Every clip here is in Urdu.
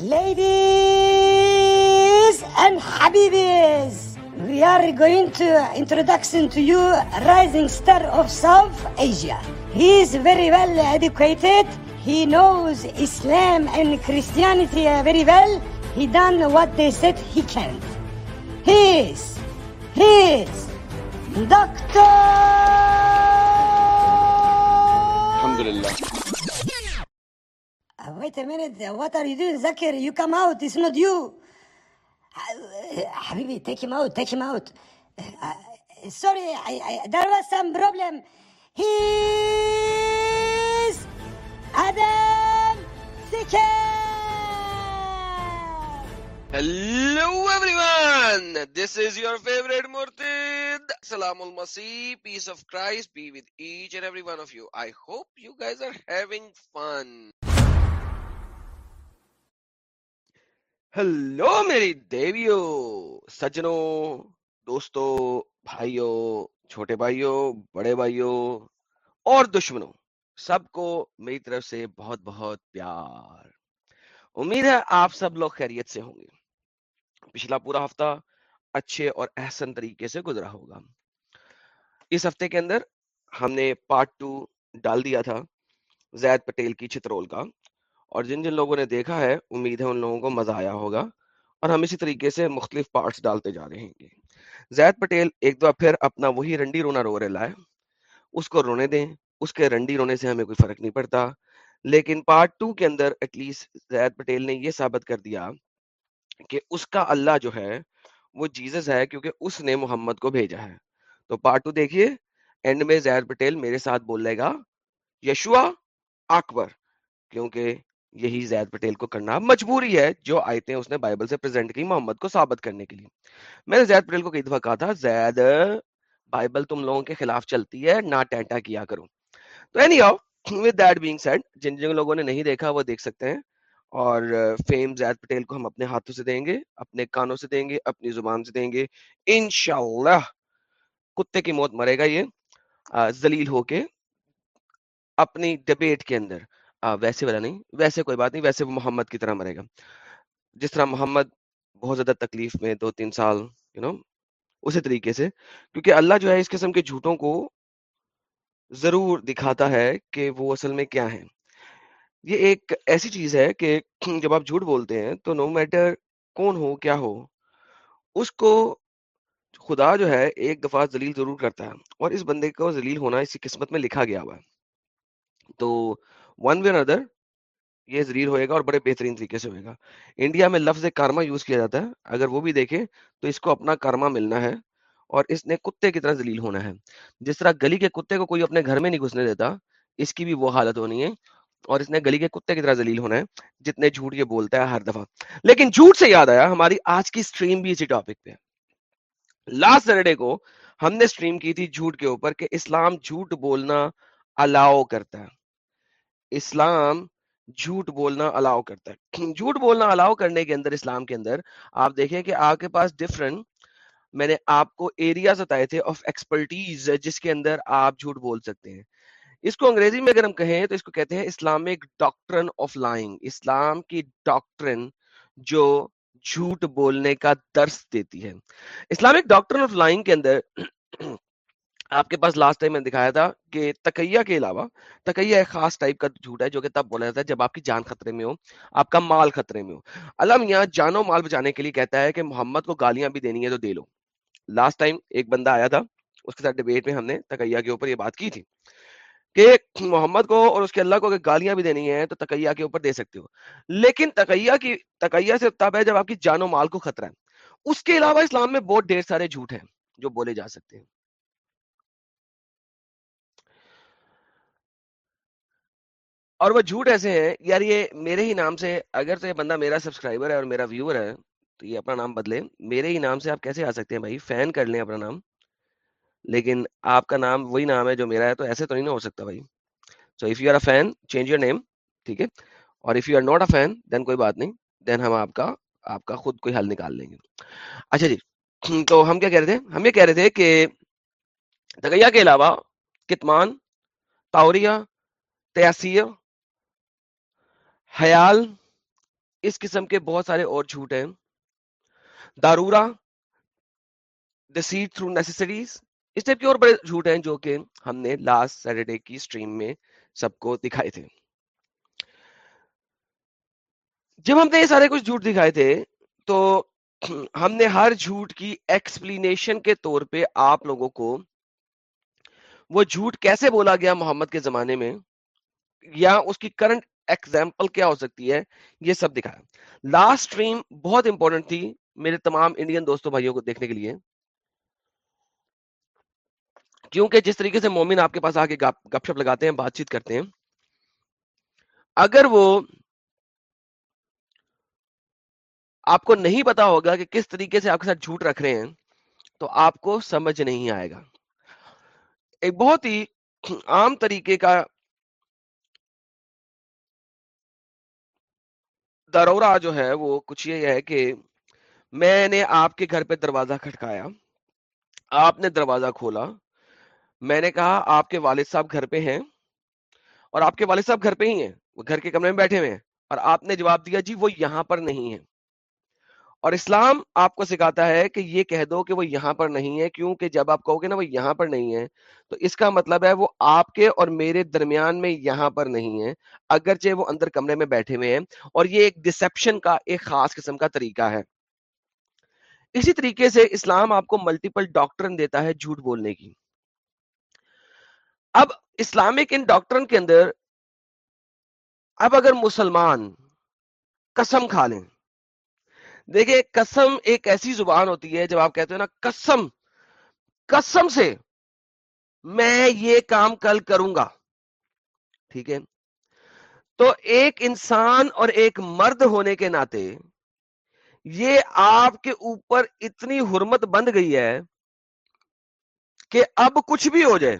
Ladies and Habibis, we are going to introduction to you rising star of South Asia. He is very well educated. He knows Islam and Christianity very well. He done what they said he can't. He is, he is Doctor. Alhamdulillah. Uh, wait a minute. What are you doing, Zakir? You come out. It's not you. Habibi, take him out. Take him out. Uh, sorry, I, I, there was some problem. He's Adam Zakir. Hello everyone. This is your favorite Murtid. Salamul Masih. Peace of Christ be with each and every one of you. I hope you guys are having fun. Hello میری دیویو، سجنوں دوستوں بھائیوں چھوٹے بھائیوں بڑے بھائیوں اور دشمنوں، سب کو میری طرف سے بہت بہت پیار۔ امید ہے آپ سب لوگ خیریت سے ہوں گے۔ پچھلا پورا ہفتہ اچھے اور احسن طریقے سے گزرا ہوگا۔ اس ہفتے کے اندر ہم نے پارٹ ٹو ڈال دیا تھا زید پٹیل کی چترول کا۔ اور جن جن لوگوں نے دیکھا ہے، امید ہے ان لوگوں کو مزہ آیا ہوگا اور ہم اسی طریقے سے مختلف پارٹس ڈالتے جا رہے ہیں گے۔ زید پٹیل ایک دو پھر اپنا وہی رنڈی رونا رو رہے لائے۔ اس کو رونے دیں۔ اس کے رنڈی رونے سے ہمیں کوئی فرق نہیں پڑتا۔ لیکن پارٹ ٹو کے اندر ایٹ لیسٹ زید پٹیل نے یہ ثابت کر دیا کہ اس کا اللہ جو ہے، وہ جیزس ہے کیونکہ اس نے محمد کو بھیجا ہے۔ تو پارٹ ٹو دیکھیے۔ اینڈ میں زید پٹیل میرے ساتھ بول لے گا یشوا اکبر کیونکہ یہی زید پٹیل کو کرنا مجبوری ہے، جو آیتیں اس نے بائبل سے پریزنٹ کی محمد کو ثابت کرنے کے لیے۔ میں نے زید پٹیل کو کئی دفعہ کہا تھا، زید، بائبل تم لوگوں کے خلاف چلتی ہے، نہ ٹینٹا کیا کرو۔ تو anyhow with that being said جن جن لوگوں نے نہیں دیکھا وہ دیکھ سکتے ہیں۔ اور فیم زید پٹیل کو ہم اپنے ہاتھوں سے دیں گے، اپنے کانوں سے دیں گے، اپنی زبان سے دیں گے۔ انشاءاللہ، کتے کی موت مرے گا یہ ذلیل ہو کے، اپنی ڈبیٹ کے اندر۔ ویسے والا نہیں، ویسے کوئی بات نہیں، ویسے وہ محمد کی طرح مرے گا۔ جس طرح محمد بہت زیادہ تکلیف میں دو تین سال یو نو اسی طریقے سے، کیونکہ اللہ جو ہے اس قسم کے جھوٹوں کو ضرور دکھاتا ہے کہ وہ اصل میں کیا ہیں۔ یہ ایک ایسی چیز ہے کہ جب آپ جھوٹ بولتے ہیں تو نو میٹر کون ہو، کیا ہو، اس کو خدا جو ہے ایک دفعہ ذلیل ضرور کرتا ہے اور اس بندے کو ذلیل ہونا اسی قسمت میں لکھا گیا ہوا ہے۔ تو ون وے ادر یہ زریل ہوئے گا اور بڑے بہترین طریقے سے ہوئے گا۔ انڈیا میں لفظ کارما یوز کیا جاتا ہے۔ اگر وہ بھی دیکھیں تو اس کو اپنا کارما ملنا ہے اور اس نے کتے کی طرح ذلیل ہونا ہے۔ جس طرح گلی کے کتے کو کوئی اپنے گھر میں نہیں گھسنے دیتا، اس کی بھی وہ حالت ہونی ہے اور اس نے گلی کے کتے کی طرح ذلیل ہونا ہے، جتنے جھوٹ یہ بولتا ہے ہر دفعہ۔ لیکن جھوٹ سے یاد آیا، ہماری آج کی اسٹریم بھی اسی ٹاپک پہ لاسٹ سیٹرڈے کو ہم نے اسٹریم کی تھی جھوٹ کے اوپر کہ اسلام جھوٹ بولنا الاؤ کرتا ہے۔ اسلام جھوٹ بولنا الاؤ کرتا ہے۔ جھوٹ بولنا الاؤ کرنے کے اندر، اسلام کے اندر آپ دیکھیں کہ آپ کے پاس ڈفرنٹ میں نے آپ کو ایریاز بتائے تھے آف ایکسپرٹیز جس کے اندر آپ جھوٹ بول سکتے ہیں۔ اس کو انگریزی میں اگر ہم کہیں تو اس کو کہتے ہیں اسلامک ڈاکٹرن آف لائنگ اسلام کی ڈاکٹرن جو جھوٹ بولنے کا درس دیتی ہے۔ اسلامک ڈاکٹرن آف لائنگ کے اندر آپ کے پاس لاسٹ ٹائم میں دکھایا تھا کہ تکیا کے علاوہ تکیا ایک خاص ٹائپ کا جھوٹ ہے جو کہ تب بولا جاتا ہے جب آپ کی جان خطرے میں ہو، آپ کا مال خطرے میں ہو۔ علم یہاں جان و مال بچانے کے لیے کہتا ہے کہ محمد کو گالیاں بھی دینی ہے تو دے لو۔ لاسٹ ٹائم ایک بندہ آیا تھا، اس کے ساتھ ڈبیٹ میں ہم نے تکیا کے اوپر یہ بات کی تھی کہ محمد کو اور اس کے اللہ کو اگر گالیاں بھی دینی ہیں تو تکیا کے اوپر دے سکتے ہو۔ لیکن تکیا کی تکیا سے تب ہے جب آپ کی جان و مال کو خطرہ ہے۔ اس کے علاوہ اسلام میں بہت ڈھیر سارے جھوٹ ہیں جو بولے جا سکتے ہیں۔ اور وہ جھوٹ ایسے ہیں، یار یہ میرے ہی نام سے، اگر تو یہ بندہ میرا سبسکرائبر ہے اور میرا ویور ہے، تو یہ اپنا نام بدلے میرے ہی نام سے آپ کیسے آ سکتے ہیں بھائی؟ فین کر لیں اپنا نام۔ لیکن آپ کا نام وہی نام ہے جو میرا ہے، تو ایسے تو نہیں نہ ہو سکتا بھائی۔ So if you are a fan change your name ٹھیک ہے؟ اور if you are not a fan then کوئی بات نہیں دین ہم آپ کا آپ کا خود کوئی حل نکال لیں گے۔ اچھا جی تو ہم کیا کہہ رہے تھے؟ ہم یہ کہہ رہے تھے کہ دگیا کے علاوہ کتمان تاوریا تیاسیر خیال، اس قسم کے بہت سارے اور جھوٹ ہیں۔ دارورا دسیٹ تھرو نیسریز اس ٹائپ کے اور بڑے جھوٹ ہیں جو کہ ہم نے لاسٹ سیٹرڈے کی اسٹریم میں سب کو دکھائے تھے۔ جب ہم نے یہ سارے کچھ جھوٹ دکھائے تھے، تو ہم نے ہر جھوٹ کی ایکسپلینیشن کے طور پہ آپ لوگوں کو وہ جھوٹ کیسے بولا گیا محمد کے زمانے میں، یا اس کی کرنٹ ایگزامپل کیا ہو سکتی ہے؟ یہ سب دکھایا۔ لاسٹ اسٹریم بہت امپورٹنٹ تھی میرے تمام انڈین دوستوں، بھائیوں کو دیکھنے کے لیے۔ کیونکہ جس طریقے سے مومن آپ کے پاس آ کے گپ شپ لگاتے ہیں، بات چیت کرتے ہیں، اگر وہ آپ کو نہیں پتا ہوگا کہ کس طریقے سے آپ کے ساتھ جھوٹ رکھ رہے ہیں، تو آپ کو سمجھ نہیں آئے گا۔ ایک بہت ہی عام طریقے کا درورہ جو ہے وہ کچھ یہ ہے کہ میں نے آپ کے گھر پہ دروازہ کھٹکایا، آپ نے دروازہ کھولا، میں نے کہا آپ کے والد صاحب گھر پہ ہیں اور آپ کے والد صاحب گھر پہ ہی ہیں، وہ گھر کے کمرے میں بیٹھے ہوئے ہیں اور آپ نے جواب دیا جی وہ یہاں پر نہیں ہے اور اسلام آپ کو سکھاتا ہے کہ یہ کہہ دو کہ وہ یہاں پر نہیں ہے، کیونکہ جب آپ کہو گے نا وہ یہاں پر نہیں ہے، تو اس کا مطلب ہے وہ آپ کے اور میرے درمیان میں یہاں پر نہیں ہے، اگرچہ وہ اندر کمرے میں بیٹھے ہوئے ہیں۔ اور یہ ایک ڈسپشن کا، ایک خاص قسم کا طریقہ ہے۔ اسی طریقے سے اسلام آپ کو ملٹیپل ڈاکٹرن دیتا ہے جھوٹ بولنے کی۔ اب اسلامک ان ڈاکٹرن کے اندر، اب اگر مسلمان قسم کھا لیں دیکھیں قسم ایک ایسی زبان ہوتی ہے جب آپ کہتے ہیں نا قسم قسم سے میں یہ کام کل کروں گا، ٹھیک ہے؟ تو ایک انسان اور ایک مرد ہونے کے ناطے یہ آپ کے اوپر اتنی حرمت بند گئی ہے کہ اب کچھ بھی ہو جائے،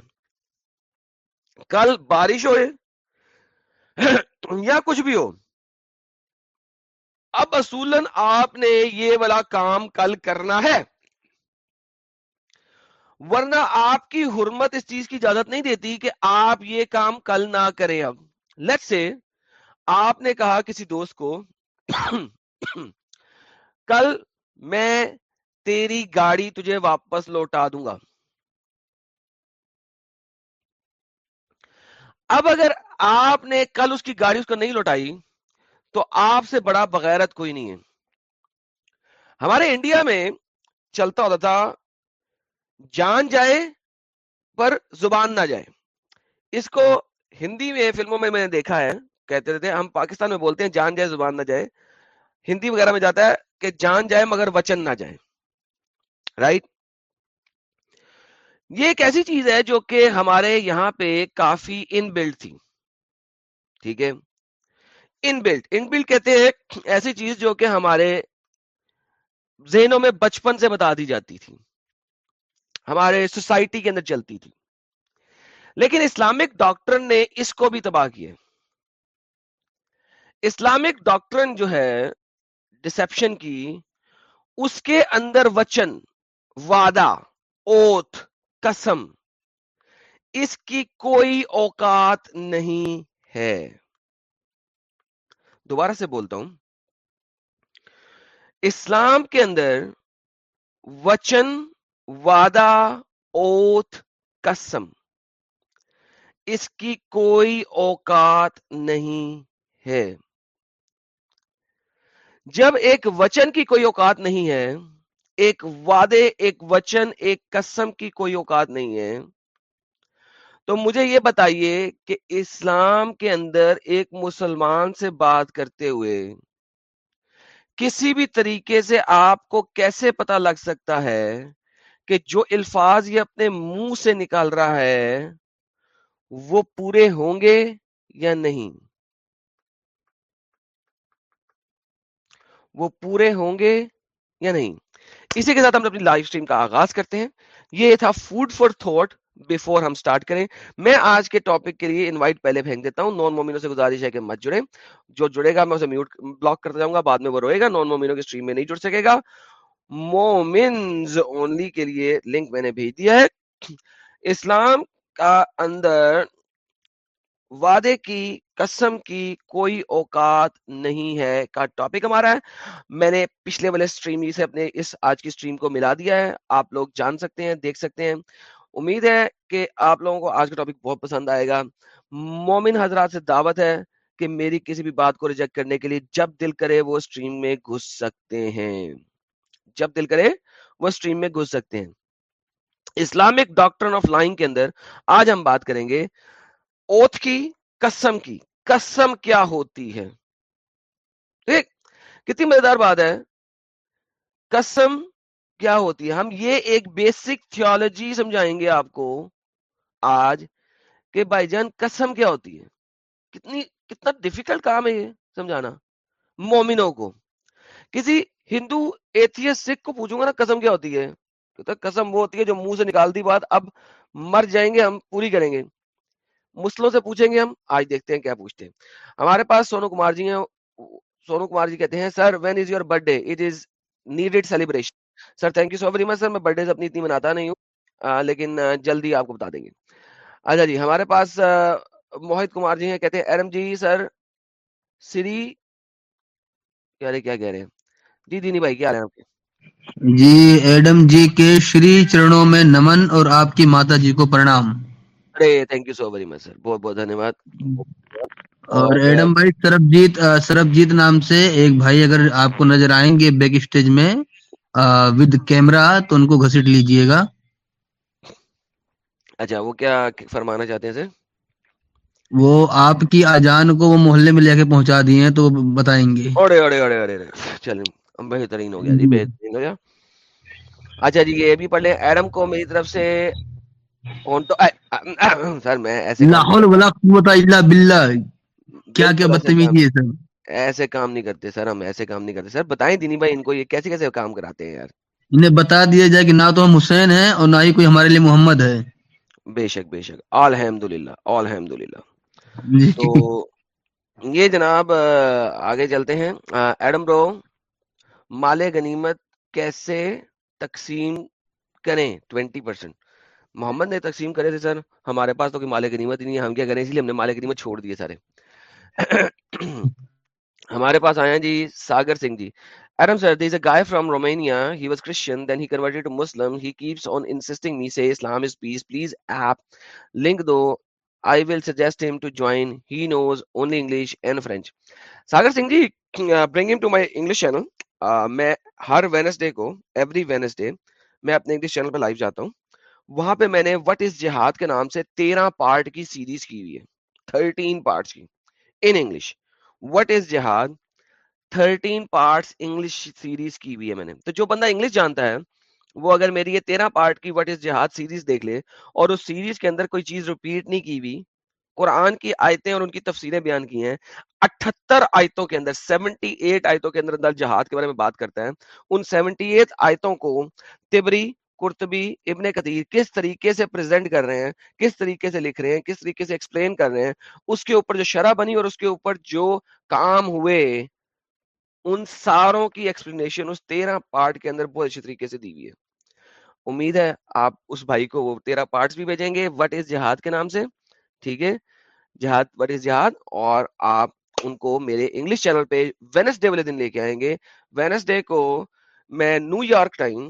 کل بارش ہوئے یا کچھ بھی ہو اب اصولن آپ نے یہ والا کام کل کرنا ہے۔ ورنہ آپ کی حرمت اس چیز کی اجازت نہیں دیتی کہ آپ یہ کام کل نہ کریں اب۔ لیٹ سے آپ نے کہا کسی دوست کو، کل میں تیری گاڑی تجھے واپس لوٹا دوں گا۔ اب اگر آپ نے کل اس کی گاڑی اس کو نہیں لوٹائی تو آپ سے بڑا بغیرت کوئی نہیں ہے۔ ہمارے انڈیا میں چلتا ہوتا تھا، جان جائے پر زبان نہ جائے۔ اس کو ہندی میں فلموں میں میں نے دیکھا ہے، کہتے تھے ہم پاکستان میں بولتے ہیں، جان جائے زبان نہ جائے۔ ہندی وغیرہ میں جاتا ہے کہ جان جائے مگر وچن نہ جائے۔ رائٹ یہ ایک ایسی چیز ہے جو کہ ہمارے یہاں پہ کافی ان بلڈ تھی۔ ٹھیک ہے؟ ان بلڈ ان بلڈ کہتے ہیں ایسی چیز جو کہ ہمارے ذہنوں میں بچپن سے بتا دی جاتی تھی۔ ہمارے سوسائٹی کے اندر چلتی تھی۔ لیکن اسلامک ڈاکٹر نے اس کو بھی تباہ کیا اسلامک ڈاکٹرن جو ہے ڈسپشن کی، اس کے اندر وچن، وعدہ، اوتھ، قسم، اس کی کوئی اوقات نہیں ہے۔ دوبارہ سے بولتا ہوں۔ اسلام کے اندر وچن، وعدہ، اوتھ، قسم، اس کی کوئی اوقات نہیں ہے۔ جب ایک وچن کی کوئی اوقات نہیں ہے، ایک وعدے، ایک وچن، ایک قسم کی کوئی اوقات نہیں ہے تو مجھے یہ بتائیے کہ اسلام کے اندر ایک مسلمان سے بات کرتے ہوئے کسی بھی طریقے سے آپ کو کیسے پتا لگ سکتا ہے کہ جو الفاظ یہ اپنے منہ سے نکال رہا ہے، وہ پورے ہوں گے یا نہیں؟ وہ پورے ہوں گے یا نہیں؟ اسی کے ساتھ ہم اپنی لائف اسٹریم کا آغاز کرتے ہیں۔ یہ تھا فوڈ فار تھوٹ بفور ہم سٹارٹ کریں، میں آج کے ٹاپک کے لیے انوائٹ پہلے پھینک دیتا ہوں۔ نان مومنوں سے گزارش ہے کہ مت جڑے جو جڑے گا میں اسے میوٹ بلاک کرتا جاؤں گا، بعد میں وہ روئے گا۔ نان مومنوں کی اسٹریم میں نہیں جڑ سکے گا۔ مومنز اونلی کے لیے لنک میں نے بھیج دیا ہے۔ اسلام کا اندر وعدے کی، قسم کی کوئی اوقات نہیں ہے کا ٹاپک ہمارا ہے۔ میں نے پچھلے والے سٹریم سے اپنے اس آج کی سٹریم کو ملا دیا ہے۔ آپ لوگ جان سکتے ہیں، دیکھ سکتے ہیں۔ امید ہے کہ آپ لوگوں کو آج کا ٹاپک بہت پسند آئے گا۔ مومن حضرات سے دعوت ہے کہ میری کسی بھی بات کو ریجیکٹ کرنے کے لیے جب دل کرے وہ سٹریم میں گھس سکتے ہیں۔ جب دل کرے وہ سٹریم میں گھس سکتے ہیں۔ اسلامک ڈاکٹر آف لائن کے اندر آج ہم بات کریں گے اوتھ کی، قسم کی۔ قسم کیا ہوتی ہے؟ ٹھیک کتنی مزیدار بات ہے۔ قسم کیا ہوتی ہے؟ ہم یہ ایک بیسک تھیولوجی سمجھائیں گے آپ کو آج کہ بھائی جان قسم کیا ہوتی ہے؟ کتنی، کتنا ڈیفیکلٹ کام ہے یہ سمجھانا مومنوں کو۔ کسی ہندو ایتھیس سکھ کو پوچھوں گا نا قسم کیا ہوتی ہے؟ قسم وہ ہوتی ہے جو منہ سے نکالتی بات، اب مر جائیں گے، ہم پوری کریں گے۔ مسلوں سے پوچھیں گے ہم، آج دیکھتے ہیں کیا پوچھتے ہیں۔ ہمارے پاس سونو کمار جی ہیں، سونو کمار جی کہتے ہیں sir when is your birthday it is needed celebration sir thank you so very much sir میں برتھ ڈے اپنی اتنی مناتا نہیں ہوں لیکن جلدی آپ کو بتا دیں گے۔ اچھا جی ہمارے پاس موہت کمار جی ہیں کہتے ہیں ایرم جی سر سری کیا رہے کیا کہہ رہے ہیں؟ جی دینی بھائی کیا رہے ہیں آپ کے؟ جی ایڈم جی کے شری چرنوں میں نمن اور آپ کی ماتا جی کو پرنام۔ ارے thank you so very much sir بہت بہت دھنیہ واد اور ایڈم بھائی سربجیت سربجیت نام سے ایک بھائی اگر آپ کو نظر آئیں گے بیک اسٹیج میں ود کیمرا تو ان کو گھسیٹ لیجیے گا۔ اچھا وہ کیا فرمانا چاہتے ہیں سر وہ آپ کی آجان کو وہ محلے میں لے کے پہنچا دیے ہیں تو بتائیں گے۔ اڑے اڑے اڑے اڑے چلیں بہترین ہو گیا جی بہترین ہو گیا۔ اچھا جی یہ بھی پڑھ لیں۔ ایڈم کو میری طرف سے سر میں ایسے لاہور ولا قوت الا باللہ۔ کیا کیا بدتمیزی ہے سر۔ ایسے کام نہیں کرتے سر ہم ایسے کام نہیں کرتے۔ سر بتائیں دینی بھائی ان کو یہ کیسے کیسے کام کراتے ہیں یار؟ انہیں بتا دیا جائے کہ نہ تو ہم حسین ہیں اور نہ ہی کوئی ہمارے لیے محمد ہے۔ بے شک بے شک۔ الحمد للہ الحمد للہ تو یہ جناب آگے چلتے ہیں۔ ایڈم برو مال غنیمت کیسے تقسیم کریں؟ ٹوینٹی پرسینٹ محمد نے تقسیم کرے تھے سر ہمارے پاس تو کوئی مال غنیمت ہی نہیں ہے۔ ہم کیا کریں؟ اس لیے ہم نے مال غنیمت چھوڑ دیے سارے۔ ہمارے پاس آیا جی ساگر سنگھ جی Adam sir, there's a guy from Romania. He was Christian, then he converted to Muslim. He keeps on insisting me say Islam is peace. Please app link though. I will suggest him to join. He knows only English and French. Sagar Singh ji, uh, bring him to my English channel. Uh, میں ہر وینسڈے کو ایوری وینسڈے میں اپنے انگلش چینل پہ لائیو جاتا ہوں وہاں پہ میں نے وٹ از جہاد کے نام سے تیرہ پارٹ کی سیریز کی ہوئی ہے تھرٹین پارٹس کی ان انگلش وٹ از جہاد تھرٹین پارٹس انگلش سیریز کی ہوئی ہے میں نے۔ تو جو بندہ انگلش جانتا ہے، وہ اگر میری یہ تیرہ پارٹ کی وٹ از جہاد سیریز دیکھ لے اور اس سیریز کے اندر کوئی چیز ریپیٹ نہیں کی ہوئی، قرآن کی آیتیں اور ان کی تفسیریں بیان کی ہیں، اٹھتر آیتوں کے اندر سیونٹی ایٹ آیتوں کے اندر اندر جہاد کے بارے میں بات کرتا ہے۔ ان سیونٹی ایٹ آیتوں کو تبری قرطبی، ابن قطیر کس طریقے سے پریزنٹ کر رہے ہیں، کس طریقے سے لکھ رہے ہیں، کس طریقے سے ایکسپلین کر رہے ہیں، اس کے اوپر جو شرح بنی اور اس کے اوپر جو کام ہوئے، ان ساروں کی ایکسپلینیشن اس تیرہ پارٹ کے اندر بہت اچھی طریقے سے دی ہوئی ہے۔ امید ہے آپ اس بھائی کو وہ تیرہ پارٹس بھی بھیجیں گے وٹ از جہاد کے نام سے، ٹھیک ہے؟ جہاد وٹ از جہاد اور آپ ان کو میرے انگلش چینل پہ وینسڈے والے دن لے کے آئیں گے۔ وینسڈے کو میں New York time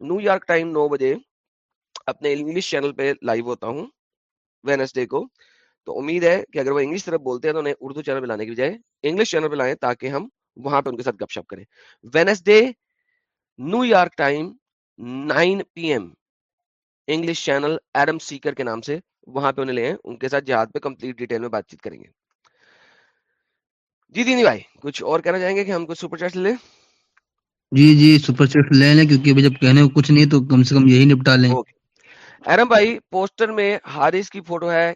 New York time نو بجے اپنے انگلش چینل پہ لائیو ہوتا ہوں، وینسڈے کو۔ تو امید ہے کہ اگر وہ انگلش طرف بولتے ہیں تو انہیں اردو چینل پہ لانے کی بجائے انگلش چینل پہ لائیں تاکہ ہم وہاں پہ ان کے ساتھ گپ شپ کریں۔ Wednesday, New York time nine P M. English channel Adam Seeker کے نام سے وہاں پہ انہیں لے ان کے ساتھ جہاد پہ کمپلیٹ ڈیٹیل میں بات چیت کریں گے۔ جی دینی بھائی، کچھ اور کہنا چاہیں گے کہ ہم کچھ سپر چیٹ لیں؟ جی جی سپر چیٹ لے لیں کیونکہ جب کہنے کو کچھ نہیں تو کم سے کم یہی نپٹا لیں۔ ایرم بھائی پوسٹر میں حارث کی فوٹو ہے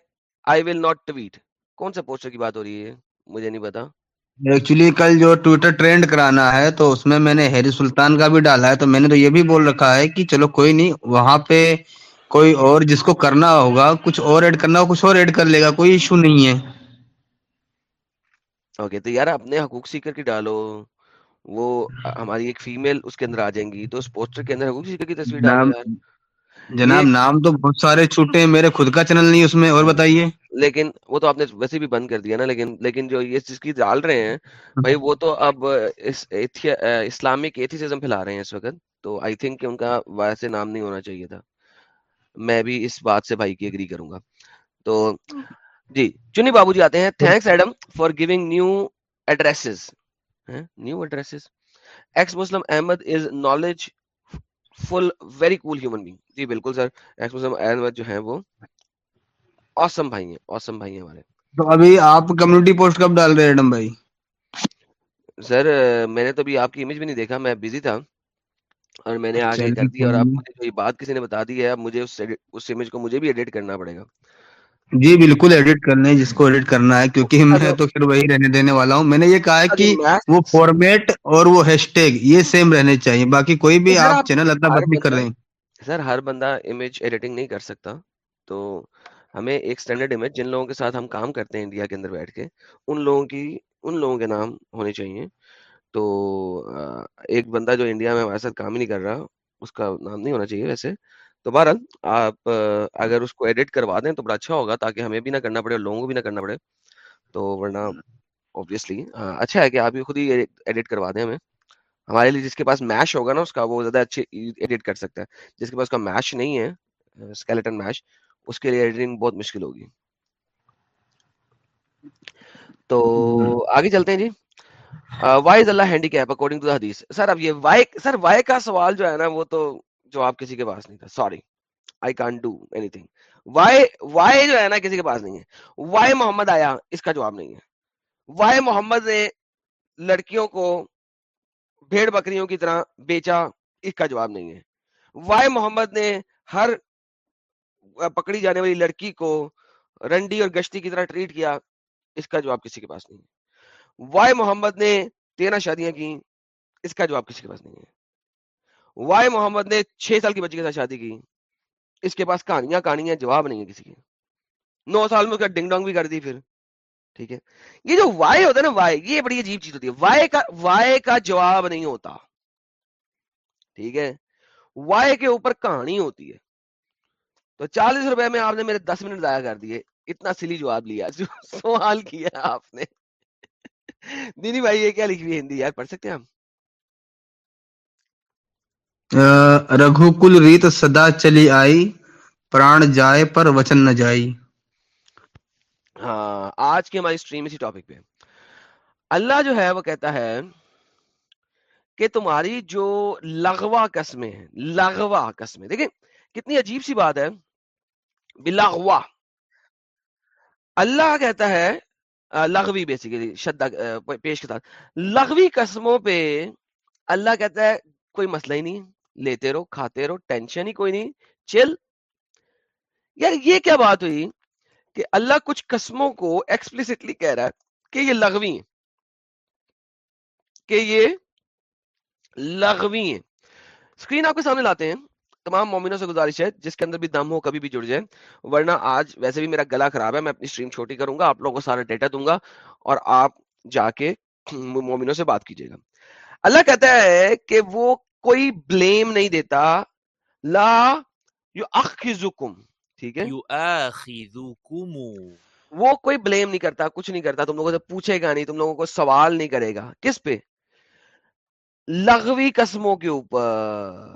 آئی ول ناٹ ٹویٹ کون سے پوسٹر کی بات ہو رہی ہے؟ مجھے نہیں پتا۔ ایکچولی کل جو ٹویٹر ٹرینڈ کرانا ہے تو اس میں میں نے ہیری سلطان کا بھی ڈالا ہے تو میں نے تو یہ بھی بول رکھا ہے کہ چلو کوئی نہیں وہاں پہ کوئی اور جس کو کرنا ہوگا کچھ اور ایڈ کرنا ہوگا کچھ اور ایڈ کر لے گا کوئی ایشو نہیں ہے۔ اوکے تو یار اپنے حقوق سیکر کی ڈالو۔ وہ ہماری ایک فیمیل اس کے اندر آ جائیں گی تو اس پوسٹر کے اندر سیکر کی تصویر یار جناب نام تو بہت سارے چھوٹے ہیں میرے خود کا چینل نہیں اس میں اور بتائیے۔ لیکن وہ تو آپ نے ویسے بھی بند کر دیا نا لیکن لیکن جو یہ چیز کی ڈال رہے ہیں بھائی وہ تو اب اسلامک ایتھیسزم پھیلا رہے ہیں اس وقت تو آئی تھنک کہ ان کا ویسے نام نہیں ہونا چاہیے تھا۔ میں بھی اس بات سے بھائی کی اگری کروں گا۔ تو جی چنی بابو جی آتے ہیں۔ Thanks Adam for giving new addresses new addresses ex Muslim Ahmed is knowledge full very cool human being جی بالکل سر. ایکس مسلم احمد جو ہیں وہ اوسم بھائی ہیں اوسم بھائی ہیں ہمارے۔ تو ابھی آپ کمیونٹی پوسٹ کب ڈال رہے ایڈم بھائی؟ سر میں نے تو ابھی آپ کی امیج بھی نہیں دیکھا میں بزی تھا۔ اور میں نے آگے کر دیا اور آپ مجھے جو یہ بات کسی نے بتا دی ہے اب مجھے اس امیج کو مجھے بھی ایڈٹ کرنا پڑے گا۔ جی بالکل ایڈٹ کرنے جس کو ایڈٹ کرنا ہے کیونکہ میں تو پھر وہی رہنے دینے والا ہوں۔ میں نے یہ کہا ہے کہ وہ فارمیٹ اور وہ ہیش ٹیگ یہ سیم رہنے چاہیے۔ باقی کوئی بھی آپ چینل اپنا بس بھی کر رہے ہیں۔ سر ہر بندہ امیج ایڈیٹنگ نہیں کر سکتا۔ تو ہمیں ایک سٹینڈرڈ امیج جن لوگوں کے ساتھ ہم کام کرتے ہیں انڈیا کے اندر بیٹھ کے ان لوگوں کی ان لوگوں کے نام ہونے چاہیے۔ تو ایک بندہ جو انڈیا میں ہمارے ساتھ کام ہی نہیں کر رہا اس کا نام نہیں ہونا چاہیے ویسے۔ تو بہرحال آپ اگر اس کو ایڈٹ کروا دیں تو بڑا اچھا ہوگا تاکہ ہمیں بھی نہ کرنا پڑے اور لوگوں کو بھی نہ کرنا پڑے۔ تو ورنہ اوبیسلی اچھا ہے کہ آپ خود ہی ایڈٹ کروا دیں ہمیں۔ ہمارے لیے جس کے پاس میش ہوگا نا اس کا وہ زیادہ اچھے ایڈٹ کر سکتا ہے۔ جس کے پاس کا میش نہیں ہے اسکیلیٹن میش اس کے لیے ایڈیٹنگ بہت مشکل ہوگی۔ تو آگے چلتے ہیں جی۔ Why is Allah handicap according to حدیث سر اب یہ وائی سر وائی کا سوال جو ہے نا وہ تو جواب کسی کے پاس نہیں تھا۔ Sorry I can do anything why why جو ہے نا کسی کے پاس نہیں ہے۔ وائی محمد آیا؟ اس کا جواب نہیں ہے۔ وائی محمد نے لڑکیوں کو بھیڑ بکریوں کی طرح بیچا؟ اس کا جواب نہیں ہے۔ وائی محمد نے ہر پکڑی جانے والی لڑکی کو رنڈی اور گشتی کی طرح ٹریٹ کیا؟ اس کا جواب کسی کے پاس نہیں ہے۔ وائی محمد نے تیرہ شادیاں کی اس کا جواب کسی کے پاس نہیں ہے۔ وائی محمد نے چھ سال کی بچی کے ساتھ شادی کی۔ اس کے پاس کہانیاں کہانیاں، جواب نہیں ہے کسی کے۔ نو سال میں اس کا ڈنگ ڈونگ بھی کر دی پھر۔ ٹھیک ہے۔ یہ جو وائی ہوتا ہے نا وائی یہ بڑی عجیب چیز ہوتی ہے۔ وائی کا وائی کا جواب نہیں ہوتا۔ ٹھیک ہے۔ وائی کے اوپر کہانی ہوتی ہے۔ تو چالیس روپے میں آپ نے میرے دس منٹ ضائع کر دیے۔ اتنا سلی جواب لیا۔ جو سوال کیا آپ نے۔ دینی بھائی، یہ کیا لکھی ہوئی ہندی؟ یار، پڑھ سکتے ہیں ہم؟ رگھو کل ریت سدا چلی آئی، پران جائے پر وچن نہ جائی۔ ہاں آج کی ہماری اسٹریم اسی ٹاپک پہ اللہ جو ہے، وہ کہتا ہے کہ تمہاری جو لغوا قسمیں ہیں لغوا قسمیں، دیکھیں، کتنی عجیب سی بات ہے۔ بلاغوا اللہ کہتا ہے لغوی بیسیکلی شدہ پیش کے ساتھ۔ لغوی قسموں پہ اللہ کہتا ہے، کوئی مسئلہ ہی نہیں لیتے رہو، کھاتے رہو، ٹینشن ہی کوئی نہیں، چل۔ یار یہ کیا بات ہوئی کہ اللہ کچھ قسموں کو ایکسپلسٹلی کہہ رہا ہے کہ یہ لغوی ہیں، کہ یہ لغوی ہیں۔ اسکرین آپ کے سامنے لاتے ہیں، تمام مومنوں سے گزارش ہے، جس کے اندر بھی دم ہو کبھی بھی جڑ جائے۔ ورنہ آج ویسے بھی میرا گلا خراب ہے، میں اپنی اسٹریم چھوٹی کروں گا، آپ لوگوں کو سارا ڈیٹا دوں گا اور آپ جا کے مومنوں سے بات کیجیے گا۔ اللہ کہتا ہے کہ وہ کوئی بلیم نہیں دیتا لا یو اخذکم ٹھیک ہے؟ وہ کوئی بلیم نہیں کرتا کچھ نہیں کرتا تم لوگوں سے پوچھے گا نہیں تم لوگوں کو سوال نہیں کرے گا کس پہ؟ لغوی قسموں کے اوپر۔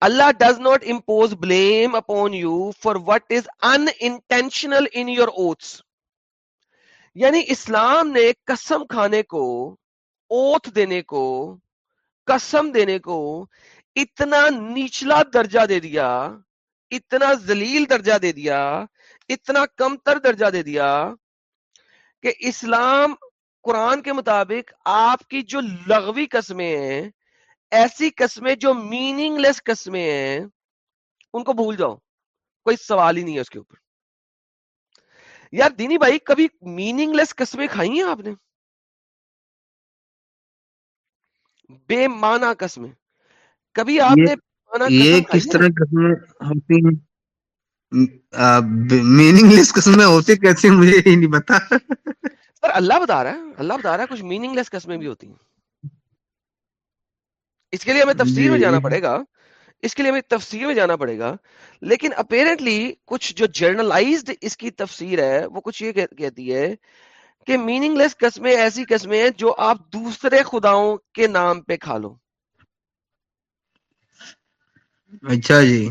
Allah does not impose blame upon you for what is intentional in your oaths یعنی اسلام نے قسم کھانے کو اوتھ دینے کو قسم دینے کو اتنا نیچلا درجہ دے دیا، اتنا ذلیل درجہ دے دیا، اتنا کم تر درجہ دے دیا کہ اسلام قرآن کے مطابق آپ کی جو لغوی قسمیں ہیں، ایسی قسمیں جو میننگ لیس قسمیں ہیں، ان کو بھول جاؤ، کوئی سوال ہی نہیں ہے اس کے اوپر۔ یار دینی بھائی، کبھی میننگ لیس قسمیں کھائی ہیں آپ نے؟ بے معنی قسمیں کبھی آپ نے یہ کس طرح قسمیں ہوتی ہیں؟ میننگ لیس قسمیں ہوتی کیسے مجھے ہی نہیں سر اللہ بتا رہا ہے اللہ بتا رہا ہے کچھ میننگ لیس قسمیں بھی ہوتی ہیں۔ اس کے لیے ہمیں تفسیر میں۔ جانا پڑے گا اس کے لیے ہمیں تفسیر میں جانا پڑے گا۔ لیکن اپیرنٹلی کچھ جو جرنلائزڈ اس کی تفسیر ہے وہ کچھ یہ کہتی ہے کہ میننگ لیس قسمیں ایسی قسمیں ہیں جو آپ دوسرے خداؤں کے نام پہ کھا لو۔ اچھا جی۔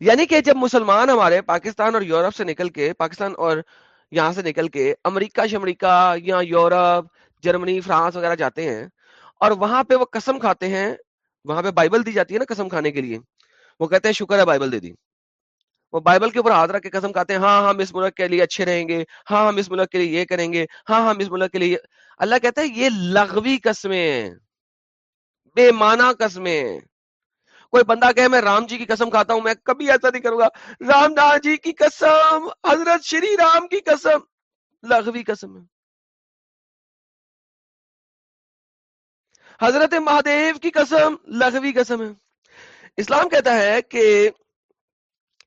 یعنی کہ جب مسلمان ہمارے پاکستان اور یورپ سے نکل کے پاکستان اور یہاں سے نکل کے امریکہ شمریکہ یا یورپ جرمنی فرانس وغیرہ جاتے ہیں اور وہاں پہ وہ قسم کھاتے ہیں وہاں پہ بائبل دی جاتی ہے نا قسم کھانے کے لیے۔ وہ کہتے ہیں شکر ہے بائبل دے دی۔ وہ بائبل کے اوپر ہاتھ رکھ کے قسم کھاتے ہیں ہاں ہم اس ملک کے لیے اچھے رہیں گے ہاں ہم اس ملک کے لیے یہ کریں گے ہاں ہم اس ملک کے لیے اللہ کہتا ہے یہ لغوی قسمیں بے معنی قسمیں کوئی بندہ کہے، میں رام جی کی قسم کھاتا ہوں، میں کبھی ایسا نہیں کروں گا۔ رام داس جی کی قسم، حضرت شری رام کی قسم، لغوی قسم ہے۔ حضرت مہادیو کی قسم، لغوی قسم ہے۔ اسلام کہتا ہے کہ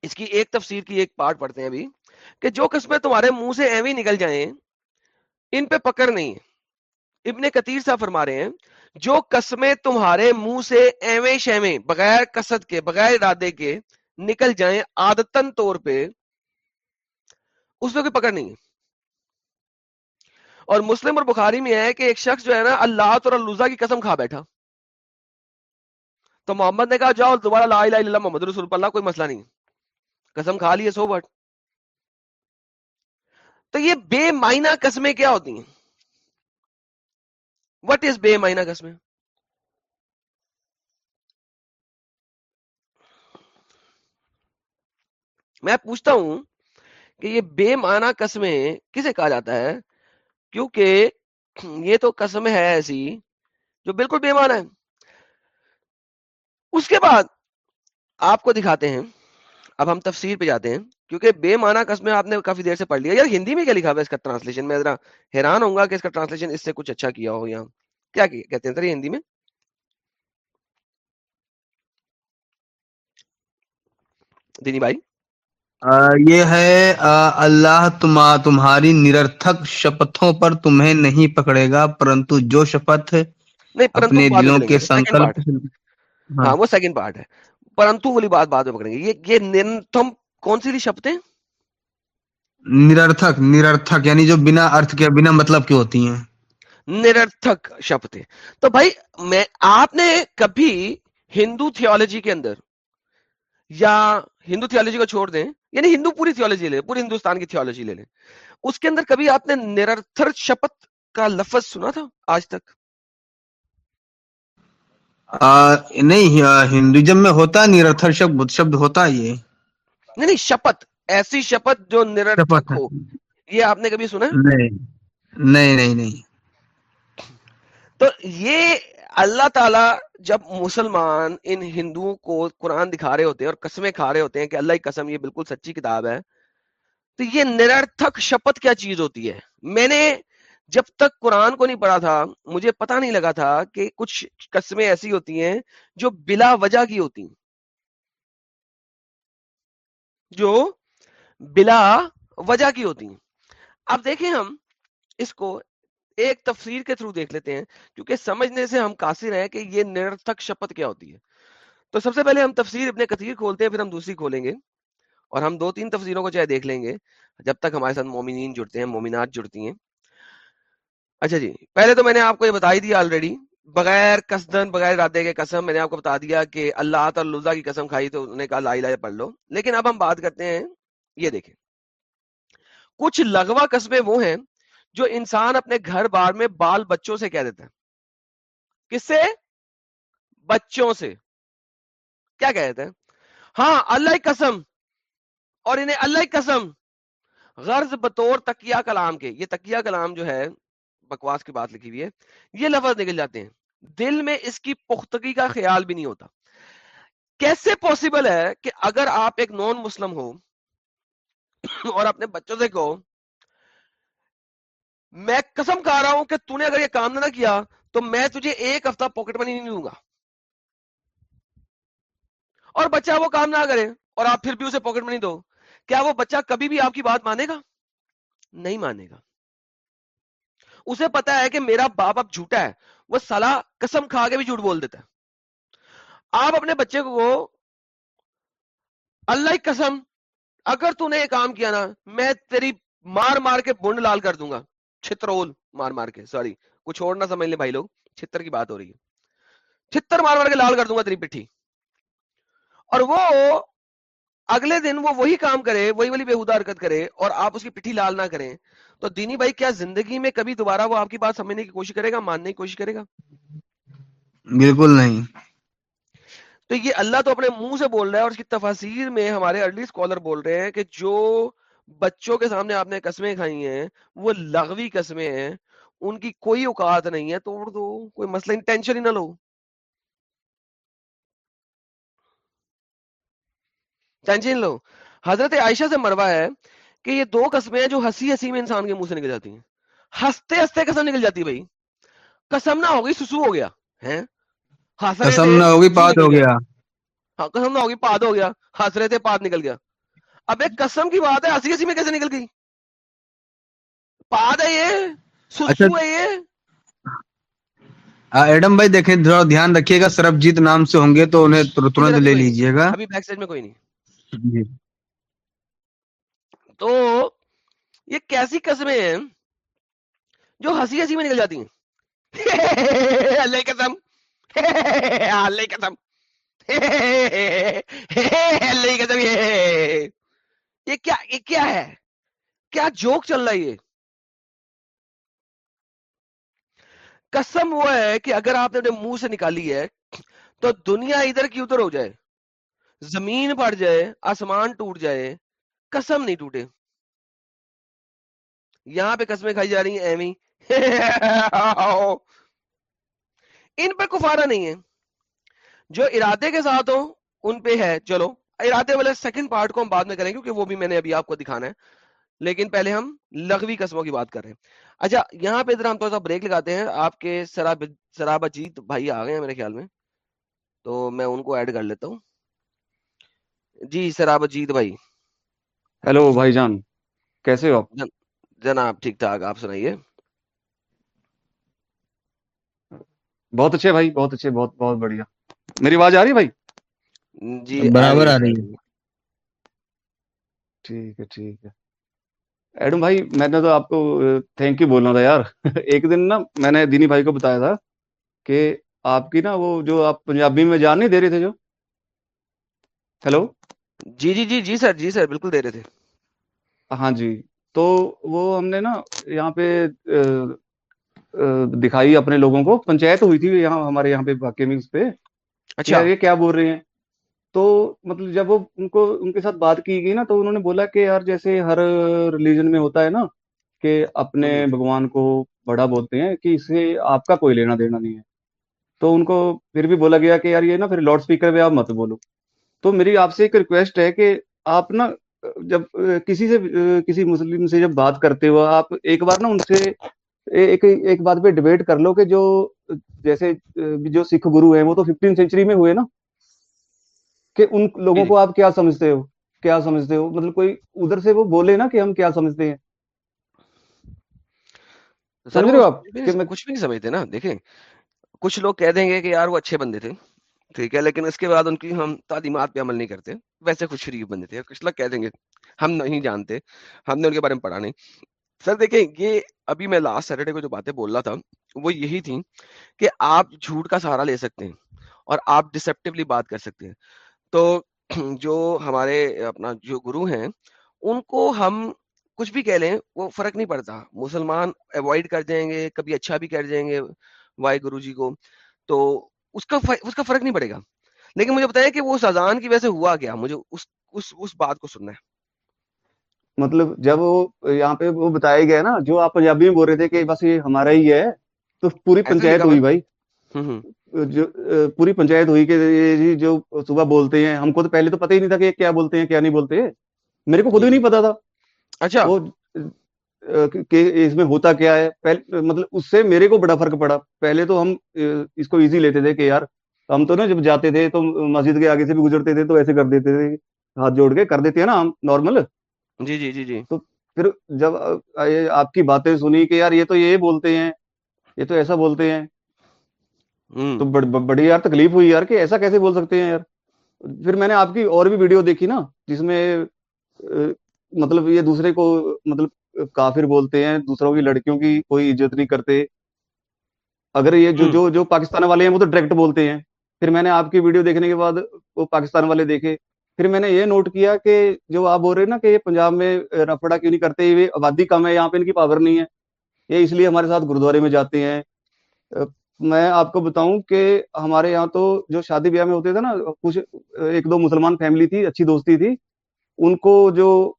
اس کی ایک تفسیر کی ایک پارٹ پڑھتے ہیں ابھی، کہ جو قسمیں تمہارے منہ سے ایوی نکل جائیں، ان پہ پکڑ نہیں۔ ابن کتیر صاحب فرما رہے ہیں، جو قسمیں تمہارے منہ سے ایویں شیویں، بغیر قصد کے، بغیر ارادے کے نکل جائیں عادتن طور پہ، اس میں کوئی پکڑ نہیں۔ اور مسلم اور بخاری میں ہے کہ ایک شخص جو ہے نا، اللہ اور الزا کی قسم کھا بیٹھا۔ تو محمد نے کہا، جاؤ، دوبارہ لا الہ الا اللہ محمد رسول اللہ، کوئی مسئلہ نہیں۔ قسم کھا لیے سو بٹ۔ تو یہ بے معنی قسمیں کیا ہوتی ہیں؟ وٹ از بے معنی قسمیں؟ میں پوچھتا ہوں کہ یہ بے معنی قسمیں کسے کہا جاتا ہے؟ کیونکہ یہ تو قسم ہے ایسی جو بالکل بے معنی ہے۔ اس کے بعد آپ کو دکھاتے ہیں۔ اب ہم تفسیر پہ جاتے ہیں کیونکہ بے معنی قسمیں آپ نے کافی دیر سے پڑھ لیا۔ یار ہندی میں کیا لکھا ہوا اس کا ٹرانسلیشن میں ذرا حیران ہوں گا کہ اس کا ٹرانسلیشن اس سے کچھ اچھا کیا ہو یہاں کیا کہتے ہیں سر ہندی میں؟ دینی بھائی؟ یہ ہے اللہ تمہاری نرتھک شپتوں پر تمہیں نہیں پکڑے گا پرنتو جو شپت اپنے دلوں کے سنکلپ ہاں۔, ہاں وہ سیکنڈ پارٹ ہے۔ پرنتو والی بات بعد میں پکڑیں گے۔ یہ یہ کون سی شبدیں نرتھک نرتھک یعنی جو بنا ارتھ کے بنا مطلب کی ہوتی ہیں۔ نرتھک شبدیں تو بھائی میں آپ نے کبھی ہندو تھیولوجی کے اندر یا ہندو تھیولوجی کو چھوڑ دیں یعنی ہندو پوری تھیولوجی لے پوری ہندوستان کی تھیولوجی لے لیں اس کے اندر کبھی آپ نے نرتھر شپت کا لفظ سنا تھا؟ آج تک؟ نہیں ہندوجم میں ہوتا نرتھر شبد شبد ہوتا یہ۔ نہیں نہیں شپت ایسی شپت جو نرتھک ہو۔ یہ آپ نے کبھی سنا؟ نہیں نہیں نہیں۔ تو یہ اللہ تعالی جب مسلمان ان ہندوؤں کو قرآن دکھا رہے ہوتے ہیں اور قسمیں کھا رہے ہوتے ہیں کہ اللہ کی قسم یہ بالکل سچی کتاب ہے تو یہ نرتھک شپت کیا چیز ہوتی ہے؟ میں نے جب تک قرآن کو نہیں پڑھا تھا، مجھے پتا نہیں لگا تھا کہ کچھ قسمیں ایسی ہوتی ہیں جو بلا وجہ کی ہوتی ہیں۔ جو بلا وجہ کی ہوتی ہیں۔ اب دیکھیں ہم اس کو ایک تفسیر کے تھرو دیکھ لیتے ہیں، کیونکہ سمجھنے سے ہم قاصر ہیں کہ یہ نرتک شپت کیا ہوتی ہے۔ تو سب سے پہلے ہم تفسیر اپنے کثیر کھولتے ہیں، پھر ہم دوسری کھولیں گے اور ہم دو تین تفسیروں کو چاہے دیکھ لیں گے، جب تک ہمارے ساتھ مومنین جڑتے ہیں، مومنات جڑتی ہیں۔ اچھا جی پہلے تو میں نے آپ کو یہ بتائی دیا آلریڈی بغیر قصدن بغیر ارادے کے قسم میں نے آپ کو بتا دیا کہ اللہ تعالیٰ کی قسم کھائی تو انہوں نے کہا لا الہ پڑھ لو لیکن اب ہم بات کرتے ہیں، یہ دیکھیں۔ کچھ لغوا قسمیں وہ ہیں جو انسان اپنے گھر بار میں بال بچوں سے کہہ دیتا ہے۔ کس سے؟ بچوں سے۔ کیا کہہ دیتے ہیں ہاں اللہ قسم۔ اور انہیں اللہ قسم۔ غرض بطور تکیہ کلام کے۔ یہ تکیہ کلام جو ہے بکواس کی بات لکھی ہوئی ہے، یہ لفظ نکل جاتے ہیں۔ دل میں اس کی پختگی کا خیال بھی نہیں ہوتا۔ کیسے پاسبل ہے کہ اگر آپ ایک نان مسلم ہو اور اپنے بچوں سے کہو، میں قسم کھا رہا ہوں کہ تو نے اگر یہ کام نہ کیا تو میں تجھے ایک ہفتہ پاکٹ منی نہیں دوں گا۔ اور بچہ وہ کام نہ کرے اور آپ پھر بھی اسے پاکٹ منی دو، کیا وہ بچہ کبھی بھی آپ کی بات مانے گا؟ نہیں مانے گا۔ اسے پتا ہے کہ میرا باپ اب جھوٹا ہے، وہ سلا قسم کھا کے بھی جھوٹ بول دیتا ہے۔ آپ اپنے بچے کو اللہ کی قسم، اگر تو نے یہ کام کیا نا، میں تیری مار مار کے بنڈ لال کر دوں گا۔ چھترول مار مار کے، سوری، کچھ اور نہ سمجھ لیں بھائی لوگ، چھتر کی بات ہو رہی ہے۔ چھتر مار مار کے لال کر دوں گا تیری پٹھی۔ اور وہ اگلے دن وہ وہی کام کرے وہی والی بےحدہ حرکت کرے اور آپ اس کی پٹھی لال نہ کریں۔ تو دینی بھائی کیا زندگی میں کبھی دوبارہ وہ آپ کی بات سمجھنے کی کوشش کرے گا ماننے کی کوشش کرے گا؟ بالکل نہیں۔ تو یہ اللہ تو اپنے منہ سے بول رہا ہے اور اس کی تفاصیر میں ہمارے ارلی اسکالر بول رہے ہیں کہ جو بچوں کے سامنے آپ نے قسمیں کھائی ہیں وہ لغوی قسمیں ہیں ان کی کوئی اوقات نہیں ہے توڑ دو کوئی مسئلہ ٹینشن ہی نہ لو۔ ٹینشن لو۔ حضرت عائشہ سے مروا ہے کہ یہ دو قسمیں ہیں جو ہنسی ہنسی میں انسان کے منہ سے نکل جاتی ہیں۔ ہنستے ہنستے قسم نکل جاتی بھائی۔ قسم نہ ہوگی سسو ہو گیا ہے قسم نہ ہوگی پاد ہو گیا۔ ہاں قسم نہ ہوگی پاد ہو گیا۔ ہنس رہے تھے پاد نکل گیا۔ اب ایک قسم کی بات ہے ہنسی ہنسی میں کیسے نکل گئی؟ پاد ہے یہ سسو اچھا۔ ہے یہ۔ ایڈم بھائی دیکھیں تھوڑا دھیان رکھیے گا سربجیت نام سے ہوں گے تو انہیں ترنت لے لیجیے گا۔ ابھی بیک سائڈ میں کوئی نہیں۔ جی۔ تو یہ کیسی قسمیں ہیں جو ہنسی ہنسی میں نکل جاتی ہیں؟ اللہ قسم۔ اللہ قسم۔ اللہ قسم یہ۔ یہ کیا یہ کیا ہے؟ کیا جوک چل رہا ہے یہ؟ قسم وہ ہے کہ اگر آپ نے اپنے منہ سے نکالی ہے تو دنیا ادھر کی ادھر ہو جائے۔ زمین پڑ جائے، آسمان ٹوٹ جائے، قسم نہیں ٹوٹے۔ یہاں پہ قسمیں کھائی جا رہی ہیں، ایویں۔ ان پہ کفارہ نہیں ہے۔ جو ارادے کے ساتھ ہو ان پہ ہے۔ چلو، ارادے والے سیکنڈ پارٹ کو ہم بعد میں کریں کیونکہ وہ بھی میں نے ابھی آپ کو دکھانا ہے۔ لیکن پہلے ہم لغوی قسموں کی بات کر رہے ہیں۔ اچھا یہاں پہ ادھر ہم تھوڑا سا بریک لگاتے ہیں۔ آپ کے سراب سراب اجیت بھائی آ گئے ہیں میرے خیال میں۔ تو میں ان کو ایڈ کر لیتا ہوں۔ جی سراب اجیت بھائی۔ ہیلو بھائی جان کیسے ہو آپ؟ جناب ٹھیک ٹھاک آپ سنائیے۔ بہت اچھے بھائی بہت اچھے بہت بہت بڑھیا۔ میری آواز آ رہی ہے بھائی؟ جی برابر آ رہی ہے۔ ٹھیک ہے ٹھیک ہے۔ ایڈم بھائی میں نے تو آپ کو تھینک یو بولنا تھا یار۔ ایک دن نا میں نے دینی بھائی کو بتایا تھا کہ آپ کی نا وہ جو آپ پنجابی میں جان نہیں دے رہے تھے جو؟ ہیلو؟ جی جی جی جی سر جی سر بالکل دے رہے تھے۔ ہاں جی تو وہ ہم نے نا یہاں پہ دکھائی اپنے لوگوں کو۔ پنچایت ہوئی تھی یہاں ہمارے یہاں پہ واقع میں اس پہ۔ اچھا۔ یہ کیا بول رہے ہیں؟ تو مطلب جب وہ ان کو ان کے ساتھ بات کی گئی نا تو انہوں نے بولا کہ یار جیسے ہر ریلیجن میں ہوتا ہے نا کہ اپنے بھگوان کو بڑا بولتے ہیں کہ اس سے آپ کا کوئی لینا دینا نہیں ہے۔ تو ان کو پھر بھی بولا گیا کہ یار یہ نا پھر لاؤڈ اسپیکر پہ آپ مت بولو۔ تو میری آپ سے ایک ریکویسٹ ہے کہ آپ نا جب کسی سے کسی مسلم سے جب بات کرتے ہو آپ ایک بار نا ان سے ایک ایک بات پہ ڈبیٹ کر لو کہ جو جیسے جو سکھ گرو ہیں وہ تو ففٹین سینچری میں ہوئے نا۔ کہ ان لوگوں کو آپ کیا سمجھتے ہو؟ کیا سمجھتے ہو؟ مطلب کوئی ادھر سے وہ بولے نا کہ ہم کیا سمجھتے ہیں۔ سمجھ رہے ہو آپ؟ کچھ بھی نہیں سمجھتے نا دیکھیں۔ کچھ لوگ کہہ دیں گے کہ یار وہ اچھے بندے تھے۔ ٹھیک ہے، لیکن اس کے بعد ان کی ہم تعلیمات پہ عمل نہیں کرتے، ویسے کچھ شریف بندے تھے، کچھ لوگ کہہ دیں گے، ہم نہیں جانتے، ہم نے ان کے بارے میں پڑھا نہیں۔ سر، دیکھیں، یہ ابھی میں لاسٹ سیٹرڈے کو جو باتیں بول رہا تھا، وہ یہی تھی کہ آپ جھوٹ کا سہارا لے سکتے ہیں اور آپ ڈسپٹیولی بات کر سکتے ہیں۔ تو جو ہمارے اپنا جو گرو ہیں، ان کو ہم کچھ بھی کہہ لیں، وہ فرق نہیں پڑتا۔ مسلمان اوائڈ کر جائیں گے، کبھی اچھا بھی کر جائیں گے وائی گرو جی کو۔ تو اس کا اس کا فرق نہیں پڑے گا۔ لیکن مجھے بتایا کہ وہ سزان کی وجہ سے ہوا کیا؟ مجھے اس اس اس بات کو سننا ہے۔ مطلب جب وہ یہاں پہ وہ بتایا گیا نا جو آپ پنجابی میں بول رہے تھے کہ بس یہ ہمارا ہی ہے تو پوری پنچایت ہوئی بھائی۔ جو پوری پنچایت ہوئی کہ جی جو صبح بولتے ہیں ہم کو تو پہلے تو پتہ ہی نہیں تھا کہ کیا بولتے ہیں کیا نہیں بولتے۔ میرے کو خود ہی نہیں پتا تھا۔ اچھا۔ وہ کہ اس میں ہوتا کیا ہے؟ پہلے مطلب اس سے میرے کو بڑا فرق پڑا۔ پہلے تو ہم اس کو ایزی لیتے تھے کہ یار ہم تو نا جب جاتے تھے تو مسجد کے آگے سے بھی گزرتے تھے تو ایسے کر دیتے تھے ہاتھ جوڑ کے کر دیتے ہیں نا ہم نارمل جی جی جی جی۔ تو پھر جب آپ کی باتیں سنی کہ یار یہ تو یہ بولتے ہیں یہ تو ایسا بولتے ہیں۔ تو بڑی یار تکلیف ہوئی یار کہ ایسا کیسے بول سکتے ہیں یار؟ پھر میں نے آپ کی اور بھی ویڈیو دیکھی نا جس میں مطلب یہ دوسرے کو مطلب کافر بولتے ہیں دوسروں کی لڑکیوں کی کوئی عزت نہیں کرتے۔ اگر یہ جو جو جو پاکستان والے ہیں وہ تو ڈائریکٹ بولتے ہیں۔ پھر میں نے آپ کی ویڈیو دیکھنے کے بعد وہ پاکستان والے دیکھے۔ پھر میں نے یہ نوٹ کیا کہ جو آپ بول رہے ہیں نا کہ یہ پنجاب میں رفڑا کیوں نہیں کرتے یہ آبادی کم ہے یہاں پہ ان کی پاور نہیں ہے۔ یہ اس لیے ہمارے ساتھ گرودوارے میں جاتے ہیں۔ میں آپ کو بتاؤں کہ ہمارے یہاں تو جو شادی بیاہ میں ہوتے تھے نا کچھ ایک دو مسلمان فیملی تھی اچھی دوستی تھی۔ ان کو جو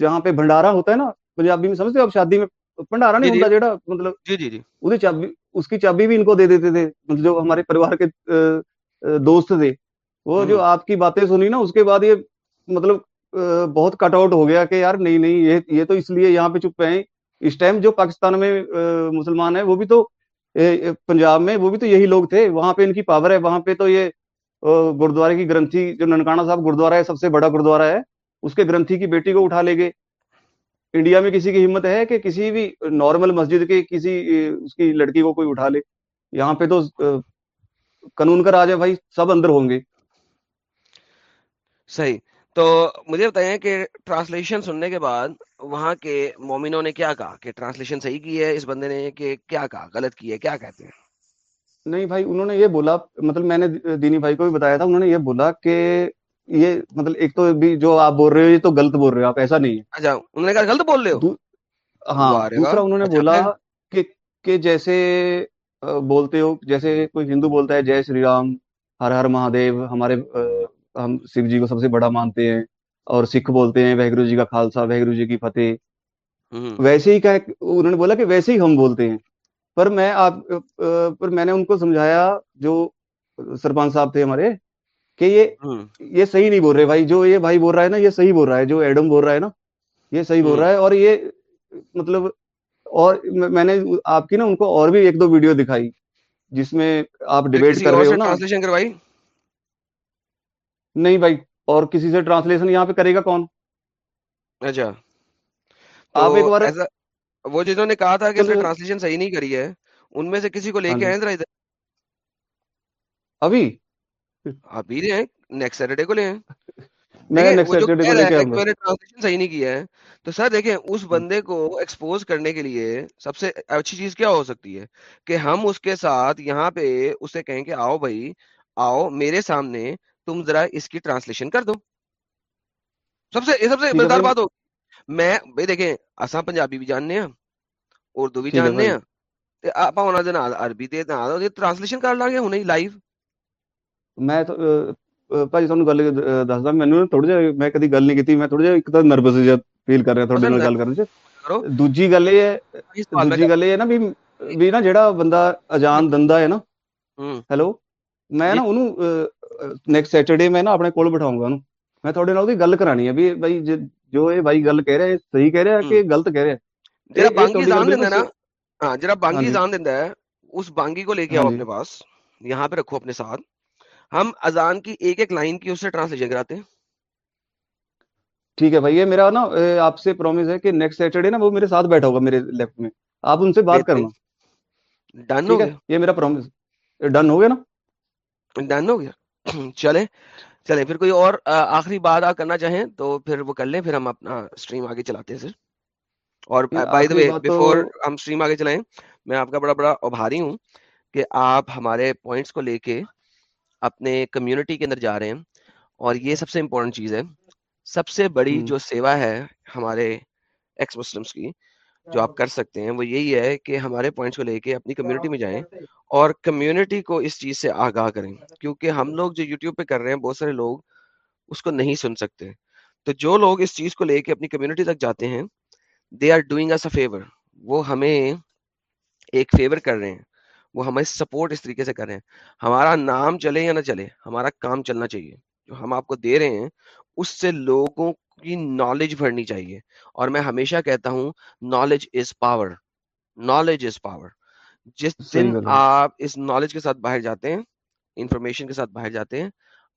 جہاں پہ بھنڈارا ہوتا ہے نا پنجابی میں سمجھتے ہو آپ شادی میں؟ پنڈارا نہیں جی، جی۔ ہوتا جیڑا مطلب جی جی جی۔ اسے چابی اس کی چابی بھی ان کو دے دیتے تھے مطلب جو ہمارے پریوار کے دوست تھے۔ وہ جو آپ کی باتیں سنی نا اس کے بعد یہ مطلب بہت کٹ آؤٹ ہو گیا کہ یار نہیں نہیں یہ یہ تو اس لیے یہاں پہ چپ ہیں اس ٹائم جو پاکستان میں مسلمان ہیں وہ بھی تو پنجاب میں وہ بھی تو یہی لوگ تھے۔ وہاں پہ ان کی پاور ہے وہاں پہ تو یہ گردوارے کی گرنتھی جو ننکانہ صاحب گردوارا ہے سب سے بڑا گردوارا ہے اس کے گرنتھی کی بیٹی کو اٹھا لے گئے۔ انڈیا میں کسی کی ہمت ہے کہ کسی بھی نارمل مسجد کے کسی اس کی لڑکی کو کوئی اٹھا لے؟ یہاں پہ تو قانون کا راج ہے بھائی سب اندر ہوں گے۔ صحیح۔ تو مجھے بتائیں کہ ٹرانسلیشن سننے کے بعد وہاں کے مومنوں نے کیا کہا کہ ٹرانسلیشن صحیح کی ہے اس بندے نے کہ کیا کہا غلط کی ہے کیا کہتے ہیں؟ نہیں بھائی انہوں نے یہ بولا مطلب میں نے دینی بھائی کو بھی بتایا تھا انہوں نے یہ بولا کہ یہ مطلب ایک تو بھی جو آپ بول رہے ہو یہ تو غلط بول رہے ہو آپ ایسا نہیں ہے۔ اچھا انہوں نے کہا غلط بول رہے ہو؟ ہاں دوسرا انہوں نے اچھا، بولا کہ کہ جیسے بولتے ہو جیسے کوئی ہندو بولتا ہے جے شری رام ہر ہر مہادیو ہمارے ہم شیو جی کو سب سے بڑا مانتے ہیں اور سکھ بولتے ہیں وحگرو جی کا خالصہ وحگرو جی کی فتح۔ ویسے ہی کہ انہوں نے بولا کہ ویسے ہی ہم بولتے ہیں۔ پر میں آپ پر میں نے ان کو سمجھایا جو سرپنچ صاحب تھے ہمارے کہ یہ یہ صحیح نہیں بول رہے بھائی جو یہ بھائی بول رہا ہے نا یہ صحیح بول رہا ہے۔ جو ایڈم بول رہا ہے نا یہ صحیح بول رہا ہے۔ اور یہ مطلب اور میں نے آپ کی نا ان کو اور بھی ایک دو ویڈیو دکھائی جس میں آپ ڈبیٹ کر رہے ہو نا۔ نہیں بھائی اور کسی سے ٹرانسلیشن یہاں پہ کرے گا کون؟ اچھا۔ آپ ایک بار وہ جنہوں نے کہا تھا کہ ٹرانسلیشن صحیح نہیں کری ہے ان میں سے کسی کو لے کے ہاں جی۔ ابھی؟ ابھی لے نیکسٹ سیٹرڈے کو لے میں نہیں کیا ہے۔ تو سر دیکھیں اس بندے کو ایکسپوز کرنے کے لیے سب سے اچھی چیز کیا ہو سکتی ہے کہ ہم اس کے ساتھ یہاں پہ اسے کہیں کہ آؤ بھائی آؤ میرے سامنے تم ذرا اس کی ٹرانسلیشن کر دو۔ سب سے سب سے مزدار بات ہو میں بھائی دیکھیں اساں پنجابی بھی جاننے ہیں اردو بھی جاننے ہیں تے آپا انہاں عربی دے نال ٹرانسلیشن کر لانگے ہن ہی لائیو جو گا کہ گلطر کو لے کے ہم اذان کی ایک ایک لائن کی اس سے ٹرانسلیشن کراتے ہیں۔ ٹھیک ہے بھائی میرا نا آپ سے پرومس ہے کہ نیکسٹ سیٹرڈے نا وہ میرے ساتھ بیٹھا ہوگا میرے لیفٹ میں۔ آپ ان سے بات کرنا۔ ڈن ہو گیا۔ یہ میرا پرومس ڈن ہو گیا نا؟ ڈن ہو گیا۔ چلے چلے پھر کوئی اور آخری بات آپ کرنا چاہیں تو پھر وہ کر لیں پھر ہم اپنا اسٹریم آگے چلاتے ہیں سر۔ اور بائی دا وے بیفور ہم اسٹریم آگے چلائیں میں آپ کا بڑا بڑا ابھاری ہوں کہ آپ ہمارے پوائنٹس کو لے کے اپنے کمیونٹی کے اندر جا رہے ہیں۔ اور یہ سب سے امپورٹنٹ چیز ہے۔ سب سے بڑی جو سیوا ہے ہمارے ایکس مسلمس کی جو آپ کر سکتے ہیں وہ یہی ہے کہ ہمارے پوائنٹس کو لے کے اپنی کمیونٹی میں جائیں اور کمیونٹی کو اس چیز سے آگاہ کریں۔ کیونکہ ہم لوگ جو یوٹیوب پہ کر رہے ہیں بہت سارے لوگ اس کو نہیں سن سکتے۔ تو جو لوگ اس چیز کو لے کے اپنی کمیونٹی تک جاتے ہیں they are doing a favour وہ ہمیں ایک فیور کر رہے ہیں۔ وہ ہمیں سپورٹ اس طریقے سے کریں ہمارا نام چلے یا نہ چلے ہمارا کام چلنا چاہیے۔ جو ہم آپ کو دے رہے ہیں اس سے لوگوں کی نالج بڑھنی چاہیے۔ اور میں ہمیشہ کہتا ہوں knowledge is power knowledge is power جس دن آپ اس نالج کے ساتھ باہر جاتے ہیں انفارمیشن کے ساتھ باہر جاتے ہیں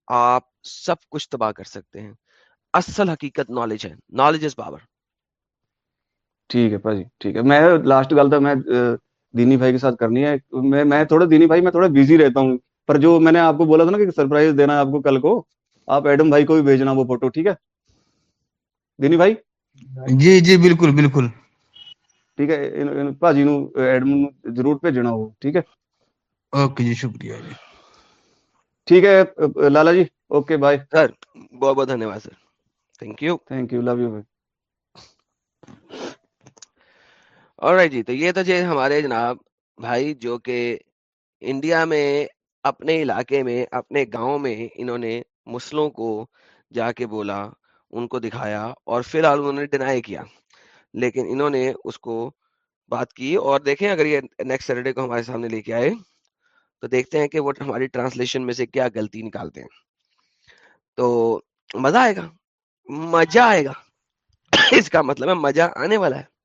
آپ سب کچھ تباہ کر سکتے ہیں۔ اصل حقیقت نالج ہے۔ نالج از پاور ٹھیک ہے پا جی ٹھیک ہے۔ میں لاسٹ گل تو میں دینی بھائی کے ساتھ کرنی ہے میں میں تھوڑا دینی بھائی میں تھوڑا بزی رہتا ہوں پر جو میں نے آپ کو بولا تھا نا کہ سرپرائز دینا ہے آپ کو کل کو آپ ایڈم بھائی کو بھی بھیجنا وہ فوٹو ٹھیک ہے دینی بھائی جی جی بالکل بالکل ٹھیک ہے ਭਾਜੀ ਨੂੰ ਐਡਮ ਨੂੰ ਜ਼ਰੂਰ ਭੇਜਣਾ ਉਹ ਠੀਕ ਹੈ اوکے جی شکریہ جی ٹھیک ہے لالا جی اوکے بائے سر بہت بہت دھنیہ واد sir thank you thank you love you بھائی اور جی تو یہ تو جی ہمارے جناب بھائی جو کہ انڈیا میں اپنے علاقے میں اپنے گاؤں میں انہوں نے مسلموں کو جا کے بولا ان کو دکھایا اور فی الحال انہوں نے ڈینائی کیا لیکن انہوں نے اس کو بات کی اور دیکھیں اگر یہ نیکسٹ سیٹرڈے کو ہمارے سامنے لے کے آئے تو دیکھتے ہیں کہ وہ ہماری ٹرانسلیشن میں سے کیا غلطی نکالتے ہیں تو مزہ آئے گا مزہ آئے گا اس کا مطلب ہے مزہ آنے والا ہے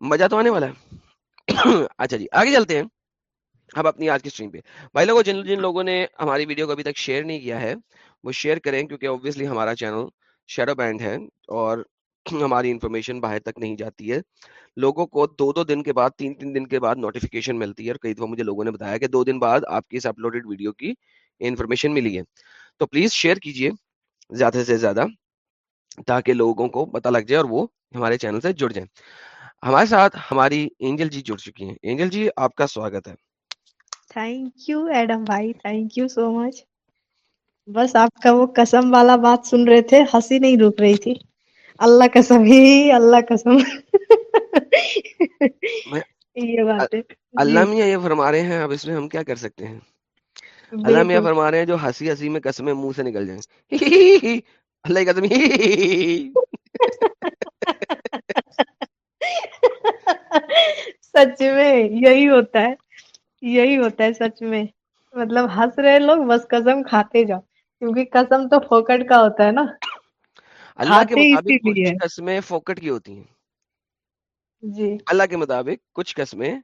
مزہ تو آنے والا ہے۔ اچھا جی آگے چلتے ہیں۔ اب اپنی آج کی اسٹریم پہ۔ بھائی لوگوں، جن جن لوگوں نے ہماری ویڈیو کو ابھی تک شیئر نہیں کیا ہے، وہ شیئر کریں کیونکہ اوبیسلی ہمارا چینل شیڈو بینڈ ہے اور ہماری انفارمیشن باہر تک نہیں جاتی ہے۔ لوگوں کو دو دو دن کے بعد، تین تین دن کے بعد نوٹیفیکیشن ملتی ہے اور کئی دفعہ مجھے لوگوں نے بتایا کہ دو دن بعد آپ کی اس اپلوڈیڈ ویڈیو کی انفارمیشن ملی ہے۔ تو پلیز شیئر کیجیے زیادہ سے زیادہ تاکہ لوگوں کو پتہ لگ جائے اور وہ ہمارے چینل سے جڑ جائیں۔ ہمارے ساتھ ہماری اینجل جی جڑ چکی ہیں۔ اینجل جی آپ کا سواگت ہے۔ تھینک یو ایڈم بھائی تھینک یو سو مچ بس آپ کا وہ قسم والا بات سن رہے تھے ہنسی نہیں رک رہی تھی۔ اللہ قسم ہی اللہ قسم۔ یہ بات ہے۔ اللہ میاں یہ فرما رہے ہیں اب اس میں ہم کیا کر سکتے ہیں؟ اللہ میاں فرما رہے ہیں جو ہنسی ہنسی میں قسمیں منہ سے نکل جائیں۔ اللہ کی قسم۔ سچ میں یہی ہوتا ہے یہی ہوتا ہے سچ میں مطلب ہنس رہے لوگ بس قسم کھاتے جاؤ کیونکہ قسم تو فوکٹ کا ہوتا ہے نا اللہ کے مطابق کچھ قسمیں فوکٹ کی ہوتی ہیں جی اللہ کے مطابق کچھ قسمیں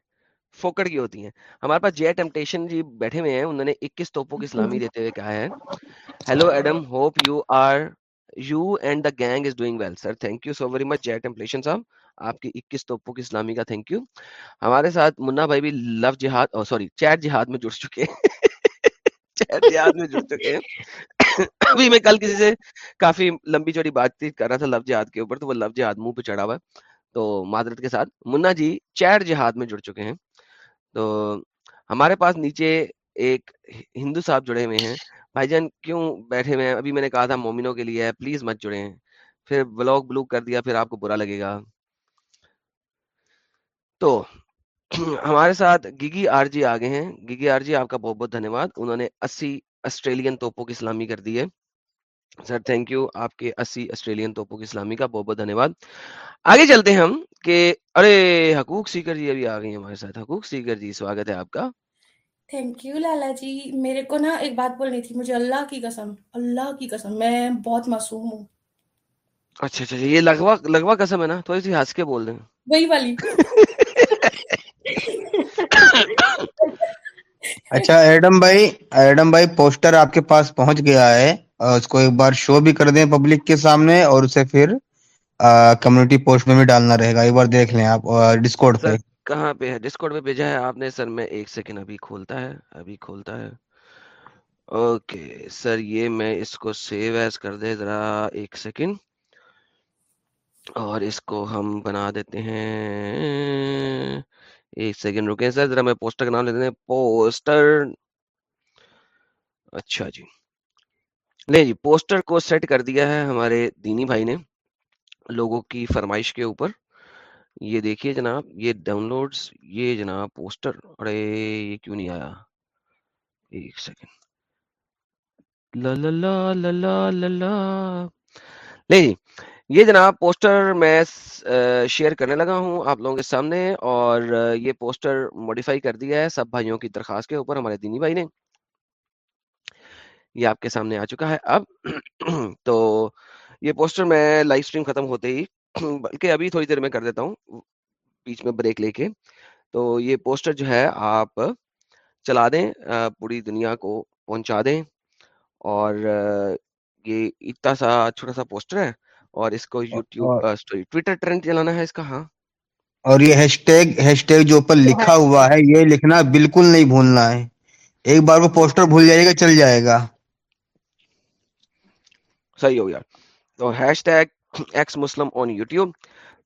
فوکٹ کی ہوتی ہیں ہمارے پاس جے ٹیمپٹیشن جی بیٹھے ہوئے ہیں انہوں نے اکیس توپوں کی اسلامی دیتے ہوئے کہا ہے hello Adam hope you are you and the gang is doing well sir thank you so very much J temptation صاحب آپ کی اکیس توپوں کی اسلامی کا تھینک یو ہمارے ساتھ منا بھائی بھی لو جہاد oh, سوری چیٹ جہاد میں جڑ چکے ہیں۔ چیٹ جہاد میں جڑ چکے ہیں۔ ابھی میں کل کسی سے کافی لمبی چوڑی بات چیت کر رہا تھا لو جہاد کے اوپر، تو وہ لو جہاد منہ پہ چڑھا ہوا ہے۔ تو معذرت کے ساتھ، منا جی چیٹ جہاد میں جڑ چکے ہیں۔ تو ہمارے پاس نیچے ایک ہندو صاحب جڑے ہوئے ہیں۔ بھائی جان، کیوں بیٹھے ہوئے ہیں؟ ابھی میں نے کہا تھا مومنوں کے لیے پلیز مت جڑے ہیں پھر بلاگ بلوک کر دیا، پھر آپ کو برا لگے گا۔ تو ہمارے ساتھ گیگی آر جی آگے ہیں۔ گیگی آر جی آپ کا بہت بہت دھنیہ واد انہوں نے اسی آسٹریلین توپوں کی اسلامی کر دی ہے۔ سر تھینک یو آپ کے اسی آسٹریلین توپوں کی اسلامی کا بہت بہت دھنیہ واد آگے چلتے ہیں ہم کہ ارے حقوق سیکر جی ابھی آ گئی ہمارے ساتھ۔ حقوق سیکر جی سواگت ہے آپ کا۔ تھینک یو لالا جی۔ میرے کو نا ایک بات بولنی تھی مجھے اللہ کی قسم اللہ کی قسم میں بہت معصوم ہوں۔ اچھا اچھا یہ لگوا لگوا قسم ہے نا تھوڑی سی ہنس کے بول دیں۔ وہی والی۔ اچھا ایڈم بھائی ایڈم بھائی پوسٹر آپ کے پاس پہنچ گیا ہے۔ اس کو ایک بار شو بھی کر دیں پبلک کے سامنے اور اسے پھر کمیونٹی پوسٹ میں بھی ڈالنا رہے گا۔ ایک بار دیکھ لیں آپ ڈسکورڈ پہ۔ کہاں پہ ہے؟ ڈسکورڈ پہ بھیجا ہے آپ نے۔ سر میں ایک سیکنڈ ابھی کھولتا ہے ابھی کھولتا ہے۔ اوکے سر یہ میں اس کو سیو ایز کر دے ذرا ایک سیکنڈ اور اس کو ہم بنا دیتے ہیں۔ ایک سیکنڈ رکیں سر ذرا میں پوسٹر کا نام لیتے ہیں پوسٹر اچھا جی لے جی پوسٹر کو سیٹ کر دیا ہے ہمارے دینی بھائی نے لوگوں کی فرمائش کے اوپر یہ دیکھیے جناب یہ ڈاؤن لوڈز یہ جناب پوسٹر ارے یہ کیوں نہیں آیا ایک سیکنڈ لا لا لا لا لا لا لا لے جی یہ جناب پوسٹر میں شیئر کرنے لگا ہوں آپ لوگوں کے سامنے اور یہ پوسٹر موڈیفائی کر دیا ہے سب بھائیوں کی درخواست کے اوپر ہمارے دینی بھائی نے۔ یہ آپ کے سامنے آ چکا ہے اب۔ تو یہ پوسٹر میں لائف سٹریم ختم ہوتے ہی بلکہ ابھی تھوڑی دیر میں کر دیتا ہوں بیچ میں بریک لے کے۔ تو یہ پوسٹر جو ہے آپ چلا دیں پوری دنیا کو پہنچا دیں اور یہ اتنا سا چھوٹا سا پوسٹر ہے۔ اور اس کو یوٹیوب ٹویٹر ٹرینڈ چلانا ہے اس کا ہاں۔ اور یہ ہیش ٹیگ ہیش ٹیگ جو اوپر لکھا ہوا ہے یہ لکھنا بالکل نہیں بھولنا ہے۔ ایک بار وہ پوسٹر بھول جائے گا چل جائے گا۔ صحیح ہو گیا۔ تو hashtag ex Muslim on YouTube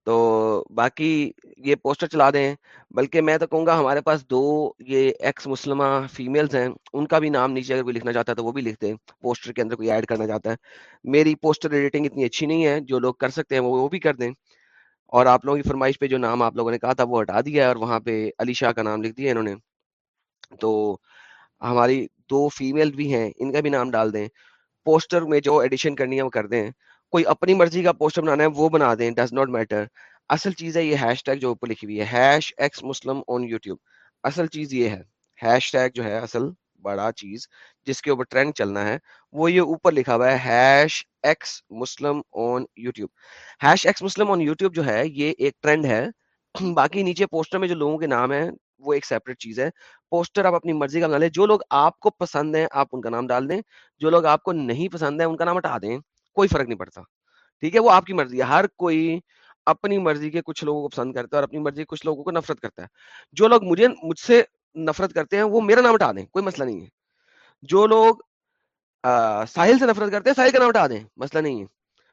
تو باقی یہ پوسٹر چلا دیں۔ بلکہ میں تو کہوں گا ہمارے پاس دو یہ ایکس مسلمہ فیمیلز ہیں، ان کا بھی نام نیچے اگر کوئی لکھنا چاہتا ہے تو وہ بھی لکھ دیں۔ پوسٹر کے اندر کوئی ایڈ کرنا چاہتا ہے۔ میری پوسٹر ایڈیٹنگ اتنی اچھی نہیں ہے، جو لوگ کر سکتے ہیں وہ وہ بھی کر دیں۔ اور آپ لوگوں کی فرمائش پہ جو نام آپ لوگوں نے کہا تھا وہ ہٹا دیا ہے اور وہاں پہ علی شاہ کا نام لکھ دیا انہوں نے۔ تو ہماری دو فیمیل بھی ہیں، ان کا بھی نام ڈال دیں۔ پوسٹر میں جو ایڈیشن کرنی ہے وہ کر دیں۔ کوئی اپنی مرضی کا پوسٹر بنانا ہے، وہ بنا دیں ڈز ناٹ میٹر اصل چیز ہے یہ ہیش ٹیگ جو اوپر لکھی ہوئی ہے hash ex Muslim on YouTube اصل چیز یہ ہے ہیش ٹیگ جو ہے اصل بڑا چیز جس کے اوپر ٹرینڈ چلنا ہے، وہ یہ اوپر لکھا ہوا ہے hash ex Muslim on YouTube hash ex Muslim on YouTube جو ہے، یہ ایک ٹرینڈ ہے۔ باقی نیچے پوسٹر میں جو لوگوں کے نام ہیں، وہ ایک سیپریٹ چیز ہے۔ پوسٹر آپ اپنی مرضی کا بنا لیں۔ جو لوگ آپ کو پسند ہیں، آپ ان کا نام ڈال دیں۔ جو لوگ آپ کو نہیں پسند ہے ان کا نام ہٹا دیں۔ کوئی فرق نہیں پڑتا، ٹھیک ہے، وہ آپ کی مرضی ہے، ہر کوئی اپنی مرضی کے کچھ لوگوں کو پسند کرتا ہے اور اپنی مرضی کچھ لوگوں کو نفرت کرتا ہے۔ جو لوگ مجھے، مجھ سے نفرت کرتے ہیں، وہ میرا نام ہٹا دیں، کوئی مسئلہ نہیں ہے۔ جو لوگ ساحل سے نفرت کرتے ہیں، ساحل کا نام ہٹا دیں، مسئلہ نہیں ہے۔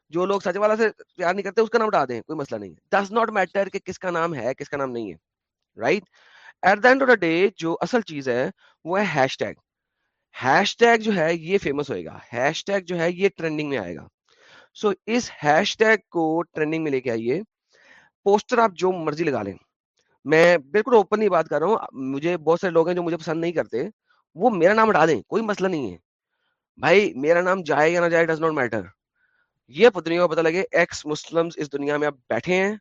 جو لوگ سچ والا سے پیار نہیں کرتے، اس کا نام ہٹا دیں، کوئی مسئلہ نہیں ہے۔ ڈز ناٹ میٹر کہ کس کا نام ہے، کس کا نام نہیں ہے right at the end of the day جو اصل چیز ہے، وہ ہے ہیش ٹیگ ہیش ٹیگ جو ہے، یہ فیمس ہوئے گا۔ ہیش ٹیگ جو ہے، یہ ٹرینڈنگ میں آئے گا۔ سو اس ہیش ٹیگ کو ٹرینڈنگ میں لے کے آئیے. پوسٹر آپ جو مرضی لگا لیں. میں بالکل اوپنلی بات کر رہا ہوں. مجھے بہت سارے لوگ ہیں جو مجھے پسند نہیں کرتے. وہ میرا نام ہٹا دیں. کوئی مسئلہ نہیں ہے. بھائی، میرا نام جائے یا نہ جائے ڈز ناٹ میٹر یہ پتنی کو پتہ لگے ایکس مسلم اس دنیا میں آپ بیٹھے ہیں.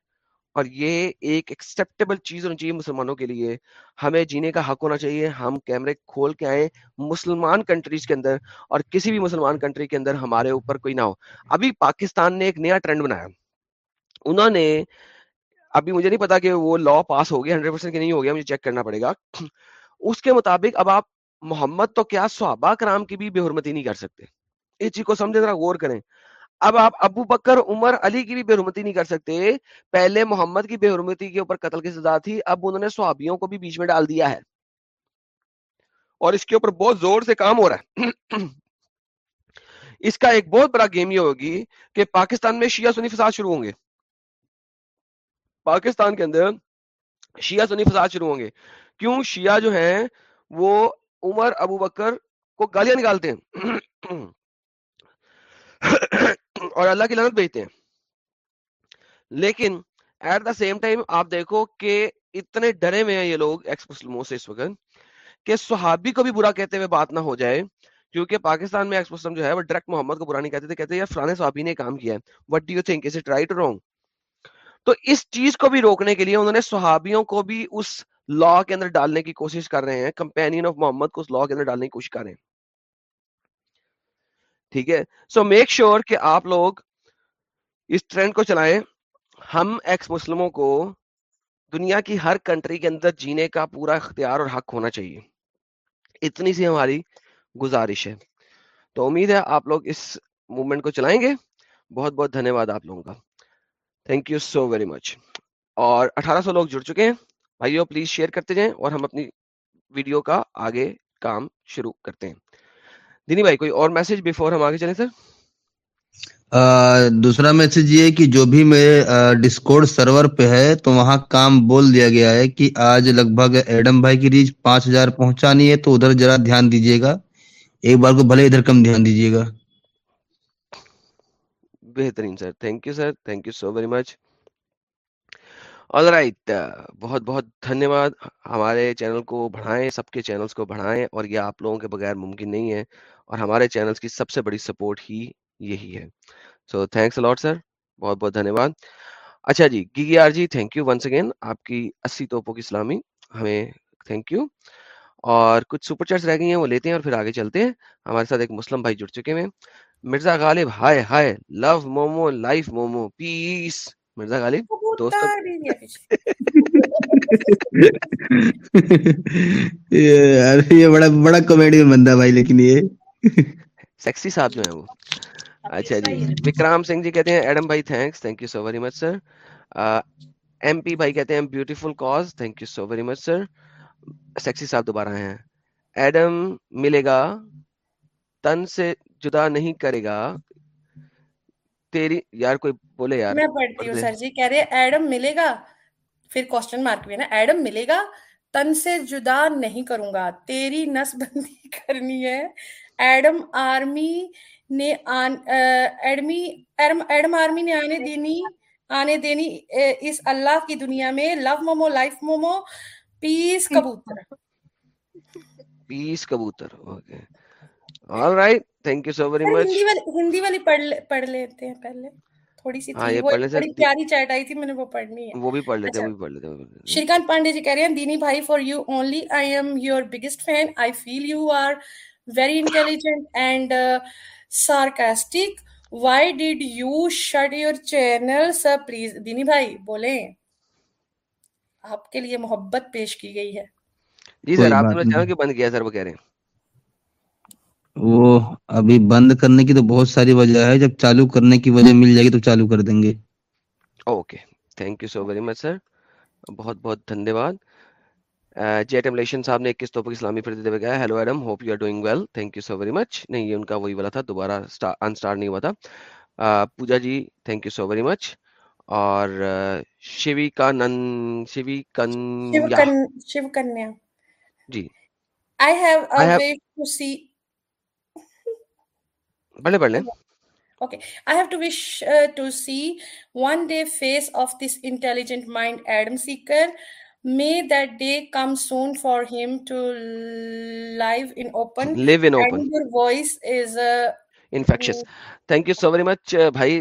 اور یہ ایک ایکسپٹیبل چیز ہونی چاہیے مسلمانوں کے لیے۔ ہمیں جینے کا حق ہونا چاہیے، ہم کیمرے کھول کے آئیں مسلمان کنٹریز کے اندر اور کسی بھی مسلمان کنٹری کے اندر ہمارے اوپر کوئی نہ ہو۔ ابھی پاکستان نے ایک نیا ٹرینڈ بنایا۔ انہوں نے، ابھی مجھے نہیں پتا کہ وہ لا پاس ہو گیا ہنڈریڈ پرسینٹ کہ نہیں ہو گیا، مجھے چیک کرنا پڑے گا۔ اس کے مطابق اب آپ محمد تو کیا صحابہ کرام کی بھی بے حرمتی نہیں کر سکتے۔ اس چیز کو سمجھے، ذرا غور کریں۔ اب آپ ابو بکر، عمر، علی کی بھی بے حرمتی نہیں کر سکتے۔ پہلے محمد کی بے حرمتی کے اوپر قتل کی سزا تھی، اب انہوں نے صحابیوں کو بھی بیچ میں ڈال دیا ہے۔ اور اس کے اوپر بہت زور سے کام ہو رہا ہے۔ اس کا ایک بہت بڑا گیم یہ ہوگی کہ پاکستان میں شیعہ سنی فساد شروع ہوں گے۔ پاکستان کے اندر شیعہ سنی فساد شروع ہوں گے۔ کیوں؟ شیعہ جو ہیں، وہ عمر، ابو بکر کو گالیاں نکالتے ہیں۔ اور اللہ کی لانت بھیجتے ہیں۔ لیکن ایٹ دا سیم ٹائم آپ دیکھو کہ اتنے ڈرے ہوئے ہیں یہ لوگ ایکس مسلموں سے اس وقت کہ صحابی کو بھی برا کہتے ہوئے بات نہ ہو جائے۔ کیونکہ پاکستان میں ایکس مسلم جو ہے وہ ڈائریکٹ محمد کو برا نہیں کہتے تھے، کہتے ہیں فلانے صحابی نے کام کیا ہے۔ What do you think is it right wrong تو اس چیز کو بھی روکنے کے لیے انہوں نے صحابیوں کو بھی اس لا کے اندر ڈالنے کی کوشش کر رہے ہیں۔ کمپینین آف محمد کو اس لا کے اندر ڈالنے کی کوشش کر رہے ہیں۔ ٹھیک ہے؟ سو میک شیور کہ آپ لوگ اس ٹرینڈ کو چلائیں۔ ہم ایکس مسلموں کو دنیا کی ہر کنٹری کے اندر جینے کا پورا اختیار اور حق ہونا چاہیے۔ اتنی سی ہماری گزارش ہے۔ تو امید ہے آپ لوگ اس موومنٹ کو چلائیں گے۔ بہت بہت دھنیہ واد آپ لوگوں کا۔ Thank you so very much اور اٹھارہ سو لوگ جڑ چکے ہیں۔ بھائیو پلیز شیئر کرتے جائیں اور ہم اپنی ویڈیو کا آگے کام شروع کرتے ہیں۔ دینی بھائی کوئی اور میسج بیفور ہم آگے چلیں سر دوسرا میسج یہ کہ جو بھی میرے ڈسکورڈ سرور پہ ہے تو وہاں کام بول دیا گیا ہے کہ آج لگ بھگ ایڈم بھائی کی ریچ پانچ ہزار پہنچانی ہے تو ادھر ذرا دھیان دیجیے گا۔ ایک بار کو بھلے ادھر کم دھیان دیجیے گا۔ بہترین sir thank you sir thank you so very much all right بہت بہت دھنیہ واد ہمارے چینل کو بڑھائیں سب کے چینلز کو بڑھائیں اور یہ آپ لوگوں کے بغیر ممکن نہیں ہے۔ اور ہمارے چینلز کی سب سے بڑی سپورٹ ہی یہی ہے۔ سو تھینکس الاٹ سر بہت بہت دھنیہ واد اچھا جی گی آر جی تھینک یو ونس اگین آپ کی اسی توپوں کی اسلامی ہمیں تھینک یو اور کچھ سپر چیٹس رہ گئی ہیں وہ لیتے ہیں اور پھر آگے چلتے ہیں۔ ہمارے ساتھ ایک مسلم بھائی جڑ چکے ہیں۔ مرزا غالب ہائے ہائے love momo life momo peace Mirza Ghalib دوست یہ بڑا بڑا کامیڈی بندہ بھائی لیکن یہ سیکسی صاحب جو ہیں وہ اچھا جی وکرام سنگھ جی کہتے ہیں ایڈم بھائی thanks thank you so very much sir M P بھائی کہتے ہیں beautiful cause thank you so very much sir sexy صاحب دوبارہ آئے ہیں ایڈم ملے گا تن سے جدا نہیں کرے گا تیری یار کوئی بولے یار میں پڑھتی پڑھ ہوں سر جی کہہ رہے ایڈم ملے گا پھر کوشچن مارک بھی ہے نا ایڈم ملے گا تن سے جدا نہیں کروں گا تیری نس بندی کرنی ہے ایڈم آرمی نے ایڈم ایڈم آرمی نے آنے دینی آنے دینی اس اللہ کی دنیا میں. Love momo life momo peace کبوتر پیس کبوتر okay all right thank you so very much Hindi والی پڑھ لیتے ہیں پہلے تھوڑی سی تھی وہ بڑی پیاری چیٹ آئی تھی میں نے وہ پڑھنی ہے وہ بھی پڑھ لیتے ہیں وہ بھی پڑھ لیتے ہیں وہ بھی پڑھ لیتے ہیں شریکانت پانڈے جی کہہ رہے ہیں دینی بھائی for you only I am your biggest fan I feel you are very intelligent and sarcastic why did you shut your channel sir please دینی بھائی بولیں آپ کے لیے محبت پیش کی گئی ہے جی سر آپ نے نہیں چینل کیوں بند کیا سر وہ کہہ رہے ہیں وہ ابھی بند کرنے کی تو بہت ساری وجہ ہے۔ جب چالو کرنے کی وجہ مل جائے گی تو چالو کر دیں گے۔ Okay thank you so very much sir بہت بہت دھنیہ واد جے ٹیملیشن صاحب نے اکیس توپک اسلامی پھر دیتے ہوئے کہا hello Adam hope you are doing well thank you so very much نہیں یہ ان کا وہی والا تھا دوبارہ انسٹارٹ نہیں ہوا تھا۔ Puja ji thank you so very much اور شیوی کا نن شیوی کن شیو کنیا۔ جی۔ I have I have to see پڑھ لیں پڑھ لیں Okay, I have to wish uh, to see one day face of this intelligent mind, Adam Seeker. May that day come soon for him to live in open. Live in open your voice is infectious thank you so very much بھائی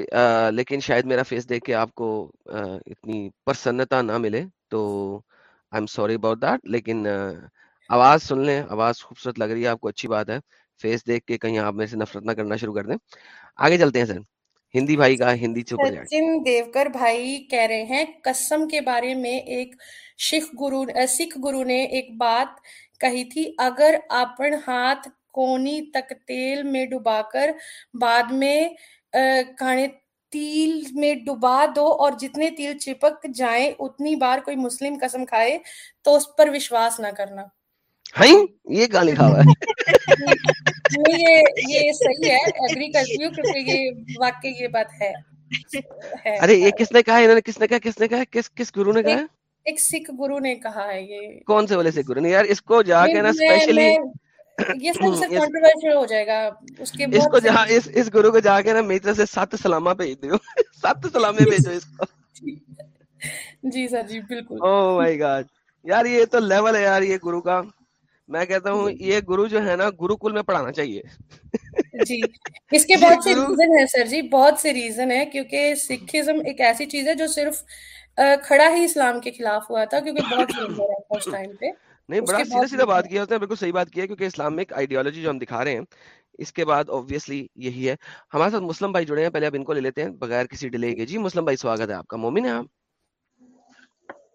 لیکن شاید میرا فیس دیکھ کے آپ کو اتنی پرسنتا نہ ملے تو I am sorry about that لیکن آواز سن لیں آواز خوبصورت لگ رہی ہے آپ کو اچھی بات ہے فیس دیکھ کے کہیں آپ میرے سے نفرت نہ کرنا شروع کر دیں آگے چلتے ہیں سر ہندی بھائی کا ہندی سچن دیوکر بھائی کہہ رہے ہیں قسم کے بارے میں ایک سکھ گرو سکھ گرو نے ایک بات کہی تھی اگر اپن ہاتھ کونی تک تیل میں ڈبا کر بعد میں کھانے تیل میں ڈبا دو اور جتنے تیل چپک جائیں اتنی بار کوئی مسلم قسم کھائے تو اس پر وشواس نہ کرنا۔ ہاں یہ کہاں لکھا ہوا ہے۔ یہ یہ صحیح ہے ایگری کرتی ہوں کیونکہ یہ واقعی یہ بات ہے۔ ارے یہ کس نے کہا؟ انہوں نے کس نے کہا؟ کس نے کہا؟ کس کس گرو نے کہا ایک سکھ گرو نے کہا ہے یہ کون سے والے سے گرو نے؟ یار اس کو جا کے نا اسپیشلی میں- یہ سب سے کنٹروورشل ہو جائے گا۔ اس کے اس کو بہت جہاں اس اس گرو کو جا کے نا میری طرف سے سات سلامہ بھیج دیو۔ سات سلامے بھیجو اس کو۔ جی سر جی بالکل۔ او مائی گاڈ یار یہ تو لیول ہے یار یہ گرو کا۔ میں کہتا ہوں یہ گرو جو ہے نا گرو کل میں پڑھانا چاہیے۔ جی اس کے بہت سے ریزن ہیں سر جی بہت سے ریزن ہیں کیونکہ سکھزم ایک ایسی چیز ہے جو صرف کھڑا ہی اسلام کے خلاف ہوا تھا کیونکہ بہت اس ٹائم پہ۔ نہیں اس بڑا سیدھا سیدھا بات کیا ہوتا ہے بالکل صحیح بات کیا ہے کیونکہ اسلامک آئیڈیالوجی جو ہم دکھا رہے ہیں اس کے بعد obviously یہی ہے۔ ہمارے ساتھ مسلم بھائی جڑے ہیں پہلے آپ ان کو لے لیتے ہیں بغیر کسی ڈیلے کے۔ جی مسلم بھائی سواگت ہے آپ کا۔ مومن ہے آپ؟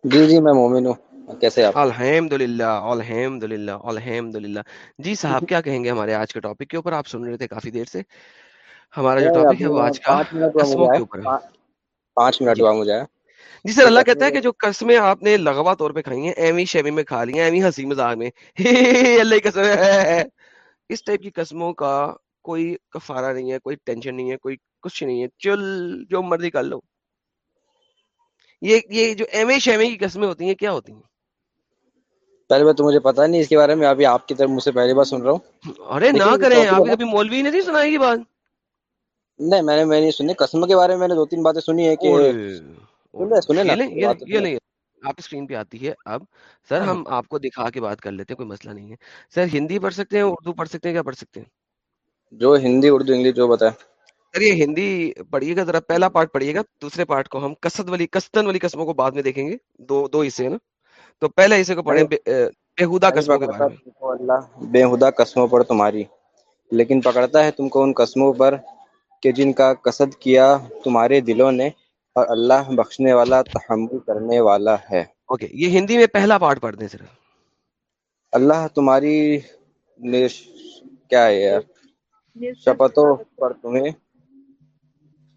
جی جی میں مومن ہوں۔ کیسے آپ؟ الحمد للہ الحمد للہ الحمد للہ جی صاحب کیا کہیں گے ہمارے آج کے ٹاپک کے اوپر؟ آپ سن رہے تھے کافی دیر سے۔ ہمارا جو ٹاپک ہے وہ آج کا پانچ منٹ ہوا مجھے جی۔ جی سر اللہ کہتا ہے کہ جو قسمیں آپ نے لغوا طور پہ کھائی ہیں ایوی شیوی میں کھا لی ہیں ایوی ہنسی مزاق میں اللہ کی قسم۔ ہے اس ٹائپ کی قسموں کا کوئی کفارہ نہیں ہے کوئی ٹینشن نہیں ہے کوئی کچھ نہیں ہے۔ چل جو مرضی کر لو۔ یہ یہ جو ایوی شیوی کی قسمیں ہوتی ہیں کیا ہوتی ہیں؟ پہلے بات تو مجھے پتا نہیں اس کے بارے میں ابھی آپ کی طرف مجھ سے پہلی بار سن رہا ہوں۔ ارے نہ کریں آپ کبھی مولوی نے نہیں سنائی یہ بات؟ نہیں میں نے میں نہیں سنی قسم کے بارے میں میں نے دو تین باتیں سنی ہے کہ یہ آپ اسکرین پہ آتی ہے۔ اب سر ہاں۔ ہم آپ کو دکھا کے بات کر لیتے ہیں کوئی مسئلہ نہیں ہے۔ سر ہندی پڑھ سکتے ہیں اردو پڑھ سکتے ہیں کیا پڑھ سکتے ہیں؟ جو ہندی اردو انگلش جو بتائے سر یہ ہندی پڑھیے گا ذرا پہلا پارٹ پڑھیے گا دوسرے پارٹ کو ہم کسد والی کستن والی قسموں کو بعد میں دیکھیں گے۔ دو دو حصے ہیں نا۔ تو پہلے حصے کو پڑھیں بےہودہ قسموں کے بارے میں۔ اللہ قسموں پر تمہاری۔ لیکن پکڑتا ہے تم کو ان قسموں پر کہ جن کا قصد کیا تمہارے دلوں نے اور اللہ بخشنے والا تحمل کرنے والا ہے۔ اوکے یہ ہندی میں پہلا پارٹ پڑھ دیں صرف۔ اللہ تمہاری نش... کیا ہے یار؟ شپتوں پر تمہیں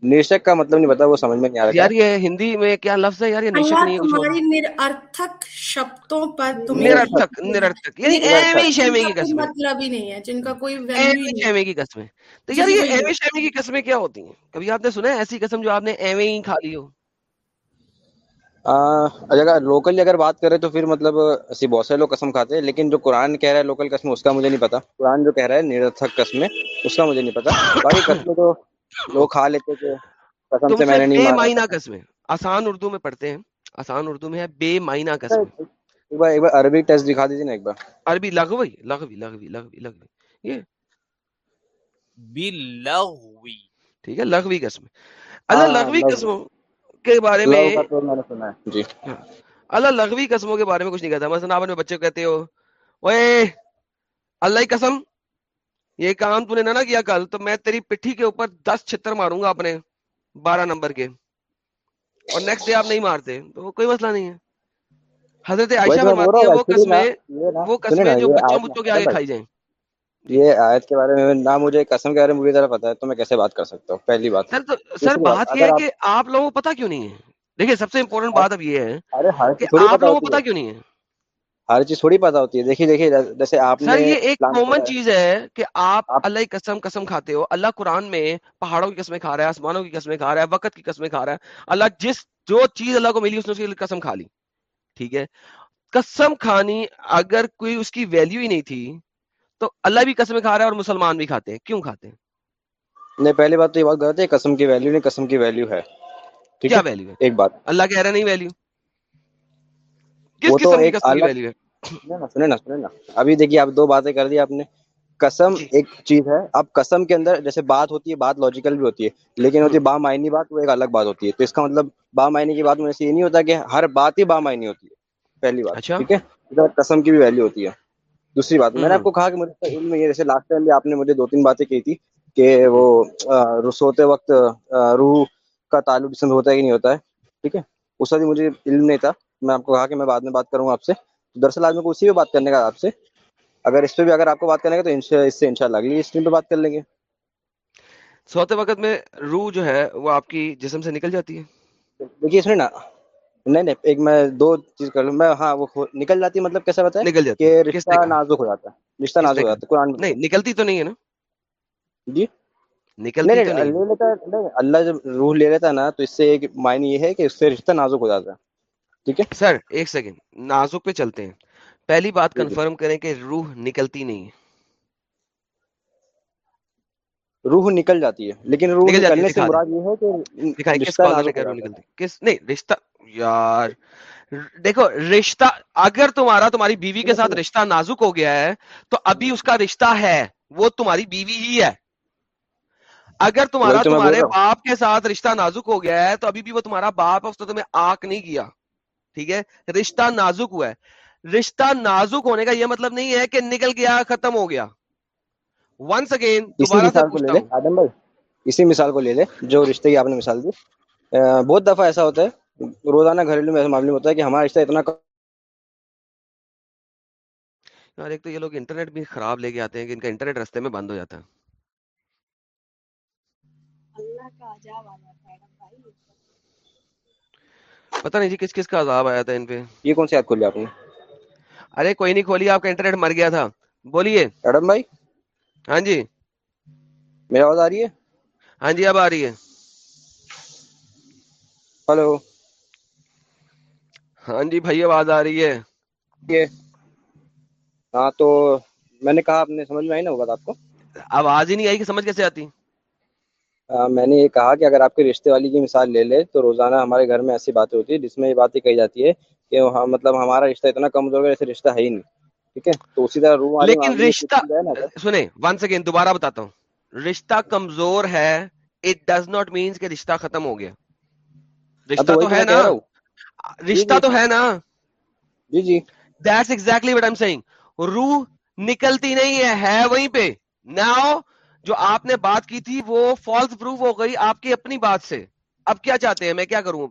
نیشک کا مطلب نہیں پتا وہ سمجھ میں نہیں آ رہا۔ یار یہ ہندی میں کیا لفظ ہے؟ یار یہ نیشک نہیں کچھ ہماری نرارتھک شبدوں پر نرارتھک نرارتھک یعنی شیمی کی مطلب ہی نہیں ہے جن کا کوئی ویلیو نہیں کی تو یار یہ شیمی کی قسمیں کیا ہوتی ہیں؟ کبھی آپ نے سنا ہے ایسی قسم جو آپ نے ایویں ہی کھا لی ہو؟ اگر لوکل اگر بات کرے تو پھر مطلب ایسی بہت سارے لوگ قسم کھاتے ہیں لیکن جو قرآن کہہ رہا ہے لوکل قسم اس کا مجھے نہیں پتا۔ قرآن جو کہہ رہا ہے نرتھک قسم اس کا مجھے نہیں پتا۔ باقی قسمیں تو لوگ کھا لیتے تھے قسم سے میں نے نہیں قسمیں آسان اردو میں پڑھتے ہیں۔ آسان اردو میں ہے بے ایک بار ایک بار عربی ٹیسٹ دکھا دیجیے نا ایک بار۔ عربی لغوی لغوی لغوی لغوی لغوی۔ یہ۔ ٹھیک ہے لغوی قسم اللہ ہاں، لغوی قسموں کے بارے میں جی۔ ہاں۔ اللہ لغوی قسموں کے بارے میں کچھ نہیں کہتا مثلا آپ بچے کو کہتے ہو۔ اللہ کی قسم۔ یہ کام تھی نہ کیا کل تو میں تیری پٹھی کے اوپر دس چھتر ماروں گا اپنے بارہ نمبر کے۔ اور نیکسٹ ڈے آپ نہیں مارتے تو کوئی مسئلہ نہیں ہے۔ حضرت عائشہ فرماتی وہ قسمیں وہ قسمیں جو بچوں بچوں کے آگے کھائی جائیں۔ جی۔ یہ آیت کے بارے میں نہ مجھے قسم کے بارے میں ذرا پتا ہے تو میں کیسے بات کر سکتا ہوں؟ پہلی بات۔ سر تو سر بات یہ ہے کہ آپ لوگوں کو پتا کیوں نہیں ہے؟ دیکھیں سب سے امپورٹنٹ ہاں، بات اب یہ ہے کہ آپ لوگوں کو پتا کیوں نہیں ہے؟ ہر چیز تھوڑی پتا ہوتی ہے۔ دیکھیے دیکھیے جیسے آپ سر یہ ایک کامن چیز ہے کہ آپ اللہ کی قسم قسم کھاتے ہو۔ اللہ قرآن میں پہاڑوں کی قسمیں کھا رہا ہے آسمانوں کی قسمیں کھا رہا ہے وقت کی قسمیں کھا رہا ہے۔ اللہ جس جو چیز اللہ کو ملی اس نے قسم کھا لی۔ ٹھیک ہے؟ قسم کھانی اگر کوئی اس کی ویلیو ہی نہیں تھی تو اللہ بھی قسمیں کھا رہا ہے اور مسلمان بھی کھاتے ہیں۔ کیوں کھاتے ہیں؟ نہیں پہلی بات تو یہ بات غلط ہے۔ قسم کی ویلیو نہیں قسم کی ویلیو ہے۔ کیا ویلیو ہے؟ ایک بات۔ اللہ کہہ رہا نہیں ویلیو کس قسم کی قسم کی ویلیو ہے؟ نا نا ابھی دیکھیے آپ دو باتیں کر دی آپ نے۔ قسم جی۔ ایک چیز ہے اب قسم کے اندر جیسے بات ہوتی ہے بات لوجیکل بھی ہوتی ہے لیکن ہوتی ہے با معنی بات وہ ایک الگ بات ہوتی ہے۔ تو اس کا مطلب با معنی کی بات میں سے یہ نہیں ہوتا کہ ہر بات ہی با معنی ہوتی ہے پہلی بات۔ اچھا۔ ٹھیک ہے؟ قسم کی بھی ویلیو ہوتی ہے۔ دوسری بات میں نے آپ کو کہا کہ مجھے علم یہ جیسے لاسٹ ٹائم بھی آپ نے مجھے دو تین باتیں کہی تھی کہ وہ سوتے وقت روح کا تعلق جسم ہوتا ہے کہ نہیں ہوتا ہے۔ ٹھیک ہے؟ اس کا بھی مجھے علم نہیں تھا۔ میں آپ کو کہا کہ میں بعد میں بات کروں گا آپ سے۔ دراصل آج میں کو اسی پہ بات کرنے کا آپ سے۔ اگر اس پہ بھی اگر آپ کو بات کرنے کا تو اس سے انشاءاللہ اگلی اسٹریم پہ بات کر لیں گے۔ سوتے وقت میں روح جو ہے وہ آپ کی جسم سے نکل جاتی ہے۔ دیکھیے اس میں نا نہیں نہیں ایک میں دو چیز کر لوں۔ میں ہاں وہ نکل جاتی ہے مطلب کیسا بتا ہے نکل جاتی کہ رشتہ نازک ہو جاتا ہے۔ رشتہ نازک ہو جاتا ہے قرآن نہیں نکلتی تو نہیں ہے نا۔ جی؟ نکلتی تو نہیں اللہ جب روح لے لیتا ہے نا تو اس سے ایک معنی یہ ہے کہ اس سے رشتہ نازک ہو جاتا ہے۔ ٹھیک ہے؟ سر ایک سیکنڈ نازک پہ چلتے ہیں۔ پہلی بات جی، جی۔ کنفرم کریں کہ روح نکلتی نہیں روح نکل جاتی ہے لیکن روح نکلنے سے مراد یہ ہے کہ نہیں رشتہ یار دیکھو رشتہ اگر تمہارا تمہاری بیوی کے ساتھ رشتہ نازک ہو گیا ہے تو ابھی اس کا رشتہ ہے وہ تمہاری بیوی ہی ہے۔ اگر تمہارا تمہارے باپ کے ساتھ رشتہ نازک ہو گیا ہے تو ابھی بھی وہ تمہارا باپ ہے اس نے تمہیں آنکھ نہیں کیا۔ ٹھیک ہے؟ رشتہ نازک ہوا ہے۔ رشتہ نازک ہونے کا یہ مطلب نہیں ہے کہ نکل گیا ختم ہو گیا۔ ونس اگین اسی مثال کو لے لے جو رشتے کی آپ نے مثال دی۔ بہت دفعہ ایسا ہوتا ہے روزانہ گھریلو میں معاملے میں ہوتا ہے کہ ہمارا رشتہ اتنا یار ایک تو یہ لوگ انٹرنیٹ بھی خراب لے کے آتے ہیں کہ ان کا انٹرنیٹ رستے میں بند ہو جاتا ہے۔ پتہ نہیں جی کس کس کا عذاب آیا تھا ان پہ۔ یہ کون سی یاد کھولی آپ نے؟ ارے کوئی نہیں کھولی آپ کا انٹرنیٹ مر گیا تھا۔ بولیے۔ ایڈم بھائی؟ ہاں جی۔ میری آواز آ رہی ہے؟ ہاں جی اب آ رہی ہے۔ ہلو۔ ہاں جی بھائی آواز آ رہی ہے۔ ہاں تو میں نے کہا آپ نے سمجھ میں آئی نا وہ بات آپ کو؟ آواز ہی نہیں آئی کہ سمجھ کیسے آتی؟ میں نے یہ کہا کہ اگر آپ کے رشتے والی کی مثال لے لے تو روزانہ ہمارے گھر میں ایسی باتیں ہوتی ہے جس میں یہ باتیں کہی جاتی ہے کہ مطلب ہمارا رشتہ اتنا کمزور ہے جیسے رشتہ ہے ہی نہیں ٹھیک ہے؟ تو اسی طرح روح لیکن رشتہ سنیں ونس اگین دوبارہ بتاتا ہوں۔ رشتہ کمزور ہے اٹ ڈز ناٹ مینس کہ رشتہ ختم ہو گیا۔ رشتہ تو ہے نا۔ جی، رشتہ جی۔ تو ہے نا۔ جی جی۔ That's exactly what I'm saying روح نکلتی نہیں ہے ہے وہیں پہ۔ ناؤ جو آپ نے بات کی تھی وہ فالس پروف ہو گئی آپ کی اپنی بات سے۔ اب کیا چاہتے ہیں؟ میں کیا کروں؟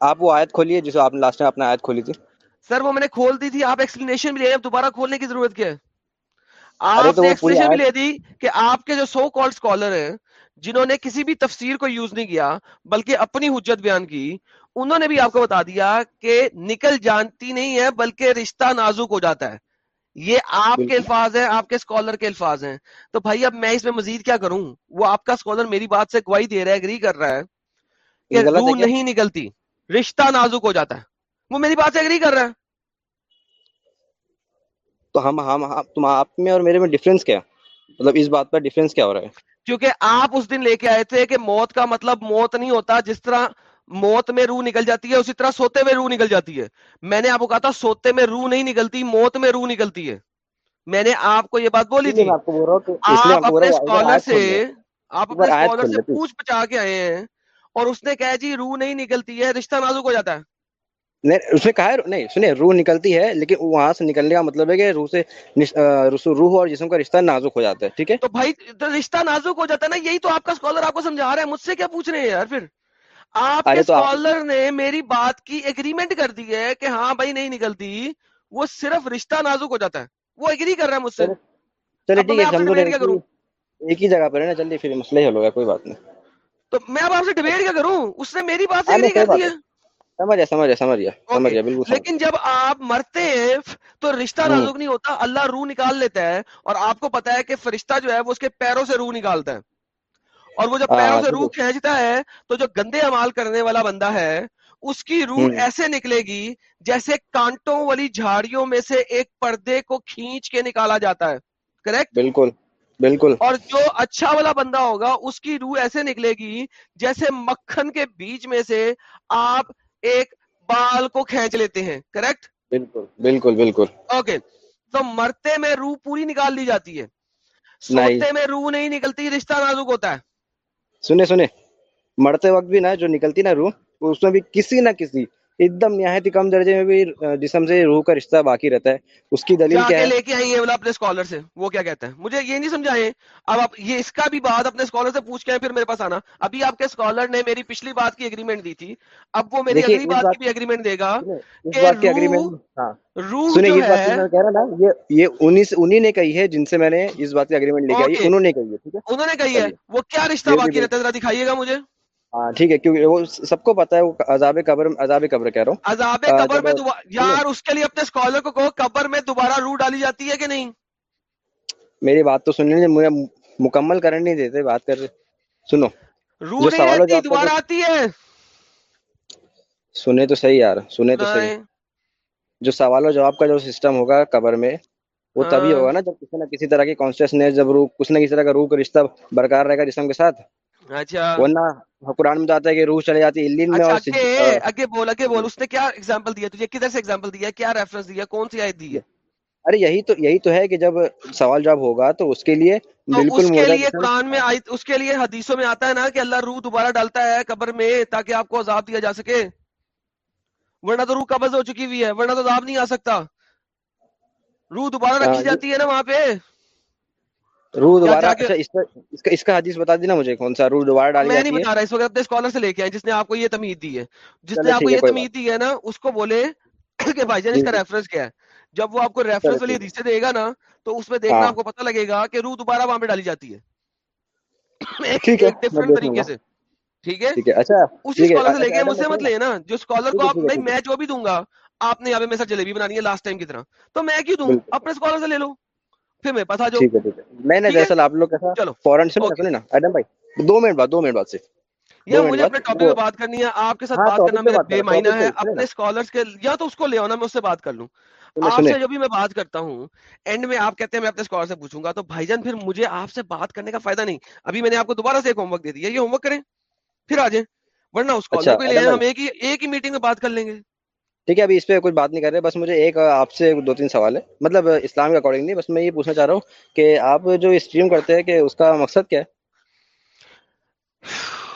آپ وہ آیت کھولیے جسے آپ نے لاسٹ ٹائم اپنا آیت کھولی تھی۔ سر وہ میں نے کھول دی تھی آپ ایکسپلینیشن بھی لے رہے دوبارہ کھولنے کی ضرورت کیا ہے؟ آپ نے ایکسپلینیشن بھی لے دی کہ آپ کے جو سو کال اسکالر ہیں جنہوں نے کسی بھی تفسیر کو یوز نہیں کیا بلکہ اپنی حجت بیان کی انہوں نے بھی آپ کو بتا دیا کہ نکل جانتی نہیں ہے بلکہ رشتہ نازک ہو جاتا ہے۔ یہ آپ کے الفاظ ہیں آپ کے اسکالر کے الفاظ ہیں۔ تو بھائی اب میں اس میں مزید کیا کروں؟ وہ آپ کا اسکالر میری بات سے گواہی دے رہا ہے اگری کر رہا ہے کہ روح نہیں نکلتی رشتہ نازک ہو جاتا ہے۔ وہ میری بات سے اگری کر رہا ہے۔ تو ہم ہم ہم- تم آپ میں اور میرے میں ڈفرینس کیا؟ مطلب اس بات پر ڈفرینس کیا ہو رہا ہے؟ کیونکہ آپ اس دن لے کے آئے تھے کہ موت کا مطلب موت نہیں ہوتا جس طرح موت میں روح نکل جاتی ہے اسی طرح سوتے میں روح نکل جاتی ہے۔ میں نے آپ کو کہا تھا سوتے میں روح نہیں نکلتی موت میں روح نکلتی ہے۔ میں نے آپ کو یہ بات بولی تھی۔ آپ اپنے اسکالر سے آپ اپنے اسکالر سے پوچھ پچا کے آئے ہیں اور اس نے کہا جی روح نہیں نکلتی ہے رشتہ نازک ہو جاتا ہے۔ نہیں اس نے کہا نہیں سنیں روح نکلتی ہے لیکن وہاں سے نکلنے کا مطلب ہے کہ روح سے روح اور جسم کا رشتہ نازک ہو جاتا ہے ٹھیک ہے؟ تو بھائی رشتہ نازک ہو جاتا ہے نا یہی تو آپ کا اسکالر آپ کو سمجھا رہا ہے مجھ سے کیا پوچھ رہے ہیں یار پھر؟ آپ کے اسکالر نے میری بات کی ایگریمنٹ کر دی ہے کہ ہاں بھائی نہیں نکلتی وہ صرف رشتہ نازک ہو جاتا ہے۔ وہ ایگری کر رہا ہے مجھ سے۔ چلے ٹھیک ہے کروں؟ ایک ہی جگہ پر ہے نا جلدی پھر مسئلہ ہی حل ہوگا کوئی بات نہیں۔ تو میں اب آپ سے ڈبیٹ کیا کروں؟ اس نے میری بات ایگری کر دی ہے۔ ہے سمجھ گیا سمجھ گیا سمجھ گیا سمجھ اوکے گیا بالکل لیکن جب آپ مرتے ہیں تو رشتہ نازک نہیں ہوتا اللہ روح نکال لیتا ہے اور آپ کو پتا ہے کہ فرشتہ جو ہے وہ اس کے پیروں سے روح نکالتا ہے۔ اور وہ جب پیروں سے روح کھینچتا ہے تو جو گندے امال کرنے والا بندہ ہے اس کی روح ایسے نکلے گی جیسے کانٹوں والی جھاڑیوں میں سے ایک پردے کو کھینچ کے نکالا جاتا ہے۔ کریکٹ بالکل بالکل۔ اور جو اچھا والا بندہ ہوگا اس کی روح ایسے نکلے گی جیسے مکھن کے بیچ میں سے آپ ایک بال کو کھینچ لیتے ہیں۔ کریکٹ بالکل بالکل بالکل۔ اوکے تو مرتے میں روح پوری نکال دی جاتی ہے۔ سوتے میں روح نہیں نکلتی رشتہ نازک ہوتا ہے۔ سنے سنے۔ مرتے وقت بھی نا جو نکلتی نا روح اس میں بھی کسی نہ کسی ایک دم نہایت ہی کم درجے میں بھی جسم سے روح کا رشتہ باقی رہتا ہے۔ اس کی دلیل کیا ہے؟ لے کے آئیے والا اپنے اسکالر سے۔ وہ کیا کہتا ہے مجھے یہ نہیں سمجھائیں اب آپ یہ اس کا بھی بات اپنے اسکالر سے پوچھ کے آئیں، پھر میرے پاس آنا۔ ابھی آپ کے اسکالر نے میری پچھلی بات کی اگریمنٹ دی تھی۔ اب وہ میری اگلی بات کی بھی اگریمنٹ دے گا کہ اگریمنٹ ہاں۔ روح سنیں بات میں کہہ رہا نا یہ یہ انہی نے کہی ہے جن سے میں نے اس بات کی اگریمنٹ لے کے آئی۔ انہوں نے کہی ہے ٹھیک ہے؟ انہوں نے کہی ہے۔ وہ کیا رشتہ باقی رہتا ہے؟ ذرا دکھائیے گا مجھے۔ ہاں ٹھیک ہے کیونکہ وہ سب کو پتا ہے وہ عذاب قبر عذاب قبر کہہ رہا ہوں۔ عذاب قبر میں یار اس کے لیے اپنے اسکالر کو کہو قبر میں دوبارہ روح ڈالی جاتی ہے کہ نہیں؟ میری بات تو سننے نہیں مجھے مکمل کرنے نہیں دیتے بات کر سنو روح نہیں رہتی دوبارہ آتی ہے۔ سنے تو صحیح یار سنے تو صحیح۔ جو سوال و جواب کا جو سسٹم ہوگا قبر میں وہ تبھی ہاں۔ ہوگا نا جب کسی نہ کسی طرح کی کانشیسنیس جب روح کچھ نہ کسی طرح کا روح کا رشتہ برقرار رہے گا جسم کے ساتھ۔ اچھا۔ ورنہ قرآن میں آتا ہے کہ روح چلے جاتی ہے میں اچھا اور. اگے بول اگے بول اس نے کیا ایگزامپل دیا؟ تجھے کدھر سے ایگزامپل دیا؟ کیا ریفرنس دیا؟ کون سی آیت دی ہے؟ ارے یہی تو یہی تو ہے کہ جب سوال جواب ہوگا تو اس کے لیے بالکل اس کے مردہ لیے جسم قرآن میں آیت اس کے لیے حدیثوں میں آتا ہے نا کہ اللہ روح دوبارہ ڈالتا ہے قبر میں تاکہ آپ کو عذاب دیا جا سکے۔ ورنہ تو روح قبض ہو چکی ہوئی ہے ورنہ تو عذاب نہیں آ سکتا۔ روح دوبارہ ہاں، رکھی جاتی ہے نا وہاں پہ۔ روح دوبارہ اچھا اس کا اس کا حدیث بتا دینا مجھے کون سا روح دوبارہ ڈالی میں نہیں جاتی ہے بتا رہا اس وقت اپنے اسکالر سے لے کے آئے جس نے آپ کو یہ تمید دی ہے۔ جس نے آپ کو یہ تمید دی ہے نا اس کو بولے کہ بھائی جان جی اس کا جی۔ ریفرنس کیا ہے؟ جب وہ آپ کو ریفرنس والی حدیث دے گا نا تو اس میں دیکھنا ہاں۔ آپ کو پتہ لگے گا کہ روح دوبارہ وہاں پہ ڈالی جاتی ہے۔ ٹھیک ہے میں ڈفرنٹ طریقے سے۔ ٹھیک ہے؟ ٹھیک ہے اچھا اسی اسکالر سے لے اچھا کے ایڈم مجھ میں سے مت لینا جو اسکالر کو آپ میں جو بھی دوں گا آپ نے یہاں پہ میرے ساتھ جلیبی بنانی ہے لاسٹ ٹائم کی طرح۔ تو میں کیوں دوں؟ اپنے اسکالر سے لے لو۔ پھر میرے پاس آ جاؤ۔ ٹھیک ہے ہے۔ دراصل آپ لوگ کیسا چلو۔ فوراً سنیں نا اوکے سنیں نا ایڈم بھائی دو منٹ بعد دو منٹ بعد صرف یا مجھے اپنے ٹاپک پہ بات کرنی ہے۔ آپ کے ساتھ ہاں بات کرنا میرا بے معنی ہے۔ اپنے اسکالرس کے یا تو اس کو لے آنا میں اس سے بات کر لوں۔ آپ سے جب بھی میں بات کرتا ہوں اینڈ میں آپ کہتے ہیں میں اپنے اسکالر سے پوچھوں گا۔ تو بھائی جان پھر مجھے آپ سے بات کرنے کا فائدہ نہیں۔ ابھی میں نے آپ کو دوبارہ سے ایک ہوم ورک دے دیا یہ ہوم ورک کریں۔ پھر آ جائیں۔ ورنہ اس اچھا کو لے آئیں ہم ایک ہی ایک ہی میٹنگ میں بات کر لیں گے۔ ٹھیک ہے ابھی اس پہ کوئی بات نہیں کر رہے بس مجھے ایک آپ سے دو تین سوال ہے مطلب اسلام کے اکارڈنگ نہیں بس میں یہ پوچھنا چاہ رہا ہوں کہ آپ جو اسٹریم کرتے ہیں کہ اس کا مقصد کیا ہے؟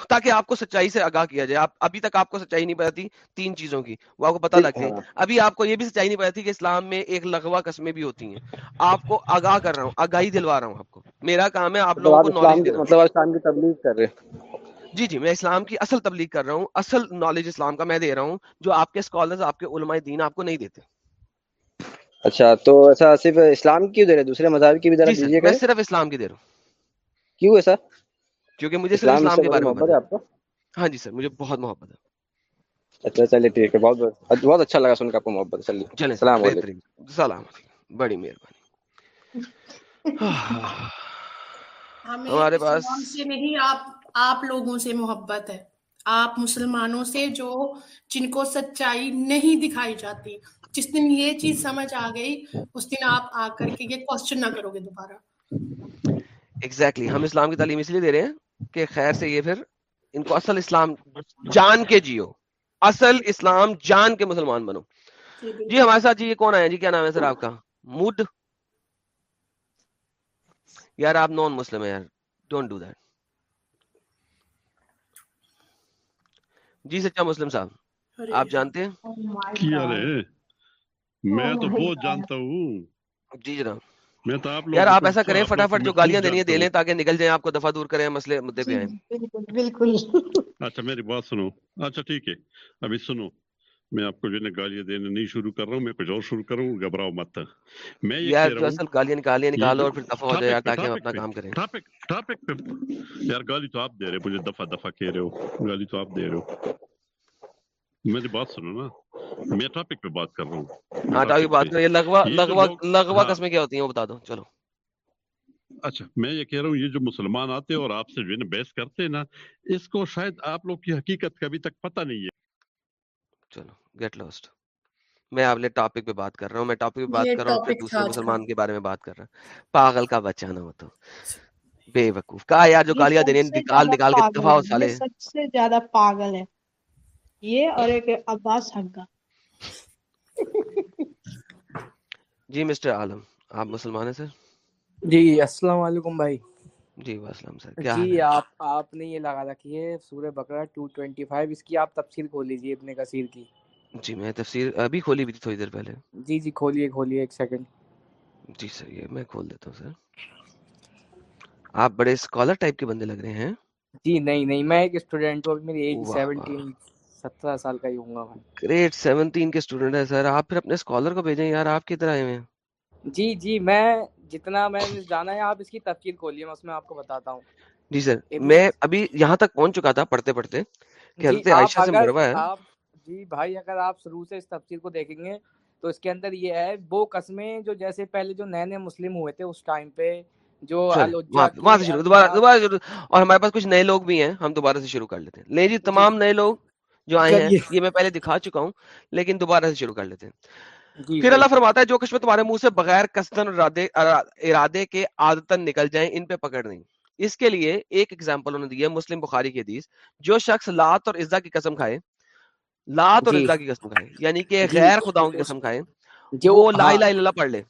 تاکہ آپ کو سچائی سے آگاہ کیا جائے۔ آپ ابھی تک آپ کو سچائی نہیں پتا تھی تین چیزوں کی۔ وہ آپ کو پتہ لگ گئی۔ ہاں۔ ابھی آپ کو یہ بھی سچائی نہیں پتا تھی کہ اسلام میں ایک لغوا قسمیں بھی ہوتی ہیں۔ آپ کو آگاہ کر رہا ہوں آگاہی دلوا رہا ہوں آپ کو۔ میرا کام ہے آپ لوگوں کو نالج مطلب اسلام کی تبلیغ کر رہے ہیں۔ جی جی میں اسلام کی اصل تبلیغ کر رہا ہوں اصل نالج اسلام کا میں دے رہا ہوں جو آپ کے اسکالرز آپ کے علماء دین آپ کو نہیں دیتے۔ اچھا تو ایسا صرف اسلام کی کیوں دے رہے دوسرے مذاہب کی بھی ذرا جی دیجیے میں صرف اسلام کی دے رہا ہوں۔ کیوں ایسا؟ کیونکہ مجھے صرف اسلام اسلام کے بارے میں محبت ہے آپ کو؟ ہاں جی سر مجھے بہت محبت ہے۔ اچھا چلیے ٹھیک ہے بہت بہت بہت اچھا لگا سن کے آپ کو محبت چلیے چلیں السلام علیکم۔ سلام بڑی مہربانی۔ ہمیں ہمارے پاس اسلام سے نہیں آپ آپ لوگوں سے محبت ہے۔ آپ مسلمانوں سے جو جن کو سچائی نہیں دکھائی جاتی، جس دن یہ چیز سمجھ آ گئی، اس دن آپ آ کر کے یہ کوشچن نہ کرو گے دوبارہ۔ ایگزیکٹلی ہم اسلام کی تعلیم اس لیے دے رہے ہیں کہ خیر سے یہ پھر ان کو اصل اسلام جان کے جیو۔ اصل اسلام جان کے مسلمان بنو۔ جی جی ہمارے ساتھ جی یہ کون آیا جی کیا نام ہے سر آپ کا؟ موڈ یار، آپ نان مسلم ہیں یار۔ ڈونٹ ڈو دیٹ جی سچا مسلم صاحب آپ جانتے ہیں؟ Oh میں Oh تو my بہت. جانتا ہوں۔ جی جناب۔ میں تو آپ یار آپ ایسا کریں فٹافٹ جو گالیاں دینی جانتا دے لیں تاکہ نکل جائیں آپ کو دفعہ دور کریں مسئلے مدے پہ جی آئیں۔ بالکل بالکل۔ اچھا میری بات سنو۔ اچھا ٹھیک ہے۔ ابھی سنو۔ میں آپ کو جو ہے گالیاں دینے نہیں شروع کر رہا ہوں میں کچھ اور شروع کروں گھبراؤ مت۔ میں یہ کہہ رہا ہوں گالیاں نکالیاں یہ نکالو اور پھر دفعہ ہو جائے تاکہ ہم اپنا کام کریں۔ ٹاپک ٹاپک پہ۔ یار گالی تو آپ دے رہے مجھے دفعہ دفعہ کہہ رہے ہو۔ گالی تو آپ دے رہے ہو۔ میری بات سنو نا۔ میں ٹاپک پہ بات کر رہا ہوں۔ ہاں ٹاپک بات کریں یہ لغوا لغوا لغوا ہاں۔ قسمیں کیا ہوتی ہیں وہ بتا دو چلو۔ اچھا میں یہ کہہ رہا ہوں یہ جو مسلمان آتے ہیں اور آپ سے جو ہے نا بحث کرتے ہیں نا اس کو شاید آپ لوگ کی حقیقت کا ابھی تک پتہ نہیں ہے۔ چلو۔ گیٹ لاسٹ میں آپ ٹاپک پہ بات کر رہا ہوں میں ٹاپک پہ بات کر رہا ہوں پھر دوسرے کا۔ مسلمان کے بارے میں بات کر رہا ہوں۔ پاگل کا بچہ نہ ہو تو۔ بے وقوف کہا یار جو گالیاں دینی نکال نکال کے دفاع سالے۔ سب سے زیادہ پاگل ہے۔ یہ اور ایک عباس حقا جی مسٹر عالم آپ مسلمان ہیں سر؟ جی السلام علیکم بھائی۔ جی واسلام سر۔ کیا جی ہے؟ آپ آپ نے یہ لگا رکھی ہے سورہ بقرہ 225 اس کی آپ تفسیر کھول لیجیے ابن کثیر کی۔ جی میں تفسیر ابھی کھولی بھی تھی تھوڑی دیر پہلے۔ جی جی کھولیے کھولیے ایک سیکنڈ جی سر یہ میں کھول دیتا ہوں سر۔ آپ بڑے اسکالر ٹائپ کے بندے لگ رہے ہیں۔ جی نہیں نہیں میں ایک اسٹوڈنٹ ہوں میری ایج واہ واہ۔ سیونٹین سترہ سال کا ہی ہوں گا میں۔ گریٹ سیونٹین کے اسٹوڈنٹ ہیں سر۔ آپ پھر اپنے اسکالر کو بھیجیں یار آپ کدھر آئے ہوئے ہیں؟ جی جی میں جتنا میں جانا ہے آپ اس کی تفسیر کھولیے میں اس میں آپ کو بتاتا ہوں۔ جی سر میں ابھی یہاں تک پہنچ چکا تھا پڑھتے پڑھتے۔ کہ جی حضرت عائشہ سے مروا ہے۔ آپ جی بھائی اگر آپ شروع سے اس تفسیر کو دیکھیں گے تو اس کے اندر یہ ہے وہ قسمیں جو جیسے پہلے جو نئے نئے مسلم ہوئے تھے اس ٹائم پہ جو وہاں سے شروع دوبارہ دوبارہ شروع اور ہمارے پاس کچھ نئے لوگ بھی ہیں ہم دوبارہ سے شروع کر لیتے ہیں۔ لے جی جی۔ تمام نئے لوگ جو آئے ہیں یہ میں پہلے دکھا چکا ہوں لیکن دوبارہ سے شروع کر لیتے ہیں۔ جی پھر اللہ فرماتا ہے جو کچھ میں تمہارے منہ سے بغیر اور ارادے ارادے کے عادتن نکل جائیں ان پہ پکڑ نہیں۔ اس کے لیے ایک ایگزامپل انہوں نے دی ہے مسلم بخاری کی حدیث جو شخص لات اور عزا کی قسم کھائے لات اور جی۔ عزا کی قسم کھائے یعنی کہ جی غیر خداؤں کی قسم کھائے جو وہ لا ہاں الہ الا اللہ پڑھ لے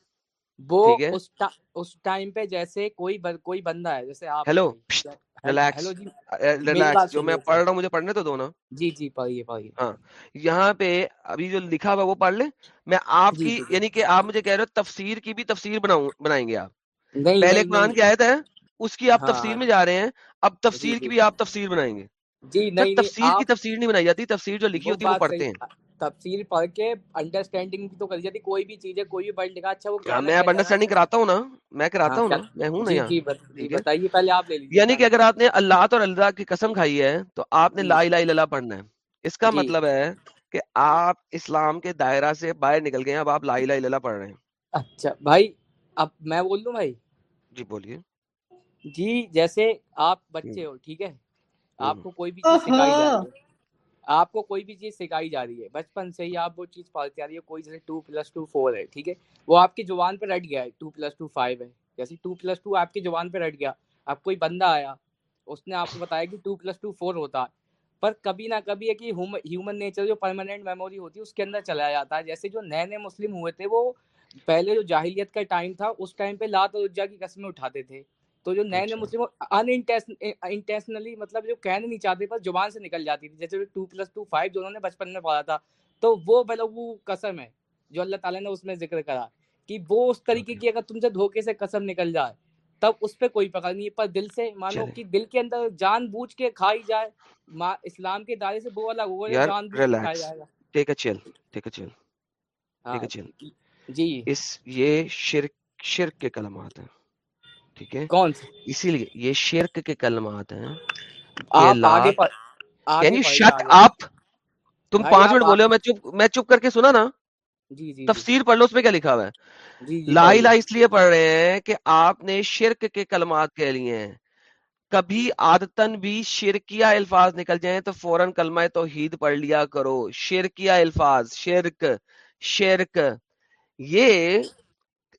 وہ اس ٹا- اس ٹائم پہ جیسے کوئی کوئی بندہ ہے جیسے آپ ہیلو۔ ریلیکس۔ جی۔ جو میں پڑھ رہا ہوں مجھے پڑھنے تو دو نا۔ جی جی پڑھیے پڑھیے۔ ہاں۔ یہاں پہ ابھی جو لکھا ہوا وہ پڑھ لیں۔ میں آپ جی کی جی یعنی کہ آپ مجھے کہہ رہے ہو تفسیر کی بھی تفسیر بناؤں بنائیں گے آپ۔ پہلے قرآن کی آیت ہے اس کی آپ ہاں۔ تفسیر میں جا رہے ہیں۔ اب جی تفسیر کی جی۔ بھی آپ تفسیر بنائیں گے۔ جی نہیں تفسیر کی تفسیر نہیں بنائی جاتی تفسیر جو لکھی ہوتی ہے وہ پڑھتے ہیں۔ تفسیر پڑھ کے انڈرسٹینڈنگ بھی تو کر جاتی کوئی بھی چیز ہے کوئی بھی ورڈ لکھا اچھا وہ ہاں میں اب انڈرسٹینڈنگ کراتا ہوں نا میں کراتا ہاں ہوں نا میں ہوں نا جی یہاں جی جی بتائیے پہلے آپ لے لیجیے یعنی کہ اگر آپ نے اللہ اور اللہ کی قسم کھائی ہے تو آپ نے لا الہ الا اللہ پڑھنا ہے۔ اس کا مطلب ہے کہ آپ اسلام کے دائرہ سے باہر نکل گئے ہیں اب آپ لا الہ الا اللہ پڑھ رہے ہیں۔ اچھا بھائی اب میں بول دوں بھائی؟ جی بولیے۔ جی جیسے آپ بچے ہو ٹھیک ہے؟ آپ کو کوئی بھی چیز سکھائی جا رہی ہے۔ آپ کو کوئی بھی چیز سکھائی جا رہی ہے۔ بچپن سے ہی آپ وہ چیز پالتے آ رہی ہے۔ کوئی جیسے ٹو پلس ٹو فور ہے ٹھیک ہے؟ وہ آپ کی زبان پہ رٹ گیا ہے۔ ٹو پلس ٹو فائیو ہے۔ جیسے ٹو پلس ٹو آپ کی زبان پہ رٹ گیا۔ اب کوئی بندہ آیا اس نے آپ کو بتایا کہ ٹو پلس ٹو فور ہوتا ہے۔ پر کبھی نہ کبھی ہے کہ ہیومن نیچر جو پرماننٹ میموری ہوتی ہے اس کے اندر چلا جاتا ہے۔ جیسے جو نئے نئے مسلم ہوئے تھے وہ پہلے جو جاہلیت کا ٹائم تھا اس ٹائم پہ لات اور اجا کی قسمیں اٹھاتے تھے۔ تو جو نئے نئے اچھا۔ مسلم انٹینشنلی مطلب جو کہنے نہیں چاہتے پر زبان سے نکل جاتی تھی جیسے ٹو پلس ٹو فائیو جو انہوں نے بچپن میں پڑھا تھا تو وہ وہ قسم ہے جو اللہ تعالیٰ نے اس میں ذکر کرا کہ وہ اس طریقے کی اگر تم سے دھوکے سے قسم نکل جائے تب اس پہ کوئی پکڑ نہیں پر دل سے مانو کہ دل کے اندر جان بوجھ کے کھائی جائے۔ اسلام کے دائرے سے وہ الگ وہ جان بوجھ کے کھایا ریلیکس جائے گا۔ ٹیک a chill take a chill ٹیک ہاں۔ اے چل جی۔ اس یہ شرک شرک کے کلمات ہیں۔ ٹھیک ہے؟ کون اسی لیے یہ شرک کے کلمات ہیں۔ شٹ اپ تم پانچ منٹ بولے ہو میں چپ میں چپ کر کے سنا نا۔ جی جی جی۔ تفسیر پڑھ لو اس میں کیا لکھا ہوا ہے؟ لا الہ اس لیے پڑھ رہے ہیں کہ آپ نے شرک کے کلمات کہہ لیے ہیں۔ کبھی عادتن بھی شرکیہ الفاظ نکل جائیں تو فوراً کلمہ توحید پڑھ لیا کرو۔ شرکیہ الفاظ شرک شرک۔ یہ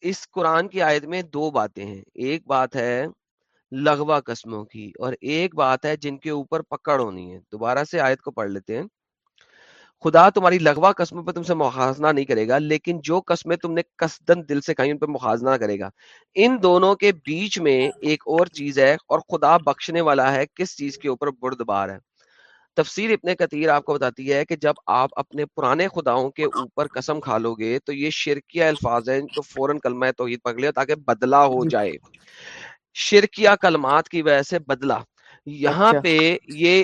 اس قرآن کی آیت میں دو باتیں ہیں۔ ایک بات ہے لغوا قسموں کی اور ایک بات ہے جن کے اوپر پکڑ ہونی ہے۔ دوبارہ سے آیت کو پڑھ لیتے ہیں۔ خدا تمہاری لغوا قسموں پہ تم سے محاذنہ نہیں کرے گا، لیکن جو قسمیں تم نے قصدن دل سے کہیں ان پہ محاذنہ کرے گا۔ ان دونوں کے بیچ میں ایک اور چیز ہے اور خدا بخشنے والا ہے کس چیز کے اوپر بردبار ہے؟ تفسیر ابن کثیر آپ کو بتاتی ہے کہ جب آپ اپنے پرانے خداؤں کے اوپر قسم کھا لو گے تو یہ شرکیہ الفاظ ہیں تو فوراً کلمہ توحید پکڑ لیا تاکہ بدلہ ہو جائے۔ شرکیہ کلمات کی وجہ سے بدلہ۔ یہاں اچھا۔ پہ یہ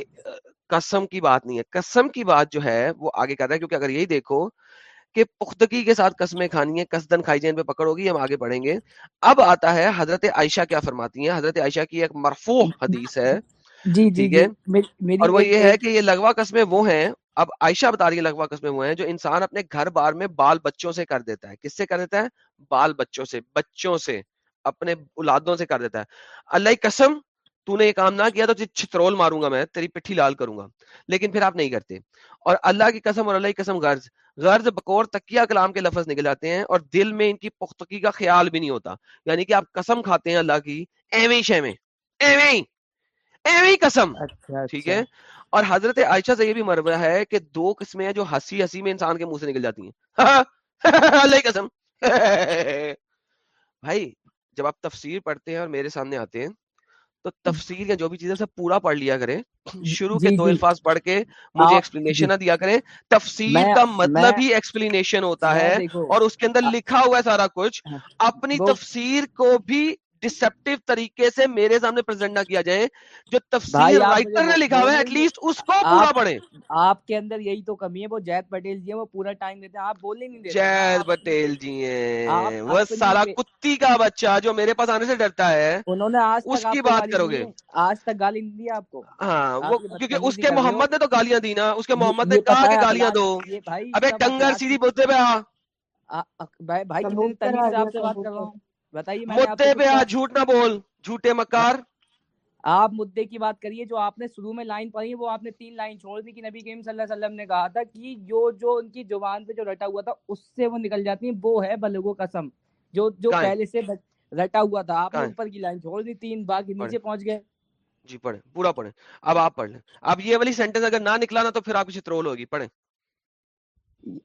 قسم کی بات نہیں ہے۔ قسم کی بات جو ہے وہ آگے رہا ہے کیونکہ اگر یہی دیکھو کہ پختگی کے ساتھ قسمیں کھانی ہیں قصدن کھائی جائیں پہ پکڑ ہوگی ہم آگے بڑھیں گے۔ اب آتا ہے حضرت عائشہ کیا فرماتی ہیں؟ حضرت عائشہ کی ایک مرفوع حدیث ہے۔ جی جی جی۔ اور وہ یہ ہے کہ یہ لغوا قسمیں وہ ہیں اب عائشہ بتا رہی ہے لغوا قسمیں وہ ہیں جو انسان اپنے گھر بار میں بال بچوں سے کر دیتا ہے۔ کس سے کر دیتا ہے؟ بال بچوں سے بچوں سے اپنے اولادوں سے کر دیتا ہے۔ اللہ کی قسم تو نے یہ کام نہ کیا تو تجھے چھترول ماروں گا میں تیری پٹھی لال کروں گا۔ لیکن پھر آپ نہیں کرتے۔ اور اللہ کی قسم اور اللہ کی قسم غرض غرض بکور تکیہ کلام کے لفظ نکل جاتے ہیں اور دل میں ان کی پختگی کا خیال بھی نہیں ہوتا۔ یعنی کہ آپ قسم کھاتے ہیں اللہ کی ایویں شیویں ایویں ایویں قسم۔ اچھا ٹھیک اچھا ہے؟ اور حضرت عائشہ سے یہ بھی مربع ہے کہ دو قسمیں ہیں جو ہنسی ہنسی میں انسان کے منہ سے نکل جاتی ہیں۔ اللہ قسم۔ بھائی جب آپ تفسیر پڑھتے ہیں اور میرے سامنے آتے ہیں تو تفسیر یا جو بھی چیزیں سب پورا پڑھ لیا کریں۔ شروع کے جی دو جی۔ الفاظ پڑھ کے مجھے جی ایکسپلینیشن نہ دیا کریں۔ تفسیر کا مطلب ہی ایکسپلینیشن ہوتا ہے اور اس کے اندر لکھا ہوا ہے سارا کچھ۔ ہاں، اپنی تفسیر کو بھی ڈسپٹیو طریقے سے میرے سامنے پریزنٹ نہ کیا جائے جو تفسیر مجھے رائٹر نے لکھا ہوا ہے ایٹ لیسٹ اس کو پورا پڑھیں۔ آپ کے اندر یہی تو کمی ہے وہ جیت پٹیل جی ہیں وہ پورا ٹائم دیتے ہیں آپ بولنے نہیں دیتے۔ جید پٹیل جی ہیں۔ وہ سارا کتی کا بچہ جو میرے پاس آنے سے ڈرتا ہے انہوں نے آج اس تک کی بات گالی کرو گے۔ آج تک گالی نہیں دی آپ کو۔ ہاں وہ کیونکہ اس کے محمد نے تو گالیاں دی نا اس کے محمد نے کہا کہ گالیاں دو۔ ابے ڈنگر اخلاق سیدھی مدے پہ آ بھائی بھائی آ سے بات کر رہا ہوں۔ بتائیے کچھ پہ جھوٹ نہ بول جھوٹے مکار۔ آپ مدے کی بات کریے جو آپ نے شروع میں لائن پڑھی وہ آپ نے تین لائن چھوڑ دی کہ نبی کریم صلی اللہ علیہ وسلم نے کہا تھا کہ جو جو ان کی زبان پہ جو رٹا ہوا تھا اس سے وہ نکل جاتی ہیں وہ ہے بلغو قسم۔ جو جو پہلے سے رٹا ہوا تھا آپ نے اوپر کی لائن چھوڑ دی تین باقی نیچے پہنچ گئے۔ جی پڑھیں۔ پورا پڑھیں۔ اب آپ پڑھ لیں۔ اب یہ والی سینٹنس اگر نہ نکلا نا تو پھر آپ کی چترول ہوگی۔ پڑھیں۔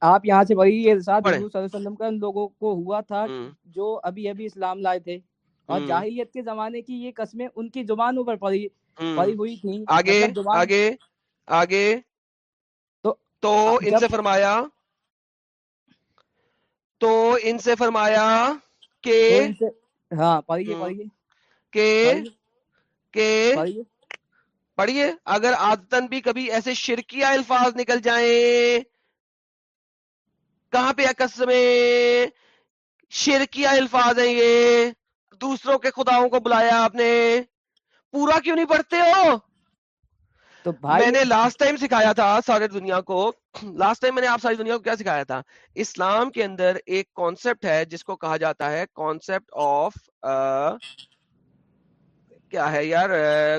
آپ یہاں سے وہی ارشاد حضور صلی اللہ علیہ وسلم کا ان لوگوں کو ہوا تھا جو ابھی ابھی اسلام لائے تھے۔ اور جاہلیت کے زمانے کی یہ قسمیں ان کی زبانوں پر پڑی پڑی ہوئی تھیں۔ آگے مطلب آگے آگے۔ تو تو ان سے فرمایا تو ان سے فرمایا کہ ہاں پڑھیے پڑھیے۔ کہ کہ پڑھیے۔ اگر آدتن بھی کبھی ایسے شرکیہ الفاظ نکل جائیں کہاں پہ قسمیں شرکیہ الفاظ ہیں یہ؟ دوسروں کے خداؤں کو بلایا آپ نے؟ پورا کیوں نہیں پڑھتے ہو؟ تو بھائی میں نے لاسٹ ٹائم سکھایا تھا ساری دنیا کو۔ لاسٹ ٹائم میں نے آپ ساری دنیا کو کیا سکھایا تھا؟ اسلام کے اندر ایک کانسیپٹ ہے جس کو کہا جاتا ہے کانسیپٹ آف کیا ہے یار؟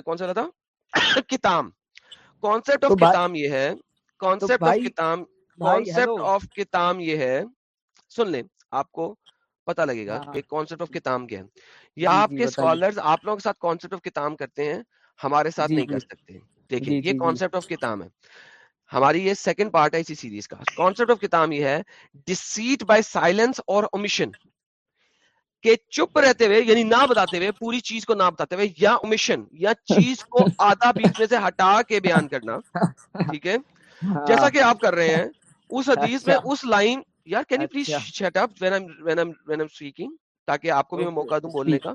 کون سا تھا؟ کتاب۔ کانسیپٹ آف کتاب یہ ہے۔ کانسیپٹ آف کتاب کانسیپٹ آف کتاب یہ ہے۔ سن لیں آپ کو پتا لگے گا ہاں۔ کہ کانسیپٹ آف کتاب کیا ہے۔ جی یا آپ جی کے اسکالرز آپ لوگوں کے ساتھ کانسیپٹ آف کتاب کرتے ہیں ہمارے ساتھ جی نہیں جی۔ کر سکتے۔ دیکھیں جی یہ جی جی۔ کانسیپٹ آف کتاب ہے۔ ہماری یہ سیکنڈ پارٹ ہے اسی سیریز کا۔ کانسیپٹ آف کتاب یہ ہے ڈسیٹ بائی سائلنس اور اومیشن کہ چپ رہتے ہوئے یعنی نہ بتاتے ہوئے پوری چیز کو نہ بتاتے ہوئے یا اومیشن یا چیز کو آدھا بیچ میں سے ہٹا کے بیان کرنا۔ ٹھیک ہے؟ جیسا ہاں۔ کہ آپ کر رہے ہیں اس حدیث میں اچھا۔ اس لائن یار can you please shut up when when when I'm speaking تاکہ آپ کو بھی میں موقع دوں بولنے کا۔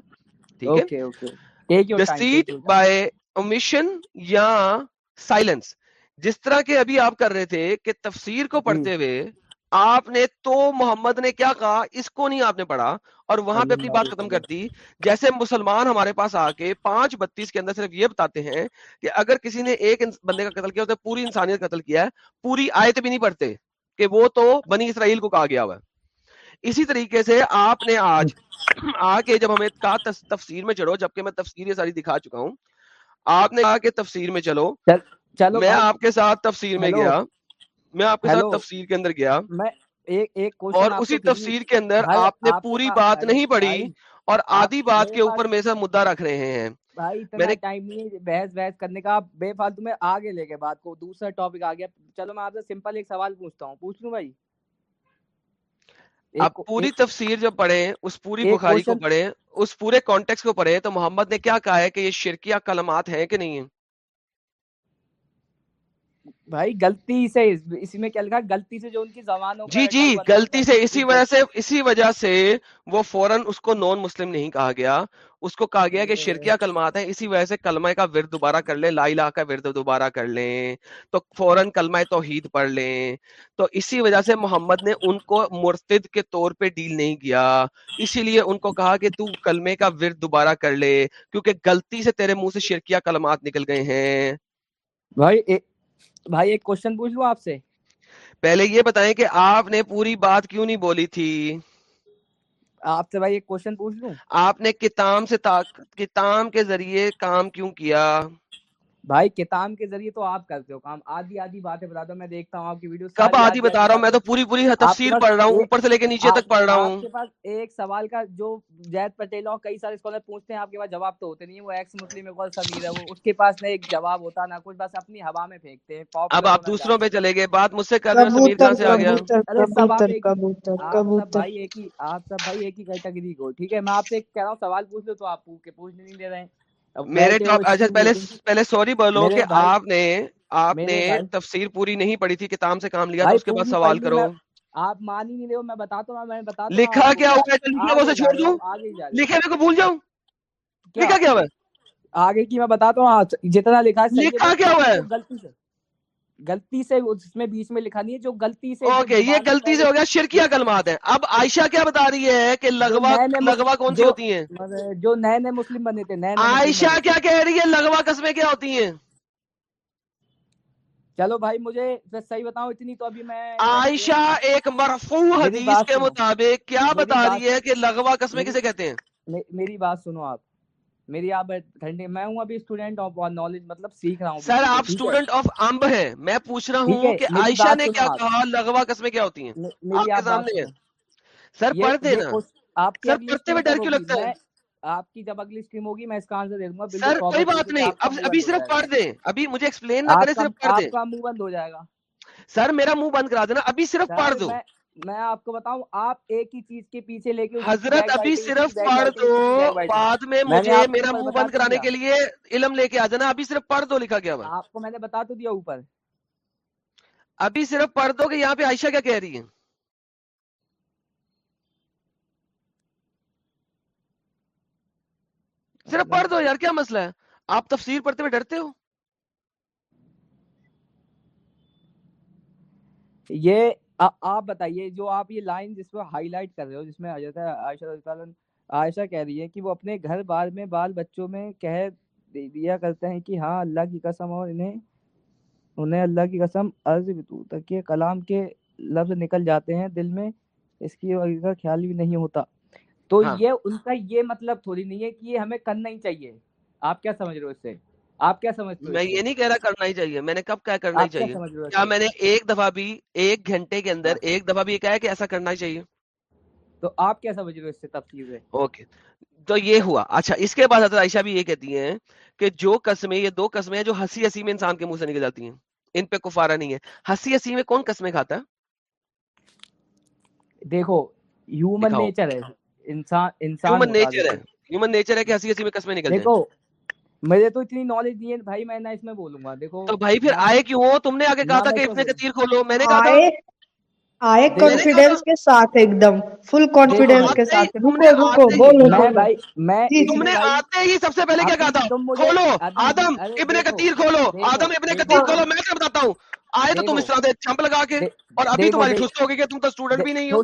ٹھیک ہے؟ Okay okay take your time deceit by omission یا سائلنس جس طرح کے ابھی آپ کر رہے تھے کہ تفسیر کو پڑھتے ہوئے آپ نے تو محمد نے کیا کہا؟ اس کو نہیں آپ نے پڑھا اور وہاں پہ اپنی بات ختم کر دی۔ جیسے مسلمان ہمارے پاس آ کے پانچ بتیس کے اندر صرف یہ بتاتے ہیں کہ اگر کسی نے ایک بندے کا قتل کیا تو پوری انسانیت قتل کیا ہے پوری آیت بھی نہیں پڑھتے۔ کہ وہ تو بنی اسرائیل کو کہا گیا ہوا ہے۔ اسی طریقے سے آپ نے آج آ کے جب ہمیں کہا تفسیر میں چڑھو جبکہ میں تفسیر یہ ساری دکھا چکا ہوں آپ نے کہا کہ تفسیر میں چلو۔ چلو میں آپ کے ساتھ تفسیر میں گیا۔ میں آپ کے ساتھ تفسیر کے اندر گیا۔ میں ایک ایک اور اسی سے تفسیر کے اندر آپ نے پوری بات نہیں پڑھی اور آدھی بات کے اوپر میرے ساتھ مدعا رکھ رہے ہیں۔ بھائی اتنا ٹائم نہیں ہے بحث بحث کرنے کا آپ بے فالتو میں آگے لے بات کو دوسرا ٹاپک آ گیا چلو میں آپ سے سمپل ایک سوال پوچھتا ہوں۔ پوچھ لوں بھائی؟ آپ پوری تفسیر جب پڑھیں اس پوری بخاری کو پڑھیں اس پورے کانٹیکس کو پڑھیں تو محمد نے کیا کہا ہے کہ یہ شرکیہ کلمات ہیں کہ نہیں ہیں؟ بھائی غلطی سے اس اس میں کیا لکھا غلطی سے جو ان کی زبانوں جی جی غلطی سے اسی وجہ سے اسی وجہ سے وہ فوراً اس کو نان مسلم نہیں کہا گیا۔ اس کو کہا گیا کہ شرکیہ کلمات ہیں اسی وجہ سے کلمہ کا ورد دوبارہ کر لیں لا الہ کا ورد دوبارہ کر لیں تو فوراً کلمہ توحید پڑھ لیں۔ تو اسی وجہ سے محمد نے ان کو مرتد کے طور پہ ڈیل نہیں کیا۔ اسی لیے ان کو کہا کہ تو کلمے کا ورد دوبارہ کر لے کیونکہ غلطی سے تیرے منہ سے شرکیہ کلمات نکل گئے ہیں۔ بھائی بھائی ایک کوشچن پوچھ لوں آپ سے؟ پہلے یہ بتائیں کہ آپ نے پوری بات کیوں نہیں بولی تھی؟ آپ سے بھائی ایک کوشچن پوچھ لوں۔ آپ نے کتاب سے تا... کتاب کے ذریعے کام کیوں کیا؟ بھائی کتاب کے ذریعے تو آپ کرتے ہو کام۔ آدھی آدھی باتیں بتا دو میں دیکھتا ہوں آپ کی ویڈیو کب آدھی بتا رہا ہوں؟ میں تو پوری پوری تفسیر پڑھ رہا ہوں اوپر سے لے کے نیچے تک پڑھ رہا آپ ہوں کے پاس ایک سوال کا جو زید پٹیل اور کئی سارے اسکالر پوچھتے ہیں آپ کے پاس جواب تو ہوتے نہیں ہیں۔ وہ ایکس مسلم اقبال سمیر ہے وہ اس کے پاس نہ ایک جواب ہوتا نہ کچھ بس اپنی ہوا میں پھینکتے ہیں اب آپ دوسروں پہ ہیں۔ چلے گئے بات مجھ سے کر رہے ہو سمیر سے آ گیا۔ آپ سب بھائی ایک ہی آپ سب بھائی ایک ہی کیٹیگری کو ٹھیک ہے؟ میں آپ سے ایک کہہ رہا ہوں سوال پوچھ لو تو آپ کے پوچھنے نہیں دے رہے ہیں۔ میرے اچھا پہلے سوری بولو کہ آپ نے آپ نے تفسیر پوری نہیں پڑھی تھی کتاب سے کام لیا اس کے بعد سوال کرو۔ آپ مان ہی نہیں رہے میں بتاتا ہوں میں بتاتا لکھا کیا ہوا ہے؟ جا چھوڑ دوں؟ لکھے کو بھول جاؤں؟ لکھا کیا ہوا ہے؟ آگے کی میں بتاتا ہوں آج جتنا لکھا ہے لکھا کیا ہوا ہے؟ غلطی سے۔ غلطی سے اس میں بیچ میں لکھا نہیں ہے جو غلطی سے اوکے یہ غلطی سے ہو گیا شرکیہ کلمات ہیں۔ اب عائشہ کیا بتا رہی ہے کہ لغوا لغوا کون سی ہوتی ہیں؟ جو نئے نئے مسلم بنے تھے نئے عائشہ کیا کہہ رہی ہے لغوا قسمیں کیا ہوتی ہیں؟ چلو بھائی مجھے صحیح بتاؤ اتنی تو ابھی میں عائشہ ایک مرفوع حدیث کے مطابق کیا بتا رہی ہے کہ لغوا قسمیں کسے کہتے ہیں؟ می- میری بات سنو آپ۔ میری آپ گھنٹے میں ہوں ابھی اسٹوڈینٹ آف نالج مطلب سیکھ رہا ہوں۔ سر آپ اسٹوڈنٹ آف امب ہیں۔ میں پوچھ رہا ہوں کہ عائشہ نے کیا کہا؟ لغوا قسمیں کیا ہوتی ہیں؟ آپ کے سامنے ہے سر پڑھ دینا آپ سر پڑھتے ہوئے ڈر کیوں لگتا ہے؟ آپ کی جب اگلی اسٹریم ہوگی میں اس کا آنسر دے دوں گا۔ سر کوئی بات نہیں۔ اب ابھی صرف پڑھ دیں۔ ابھی مجھے ایکسپلین نہ کریں کا صرف پڑھ دیں۔ آپ کا منہ بند ہو جائے گا۔ سر میرا منہ بند کرا دینا۔ ابھی صرف پڑھ دو۔ میں آپ کو بتاؤں آپ ایک ہی چیز کے پیچھے لے کے حضرت ابھی صرف پڑھ دو بعد میں مجھے میرا منہ بند کرانے کے لیے علم لے کے آ جانا۔ ابھی صرف پڑھ دو لکھا ہے آپ کو میں نے بتا تو دیا اوپر۔ ابھی صرف پڑھ دو کہ یہاں پہ عائشہ کیا کہہ رہی ہے؟ صرف پڑھ دو یار کیا مسئلہ ہے؟ آپ تفسیر پڑھتے ہوئے ڈرتے ہو؟ یہ آپ بتائیے جو آپ یہ لائن جس پہ ہائی لائٹ کر رہے ہو جس میں حضرت عائشہ رضی عائشہ کہہ رہی ہے کہ وہ اپنے گھر بار میں بال بچوں میں کہہ دے- دیا کرتے ہیں کہ ہاں اللہ کی قسم اور انہیں انہیں اللہ کی قسم عرض بتو تک یہ کلام کے لفظ نکل جاتے ہیں دل میں اس کی کا خیال بھی نہیں ہوتا۔ تو ہاں۔ یہ ان کا یہ مطلب تھوڑی نہیں ہے کہ یہ ہمیں کرنا ہی چاہیے۔ آپ کیا سمجھ رہے ہو اس سے؟ آپ کیا سمجھتے ہو میں یہ نہیں کہہ رہا کرنا ہی چاہیے میں نے کب کہا کرنا ہی کیا چاہیے؟ کیا میں نے ایک دفعہ بھی ایک گھنٹے کے اندر ایک دفعہ بھی یہ کہا ہے کہ ایسا کرنا ہی چاہیے۔ تو آپ کیا سمجھ رہے ہو اس سے تفصیل سے اوکے۔ تو یہ ہوا۔ اچھا اس کے بعد حضرت عائشہ بھی یہ کہتی ہیں کہ جو قسمیں یہ دو قسمیں ہیں جو ہنسی ہنسی میں انسان کے منہ سے نکل جاتی ہیں۔ ان پہ کفارہ نہیں ہے۔ ہنسی ہنسی میں کون قسمیں کھاتا ہے؟ دیکھو ہیومن نیچر ہے۔ انسان انسان ہیومن نیچر ہے۔ ہیومن نیچر ہے کہ ہنسی ہنسی میں قسمیں نکل دیکھو مجھے تو اتنی نالج نہیں ہے بھائی میں نہ اس میں بولوں گا۔ دیکھو تو بھائی پھر آئے کیوں ہو؟ تم نے آگے کہا تھا کہ ابن کثیر کھولو۔ میں نے کہا تھا آئے کانفیڈنس کے ساتھ ایک دم فل کانفیڈنس کے ساتھ۔ رکو رکو بولو بھائی میں جی، تم نے آتے ہی سب سے پہلے کیا کہا تھا؟ کھولو آدم ابن کثیر کھولو۔ آدم ابن کثیر کھولو میں کیا بتاتا ہوں؟ آئے تو تم اس طرح سے جھمپ لگا کے اور ابھی تمہاری ٹھس ہو کہ تم تو اسٹوڈنٹ بھی نہیں ہو۔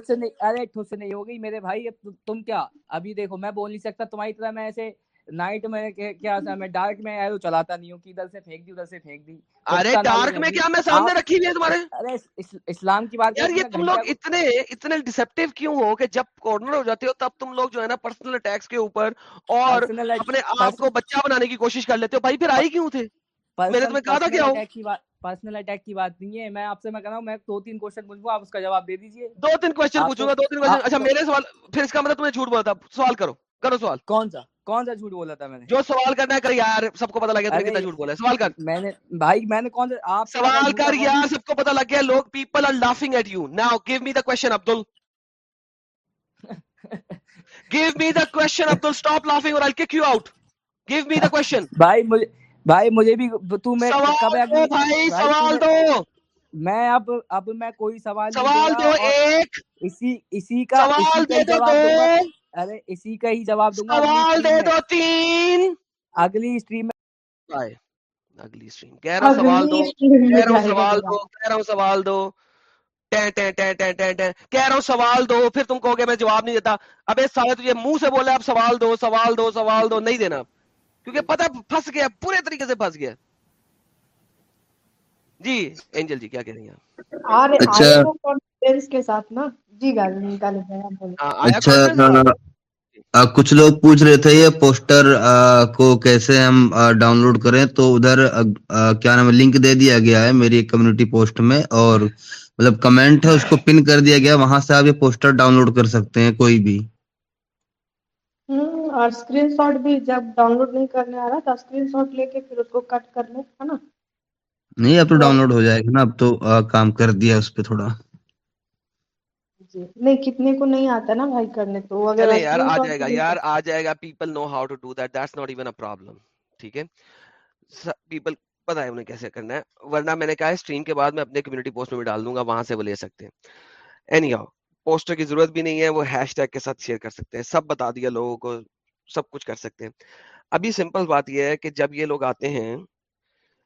ارے ٹھس نہیں ہو میرے بھائی تم کیا؟ ابھی دیکھو میں بول نہیں سکتا تمہاری طرح میں ایسے نائٹ میں کیا میں ڈارک میں آیا تو چلاتا نہیں ہوں کہ ادھر سے پھینک دی ادھر سے پھینک دی۔ ارے ڈارک میں کیا میں سامنے رکھی ہوئی ہے تمہارے؟ ارے اسلام کی بات یہ تم لوگ اتنے اتنے ڈسپٹیو کیوں ہو کہ جب کارنر ہو جاتے ہو تب تم لوگ جو ہے نا پرسنل اٹیکس کے اوپر اور اپنے آپ کو بچہ بنانے کی کوشش کر لیتے ہو۔ بھائی پھر آئی کیوں تھے؟ میں نے تمہیں کہا تھا کیا ہو پرسنل اٹیک کی بات نہیں ہے۔ میں آپ سے میں کہہ رہا ہوں میں دو تین کوشچن پوچھوں آپ اس کا جواب دے دیجیے دو تین کوشچن پوچھوں گا دو تین اچھا میرے سوال پھر اس کا مطلب تمہیں جھوٹ بولا تھا سوال کرو۔ کرو سوال۔ کون سا؟ کون سا جھوٹ بولا تھا میں نے؟ جو سوال کرنا کر یار سب کو پتہ لگا تھا کتنا جھوٹ بولا ہے۔ سوال کر۔ میں نے بھائی میں نے کون سا آپ سوال کر یار سب کو پتا لگ گیا لوگ people are laughing at you now give me the question Abdul give me the question Abdul stop laughing اور I kick you out give me the question بھائی مجھے بھائی مجھے بھی تو میں کب ہے؟ بھائی سوال دو۔ میں اب اب میں کوئی سوال سوال دو ایک۔ اسی اسی کا سوال دے دو ارے اسی کا ہی جواب دوں گا سوال دے دو تین۔ اگلی اسٹریم میں۔ آئے اگلی اسٹریم کہہ رہا سوال دو۔ کہہ رہا سوال دو۔ کہہ رہا سوال دو۔ کہہ رہا ہوں سوال دو۔ پھر تم کہو گے میں جواب نہیں دیتا۔ اب اس سارے تجھے منہ سے بولے اب سوال دو سوال دو سوال دو۔ نہیں دینا۔ کیونکہ پتہ پھنس گیا پورے طریقے سے پھنس گیا۔ جی اینجل جی کیا کہہ رہی ہیں ڈیٹیلز کے ساتھ نا۔ جی گالی نکالے اچھا کچھ لوگ پوچھ رہے تھے یہ پوسٹر کو کیسے ہم ڈاؤن لوڈ کریں؟ تو ادھر کیا نام لنک دے دیا گیا ہے میری کمیونٹی پوسٹ میں اور مطلب کمنٹ ہے اس کو پن کر دیا گیا۔ وہاں سے آپ یہ پوسٹر ڈاؤن لوڈ کر سکتے ہیں کوئی بھی۔ اور سکرین شاٹ بھی جب ڈاؤن لوڈ نہیں کرنے آ رہا تو سکرین شاٹ لے کے پھر اس کو کٹ کر لیں ہے نا؟ نہیں اب تو ڈاؤن لوڈ ہو جائے گا نا۔ اب تو کام کر دیا اس پہ تھوڑا۔ جی۔ نہیں کتنے کو نہیں آتا نا بھائی کرنے تو؟ اگر یار آ جائے گا یار آ جائے گا۔ People know how to do that that's not even problem ٹھیک ہے؟ پیپل ہے انہیں کیسے کرنا ہے۔ ورنہ میں نے کہا کے بعد میں اپنے کمیونٹی پوسٹ میں بھی ڈال دوں گا وہاں سے وہ لے سکتے ہیں۔ اینی ہاؤ پوسٹر کی ضرورت بھی نہیں ہے وہ ہیش ٹیگ کے ساتھ شیئر کر سکتے ہیں۔ سب بتا دیا لوگوں کو سب کچھ کر سکتے ہیں۔ ابھی سمپل بات یہ ہے کہ جب یہ لوگ آتے ہیں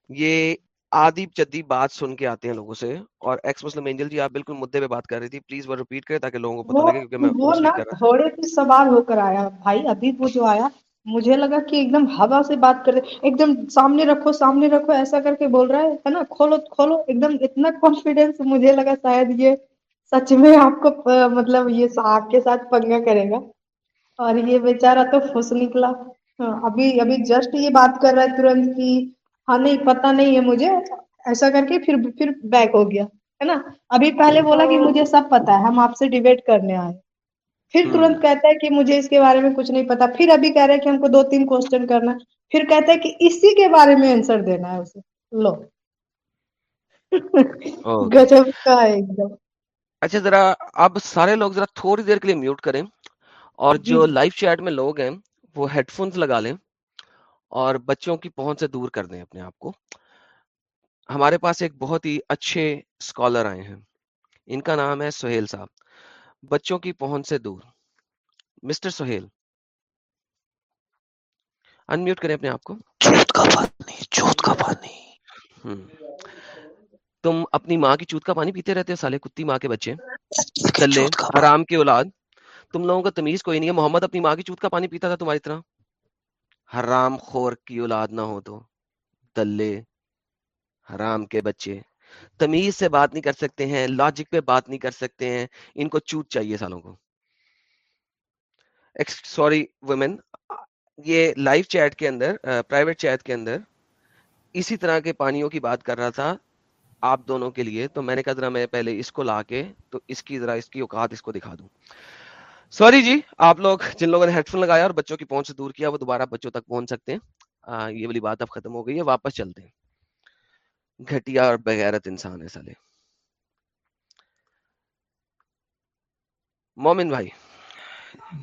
یہ آدیب چدی بات سن کے آتے ہیں لوگوں سے اور ایکس مسلم اینجل جی آپ بالکل مدعے پہ بات کر رہی تھی۔ پلیز وہ ریپیٹ کریں تاکہ لوگوں کو پتہ لگے کیونکہ میں وہ نہ تھوڑے سے سوال ہو کر آیا بھائی ابھی وہ جو آیا مجھے لگا کہ ایک دم ہوا سے بات کر رہے۔ ایک دم سامنے رکھو سامنے رکھو ایسا کر کے بول رہا ہے نا؟ کھولو کھولو۔ ایک دم اتنا کانفیڈینس مجھے لگا شاید یہ سچ میں آپ کو مطلب یہ آپ کے ساتھ پنگا کرے گا۔ اور یہ بیچارہ تو پھنس نکلا۔ ہاں، ابھی ابھی جسٹ یہ بات کر رہا ہے ترنت کی ہاں نہیں پتا نہیں ہے مجھے۔ ایسا کر کے پھر پھر بیک ہو گیا ہے نا؟ ابھی پہلے بولا کہ مجھے سب پتا ہے ہم آپ سے ڈبیٹ کرنے آئے۔ پھر ترنت کہتا ہے کہ مجھے اس کے بارے میں کچھ نہیں پتا پھر ابھی کہہ رہے کہ ہم کو دو تین کوشچن کرنا پھر کہتا ہے کہ اسی کے بارے میں آنسر دینا ہے اسے۔ لو۔ گجب کا ایک دم۔ اچھا ذرا اب سارے لوگ ذرا تھوڑی دیر کے لیے میوٹ کریں۔ اور جو جی۔ لائف چیٹ میں لوگ ہیں وہ ہیڈ فونز لگا لیں۔ اور بچوں کی پہنچ سے دور کر دیں اپنے آپ کو۔ ہمارے پاس ایک بہت ہی اچھے اسکالر آئے ہیں۔ ان کا نام ہے سہیل صاحب۔ بچوں کی پہنچ سے دور۔ مسٹر سہیل۔ انمیوٹ کریں اپنے آپ کو۔ چوت کا پانی چوت کا پانی۔ تم اپنی ماں کی چوت کا پانی پیتے رہتے ہو سالے کتی ماں کے بچے۔ چلے حرام کی اولاد۔ تم لوگوں کا تمیز کوئی نہیں ہے۔ محمد اپنی ماں کی چوت کا پانی پیتا تھا تمہاری طرح۔ حرام خور کی اولاد نہ ہو تو دلے، حرام کے بچے۔ تمیز سے بات نہیں کر سکتے ہیں لاجک پہ بات نہیں کر سکتے ہیں۔ ان کو چوٹ چاہیے سالوں کو۔ سوری وومین یہ لائف چیٹ کے اندر پرائیویٹ چیٹ کے اندر اسی طرح کے پانیوں کی بات کر رہا تھا آپ دونوں کے لیے۔ تو میں نے کہا ذرا میں پہلے اس کو لا کے تو اس کی، ذرا اس کی اوقات اس کو دکھا دوں۔ سوری جی آپ لوگ جن لوگوں نے ہیڈ فون لگایا اور بچوں کی پہنچ سے دور کیا وہ دوبارہ بچوں تک پہنچ سکتے ہیں۔ آ, یہ والی بات اب ختم ہو گئی ہے واپس چلتے ہیں۔ گھٹیا اور بغیرت انسان ہے سالے مومن بھائی۔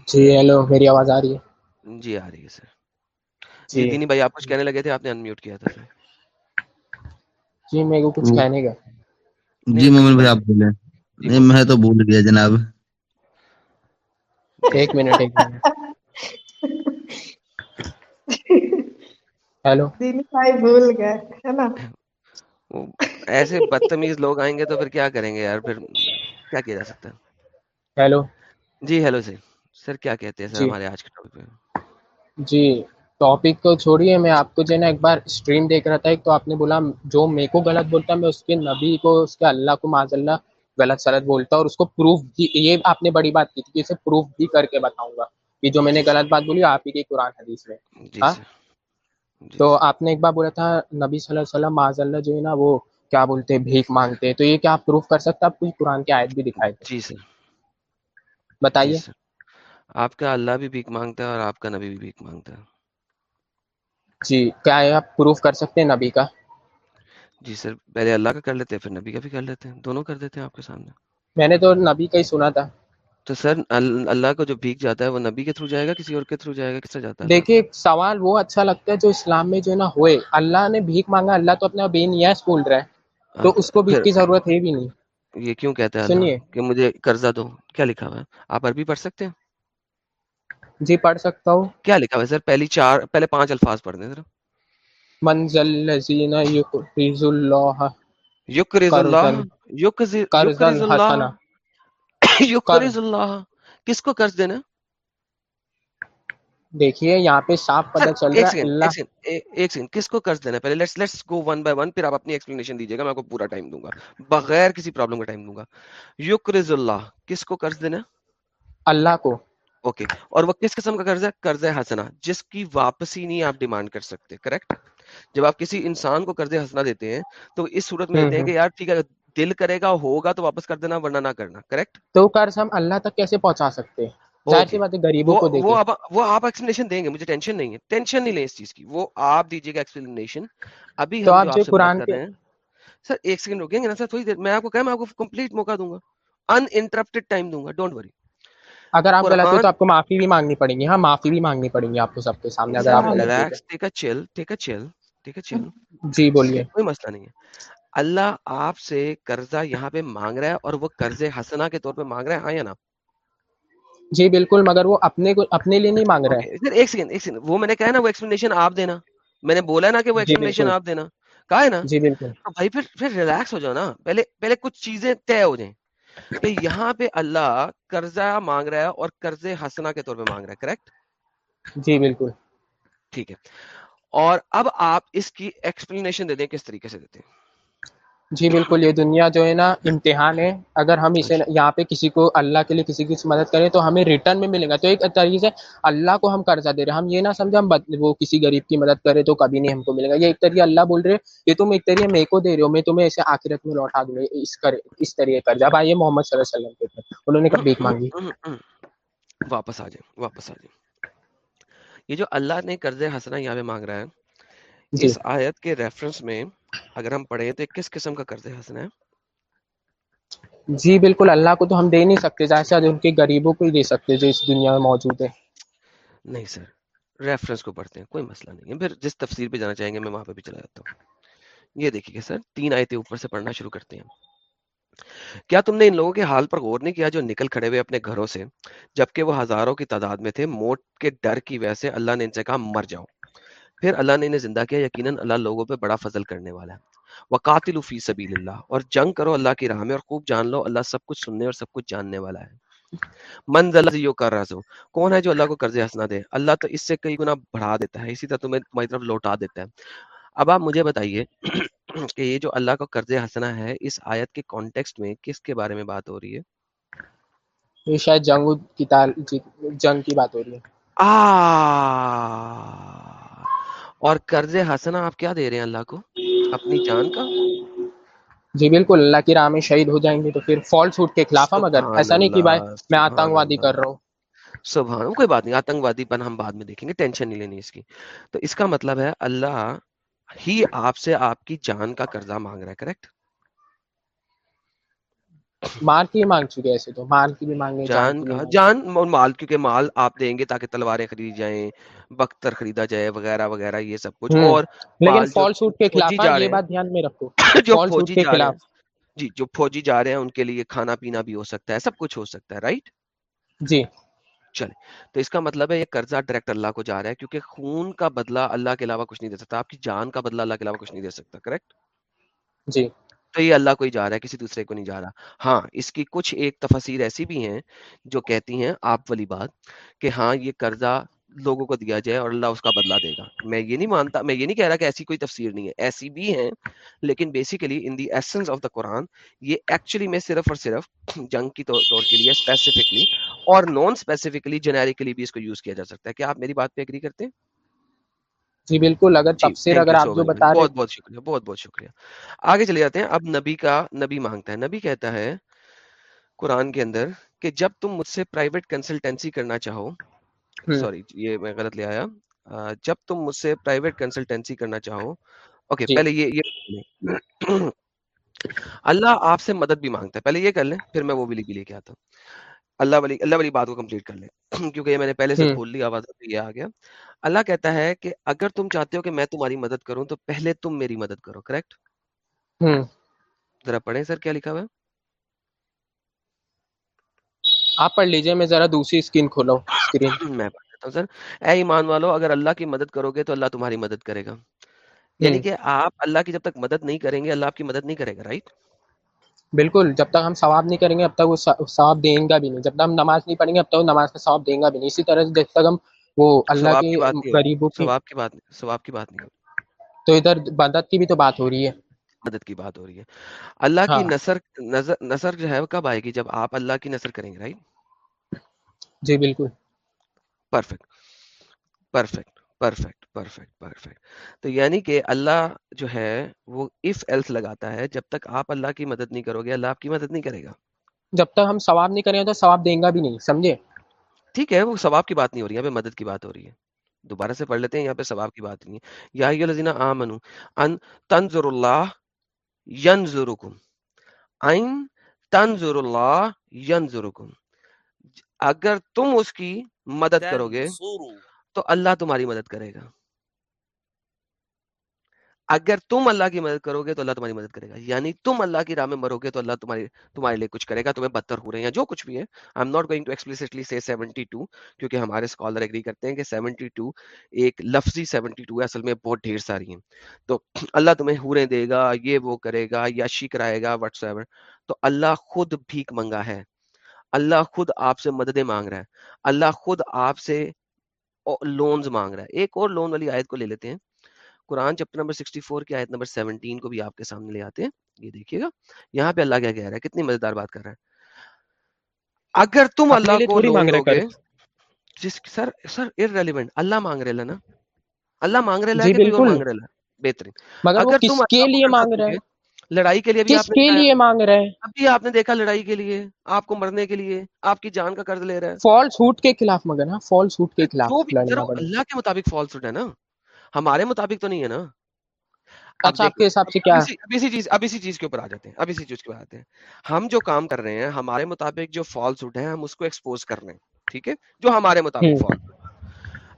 جی ہیلو میری آواز آ رہی ہے؟ جی آ رہی ہے سر۔ جی۔ دینی بھائی آپ کچھ کہنے لگے تھے آپ نے انمیوٹ کیا تھا سر۔ جی میں کچھ کہنے گا جی مومن بھائی آپ بولے میں تو بھول گیا جناب۔ ایک منٹ ایک منٹ۔ ہیلو۔ دلی بھائی بھول گئے ایسے بدتمیز لوگ آئیں گے تو پھر کیا کریں گے یار؟ پھر کیا کیا جا سکتا ہے؟ ہیلو۔ جی ہیلو سر سر کیا کہتے ہیں سر جی۔ ہمارے آج کے ٹاپک پہ؟ جی ٹاپک تو چھوڑیے میں آپ کو جو ہے نا ایک بار اسٹریم دیکھ رہا تھا ایک تو آپ نے بولا جو میرے کو غلط بولتا میں اس کے نبی کو اس کے اللہ کو معذ اللہ غلط سلط بولتا اور اس کو پروف بھی یہ آپ نے بڑی بات کی تھی کہ اسے پروف بھی کر کے بتاؤں گا کہ جو میں نے غلط بات بولی آپ ہی کی قرآن حدیث میں۔ جی ہاں؟ جی تو آپ نے ایک بار بولا تھا نبی صلی اللہ علیہ وسلم معاذ اللہ جو ہے نا وہ کیا بولتے ہیں بھیک مانگتے ہیں۔ تو یہ کیا آپ پروف کر سکتے آپ کوئی قرآن کی آیت بھی دکھائے جی سر۔ جی بتائیے سر۔ آپ کا اللہ بھی بھیک مانگتا ہے اور آپ کا نبی بھی بھیک مانگتا ہے۔ جی کیا آپ پروف کر سکتے ہیں نبی کا؟ جی سر پہلے اللہ کا کر لیتے ہیں پھر نبی کا بھی کر لیتے ہیں دونوں کر دیتے ہیں آپ کے سامنے۔ میں نے تو نبی کا ہی سنا تھا۔ تو سر ال- اللہ کو جو بھیک جاتا ہے وہ نبی کے تھرو جائے گا کسی اور کے تھرو جائے گا؟ کس سے جاتا ہے؟ دیکھیے سوال وہ اچھا لگتا ہے جو اسلام میں جو ہے نا ہوئے۔ اللہ نے بھیک مانگا اللہ تو اپنا بے نیاز بول رہا ہے۔ تو اس کو بھیک کی ضرورت ہے بھی نہیں۔ یہ کیوں کہتا ہے سنیے۔ کہ مجھے قرضہ دو؟ کیا لکھا ہوا ہے؟ آپ عربی پڑھ سکتے ہیں؟ جی پڑھ سکتا ہوں۔ کیا لکھا ہوا ہے سر؟ پہلی چار پہلے پانچ الفاظ پڑھ دیں ذرا۔ منزل الذین یقرض اللہ یقرض قرضا اللہ یقرض یقرض اللہ یقرض اللہ کس کو قرض دینا؟ ہے؟ دیکھیے یہاں پہ صاف پتہ چل ایک رہا ہے اللہ ایک سیکنڈ کس کو قرض دینا ہے؟ پہلے let's let's go one by one پھر آپ اپنی ایکسپلینیشن دیجیے گا میں آپ کو پورا ٹائم دوں گا۔ بغیر کسی پرابلم کا ٹائم دوں گا۔ یقرض اللہ کس کو قرض دینا ہے؟ اللہ کو۔ اوکے اور وہ کس قسم کا قرض ہے؟ قرض حسنا جس کی واپسی نہیں آپ ڈیمانڈ کر سکتے کریکٹ جب آپ کسی انسان کو قرض حسنا دیتے ہیں تو اس صورت میں دیتے ہیں کہ یار ٹھیک ہے دل کرے گا ہوگا تو واپس کر دینا ورنہ نہ کرنا کریکٹ تو قرض ہم اللہ تک کیسے پہنچا سکتے ہیں؟ غریبوں کو وہ وہ آپ ایکسپلینیشن دیں گے مجھے ٹینشن نہیں ہے۔ ٹینشن نہیں لیں اس چیز کی۔ وہ آپ دیجیے گا ایکسپلینیشن ابھی ہم جو قرآن کر رہے ہیں سر ایک سیکنڈ رکیں گے نا سر تھوڑی دیر میں آپ کو کہا میں آپ کو کمپلیٹ موقع دوں گا۔ ان انٹرپٹیڈ ٹائم دوں گا ڈونٹ وری اگر آپ غلط ہو تو آپ کو معافی بھی مانگنی پڑیں گی۔ ہاں معافی بھی مانگنی پڑیں گی آپ کو سب کے سامنے اگر آپ غلط ٹیک a chill take a chill take a چل جی بولیے۔ کوئی مسئلہ نہیں ہے۔ اللہ آپ سے قرضہ یہاں پہ مانگ رہا ہے اور وہ قرض حسنا کے طور پہ مانگ رہا ہے ہاں یا نا جی بالکل مگر وہ اپنے اپنے لیے نہیں مانگ رہا ہے۔ ایک سیکنڈ ایک سیکنڈ وہ میں نے کہا ہے نا وہ ایکسپلینیشن آپ دینا۔ میں نے بولا نا کہ وہ جی ایکسپلینیشن آپ دینا۔ کہا ہے نا؟ جی بالکل۔ تو بھائی پھر پھر ریلیکس ہو جاؤ نا۔ پہلے پہلے کچھ چیزیں طے ہو جائیں۔ کہ یہاں پہ اللہ قرضہ مانگ رہا ہے اور قرض حسنا کے طور پہ مانگ رہا ہے کریکٹ جی بالکل۔ ٹھیک ہے۔ اور اب آپ اس کی ایکسپلینیشن دے دیں کس طریقے سے دیتے ہیں۔ جی بالکل یہ دنیا جو ہے نا امتحان ہے۔ اگر ہم اسے اچھا۔ یہاں پہ کسی کو اللہ کے لیے کسی کی مدد کریں تو ہمیں ریٹرن میں ملے گا۔ تو ایک طریقے سے اللہ کو ہم قرضہ دے رہے ہیں۔ ہم یہ نہ سمجھے ہم وہ کسی غریب کی مدد کرے تو کبھی نہیں ہم کو ملے گا۔ یہ ایک طریقے اللہ بول رہے یہ تم ایک طریقے میرے کو دے رہے ہو میں تمہیں ایسے آخرت میں لوٹا دوں گا۔ اس کرے اس طریقے قرضہ اب آئیے محمد صلی اللہ علیہ وسلم کے انہوں نے کب بھیک مانگی۔ واپس آ جائیں واپس آ جائیں۔ یہ جو اللہ نے قرض حسنا یہاں پہ مانگ رہا ہے جی۔ اس آیت کے ریفرنس میں اگر ہم پڑھیں تو کس قسم کا قرض حسنا ہے؟ جی بالکل اللہ کو تو ہم دے نہیں سکتے ظاہر سے ان کے غریبوں کو ہی دے سکتے جو اس دنیا میں موجود ہے نہیں سر ریفرنس کو پڑھتے ہیں کوئی مسئلہ نہیں ہے۔ پھر جس تفسیر پہ جانا چاہیں گے میں وہاں پہ بھی چلا جاتا ہوں۔ یہ دیکھیے سر تین آیتیں اوپر سے پڑھنا شروع کرتے ہیں۔ کیا تم نے ان لوگوں کے حال پر غور نہیں کیا جو نکل کھڑے ہوئے اپنے گھروں سے؟ جبکہ وہ ہزاروں کی تعداد میں تھے، موت کے ڈر کی وجہ سے اللہ نے ان سے کہا، مر جاؤ۔ پھر اللہ نے انہیں زندہ کیا، یقیناً اللہ لوگوں پہ بڑا فضل کرنے والا ہے۔ وقاتل فی سبیل اللہ اور جنگ کرو اللہ کی راہ میں اور خوب جان لو، اللہ سب کچھ سننے اور سب کچھ جاننے والا ہے۔ من ذل یو کر رہا کون ہے جو اللہ کو قرض حسنا دے؟ اللہ تو اس سے کئی گنا بڑھا دیتا ہے، اسی طرح تمہیں تمہاری طرف لوٹا دیتا ہے۔ اب آپ مجھے بتائیے کہ یہ جو اللہ کا قرض حسنا ہے اس آیت کے کانٹیکسٹ میں کس کے بارے میں بات ہو رہی ہے؟ یہ شاید جنگ کی تال جنگ کی بات ہو رہی ہے۔ آ اور قرض حسنا آپ کیا دے رہے ہیں اللہ کو؟ اپنی جان کا؟ جی بالکل اللہ کی راہ میں شہید ہو جائیں گے تو پھر فالس ہوڈ کے خلاف ہم اگر ایسا نہیں کہ بھائی میں سبحان آتنک وادی اللہ۔ کر رہا ہوں۔ سبحان کوئی بات نہیں آتنک وادی پن ہم بعد میں دیکھیں گے ٹینشن نہیں لینی اس کی۔ تو اس کا مطلب ہے اللہ ہی آپ سے آپ کی جان کا قرضہ مانگ رہا ہے کریکٹ مال کی مانگ چکے ایسے تو مال کی بھی مانگے جان جان اور مال کیونکہ مال آپ دیں گے تاکہ تلواریں خرید جائیں بختر خریدا جائے وغیرہ وغیرہ یہ سب کچھ۔ اور لیکن فالس ہوڈ کے خلاف ہاں یہ بات دھیان میں رکھو۔ جو فوجی کے خلاف۔ جی جو فوجی جا رہے ہیں ان کے لیے کھانا پینا بھی ہو سکتا ہے سب کچھ ہو سکتا ہے رائٹ جی۔ چلے تو اس کا مطلب ہے یہ قرضہ ڈائریکٹ اللہ کو جا رہا ہے کیونکہ خون کا بدلہ اللہ کے علاوہ کچھ نہیں دے سکتا آپ کی جان کا بدلہ اللہ کے علاوہ کچھ نہیں دے سکتا کریکٹ جی۔ تو یہ اللہ کو ہی جا رہا ہے کسی دوسرے کو نہیں جا رہا۔ ہاں اس کی کچھ ایک تفسیر ایسی بھی ہیں جو کہتی ہیں آپ والی بات کہ ہاں یہ قرضہ لوگوں کو دیا جائے اور اللہ اس کا بدلہ دے گا۔ میں یہ نہیں مانتا میں یہ نہیں کہہ رہا کہ ایسی کوئی تفسیر نہیں ہے۔ ایسی بھی ہیں لیکن basically in the essence of the Quran یہ ایکچولی میں صرف اور صرف جنگ کی طور کے لیے اسپیسیفکلی اور نان اسپیسیفکلی جنیرکلی بھی اس کو یوز کیا جا سکتا ہے۔ کیا آپ میری بات پہ اگری کرتے ہیں؟ جی بالکل۔ اگر جی تفسیر اگر آپ جو بتا رہے بہت بہت شکریہ بہت بہت شکریہ۔ آگے چلے جاتے ہیں۔ اب نبی کا نبی مانگتا ہے۔ نبی کہتا ہے قرآن کے اندر کہ جب تم مجھ سے پرائیویٹ کنسلٹینسی کرنا چاہو سوری یہ میں غلط لے آیا۔ جب تم مجھ سے پرائیویٹ کنسلٹینسی کرنا چاہو اوکے جی۔ پہلے یہ اللہ آپ سے مدد بھی مانگتا ہے۔ پہلے یہ کر لیں پھر میں وہ بھی بھی لے کے آتا ہوں۔ اللہ والی اللہ والی بات کو کمپلیٹ کر لیں۔ کیونکہ یہ میں نے پہلے سے کھول لی آواز یہ آ گیا۔ اللہ کہتا ہے کہ اگر تم چاہتے ہو کہ میں تمہاری مدد کروں تو پہلے تم میری مدد کرو کریکٹ ذرا پڑھیں سر کیا لکھا ہوا ہے؟ آپ پڑھ لیجیے میں ذرا دوسری اسکرین کھولا ہوں اسکرین میں پڑھ دیتا ہوں سر۔ اے ایمان والو اگر اللہ کی مدد کرو گے تو اللہ تمہاری مدد کرے گا۔ یعنی کہ آپ اللہ کی جب تک مدد نہیں کریں گے اللہ آپ کی مدد نہیں کرے گا رائٹ بالکل جب تک ہم ثواب نہیں کریں گے اب تک وہ ثواب دیں گا بھی نہیں۔ جب تک ہم نماز نہیں پڑھیں گے اب تک وہ نماز کا ثواب دیں گا بھی نہیں۔ اسی طرح جب تک ہم وہ اللہ کے غریبوں کی ثواب کی بات ثواب کی بات نہیں تو ادھر مدد کی بھی تو بات ہو رہی ہے۔ مدد کی بات ہو رہی ہے۔ اللہ کی ہاں۔ نصر نظر نصر جو ہے وہ کب آئے گی؟ جب آپ اللہ کی نصر کریں گے رائٹ جی بالکل۔ Perfect perfect perfect perfect perfect تو یعنی کہ اللہ جو ہے وہ اف ایلس لگاتا ہے جب تک آپ اللہ کی مدد نہیں کرو گے اللہ آپ کی مدد نہیں کرے گا۔ جب تک ہم ثواب نہیں کریں تو ثواب دیں گا بھی نہیں سمجھے؟ ٹھیک ہے وہ ثواب کی بات نہیں ہو رہی ہے یہاں پہ مدد کی بات ہو رہی ہے۔ دوبارہ سے پڑھ لیتے ہیں یہاں پہ ثواب کی بات نہیں ہے۔ یا الذین آمنو ان تنظر اللہ ینظرکم این تنظر اللہ ینظرکم۔ اگر تم اس کی مدد کرو گے تو اللہ تمہاری مدد کرے گا۔ اگر تم اللہ کی مدد کرو گے تو اللہ تمہاری مدد کرے گا۔ یعنی تم اللہ کی راہ میں مرو گے تو اللہ تمہاری، تمہارے لیے کچھ کرے گا۔ تمہیں بدتر ہو رہے ہیں جو کچھ بھی ہے۔ I am not going to explicitly سے 72 کیونکہ ہمارے اسکالر ایگری کرتے ہیں کہ 72 ایک لفظی 72 ہے۔ اصل میں بہت ڈھیر ساری ہیں۔ تو اللہ تمہیں ہوریں دے گا، یہ وہ کرے گا، یاشی کرائے گا وٹس ایور تو اللہ خود بھیک منگا ہے۔ اللہ خود آپ سے مددیں مانگ رہا ہے۔ اللہ خود آپ سے لونز مانگ رہا ہے۔ ایک اور لون والی آیت کو لے لیتے ہیں۔ قرآن چیپٹر نمبر 64 کی آیت نمبر 17 کو بھی آپ کے سامنے لے آتے ہیں۔ یہ دیکھیے گا۔ یہاں پہ اللہ کیا کہہ رہا ہے؟ کتنی مزیدار بات کر رہا ہے۔ اگر تم اللہ کو تھوڑی لون مانگ رہے دو گے قرض جس سر سر ارریلیونٹ اللہ مانگ رہے نا۔ اللہ مانگ رہے ہے جی بالکل۔ مانگ رہے ہے۔ بہترین۔ مگر اگر تم کے لیے مانگ دو رہا گے ہے لڑائی کے لیے بھی آپ کے لیے مانگ رہا ہے ابھی آپ نے دیکھا لڑائی کے لیے۔ آپ کو مرنے کے لیے۔ آپ کی جان کا قرض لے رہا ہے۔ فالس ہوٹ کے خلاف مگر ہاں فالس ہوٹ کے خلاف اللہ کے مطابق فالس ہے نا۔ ہمارے مطابق تو نہیں ہے نا۔ اچھا آپ دیکھیں کے حساب اب سے اب کیا اسی اب اسی چیز اب اسی چیز کے اوپر آ جاتے ہیں اب اسی چیز کے اوپر آتے ہیں۔ ہم جو کام کر رہے ہیں ہمارے مطابق جو فالس ہوٹ ہے ہم اس کو ایکسپوز کر رہے ہیں ٹھیک ہے؟ جو ہمارے مطابق فالس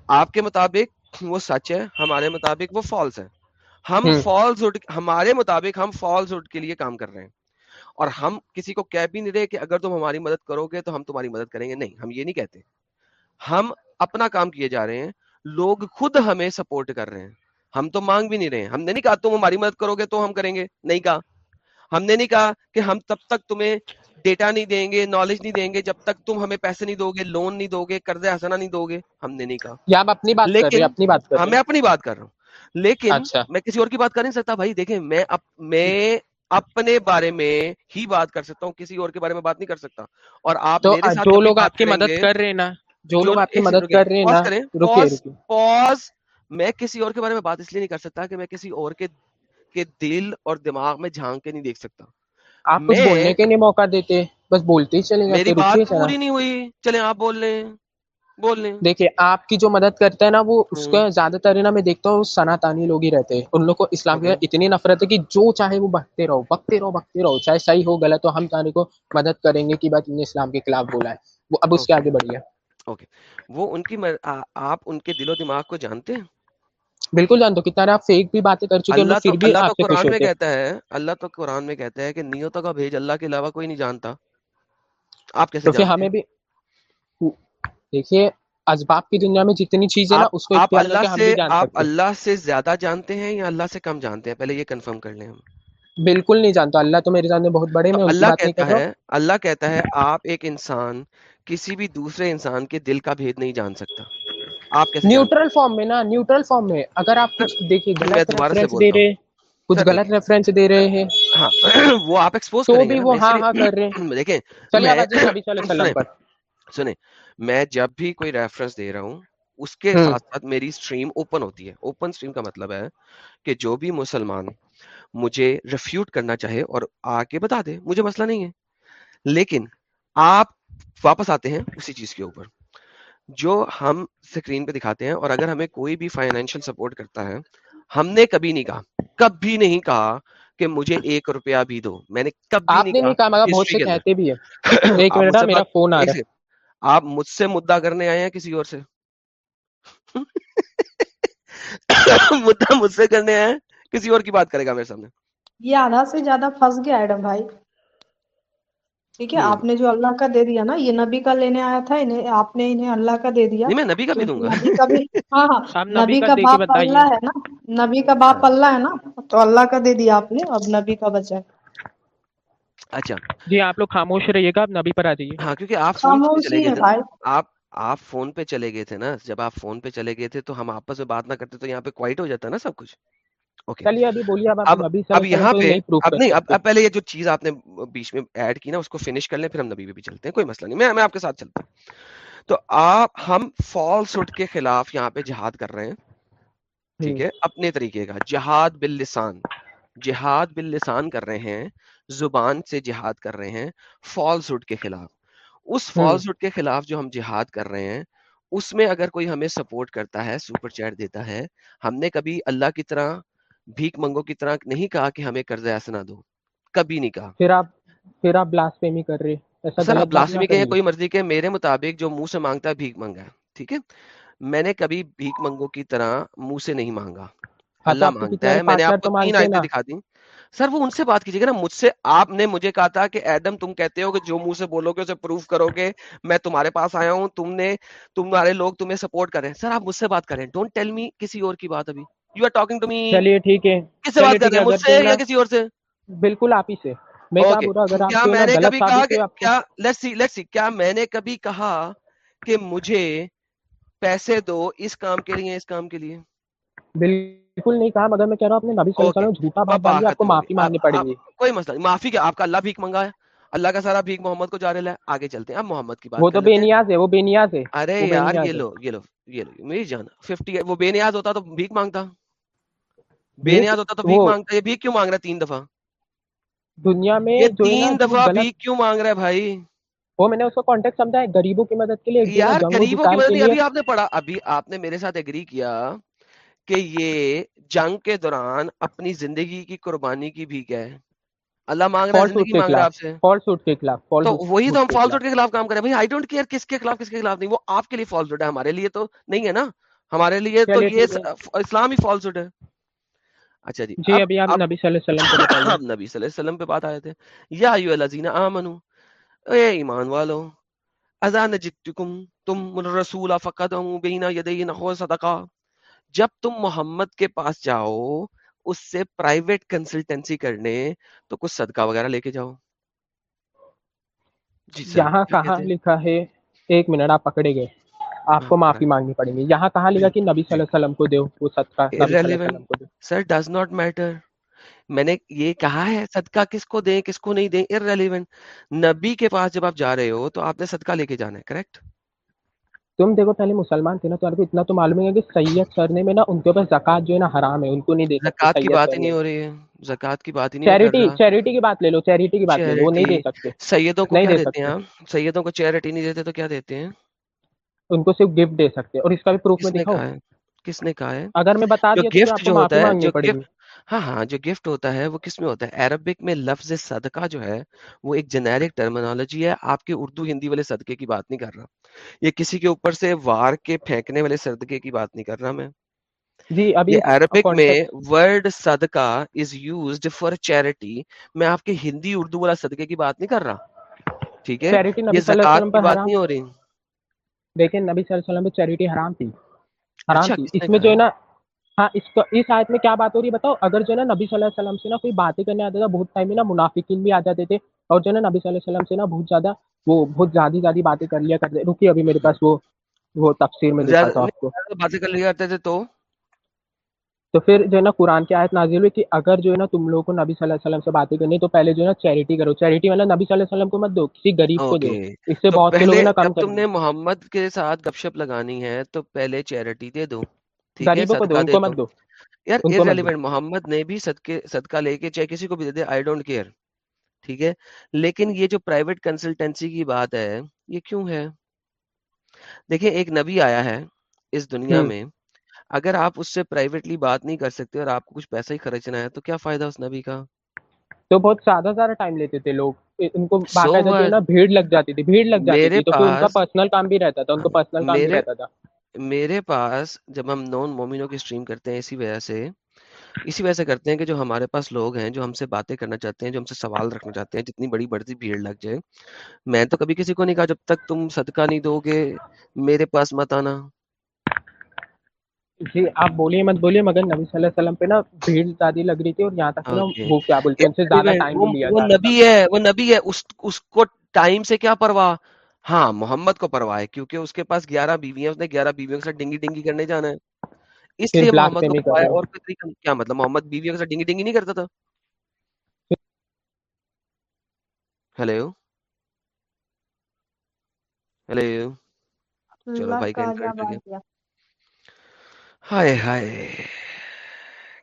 آپ کے مطابق وہ سچ ہے ہمارے مطابق وہ فالس ہے۔ ہم فالس ہوٹ ہمارے مطابق ہم فالس ہوٹ کے لیے کام کر رہے ہیں۔ اور ہم کسی کو کہہ بھی نہیں رہے کہ اگر تم ہماری مدد کرو گے تو ہم تمہاری مدد کریں گے۔ نہیں ہم یہ نہیں کہتے۔ ہم اپنا کام کیے جا رہے ہیں۔ لوگ خود ہمیں سپورٹ کر رہے ہیں۔ ہم تو مانگ بھی نہیں رہے ہم نے نہیں کہا تم ہماری مدد کرو گے تو ہم کریں گے۔ نہیں کہا۔ ہم نے نہیں کہا کہ ہم تب تک تمہیں ڈیٹا نہیں دیں گے نالج نہیں دیں گے جب تک تم ہمیں پیسے نہیں دو گے لون نہیں دو گے قرض حسنہ نہیں دو گے۔ ہم نے نہیں کہا۔ اپنی بات لیکن اپنی بات کر میں اپنی بات کر رہا ہوں۔ لیکن اچھا۔ میں کسی اور کی بات کر نہیں سکتا۔ بھائی دیکھیں میں میں اپنے بارے میں ہی بات کر سکتا ہوں کسی اور کے بارے میں بات نہیں کر سکتا۔ اور آپ جو لوگ آپ کی مدد کر رہے ہیں نا جو لوگ آپ کی مدد کر رہے ہیں رکیے پاز پاز میں کسی اور کے بارے میں بات اس لیے نہیں کر سکتا کہ میں کسی اور کے کے دل اور دماغ میں جھانک کے نہیں دیکھ سکتا۔ آپ کچھ بولنے کے نہیں موقع دیتے بس بولتے ہی چلے میری بات پوری نہیں ہوئی۔ چلیں آپ بول لیں بول لیں۔ دیکھیے آپ کی جو مدد کرتا ہے نا وہ اس کا زیادہ تر نا میں دیکھتا ہوں سناتانی لوگ ہی رہتے۔ ہیں ان لوگ کو اسلام کی اتنی نفرت ہے کہ جو چاہے وہ بکتے رہو بکتے رہو بکتے رہو۔ چاہے صحیح ہو غلط ہو ہم تمہارے کو مدد کریں گے کہ بات نے اسلام کے خلاف بولا ہے۔ وہ اب اس کے آگے بڑھیے۔ اوکے وہ ان کی آپ ان کے دل و دماغ کو جانتے ہیں؟ بالکل جانتے کتنا آپ فیک بھی باتیں کر چکے ہیں، اللہ تو پھر بھی آپ قرآن میں کہتا ہے اللہ تو قرآن میں کہتا ہے کہ نیتوں کا بھیج اللہ کے علاوہ کوئی نہیں جانتا۔ آپ کیسے جانتے ہمیں ہیں؟ بھی دیکھیے اسباب کی دنیا میں جتنی چیزیں نا اس کو آپ اللہ سے آپ اللہ سے زیادہ جانتے ہیں یا اللہ سے کم جانتے ہیں؟ پہلے یہ کنفرم کر لیں ہم۔ بالکل نہیں جانتا اللہ تو میرے سامنے بہت بڑے میں اللہ کہتا ہے اللہ کہتا ہے آپ ایک انسان کسی بھی دوسرے انسان کے دل کا بھید نہیں جان سکتا۔ آپ نیوٹرل فارم میں نا نیوٹرل فارم میں۔ اگر آپ کچھ دیکھیے غلط ریفرنس دے رہے کچھ غلط ریفرنس دے رہے ہیں۔ ہاں وہ آپ ایکسپوز تو بھی وہ ہاں ہاں کر رہے ہیں۔ لیے دیکھیں میں سنیں جب بھی کوئی ریفرنس دے رہا ہوں اس کے ساتھ ساتھ میری سٹریم اوپن ہوتی ہے۔ اوپن سٹریم کا مطلب ہے کہ جو بھی مسلمان مجھے ریفیوٹ کرنا چاہے اور آ کے بتا دے مجھے مسئلہ نہیں ہے۔ لیکن آپ واپس آتے ہیں اسی چیز کے اوپر۔ جو ہم اسکرین پہ دکھاتے ہیں اور اگر ہمیں کوئی بھی فائنینشیل سپورٹ کرتا ہے ہم نے کبھی نہیں کہا کبھی نہیں کہا کہ مجھے ایک روپیہ بھی دو۔ میں نے کبھی آپ نہیں کہا۔ کہا مگر بہت ہسٹری سے کے اندر کہتے بھی ہیں۔ ایک آپ منٹ مجھ سے میرا بات فون آ ایک رہا ہے۔ سیکنڈ آپ مجھ سے مدعا کرنے آئے ہیں کسی اور سے؟ مدعا مجھ سے کرنے آئے ہیں؟ کسی اور کی بات کرے گا میرے سامنے۔ یہ آدھا سے زیادہ پھنس گیا ایڈم بھائی۔ ٹھیک ہے ہوں آپ نے جو اللہ کا دے دیا نا یہ نبی کا لینے آیا تھا انہیں آپ نے انہیں اللہ کا دے دیا۔ میں نبی کا بھی دوں گا۔ نبی کا ہاں ہاں نبی کا باپ اللہ ہے نا۔ نبی کا باپ اللہ ہے نا تو اللہ کا دے دیا آپ نے اب نبی کا بچا۔ ہے اچھا۔ جی آپ لوگ خاموش رہیے گا آپ نبی پر آ جائیے۔ ہاں کیونکہ آپ تھے نا۔ بھائی۔ آپ آپ فون پہ چلے گئے تھے نا۔ جب آپ فون پہ چلے گئے تھے تو ہم آپس میں بات نہ کرتے تو یہاں پہ کوائٹ ہو جاتا نا سب کچھ۔ چلیے ابھی بولیے اب اب یہاں پہ اب نہیں اب پہلے یہ جو چیز آپ نے بیچ میں ایڈ کی نا اس کو فنش کر لیں پھر ہم نبی بھی چلتے ہیں کوئی مسئلہ نہیں۔ میں میں آپ کے ساتھ چلتا ہوں۔ تو آپ ہم فالس ہوڈ کے خلاف یہاں پہ جہاد کر رہے ہیں۔ ٹھیک ہے؟ اپنے طریقے کا۔ جہاد باللسان۔ جہاد باللسان کر رہے ہیں۔ زبان سے جہاد کر رہے ہیں فالس ہوڈ کے خلاف۔ اس فالس ہوڈ کے خلاف جو ہم جہاد کر رہے ہیں اس میں اگر کوئی ہمیں سپورٹ کرتا ہے سپر چیٹ دیتا ہے ہم نے کبھی اللہ کی طرح بھیک منگو کی طرح نہیں کہا کہ ہمیں قرض ایسا نہ دو کبھی نہیں کہا۔ پھر آپ پھر آپ بلاسفیمی کر رہے سر آپ کہیں کریے کوئی مرضی کہ میرے مطابق جو منہ سے مانگتا ہے بھیک مانگا ہے ٹھیک ہے؟ میں نے کبھی بھیک منگو کی طرح منہ سے نہیں مانگا۔ اللہ مانگتا ہے میں نے آپ کو تین ہیں آیتیں دکھا دی سر وہ ان سے بات کیجیے گا نا مجھ سے آپ نے مجھے کہا تھا کہ ایڈم تم کہتے ہو کہ جو منہ سے بولو گے اسے پروف کرو گے میں تمہارے پاس آیا ہوں تم نے تمہارے لوگ تمہیں سپورٹ کریں سر آپ مجھ سے بات کریں ڈونٹ ٹیل می کسی اور کی بات ابھی۔ You are talking to me چلیے ٹھیک ہے۔ کس سے بات کر رہے ہے۔ ہیں؟ مجھ سے یا کسی اور سے؟ بالکل آپ ہی سے۔ میں کیا میں نے کبھی کہا کیا لیٹس سی لیٹس سی کیا میں نے کبھی کہا کہ مجھے پیسے دو اس کام کے لیے اس کام کے لیے؟ بالکل نہیں کہا مگر میں کہہ رہا ہوں آپ نے نبی صلی اللہ علیہ وسلم جھوٹا بات آپ کو معافی مانگنی پڑے گی۔ کوئی مسئلہ نہیں معافی کیا؟ آپ کا اللہ بھیک منگا ہے۔ اللہ کا سارا بھیک محمد کو جا رہا ہے۔ آگے چلتے ہیں۔ اب محمد کی بات وہ تو بے نیاز ہے وہ بے نیاز ہے۔ ارے یار یہ لو یہ لو یہ لو میری جان۔ ففٹی وہ بے نیاز ہوتا تو بھیک مانگتا۔ بے نیاز ہوتا تو بھیک مانگتا یہ بھیک کیوں مانگ رہا ہے تین دفعہ؟ دنیا میں یہ تین دفعہ بھیک کیوں مانگ رہا ہے بھائی؟ وہ میں نے اس کو کانٹیکٹ سمجھا ہے غریبوں کی مدد کے لیے یار غریبوں کی مدد ابھی آپ نے پڑھا ابھی آپ نے میرے ساتھ ایگری کیا کہ یہ جنگ کے دوران اپنی زندگی کی قربانی کی بھی کیا ہے۔ اللہ مانگ رہا ہے زندگی مانگ رہا ہے آپ سے۔ فالس کے خلاف تو وہی تو ہم فالس خلاف کے خلاف کام کریں بھائی آئی ڈونٹ کیئر کس کے خلاف کس کے خلاف نہیں وہ آپ کے لیے فالس ہے ہمارے لیے تو نہیں ہے نا۔ ہمارے لیے تو یہ اسلام ہی فالس ہے۔ اچھا جی جی اب ابھی آپ نبی صلی اللہ علیہ وسلم اب نبی صلی اللہ علیہ وسلم پہ بات آئے تھے۔ یا ایو الذین آمنو اے ایمان والو اذا نجتکم تم الرسول فقد بین یدین ہو صدقہ۔ جب تم محمد کے پاس جاؤ اس سے پرائیویٹ کنسلٹنسی کرنے تو کچھ صدقہ وغیرہ لے کے جاؤ۔ جی یہاں کہاں لکھا ہے؟ ایک منٹ آپ پکڑے گئے۔ آپ کو معافی مانگنی پڑیں گی۔ یہاں کہاں لکھا کہ نبی صلی اللہ علیہ وسلم کو دو وہ صدقہ سر ڈز ناٹ میٹر میں نے یہ کہا ہے صدقہ کس کو دیں کس کو نہیں دیں؟ Irrelevant نبی کے پاس جب آپ جا رہے ہو تو آپ نے صدقہ لے کے جانا ہے کریکٹ تم دیکھو پہلے مسلمان تھے نا تو کو اتنا تو معلوم ہے کہ سید سر نے میں نا ان کے اوپر زکات جو ہے نا حرام ہے ان کو نہیں دے زکات کی بات ہی نہیں ہو رہی ہے۔ زکات کی بات ہی نہیں چیریٹی چیریٹی کی بات لے لو چیریٹی کی بات لے لو وہ نہیں دے سکتے۔ سیدوں کو نہیں کیا دے دیتے ہیں سیدوں کو چیریٹی نہیں دیتے تو کیا دیتے ہیں؟ ان کو صرف گفٹ دے سکتے اور اس کا بھی پروف میں دکھاؤ۔ کہا ہے؟ کس نے کہا ہے؟ اگر میں بتا دیا گفٹ جو ہوتا ہے جو ہاں ہاں جو گفٹ ہوتا ہے وہ کس میں ہوتا ہے؟ عربک میں لفظ صدقہ جو ہے وہ ایک جنیرک ٹرمینالوجی ہے۔ آپ کے اردو ہندی والے صدقے کی بات نہیں کر رہا۔ یہ کسی کے اوپر سے وار کے پھینکنے والے صدقے کی بات نہیں کر رہا میں۔ جی ابھی عربک میں ورڈ صدقہ از یوزڈ فار چیریٹی میں آپ کے ہندی اردو والا صدقے کی بات نہیں کر رہا۔ ٹھیک ہے؟ یہ وسلم کی بات نہیں ہو رہی۔ دیکھیں نبی صلی اللہ علیہ وسلم پہ چیریٹی حرام تھی۔ حرام اچھا، تھی۔ اس میں جو ہے نا ہاں اس کو اس آیت میں کیا بات ہو رہی ہے بتاؤ؟ اگر جو ہے نا نبی صلی اللہ علیہ وسلم سے نا کوئی باتیں کرنے آتا تھا بہت ٹائم میں نا منافقین بھی آ جاتے تھے اور جو ہے نا نبی صلی اللہ علیہ وسلم سے نا بہت زیادہ وہ بہت زیادہ زیادہ باتیں کر لیا کرتے۔ رکیے ابھی میرے پاس وہ وہ تفسیر میں باتیں کر لیا کرتے تھے تو؟ تو پھر جو ہے نا قرآن کی آیت نازل ہوئی کہ اگر جو ہے نا تم لوگوں کو نبی صلی اللہ علیہ وسلم سے باتیں کرنی تو پہلے جو ہے نا چیریٹی کرو۔ چیریٹی مطلب نبی صلی اللہ علیہ وسلم کو مت دو کسی غریب کو دو۔ اس سے بہت سے لوگ نا تم نے محمد کے ساتھ گپ شپ لگانی ہے تو پہلے چیریٹی دے دو۔ غریبوں کو دو ان کو مت دو۔ یار ریلیونٹ محمد نے بھی صدقے صدقہ لے کے چاہے کسی کو بھی دے دے آئی ڈونٹ کیئر ٹھیک ہے؟ لیکن یہ جو پرائیویٹ کنسلٹینسی کی بات ہے یہ کیوں ہے؟ دیکھیں ایک نبی آیا ہے اس دنیا میں۔ اگر آپ اس سے پرائیویٹلی بات نہیں کر سکتے اور آپ کو کچھ پیسہ ہی خرچنا ہے تو کیا فائدہ اس نبی کا؟ تو بہت سادہ سارا ٹائم لیتے تھے لوگ۔ ان کو باقاعدہ نا بھیڑ لگ جاتی تھی بھیڑ لگ جاتی تھی۔ تو ان کا پرسنل کام بھی رہتا تھا ان کو پرسنل کام بھی رہتا تھا۔ میرے پاس جب ہم نون مومنوں کی سٹریم کرتے ہیں اسی وجہ سے اسی وجہ سے کرتے ہیں کہ جو ہمارے پاس لوگ ہیں جو ہم سے باتیں کرنا چاہتے ہیں جو ہم سے سوال رکھنا چاہتے ہیں جتنی بڑی بڑھتی بھیڑ لگ جائے میں تو کبھی کسی کو نہیں کہا جب تک تم صدقہ نہیں دو گے میرے پاس مت آنا۔ جی آپ بولیے مت بولیے مگر نبی صلی اللہ علیہ وسلم پہ نا بھیڑ زیادہ لگ رہی تھی اور یہاں تک وہ کیا بولتے ہیں ان سے زیادہ ٹائم لیا وہ نبی ہے وہ نبی ہے اس اس کو ٹائم سے کیا پرواہ؟ ہاں محمد کو پرواہ ہے کیونکہ اس کے پاس 11 بیوی ہیں اس نے گیارہ بیویوں کے ساتھ ڈنگی ڈنگی کرنے جانا ہے۔ اس لیے محمد کو پرواہ ہے اور کیا مطلب محمد بیویوں کے ساتھ ڈنگی ڈنگی نہیں کرتا تھا؟ ہیلو ہیلو چلو بھائی کا انٹرویو ہائے ہائے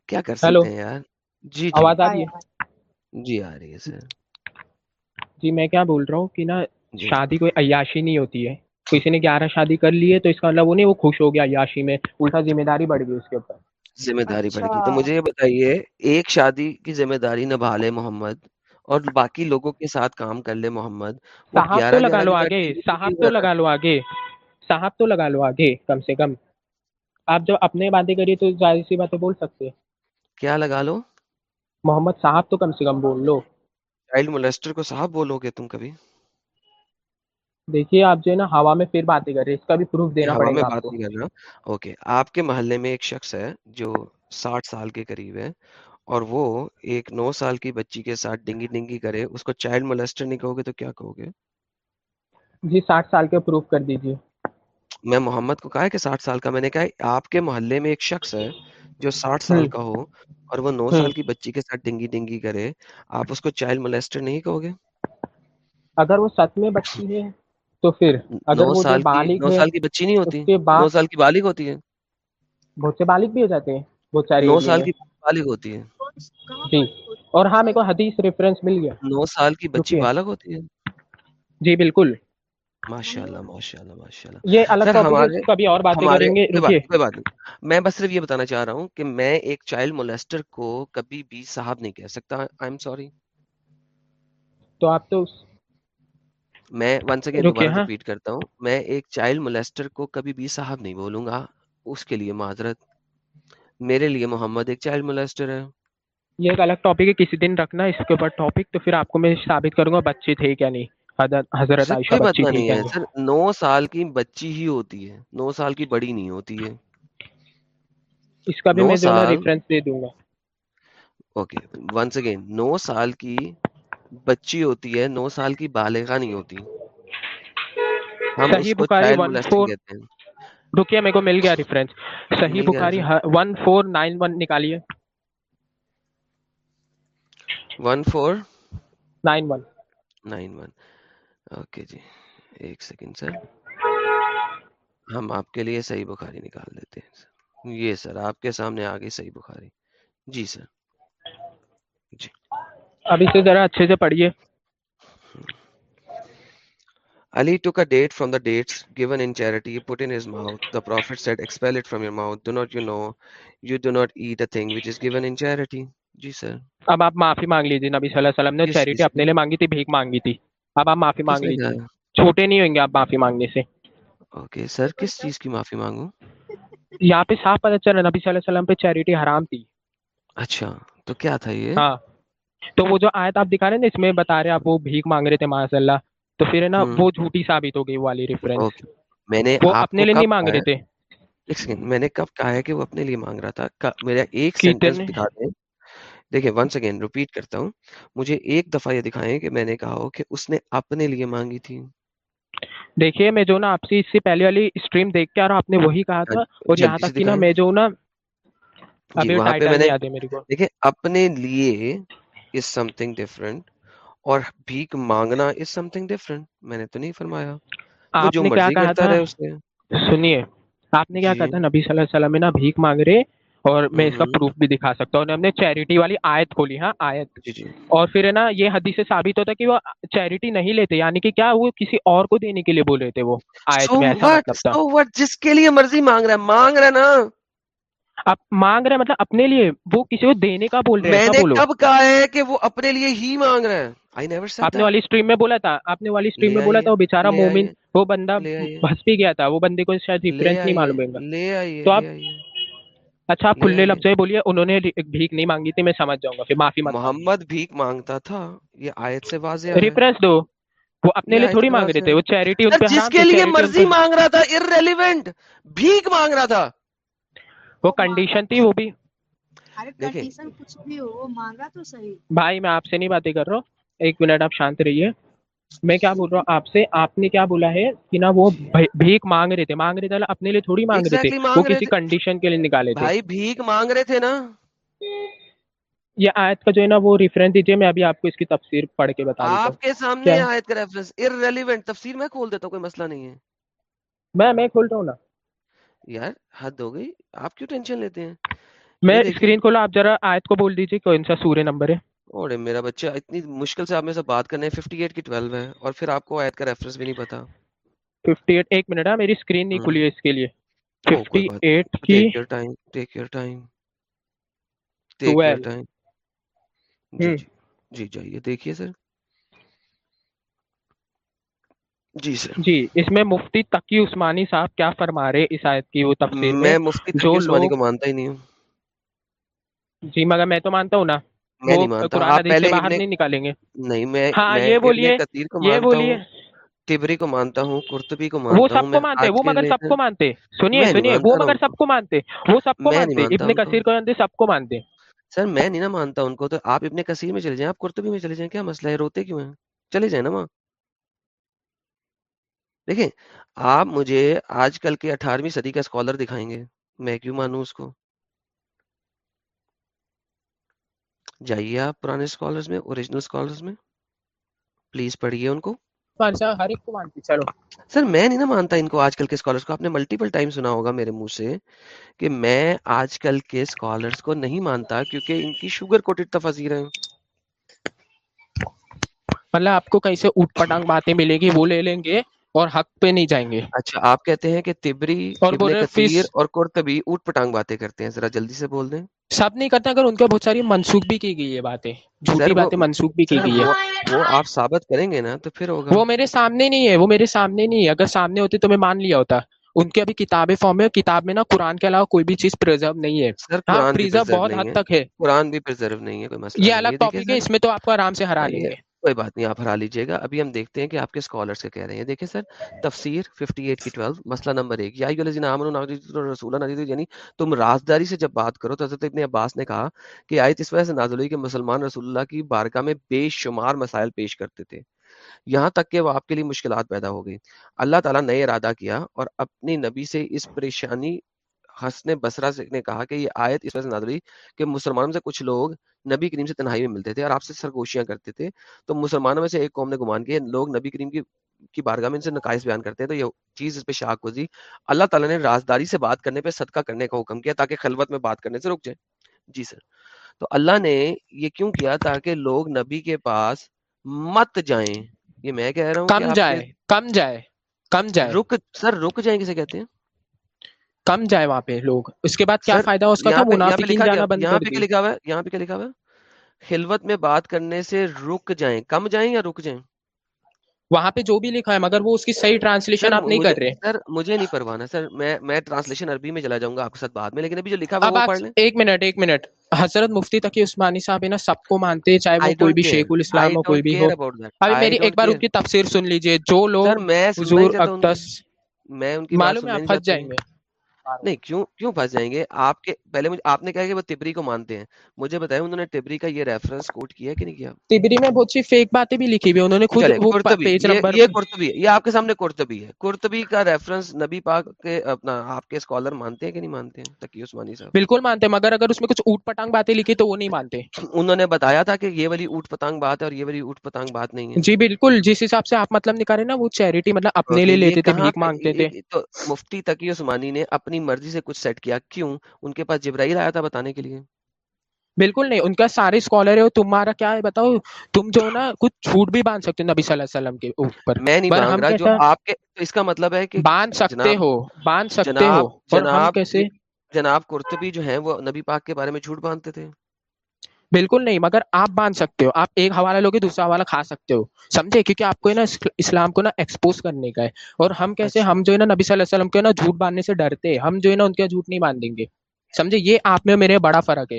کیا کر سکتے ہیں یار؟ جی،, جی آواز آ رہی ہے؟ جی آ رہی ہے سر۔ جی میں کیا بول رہا ہوں کہ نا جی۔ شادی کوئی عیاشی نہیں ہوتی ہے۔ کسی نے گیارہ شادی کر لی ہے تو اس کا مطلب وہ نہیں وہ خوش ہو گیا عیاشی میں۔ الٹا ذمہ داری بڑھ گئی اس کے اوپر۔ ذمہ داری بڑھ گئی۔ تو اچھا۔ مجھے یہ بتائیے ایک شادی کی ذمہ داری نبھا لے محمد اور باقی لوگوں کے ساتھ کام کر لے محمد۔ صاحب تو لگا لو آگے صاحب تو لگا لو آگے۔ صاحب تو لگا لو آگے کم سے کم۔ آپ جب اپنے باتیں کریے تو ظاہر سی باتیں بول سکتے کیا لگا لو؟ محمد صاحب تو کم سے کم بول لو۔ چائلڈ مولیسٹر کو صاحب بولو گے تم کبھی؟ دیکھیے آپ جو ہے نا ہوا میں پھر باتیں کر رہے اس کا بھی پروف دینا پڑے گا بات کرنا۔ اوکے آپ کے محلے میں ایک شخص ہے جو ساٹھ سال کے قریب ہے اور وہ ایک نو سال کی بچی کے ساتھ ڈنگی ڈنگی کرے۔ اس کو چائلڈ مولیسٹر نہیں کہو گے تو کیا کہو گے؟ جی ساٹھ سال کے پروف کر دیجیے میں محمد کو کہا کہ ساٹھ سال کا میں نے کہا آپ کے محلے میں ایک شخص ہے جو ساٹھ سال کا ہو اور وہ نو سال کی بچی کے ساتھ ڈنگی ڈنگی کرے آپ اس کو چائلڈ مولیسٹر نہیں کہو گے؟ اگر وہ سچ میں بچی ہے تو پھر اگر وہ سال کی نو سال کی بچی نہیں ہوتی۔ نو سال کی بالغ ہوتی ہے۔ بہت سے بالغ بھی ہو جاتے ہیں بہت ساری نو سال کی بالغ ہوتی ہے۔ جی۔ اور ہاں میرے کو حدیث ریفرنس مل گیا۔ نو سال کی بچی بالغ ہوتی ہے۔ جی بالکل۔ میں بس صرف یہ بتانا چاہ رہا ہوں کہ میں ایک چائلڈ مولیسٹر کو کبھی بھی صاحب نہیں کہہ سکتا۔ تو آپ تو میں ونس اگین ریپیٹ کرتا ہوں۔ میں ایک چائلڈ مولیسٹر کو کبھی بھی صاحب نہیں بولوں گا۔ اس کے لیے معذرت۔ میرے لیے محمد ایک چائلڈ مولیسٹر ہے۔ یہ ایک الگ ٹاپک ہے کسی دن رکھنا اس کے اوپر ٹاپک تو پھر آپ کو میں ثابت کروں گا بچے تھے کیا نہیں۔ حضرت عائشہ بچی نہیں ہے۔ سر نو سال کی بچی ہی ہوتی ہے۔ نو سال کی بڑی نہیں ہوتی ہے۔ اس کا بھی میں دونوں ریفرنس دے دوں گا۔ اوکے ونس اگین نو سال کی بچی ہوتی ہے نو سال کی بالغہ نہیں ہوتی۔ ہم اس کو چائلڈ مولیسٹنگ کہتے ہیں۔ رکیے میرے کو مل گیا ریفرنس صحیح بخاری 1491 نکالیے۔ 1491 91 اوکے جی ایک سیکنڈ سر ہم آپ کے لیے صحیح بخاری نکال دیتے ہیں سر یہ سر آپ کے سامنے آگے صحیح بخاری جی سر جی ابھی سے ذرا اچھے سے پڑھیے Ali took a date from the dates given in charity, put in his mouth. The Prophet said, Expel it from your mouth. Do not you know, you do not eat a thing which is given in charity. Yes, sir. Now, you معافی مانگ لیجیے نبی صلی اللہ علیہ وسلم نے چیریٹی اپنے لیے اب آپ معافی مانگ لیجیے چھوٹے نہیں ہوں گے آپ معافی مانگنے سے۔ اوکے سر کس چیز کی معافی مانگوں؟ یہاں پہ صاف پتہ چل رہا نبی صلی اللہ علیہ وسلم پہ چیریٹی حرام تھی۔ اچھا تو کیا تھا یہ؟ ہاں تو وہ جو آیت آپ دکھا رہے ہیں نا اس میں بتا رہے آپ وہ بھیک مانگ رہے تھے ماشاء اللہ تو پھر ہے نا وہ جھوٹی ثابت ہو گئی والی ریفرنس میں نے اپنے لیے نہیں مانگ رہے تھے۔ میں نے کب کہا ہے کہ وہ اپنے لیے مانگ رہا تھا؟ میرا ایک سینٹنس دکھا دیں۔ دیکھیں ونس اگین ریپیٹ کرتا ہوں مجھے ایک دفعہ یہ دکھائیں کہ میں نے کہا ہو کہ اس نے اپنے لیے مانگی تھی۔ دیکھیے میں جو نا آپ سے اس سے پہلے والی اسٹریم دیکھ کے اور آپ نے وہی کہا تھا ہاں جی، اور جی، یہاں جی، تک کہ نا میں جو نا دیکھیں اپنے لیے اس سم تھنگ ڈفرینٹ اور بھیک مانگنا اس سم تھنگ ڈفرینٹ میں نے تو نہیں فرمایا۔ جو مرضی کرتا رہے اس نے۔ سنیے آپ نے کیا کہا تھا؟ نبی صلی اللہ علیہ وسلم نا بھیک مانگ رہے اور میں اس کا پروف بھی دکھا سکتا ہوں۔ ہم نے چیریٹی والی آیت کھولی ہاں آیت۔ جی، جی۔ اور پھر ہے نا یہ حدیث سے ثابت ہوتا ہے کہ وہ چیریٹی نہیں لیتے یعنی کہ کیا وہ کسی اور کو دینے کے لیے بول رہے تھے وہ آیت میں ایسا مطلب تھا۔ جس کے لیے مرضی مانگ رہا ہے مانگ رہا نا۔ اب مانگ رہے مطلب اپنے لیے وہ کسی کو دینے کا بول رہے ہیں میں نے کب کہا ہے کہ وہ اپنے لیے ہی مانگ رہے ہیں آپ نے والی اسٹریم میں بولا تھا آپ نے والی اسٹریم میں بولا تھا وہ بےچارا مومن وہ بندہ پھنس بھی گیا تھا وہ بندے کو شاید ڈفرینس نہیں معلوم ہوگا۔ تو آپ اچھا آپ کھلے لفظ بولیے انہوں نے بھیک نہیں مانگی تھی میں سمجھ جاؤں گا پھر معافی محمد بھیک مانگتا تھا یہ آیت سے واضح ریفرنس دو وہ اپنے لیے تھوڑی مانگ رہے تھے وہ چیریٹی جس ہاں کے لیے مرضی مانگ رہا تھا ارریلیونٹ بھیک مانگ رہا تھا۔ وہ کنڈیشن تھی وہ بھی۔ بھائی میں آپ سے نہیں باتیں کر رہا ہوں۔ ایک منٹ آپ شانت رہیے۔ میں کیا بول رہا ہوں؟ آپ سے آپ نے کیا بولا ہے کہ نا وہ بھیک مانگ رہے تھے مانگ رہے تھے اپنے لیے تھوڑی مانگ رہے تھے وہ کسی کنڈیشن کے لیے نکالے تھے۔ بھائی بھیک مانگ رہے تھے نا۔ یہ آیت کا جو ہے نا وہ ریفرنس دیجیے میں ابھی آپ کو اس کی تفسیر پڑھ کے بتا آپ کے سامنے آیت کا ریفرنس ارریلیونٹ تفسیر میں کھول دیتا ہوں کوئی مسئلہ نہیں ہے۔ میں میں کھول رہا ہوں نا۔ یار حد ہو گئی آپ کیوں ٹینشن لیتے ہیں؟ میں اسکرین کھولا آپ ذرا آیت کو بول دیجیے کون سا سورہ نمبر ہے؟ اوڑے میرا بچہ اتنی مشکل سے آپ میں سے بات کرنے 58 کی 12 ہے اور پھر آپ کو آیت کا ریفرنس بھی نہیں پتا۔ 58 ایک منٹ ہے میری سکرین نہیں ہاں۔ کھلی ہے اس کے لیے۔ 58 کی take your time take your time take your time جی جی جائیے دیکھیے سر۔ جی سر۔ جی اس میں مفتی تقی عثمانی صاحب کیا فرما رہے اس آیت کی وہ تفسیر میں؟ مفتی تقی عثمانی کو مانتا ہی نہیں ہوں۔ جی مگر میں تو مانتا ہوں نا۔ میں نہیں مانتا۔ آپ پہلے باہر نہیں نکالیں گے۔ نہیں میں ہاں، یہ بولیے یہ بولیے۔ تبری کو مانتا ہوں کو مانتا وہ سب کو مانتے وہ مگر سب کو مانتے۔ سنیے سنیے وہ مگر سب کو مانتے وہ سب کو مانتے۔ ابن کثیر کو مانتے سب کو مانتے۔ سر میں نہیں نا مانتا ان کو تو آپ ابن کثیر میں چلے جائیں آپ کرتبی میں چلے جائیں کیا مسئلہ ہے؟ روتے کیوں ہیں؟ چلے جائیں نا وہاں۔ دیکھیں آپ مجھے آج کل کے اٹھارہویں صدی کا اسکالر دکھائیں گے میں کیوں مانوں اس کو؟ جائیے آپ پرانے اسکالرس میں اوریجنل اسکالرس میں۔ پلیز پڑھیے ان کو۔ سر میں نہیں نا مانتا ان کو آج کل کے اسکالرس کو۔ آپ نے ملٹیپل ٹائم سنا ہوگا میرے منہ سے کہ میں آج کل کے اسکالرس کو نہیں مانتا کیونکہ ان کی شوگر کوٹڈ تفاضیر ہیں۔ مطلب آپ کو کہیں سے اوٹ پٹانگ باتیں ملے گی وہ لے لیں گے۔ اور حق پہ نہیں جائیں گے۔ اچھا آپ کہتے ہیں کہ تبری اور کثیر اور قرطبی اوٹ پٹانگ باتیں کرتے ہیں ذرا جلدی سے بول دیں۔ سب نہیں کرتے اگر ان کے بہت ساری منسوخ بھی کی گئی ہے باتیں جھوٹی باتیں منسوخ بھی کی گئی ہے۔ وہ آپ ثابت کریں گے نا تو پھر ہوگا۔ وہ میرے سامنے نہیں ہے وہ میرے سامنے نہیں ہے۔ اگر سامنے ہوتے تو میں مان لیا ہوتا۔ ان کے ابھی کتابیں فارم ہے کتاب میں نا قرآن کے علاوہ کوئی بھی چیز پرزرو نہیں ہے۔ پرزرو ہاں، بہت حد تک ہے۔ قرآن بھی پرزرو نہیں ہے یہ الگ ٹاپک ہے اس میں تو آپ کو آرام سے ہرا لیں گے۔ کوئی بات نہیں، آپ ہرا لیجیے گا۔ ابھی ہم دیکھتے ہیں کہ آپ کے اسکالرس کے کہہ رہے ہیں۔ دیکھیں سر، تفسیر 58 کی 12 مسئلہ نمبر ایک۔ یا رسول یعنی تم رازداری سے جب بات کرو تو حضرت ابن عباس نے کہا کہ آیت اس وجہ سے نازل ہوئی کہ مسلمان رسول اللہ کی بارگاہ میں بے شمار مسائل پیش کرتے تھے۔ یہاں تک کہ وہ آپ کے لیے مشکلات پیدا ہو گئی۔ اللہ تعالیٰ نے ارادہ کیا اور اپنی نبی سے اس پریشانی، حسن بسرا نے کہا کہ یہ آیت اس وجہ سے نازل ہوئی کہ مسلمانوں سے کچھ لوگ نبی کریم سے تنہائی میں ملتے تھے اور آپ سے سرگوشیاں کرتے تھے۔ تو مسلمانوں میں سے ایک قوم نے گمان کیا لوگ نبی کریم کی کی بارگاہ میں ان سے نقائص بیان کرتے ہیں۔ تو یہ چیز اس پہ شاک گزی اللہ تعالیٰ نے رازداری سے بات کرنے پہ صدقہ کرنے کا حکم کیا تاکہ خلوت میں بات کرنے سے رک جائے جی سر۔ تو اللہ نے یہ کیوں کیا تاکہ لوگ نبی کے پاس مت جائیں؟ یہ میں کہہ رہا ہوں کم جائے کم جائے کم جائے رک سر رک جائیں کسے کہتے ہیں؟ کم جائے وہاں پہ لوگ۔ اس کے بعد کیا فائدہ؟ اس کا تھا منافقین جانا بند یہاں پہ لکھا ہوا ہے؟ یہاں پہ کیا لکھا ہوا ہے؟ خلوت میں بات کرنے سے رک جائیں کم جائیں یا رک جائیں؟ وہاں پہ جو بھی لکھا ہے مگر وہ اس کی صحیح ٹرانسلیشن آپ نہیں کر رہے۔ سر مجھے نہیں پروانا سر میں میں ٹرانسلیشن عربی میں چلا جاؤں گا آپ کے ساتھ بعد میں لیکن ابھی جو لکھا ہوا وہ پڑھ لیں۔ ایک منٹ ایک منٹ۔ حضرت مفتی تقی عثمانی صاحب نا سب کو مانتے ہیں چاہے وہ کوئی بھی شیخ الاسلام ہو کوئی بھی ہو۔ ابھی میری ایک بار ان کی تفسیر سن لیجیے۔ جو لوگ حضور اقدس میں ان کی معلوم ہے آپ پھنس جائیں گے۔ نہیں کیوں کیوں پھنس جائیں گے؟ آپ کے پہلے مجھے آپ نے کہا کہ وہ تبری کو مانتے ہیں۔ مجھے بتایا انہوں نے تبری کا یہ ریفرنس کوٹ کیا کہ نہیں کیا؟ تبری میں بہت سی فیک باتیں بھی لکھی ہوئی انہوں نے خود کرتبی یہ کرتبی ہے یہ آپ کے سامنے کرتبی ہے۔ کرتبی کا ریفرنس نبی پاک کے اپنا آپ کے اسکالر مانتے ہیں کہ نہیں مانتے ہیں؟ تقی عثمانی صاحب۔ بالکل مانتے ہیں مگر اگر اس میں کچھ اوٹ پٹانگ باتیں لکھی تو وہ نہیں مانتے۔ انہوں نے بتایا تھا کہ یہ والی اوٹ پتانگ بات ہے اور یہ والی اوٹ پتانگ بات نہیں ہے۔ جی بالکل جس حساب سے آپ مطلب نکالے نا وہ چیریٹی مطلب اپنے لیے لیتے تھے مانگتے تھے۔ تو مفتی تقی عثمانی نے اپنی اپنی مرضی سے کچھ سیٹ کیا کیوں؟ ان کے پاس جبرائیل آیا تھا بتانے کے لیے۔ بالکل نہیں ان کا سارے اسکالر ہے تمہارا کیا ہے بتاؤ؟ تم جو نا کچھ چھوٹ بھی باندھ سکتے نبی صلی اللہ علیہ وسلم کے اوپر۔ میں نہیں باندھ رہا جو آپ کے اس کا مطلب ہے کہ باندھ سکتے ہو باندھ سکتے ہو جناب کیسے؟ جناب کرتبی جو ہیں وہ نبی پاک کے بارے میں جھوٹ باندھتے تھے۔ بالکل نہیں مگر آپ باندھ سکتے ہو۔ آپ ایک حوالہ لوگے دوسرا حوالہ کھا سکتے ہو۔ سمجھے؟ کیونکہ آپ کو ہے نا اسلام کو نا ایکسپوز کرنے کا ہے۔ اور ہم کیسے؟ اچھا۔ ہم جو ہے نا نبی صلی اللہ علیہ وسلم کو نا جھوٹ باندھنے سے ڈرتے ہیں۔ ہم جو ہے نا ان کے جھوٹ نہیں باندھیں گے۔ سمجھے؟ یہ آپ میں میرے بڑا فرق ہے۔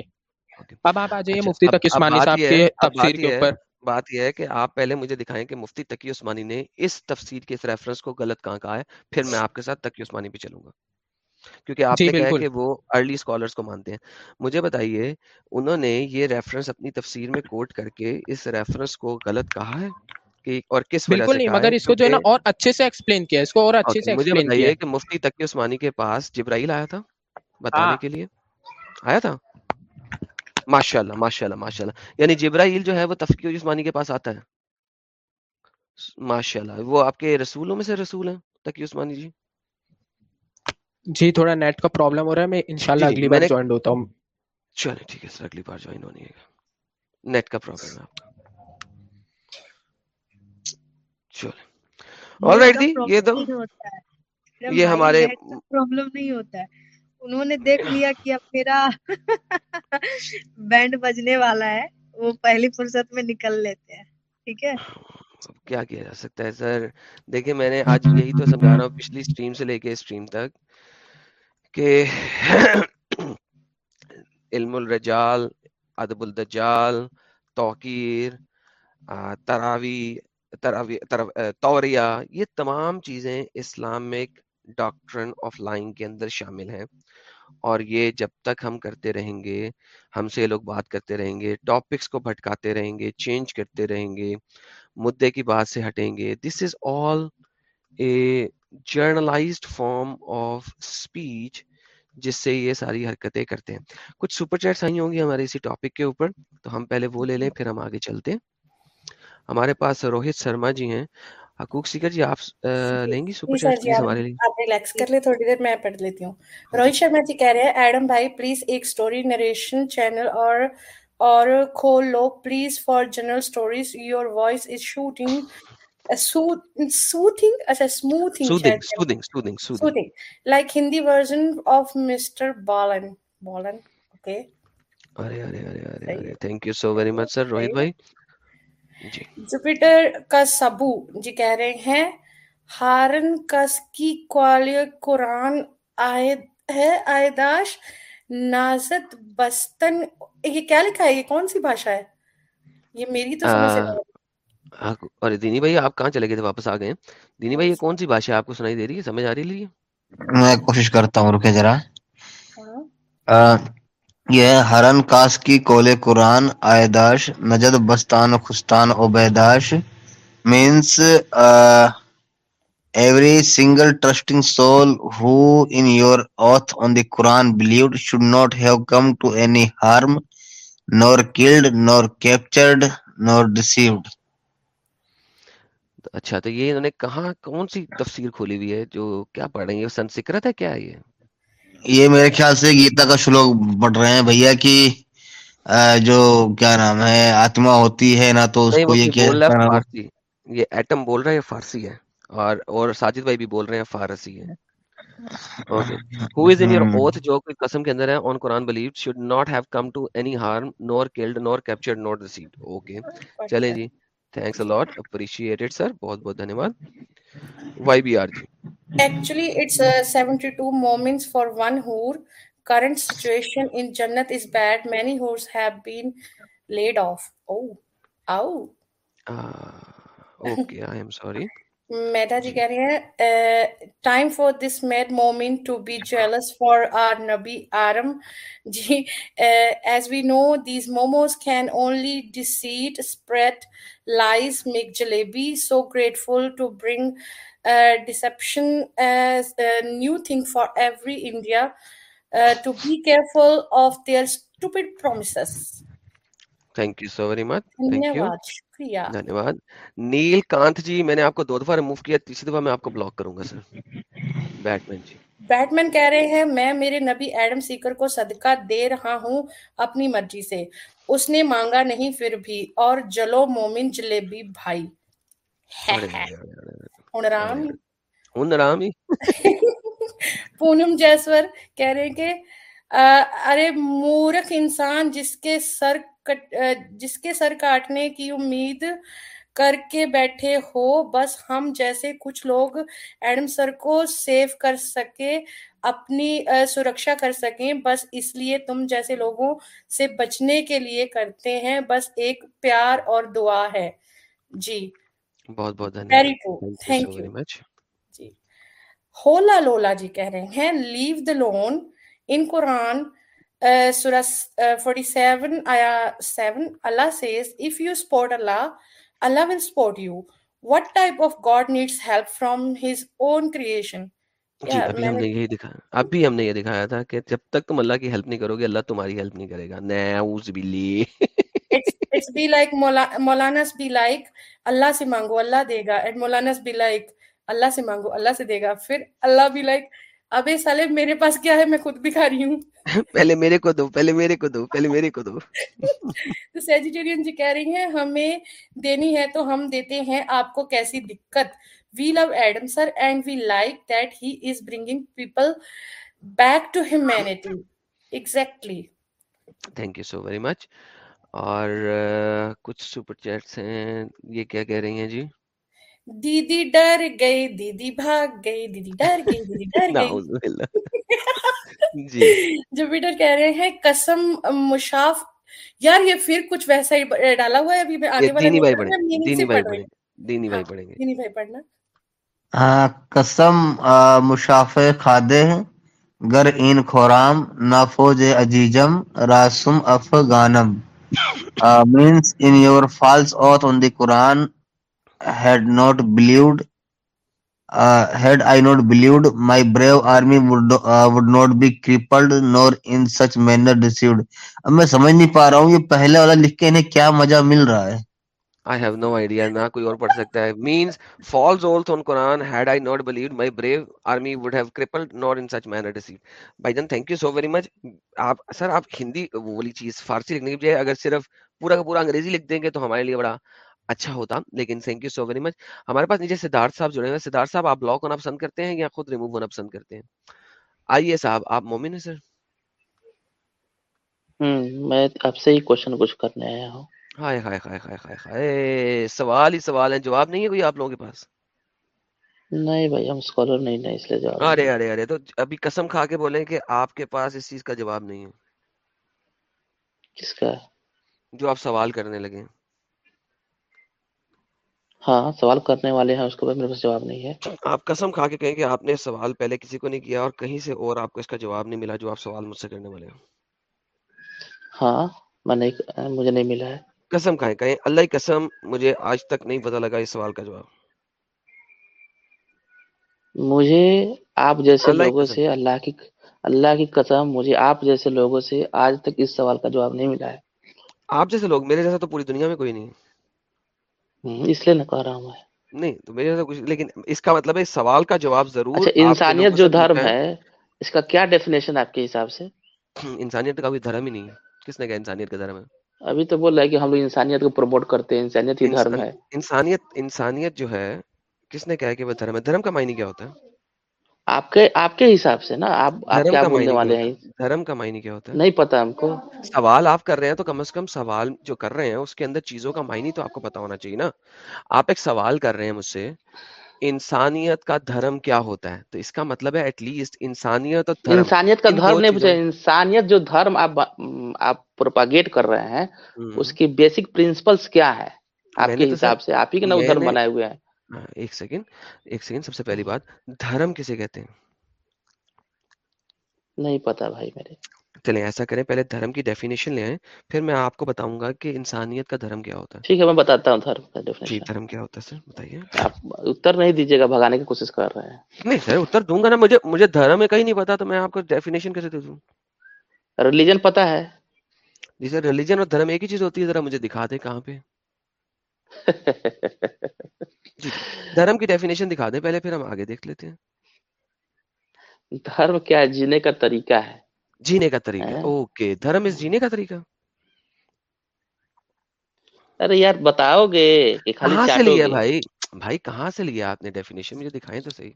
اب آپ آ جائیے اچھا، مفتی تک عثمانی صاحب کے تفسیر کے اوپر۔ بات یہ ہے کہ آپ پہلے مجھے دکھائیں کہ مفتی تقی عثمانی نے اس تفسیر کے اس ریفرنس کو غلط کہاں کہا ہے۔ پھر میں آپ کے ساتھ تقی عثمانی پہ چلوں گا۔ کیونکہ آپ جی، نے کہا کہ وہ ارلی اسکالرس کو مانتے ہیں۔ مجھے بتائیے انہوں نے یہ ریفرنس اپنی تفسیر میں کوٹ کر کے اس ریفرنس کو غلط کہا ہے؟ اور کس بالکل نہیں مگر اس کو جو ہے نا اور اچھے سے ایکسپلین کیا اس کو اور اچھے سے مجھے بتائیے کہ مفتی تقی عثمانی کے پاس جبرائیل آیا تھا بتانے ہاں۔ کے لیے؟ آیا تھا؟ ماشاءاللہ ماشاءاللہ ماشاءاللہ۔ یعنی جبرائیل جو ہے وہ تفقی عثمانی کے پاس آتا ہے۔ ماشاءاللہ وہ آپ کے رسولوں میں سے رسول ہیں تقی عثمانی جی؟ جی تھوڑا نیٹ کا پرابلم ہو رہا ہے میں انشاءاللہ جی، اگلی بار جوائن ہوتا ہوں۔ چلیں ٹھیک ہے سر اگلی بار جوائن ہونے گا نیٹ کا پرابلم ہے۔ آپ آل رائٹ دی یہ تو یہ ہمارے پرابلم نہیں ہوتا ہے۔ انہوں نے دیکھ لیا کہ اب میرا بینڈ بجنے والا ہے۔ وہ پہلی فرصت میں نکل لیتے ہیں۔ ٹھیک ہے؟ کیا کیا جا سکتا ہے سر؟ دیکھیں میں نے آج یہی تو سمجھا رہا ہوں پچھلی اسٹریم سے لے کے تک۔ کہ علم الرجال، ادب الدجال، توقیر تراوی تراوی توریہ، یہ تمام چیزیں اسلامک ڈاکٹرن آف لائن کے اندر شامل ہیں۔ اور یہ جب تک ہم کرتے رہیں گے، ہم سے لوگ بات کرتے رہیں گے ٹاپکس کو بھٹکاتے رہیں گے چینج کرتے رہیں گے، مدعے کی بات سے ہٹیں گے this is all a generalized form of speech جس سے یہ ساری حرکتیں کرتے ہیں۔ کچھ سپر چیٹس آئی ہوں گی ہمارے اسی ٹاپک کے اوپر تو ہم پہلے وہ لے لیں پھر ہم آگے چلتے ہیں۔ ہمارے پاس روہت شرما جی ہیں۔ حقوق سیکر جی آپ لیں گی جی، سپر چیٹ پلیز جی، ہمارے لیے؟ آپ ریلیکس کر لیں تھوڑی دیر میں پڑھ لیتی ہوں۔ روہت شرما جی کہہ رہے ہیں ایڈم بھائی پلیز ایک سٹوری نریشن چینل اور اور کھول لو please for general stories your voice is soothing a sooth- soothing as a smoothing soothing soothing, soothing soothing. Soothing. Like hindi version of mr balan. Balan okay. ارے ارے ارے ارے ارے thank you so very much sir Rohit بھائی جی جوپیٹر کا سبو جی کہہ رہے ہیں ہارن کس کی کوالی قرآن آیت ہے آیداش نازت بستن یہ کیا لکھا ہے یہ کون سی بھاشا ہے یہ میری تو سمجھ اور دینی بھائی آپ کہاں چلے گئے تھے؟ واپس آ گئے دینی بھائی یہ کون سی بھاشا آپ کو سنائی دے رہی ہے؟ سمجھ آ رہی لیے میں کوشش کرتا ہوں رکے ذرا۔ ہاں۔ یہ ہرن کاس کی کولے قرآن آئداش نجد بستان خستان عبیداش means every single trusting soul who in your oath on the Quran believed should not have come to any harm nor killed nor captured nor deceived اچھا تو یہ انہوں نے کہاں کون سی تفسیر کھولی ہوئی ہے جو کیا پڑھ رہی ہے یہ سنسکرت ہے کیا یہ؟ یہ میرے خیال سے گیتا کا شلوک پڑھ رہے ہیں بھیا کی جو کیا نام ہے آتما ہوتی ہے نہ تو اس کو یہ فارسی۔ یہ ایٹم بول رہا ہے فارسی ہے؟ اور اور ساجد بھائی بھی بول رہے ہیں فارسی ہے۔ who okay G. Thanks a lot appreciated sir بہت بہت دھنیہ واد Y be R G actually it's 72 moments for one hour current situation in جنت is bad many hours have been laid off oh oh okay I am sorry میتا جی کہہ رہی ہیں ٹائم فار دس میڈ مومن to be jealous for are نبی آرم جی as we know these momos can only deceit spread لائز make jalebi so grateful to bring deception new thing for every India to be careful of their promises thank you so very much دھنیہ واد دھنیہ نیل کانت جی میں نے آپ کو دو دفعہ ریموو کیا تیسری دفعہ میں آپ کو بلاک کروں گا سر بیٹمین جی۔ بیٹمین کہہ رہے ہیں میں میرے نبی ایڈم سیکر کو صدقہ دے رہا ہوں اپنی مرضی سے۔ اس نے مانگا نہیں پھر بھی۔ اور جلو مومن جلیبی بھائی۔ ہنرام ہنرام ہی۔ پونم جیسور کہہ رہے ہیں کہ ارے مورخ انسان جس کے سر جس کے سر کاٹنے کی امید کر کے بیٹھے ہو بس ہم جیسے کچھ لوگ ایڈم سر کو سیف کر سکے اپنی سرکشا کر سکیں۔ بس اس لیے تم جیسے لوگوں سے بچنے کے لیے کرتے ہیں۔ بس ایک پیار اور دعا ہے۔ جی۔ بہت بہت ویری ٹرو تھینک یو جی۔ ہولا لولا جی کہہ رہے ہیں۔ Leave the loan in Quran Uh, Surah uh, 47, Ayah 7, Allah says, If you support Allah, Allah will support you. What type of God needs help from his own creation? جی ابھی ہم نے یہی دکھایا ابھی ہم نے یہ دکھایا تھا کہ جب تک تم اللہ کی ہیلپ نہیں کرو گے اللہ تمہاری ہیلپ نہیں کرے گا نعوذ باللہ it's be like be like اللہ سے مانگو اللہ دے گا اینڈ بی لائک اللہ سے مانگو اللہ سے دے گا پھر اللہ بھی لائک ابے سالے میرے پاس کیا ہے؟ میں خود بھی کھا رہی ہوں۔ پہلے میرے کو دو پہلے میرے کو دو پہلے میرے کو دو۔ تو سیجیٹیرین جی کہہ رہی ہیں ہمیں دینی ہے تو ہم دیتے ہیں آپ کو کیسی دقت۔ We love Adam sir and we like that he is bringing people back to humanity exactly thank you so very much اور کچھ سپر چیٹس ہیں یہ کیا کہہ رہی ہیں جی؟ دیدی ڈر گئی دیدی بھاگ گئی دیدی ڈر گئی دیدی ڈر گئی جوپیٹر کہہ رہے ہیں قسم مشاف یار یہ پھر کچھ ویسا ہی ڈالا ہوا ہے ابھی آنے والا دینی بھائی پڑھیں دینی بھائی پڑھیں دینی بھائی پڑھیں دینی بھائی پڑھنا ہاں قسم مشاف خادے گر این خورام عجیجم راسم افغانم means in your false oath on the Quran had not believed uh, had I not believed my brave army would uh, would not be crippled nor in such manner deceived اب میں سمجھ نہیں پا رہا ہوں یہ پہلے والا لکھ کے انہیں کیا مزہ مل رہا ہے I have no idea نہ کوئی اور پڑھ سکتا ہے means false oath on Quran had I not believed my brave army would have crippled nor in such manner deceived بھائی جان thank you so very much آپ سر آپ ہندی وہ چیز فارسی لکھنے کی بجائے اگر صرف پورا کا پورا انگریزی لکھ دیں گے تو ہمارے لیے بڑا اچھا ہوتا لیکن thank you so very much ہمارے پاس نیچے سدھارتھ صاحب جڑے ہوئے سدھارتھ صاحب آپ بلاک ہونا پسند کرتے ہیں یا خود ریمو ہونا پسند کرتے ہیں؟ آئیے صاحب آپ مومن ہیں سر میں آپ سے ہی کوشن کچھ کرنے آیا ہوں۔ ہائے ہائے ہائے ہائے ہائے ہائے۔ سوال ہی سوال ہیں۔ جواب نہیں ہے کوئی آپ لوگوں کے پاس؟ نہیں بھائی ہم سکولر نہیں نا اس لیے جواب ارے ارے ارے تو ابھی قسم کھا کے بولیں کہ آپ کے پاس اس چیز کا جواب نہیں ہے۔ کس کا؟ جو آپ سوال کرنے لگیں ہاں سوال کرنے والے ہیں اس کے میرے پاس جواب نہیں ہے۔ آپ قسم کھا کے کہیں کہ آپ نے سوال پہلے کسی کو نہیں کیا اور کہیں سے اور آپ کو اس کا جواب نہیں ملا جو آپ سوال مجھ سے کرنے والے ہیں ہاں میں نے مجھے نہیں ملا ہے۔ قسم کھائیں کہیں اللہ کی قسم مجھے آج تک نہیں پتا لگا اس سوال کا جواب۔ مجھے آپ جیسے لوگوں سے اللہ کی اللہ کی قسم مجھے آپ جیسے لوگوں سے آج تک اس سوال کا جواب نہیں ملا ہے۔ آپ جیسے لوگ میرے جیسا تو پوری دنیا میں کوئی نہیں۔ ہے اس لیے نکارا رہا ہوں نہیں تو میرے کچھ لیکن اس کا مطلب ہے سوال کا جواب ضرور اچھا، انسانیت جو دھرم ہے۔ اس کا کیا ڈیفینیشن آپ کے حساب سے؟ انسانیت کا بھی دھرم ہی نہیں ہے۔ کس نے کہا انسانیت کا دھرم ہے؟ ابھی تو بول رہا ہے کہ ہم لوگ انسانیت کو پروموٹ کرتے ہیں انسانیت ہی دھرم ہے۔ انسانیت انسانیت جو ہے کس نے کہا کہ وہ دھرم ہے؟ دھرم کا معنی کیا ہوتا ہے؟ آپ کے آپ کے حساب سے نا آپ کیا دھرم کا معنی کیا ہوتا ہے؟ نہیں پتا ہم کو۔ سوال آپ کر رہے ہیں تو کم از کم سوال جو کر رہے ہیں اس کے اندر چیزوں کا معنی تو آپ کو پتا ہونا چاہیے نا۔ آپ ایک سوال کر رہے ہیں مجھ سے انسانیت کا دھرم کیا ہوتا ہے؟ تو اس کا مطلب ہے ایٹ لیسٹ انسانیت اور انسانیت کا دھرم نہیں پوچھا انسانیت جو دھرم آپ آپ پروپاگیٹ کر رہے ہیں اس کی بیسک پرنسپلس کیا ہے؟ آپ کے حساب سے آپ ہی کے نا دھرم بنائے ہوئے ہیں۔ ایک سیکنڈ ایک سیکنڈ سب سے پہلی بات دھرم کسے کہتے ہیں؟ نہیں پتا بھائی میرے۔ چلیں ایسا کریں پہلے دھرم کی ڈیفینیشن لے آئیں پھر میں آپ کو بتاؤں گا کہ انسانیت کا دھرم کیا ہوتا ہے۔ ٹھیک ہے میں بتاتا ہوں دھرم کا ڈیفینیشن جی، دھرم کیا ہوتا ہے سر؟ بتائیے۔ آپ اتر نہیں دیجیے گا بھگانے کی کوشش کر رہے ہیں۔ نہیں سر اتر دوں گا نا مجھے مجھے دھرم ہے کہیں نہیں پتا تو میں آپ کو ڈیفینیشن کیسے دے دوں؟ ریلیجن پتا ہے۔ جی سر ریلیجن اور دھرم ایک ہی چیز ہوتی ہے ذرا مجھے دکھا دیں کہاں پہ۔ جی دھرم کی ڈیفینیشن دکھا دیں پہلے پھر ہم آگے دیکھ لیتے ہیں۔ دھرم کیا ہے؟ جینے کا طریقہ ہے۔ جینے کا طریقہ۔ ہیں؟ اوکے دھرم اس جینے کا طریقہ؟ ارے یار بتاؤ گے کہاں سے لیا بھائی؟ بھائی کہاں سے لیا آپ نے ڈیفینیشن مجھے دکھائیں تو صحیح۔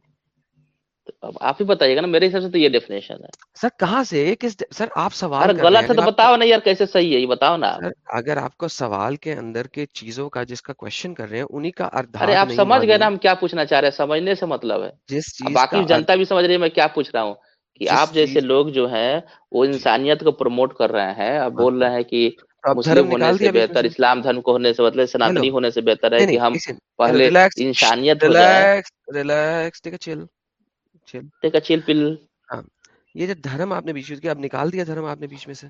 آپ ہی بتائیے گا نا میرے حساب سے تو یہ ڈیفینیشن ہے۔ سر کہاں سے؟ کس سر آپ سوال ارے غلط ہے تو بتاؤ نا یار کیسے صحیح ہے یہ بتاؤ نا۔ اگر آپ کو سوال کے اندر کے چیزوں کا جس کا کوشچن کر رہے ہیں انہی کا ارے اردھات آپ سمجھ گئے نا ہم کیا پوچھنا چاہ رہے ہیں سمجھنے سے مطلب ہے۔ جس چیز باقی جنتا بھی سمجھ رہی ہے میں کیا پوچھ رہا ہوں کہ آپ جیسے لوگ جو ہیں وہ انسانیت کو پروموٹ کر رہے ہیں ہاں بول رہے ہیں کہ مسلم ہونے سے بہتر اسلام دھرم کو ہونے سے مطلب سناتنی ہونے سے بہتر ہے کہ ہم پہلے انسانیت ریلیکس ٹھیک ہے چل یہ جو دھرم آپ نے بیچ میں اب نکال دیا دھرم آپ نے بیچ میں سے؟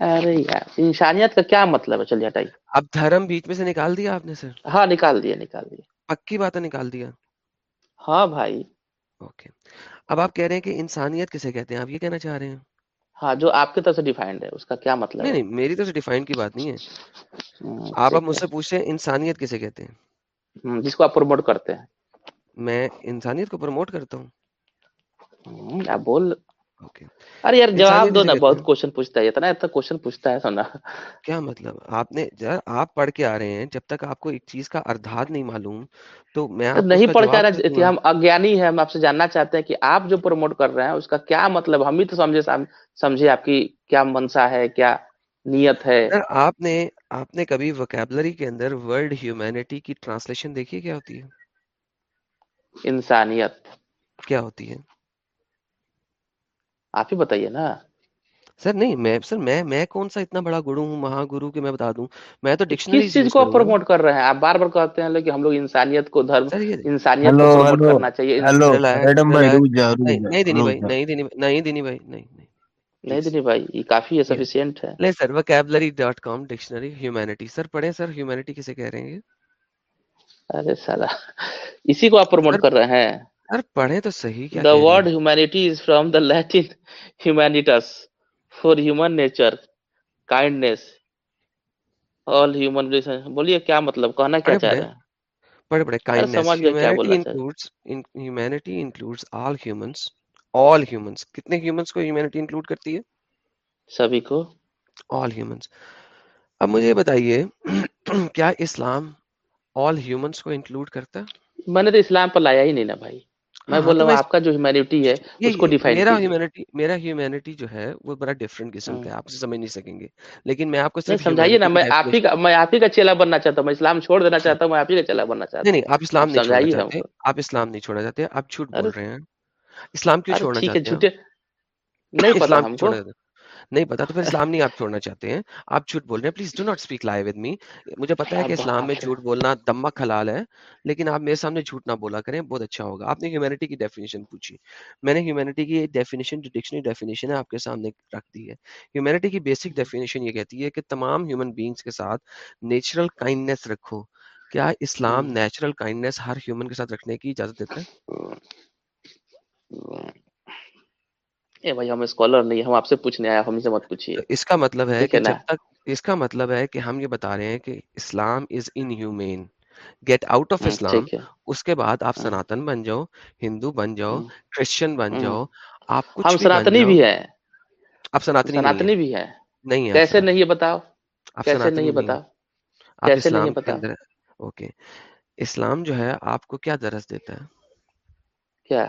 ارے یار انسانیت کا کیا مطلب ہے؟ چلیے ہٹائیے اب دھرم بیچ میں سے نکال دیا آپ نے سر؟ ہاں نکال دیا نکال دیا۔ پکی بات نکال دیا۔ ہاں بھائی۔ اوکے۔ اب آپ کہہ رہے ہیں کہ انسانیت کسے کہتے ہیں؟ آپ یہ کہنا چاہ رہے ہیں۔ ہاں جو آپ کی طرف سے ڈیفائنڈ ہے اس کا کیا مطلب نہیں نہیں میری طرف سے ڈیفائن کی بات نہیں ہے۔ ہوں، آپ اب مجھ سے پوچھتے ہیں انسانیت کسے کہتے ہیں؟ جس کو آپ پروموٹ کرتے ہیں۔ میں انسانیت کو پروموٹ کرتا ہوں۔ آپ بول۔ ارے یار جواب دو نا بہت کوشچن پوچھتا ہے اتنا اتنا کوشچن پوچھتا ہے سونا۔ کیا مطلب؟ آپ نے آپ پڑھ کے آ رہے ہیں جب تک آپ کو ایک چیز کا ارتھات نہیں معلوم تو میں نہیں پڑھ کے آ رہا ہم اگیانی ہے ہم آپ سے جاننا چاہتے ہیں کہ آپ جو پروموٹ کر رہے ہیں اس کا کیا مطلب؟ ہم بھی تو سمجھے سمجھے آپ کی کیا منشا ہے کیا نیت ہے۔ آپ نے آپ نے کبھی وکیبلری کے اندر ورڈ ہیومینٹی کی ٹرانسلیشن دیکھی کیا ہوتی ہے؟ انسانیت۔ کیا ہوتی ہے؟ آپ ہی بتائیے نا۔ سر نہیں میں سر میں میں کون سا اتنا بڑا گرو ہوں مہا گرو کہ میں بتا دوں؟ میں تو ڈکشنری کس چیز کو پروموٹ کر رہے ہیں؟ آپ بار بار کہتے ہیں کہ ہم لوگ انسانیت کو دھرم انسانیت کو پروموٹ کرنا چاہیے۔ ایڈم بھائی نہیں دینی بھائی نہیں دینی نہیں دینی بھائی نہیں نہیں۔ دینی بھائی یہ کافی سفیشینٹ ہے۔ نہیں sir vocabulary dot com dictionary humanity sir پڑھیں سر ہیومینٹی کسے کہہ رہے ہیں؟ ارے سارا اسی کو آپ پروموٹ کر رہے ہیں۔ پڑھیں تو صحیح کیا the word humanity is from the Latin humanitas for human nature kindness all human بولیے کیا مطلب؟ کہنا کیا پڑھے چاہ پڑھے رہے ہیں؟ پڑھے پڑھے کائنڈنیس گئے کیا humanity includes all humans all humans کتنے ہیومنس کو ہیومینٹی انکلوڈ کرتی ہے؟ سبھی کو۔ آل ہیومنس اب مجھے بتائیے کیا اسلام آل ہیومنس کو انکلوڈ کرتا ہے؟ میں نے تو اسلام پر لایا ہی نہیں نا بھائی۔ میں ہاں بول رہا ہوں آپ کا جو ہیومینٹی ہے اس کو ڈیفائن میرا ہیومینٹی میرا ہیومینٹی جو ہے وہ بڑا ڈفرینٹ قسم کا۔ ہے آپ سے سمجھ نہیں سکیں گے۔ لیکن میں آپ کو صرف سمجھائیے نا میں آپ ہی کا میں آپ ہی کا چیلا بننا چاہتا ہوں میں اسلام چھوڑ دینا چاہتا ہوں میں آپ ہی کا چیلا بننا چاہتا ہوں۔ نہیں آپ اسلام نہیں چھوڑنا چاہتے آپ اسلام نہیں چھوڑنا چاہتے آپ جھوٹ بول رہے ہیں۔ اسلام کیوں چھوڑنا چاہتے ہیں نہیں اسلام ہم کو نہیں پتا تو پھر اسلام نہیں آپ چھوڑنا چاہتے ہیں۔ آپ جھوٹ بول رہے ہیں۔ Please do not speak lie with me مجھے پتا ہے کہ اسلام میں جھوٹ بولنا دمک حلال ہے لیکن آپ میرے سامنے جھوٹ نہ بولا کریں بہت اچھا ہوگا۔ آپ نے ہیومینٹی کی ڈیفینیشن پوچھی۔ میں نے ہیومینٹی کی ڈیفینیشن جو ڈکشنری ڈیفینیشن ہے آپ کے سامنے رکھ دی ہے۔ ہیومینٹی کی بیسک ڈیفینیشن یہ کہتی ہے کہ تمام ہیومن بینگس کے ساتھ نیچرل کائنڈنیس رکھو۔ کیا اسلام۔ نیچرل کائنڈنیس ہر ہیومن کے ساتھ رکھنے کی اجازت دیتا ہے؟ اے بھائی ہم اسکالر نہیں ہم آپ سے پوچھنے آیا ہم سے مت پوچھیے۔ اس کا مطلب ہے کہ ہے جب تک اس کا مطلب ہے کہ ہم یہ بتا رہے ہیں کہ Islam is in human get out of Islam ہے۔ اس کے بعد آپ ہوں، سناتن بن جاؤ ہندو بن جاؤ ہوں، کرسچن بن ہوں۔ جاؤ آپ ہم سناتنی بھی ہیں۔ آپ سناتنی سناتنی بھی ہیں۔ نہیں کیسے نہیں ہے بتاؤ؟ کیسے نہیں ہے بتاؤ؟ کیسے نہیں ہے بتاؤ؟ اوکے۔ اسلام جو ہے آپ کو کیا درس دیتا ہے؟ کیا؟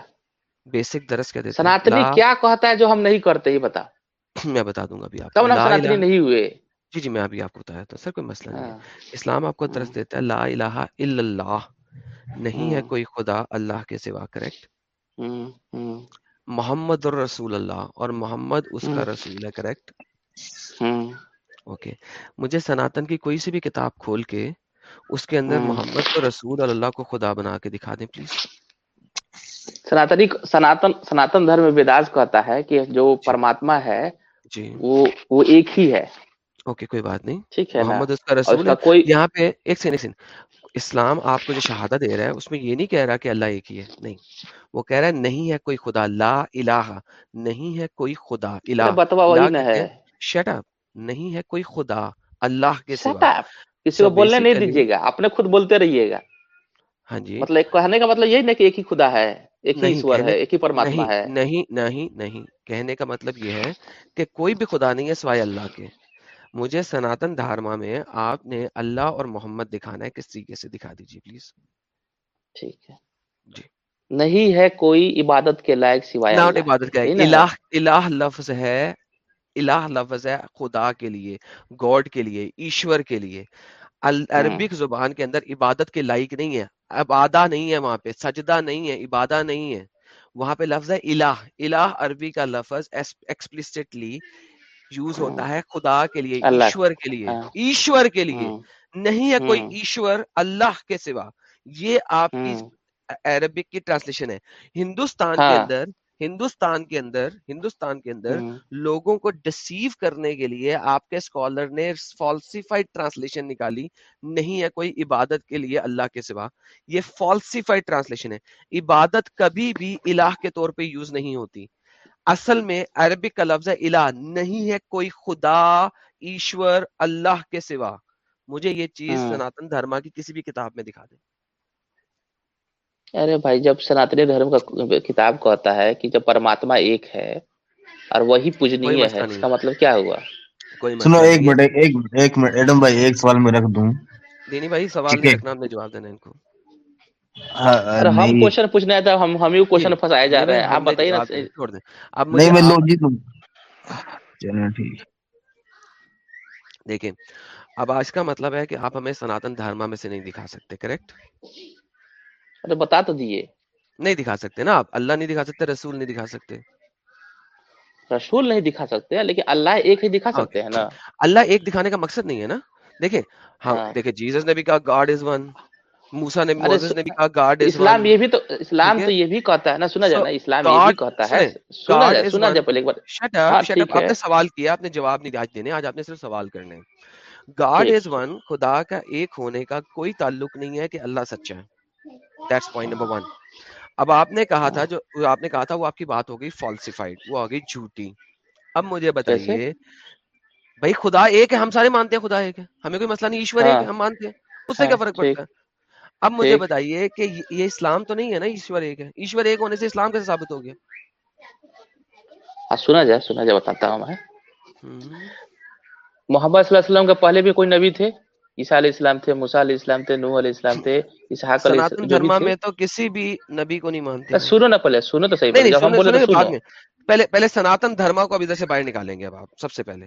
بیسک درس کیا دیتا ہے سناتنی کیا کہتا ہے جو ہم نہیں کرتے یہ بتاؤ میں بتا دوں گا ابھی آپ کو۔ سناتنی نہیں ہوئے؟ جی جی میں ابھی آپ کو بتایا تو سر کوئی مسئلہ نہیں ہے۔ ہاں، اسلام آپ کو درس دیتا ہے لا الہ الا اللہ۔ نہیں ہے ہوں، کوئی خدا اللہ کے سوا کریکٹ محمد الرسول اللہ اور محمد اس کا رسول ہے کریکٹ اوکے۔ مجھے سناتن کی کوئی سی بھی کتاب کھول کے اس کے اندر۔ محمد کو رسول اور اللہ کو خدا بنا کے دکھا دیں پلیز۔ سناتنی سناتن سناتن دھرم ویداس کہتا ہے کہ جو جی۔ پرماتما ہے جی۔ وہ وہ ایک ہی ہے۔ اوکے کوئی بات نہیں۔ ٹھیک ہے نا؟ محمد اس کا رسول کا ہے۔ کوئی یہاں پہ ایک سین اسلام آپ کو جو شہادت دے رہا ہے اس میں یہ نہیں کہہ رہا کہ اللہ ایک ہی ہے۔ نہیں۔ وہ کہہ رہا ہے نہیں ہے کوئی خدا لا الہ۔ نہیں ہے کوئی خدا الہ۔ بتوا لا وہی نہ کہتے ہے۔ ہیں شٹ اپ نہیں ہے کوئی خدا اللہ کے سوا. کسی کو بولنے نہیں دیجیے گا۔ اپنے خود بولتے رہیے گا۔ ہاں جی۔ مطلب کہنے کا مطلب یہی نہیں کہ ایک ہی خدا ہے۔ ایک ہی کہنے ہے ایک ہی پرماتما ہے۔ نہیں نہیں نہیں کہنے کا مطلب یہ ہے کہ کوئی بھی خدا نہیں ہے سوائے اللہ کے۔ مجھے سناتن دھارما میں آپ نے اللہ اور محمد دکھانا ہے کس طریقے سے دکھا دیجیے پلیز؟ ٹھیک ہے۔ جی۔ نہیں ہے کوئی عبادت کے لائق سوائے عبادت کے الہ الہ لفظ ہے الہ لفظ ہے خدا کے لیے گاڈ کے لیے ایشور کے لیے۔ عربک زبان کے اندر عبادت کے لائق نہیں ہے۔ عبادہ نہیں ہے وہاں پہ سجدہ نہیں ہے عبادہ نہیں ہے۔ وہاں پہ لفظ ہے الہ۔ الہ عربی کا لفظ ایکسپلسٹلی یوز ہوتا ہے خدا کے لیے ایشور کے لیے۔ ہاں۔ ایشور کے لیے۔ نہیں ہے کوئی ایشور اللہ کے سوا۔ یہ آپ کی عربک کی ٹرانسلیشن ہے۔ ہندوستان کے ہاں۔ اندر ہندوستان کے اندر ہندوستان کے اندر لوگوں کو ڈسیو کرنے کے لیے آپ کے اسکالر نے فالسیفائڈ ٹرانسلیشن نکالی۔ نہیں ہے کوئی عبادت کے لیے اللہ کے سوا۔ یہ فالسیفائڈ ٹرانسلیشن ہے۔ عبادت کبھی بھی الہ کے طور پہ یوز نہیں ہوتی۔ اصل میں عربک کا لفظ ہے الہ۔ نہیں ہے کوئی خدا ایشور اللہ کے سوا۔ مجھے یہ چیز ہوں سناتن دھرما کی کسی بھی کتاب میں دکھا دیں ارے بھائی جب سناتنی دھرم کا کتاب کہتا ہے کہ جب پرماتما ایک ہے اور وہی پوجنیہ ہے اس کا مطلب کیا ہوا؟ سنو ایک منٹ ایک منٹ ایک منٹ ایڈم بھائی ایک سوال میں رکھ دوں۔ دینی بھائی سوال نہیں رکھنا ہم نے جواب دینا ان کو۔ ہاں، ہم نہیں۔ کوشچن پوچھنا ہے تو ہم ہم ہی کوشچن پھنسائے جا نہیں رہے بھائی ہیں آپ بتائیے نا جواب دینا چھوڑ دیں۔ اب مجھے نہیں میں آپ لو جی تم چلو ٹھیک۔ دیکھیں اب آج کا مطلب ہے کہ آپ ہمیں سناتن دھرما میں سے نہیں دکھا سکتے کریکٹ ارے بتا تو دیے نہیں دکھا سکتے نا آپ۔ اللہ نہیں دکھا سکتے رسول نہیں دکھا سکتے۔ رسول نہیں دکھا سکتے لیکن اللہ ایک ہی دکھا سکتے ہیں نا۔ اللہ ایک دکھانے کا مقصد نہیں ہے نا۔ دیکھیں ہاں ہاں۔ دیکھیں جیسس نے بھی کہا گاڈ از ون موسا نے موزس نے بھی کہا گاڈ از اسلام یہ بھی تو اسلام تو یہ بھی کہتا ہے نا سنا جائے سو نا اسلام یہ بھی کہتا ہے۔ سنا جائے سنا جائے پہلے ایک بار۔ شٹ ہاں اپ شٹ ٹھیک اپ آپ نے سوال کیا آپ نے جواب نہیں آج دینے آج آپ نے صرف سوال کرنے۔ گاڈ از ون خدا کا ایک ہونے کا کوئی تعلق نہیں ہے کہ اللہ سچا ہے۔ دیٹس پوائنٹ نمبر ون اب آپ نے کہا تھا جو آپ نے کہا تھا وہ آپ کی بات ہو گئی فالسیفائڈ وہ آ گئی جھوٹی۔ اب مجھے بتائیے بھائی خدا ایک ہے ہم سارے مانتے ہیں خدا ایک ہے۔ ہمیں کوئی مسئلہ نہیں ایشور ہاں ایک ہے ہم مانتے ہیں۔ اس سے ہاں کیا فرق ٹھیک۔ پڑتا ہے؟ اب مجھے بتائیے کہ یہ اسلام تو نہیں ہے نا ایشور ایک ہے۔ ایشور ایک ہونے سے اسلام کیسے ثابت ہو گیا؟ ہاں سنا جائے سنا جائے بتاتا ہوں میں۔ محمد صلی اللہ علیہ وسلم کے پہلے بھی کوئی نبی تھے؟ عیسیٰ علیہ السلام تھے موسیٰ علیہ السلام تھے نوح علیہ السلام تھے اسحاق علیہ السلام دھرما میں تو کسی بھی نبی کو نہیں مانتے سنو نا پہلے سنو تو صحیح جب ہم بولے تو سنو پہلے پہلے سناتن دھرما کو اب ادھر سے باہر نکالیں گے اب آپ سب سے پہلے۔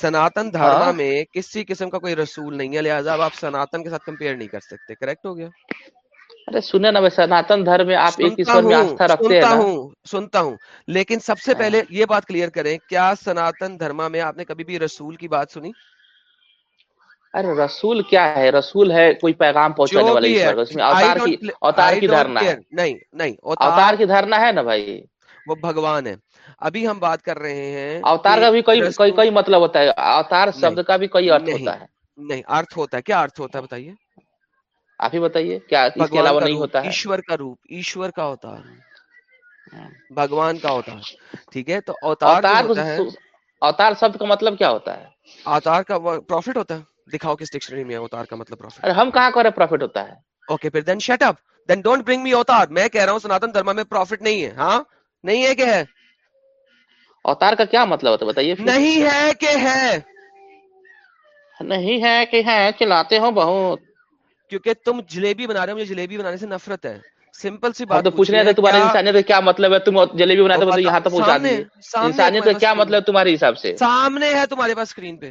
سناتن دھرما ہاں۔ میں کسی قسم کا کوئی رسول نہیں ہے لہٰذا اب آپ سناتن کے ساتھ کمپیئر نہیں کر سکتے کریکٹ ہو گیا۔ ارے سنے نا سناتن دھرم میں آپ ایک ایشور میں آستھا رکھتے ہیں ہوں سنتا ہوں۔ لیکن سب سے ہاں۔ پہلے یہ بات کلیئر کریں کیا سناتن دھرما میں آپ نے کبھی بھی رسول کی بات سنی؟ ارے رسول کیا ہے؟ رسول ہے کوئی پیغام پہنچانے والا ہے اس میں اوتار کی اوتار کی ہے۔ نہیں نہیں اوتار کی دھارنا ہے نا بھائی؟ وہ بھگوان ہے۔ ابھی ہم بات کر رہے ہیں اوتار کا بھی رسول کئی مطلب ہوتا ہے۔ اوتار شبد کا بھی کئی ارتھ ہوتا ہے۔ نہیں ارتھ ہوتا ہے۔ کیا ارتھ ہوتا ہے بتائیے؟ آپ ہی بتائیے کیا اس کے علاوہ نہیں ہوتا ہے؟ ایشور کا روپ ایشور کا اوتار۔ ہاں۔ بھگوان کا اوتار ٹھیک ہے؟ تو اوتار ہوتا ہے اوتار شبد کا مطلب کیا ہوتا ہے؟ اوتار کا پروفٹ ہوتا ہے۔ دکھاؤ کس ڈکشنری میں اوتار کا مطلب پروفٹ ارے ہم کہاں کرے پروفٹ ہوتا ہے؟ اوکے پھر then shut up then don't bring me اوتار. میں کہہ رہا ہوں سناتن دھرما میں پروفٹ نہیں ہے. ہاں؟ نہیں ہے کہ ہے؟ اوتار کا کیا مطلب ہوتا ہے؟ بتائیے نہیں ہے کہ ہے؟ نہیں ہے کہ ہے چلاتے ہو بہت۔ کیونکہ تم جلیبی بنا رہے ہو مجھے جلیبی بنانے سے نفرت ہے۔ سمپل سی بات تو پوچھنے پوچھنی تھے تمہارے انسانیت کا کیا مطلب ہے؟ تم جلیبی بناتے ہو یہاں تو پہنچا انسانیت کا کیا مطلب تمہارے حساب سے؟ سامنے ہے تمہارے پاس اسکرین پہ۔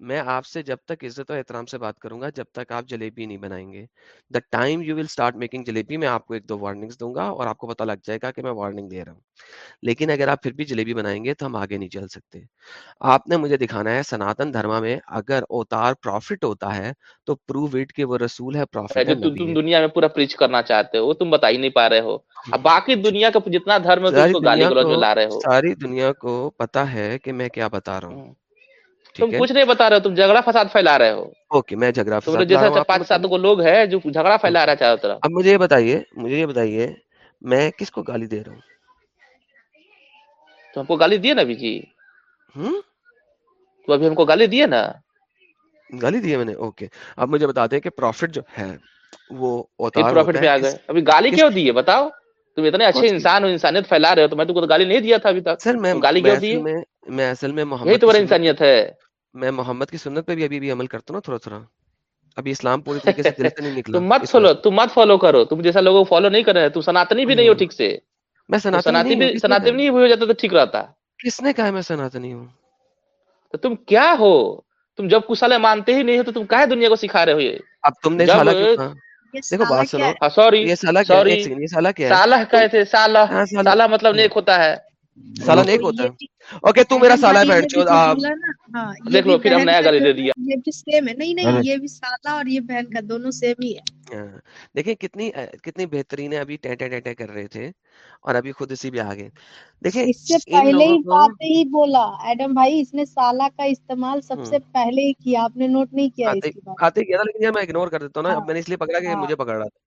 میں آپ سے جب تک عزت و احترام سے بات کروں گا جب تک آپ جلیبی نہیں بنائیں گے۔ The time you will start making jalebi میں آپ کو ایک دو وارننگس دوں گا اور آپ کو پتہ لگ جائے گا کہ میں وارننگ دے رہا ہوں۔ لیکن اگر آپ پھر بھی جلیبی بنائیں گے تو ہم آگے نہیں چل سکتے۔ آپ نے مجھے دکھانا ہے سناتن دھرما میں اگر اوتار پروفٹ ہوتا ہے تو پرو اٹ کہ وہ رسول ہے پروفٹ جو تم, تم دنیا میں پورا پریچ کرنا چاہتے ہو تم بتا ہی نہیں پا رہے ہو۔ اب باقی دنیا کا جتنا دھرم ہے اس کو گالی گلوچ لا رہے ہو۔ ساری دنیا کو پتا ہے کہ میں کیا بتا رہا ہوں۔ تم کچھ نہیں بتا رہے ہو تم جھگڑا فساد پھیلا رہے ہو۔ اوکے میں جھگڑا فساد جیسے پانچ سات کو لوگ ہیں جو جھگڑا پھیلا رہا ہے اب مجھے یہ بتائیے مجھے یہ بتائیے میں کس کو گالی دے رہا ہوں؟ تو ہم کو گالی دیے نا ابھی جی تو ابھی ہم کو گالی دیے نا؟ گالی دیے میں نے اوکے۔ اب مجھے بتا دیں کہ پروفٹ جو ہے وہ پروفٹ پہ آ گئے۔ ابھی گالی کیوں دیے بتاؤ؟ تم اتنے اچھے انسان ہو انسانیت پھیلا رہے ہو تو میں تم کو گالی نہیں دیا تھا ابھی تک۔ سر میں گالی کیوں دیے میں اصل میں محمد یہی تو انسانیت ہے۔ میں محمد کی سنت پہ بھی ابھی بھی عمل کرتا ہوں نا تھوڑا تھوڑا۔ ابھی اسلام پوری طریقے سے دل سے نہیں نکلا۔ تم مت فالو تم مت فالو کرو۔ تم جیسا لوگوں کو فالو نہیں کر رہے تم سناتنی بھی نہیں ہو ٹھیک سے۔ میں سناتنی بھی سناتنی نہیں ہو جاتا تو ٹھیک رہتا۔ کس نے کہا میں سناتنی ہوں؟ تو تم کیا ہو؟ تم جب کچھ سالے مانتے ہی نہیں ہو تو تم کہاں دنیا کو سکھا رہے ہوئے اب تم نے سالہ کیوں دیکھو بات سنو۔ ہاں، سوری سالہ کیا ہے؟ سالہ کہتے ہاں، سالہ۔ سالہ مطلب نیک ہوتا ہے۔ ایک ہوتا ہے۔ اوکے تو میرا بیٹھ ہاں، دیکھ لو پھر ہم نیا دے دیا۔ یہ بھی سیم ہے۔ نہیں نہیں ہاں۔ یہ بھی سالہ اور یہ بہن کا دونوں سیم ہی ہے۔ ہاں۔ دیکھیں کتنی کتنی بہترین ہے ابھی ٹین ٹین ٹین کر رہے تھے اور ابھی خود اسی بھی آگے۔ دیکھیں اس سے پہلے ہی بات ہی بولا۔ ایڈم بھائی اس نے سالہ کا استعمال سب سے پہلے ہی کیا۔ آپ نے نوٹ نہیں کیا کھاتے کیا تھا لیکن میں اگنور کر دیتا ہوں نا۔ اب میں نے اس لیے پکڑا کہ مجھے پکڑ رہا تھا۔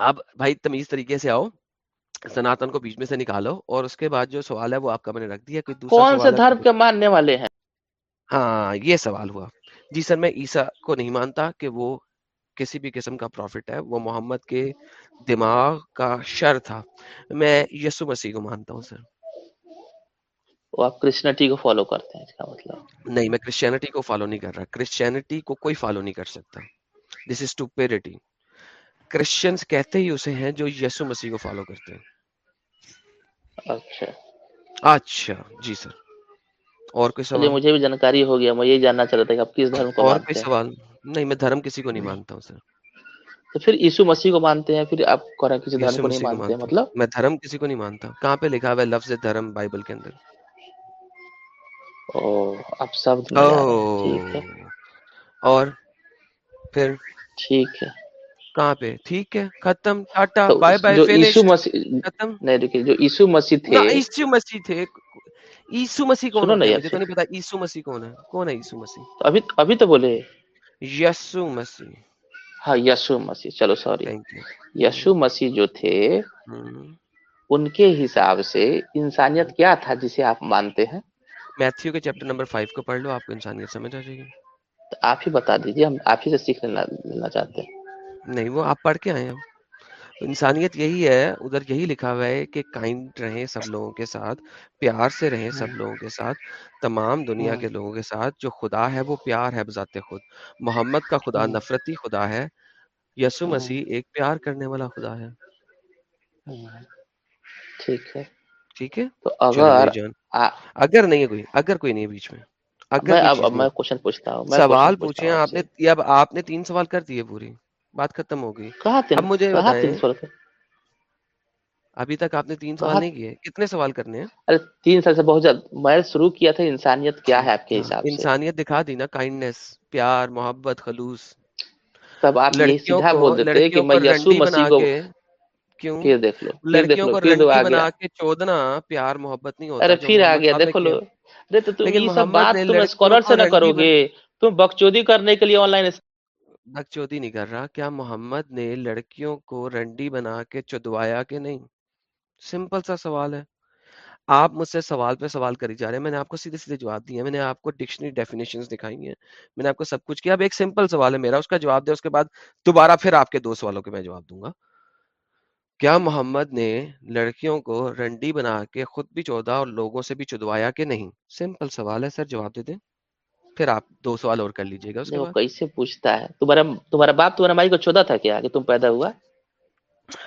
اب بھائی تمیز طریقے سے آؤ۔ سناتن کو بیچ میں سے نکالو اور اس کے بعد جو سوال ہے وہ آپ کا میں نے رکھ دیا کوئی دوسرا کون سے دھرم کے ماننے والے ہیں؟ ہاں یہ سوال ہوا۔ جی سر میں عیسیٰ کو نہیں مانتا کہ وہ کسی بھی قسم کا پروفٹ ہے وہ محمد کے دماغ کا شر تھا۔ میں یسو مسیح کو مانتا ہوں سر۔ آپ کرسچینٹی کو فالو کرتے ہیں اس کا مطلب۔ نہیں میں کرسچینٹی کو فالو نہیں کر رہا۔ کرسچینٹی کو کوئی فالو نہیں کر سکتا۔ This is to parity Christians کہتے ہی اسے ہیں جو یسو مسیح کو فالو کرتے ہیں۔ اچھا۔ اچھا جی سر۔ اور کوئی سوال؟ مجھے بھی جانکاری ہو گیا میں یہ جاننا چاہ رہا تھا کہ آپ کس دھرم کو اور کوئی سوال؟ نہیں میں دھرم کسی کو نہیں مانتا ہوں سر۔ تو پھر یسو مسیح کو مانتے ہیں پھر آپ کو کسی دھرم کو نہیں مانتے ہیں مطلب؟ میں دھرم کسی کو نہیں مانتا۔ کہاں پہ لکھا ہوا ہے لفظ دھرم بائبل کے اندر؟ او سب اور پھر؟ ٹھیک ہے۔ کہاں پہ؟ ٹھیک ہے ختم ٹاٹا بائے بائے ختم۔ نہیں دیکھیے جو یسو مسیح تھے یسو مسیح تھے۔ یسو مسیح کون ہے؟ مجھے تو نہیں پتا یسو مسیح کون ہے۔ کون ہے یسو مسیح؟ ابھی ابھی تو بولے۔ یسو مسیح۔ ہاں یسو مسیح۔ چلو سوری۔ یسو مسیح جو تھے ان کے حساب سے انسانیت کیا تھا جسے آپ مانتے ہیں؟ میتھیو کے چیپٹر نمبر 5 کو پڑھ لو آپ کو انسانیت سمجھ آ جائے گی۔ آپ ہی بتا دیجیے ہم آپ ہی سے سیکھ لینا چاہتے ہیں۔ نہیں وہ آپ پڑھ کے آئے ہیں۔ انسانیت یہی ہے ادھر یہی لکھا ہوا ہے کہ کائنڈ رہیں سب لوگوں کے ساتھ پیار سے رہیں سب لوگوں کے ساتھ تمام دنیا ہاں۔ کے لوگوں کے ساتھ جو خدا ہے وہ پیار ہے بذات خود۔ محمد کا خدا ہاں۔ نفرتی خدا ہے یسو ہاں۔ مسیح ایک پیار کرنے والا خدا ہے۔ ٹھیک ہے۔ ٹھیک ہے؟ تو اگر اگر نہیں ہے کوئی اگر کوئی نہیں بیچ میں اگر میں پوچھتا ہوں سوال پوچھیں آپ نے اب آپ نے تین سوال کر دیے پوری۔ بات ختم ہو گئی۔ اب مجھے ابھی تک آپ نے تین سوال نہیں کیے۔ کتنے سوال کرنے ہیں؟ تین سال سے بہت جلد میں شروع کیا تھا انسانیت کیا ہے آپ کے ہاں، حساب سے؟ انسانیت دکھا دی نا کائنڈنیس پیار محبت خلوص۔ تب آپ یہ سیدھا بول دیتے کہ میں یسو مسیح کو کیوں؟ پھر دیکھ لو لڑکیوں کو رنڈی بنا کے چودنا پیار محبت نہیں ہوتا۔ پھر آگیا دیکھ لو۔ ارے تو تم یہ سب بات تم اسکالر سے نہ کرو گے۔ تم بکچودی کرنے کے لیے آن لائن بک چودی نہیں کر رہا، کیا محمد نے لڑکیوں کو رنڈی بنا کے چدوایا کہ نہیں؟ سمپل سا سوال ہے۔ آپ مجھ سے سوال پہ سوال کری جا رہے ہیں، میں نے آپ کو سیدھے سیدھے جواب دیے میں نے آپ کو ڈکشنری ڈیفینیشن دکھائی ہیں، میں نے آپ کو سب کچھ کیا۔ اب ایک سمپل سوال ہے میرا، اس کا جواب دے اس کے بعد دوبارہ پھر آپ کے دو سوالوں کے میں جواب دوں گا۔ کیا محمد نے لڑکیوں کو رنڈی بنا کے خود بھی چودہ اور لوگوں سے بھی چدوایا کہ نہیں؟ سمپل سوال ہے، سر جواب دے دیں۔ پھر آپ دو سوال اور کر لیجیے گا کیسے پوچھتا ہے۔ تمہارا تمہارا باپ تمہارا مائی کو چودا تھا کیا؟ کہ تم پیدا ہوا؟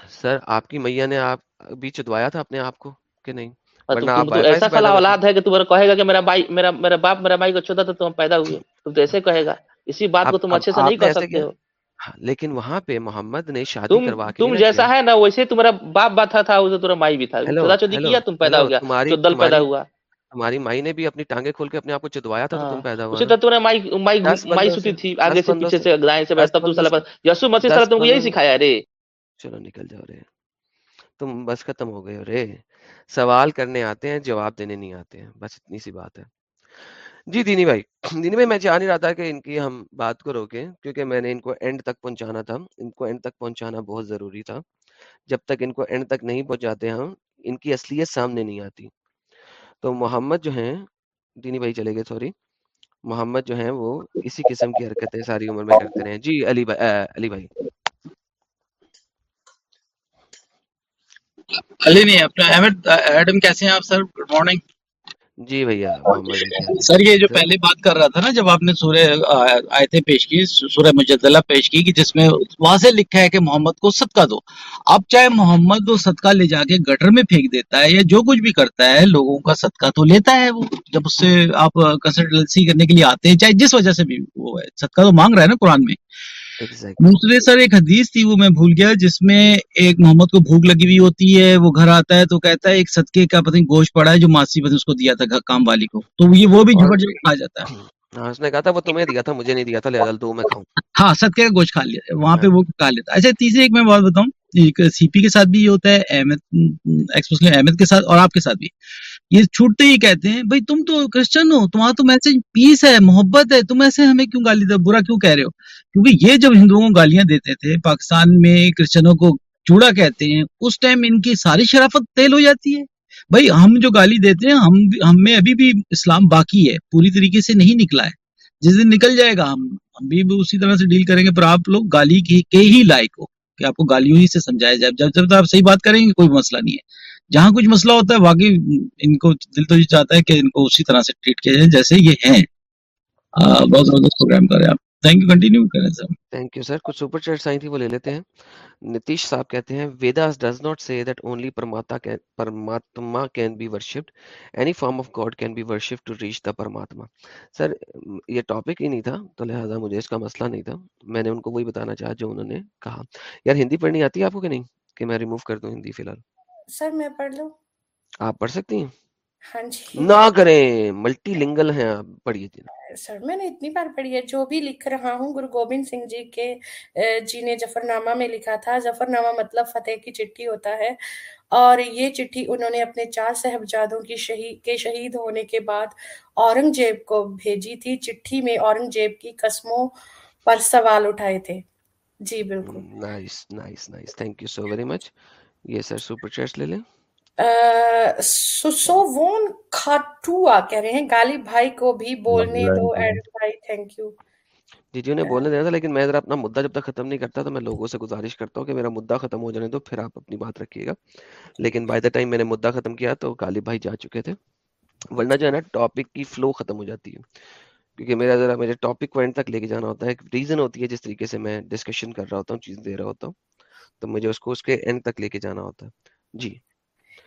سر آپ کی میاں نے آپ بھی چودوایا تھا اپنے آپ کو کہ نہیں؟ لیکن وہاں پہ محمد نے شادی کروا کے تم جیسا ہے نا ویسے تمہارا باپ بات تھا مائی بھی تھا۔ چودا چودی کیا تم پیدا ہو گیا؟ چودل پیدا ہوا۔ تمہاری مائی نے بھی اپنی ٹانگیں کھول کے اپنے آپ کو چدوایا تھا تو تم ہاں۔ پیدا ہوا تو نے مائی سوتی تھی آگے سے پیچھے سے دائیں سے بیٹھتا تو صلی یسو مسیح صلی تم کو یہی سکھایا رے۔ چلو نکل جاؤ رے۔ تم بس ختم ہو گئے رے۔ سوال کرنے آتے ہیں جواب دینے نہیں آتے ہیں۔ بس اتنی سی بات ہے۔ جی دینی بھائی دینی بھائی میں چاہ نہیں رہا تھا کہ ان کی ہم بات کو روکیں کیونکہ میں نے ان کو اینڈ تک پہنچانا تھا۔ ان کو اینڈ تک پہنچانا بہت ضروری تھا۔ جب تک ان کو اینڈ تک نہیں پہنچاتے ہم ان کی اصلیت سامنے نہیں آتی۔ تو محمد جو ہیں دینی بھائی چلے گئے سوری محمد جو ہیں وہ اسی قسم کی حرکتیں ساری عمر میں کرتے رہے جی علی بھائی علی بھائی علی نہیں اپنا احمد ایڈم کیسے ہیں آپ سر گڈ مارننگ جی بھیا سر یہ جو پہلے بات کر رہا تھا نا جب آپ نے سورہ آیتے پیش کی سورہ مجدلہ پیش کی کہ جس میں واضح لکھا ہے کہ محمد کو صدقہ دو۔ اب چاہے محمد کو صدقہ لے جا کے گٹر میں پھینک دیتا ہے یا جو کچھ بھی کرتا ہے لوگوں کا صدقہ تو لیتا ہے وہ۔ جب اس سے آپ کنسلٹنسی کرنے کے لیے آتے ہیں چاہے جس وجہ سے بھی وہ ہے صدقہ تو مانگ رہا ہے نا قرآن میں۔ دوسرے سر ایک حدیث تھی وہ میں بھول گیا جس میں ایک محمد کو بھوک لگی ہوئی ہوتی ہے وہ گھر آتا ہے تو کہتا ہے ایک صدقے کا پتہ نہیں گوشت پڑا ہے جو ماسی پتہ اس کو دیا تھا کام والی کو۔ تو یہ وہ بھی جھپٹ جھپٹ کھا جاتا ہے۔ ہاں، اس نے کہا تھا وہ تمہیں دیا تھا مجھے نہیں دیا تھا لہذا تو میں کھاؤں۔ ہاں صدقے کا گوشت کھا لیا وہاں پہ وہ کھا لیتا۔ اچھا تیسرے ایک میں بات بتاؤں سی پی کے ساتھ بھی یہ ہوتا ہے احمد ایکسپریسلی احمد کے ساتھ اور آپ کے ساتھ بھی۔ یہ چھوٹتے ہی کہتے ہیں بھائی تم تو کرسچن ہو تمہارا تو میسج پیس ہے محبت ہے تم ایسے ہمیں کیوں گالی دے برا کیوں کہہ رہے ہو؟ کیونکہ یہ جب ہندوؤں کو گالیاں دیتے تھے، پاکستان میں کرسچنوں کو چوڑا کہتے ہیں، اس ٹائم ان کی ساری شرافت تیل ہو جاتی ہے۔ بھائی، ہم جو گالی دیتے ہیں، ہم ہم میں ابھی بھی اسلام باقی ہے، پوری طریقے سے نہیں نکلا ہے۔ جس دن نکل جائے گا، ہم ہم بھی اسی طرح سے ڈیل کریں گے۔ پر آپ لوگ گالی کی، کے ہی لائق ہو کہ آپ کو گالیوں ہی سے سمجھایا جائے۔ جب جب تک آپ صحیح بات کریں گے، کوئی مسئلہ نہیں ہے۔ جہاں کچھ مسئلہ ہوتا ہے، واقعی ان کو دل تو یہ چاہتا ہے کہ ان کو اسی طرح سے ٹریٹ کیا جائے، جیسے یہ ہیں۔ بہت زبردست پروگرام کر رہے ہیں آپ۔ تھینک یو کنٹینیو کریں تھینک یو سر کچھ سپر چیٹس آئی وہ لے لیتے ہیں نتیش صاحب کہتے ہیں does not say that only پرماتا Parmatma can be worshipped any form of God can be worship to reach the Parmatma sir یہ ٹاپک ہی نہیں تھا تو مجھے اس کا مسئلہ نہیں تھا میں نے ان کو وہی بتانا چاہا جو انہوں نے کہا یار ہندی پڑھنی آتی ہے آپ کو کہ نہیں کہ میں ریموو کر دوں ہندی فی الحال سر میں پڑھ لوں آپ پڑھ سکتی ہیں ہاں جی۔ نہ کریں ملٹی لنگل ہیں آپ پڑھیے جی سر میں نے اتنی بار پڑھی ہے جو بھی لکھ رہا ہوں گرو گوبند سنگھ جی کے جی نے جفر نامہ میں لکھا تھا۔ جفر نامہ مطلب فتح کی چٹھی ہوتا ہے۔ اور یہ چٹھی انہوں نے اپنے چار صاحبزادوں کی شہید کے شہید ہونے کے بعد اورنگ زیب کو بھیجی تھی۔ چٹھی میں اورنگ زیب کی قسموں پر سوال اٹھائے تھے۔ جی بالکل۔ Nice nice nice. Thank you so very much یہ سر سپر چیٹ لے لیں۔ سو وون کھاٹوا کہہ رہے ہیں۔ غالب بھائی کو بھی بولنے دو۔ ایڈم بھائی تھینک یو جی جی انہیں بولنے دینا تھا لیکن میں ذرا اپنا مدعا جب تک ختم نہیں کرتا تو میں لوگوں سے گزارش کرتا ہوں کہ میرا مدعا ختم ہو جانے تو پھر آپ اپنی بات رکھیے گا۔ لیکن بائی دا ٹائم میں نے مدعا ختم کیا تو غالب بھائی جا چکے تھے۔ ورنہ جو ہے نا ٹاپک کی فلو ختم ہو جاتی ہے۔ کیونکہ میرا ذرا میرے ٹاپک پوائنٹ تک لے کے جانا ہوتا ہے۔ ایک ریزن ہوتی ہے جس طریقے سے میں ڈسکشن کر رہا ہوتا ہوں چیز دے رہا ہوتا ہوں۔ تو مجھے اس کو اس کے اینڈ تک لے کے جانا ہوتا ہے۔ جی۔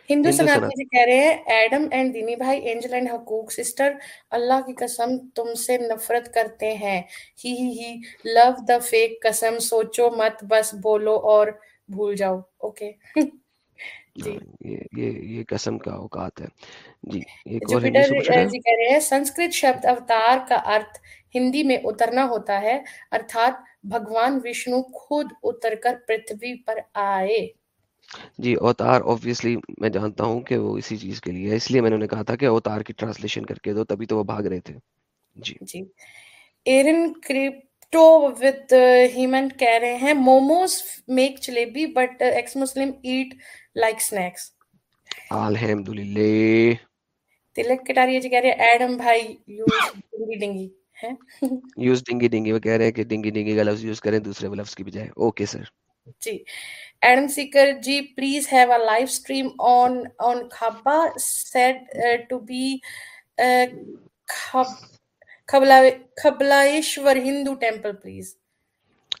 ہندو سنات مجھے کہہ رہے ہیں ایڈم اینڈ دینی بھائی اینجل اینڈ حقوق سسٹر اللہ کی قسم تم سے نفرت کرتے ہیں۔ ہی ہی ہی لو دا فیک قسم سوچو مت بس بولو اور بھول جاؤ۔ اوکے۔ جی۔ یہ یہ قسم کا اوقات ہے۔ جی جوپیٹر جی کہہ رہے ہیں سنسکرت شبد اوتار کا ارتھ ہندی میں اترنا ہوتا ہے ارتھات بھگوان وشنو خود اتر کر پرتھوی پر آئے۔ جی اوتار اوبیسلی میں جانتا ہوں کہ وہ اسی چیز کے لیے اس لیے میں نے کہا تھا کہ اوتار کی ٹرانسلیشن کر کے دو تبھی تو وہ بھاگ رہے تھے۔ جی۔ جی۔ ایرن کرپٹو وتھ ہیمن کہہ رہے ہیں momos make jalebi but ex Muslim eat like snacks الحمدللہ۔ تلک کٹاریا جی کہہ رہے ہیں ایڈم بھائی یوز ڈنگی ڈنگی ہیں۔ یوز ڈنگی ڈنگی وہ کہہ رہے ہیں کہ ڈنگی ڈنگی کا لفظ یوز کریں دوسرے لفظ کی بجائے۔ Okay sir G. Adam seeker ji please have a life stream on on کھابا۔ Said to be کھبلائیشور ہندو ٹیمپل، پلیز۔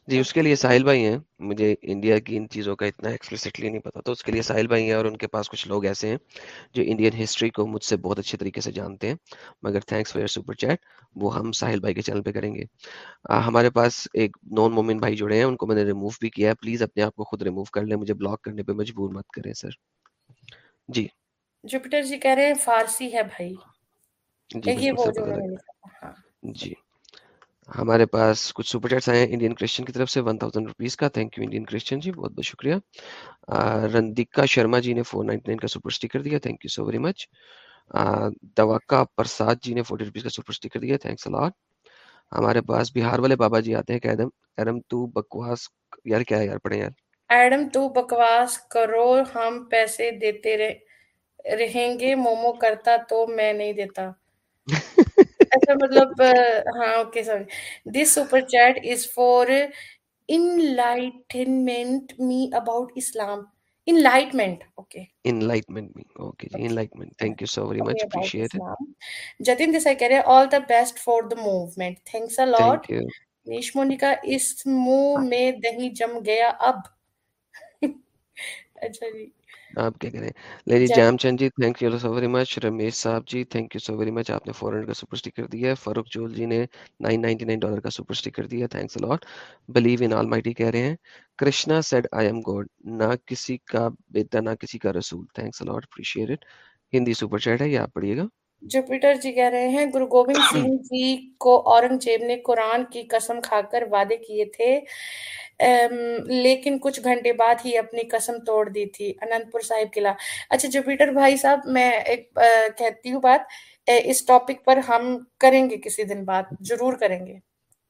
جی اس کے لیے ساحل بھائی ہیں۔ مجھے انڈیا کی ان چیزوں کا اتنا ایکسپلسٹلی نہیں پتا تو اس کے لیے ساحل بھائی ہیں اور ان کے پاس کچھ لوگ ایسے ہیں جو انڈین ہسٹری کو مجھ سے بہت اچھے طریقے سے جانتے ہیں۔ مگر تھینکس فار سپر چیٹ وہ ہم ساحل بھائی کے چینل پہ کریں گے۔ ہمارے پاس ایک نان مومن بھائی جڑے ہیں ان کو میں نے ریموو بھی کیا ہے۔ پلیز اپنے آپ کو خود ریموو کر لیں مجھے بلاک کرنے پہ مجبور مت کریں سر جی۔ جوپیٹر جی کہہ رہے ہیں فارسی ہے بھائی۔ جی یہ وہ جو ہاں۔ جی۔ ہمارے پاس کچھ سپر چیٹس آئے ہیں انڈین کرسچن کی طرف سے ون تھاؤزینڈ روپیز کا۔ Thank you Indian Christian ji بہت بہت شکریہ۔ آ, رندکا شرما جی نے فور نائنٹی نائن کا سپر اسٹیکر دیا۔ Thank you so very much دوکا Prasad ji نے فورٹی روپیز کا سپر اسٹیکر دیا۔ تھینکس الاٹ ہمارے پاس بہار والے بابا جی آتے ہیں۔ کہ ایڈم ایڈم تو بکواس یار کیا ہے؟ یار پڑھیں یار۔ ایڈم تو بکواس کرو ہم پیسے دیتے رہیں گے۔ مومو کرتا تو میں نہیں دیتا۔ ایسا مطلب ہاں okay sorry this super chat is for enlightenment me about Islam enlightenment okay enlightenment میں okay G enlightenment thank you so very me much appreciate Islam Jatin Desai کہہ رہے ہیں all the best for the movement thanks a lot نیش Monica اس منہ میں دہی جم گیا اب اچھا جی آپ کیا کریں؟ Lady Jam Chand ji thank you so very much Ramesh صاحب ji thank you so very much آپ نے فور ہنڈریڈ کا سپر اسٹیکر دیا ہے۔ فاروق جول جی نے نائن نائنٹی نائن ڈالر کا سپر اسٹیکر دیا thanks a lot believe in all mighty کہہ رہے ہیں۔ Krishna said I am god نہ کسی کا بیٹا نہ کسی کا رسول۔ Thanks a lot appreciate Hindi super chat ہے یہ آپ پڑھیے گا۔ جوپیٹر جی کہہ رہے ہیں گرو گوبند سنگھ جی کو اورنگزیب نے قرآن کی قسم کھا کر وعدے کیے تھے۔ لیکن کچھ گھنٹے بعد ہی اپنی قسم توڑ دی تھی انند پور صاحب قلعہ۔ اچھا جوپیٹر بھائی صاحب میں ایک کہتی ہوں بات۔ اس ٹاپک پر ہم کریں گے کسی دن بات ضرور کریں گے۔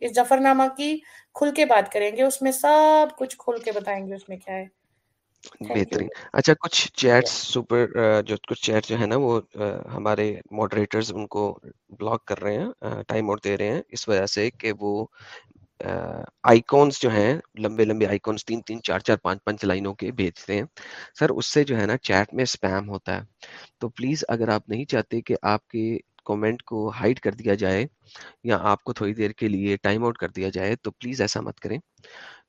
اس ظفر نامہ کی کھل کے بات کریں گے اس میں سب کچھ کھل کے بتائیں گے اس میں کیا ہے۔ بہترین۔ اچھا کچھ چیٹس سپر جو کچھ چیٹ جو ہے نا وہ ہمارے ماڈریٹرز ان کو بلاک کر رہے ہیں ٹائم آؤٹ دے رہے ہیں اس وجہ سے کہ وہ آئیکونس جو ہیں لمبے لمبے آئیکونس تین تین چار چار پانچ پانچ لائنوں کے بھیجتے ہیں۔ سر اس سے جو ہے نا چیٹ میں سپیم ہوتا ہے۔ تو پلیز اگر آپ نہیں چاہتے کہ آپ کے کومنٹ کو ہائڈ کر دیا جائے یا آپ کو تھوڑی دیر کے لیے ٹائم آؤٹ کر دیا جائے تو پلیز ایسا مت کریں۔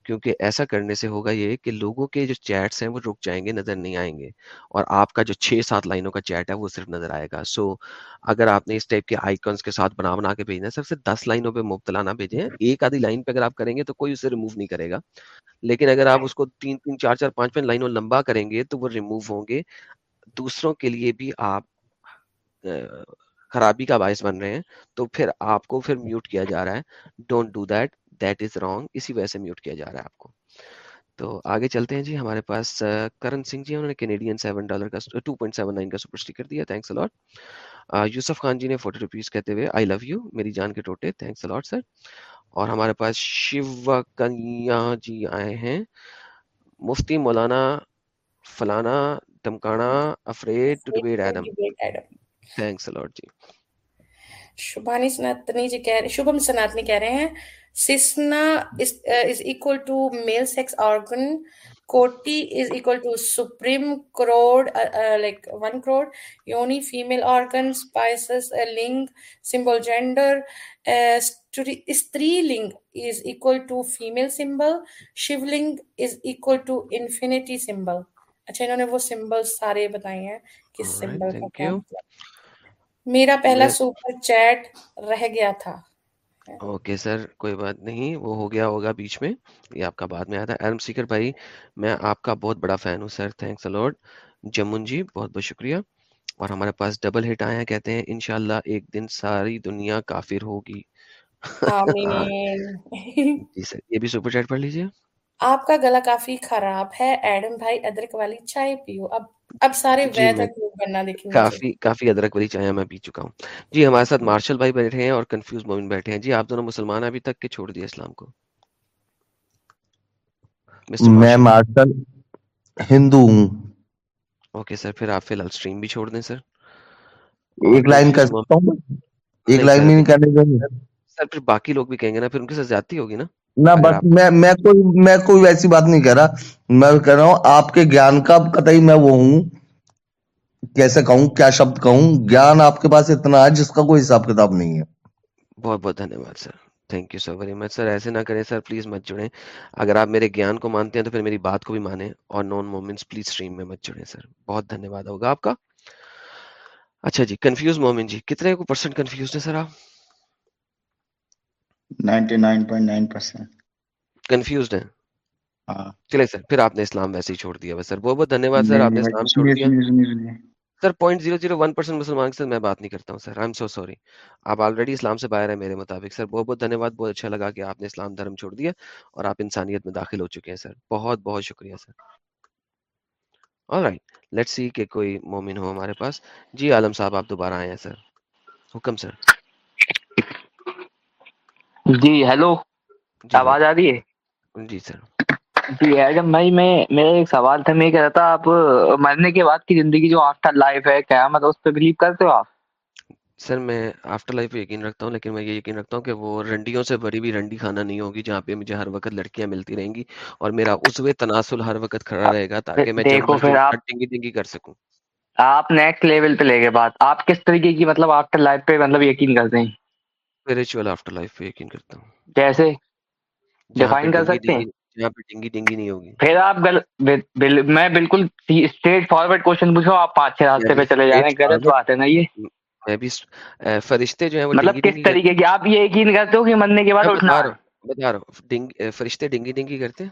کیونکہ ایسا کرنے سے ہوگا یہ کہ لوگوں کے جو چیٹس ہیں وہ رک جائیں گے، نظر نہیں آئیں گے، اور آپ کا جو چھ سات لائنوں کا چیٹ ہے وہ صرف نظر آئے گا۔ سو اگر آپ نے اس ٹائپ کے آئیکنس کے ساتھ بنا بنا کے بھیجنا ہے، صرف سے دس لائنوں پہ مبتلا نہ بھیجیں۔ ایک آدھی لائن پہ اگر آپ کریں گے تو کوئی اسے ریموو نہیں کرے گا۔ لیکن اگر آپ اس کو تین تین، چار چار، پانچ پانچ لائنوں لمبا کریں گے تو وہ ریموو ہوں گے۔ دوسروں کے لیے بھی آپ خرابی کا باعث بن رہے ہیں۔ تو پھر آپ کو پھر میوٹ کیا جا رہا ہے۔ Don't do that that is wrong اسی وجہ سے میوٹ کیا جا رہا ہے آپ کو۔ تو آگے چلتے ہیں جی ہمارے پاس کرن سنگھ جی انہوں نے کینیڈین سیون ڈالر کا ٹو پوائنٹ سیون نائن کا سپر اسٹیکر دیا۔ Thanks a lot Yusuf Khan ji نے فورٹی روپیز کہتے ہوئے آئی لو یو میری جان کے ٹوٹے۔ تھینکس الاٹ سر اور ہمارے پاس شیو کنیا جی آئے ہیں۔ مفتی مولانا فلانا دمکانا afraid to debate Adam. Thanks a lot جی۔ شبھانی سناتنی جی کہہ رہے شبھم سناتنی کہہ رہے ہیں۔ Like one crore yoni female organ spices ling symbol gender stri ling is equal to female symbol Shiv ling is equal to infinity symbol اچھا انہوں نے وہ سمبل سارے بتائے ہیں کس سمبل کا مطلب۔ میرا پہلا سپر چیٹ رہ گیا تھا۔ اوکے سر کوئی بات نہیں وہ ہو گیا ہوگا بیچ میں۔ یہ آپ کا بعد میں آیا تھا ایرم سیکر بھائی میں آپ کا بہت بڑا فین ہوں سر۔ تھینکس الاٹ جمن جی بہت بہت شکریہ۔ اور ہمارے پاس ڈبل ہٹ آیا کہتے ہیں انشاءاللہ ایک دن ساری دنیا کافر ہوگی۔ جی سر یہ بھی سپر چیٹ پڑھ لیجیے آپ کا گلا کافی خراب ہے۔ ایڈم بھائی ادرک والی چائے پیو۔ اب اب سارے جی میں بننا دیکھیں مجھے کافی کافی ادرک والی چائے میں پی چکا ہوں۔ جی ہمارے ساتھ مارشل بھائی بیٹھے ہیں اور کنفیوز مومن بیٹھے ہیں۔ جی آپ دونوں مسلمان ابھی تک کہ چھوڑ دیا اسلام کو۔ میں مارشل۔ ہندو ہوں۔ اوکے سر پھر آپ فی الحال اسٹریم بھی چھوڑ دیں سر ایک لائن ہوں؟ ایک لائن ابھی نہیں کرنے سر پھر باقی لوگ بھی کہیں گے نا پھر ان کے ساتھ زیادتی ہوگی نا۔ نہ بس میں میں کوئی میں کوئی ویسی بات نہیں کہہ رہا۔ میں کہہ رہا ہوں آپ کے گیان کا قطعی میں وہ ہوں۔ کیسے کہوں؟ کیا شبد کہوں؟ گیان آپ کے پاس اتنا ہے جس کا کوئی حساب کتاب نہیں ہے۔ بہت بہت دھنیہ واد sir. Thank you so very much sir. ایسے نہ کریں سر پلیز مت جڑیں۔ اگر آپ میرے گیان کو مانتے ہیں تو پھر میری بات کو بھی مانیں۔ اور نون مومنٹس پلیز اسٹریم میں مت جڑیں سر۔ بہت دھنیہ واد ہوگا آپ کا۔ اچھا جی کنفیوز مومن جی کتنے کو پرسنٹ کنفیوز ہیں سر آپ؟ Ninety nine point nine percent confused ہیں۔ ہاں۔ چلے سر پھر آپ نے اسلام ویسے ہی چھوڑ دیا۔ سر بہت بہت دھنیہ واد سر آپ نے اسلام چھوڑ دیا۔ Sir point zero zero one percent مسلمان کے ساتھ میں بات نہیں کرتا ہوں۔ Sir I am so sorry آپ آلریڈی اسلام سے باہر ہیں میرے مطابق۔ سر بہت بہت دھنیہ واد بہت اچھا لگا کہ آپ نے اسلام دھرم چھوڑ دیا اور آپ انسانیت میں داخل ہو چکے ہیں۔ سر بہت بہت شکریہ سر۔ آل رائٹ لیٹ سی کہ کوئی مومن ہو ہمارے پاس۔ جی عالم صاحب آپ دوبارہ آئے ہیں سر۔ حکم سر۔ جی ہیلو جی آواز آ رہی ہے؟ جی سر۔ جی ایڈم بھائی میں میرا ایک سوال تھا میں یہ کہہ رہا تھا آپ مرنے کے بعد کی زندگی جو آفٹر لائف ہے قیامت اس پہ بلیو کرتے ہو آپ؟ سر میں آفٹر لائف پہ یقین رکھتا ہوں لیکن میں یہ یقین رکھتا ہوں کہ وہ رنڈیوں سے بڑی بھی رنڈی خانہ نہیں ہوگی جہاں پہ مجھے ہر وقت لڑکیاں ملتی رہیں گی اور میرا عضو تناسل ہر وقت کھڑا رہے گا تاکہ میں ڈنگی ڈنگی کر سکوں۔ آپ نیکسٹ لیول پہ لے گئے بات۔ آپ کس طریقے کی مطلب آفٹر لائف پہ مطلب یقین کرتے ہیں؟ اسپریچول آفٹر لائف پہ یقین کرتا ہوں پہ ڈیفائن کر سکتے ہیں ڈنگی جہاں پہ ڈنگی ڈنگی نہیں ہوگی پھر آپ میں بالکل اسٹریٹ فارورڈ کوشچن پوچھوں آپ پانچ چھ راستے پہ چلے جا رہے ہیں غلط بات ہے نا یہ میں بھی فرشتے جو ہیں وہ مطلب کس طریقے کی آپ یہ یقین کرتے ہو کہ مرنے کے بعد اٹھنا بتا رہا ہوں فرشتے ڈنگی ڈنگی کرتے ہیں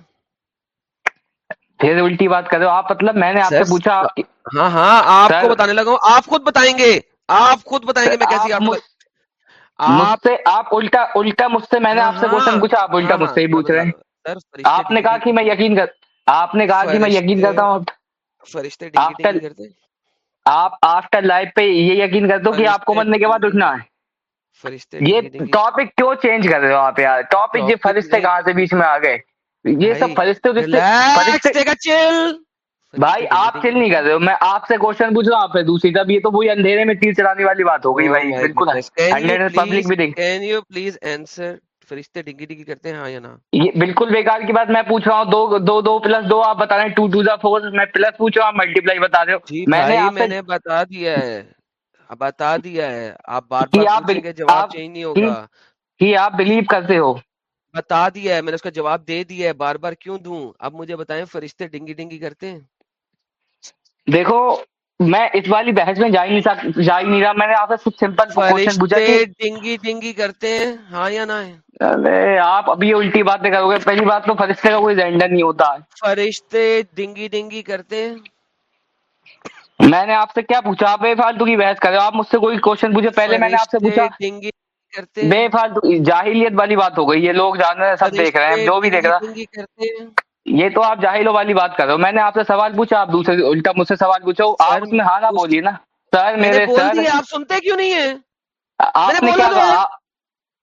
پھر الٹی بات آپ مطلب میں نے آپ سے پوچھا ہاں ہاں آپ کو بتانے لگا ہوں آپ خود بتائیں گے آپ خود بتائیں گے میں کیسی آپ آفٹر مجھ لائف مجھ آپ سے آپ الٹا الٹا مجھ سے میں نے ہاں آپ سے ہاں کوشچن پوچھا آپ الٹا ہاں مجھ ہاں سے ہی پوچھ رہے ہیں۔ آپ نے کہا کہ میں یقین کر آپ نے کہا کہ میں یقین کرتا ہوں۔ فرشتے آپ آفٹر لائف پہ یہ یقین کرتے کہ آپ کو مرنے کے بعد اٹھنا ہے۔ فرشتے یہ ٹاپک کیوں چینج کر رہے ہو آپ یار؟ ٹاپک یہ فرشتے کہاں سے بیچ میں آ گئے؟ یہ سب فرشتے فرشتے اے چل بھائی آپ چل نہیں کر رہے ہو۔ میں آپ سے کوشچن پوچھ رہا ہوں آپ سے۔ دوسری طرف یہ تو وہی اندھیرے میں تیر چلانے والی بات ہو گئی او بھائی۔ بالکل۔ Goodness can you hundred public please بھی دیکھ۔ کین یو پلیز آنسر فرشتے ڈنگی ڈنگی کرتے ہیں ہاں یا نہ؟ یہ بالکل بیکار کی بات میں پوچھ رہا ہوں۔ دو دو دو پلس دو آپ بتا رہے ہیں۔ ٹو ٹو فور میں پلس پوچھ رہا ہوں ملٹی پلائی بتا رہے ہو۔ جی میں نے میں نے بتا دیا ہے۔ بتا دیا ہے۔ آپ بار بار پوچھیں گے جواب چینج نہیں ہوگا۔ کہ آپ بلیو کرتے ہو۔ بتا دیا ہے میں نے اس کا جواب دے دیا ہے۔ بار بار کیوں دوں؟ اب مجھے بتائیں فرشتے ڈنگی ڈنگی کرتے ہیں۔ دیکھو میں اس والی بحث میں جا ہی نہیں جا ہی نہیں رہا۔ میں نے آپ سے سمپل کوشچن پوچھا فرشتے کہ ڈنگی ڈنگی کرتے ہیں ہاں یا نہ ارے آپ ابھی الٹی باتیں کرو گے۔ پہلی بات تو فرشتے کا کوئی جینڈر نہیں ہوتا۔ فرشتے ڈنگی ڈنگی کرتے ہیں؟ میں نے آپ سے کیا پوچھا؟ آپ بے فالتو کی بحث کر رہے ہو۔ آپ مجھ سے کوئی کوشچن پوچھے؟ پہلے میں نے آپ سے پوچھا ڈنگی کرتے بے فالتو جاہلیت والی بات ہو گئی۔ یہ لوگ جان رہے ہیں سب دیکھ رہے ہیں جو بھی دیکھ رہا یہ تو آپ جاہلوں والی بات کر رہے ہو. میں نے آپ سے سوال پوچھا آپ دوسرے الٹا مجھ سے سوال پوچھو آپ اس میں ہاں نہ بولیے نا. سر میرے سر آپ سنتے کیوں نہیں ہیں؟ میں نے آپ نے بولا کیا تو ہے۔ کہا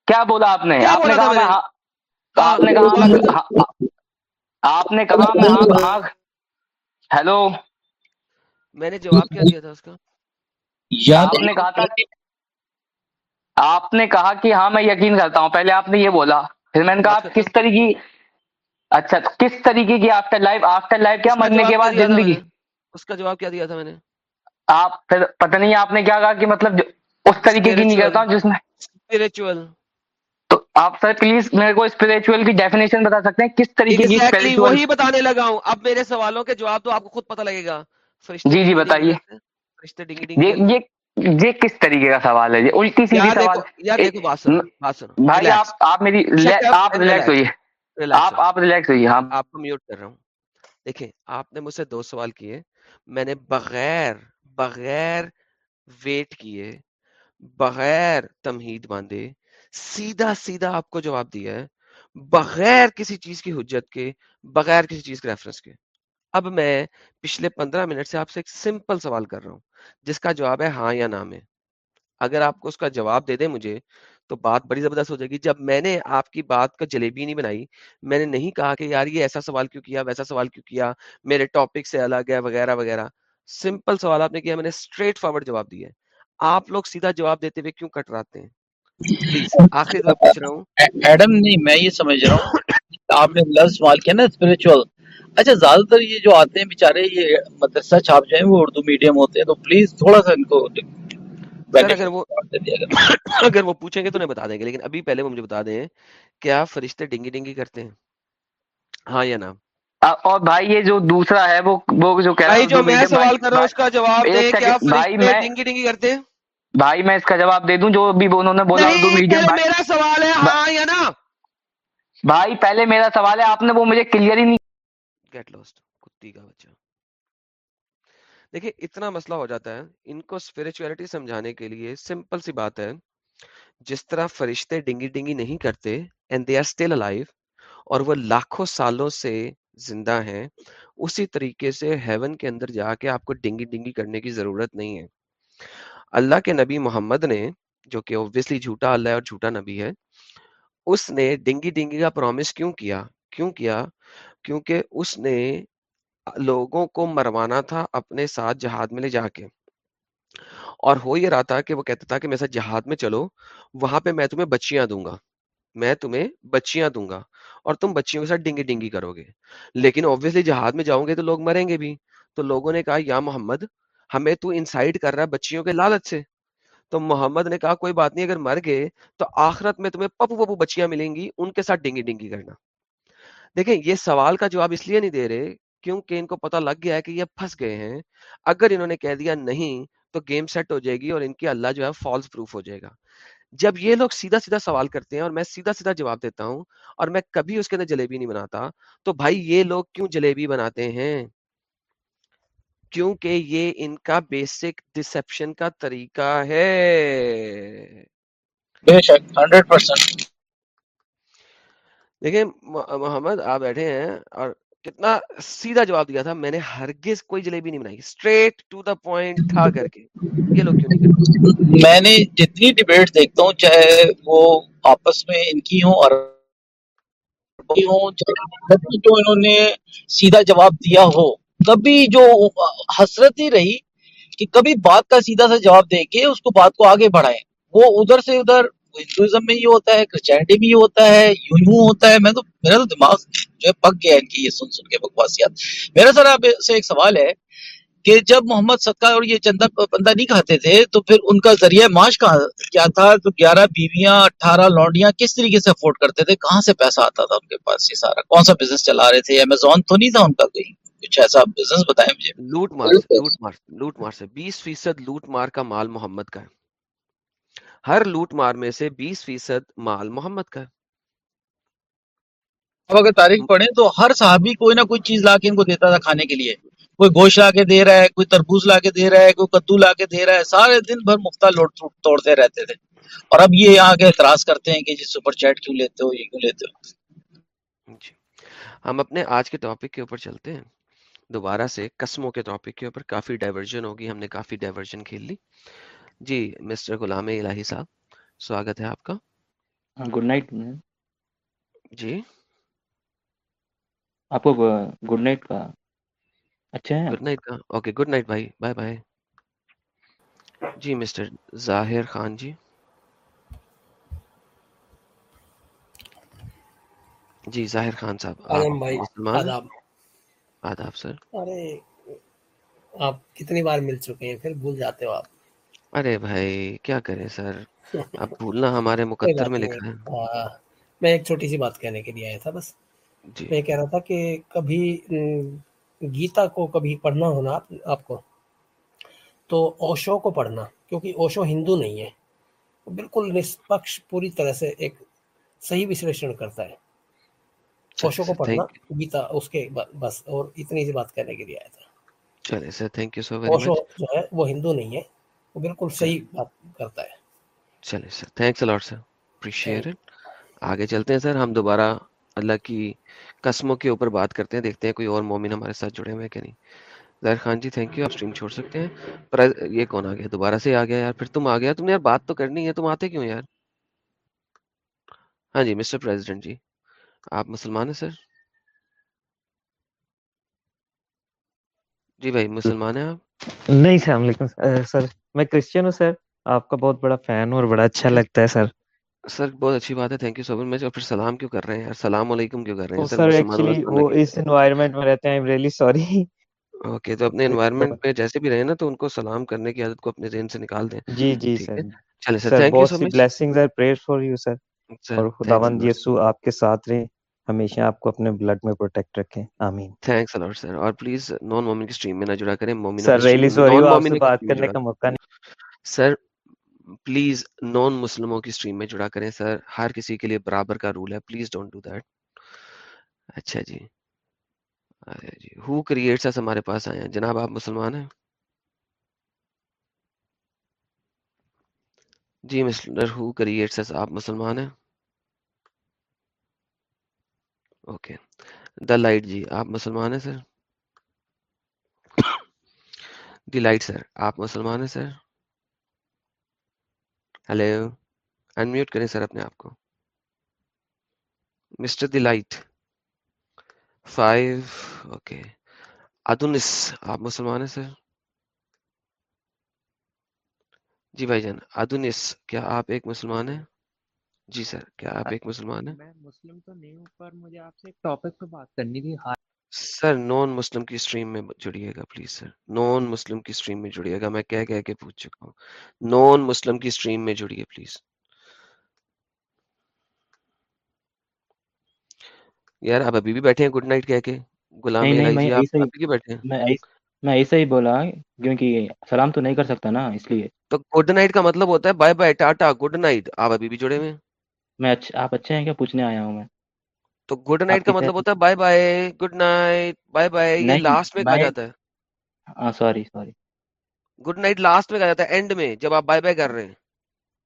کیا بولا آپ نے؟ آپ نے کہا ہاں ہاں آپ نے کہا ہاں- آپ نے کہا میں ہاں ہاں ہیلو؟ میں نے جواب کیا دیا تھا اس کا۔ آپ نے کہا تھا آپ نے کہا کہ ہاں میں یقین کرتا ہوں۔ پہلے آپ نے یہ بولا پھر میں نے کہا آپ کس طریقے اچھا کس طریقے کی آفٹر لائف آفٹر لائف کیا مرنے کے بعد زندگی؟ اس کا جواب کیا دیا تھا میں نے؟ آپ پھر پتہ نہیں آپ نے کیا کہا کہ مطلب اس طریقے کی نہیں کرتا ہوں جس میں اسپرچل تو آپ سر پلیز میرے کو اسپریچول کی ڈیفینیشن بتا سکتے ہیں؟ کس طریقے کی اسپریچول وہی بتانے لگا ہوں۔ اب میرے سوالوں کے جواب تو آپ کو خود پتہ لگے گا۔ جی جی بتائیے۔ کرتے ہیں۔ فرشتے ڈنگی ڈنگی یہ یہ کس طریقے کا سوال ہے؟ یہ الٹی سیدھی سوال۔ بھائی آپ میری آپ ریلیکس ہوئیے۔ آپ آپ ریلیکس ہوئیے ہاں آپ کو میوٹ کر رہا ہوں۔ دیکھیں آپ نے مجھ سے دو سوال کیے میں نے بغیر بغیر ویٹ کیے بغیر تمہید باندھے سیدھا سیدھا آپ کو جواب دیا ہے بغیر کسی چیز کی حجت کے بغیر کسی چیز کے ریفرنس کے۔ اب میں پچھلے پندرہ منٹ سے آپ سے ایک سمپل سوال کر رہا ہوں جس کا جواب ہے ہاں یا نہ میں۔ اگر آپ کو اس کا جواب دے دیں مجھے تو بات بڑی زبردست ہو جائے گی۔ جب میں نے آپ کی بات کا جلیبی نہیں بنائی، میں نے نہیں کہا کہ یار یہ ایسا سوال کیوں کیا، ویسا سوال کیوں کیا، میرے ٹاپک سے الگ ہے، وغیرہ وغیرہ۔ سمپل سوال آپ نے کیا، میں نے اسٹریٹ فارورڈ جواب دیا ہے۔ آپ لوگ سیدھا جواب دیتے ہوئے کیوں کٹراتے ہیں؟ پلیز آخری پوچھ رہا ہوں۔ ایڈم نہیں، میں یہ سمجھ رہا ہوں آپ نے لفظ استعمال کیا نا اسپرچل اچھا زیادہ تر یہ جو آتے ہیں بےچارے یہ مدرسہ چھاپ جو ہیں وہ اردو میڈیم ہوتے ہیں، تو پلیز تھوڑا سا ان کو اگر وہ پوچھیں گے تو نہیں بتا دیں گے لیکن ابھی پہلے وہ مجھے بتا دیں کیا فرشتے ڈنگی ڈنگی کرتے ہیں۔ ہاں یا نا اور بھائی یہ جو دوسرا ہے وہ جو کہہ رہا جو میں سوال کر رہا ہوں اس کا جواب دیں کیا فرشتے ڈنگی ڈنگی کرتے ہیں؟ بھائی میں اس کا جواب دے دوں جو بھی انہوں نے بولا اردو میڈیم میرا سوال ہے ہاں یا نا بھائی پہلے میرا سوال ہے آپ نے وہ مجھے کلیئر ہی نہیں گیٹ لوسٹ کتی کا بچہ۔ دیکھیں اتنا مسئلہ ہو جاتا ہے ان کو اسپرچولیٹی سمجھانے کے لیے سمپل سی بات ہے جس طرح فرشتے ڈنگی ڈنگی نہیں کرتے and they are still alive اور وہ لاکھوں سالوں سے زندہ ہیں اسی طریقے سے ہیون کے اندر جا کے آپ کو ڈنگی ڈنگی کرنے کی ضرورت نہیں ہے اللہ کے نبی محمد نے جو کہ اوبیسلی جھوٹا اللہ اور جھوٹا نبی ہے اس نے ڈنگی ڈنگی کا پرومس کیوں کیا کیوں کیا کیونکہ اس نے لوگوں کو مروانا تھا اپنے ساتھ جہاد میں لے جا کے۔ اور ہو یہ رہا تھا کہ وہ کہتا تھا کہ میرے ساتھ جہاد میں چلو، وہاں پہ میں تمہیں بچیاں دوں گا۔ میں تمہیں بچیاں دوں گا اور تم بچیوں کے ساتھ ڈنگی ڈنگی کرو گے۔ لیکن آبویسلی جہاد میں جاؤں گے تو لوگ مریں گے بھی۔ تو لوگوں نے کہا، یا محمد، ہمیں تو انسائٹ کر رہا ہے بچیوں کے لالچ سے۔ تو محمد نے کہا، کوئی بات نہیں، اگر مر گئے تو آخرت میں تمہیں پپو پپو بچیاں ملیں گی، ان کے ساتھ ڈنگی ڈنگی کرنا۔ دیکھیں، یہ سوال کا جواب اس لیے نہیں دے رہے کیونکہ ان کو پتا لگ گیا ہے کہ یہ پھنس گئے ہیں۔ اگر انہوں نے کہہ دیا نہیں تو گیم سیٹ ہو جائے گی اور ان کی اللہ جو ہے فالس پروف ہو جائے گا۔ جب یہ لوگ سیدھا سیدھا سوال کرتے ہیں اور میں سیدھا سیدھا جواب دیتا ہوں اور میں کبھی اس کے اندر جلیبی نہیں بناتا تو بھائی یہ لوگ کیوں جلیبی بناتے ہیں؟ کیونکہ یہ ان کا بیسک ڈسپشن کا طریقہ ہے۔ دیکھیں محمد آپ بیٹھے ہیں اور کتنا سیدھا جواب دیا تھا، میں نے ہرگز کوئی جلیبی نہیں بنائی اسٹریٹ ٹو دا پوائنٹ تھا کر کے۔ یہ لوگ کیوں نہیں کرتے؟ میں نے جتنی ڈیبیٹ دیکھتا ہوں، چاہے وہ آپس میں ان کی ہوں اور جو انہوں نے سیدھا جواب دیا ہو۔ کبھی جو حسرت ہی رہی کہ کبھی بات کا سیدھا سا جواب دے کے اس کو بات کو آگے بڑھائیں۔ وہ ادھر سے ادھر ہندوازم میں یہ ہوتا ہے کرسچینٹی میں یہ ہوتا ہے، یوں ہوتا ہے۔ میں تو، میرا تو دماغ جو ہے پک گیا ان کی، یہ سن سن کے بکواسیات۔ میرا سر، آپ سے ایک سوال ہے کہ جب محمد صدقہ اور یہ چندہ بندہ نہیں کھاتے تھے، تو پھر ان کا ذریعہ معاش کہاں کیا تھا؟ تو گیارہ بیویاں، اٹھارہ لونڈیاں کس طریقے سے افورڈ کرتے تھے؟ کہاں سے پیسہ آتا تھا ان کے پاس یہ سارا؟ کون سا بزنس چلا رہے تھے؟ امیزون تو نہیں تھا ان کا کوئی؟ کچھ ایسا بزنس بتائیں مجھے۔ لوٹ مار لوٹ مار لوٹ مار سے۔ بیس فیصد لوٹ مار کا مال محمد کا ہے۔ ہر لوٹ مار میں سے بیس فیصد مال محمد کا اب اگر تاریخ پڑھیں تو ہر صحابی کوئی نہ کوئی چیز لا کے ان کو دیتا تھا کھانے کے لیے۔ کوئی گوشت لا کے دے رہا ہے کوئی تربوز لا کے دے رہا ہے کوئی کدو لا کے دے رہا ہے سارے دن بھر مفتا لوٹ توڑتے رہتے تھے۔ اور اب یہ یہاں کے اعتراض کرتے ہیں کہ جی سپر چیٹ کیوں لیتے ہو یہ کیوں لیتے ہو؟ جی۔ ہم اپنے آج کے ٹاپک کے اوپر چلتے ہیں۔ دوبارہ سے قسموں کے ٹاپک کے اوپر کافی ڈائیورژن ہوگی ہم نے کافی ڈائیورژن کھیل لی۔ جی مسٹر غلام الہی صاحب سواگت ہے آپ کا۔ گڈ نائٹ جی۔ آپ کو گڈ نائٹ کا اچھا گڈ نائٹ کا اوکے گڈ نائٹ بھائی بائے بائے۔ جی مسٹر ظاہر خان جی۔ جی ظاہر خان صاحب آداب سر۔ ارے آپ کتنی بار مل چکے ہیں پھر بھول جاتے ہو آپ۔ ارے بھائی کیا کریں سر؟ اب بھولنا ہمارے مقدر میں لکھا ہے۔ ہاں، میں ایک چھوٹی سی بات کہنے کے لیے آیا تھا بس۔ جی۔ میں کہہ رہا تھا کہ کبھی گیتا کو کبھی پڑھنا ہونا آپ کو تو اوشو کو پڑھنا کیونکہ اوشو ہندو نہیں ہے۔ بالکل نسپکش پوری طرح سے ایک صحیح وشلشن کرتا ہے۔ اچھا، اوشو کو اچھا، پڑھنا گیتا اس کے بس اور اتنی سی بات کہنے کے لیے آیا تھا۔ اوشو جو ہے وہ ہندو نہیں ہے۔ وہ بالکل صحیح بات کرتا ہے۔ چلیں sir thanks a lot sir appreciate آگے چلتے ہیں سر ہم دوبارہ اللہ کی قسموں کے اوپر بات کرتے ہیں دیکھتے ہیں کوئی اور مومن ہمارے ساتھ جڑے ہوئے کہ نہیں۔ ظاہر خان جی تھینک یو آپ اسٹریم چھوڑ سکتے ہیں۔ پر یہ کون آ گیا دوبارہ سے آ گیا یار پھر تم آ گیا تم نے یار بات تو کرنی ہے تم آتے کیوں یار؟ ہاں جی مسٹر پریزیڈنٹ جی آپ مسلمان ہیں سر؟ جی بھائی مسلمان ہیں آپ؟ نہیں السلام علیکم سر میں کرسچن ہوں سر آپ کا بہت بڑا فین ہوں اور بڑا اچھا لگتا ہے سر۔ سر بہت اچھی بات ہے تھینک یو سو مچ اور پھر سلام کیوں کر رہے ہیں السلام علیکم کیوں کر رہے ہیں؟ سر ایکچولی وہ اس انوائرمنٹ میں رہتے ہیں۔ I am really sorry okay تو اپنے انوائرمنٹ میں جیسے بھی رہے نا تو ان کو سلام کرنے کی عادت کو اپنے ذہن سے نکال دیں۔ جی جی سر۔ چلیں sir thank you so much blessings are prayers for you sir. اور خداوند یسوع آپ کے ساتھ رہیں ہمیشہ آپ کو اپنے بلڈ میں پروٹیکٹ رکھیں۔ آمین۔ تھینکس الاٹ سر اور پلیز نان مومن کی سٹریم میں نہ جڑا کریں۔ مومنوں سر ریلی سوری آپ سے مومن بات کرنے کا موقع نہیں۔ سر پلیز نان مسلموں کی سٹریم میں جڑا کریں۔ سر ہر کسی کے لیے برابر کا رول ہے۔ پلیز ڈونٹ ڈو دیٹ اچھا جی۔ جی۔ ہو کریٹس اس ہمارے پاس آئے ہیں؟ جناب آپ مسلمان ہیں؟ جی مسٹر ہو کریٹس آپ مسلمان ہیں؟ اوکے۔ دا لائٹ جی آپ مسلمان ہیں، سر؟ دی لائٹ، سر، آپ مسلمان ہیں، سر؟ ہیلو، انمیوٹ کریں، سر، اپنے آپ کو۔ Mister the light, five, okay. ادونس، آپ مسلمان ہیں، سر؟ جی بھائی جان، ادونس، کیا آپ ایک مسلمان ہیں؟ جی سر کیا آپ ایک مسلمان ہیں؟ میں مسلم تو نہیں ہوں پر مجھے آپ سے ایک ٹاپک پہ بات کرنی تھی۔ ہاں۔ سر نان مسلم کی سٹریم میں جڑیے گا پلیز سر۔ نان مسلم کی سٹریم میں جڑیے گا میں کہہ کہہ کے پوچھ چکا ہوں۔ نان مسلم کی سٹریم میں جڑیے پلیز یار آپ ابھی بھی بیٹھے ہیں گڈ نائٹ کہہ کے؟ غلام الہی میں جی آپ ایسے ہی ابھی بھی بیٹھے ہیں؟ میں ایس- میں ایسے ہی بولا کیونکہ سلام تو نہیں کر سکتا نا اس لیے۔ تو گڈ نائٹ کا مطلب ہوتا ہے bye bye tata good night آپ ابھی بھی جڑے ہوئے ہیں؟ میں آپ اچھے ہیں کیا؟ پوچھنے آیا ہوں میں۔ تو گڈ نائٹ کا مطلب ہوتا ہے bye bye good night bye bye یہ لاسٹ میں کہا جاتا ہے۔ ہاں sorry sorry good night last میں کہا جاتا ہے اینڈ میں جب آپ بائے بائے کر رہے ہیں۔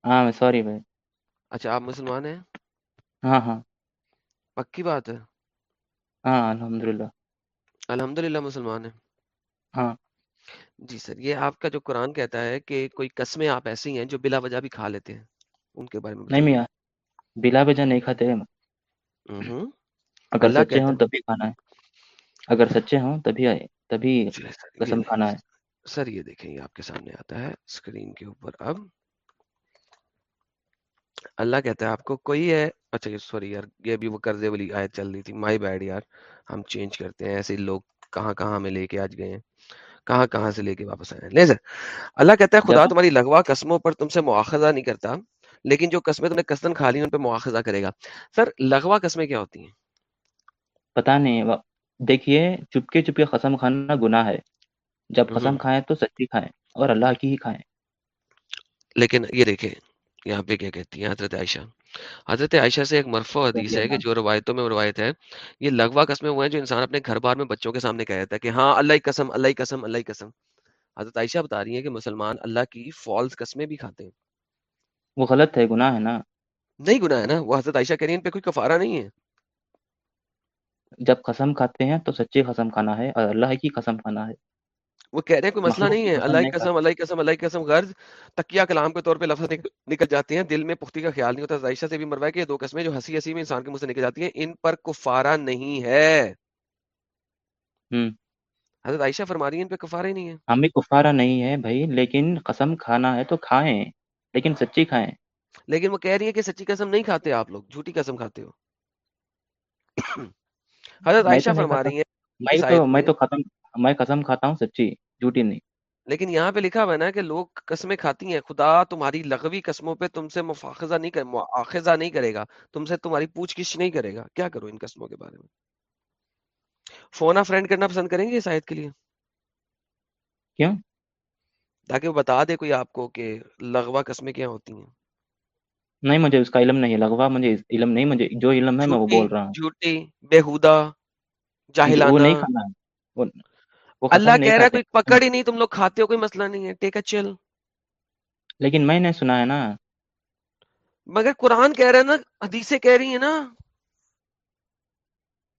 ہاں میں سوری بھائی۔ اچھا آپ مسلمان ہیں؟ ہاں ہاں۔ پکی بات ہے۔ ہاں الحمد للہ الحمد للہ مسلمان ہیں۔ ہاں۔ جی سر یہ آپ کا جو قرآن کہتا ہے کہ کوئی قسمیں آپ ایسی ہیں جو بلا وجہ بھی کھا لیتے ہیں ان کے بارے میں نہیں میاں بلا وجہ نہیں کھاتے ہم ہوں اگر سچے ہوں تبھی کھانا ہے۔ اگر سچے ہوں تبھی آئے تبھی یہ قسم کھانا ہے۔ سر یہ دیکھیں یہ آپ کے سامنے آتا ہے اسکرین کے اوپر۔ اب اللہ کہتا ہے آپ کو کوئی ہے اچھا سوری یار یہ بھی وہ قرضے والی آیت چل رہی تھی۔ مائی بیڈ یار ہم چینج کرتے ہیں ایسے ہی لوگ کہاں کہاں ہمیں لے کے آج گئے ہیں۔ کہاں کہاں سے لے کے واپس آئے ہیں۔ لے سر اللہ کہتا ہے خدا تمہاری لغوا قسموں پر تم سے مواخذہ نہیں کرتا۔ لیکن جو قسمیں تم نے قصدن کھا لی ان پہ مواخذہ کرے گا۔ سر لغوا قسمیں کیا ہوتی ہیں؟ پتا نہیں دیکھیے چپکے چپکے قسم کھانا گناہ ہے۔ جب قسم کھائیں تو سچی کھائیں اور اللہ کی ہی کھائیں۔ لیکن یہ دیکھیں یہاں پہ کیا کہتی ہیں؟ حضرت عائشہ۔ حضرت عائشہ سے ایک مرفوع حدیث ہے کہ جو روایتوں میں روایت ہے یہ لغوا قسمیں ہوئے ہیں جو انسان اپنے گھر بار میں بچوں کے سامنے کہہ دیتا ہے کہ ہاں اللہ کی قسم اللہ کی قسم اللہ کی قسم۔ حضرت عائشہ بتا رہی ہیں کہ مسلمان اللہ کی فالس قسمیں بھی کھاتے ہیں۔ وہ غلط ہے گناہ ہے نا۔ نہیں گناہ ہے نا۔ وہ حضرت عائشہ کہہ رہی ہیں ان پہ کوئی کفارہ نہیں ہے۔ جب قسم کھاتے ہیں تو سچی قسم کھانا ہے اور اللہ کی قسم کھانا ہے۔ وہ کہہ رہے ہیں کوئی مسئلہ نہیں ہے۔ اللہ کی قسم اللہ کی قسم اللہ کی قسم غرض تکیہ کلام کے طور پہ لفظ نک- نکل جاتے ہیں۔ دل میں پختی کا خیال نہیں ہوتا۔ عائشہ سے بھی مروا ہے کہ یہ دو قسمیں جو ہنسی ہنسی میں انسان کے منہ سے نکل جاتی ہیں ان پر کفارہ نہیں ہے۔ ہوں۔ حضرت عائشہ فرما رہی ہیں ان پہ کفارہ ہی نہیں ہے۔ ہمیں کفارہ نہیں ہے بھائی لیکن قسم کھانا ہے تو کھائیں۔ لیکن سچی کھائیں۔ لیکن وہ کہہ رہی ہے کہ سچی قسم نہیں کھاتے آپ لوگ جھوٹی قسم کھاتے ہو۔ حضرت عائشہ فرما رہی ہیں میں تو قسم میں قسم کھاتا ہوں سچی جھوٹی نہیں۔ لیکن یہاں پہ لکھا ہوا ہے نا کہ لوگ قسمیں کھاتی ہیں خدا تمہاری لغوی قسموں پہ تم سے مفاخذہ نہیں کر مواخذہ نہیں کرے گا تم سے تمہاری پوچھ گچھ نہیں کرے گا۔ کیا کرو ان قسموں کے بارے میں؟ فون فرینڈ کرنا پسند کریں گے اس آیت کے لیے؟ کیوں؟ تاکہ وہ بتا دے کوئی آپ کو کہ لغوا قسمیں کیا ہوتی ہیں؟ نہیں مجھے اس کا علم نہیں ہے لغوا مجھے علم نہیں مجھے جو علم ہے میں وہ بول رہا ہوں۔ جھوٹی بےہودہ جو- وہ جاہلانہ۔ نہیں کھانا۔ اللہ کہہ رہا ہے کوئی پکڑ ہی نہیں تم لوگ کھاتے ہو کوئی مسئلہ نہیں ہے ٹیک اے چل۔ لیکن میں نے سنا ہے نا۔ مگر قرآن کہہ رہا ہے نا حدیثیں کہہ رہی ہیں نا۔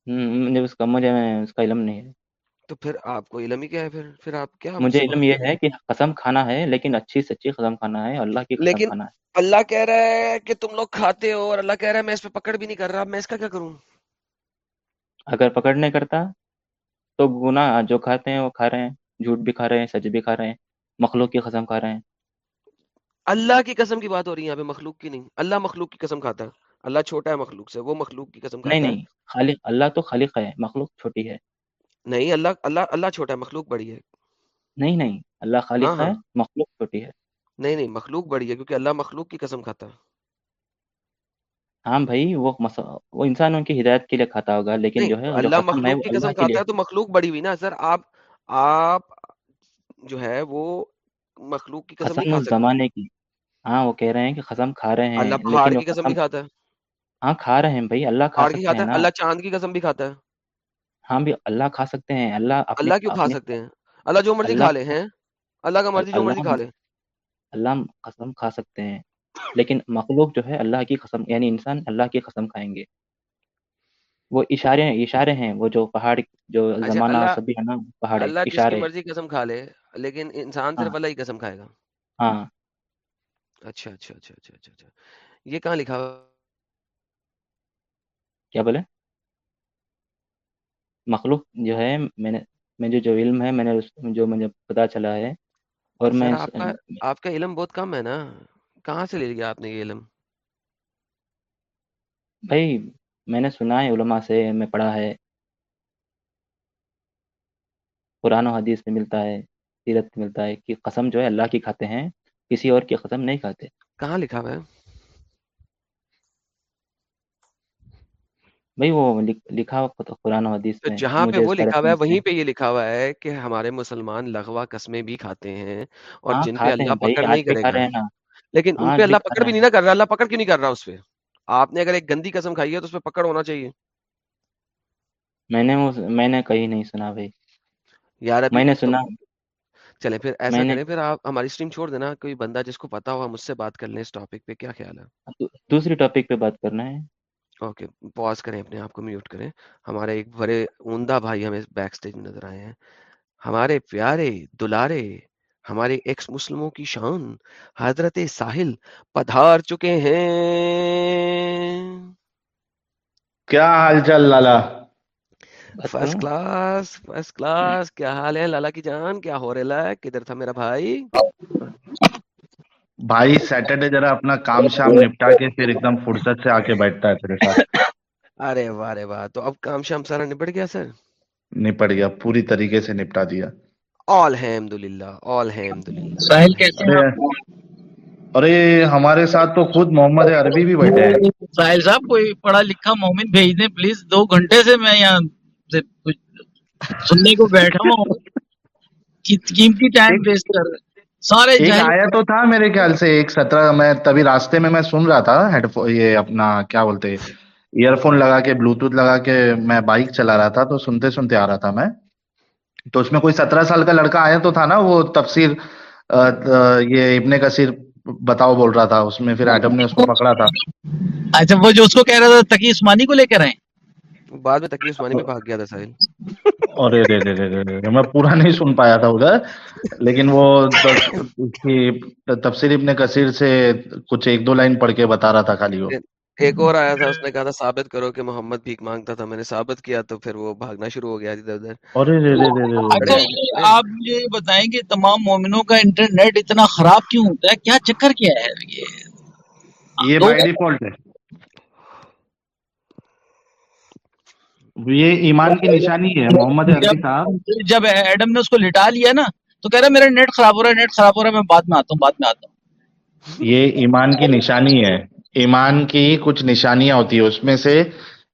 ہم، مجھے اس کا مجھے اس کا علم نہیں ہے۔ تو پھر آپ کو علم ہی کیا ہے پھر؟ پھر آپ کیا مجھے علم یہ ہے کہ قسم کھانا ہے لیکن اچھی سچی قسم کھانا ہے اللہ کی لیکن کھانا ہے۔ اللہ کہہ رہا ہے کہ تم لوگ کھاتے ہو اور اللہ کہہ رہا ہے میں اس پہ پکڑ بھی نہیں کر رہا میں اس کا کیا کروں؟ اگر پکڑ نہیں کرتا تو گناہ جو کھاتے ہیں وہ کھا رہے ہیں جھوٹ بھی کھا رہے ہیں سچ بھی کھا رہے ہیں مخلوق کی قسم کھا رہے ہیں۔ اللہ کی قسم کی بات ہو رہی ہے یہاں پہ مخلوق کی نہیں۔ اللہ مخلوق کی قسم کھاتا ہے۔ اللہ چھوٹا ہے مخلوق سے وہ مخلوق کی قسم نہیں کھاتا ہے۔ نہیں خالق اللہ تو خالق ہے مخلوق چھوٹی ہے۔ نہیں اللہ اللہ اللہ چھوٹا ہے مخلوق بڑی ہے۔ نہیں نہیں اللہ ہاں خالق ہے ہاں مخلوق چھوٹی ہے۔ نہیں نہیں مخلوق بڑی ہے کیونکہ اللہ مخلوق کی قسم کھاتا ہے۔ ہاں بھائی وہ. وہ انسان ان کی ہدایت کے لیے کھاتا ہوگا لیکن جو ہے اللہ ہے مخلوق کی قسم کھاتا ہے تو مخلوق بڑی ہوئی نا سر آپ آپ جو ہے وہ مخلوق کی قسم نہیں کھا سکتے۔ زمانے کی۔ ہاں وہ کہہ رہے ہیں کہ قسم کھا رہے ہیں اللہ پہاڑ کی قسم بھی کھاتا ہے۔ ہاں کھا رہے ہیں بھائی اللہ کھا سکتے ہیں ہے اللہ چاند کی قسم بھی کھاتا ہے۔ ہاں بھی اللہ کھا سکتے ہیں اللہ اللہ کیوں کھا سکتے ہیں؟ اللہ جو مرضی کھا لے ہیں؟ اللہ کا مرضی جو مرضی کھا لے۔ اللہ قسم کھا سکتے ہیں لیکن مخلوق جو ہے اللہ کی قسم یعنی انسان اللہ کی قسم کھائیں گے۔ وہ اشارے اشارے ہیں وہ جو پہاڑ جو اچھا زمانہ سبھی ہے نا پہاڑ اللہ اشارے۔ مرضی قسم کھا لے لیکن انسان ہاں۔ صرف اللہ کی قسم کھائے گا۔ ہاں۔ اچھا اچھا اچھا اچھا اچھا اچھا۔ یہ کہاں لکھا ہوا؟ کیا بولے؟ مخلوق جو ہے میں نے مجھے جو علم ہے میں نے جو مجھے پتا چلا ہے۔ اور میں آپ کا آپ کا علم بہت کم ہے نا۔ کہاں سے لے لیا آپ نے یہ علم؟ بھائی میں نے سنا ہے علماء سے میں پڑھا ہے۔ قرآن و حدیث میں ملتا ہے سیرت میں ملتا ہے کہ قسم جو ہے اللہ کی کھاتے ہیں کسی اور کی قسم نہیں کھاتے۔ کہاں لکھا ہوا ہے؟ بھائی وہ لکھ- لکھا ہوا قرآن و حدیث تو میں جہاں پہ وہ لکھا ہوا ہے وہیں پہ یہ لکھا ہوا ہے کہ ہمارے مسلمان لغوا قسمیں بھی کھاتے ہیں اور ہاں جن پہ اللہ پکڑ نہیں کرے گا۔ لیکن ان پہ اللہ پکڑ بھی ہیں۔ نہیں نہ کر رہا اللہ پکڑ کیوں نہیں کر رہا اس پہ؟ آپ نے اگر ایک گندی قسم کھائی ہے تو اس پہ پکڑ ہونا چاہیے۔ میں نے میں نے کہیں نہیں سنا بھائی۔ یار میں نے سنا۔ چلے پھر ایسا کریں پھر آپ ہماری اسٹریم چھوڑ دینا۔ کوئی بندہ جس کو پتا ہوا مجھ سے بات کر لیں اس ٹاپک پہ کیا خیال ہے؟ دو- دوسری ٹاپک پہ بات کرنا ہے۔ اوکے پاز کریں اپنے آپ کو میوٹ کریں۔ ہمارے ایک بڑے عمدہ بھائی ہمیں بیک سٹیج میں نظر آئے ہیں۔ ہمارے پیارے دلارے ہمارے ایکس مسلموں کی شان حضرت ساحل پدھار چکے ہیں۔ کیا حال چال لالا؟ فرسٹ کلاس فرسٹ کلاس کیا حال ہے لالا کی جان؟ کیا ہو رہا ہے؟ کدھر تھا میرا بھائی؟ بھائی سیٹرڈے ذرا اپنا کام شام نپٹا کے پھر ایک دم فرصت سے آ کے بیٹھتا ہے تیرے ساتھ۔ ارے واہ ارے واہ۔ تو اب کام شام سارا نپٹ گیا سر؟ نپٹ گیا پوری طریقے سے نپٹا دیا۔ آل حمد للہ آل حمد للہ ساحل کیسے ارے ہمارے ساتھ تو خود محمد عربی بھی بیٹھے ہیں۔ ساحل صاحب کوئی پڑھا لکھا مومن بھیج دیں پلیز۔ دو گھنٹے سے میں یہاں سننے کو بیٹھا ہوں۔ قیمتی ٹائم ویسٹ کر ہیں۔ سارے ایک آیا تو تھا میرے خیال سے ایک سترہ میں تبھی راستے میں میں سن رہا تھا ہیڈ فون یہ اپنا کیا بولتے ایئر فون لگا کے بلوٹوتھ لگا کے میں بائک چلا رہا تھا تو سنتے سنتے آ رہا تھا میں۔ تو اس میں کوئی سترہ سال کا لڑکا آیا تو تھا نا وہ تفسیر یہ ابن کثیر بتاؤ بول رہا تھا اس میں پھر ایڈم نے اس کو پکڑا تھا۔ اچھا وہ جو اس کو کہہ رہا تھا تقی عثمانی کو لے کر آئے؟ بعد میں تقی عثمانی میں بھاگ گیا تھا ساحل۔ ارے رے رے رے رے رے، میں پورا نہیں سن پایا تھا ادھر لیکن وہ تفسیر ابن کثیر سے کچھ ایک دو لائن پڑھ کے بتا رہا تھا خالی وہ۔ ایک اور آیا تھا اس نے کہا تھا ثابت کرو کہ محمد بھیک مانگتا تھا میں نے ثابت کیا تو پھر وہ بھاگنا شروع ہو گیا ادھر۔ ادھر اچھا آپ یہ بتائیں کہ تمام مومنوں کا انٹرنیٹ اتنا خراب کیوں ہوتا ہے؟ کیا چکر کیا ہے یہ؟ یہ بائی ڈیفالٹ ہے۔ یہ ایمان کی نشانی ہے محمد عربی صاحب۔ جب ایڈم نے اس کو لٹا لیا نا تو کہہ رہا ہے میرا نیٹ خراب ہو رہا ہے نیٹ خراب ہو رہا ہے میں بعد میں آتا ہوں بعد میں آتا ہوں۔ یہ ایمان کی نشانی ہے۔ ایمان کی کچھ نشانیاں ہوتی ہیں۔ اس میں سے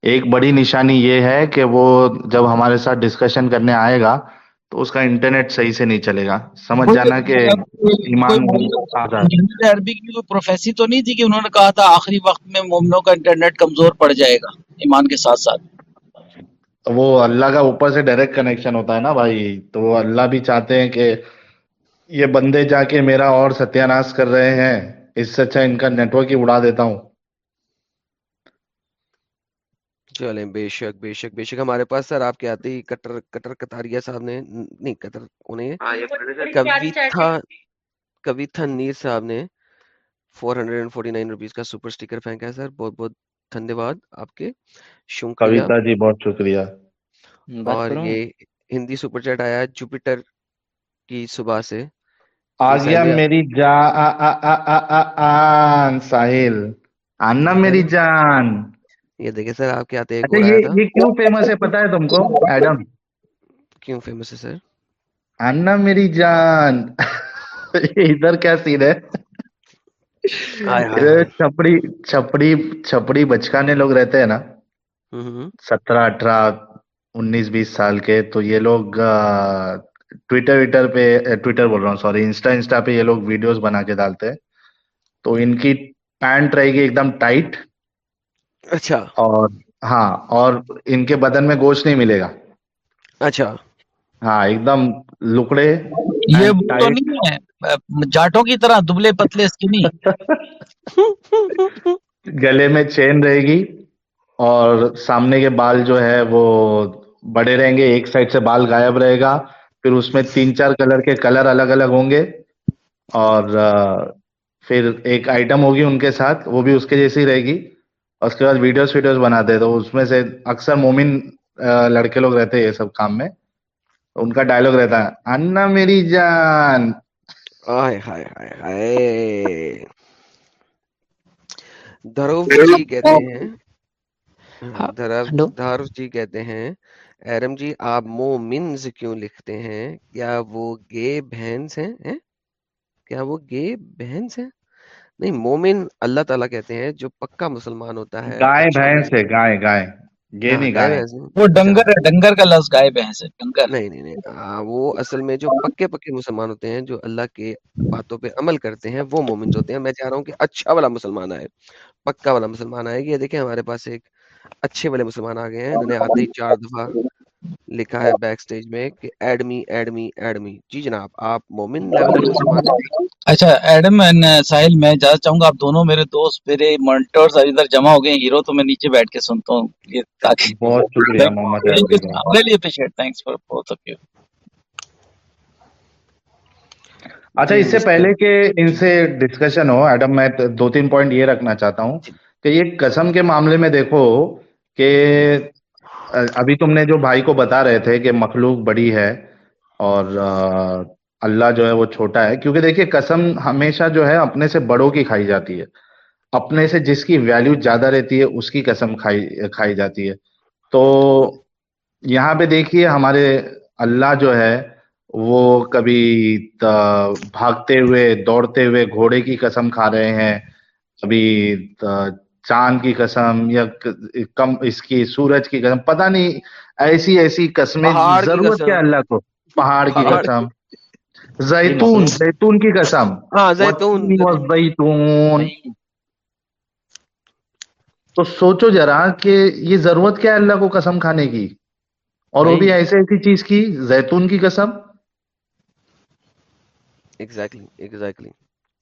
ایک بڑی نشانی یہ ہے کہ وہ جب ہمارے ساتھ ڈسکشن کرنے آئے گا تو اس کا انٹرنیٹ صحیح سے نہیں چلے گا۔ سمجھ جانا کہ ایمان عربی کی کوئی پروفیسی تو نہیں تھی کہ انہوں نے کہا تھا آخری وقت میں مومنوں کا انٹرنیٹ کمزور پڑ جائے گا ایمان کے ساتھ ساتھ۔ وہ اللہ کا اوپر سے ڈائریکٹ کنیکشن ہوتا ہے نا بھائی۔ تو وہ اللہ بھی چاہتے ہیں کہ یہ بندے جا کے میرا اور ستیہ ناش کر رہے ہیں۔ اس سے اچھا ان کا نیٹ ورک ہی اڑا دیتا ہوں۔ چلیں بے شک بے شک بے شک۔ ہمارے پاس سر آپ کے آتے ہی کٹر کٹر کتاریا صاحب نے نہیں کٹر انہیں کویتھا کویتھا نیر صاحب نے four hundred and forty nine rupees کا سپر اسٹیکر پھینکا ہے سر۔ بہت بہت دھنیہ واد آپ کے۔ شکریہ جی بہت شکریہ۔ اور یہ ہندی سپر چیٹ آیا جوپیٹر کی صبح سے۔ ساحل۔ آنا میری جان۔ یہ دیکھیں سر آپ کے آتے اچھا، یہ کیوں فیمس ہے پتا ہے تم کو؟ ایڈم۔ کیوں فیمس ہے سر؟ آنا میری جان۔ ادھر کیا سین ہے؟ چھپڑی چھپڑی چھپڑی بچکانے لوگ رہتے ہیں نا۔ سترہ اٹھارہ انیس بیس سال کے تو یہ لوگ ٹویٹر ویٹر پہ ٹویٹر بول رہا ہوں سوری انسٹا انسٹا پہ یہ لوگ ویڈیوز بنا کے ڈالتے تو ان کی پینٹ رہے گی ایک دم ٹائٹ اچھا۔ اور ہاں اور ان کے بدن میں گوشت نہیں ملے گا۔ اچھا۔ ہاں ایک دم لکڑے یہ جاٹوں کی طرح دبلے پتلے گلے میں چین رہے گی۔ اور سامنے کے بال جو ہے وہ بڑے رہیں گے ایک سائڈ سے بال غائب رہے گا پھر اس میں تین چار کلر کے کلر الگ الگ ہوں گے اور پھر ایک آئٹم ہوگی ان کے ساتھ وہ بھی اس کے جیسی رہے گی اور اس کے بعد ویڈیوز ویڈیوز بناتے تو اس میں سے اکثر مومن لڑکے لوگ رہتے ہیں یہ سب کام میں۔ ان کا ڈائلگ رہتا ہے انا میری جان! دھرو جی کہتے ہیں۔ دھارف جی کہتے ہیں ایرم جی آپ مومنز کیوں لکھتے ہیں؟ کیا وہ گے بہنز ہیں؟ کیا وہ گے بہنز ہیں؟ نہیں مومن اللہ تعالیٰ کہتے ہیں جو پکا مسلمان ہوتا ہے گائے بہنز ہے گائے گائے ہاں، ہاں، وہ اصل میں جو پکے پکے مسلمان ہوتے ہیں جو اللہ کے باتوں پہ عمل کرتے ہیں وہ مومنز ہوتے ہیں۔ میں چاہ رہا ہوں کہ اچھا والا مسلمان آئے پکا والا مسلمان آئے۔ گی دیکھیں ہمارے پاس ایک اچھے والے مسلمان آ گئے ہیں انہوں نے آتے ہی چار دفعہ لکھا ہے بیک سٹیج میں کہ ایڈمی ایڈمی ایڈمی جی جناب آپ مومن اچھا ایڈم اینڈ ساحل میں جا چاہوں گا آپ دونوں میرے دوست میرے مانیٹرز ادھر جمع ہو گئے ہیں۔ ہیرو تو میں نیچے بیٹھ کے سنتا ہوں۔ یہ تاکہ بہت شکریہ Mohammad really appreciate thanks for both of you اچھا اس سے جی۔ پہلے کہ ان سے ڈسکشن ہو ایڈم میں دو تین پوائنٹ یہ رکھنا چاہتا ہوں۔ جی۔ کہ یہ قسم کے معاملے میں دیکھو کہ ابھی تم نے جو بھائی کو بتا رہے تھے کہ مخلوق بڑی ہے اور اللہ جو ہے وہ چھوٹا ہے، کیونکہ دیکھیے قسم ہمیشہ جو ہے اپنے سے بڑوں کی کھائی جاتی ہے، اپنے سے جس کی ویلیو زیادہ رہتی ہے، اس کی قسم کھائی کھائی جاتی ہے۔ تو یہاں پہ دیکھیے ہمارے اللہ جو ہے وہ کبھی بھاگتے ہوئے، دوڑتے ہوئے گھوڑے کی قسم کھا رہے ہیں، کبھی چاند کی قسم یا کم اس کی سورج کی قسم پتہ نہیں ایسی ایسی قسمیں ضرورت کیا اللہ کو۔ پہاڑ کی قسم زیتون زیتون کی قسم۔ ہاں زیتون تو سوچو ذرا کہ یہ ضرورت کیا ہے اللہ کو قسم کھانے کی؟ اور وہ بھی ایسے ایسی چیز کی زیتون کی قسم؟ ایگزیکٹلی ایگزیکٹلی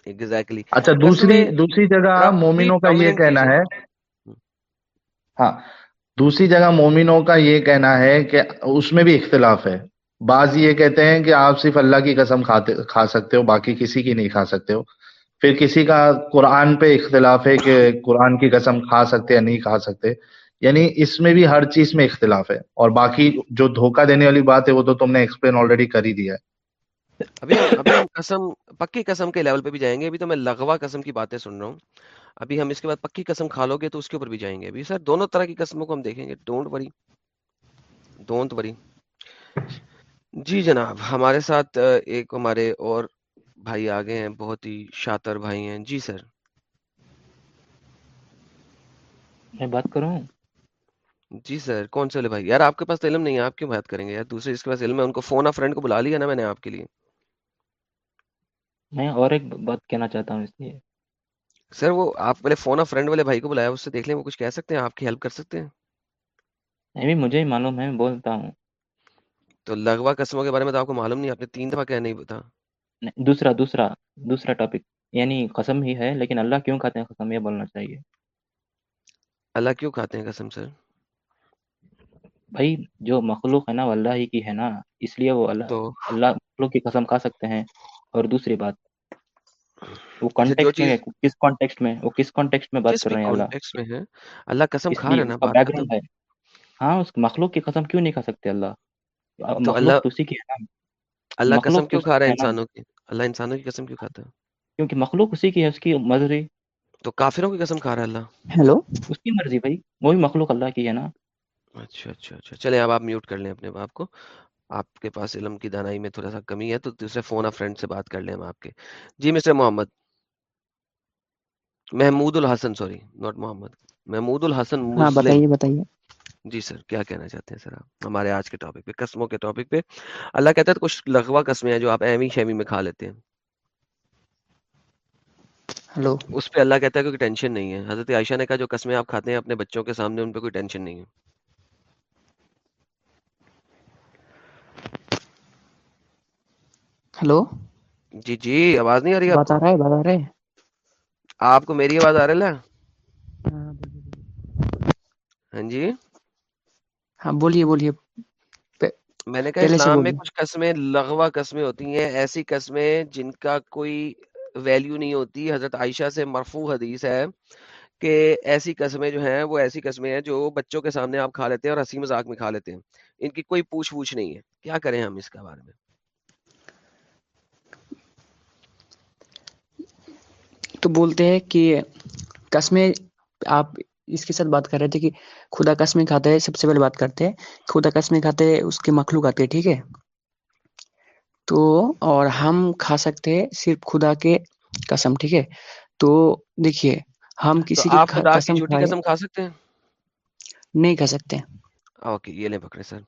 ایگزیکٹلی اچھا دوسری دوسری جگہ مومنوں کا یہ کہنا ہے ہاں دوسری جگہ مومنوں کا یہ کہنا ہے کہ اس میں بھی اختلاف ہے۔ بعض یہ کہتے ہیں کہ آپ صرف اللہ کی قسم کھا سکتے ہو باقی کسی کی نہیں کھا سکتے ہو۔ پھر کسی کا قرآن پہ اختلاف ہے کہ قرآن کی قسم کھا سکتے یا نہیں کھا سکتے۔ یعنی اس میں بھی ہر چیز میں اختلاف ہے۔ اور باقی جو دھوکہ دینے والی بات ہے وہ تو تم نے ایکسپلین آلریڈی کر ہی دیا ہے۔ ابھی ابھی ہم قسم پکی قسم کے لیول پہ بھی جائیں گے ابھی تو میں لغوا قسم کی باتیں سن رہا ہوں ابھی ہم اس کے بعد پکی قسم کھا لو گے تو اس کے اوپر بھی جائیں گے ابھی سر دونوں طرح کی قسموں کو ہم دیکھیں گے ڈونٹ وری ڈونٹ وری جی جناب ہمارے ساتھ ایک ہمارے اور بھائی آگے ہیں بہت ہی شاطر بھائی ہیں جی سر میں بات کروں جی سر کون سے والے بھائی یار آپ کے پاس علم نہیں ہے آپ کیوں بات کریں گے یار دوسرے جس کے پاس علم ہے ان کو فون آ فرینڈ کو بلا لیا نا میں نے آپ کے لیے میں اور ایک بات کہنا چاہتا ہوں اس لیے۔ سر وہ آپ والے فون آف فرینڈ والے بھائی کو بلایا اس سے دیکھ لیں وہ کچھ کہہ سکتے ہیں آپ کی ہیلپ کر سکتے ہیں؟ نہیں مجھے ہی معلوم ہے میں بولتا ہوں۔ تو لگوا قسموں کے بارے میں تو آپ کو معلوم نہیں آپ نے تین دفعہ کہا نہیں بتا دوسرا دوسرا دوسرا ٹاپک یعنی قسم ہی ہے لیکن اللہ کیوں کھاتے ہیں قسم؟ یہ بولنا چاہیے۔ اللہ کیوں کھاتے ہیں قسم سر؟ بھائی جو مخلوق ہے نا وہ اللہ ہی کی ہے نا اس لیے وہ اللہ تو... اللہ مخلوق کی قسم کھا سکتے ہیں۔ اور دوسری بات وہ اچھا، کانٹیکسٹ میں کس کانٹیکسٹ میں وہ کس کانٹیکسٹ میں بات کر رہے ہیں؟ اللہ۔ اللہ قسم کھا رہا نا بیک گراؤنڈ ہے۔ ہاں اس مخلوق کی قسم کیوں نہیں کھا سکتے اللہ؟ اللہ اسی کی اللہ قسم کیوں کھا رہا ہے انسانوں کی؟ اللہ انسانوں کی قسم کیوں کھاتا ہے؟ کیونکہ مخلوق اسی کی ہے اس کی مرضی۔ تو کافروں کی قسم کھا رہا ہے اللہ۔ ہیلو؟ اس کی مرضی بھائی وہی مخلوق اللہ کی ہے نا۔ اچھا اچھا اچھا۔ چلے اب آپ میوٹ کر لیں اپنے باپ کو۔ آپ کے پاس علم کی دانائی میں تھوڑا سا کمی ہے تو دوسرے فون آف فرینڈ سے بات کر لیں ہم آپ کے۔ جی mister Mohammad. Mahmood Alhasan sorry not Mohammad. Mahmood Alhasan ہاں، بتائیے بتائیے۔ جی سر کیا کہنا چاہتے ہیں سر آپ؟ ہمارے آج کے ٹاپک پہ قسموں کے ٹاپک پہ۔ اللہ کہتا ہے کچھ لغوا قسمیں ہیں جو آپ ایمی شیمی میں کھا لیتے ہیں۔ ہلو۔ اس پہ اللہ کہتا ہے کہ کوئی ٹینشن نہیں ہے۔ حضرت عائشہ نے کہا جو قسمیں آپ کھاتے ہیں اپنے بچوں کے سامنے ان پہ کوئی ٹینشن نہیں ہے۔ ہلو؟ جی جی آواز نہیں آ رہی بتا رہا ہے بتا رہے آپ کو میری آواز آ رہی ہے؟ ہاں جی۔ ہاں بولیے بولیے۔ میں نے کہا اسلام میں کچھ قسمیں لغوا قسمیں ہوتی ہیں ایسی قسمیں جن کا کوئی ویلیو نہیں ہوتی۔ حضرت عائشہ سے مرفوع حدیث ہے کہ ایسی قسمیں جو ہیں وہ ایسی قسمیں ہیں جو بچوں کے سامنے آپ کھا لیتے ہیں اور ہنسی مذاق میں کھا لیتے ہیں۔ ان کی کوئی پوچھ پوچھ نہیں ہے۔ کیا کریں ہم اس کے بارے میں؟ تو بولتے ہیں کہ قسمیں آپ اس کے ساتھ بات کر رہے تھے کہ خدا قسمیں کھاتے ہیں سب سے پہلے بات کرتے ہیں۔ خدا قسمیں کھاتے ہیں اس کے مخلوق آتے ہیں ٹھیک ہے۔ تو اور ہم کھا سکتے ہیں صرف خدا کے قسم ٹھیک ہے۔ تو دیکھیے ہم کسی کی قسم کھا سکتے ہیں؟ نہیں کھا سکتے۔ اوکے یہ لیں پکڑے سر۔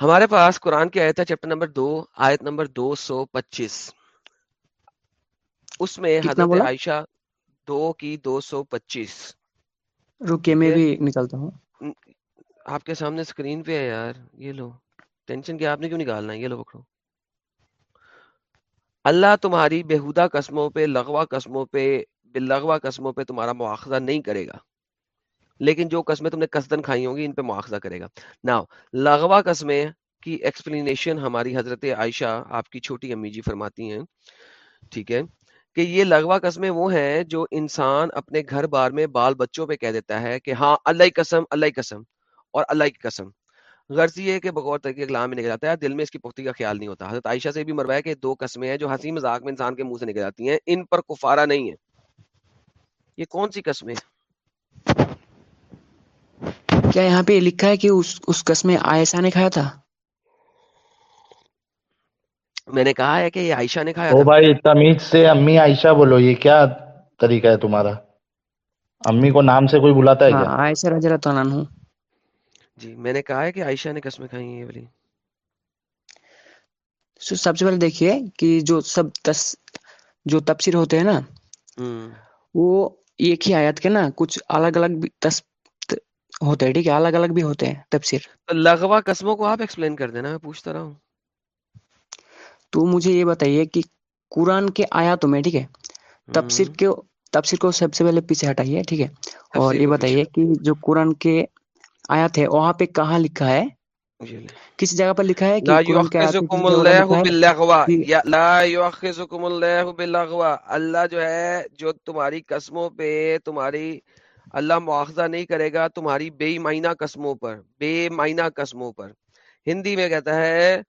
ہمارے پاس قرآن کی آیت ہے چیپٹر نمبر دو آیت نمبر دو سو پچیس۔ اس میں حضرت عائشہ دو کی دو سو پچیس۔ رکیے میں بھی نکلتا ہوں۔ آپ کے سامنے اسکرین پہ ہے یار یہ لو۔ ٹینشن کیا آپ نے کیوں نکالنا ہے؟ یہ لو پکڑو۔ اللہ تمہاری بےحودہ قسموں پہ لغوا قسموں پہ باللغوا قسموں پہ تمہارا مواخذہ نہیں کرے گا۔ لیکن جو قسمیں تم نے قصدن کھائی ہوں گی ان پہ مواخذہ کرے گا۔ نا لغوا قسمیں کی ایکسپلینیشن ہماری حضرت عائشہ آپ کی چھوٹی امی جی فرماتی ہیں۔ ٹھیک ہے۔ کہ یہ لغوا قسمیں وہ ہیں جو انسان اپنے گھر بار میں بال بچوں پہ کہہ دیتا ہے کہ ہاں اللہ کی قسم، اللہ کی قسم اور اللہ کی قسم۔ غرض یہ ہے کہ بغور طریقے کلام میں نکل جاتا ہے، دل میں اس کی پختی کا خیال نہیں ہوتا۔ حضرت عائشہ سے بھی مروایا کہ دو قسمیں ہیں جو ہنسی مذاق میں انسان کے منہ سے نکل جاتی ہیں، ان پر کفارہ نہیں ہے۔ یہ کون سی قسمیں کیا یہاں پہ لکھا ہے کہ اس اس قسم عائشہ نے کھایا تھا؟ میں نے کہا ہے کہ یہ عائشہ نے کھایا بھائی تمیز سے امی عائشہ بولو یہ کیا طریقہ ہے تمہارا؟ امی کو نام سے کوئی بلاتا ہے ہاں کیا؟ عائشہ رضی اللہ تعالیٰ عنہ۔ جی میں نے کہا ہے کہ عائشہ نے قسمیں کھائی ہیں یہ والی۔ سو سب سے پہلے دیکھیے کہ جو سب تس جو تفسیر ہوتے ہیں نا ہم، وہ ایک ہی آیت کے نا کچھ الگ الگ تس ہوتے ہیں ٹھیک ہے الگ الگ بھی ہوتے ہیں تفسیر تو لغوا قسموں کو آپ ایکسپلین کر دینا میں پوچھتا رہا ہوں۔ تو مجھے یہ بتائیے کہ قرآن کے آیاتوں میں ٹھیک ہے تفسیر کے تفسیر کو سب سے پہلے پیچھے ہٹائیے ٹھیک ہے اور یہ بتائیے کہ جو قرآن کے آیات ہے وہاں پہ کہاں لکھا ہے؟ یہ لیں۔ کسی جگہ پر لکھا ہے کہ باللغوا اللہ جو ہے جو تمہاری قسموں پہ تمہاری اللہ مواخذہ نہیں کرے گا تمہاری بے معنی قسموں پر بے معنی قسموں پر۔ ہندی میں کہتا ہے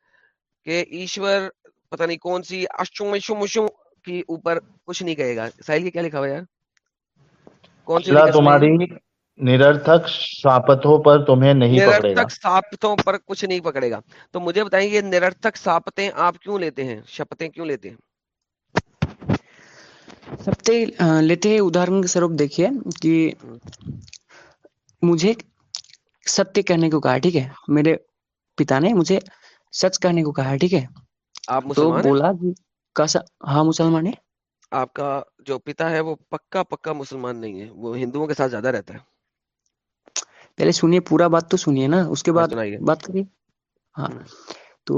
کہ ایشور پتا نہیں کون سی اشم شم شم کی اوپر کچھ نہیں کہے گا۔ ساحل کے کیا لکھا ہوا یار؟ کون سی تمہاری کچھ نہیں پکڑے گا۔ تو مجھے بتائیں یہ نرتھک ساپتیں آپ کیوں لیتے ہیں؟ شپتیں کیوں لیتے ہیں؟ سپتے لیتے سروپ دیکھیے کہ مجھے ستیہ کہنے کو کہا ٹھیک ہے؟ میرے پتا نے مجھے سچ کہنے کو کہا ٹھیک ہے؟ آپ مسلمان بولا ہاں مسلمان ہے آپ کا جو پتا ہے وہ پکا پکا مسلمان نہیں ہے وہ ہندوؤں کے ساتھ زیادہ رہتا ہے۔ پہلے سنیے پورا بات تو سنیے نا اس کے ہاں بعد بات کریے۔ ہاں تو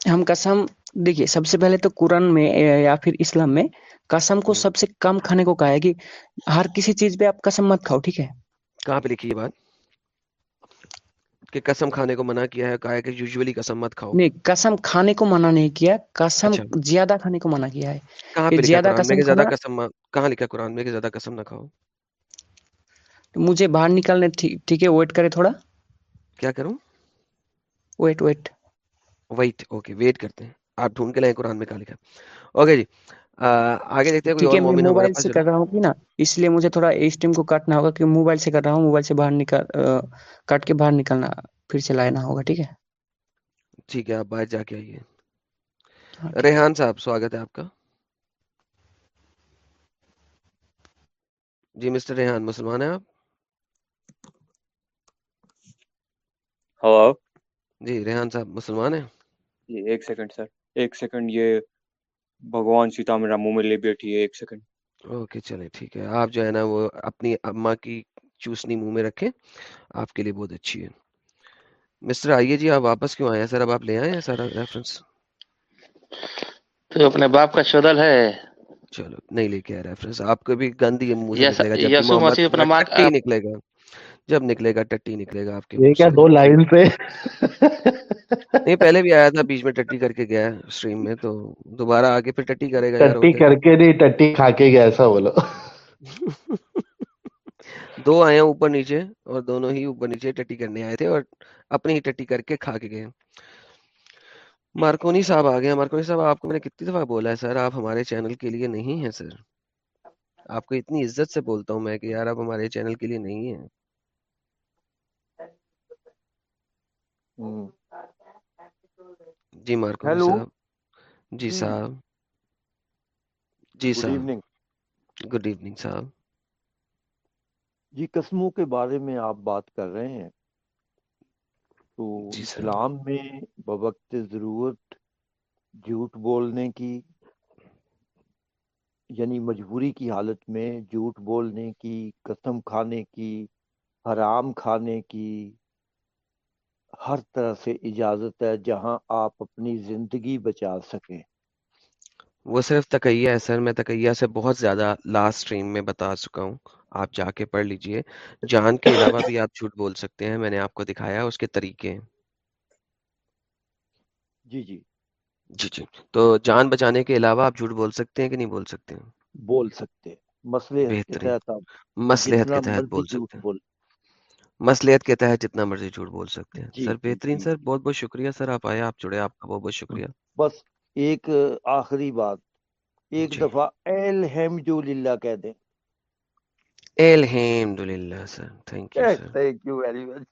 ہم قسم دیکھیے سب سے پہلے تو قرآن میں یا پھر اسلام میں قسم کو۔ سب سے کم کھانے کو کہا ہے کہ ہر کسی چیز پہ آپ قسم مت کھاؤ ٹھیک ہے؟ کہاں پہ لکھی یہ بات؟ کہ قسم کھانے کو منع کیا ہے کہا ہے کہ یوزولی قسم مت کھاؤ۔ نہیں قسم کھانے کو منع نہیں کیا قسم اچھا۔ زیادہ کھانے کو منع کیا ہے۔ کہاں کہ پہ زیادہ قسم زیادہ قسم کہاں لکھا قرآن؟ میں کہ زیادہ قسم نہ کھاؤ۔ مجھے باہر نکالنے ٹھیک ہے ویٹ کرے تھوڑا۔ کیا کروں؟ Wait wait wait okay wait کرتے ہیں۔ آپ ڈھونڈ کے لائیں قرآن میں کہاں لکھا ہے۔ اوکے جی۔ آگے دیکھتے ہیں کوئی اور موبائل سے کر رہا ہوں کہ نا اس لیے مجھے تھوڑا اس ٹیم کو کاٹنا ہوگا کہ موبائل سے کر رہا ہوں موبائل سے باہر نکال کاٹ کے باہر نکالنا پھر سے لانا ہوگا ٹھیک ہے؟ ٹھیک ہے آپ باہر جا کے آئیے۔ ہاں۔ ریحان صاحب سواگت ہے آپ کا۔ جی مسٹر ریحان مسلمان ہیں آپ؟ ہلو جی ریحان صاحب مسلمان ہیں؟ جی ایک سیکنڈ سر ایک سیکنڈ یہ بھگوان سیتا میرا منہ میں لے بیٹھی ہے ایک سیکنڈ اوکے چلے ٹھیک ہے۔ آپ جو ہے نا وہ اپنی اماں کی چوسنی منہ میں رکھیں۔ آپ کے لیے بہت اچھی ہے۔ مسٹر آئیے جی آپ واپس کیوں آئے ہیں؟ سر اب آپ لے آئے ہیں سارا ریفرنس تو اپنے باپ کا شودل ہے۔ چلو نہیں لے کے آیا ریفرنس آپ کو بھی گند ہی منہ سے نکلے گا جب بھی یسو محمد مسیح اپنا نکلے گا۔ جب نکلے گا ٹٹی نکلے گا آپ کے یہ کیا دو لائن سے نہیں پہلے بھی آیا تھا بیچ میں ٹٹی کر کے گیا اسٹریم میں تو دوبارہ آگے پھر ٹٹی کرے گا ٹٹی کر کے نہیں ٹٹی کھا کے گیا ایسا بولو۔ دو آئے ہیں اوپر نیچے اور دونوں ہی اوپر نیچے ٹٹی کرنے آئے تھے اور اپنی ہی ٹٹی کر کے کھا کے گئے۔ مارکونی صاحب آ گئے مارکونی صاحب آپ کو میں نے کتنی دفعہ بولا ہے سر آپ ہمارے چینل کے لیے نہیں ہیں سر۔ آپ کو اتنی عزت سے بولتا ہوں میں کہ یار آپ ہمارے چینل کے لیے نہیں ہیں۔ جی ہیلو۔ صاحب۔ جی صاحب۔ جی صاحب۔ گڈ ایوننگ صاحب۔ جی قسموں کے بارے میں آپ بات کر رہے ہیں۔ تو جی اسلام میں بوقت ضرورت جھوٹ بولنے کی یعنی مجبوری کی حالت میں جھوٹ بولنے کی قسم کھانے کی حرام کھانے کی ہر طرح سے اجازت ہے جہاں آپ اپنی زندگی بچا سکیں۔ وہ صرف تقیہ ہے سر میں تقیہ سے بہت زیادہ لاسٹ اسٹریم میں بتا چکا ہوں۔ آپ جا کے پڑھ لیجیے۔ جان کے علاوہ بھی آپ جھوٹ بول سکتے ہیں میں نے آپ کو دکھایا اس کے طریقے ہیں۔ جی جی۔ جی جی۔ تو جان بچانے کے علاوہ آپ جھوٹ بول سکتے ہیں کہ نہیں بول سکتے ہیں؟ بول سکتے ہیں۔ مصلحت کے بہترین۔ تحت کے بول سکتے ہیں۔ بول۔ مصلحت کے تحت جتنا مرضی جھوٹ بول سکتے ہیں۔ جی سر جی بہترین جی سر بہت بہت شکریہ سر آپ آئے آپ جڑے آپ کا بہت بہت شکریہ۔ بس ایک آخری بات۔ ایک دفعہ الحمد للہ کہہ دیں۔ الحمد للہ sir thank you sir. Thank you very much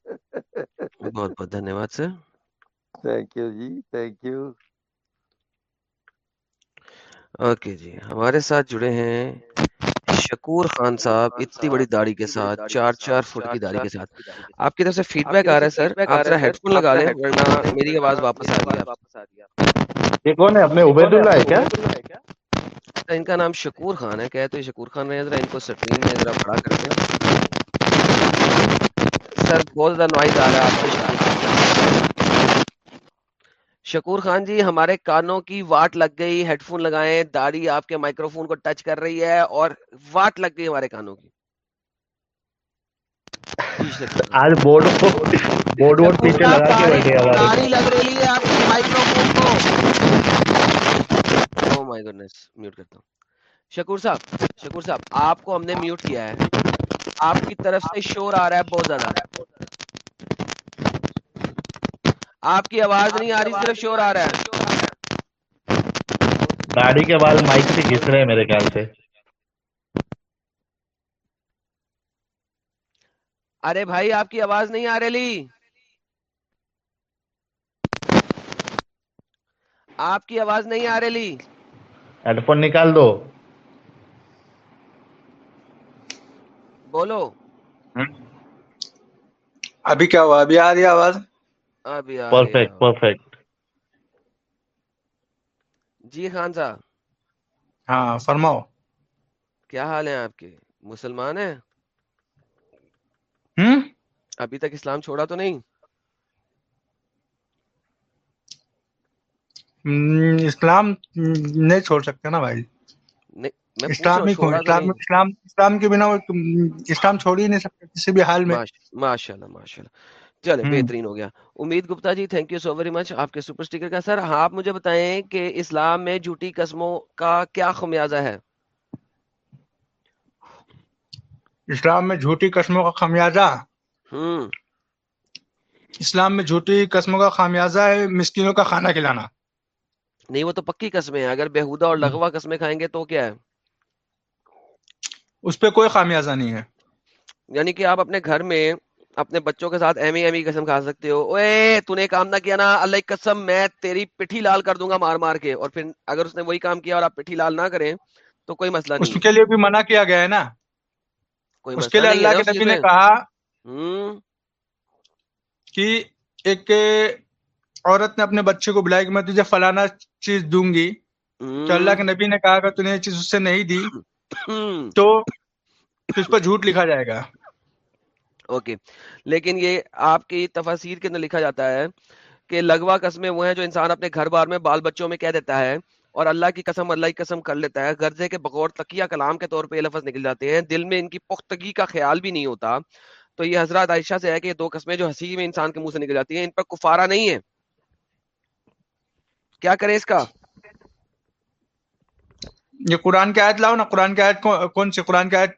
بہت بہت دھنیہ واد سر۔ تھینک یو جی تھینک یو اوکے جی ہمارے ساتھ جڑے ہیں شکور خان صاحب اتنی بڑی داڑھی کے ساتھ چار چار فٹ کی داڑھی کے ساتھ۔ آپ کی طرف سے فیڈ بیک آ رہا ہے سر؟ آپ ذرا ہیڈ فون لگا لیں ورنہ میری آواز واپس آ رہی ہے یہ کون ہے اپنے عبید اللہ ہے کیا؟ ان کا نام شکور خان ہے کہتے شکور خان رہے ذرا ان کو سٹریم میں ذرا بڑا کر دیں سر بہت زیادہ نوائز آ رہا ہے آپ خان شکور خان جی ہمارے کانوں کی واٹ لگ گئی ہیڈ فون لگائیں داڑھی آپ کے مائکرو فون کو ٹچ کر رہی ہے اور واٹ لگ گئی ہمارے کانوں کی۔ شکور خان آج بورڈ کو بورڈ وورڈ شکور پیچھے صاحب لگا کے داڑھی بیٹھے ہمارے۔ داڑھی لگ رہی ہے آپ کے مائکرو فون کو۔ او مائی گڈنس میوٹ کرتا ہوں۔ شکور صاحب شکور صاحب آپ کو ہم نے میوٹ کیا ہے۔ آپ کی طرف سے شور آ رہا ہے بہت زیادہ۔ آپ کی آواز نہیں آ رہی صرف شور آ رہا ہے۔ داڑھی کے بال مائک سے گھس رہے ہیں میرے خیال سے۔ ارے بھائی آپ کی آواز نہیں آ رہی۔ آپ کی آواز نہیں آ رہی۔ ہیڈ فون نکال دو۔ بولو۔ ابھی کیا ہوا؟ ابھی آ رہی آواز؟ ابھی پرفیکٹ پرفیکٹ جی خان صاحب۔ ہاں فرماؤ۔ کیا حال ہے آپ کے؟ مسلمان ہیں؟ ابھی تک اسلام چھوڑا تو نہیں؟ اسلام نہیں چھوڑ سکتے نا بھائی۔ نہیں میں پوچھ رہا اسلام اسلام نہیں۔ اسلام اسلام کے بنا اسلام چھوڑ ہی نہیں سکتے کسی بھی حال میں۔ ماشاء اللہ ماشاء اللہ۔ چلے بہترین ہو گیا۔ Umeed Gupta ji thank you so very much آپ کے سپر اسٹیکر کا۔ سر ہاں آپ مجھے بتائیں کہ اسلام میں جھوٹی قسموں کا کیا خمیازہ ہے؟ اسلام میں جھوٹی قسموں کا خمیازہ؟ ہوں۔ اسلام میں جھوٹی قسموں کا خمیازہ ہے مسکینوں کا کھانا کھلانا۔ نہیں وہ تو پکی قسمیں ہیں۔ اگر بےحودہ اور لغوا قسمیں کھائیں گے تو کیا ہے؟ اس پہ کوئی خامیازہ نہیں ہے۔ یعنی کہ آپ اپنے گھر میں اپنے بچوں کے ساتھ ایم ایم قسم کھا سکتے ہو۔ اوے تو نے کام نہ کیا نا اللہ کی قسم میں تیری پٹھی لال کر دوں گا مار مار کے۔ اور پھر اگر اس نے وہی کام کیا اور آپ پٹھی لال نہ کریں تو کوئی مسئلہ اس نہیں۔ کے لیے بھی منع کیا گیا ہے نا۔ کوئی اس کے لیے اللہ کے اس نبی نے کہا کہ ایک عورت نے اپنے بچے کو بلایا کہ میں تجھے فلانا چیز دوں گی۔ تو اللہ کے نبی نے کہا کہ تو نے یہ چیز اس سے نہیں دی تو اس پر جھوٹ لکھا جائے گا۔ اوکے لیکن یہ آپ کی تفاسیر کے اندر لکھا جاتا ہے کہ لغوا قسمیں وہ ہیں جو انسان اپنے گھر بار میں بال بچوں میں کہہ دیتا ہے اور اللہ کی قسم اللہ کی قسم کر لیتا ہے۔ غرضے کے بغور تقیہ کلام کے طور پہ یہ لفظ نکل جاتے ہیں۔ دل میں ان کی پختگی کا خیال بھی نہیں ہوتا۔ تو یہ حضرت عائشہ سے ہے کہ یہ دو قسمیں جو ہنسی میں انسان کے منہ سے نکل جاتی ہیں، ان پر کفارہ نہیں ہے۔ کیا کریں اس کا؟ یہ قرآن کی آیت لاؤ نا۔ قرآن کی آیت کون- سی قرآن کی آیت؟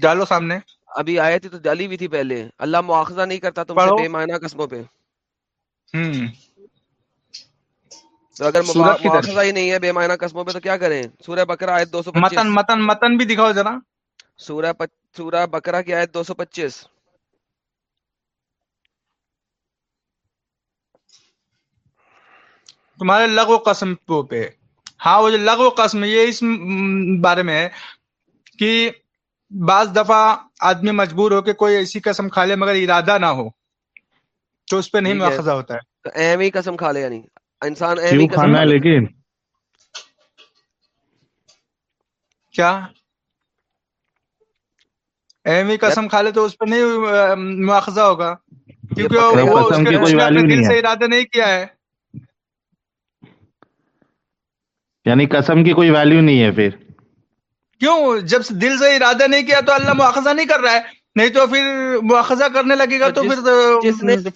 ڈالو سامنے۔ ابھی آئے تھی تو ڈالی ہوئی تھی پہلے۔ اللہ مواخذہ نہیں کرتا تم سے بے معنی قسموں پہ۔ تو اگر مواخذہ ہی نہیں ہے بے معنی قسموں پہ تو کیا کریں؟ سورہ بقرہ آیت دو سو متن متن متن بھی دکھاؤ ذرا۔ سورہ سورہ بقرہ کی آیت دو سو پچیس۔ تمہارے لغو قسم پہ۔ ہاں وہ جو لغو قسم یہ اس بارے میں ہے کہ بعض دفعہ آدمی مجبور ہو کہ کوئی ایسی قسم کھا لے مگر ارادہ نہ ہو تو اس پہ نہیں مواخذہ ہوتا ہے۔ تو اہم ہی قسم کھا لے یعنی انسان اہم ہی قسم ہے لے۔ لیکن؟ کیا؟ اہم ہی قسم کھا لے تو اس پہ نہیں مواخذہ ہوگا۔ کیونکہ وہ اس کے دل سے ارادہ نہیں کیا ہے۔ یعنی قسم کی کوئی ویلیو نہیں ہے پھر۔ کیوں؟ جب دل سے ارادہ نہیں کیا تو اللہ مواخذہ نہیں کر رہا ہے۔ نہیں تو پھر مواخذہ کرنے لگے گا تو پھر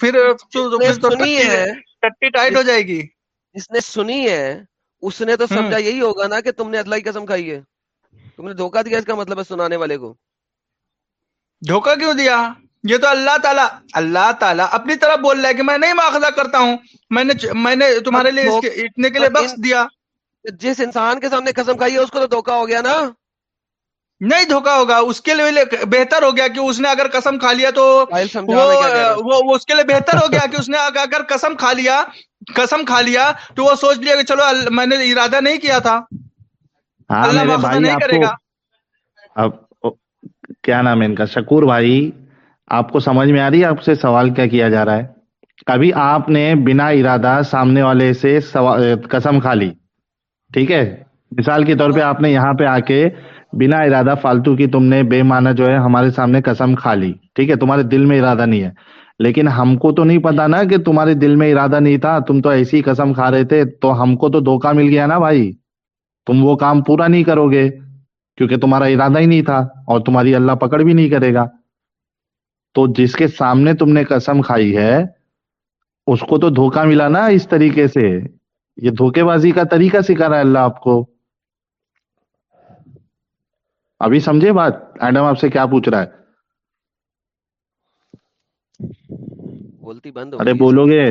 پھر سنی ٹٹی ہے ٹٹی ٹائٹ ہو جائے گی۔ جس نے سنی ہے اس نے تو سمجھا یہی ہوگا نا کہ تم نے اللہ کی قسم کھائی ہے۔ تم نے دھوکہ دیا اس کا مطلب ہے سنانے والے کو۔ دھوکہ کیوں دیا؟ یہ تو اللہ تعالیٰ اللہ تعالیٰ اپنی طرف بول رہا ہے کہ میں نہیں مواخذہ کرتا ہوں۔ میں نے میں نے تمہارے لیے دھوک کے اتنے کے تو لیے بخش دیا۔ جس انسان کے سامنے قسم کھائی ہے اس کو تو دھوکہ ہو گیا نا۔ نہیں دھوکا ہوگا اس کے لیے بہتر ہو گیا کہ اس نے اگر قسم کھا لیا تو وہ اس کے لیے بہتر ہو گیا کہ اس نے اگر قسم کھا لیا قسم کھا لیا تو وہ سوچ لیا کہ چلو میں نے ارادہ نہیں کیا تھا۔ ہاں اللہ نہیں کرے کو گا۔ اب کیا نام ہے ان کا؟ شکور بھائی آپ کو سمجھ میں آ رہی ہے؟ آپ سے سوال کیا کیا جا رہا ہے؟ کبھی آپ نے بنا ارادہ سامنے والے سے قسم کھا لی؟ ٹھیک ہے؟ مثال کے طور پہ آپ نے یہاں پہ آ کے بنا ارادہ فالتو کی تم نے بے معنی جو ہے ہمارے سامنے قسم کھا لی۔ ٹھیک ہے، تمہارے دل میں ارادہ نہیں ہے۔ لیکن ہم کو تو نہیں پتا نا کہ تمہارے دل میں ارادہ نہیں تھا۔ تم تو ایسی قسم کھا رہے تھے، تو ہم کو تو دھوکہ مل گیا نا بھائی۔ تم وہ کام پورا نہیں کرو گے، کیونکہ تمہارا ارادہ ہی نہیں تھا اور تمہاری اللہ پکڑ بھی نہیں کرے گا۔ تو جس کے سامنے تم نے قسم کھائی ہے، اس کو تو دھوکہ ملا نا اس طریقے سے۔ یہ دھوکے بازی کا طریقہ سکھا رہا ہے اللہ آپ کو۔ ابھی سمجھے بات؟ ایڈم آپ سے کیا پوچھ رہا ہے؟ بولتی بند ارے بولو گے۔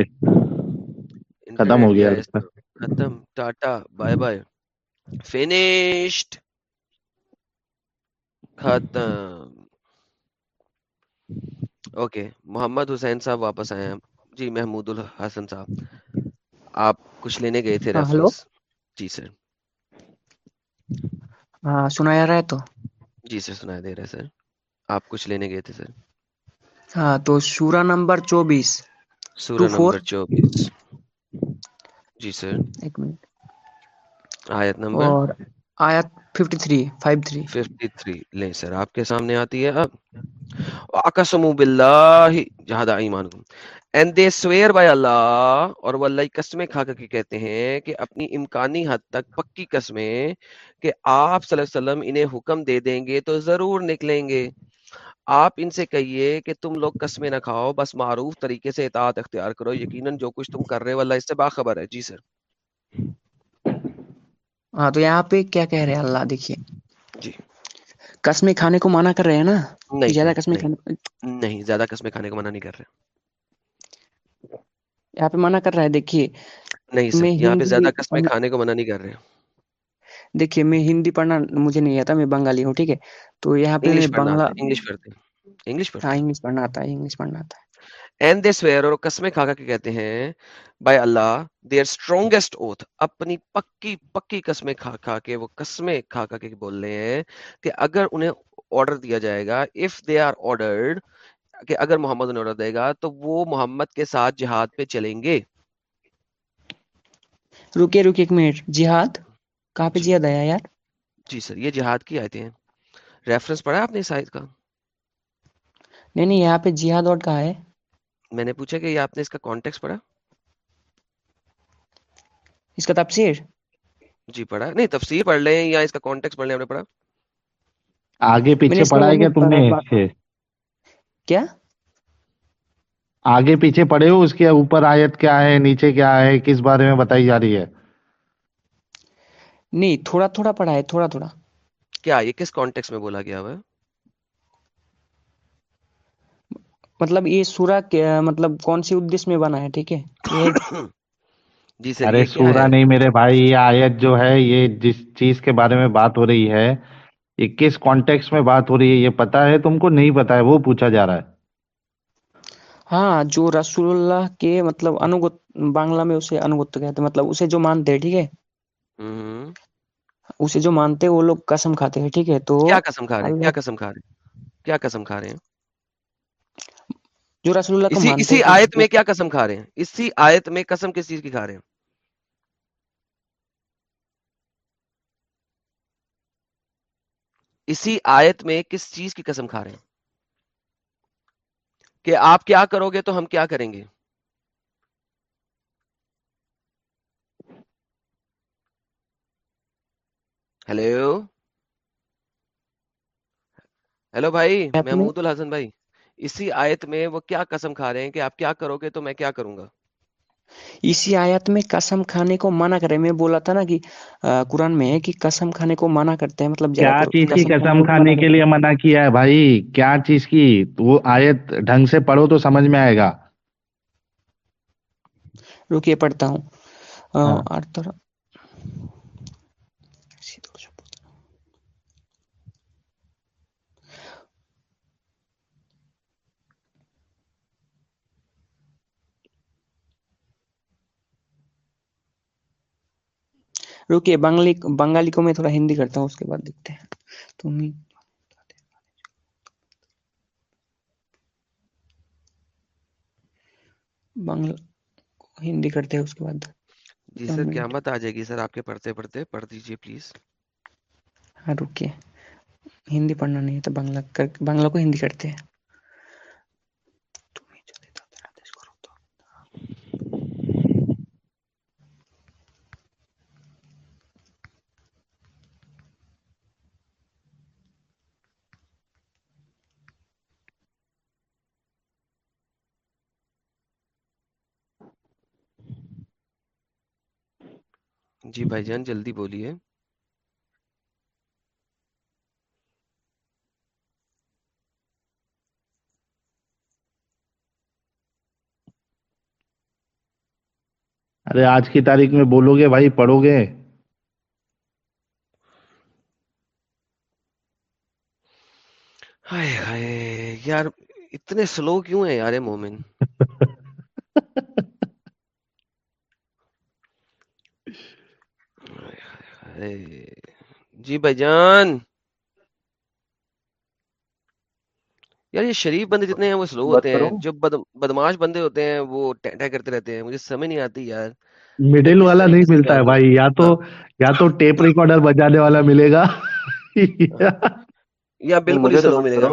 ختم ہو گیا۔ ختم۔ Tata bye bye. فینشڈ ختم۔ اوکے۔ محمد حسین صاحب واپس آئے ہیں۔ جی محمود الحسن صاحب۔ آپ کچھ لینے گئے تھے ہاں جی سر ہاں سنا رہا ہے تو۔ جی سر سنا دے رہا ہے سر۔ آپ کچھ لینے گئے تھے سر؟ ہاں تو سورہ نمبر چوبیس۔ سورہ فور۔ نمبر چوبیس۔ جی سر۔ ایک منٹ۔ آیت نمبر اور آیت fifty three five three. Fifty three. لیں سر آپ کے سامنے آتی ہے اب۔ اقسم باللہ جہاد ایمانکم and they swear by Allah اور وہ اللہ کی قسمیں کھا کر کے کہتے ہیں کہ اپنی امکانی حد تک پکی قسمیں کہ آپ صلی اللہ علیہ وسلم انہیں حکم دے دیں گے تو ضرور نکلیں گے۔ آپ ان سے کہیے کہ تم لوگ قسمیں نہ کھاؤ بس معروف طریقے سے اطاعت اختیار کرو۔ یقیناً جو کچھ تم کر رہے ہو اللہ اس سے باخبر ہے۔ جی سر۔ ہاں تو یہاں پہ کیا کہہ رہے ہیں؟ اللہ دیکھیے۔ جی۔ قسمیں کھانے کو منع کر رہے ہیں نا؟ نہیں زیادہ قسمیں نہیں زیادہ قسمیں کھانے کو منع نہیں کر رہے۔ یہاں پہ منع کر رہا ہے دیکھیے نہیں یہاں پہ زیادہ قسمیں کھانے کو منع نہیں کر رہے۔ دیکھیے میں ہندی پڑھنا مجھے نہیں آتا میں بنگالی ہوں ٹھیک ہے۔ تو یہاں پہ انگلش بنگلہ پڑھتے ہیں۔ انگلش پڑھ ہاں انگلش پڑھنا آتا ہے انگلش پڑھنا آتا ہے۔ اینڈ دے سویئر اور قسمیں کھا کھا کے کہتے ہیں by Allah their strongest oath اپنی پکی پکی قسمیں کھا کھا کے وہ قسمیں کھا کھا کے بول رہے ہیں کہ اگر انہیں آرڈر دیا جائے گا اف دے آر آرڈرڈ کہ اگر محمد انہیں دے گا تو وہ محمد کے ساتھ جہاد پہ چلیں گے۔ رکے رکے ایک منٹ۔ جہاد؟ کہاں پہ جہاد آیا یار؟ جی سر یہ جہاد کی آیتیں ہیں۔ ریفرنس پڑھا آپ نے اس آیت کا؟ نہیں نہیں یہاں پہ جہاد اور کہا ہے؟ میں نے پوچھا کہ یہ آپ نے اس کا کانٹیکس پڑھا؟ اس کا تفسیر؟ جی پڑھا۔ نہیں تفسیر پڑھ لیں یا اس کا کانٹیکس پڑھ لیں آپ نے پڑھا؟ آگے پیچھے پڑھا ہے کیا؟ تم نے؟ کیا؟ آگے پیچھے پڑھے ہو اس کے اوپر آیت کیا ہے نیچے کیا ہے کس بارے میں بتائی جا رہی ہے؟ نہیں تھوڑا تھوڑا پڑھا ہے تھوڑا تھوڑا۔ کیا یہ کس کانٹیکس میں بولا گیا ہوا ہے مطلب یہ سورہ کیا- مطلب کون سی ادیش میں بنا ہے ٹھیک ہے؟ جی سر ارے سورہ نہیں میرے بھائی یہ آیت جو ہے یہ جس چیز کے بارے میں بات ہو رہی ہے یہ کس کانٹیکس میں بات ہو رہی ہے یہ پتا ہے تم کو نہیں پتا ہے وہ پوچھا جا رہا ہے۔ ہاں جو رسول اللہ کے مطلب انوگت بانگلہ میں اسے انوگت کہتے ہیں مطلب اسے جو مانتے ہیں ٹھیک ہے؟ اسے جو مانتے ہیں وہ لوگ قسم کھاتے ہیں ٹھیک ہے؟ تو کیا قسم کھا رہے ہیں؟ کیا قسم کھا رہے ہیں؟ کیا قسم کھا رہے ہیں؟ جو رسول اللہ کو اسی آیت میں کیا قسم کھا رہے ہیں؟ اسی آیت میں قسم کس چیز کی کھا رہے ہیں؟ اسی آیت میں کس چیز کی قسم کھا رہے ہیں؟ کہ آپ کیا کرو گے تو ہم کیا کریں گے؟ ہیلو؟ ہیلو بھائی محمود الحسن بھائی اسی آیت میں وہ کیا قسم کھا رہے ہیں کہ آپ کیا کرو گے تو میں کیا کروں گا؟ اسی آیت میں قسم کھانے کو منع کرے میں بولا تھا نا کہ قرآن میں ہے کہ قسم کھانے کو منع کرتے ہیں۔ مطلب کیا چیز کی قسم کھانے کے لیے منع کیا ہے بھائی؟ کیا چیز کی؟ وہ آیت ڈھنگ سے پڑھو تو سمجھ میں آئے گا۔ رکیے پڑھتا ہوں۔ رکیے بنگالی بنگالی کو میں تھوڑا ہندی کرتا ہوں اس کے بعد دیکھتے ہیں۔ تم ہی بنگلا ہندی کرتے ہیں اس کے بعد۔ جی سر قیامت آ جائے گی سر آپ کے پڑھتے پڑھتے پڑھ دیجیے پلیز۔ ہاں رکیے۔ ہندی پڑھنا نہیں ہے تو بنگلہ بنگلہ کو ہندی کرتے ہیں۔ جی بھائی جان جلدی بولیے۔ ارے آج کی تاریخ میں بولو گے بھائی پڑھو گے۔ ہائے ہائے یار اتنے سلو کیوں ہیں یار مومن؟ جی بھائی جان۔ یار یہ شریف بندے جتنے ہیں وہ سلو ہوتے ہیں جو بد- بدماش بندے ہوتے ہیں وہ ٹہ کرتے رہتے ہیں مجھے سمجھ نہیں آتی یار۔ مڈل والا نہیں ملتا ہے بھائی یا تو ہاں۔ یا تو ٹیپ ریکارڈر بجانے والا ملے گا۔ یا بالکل ہی سلو ملے گا۔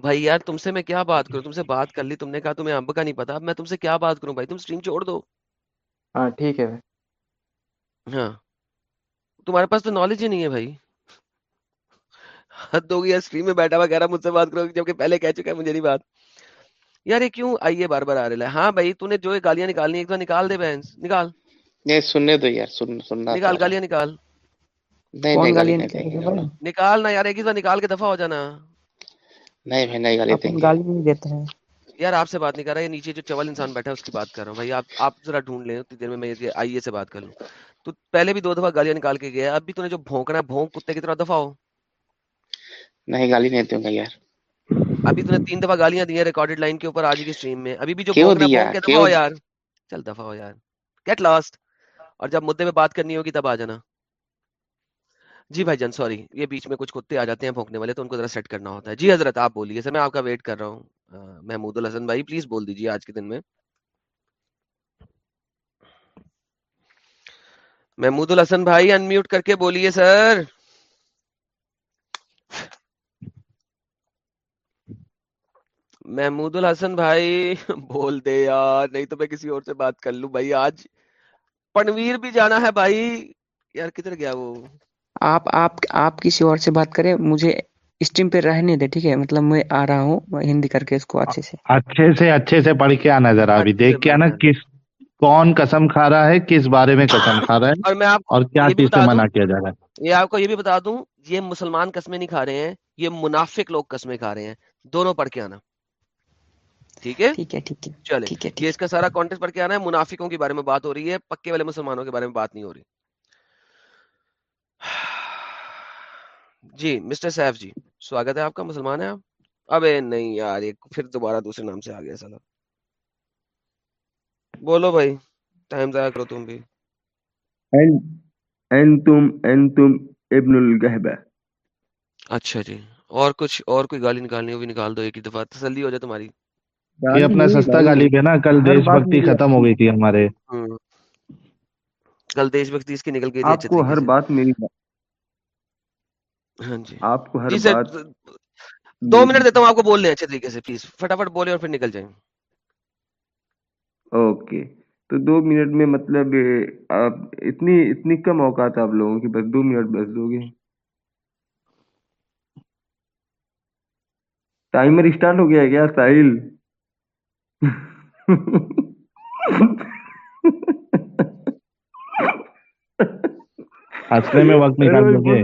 بھائی یار تم سے میں کیا بات کروں؟ تم سے بات کر لی تم نے کہا تمہیں امب کا نہیں پتا اب میں تم سے کیا بات کروں بھائی؟ تم اسٹریم چھوڑ دو۔ ہاں ٹھیک ہے۔ ہاں۔ تمہارے پاس تو نالج ہی نہیں ہے بھائی۔ حد ہو گئی اسٹریم میں بیٹھا ہوا کہہ رہا مجھ سے بات کرو جبکہ پہلے کہہ چکا ہے مجھے نہیں بات۔ یار یہ کیوں آئیے بار بار آ رہا ہے ہاں بھائی تو نے جو یہ گالیاں نکالنی ایک بار نکال دے بہنس نکال۔ نہیں سننے دو یار سن سننا تو نکال گالیاں نکال۔ نہیں نہیں گالی دیں گے نکال نا یار ایک ہی بار نکال کے دفعہ ہو جانا۔ نہیں بھائی نہیں گالی دیں اپن گے۔ گالی نہیں دیتے ہیں۔ یار آپ سے بات نہیں کر رہا یہ نیچے جو چول انسان بیٹھا ہے اس کی بات کر رہا ہوں۔ بھائی آپ آپ ذرا ڈھونڈ لیں اتنی دیر میں میں آئیے سے بات کر لوں۔ تو پہلے بھی دو دفعہ گالیاں نکال کے گیا اب بھی تو نے جو بھونکنا ہے بھونک کتے کی طرح دفعہ ہو۔ نہیں گالی نہیں دوں گا یار۔ ابھی تو نے تین دفعہ گالیاں دی ہیں ریکارڈڈ لائن کے اوپر آج کی سٹریم میں۔ ابھی بھی جو بھونک کے دفعہ ہو یار۔ چل دفعہ ہو یار۔ گیٹ لاسٹ اور جب مدے پہ بات کرنی ہوگی تب آ جانا۔ جی بھائی جان سوری یہ بیچ میں کچھ کتے آ جاتے ہیں بھونکنے والے تو ان کو ذرا سیٹ کرنا ہوتا ہے۔ جی حضرت آپ بولیے سر میں آپ کا ویٹ کر رہا ہوں۔ محمود الحسن بھائی پلیز بول دیجیے آج کے دن میں۔ محمود الحسن بھائی انمیوٹ کر کے بولیے سر۔ محمود الحسن بھائی، بول دے یار، نہیں تو میں کسی اور سے بات کر لوں بھائی آج۔ پنویر بھی جانا ہے بھائی۔ یار کدھر گیا وہ؟ آپ آپ آپ کسی اور سے بات کریں، مجھے اس پہ رہنے دے ٹھیک ہے؟ مطلب میں آ رہا ہوں ہندی کر کے اس کو اچھے سے۔ اچھے سے اچھے سے پڑھ کے آنا ذرا ابھی دیکھ کے آنا کس کون قسم کھا رہا ہے کس بارے میں قسم کھا رہا ہے اور میں اور کیا چیز سے منع کیا جا رہا ہے۔ یہ آپ کو یہ بھی بتا دوں یہ مسلمان قسمیں نہیں کھا رہے ہیں یہ منافق لوگ قسمیں کھا رہے ہیں۔ دونوں پڑھ کے آنا۔ ٹھیک ہے؟ ٹھیک ہے ٹھیک ہے۔ یہ اس کا سارا کانٹیکٹ پڑھ کے آنا ہے منافقوں کے بارے میں بات ہو رہی ہے پکے والے مسلمانوں کے بارے میں بات نہیں ہو رہی۔ جی مسٹر سیف جی سواگت ہے آپ کا مسلمان ہے آپ؟ ابے نہیں یار یہ پھر دوبارہ دوسرے نام سے آ گیا سلام بولو بھائی ٹائم ضائع کرو تم بھی۔ انتم انتم ابن الگہبہ۔ اچھا جی اور کچھ اور کوئی گالی نکالنی ہو بھی نکال دو ایک ہی دفعہ تسلی ہو جائے تمہاری۔ یہ اپنا سستا گالی ہے نا کل دیش بھکتی ختم ہو گئی تھی ہمارے۔ کل دیش بھکتی اس کی نکل گئی تھی آپ کو ہر بات میری بات ہاں جی۔ آپ کو ہر بات دو منٹ دیتا ہوں آپ کو بولنے اچھے طریقے سے پلیز فٹافٹ بولے اور پھر نکل جائیں۔ اوکے۔ تو دو منٹ میں مطلب آپ اتنی اتنی کم اوقات آپ لوگوں کی بس دو منٹ بس دو گے۔ ٹائمر اسٹارٹ ہو گیا کیا ساحل؟ میں وقت نہیں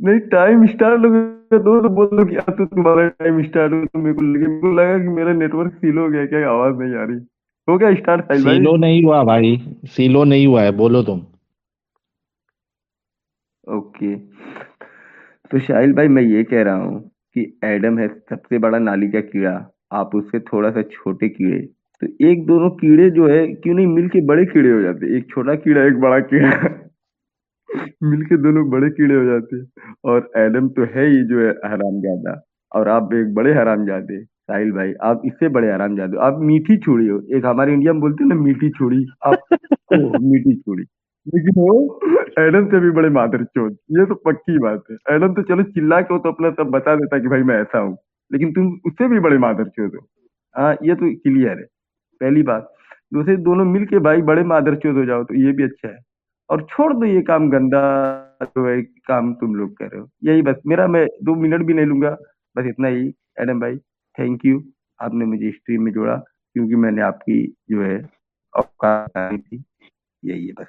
نہیں ٹائم اسٹار لوگ دو تو بول دو کہ تو تمہارا ٹائم اسٹار تو میرے کو لگے میرے کو لگا کہ میرا نیٹ ورک سیل ہو گیا کیا آواز نہیں آ رہی؟ ہو گیا اسٹار سیلو نہیں ہوا بھائی سیلو نہیں ہوا ہے بولو تم۔ اوکے تو شاہل بھائی میں یہ کہہ رہا ہوں کہ ایڈم ہے سب سے بڑا نالی کا کیڑا آپ اس سے تھوڑا سا چھوٹے کیڑے۔ تو ایک دونوں کیڑے جو ہے کیوں نہیں مل کے بڑے کیڑے ہو جاتے؟ ایک چھوٹا کیڑا ایک بڑا کیڑا۔ مل کے دونوں بڑے کیڑے ہو جاتے ہیں۔ اور ایڈم تو ہے ہی جو ہے حرام جادہ اور آپ ایک بڑے حرام زادے ساحل بھائی آپ اس سے بڑے حرام زادے آپ میٹھی چھوڑی ہو۔ ایک ہمارے انڈیا میں بولتے ہیں نا میٹھی چھوڑی۔ آپ میٹھی چھوڑی۔ لیکن وہ ایڈم سے بھی بڑے مادر چوت۔ یہ تو پکی بات ہے۔ ایڈم تو چلو چلا کے ہو تو اپنا سب بتا دیتا کہ بھائی میں ایسا ہوں۔ لیکن تم اس سے بھی بڑے مادر چوت ہو۔ ہاں یہ تو کلیئر ہے۔ پہلی بات۔ دوسرے دونوں مل کے بھائی بڑے مادر چوت ہو جاؤ تو یہ بھی اچھا ہے۔ اور چھوڑ دو یہ کام گندا جو ہے کام تم لوگ کر رہے ہو۔ یہی بس، میرا میں دو منٹ بھی نہیں لوں گا، بس اتنا ہی۔ ایڈم بھائی تھینک یو آپ نے مجھے اسٹریم میں جوڑا کیونکہ میں نے آپ کی جو ہے، اوقات تھی۔ یہی ہے بس۔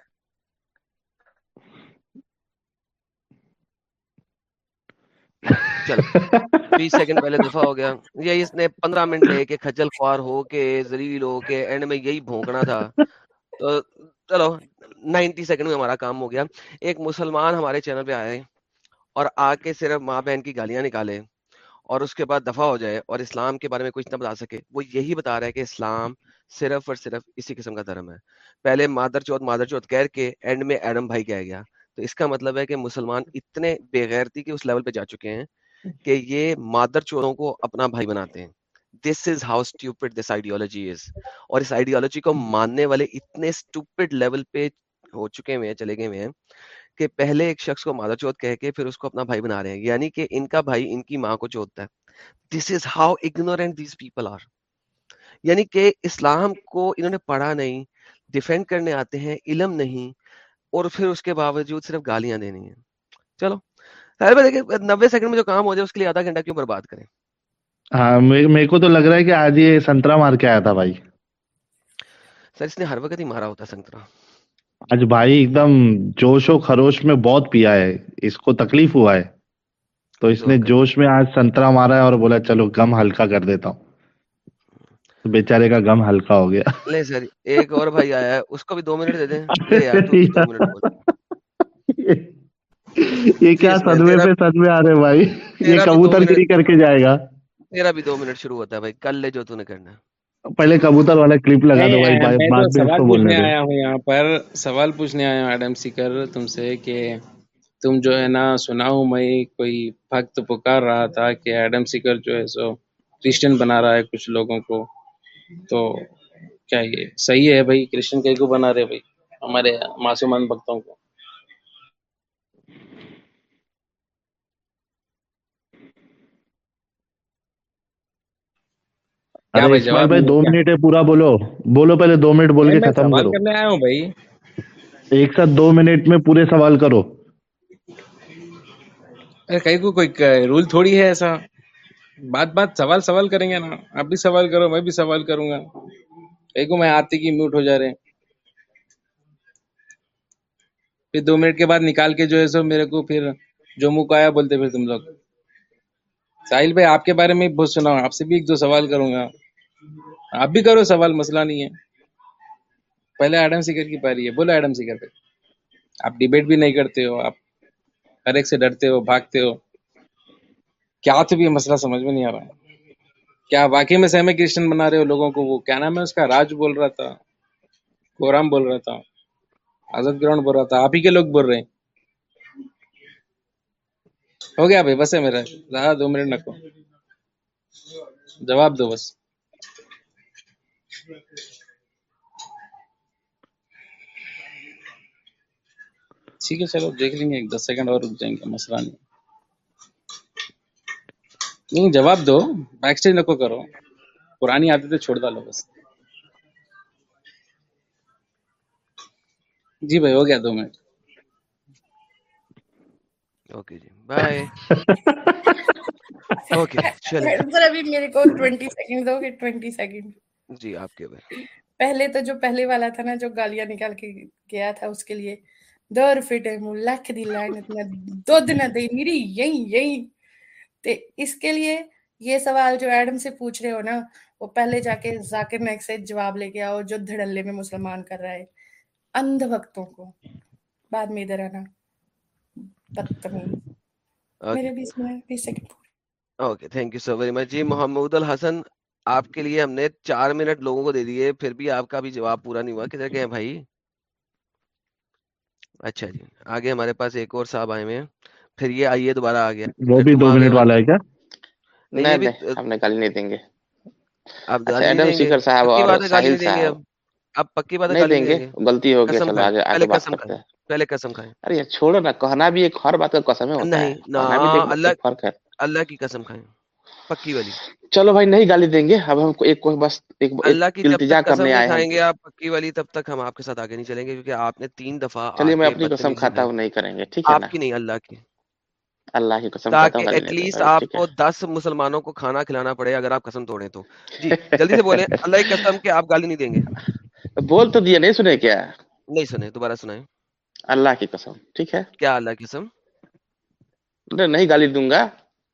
بیس سیکنڈ پہلے دفعہ ہو گیا۔ یہی اس نے پندرہ منٹ لے کے کھجل خوار ہو کے زلیل ہو کے اینڈ میں یہی بھونکنا تھا۔ تو چلو، نائنٹی سیکنڈ میں ہمارا کام ہو گیا۔ ایک مسلمان ہمارے چینل پہ آئے اور آ کے صرف ماں بہن کی گالیاں نکالے اور اس کے بعد دفاع ہو جائے اور اسلام کے بارے میں کچھ نہ بتا سکے۔ وہ یہی بتا رہا ہے کہ اسلام صرف اور صرف اسی قسم کا دھرم ہے۔ پہلے مادر چوتھ مادر چوتھ کہہ کے اینڈ میں ایڈم بھائی کہہ گیا۔ تو اس کا مطلب ہے کہ مسلمان اتنے بےغیرتی کے اس لیول پہ جا چکے ہیں کہ یہ مادر چوروں کو اپنا بھائی بناتے ہیں۔ This is how stupid this ideology is اور اس آئیڈیالوجی کو ماننے والے اتنے اسٹوپڈ لیول پہ ہو چکے ہوئے ہیں، چلے گئے ہوئے ہیں، کہ پہلے ایک شخص کو مادہ چوت کہہ کے پھر اس کو اپنا بھائی بنا رہے ہیں۔ یعنی کہ ان کا بھائی ان کی ماں کو چوتتا ہے۔ This is how ignorant these people are یعنی کہ اسلام کو انہوں نے پڑھا نہیں ڈیفینڈ کرنے آتے ہیں، علم نہیں، اور پھر اس کے باوجود صرف گالیاں دینی ہیں۔ چلو۔ نبے سیکنڈ میں جو کام ہو جائے، اس کے لیے آدھا گھنٹہ کیوں برباد کریں؟ ہاں میرے کو تو لگ رہا ہے کہ آج یہ سنترا مار کے آیا تھا بھائی۔ سر اس نے ہر وقت ہی مارا ہوتا سنترا۔ آج بھائی ایک دم جوش و خروش میں بہت پیا ہے۔ اس کو تکلیف ہوا ہے۔ تو اس نے جوش میں آج سنترا مارا ہے اور بولا چلو گم ہلکا کر دیتا ہوں۔ بیچارے کا گم ہلکا ہو گیا۔ نہیں سر ایک اور بھائی آیا ہے۔ اس کو بھی دو منٹ دے دیں۔ یہ کیا صدمے پہ صدمے آ رہے بھائی؟ یہ کبوتر گیری کر کے جائے گا۔ تیرا بھی دو منٹ شروع ہوتا ہے بھائی کل لے جو تو نے کرنا ہے۔ پہلے کبوتر والا کلپ لگا دو بھائی سوال پوچھنے آیا ہوں یہاں پر سوال پوچھنے آیا ہوں ایڈم سیکر تم سے کہ تم جو ہے نا سنا ہوں میں کوئی بھکت پکار رہا تھا کہ ایڈم سیکر جو ہے سو کرسچن بنا رہا ہے کچھ لوگوں کو۔ تو کیا یہ صحیح ہے بھائی کرسچن کئی کو بنا رہے بھائی؟ ہمارے معصومان بھکتوں کو۔ کیا ارے بھائی اسماعیل جواب بھائی نہیں دو منٹ ہے پورا بولو۔ بولو پہلے دو منٹ بول کے ختم کرو۔ کرنے آیا ہوں بھائی۔ ایک ساتھ دو منٹ میں پورے سوال کرو۔ کئی کو کوئی رول تھوڑی ہے ایسا؟ بات بات سوال سوال کریں گے نا۔ آپ بھی سوال کرو میں بھی سوال کروں گا۔ کئی کو میں آتے کی میوٹ ہو جا رہے ہیں۔ پھر دو منٹ کے بعد نکال کے جو ہے سو میرے کو پھر جو منہ کو آیا بولتے پھر تم لوگ۔ ساحل بھائی آپ کے بارے میں بہت سنا ہوں۔ آپ سے بھی ایک دو سوال کروں گا۔ آپ بھی کرو، سوال مسئلہ نہیں ہے۔ پہلے ایڈم سیکر کی پاری ہے، بولو ایڈم سیکر پہ۔ آپ ڈیبیٹ بھی نہیں کرتے ہو، آپ ہر ایک سے ڈرتے ہو، بھاگتے ہو۔ کیا تو بھی مسئلہ سمجھ میں نہیں آ رہا۔ ہے کیا واقعی میں سہمے کرسچن بنا رہے ہو لوگوں کو؟ وہ کیا نام ہے؟ اس کا راج بول رہا تھا کورام بول رہا تھا، آزاد گراؤنڈ بول رہا تھا، آپ ہی کے لوگ بول رہے ہیں۔ ہو گیا بھائی، بس ہے میرا۔ زیادہ دو منٹ نکو جواب دو بس۔ ٹھیک ہے چلو دیکھ لیں گے ایک دس سیکنڈ اور رک جائیں گے مسئلہ نہیں۔ نہیں جواب دو بیک سٹیج نکو کرو۔ پرانی عادتیں چھوڑ ڈالو بس۔ جی بھائی ہو گیا دو منٹ۔ اوکے جی بائے اوکے چلیں۔ سر ابھی میرے کو ٹوینٹی سیکنڈ دو گے ٹوینٹی سیکنڈ جی آپ کے بھائی پہلے تو جو پہلے والا تھا نا جو گالیاں نکال کے گیا تھا اس کے لیے دور فٹے مو لکھ دی لعنت نہ دودھ نہ دے میری یہی یہی تے اس کے لیے یہ سوال جو ایڈم سے پوچھ رہے ہو نا وہ پہلے جا کے ذاکر نائک سے جواب لے کے آؤ جو دھڑلے میں مسلمان کر رہا ہے۔ اندھ وقتوں کو۔ بعد میں ادھر آنا۔ بدتمیز۔ میرے اوکے بیس minute base second. Okay thank you so very much. جی محمود الحسن آپ کے لیے ہم نے چار منٹ لوگوں کو دے دیے پھر بھی آپ کا بھی جواب پورا نہیں ہوا۔ کدھر گئے بھائی؟ اچھا جی آگے ہمارے پاس ایک اور صاحب آئے ہوئے ہیں۔ پھر یہ آئیے دوبارہ آ گیا وہ بھی دو منٹ والا ہے کیا؟ نہیں نہیں یہ بھی نہیں ہم نے گالی نہیں دیں گے۔ آپ گالی نہیں ایڈم دیں گے۔ سیکر صاحب پکی اور بات ہے گالی ساحل نہیں دیں گے اب صاحب اب پکی بات ہے نہیں گالی دیں نہیں گے دیں گے۔ غلطی ہو گئی قسم چلو کھائیں آگے آگے پہلے بات قسم کرتے کھائیں ہیں پہلے قسم کھائیں۔ ارے یار چھوڑو نا کہنا بھی ایک ہر بات کا قسم میں ہوتا ہے نہیں نہ کہنا بھی تو ایک, اللہ اللہ کی قسم کھائیں۔ پکی والی۔ چلو بھائی نہیں گالی دیں گے۔ اب ہم کو ایک بس ایک, اللہ کی التجا کرنے آئے کھائیں گے آپ پکی والی تب تک ہم آپ کے ساتھ آگے نہیں چلیں گے کیونکہ آپ نے تین دفعہ چلیے میں اپنی قسم کھاتا ہوں نہیں کریں گے ٹھیک ہے آپ کی نہیں اللہ کی۔ اللہ کی قسم تاکہ ایٹ لیسٹ آپ کو دس مسلمانوں کو کھانا کھلانا پڑے اگر آپ قسم توڑیں تو۔ جی جلدی سے بولیں اللہ کی قسم کہ آپ گالی نہیں دیں گے۔ بول تو دیا نہیں سنے کیا؟ نہیں سنے دوبارہ سنائیں۔ اللہ کی قسم ٹھیک ہے۔ کیا اللہ کی قسم؟ نہیں گالی دوں گا۔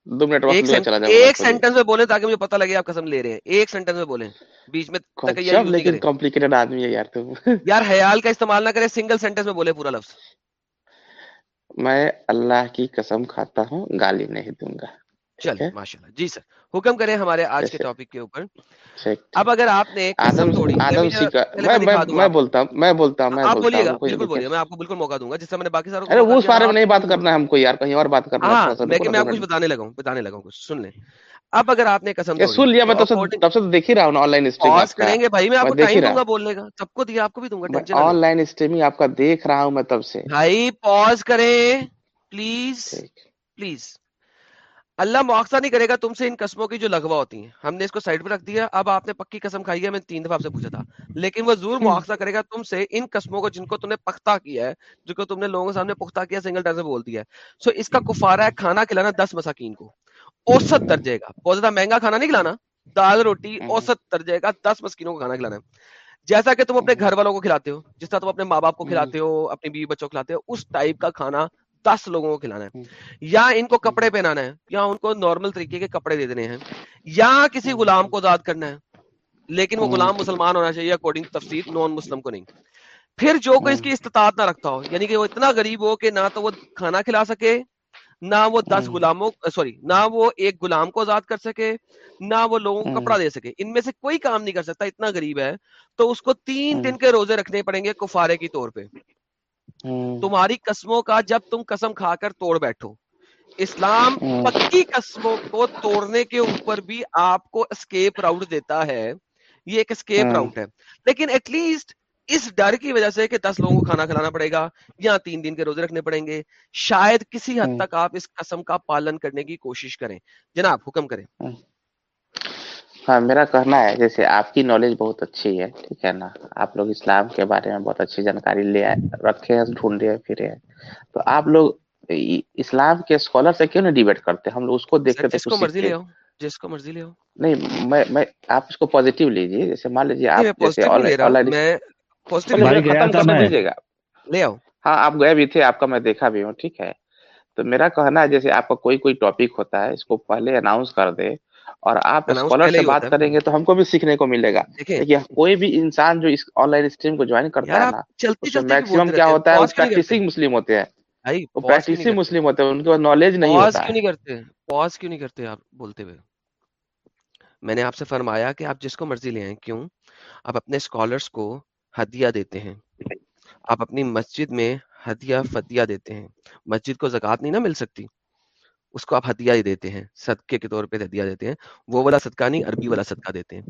دو منٹ وقت ایک چلا سینٹنس میں بولیں تاکہ مجھے پتہ لگے آپ قسم لے رہے ہیں۔ ایک سینٹنس میں بولیں بیچ میں تکیا جب یوز نہیں لیکن کریں کمپلیکیٹڈ آدمی ہے یار تم یار حیال کا استعمال نہ کریں سنگل سینٹنس میں بولے پورا لفظ۔ میں اللہ کی قسم کھاتا ہوں گالی نہیں دوں گا۔ ہے۔ ماشاء اللہ جی سر حکم کریں ہمارے آج کے جیسے ٹاپک کے اوپر۔ اب اگر آپ نے میں بولتا ہوں میں بولتا ہوں میں آپ بولیے گا بالکل بولیے میں آپ کو بالکل موقع دوں گا جس سے میں نے باقی اس بارے میں نہیں بات کرنا ہے ہم کو یار کہیں اور بات کرنا ہے ہاں لیکن میں آپ کچھ بتانے لگا ہوں بتانے لگا ہوں کچھ۔ سن لیں۔ اب اگر آپ نے قسم توڑی سن لیا میں تو تب سے دیکھ ہی رہا ہوں آن لائن اسٹریم کریں گے بھائی میں آپ کو ٹائم دوں گا بولنے کا سب کو دیا آپ کو بھی دوں گا آن لائن اسٹریمنگ آپ کا دیکھ رہا ہوں میں تب سے۔ بھائی پاز کریں پلیز پلیز اللہ مواخذہ نہیں کرے گا تم سے ان قسموں کی جو لغوا ہوتی ہیں۔ ہم نے اس کو سائڈ پہ رکھ دیا اب آپ نے پکی قسم کھائی ہے میں تین دفعہ آپ سے پوچھا تھا۔ لیکن وہ ضرور مواخذہ کرے گا تم سے ان قسموں کو جن کو تم نے پختہ کیا ہے جن کو تم نے لوگوں کے سامنے پختہ کیا سنگل ٹائم سے بول دیا ہے۔ سو اس کا کفارہ ہے کھانا کھلانا دس مساکین کو۔ اوسط درجے کا۔ بہت زیادہ مہنگا کھانا نہیں کھلانا دال روٹی اوسط درجے کا دس مسکینوں کو کھانا کھلانا ہے۔ جیسا کہ تم اپنے گھر والوں کو کھلاتے ہو جس طرح تم اپنے ماں باپ کو کھلاتے ہو اپنی بیوی بچوں کو کھلاتے ہو اس ٹائپ کا کھانا دس لوگوں کو کھلانا ہے۔ یا ان کو کپڑے پہنانا ہے یا ان کو نارمل طریقے کے کپڑے دے دینے ہیں یا کسی غلام کو آزاد کرنا ہے۔ لیکن وہ غلام مسلمان ہونا چاہیے اکارڈنگ تفسیر نان مسلم کو نہیں۔ پھر جو کوئی اس کی استطاعت نہ رکھتا ہو یعنی کہ وہ اتنا غریب ہو کہ نہ تو وہ کھانا کھلا سکے نہ وہ دس ہوں غلاموں سوری نہ وہ ایک غلام کو آزاد کر سکے نہ وہ لوگوں کو ہوں کپڑا دے سکے۔ ان میں سے کوئی کام نہیں کر سکتا اتنا غریب ہے۔ تو اس کو تین ہوں دن کے روزے رکھنے پڑیں گے کفارے کی طور پہ۔ تمہاری قسموں کا جب تم قسم کھا کر توڑ بیٹھو۔ اسلام پکی قسموں کو توڑنے کے اوپر بھی آپ کو اسکیپ راؤٹ دیتا ہے۔ یہ ایک اسکیپ راؤٹ ہے۔ لیکن ایٹ لیسٹ اس ڈر کی وجہ سے کہ دس لوگوں کو کھانا کھلانا پڑے گا یا تین دن کے روزے رکھنے پڑیں گے شاید کسی حد تک آپ اس قسم کا پالن کرنے کی کوشش کریں۔ جناب حکم کریں۔ ہاں میرا کہنا ہے جیسے آپ کی نالج بہت اچھی ہے ٹھیک ہے نا؟ آپ لوگ اسلام کے بارے میں بہت اچھی جانکاری لے آئے رکھے ہیں ڈھونڈے پھرے ہیں۔ تو آپ لوگ اسلام کے اسکالر سے کیوں نہیں ڈیبیٹ کرتے؟ ہم لوگ اس کو سر دیکھتے تو جس کو مرضی لے آؤ نہیں میں میں آپ اس کو پازیٹیو لیجیے جیسے مان لیجیے آپ جیسے میں پازیٹیو ختم دیجیے گا۔ لے آؤ۔ ہاں آپ گئے بھی تھے آپ کا میں دیکھا بھی ہوں ٹھیک ہے۔ تو میرا کہنا ہے جیسے آپ کا کوئی کوئی ٹاپک ہوتا ہے اس کو پہلے اناؤنس کر دے۔ اور آپ اسکالر سے بات کریں گے تو ہم کو بھی سیکھنے کو ملے گا۔ دیکھیے کوئی بھی انسان جو اس آن لائن اسٹریم کو جوائن کرتا ہے نا میکسیمم کیا ہوتا ہے؟ پریکٹسنگ مسلم ہوتے ہیں۔ پریکٹسنگ مسلم ہوتے ہیں ان کے پاس نالج نہیں ہوتا کیوں نہیں کرتے؟ پاز کیوں نہیں کرتے آپ بولتے ہوئے؟ میں نے آپ سے فرمایا کہ آپ جس کو مرضی لے آئیں کیوں؟ آپ اپنے اسکالرس کو ہدیہ دیتے ہیں۔ آپ اپنی مسجد میں ہدیہ فتیہ دیتے ہیں۔ مسجد کو زکوٰۃ نہیں نہ مل سکتی؟ اس کو آپ ہدیہ ہی دیتے ہیں صدقے کے طور پہ ہدیہ دیتے ہیں۔ وہ والا صدقہ نہیں عربی والا صدقہ دیتے ہیں۔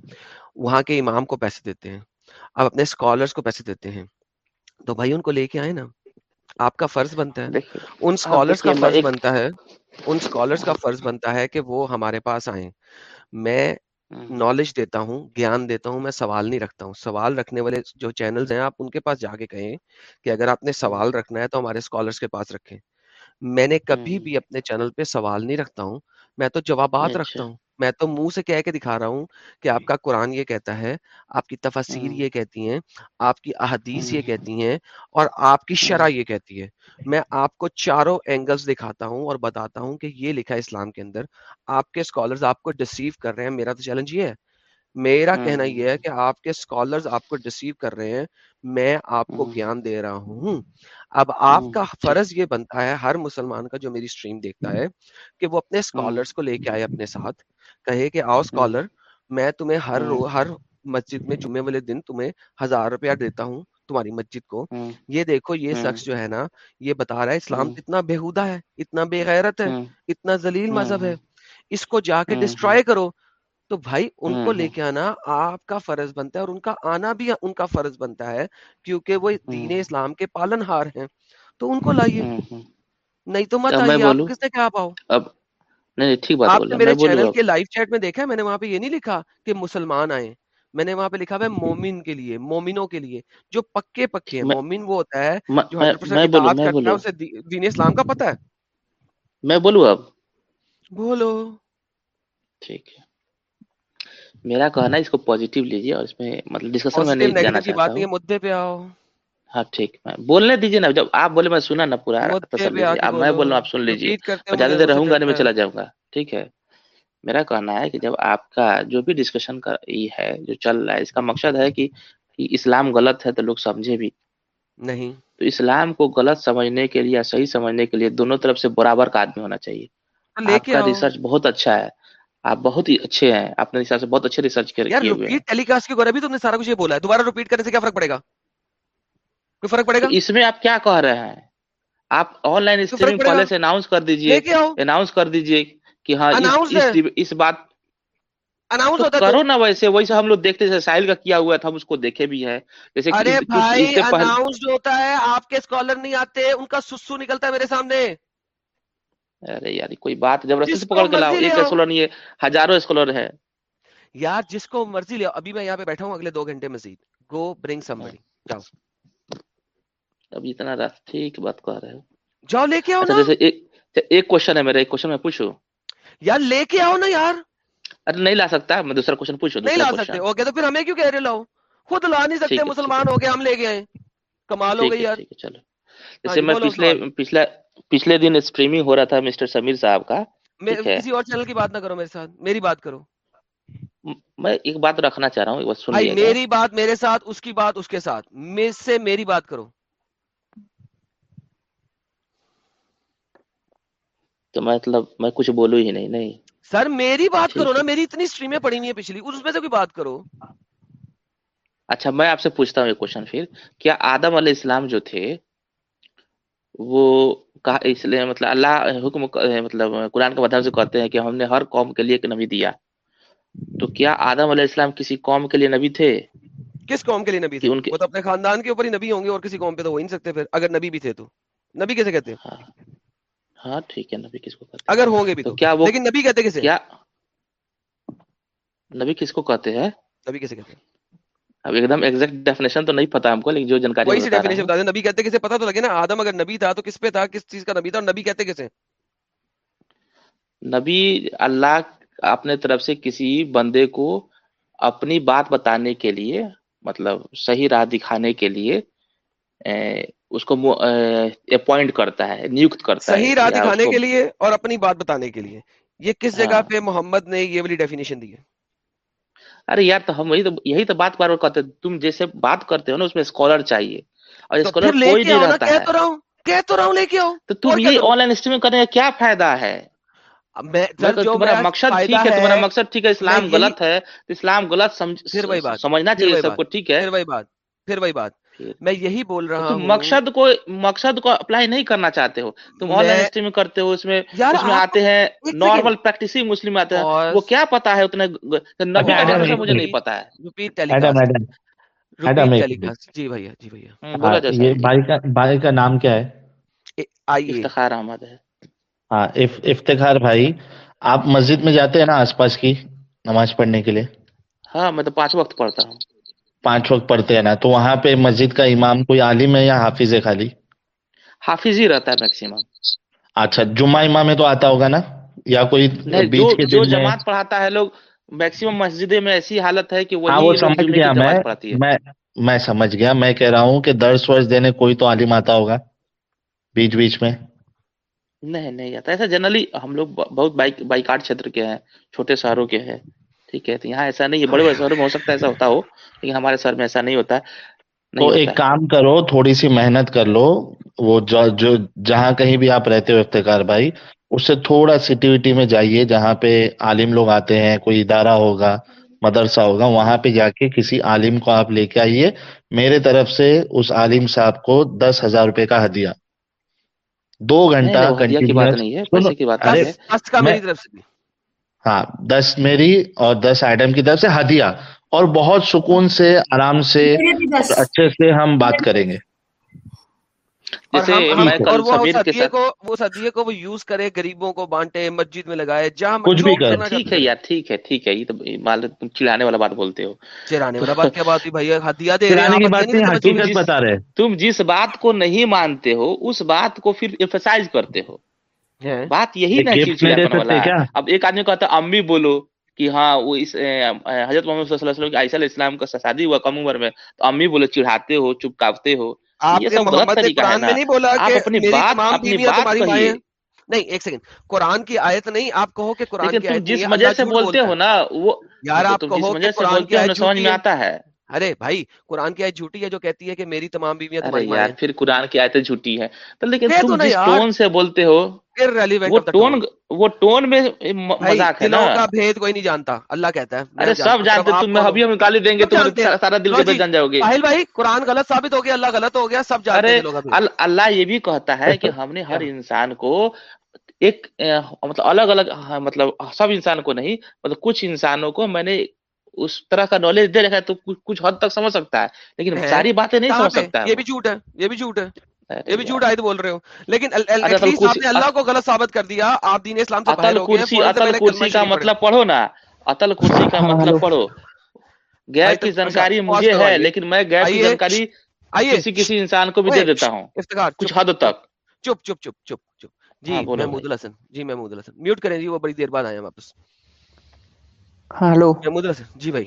وہاں کے امام کو پیسے دیتے ہیں۔ آپ اپنے اسکالرس کو پیسے دیتے ہیں۔ تو بھائی ان کو لے کے آئے نا۔ آپ کا فرض بنتا ہے۔ ان اسکالرس کا فرض بنتا ہے ان اسکالرس کا فرض بنتا ہے کہ وہ ہمارے پاس آئیں۔ میں نالج دیتا ہوں گیان دیتا ہوں میں سوال نہیں رکھتا ہوں۔ سوال رکھنے والے جو چینلز ہیں آپ ان کے پاس جا کے کہیں کہ اگر آپ نے سوال رکھنا ہے تو ہمارے اسکالرس کے پاس رکھیں۔ میں نے کبھی بھی اپنے چینل پہ سوال نہیں رکھتا ہوں میں تو جوابات اچھا۔ رکھتا ہوں۔ میں تو منہ سے کہہ کے دکھا رہا ہوں کہ آپ کا قرآن یہ کہتا ہے آپ کی تفسیر یہ کہتی ہیں آپ کی احادیث یہ کہتی ہیں اور آپ کی شرح یہ کہتی ہے۔ میں آپ کو چاروں اینگلز دکھاتا ہوں اور بتاتا ہوں کہ یہ لکھا ہے اسلام کے اندر۔ آپ کے اسکالرز آپ کو ڈسیو کر رہے ہیں میرا تو چیلنج یہ ہے۔ میرا کہنا ہوں، یہ ہے کہ آپ کے اسکالرز آپ کو ڈسیو کر رہے ہیں میں آپ کو ہوں، گیان دے رہا ہوں۔ اب آپ کا فرض یہ بنتا ہے ہر مسلمان کا جو میری سٹریم دیکھتا ہے کہ وہ اپنے اسکالرس کو لے کے آئے اپنے ساتھ کہے کہ آؤ اسکالر میں تمہیں ہر ہوں، رو ہر مسجد میں جمعے والے دن تمہیں ہزار روپیہ دیتا ہوں تمہاری مسجد کو۔ یہ دیکھو یہ شخص جو ہے نا یہ بتا رہا ہے اسلام اتنا بےحودہ ہے اتنا بے غیرت ہے اتنا ذلیل مذہب ہے۔ اس کو جا کے ہوں، ڈسٹروائے کرو۔ تو بھائی ان کو لے کے آنا آپ کا فرض بنتا ہے اور ان کا آنا بھی ان کا فرض بنتا ہے کیونکہ وہ دین اسلام کے پالن ہار ہیں۔ تو ان کو لائیے۔ نہیں تو مت آئیے آپ کس نے کہا آپ آؤ اب نہیں ٹھیک بات آپ نے میرے چینل کے لائیو چیٹ میں دیکھا ہے میں نے وہاں پہ یہ نہیں لکھا کہ مسلمان آئے میں نے وہاں پہ لکھا ہوا ہے مومن کے لیے مومنوں کے لیے جو پکے پکے ہیں۔ مومن وہ ہوتا ہے جو میں ہنڈریڈ پرسینٹ میں بولوں اطاعت میں کرتا ہے بولوں۔ اسے دی- دین اسلام کا پتہ ہے۔ میں بولوں اب؟ بولو۔ ٹھیک ہے۔ میرا کہنا ہے اس کو پازیٹیو لیجیے اور اس میں مطلب ڈسکشن میں نہیں جانا بات چاہتا نہیں ہوں مدعے پہ آؤ۔ ہاں ٹھیک۔ ہے بولنے دیجیے نا جب آپ بولے میں سنا نا پورا تسلی اب میں بول رہا ہوں آپ سن لیجیے میں زیادہ دیر رہوں گا نہیں میں چلا جاؤں گا۔ ٹھیک ہے۔ میرا کہنا ہے کہ جب آپ کا جو بھی ڈسکشن کا یہ ہے جو چل رہا ہے اس کا مقصد ہے کہ اسلام غلط ہے تو لوگ سمجھے بھی۔ نہیں۔ تو اسلام کو غلط سمجھنے کے لیے صحیح سمجھنے کے لیے دونوں طرف سے برابر کا آدمی ہونا چاہیے۔ آپ کا ریسرچ بہت اچھا ہے۔ آپ بہت ہی اچھے ہیں اپنے حساب سے بہت اچھے ریسرچ یار ریپیٹ ٹیلی کاسٹ کی ابھی تم نے سارا کچھ یہ بولا ہے دوبارہ ریپیٹ کرنے سے کیا فرق پڑے گا؟ کوئی فرق پڑے گا؟ اس میں آپ کیا کہہ رہے ہیں؟ آپ آن لائن اسٹریمنگ پہلے سے اناؤنس کر دیجیے کے آؤ۔ اناؤنس کر دیجیے کہ ہاں اس ہے۔ بات اناؤنس تو ہوتا ہے کرو نا ویسے ویسے ہم لوگ دیکھتے جیسے ساحل کا کیا ہوا تھا ہم اس کو دیکھے بھی ہیں۔ جیسے ارے بھائی اناؤنس ہوتا ہے آپ کے اسکالر نہیں آتے ان کا سسو نکلتا ہے میرے سامنے۔ ارے یار کوئی بات زبردستی جس سے پکڑ کے لاؤ ایک اسکالر نہیں ہے ہزاروں اسکالر ہے یار جس کو مرضی لے ابھی میں یہاں پہ بیٹھا ہوں اگلے دو گھنٹے مزید گو برنگ جاؤ۔ اب اتنا ٹھیک بات کر رہے ہو۔ جاؤ لے کے آؤ اچھا نا۔ جیسے ایک ایک کوشچن ہے میرا ایک کوشچن میں پوچھوں یار لے کے آؤ نا یار۔ ارے نہیں لا سکتا میں دوسرا کوشچن پوچھوں نہیں لا سکتے اوکے تو پھر ہمیں کیوں کہہ رہے لاؤ۔ خود لا نہیں سکتے مسلمان ہو گئے ہم لے کے آئے۔ کمال ہو گئی یار۔ ٹھیک ہے چلو۔ ہاں جیسے جی میں بولو پچھلے پچھلا پچھلے دن اسٹریمنگ ہو رہا تھا مسٹر سمیر صاحب کا کسی اور چینل کی بات نہ کرو میرے ساتھ میری بات کرو۔ میں ایک بات رکھنا چاہ رہا ہوں میری بات میرے ساتھ اس کی بات اس کے ساتھ۔ مجھ سے میری بات کرو۔ تو مطلب میں کچھ بولو ہی نہیں نہیں۔ سر میری بات کرو نا میری اتنی اسٹریمیں پڑی ہوئی ہیں پچھلی اس میں سے کوئی بات کرو۔ اچھا میں آپ سے پوچھتا ہوں یہ کوشچن پھر۔ کیا آدم علیہ السلام جو تھے وہ اس لیے مطلب اللہ حکم مطلب قرآن کے مدد سے کہتے ہیں کہ ہم نے ہر قوم کے لیے ایک نبی دیا۔ تو کیا آدم علیہ السلام کسی قوم کے لیے نبی تھے؟ کس قوم کے لیے نبی تھے؟ وہ تو اپنے خاندان کے اوپر ہی نبی ہوں گے اور کسی قوم پہ تو ہو نہیں سکتے پھر اگر نبی بھی تھے تو۔ نبی کیسے کہتے ہیں؟ ہاں۔, ہاں، ٹھیک ہے نبی کس کو کہتے ہیں؟ اگر ہوں گے بھی تو کیا وہ لیکن نبی کہتے کسے کیا؟ نبی کس کو کہتے ہیں؟ نبی کیسے کہتے ہیں؟ اب ایک دم ایگزیکٹ ڈیفینیشن تو نہیں پتا ہم کو لیکن جو جانکاری وہی سی ڈیفینیشن بتا دیں۔ نبی کہتے کسے پتا تو لگے نا آدم اگر نبی تھا تو کس پہ تھا کس چیز کا نبی تھا اور نبی کہتے کسے؟ نبی اللہ اپنے طرف سے کسی بندے کو اپنی بات بتانے کے لیے مطلب صحیح راہ دکھانے کے لیے اس کو اپوائنٹ کرتا ہے نیوکت کرتا ہے صحیح راہ دکھانے کے لیے اور اپنی بات بتانے کے لیے۔ یہ کس ہاں۔ جگہ پہ محمد نے یہ والی ڈیفینیشن دی ہے؟ ارے یار تو ہم وہی تو یہی تو بات بار بار کرتے تم جیسے بات کرتے ہو نا اس میں اسکالر چاہیے۔ اور اسکالر کوئی نہیں رہتا ہے۔ تو رہا ہوں لے کے تو تم یہ آن لائن اسٹریمنگ کرنے کا کیا فائدہ ہے؟ تمہارا مقصد ٹھیک ہے تمہارا مقصد ٹھیک ہے اسلام غلط ہے۔ اسلام غلط سمجھنا چاہیے سب کو ٹھیک ہے۔ پھر وہی بات پھر وہی بات۔ میں یہی بول رہا ہوں۔ مقصد کو مقصد کو اپلائی نہیں کرنا چاہتے ہو۔ تم آن لائن اسٹریمنگ کرتے ہو اس میں اس میں آتے ہیں نارمل پریکٹس ہی مسلم آتے ہیں۔ وہ کیا پتا ہے اتنے نبی کا مجھے نہیں پتا ہے۔ روپی ٹیلی کاسٹ جی بھیا جی بھیا۔ بولا ہاں، یہ بھائی کا بھائی کا نام کیا ہے؟ افتخار احمد ہے۔ ہاں افتخار بھائی۔ آپ مسجد میں جاتے ہیں نا آس پاس کی نماز پڑھنے کے لیے؟ ہاں میں تو پانچ وقت پڑھتا ہوں۔ پانچ وقت پڑھتے ہیں نا تو وہاں پہ مسجد کا امام کوئی عالم ہے یا حافظ ہے خالی؟ حافظ ہی رہتا ہے میکسیمم اچھا جمعہ امام میں تو آتا ہوگا نا؟ یا کوئی بیچ کے جو جماعت پڑھاتا ہے لوگ میکسیمم مسجدیں میں ایسی حالت ہے کہ ہاں، وہ سمجھ گیا میں میں سمجھ گیا میں کہہ رہا ہوں کہ درس ورس دینے کوئی تو عالم آتا ہوگا بیچ بیچ میں؟ نہیں نہیں آتا۔ ایسا جنرلی ہم لوگ بہت بائیکاٹ چھتر کے ہیں چھوٹے شہروں کے ہیں۔ ٹھیک ہے تو یہاں ایسا نہیں ہے بڑے بڑے شہروں میں ہو سکتا ہے ایسا ہوتا ہو لیکن ہمارے شہر میں ایسا نہیں ہوتا تو ایک کام کرو تھوڑی سی محنت کر لو وہ جو جہاں کہیں بھی آپ رہتے ہو افتخار بھائی اس سے تھوڑا سٹی وٹی میں جائیے جہاں پہ عالم لوگ آتے ہیں کوئی ادارہ ہوگا مدرسہ ہوگا وہاں پہ جا کے کسی عالم کو آپ لے کے آئیے میرے طرف سے اس عالم صاحب کو دس ہزار روپے کا ہدیہ۔ دو گھنٹہ کی بات نہیں ہے ہاں دس میری اور دس ایڈم کی طرف سے ہدیہ اور بہت سکون سے آرام سے اچھے سے ہم بات کریں گے۔ وہ کو وہ یوز کرے غریبوں کو بانٹے مسجد میں لگائے جہاں کچھ بھی ٹھیک ہے یار ٹھیک ہے ٹھیک ہے یہ تو مال تم چڑھانے والا بات بولتے ہو۔ چڑھانے والا بات کیا بات ہوئی بھائی؟ ہدیہ دے رہے ہیں بات نہیں حقیقت بتا رہے۔ تم جس بات کو نہیں مانتے ہو اس بات کو پھر کرتے ہو۔ بات یہی نا اب ایک آدمی کہتا امی بولو کہ ہاں وہ اس حضرت محمد صلی اللہ علیہ وسلم عیسیٰ علیہ السلام کا شادی ہوا کم عمر میں تو امی بولے چڑھاتے ہو چپکاوتے ہو۔ نہیں قرآن کی آیت نہیں آپ کہو کہ قرآن جس وجہ سے بولتے ہو نا وہ یار آپ کہو کہ قرآن کی آیت سمجھ میں آتا ہے۔ ارے بھائی قرآن کی آیت جھوٹی ہے جو کہتی ہے کہ میری تمام بیویاں تمہاری ہیں۔ پھر قرآن کی آیتیں جھوٹی ہے تو لیکن تم جس ٹون سے بولتے ہو وہ ٹون میں ہے نا۔ کا بھید کوئی نہیں جانتا۔ اللہ کہتا ہے ارے سب جانتے تم میں دیں گے تم سارا دل کے جی، جان جاؤ گے بھائی قرآن غلط ثابت ہو گیا اللہ غلط ہو گیا سب جانتے ہیں اللہ یہ بھی کہتا ہے کہ ہم نے ہر انسان کو ایک مطلب الگ الگ مطلب سب انسان کو نہیں مطلب کچھ انسانوں کو میں نے اس طرح کا نالج دے رکھا ہے تو کچھ حد تک سمجھ سکتا ہے۔ لیکن ساری باتیں نہیں سمجھ سکتا یہ بھی جھوٹ ہے یہ بھی جھوٹ ہے۔ یہ بھی جھوٹ آئے بول رہے ہو۔ لیکن اچھا، آپ نے اللہ کو غلط ثابت کر دیا۔ آپ دین اسلام سے باہر ہو اتل کرسی کا مطلب پڑھو نا۔ اتل کرسی کا ہاں، مطلب پڑھو۔ غیر کی جانکاری مجھے ہے لیکن میں غیر کی جانکاری کسی کسی انسان کو بھی دے دیتا ہوں۔ کچھ حد تک۔ چپ چپ چپ چپ۔ چپ جی ہاں، محمود الحسن۔ جی محمود الحسن۔ میوٹ کریں جی وہ بڑی دیر بعد آئے ہیں واپس۔ ہاں، ہلو۔ محمود جی بھائی۔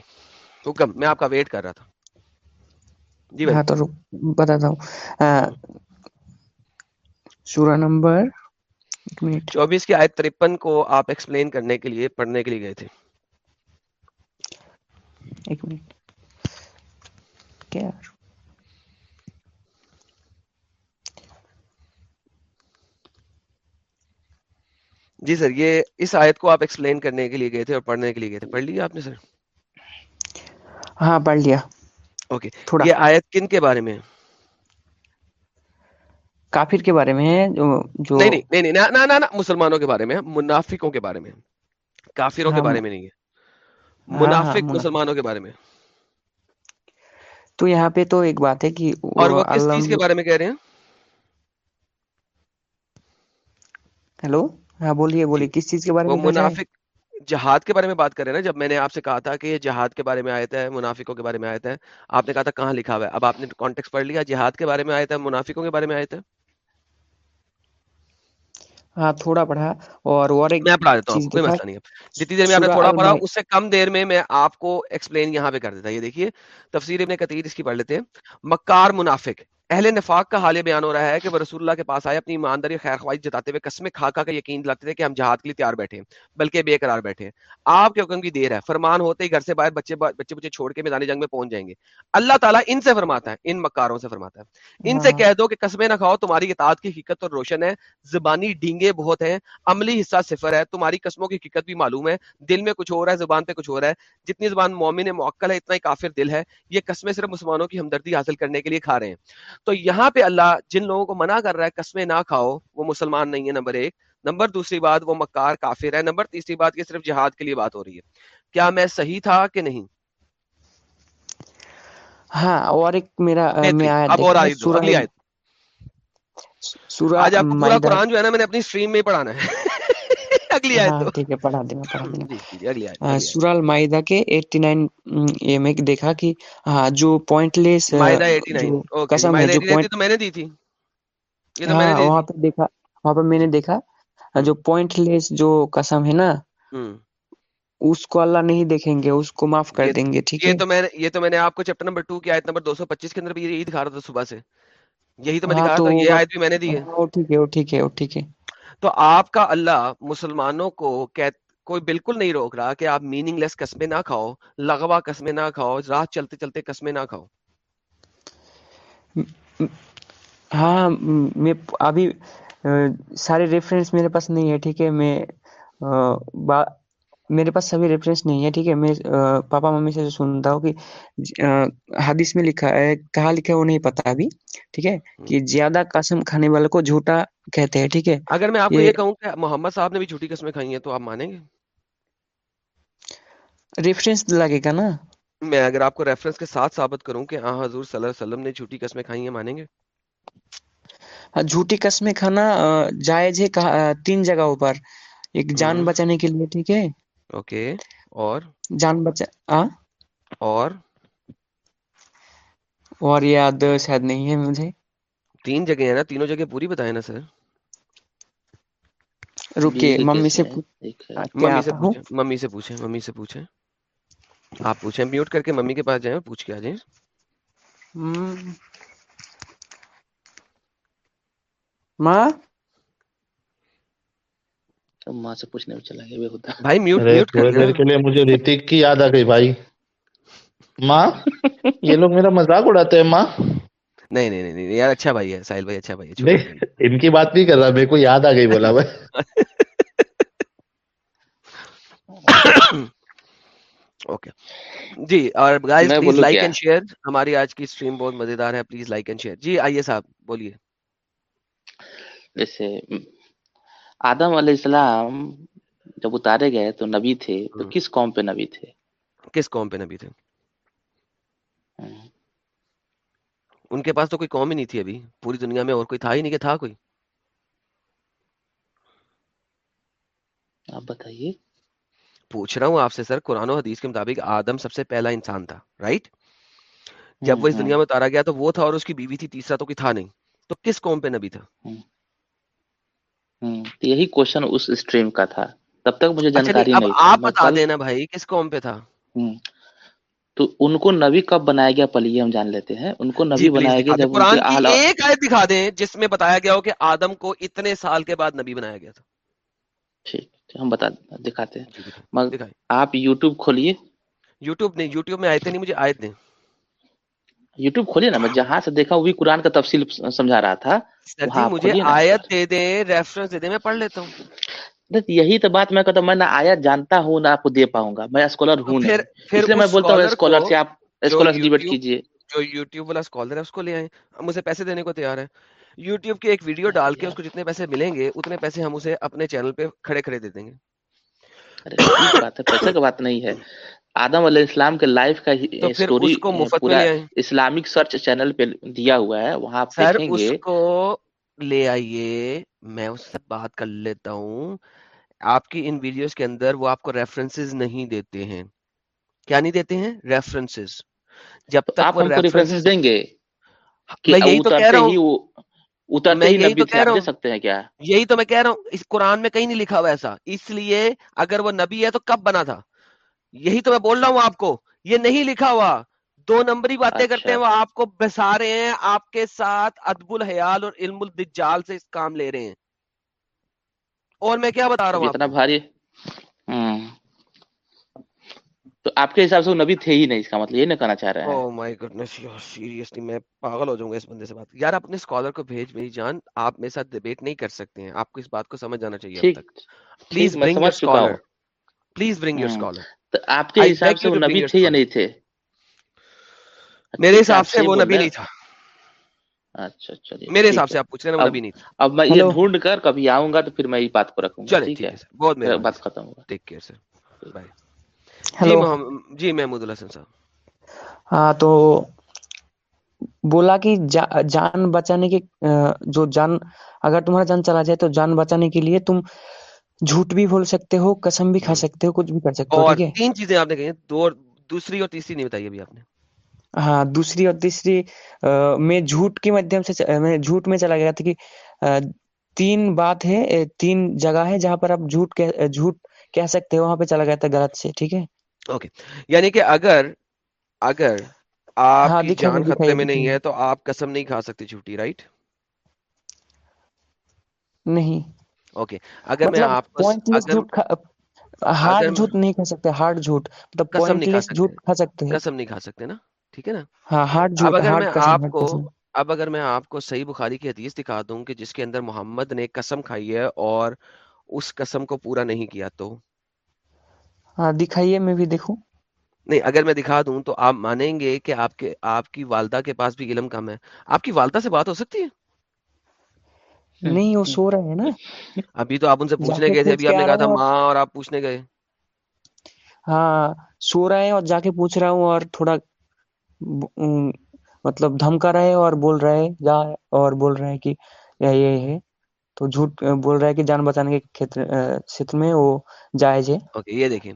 حکم میں آپ کا ویٹ کر رہا تھا۔ جی بھائی۔ ہاں، تو بتاتا ہوں۔ سورہ نمبر چوبیس کی آیت ترپن کو آپ ایکسپلین کرنے کے لیے پڑھنے کے لیے گئے تھے۔ ایک منٹ۔ کیا؟ جی سر یہ اس آیت کو آپ ایکسپلین کرنے کے لیے گئے تھے اور پڑھنے کے لیے گئے تھے۔ پڑھ لیا آپ نے سر؟ ہاں پڑھ لیا۔ اوکے۔ یہ آیت کن کے بارے میں؟ کافر کے بارے میں ہے جو نہیں نہیں نہیں نہ نہ مسلمانوں کے بارے میں منافقوں کے بارے میں کافروں کے ہاں، بارے میں نہیں ہے۔ ہاں، منافق ہاں، مسلمانوں کے بارے میں تو یہاں پہ تو ایک بات ہے کہ اور وہ کس چیز کے بارے میں کہہ رہے ہیں؟ ہیلو؟ ہاں بولیے بولیے کس چیز کے بارے میں منافق جہاد کے بارے میں بات کریں نا جب میں نے آپ سے کہا تھا کہ یہ جہاد کے بارے میں آئے تھے منافقوں کے بارے میں آئے تھے آپ نے کہا تھا کہاں لکھا ہوا ہے؟ اب آپ نے کانٹیکس پڑھ لیا جہاد کے بارے میں آئے تھے منافقوں کے بارے میں آئے تھے ہاں تھوڑا پڑھا۔ اور اور ایک میں پڑھا دیتا ہوں کوئی مسئلہ نہیں ہے۔ جتنی دیر میں آپ نے تھوڑا پڑھا اس سے کم دیر میں میں آپ کو ایکسپلین یہاں پہ کر دیتا یہ دیکھیے تفسیر ابن اس کی پڑھ لیتے ہیں۔ مکار منافق۔ اہل نفاق کا حال بیان ہو رہا ہے کہ وہ رسول اللہ کے پاس آئے اپنی ایمانداری خیر خواہش جتاتے ہوئے قسم کھا کھا کے یقین دلاتے تھے کہ ہم جہاد کے لیے تیار بیٹھے بلکہ بے قرار بیٹھے آپ کے حکم کی دیر ہے۔ فرمان ہوتے ہی گھر سے باہر بچے بچے بچے چھوڑ کے میدان جنگ میں پہنچ جائیں گے۔ اللہ تعالیٰ ان سے فرماتا ہے ان مکاروں سے فرماتا ہے۔ ان سے کہہ دو کہ قسمیں نہ کھاؤ تمہاری اطاعت کی حقیقت اور روشن ہے زبانی ڈینگے بہت ہیں عملی حصہ صفر ہے تمہاری قسموں کی حقیقت بھی معلوم ہے۔ دل میں کچھ ہو رہا ہے زبان پہ کچھ ہو رہا ہے۔ جتنی زبان مومن موقع ہے اتنا ہی کافر دل ہے۔ یہ قسمیں صرف مسلمانوں کی ہمدردی حاصل کرنے کے لیے کھا رہے ہیں۔ تو یہاں پہ اللہ جن لوگوں کو منع کر رہا ہے قسمیں نہ کھاؤ وہ مسلمان نہیں ہے نمبر ایک. نمبر دوسری بات وہ مکار کافر ہے نمبر تیسری بات کہ صرف جہاد کے لیے بات ہو رہی ہے. کیا میں صحیح تھا کہ نہیں؟ ہاں اور ایک میرا اب اور اگلی آج آپ کو پورا قرآن جو ہے نا میں نے اپنی سٹریم میں پڑھانا ہے. اگلی آیت ہاں، ٹھیک ہے پڑھا دیں پڑھا دیں جی، جی، جی، سورہ المائدہ کے 89 میں دیکھا کہ ہاں جو پوائنٹ لیس مائدہ 89 قسم ہے جو پوائنٹ تو میں نے دی تھی۔ یہ تو میں نے ہاں، وہاں پہ دیکھا وہاں پہ میں نے دیکھا جو پوائنٹ لیس جو قسم ہے نا اس کو اللہ نہیں دیکھیں گے اس کو معاف کر دیں گے ٹھیک ہے؟ یہ تو میں نے یہ تو میں نے آپ کو چیپٹر نمبر 2 کی آیت نمبر 225 کے اندر بھی یہی دکھا رہا تھا صبح سے۔ یہی تو میں ہاں، نے کہا تھا یہ آیت بھی میں نے دی ہے۔ ٹھیک ہے ٹھیک ہے ٹھیک ہے۔ تو آپ کا اللہ مسلمانوں کو کوئی بالکل نہیں روک رہا کہ آپ میننگ لیس قسمیں نہ کھاؤ لغوا قسمیں نہ کھاؤ، رات چلتے چلتے قسمیں نہ کھاؤ۔ ہاں میں ابھی سارے ریفرنس میرے پاس نہیں ہے، ٹھیک ہے، میں میرے پاس سبھی ریفرنس نہیں ہے ٹھیک ہے میں پاپا ممی سے جو سنتا ہوں کہ حدیث میں لکھا ہے کہاں لکھا ہے وہ نہیں پتا ابھی ٹھیک ہے کہ زیادہ قسم کھانے والے کو جھوٹا کہتے ہیں ٹھیک ہے۔ اگر میں آپ کو یہ کہوں کہ محمد صاحب نے بھی جھوٹی قسمیں کھائی ہیں تو آپ مانیں گے؟ ریفرنس لگے گا نا۔ میں اگر آپ کو ریفرنس کے ساتھ ثابت کروں کہ آ حضور صلی اللہ علیہ وسلم نے جھوٹی قسمیں کھائی ہیں مانیں گے؟ ہاں، جھوٹی قسمیں کھانا جائز ہے تین جگہوں پر ایک جان بچانے کے لیے ٹھیک ہے۔ اوکے اور؟ جان بچا اور؟ اور یاد شاید نہیں ہے مجھے۔ تین جگہ ہے نا تینوں جگہ پوری بتائیں نا سر۔ رکے ممی سے ممی سے پوچھیں ممی سے پوچھیں ممی سے پوچھیں۔ آپ پوچھیں میوٹ کر کے ممی کے پاس جائیں پوچھ کے آ جائیں۔ ماں؟ ماں سے پوچھنے میں چلا گیا بھائی میوٹ میوٹ کر دیر کے لیے مجھے ریتک کی یاد آ گئی بھائی۔ ماں یہ لوگ میرا مذاق اڑاتے ہیں ماں۔ نہیں نہیں نہیں یار اچھا بھائی ہے ساحل بھائی اچھا بھائی ان کی بات نہیں کر رہا میرے کو یاد آ گئی بولا بھائی۔ اوکے۔ جی اور guys please like and share ہماری آج کی سٹریم بہت مزیدار ہے پلیز لائک اینڈ شیئر جی آئیے صاحب بولیے۔ جیسے آدم علیہ السلام جب اتارے گئے تو نبی تھے تو ہاں۔ کس قوم پہ نبی تھے؟ کس قوم پہ نبی تھے؟ ہاں۔ ان کے پاس تو کوئی قوم ہی نہیں تھی ابھی۔ پوری دنیا میں اور کوئی تھا ہی نہیں کہ تھا کوئی۔ آپ بتائیے۔ پوچھ رہا ہوں آپ سے سر قرآن و حدیث کے مطابق آدم سب سے پہلا انسان تھا رائٹ جب ہاں، وہ اس دنیا میں اتارا گیا تو وہ تھا اور اس کی بیوی تھی تیسرا تو کوئی تھا نہیں۔ تو کس قوم پہ نبی تھا؟ تو یہی کوشچن اس اسٹریم کا تھا۔ تب تک مجھے اچھا، جانکاری نہیں آپ بتا دینا بھائی کس قوم پہ تھا؟ تو ان کو نبی کب بنایا گیا پلی ہم جان لیتے ہیں۔ ان کو نبی جی، بنایا گیا جب قرآن ایک آیت دکھا دیں جس میں بتایا گیا ہو کہ آدم کو اتنے سال کے بعد نبی بنایا گیا تھا۔ ٹھیک ہم بتا دکھاتے ہیں۔ جی، آپ یوٹیوب کھولئے یوٹیوب نہیں یوٹیوب میں آیتیں نہیں مجھے آیت دیں۔ یوٹیوب کھولے نا میں جہاں سے دیکھا وہی قرآن کا تفصیل سمجھا رہا تھا پڑھ لیتا ہوں۔ یہی تو بات میں کہتا ہوں میں نہ آیا جانتا ہوں نہ آپ کو دے پاؤں گا۔ میں اسکالر ہوں اس لیے میں بولتا ہوں اسکالر سے آپ اسکالر ڈیبیٹ کیجیے جو یوٹیوب والا اسکالر ہے اس کو لے آئے ہم اسے پیسے دینے کو تیار ہے یوٹیوب کی ایک ویڈیو ڈال کے اس کو جتنے پیسے ملیں گے اتنے پیسے ہم اسے اپنے چینل پہ کھڑے کھڑے دے دیں گے۔ پیسے کی بات نہیں ہے۔ آدم علیہ السلام کے لائف کا سٹوری پورا اسلامک سرچ چینل پہ دیا ہوا ہے وہاں پہ دیکھیں گے۔ اس کو لے آئیے میں اس سے بات کر لیتا ہوں۔ آپ کی ان ویڈیوز کے اندر وہ آپ کو ریفرنسز نہیں دیتے ہیں۔ کیا نہیں دیتے ہیں؟ ریفرنسز جب تک آپ ہم ریفرنسز دیں گے میں یہی تو کہہ رہا ہوں۔ میں یہی تو کہہ رہا ہوں۔ یہی تو میں کہہ رہا ہوں۔ اس قرآن میں کہیں نہیں لکھا ہوا ایسا۔ اس لیے اگر وہ نبی ہے تو کب بنا تھا؟ یہی تو میں بول رہا ہوں آپ کو یہ نہیں لکھا ہوا۔ دو نمبری باتیں کرتے ہیں اچھا۔ وہ آپ کو بسا رہے ہیں آپ کے ساتھ ادب الحیال اور علم الدجال سے اس کام لے رہے ہیں۔ اور میں کیا بتا رہا ہوں اتنا بھاری۔ تو آپ کے حساب سے وہ نبی تھے ہی نہیں اس کا مطلب یہ نہ کہنا چاہ رہے ہیں۔ او مائی گڈنس یار سیریسلی میں پاگل ہو جاؤں گا اس بندے سے بات۔ یار اپنے سکالر کو بھیج میری جان آپ میرے ساتھ ڈیبیٹ نہیں کر سکتے ہیں۔ آپ کو اس بات کو سمجھ جانا چاہیے اب تک۔ Please bring your scholar please bring your scholar آپ کے حساب سے وہ نبی تھے یا نہیں تھے؟ میرے حساب سے وہ نبی نہیں تھا۔ اچھا، اچھا، میرے حساب سے آپ پوچھ رہے ہیں نبی نہیں تھا۔ اب میں یہ ڈھونڈ کر کبھی آؤں گا تو پھر میں یہ بات کو رکھوں گا ٹھیک ہے بہت میرا بات ختم ہوگا ٹیک کیئر سر جی محمود الحسن صاحب۔ ہاں تو بولا کہ جان بچانے کے جو جان اگر تمہارا جان چلا جائے تو جان بچانے کے لیے تم جھوٹ بھی بول سکتے ہو قسم بھی کھا سکتے ہو کچھ بھی کر سکتے ہو ٹھیک ہے؟ تین چیزیں آپ نے کہی دو اور دوسری اور تیسری نہیں بتائی ابھی آپ نے۔ ہاں دوسری اور تیسری میں جھوٹ کے مدھیم سے میں جھوٹ میں چلا گیا تھا کہ تین بات ہے تین جگہ ہے جہاں پر آپ جھوٹ جھوٹ کہہ سکتے ہو وہاں پہ چلا گیا تھا غلط سے ٹھیک ہے؟ اوکے یعنی کہ اگر اگر آپ ہاں، کی جان خطرے میں نہیں ہے تو آپ قسم نہیں کھا سکتے جھوٹی رائٹ؟ نہیں۔ اوکے اگر میں مطلب آپ ہارڈ جھوٹ نہیں کھا سکتے ہارڈ جھوٹ۔ مطلب کسم جھوٹ کھا سکتے قسم نہیں کھا سکتے نا؟ ٹھیک ہے نا؟ ہارڈ جھوٹ اگر میں آپ کو اب اگر میں آپ کو صحیح بخاری کی حدیث دکھا دوں کہ جس کے اندر محمد نے قسم کھائی ہے اور اس قسم کو پورا نہیں کیا تو؟ ہاں، دکھائیے میں بھی دیکھوں۔ نہیں اگر میں دکھا دوں تو آپ مانیں گے کہ آپ کے آپ کی والدہ کے پاس بھی علم کم ہے۔ آپ کی والدہ سے بات ہو سکتی ہے؟ نہیں وہ سو رہے ہیں نا۔ ابھی تو آپ ان سے پوچھنے گئے تھے ابھی آپ نے کہا تھا ماں اور آپ پوچھنے گئے۔ ہاں سو رہے ہیں اور جا کے پوچھ رہا ہوں اور تھوڑا مطلب دھمکا رہے اور بول رہے جا اور بول رہے کہ یہ ہے۔ تو جھوٹ بول رہا ہے کہ جان بچانے کے میں وہ جائز ہے۔ اوکے یہ دیکھیں۔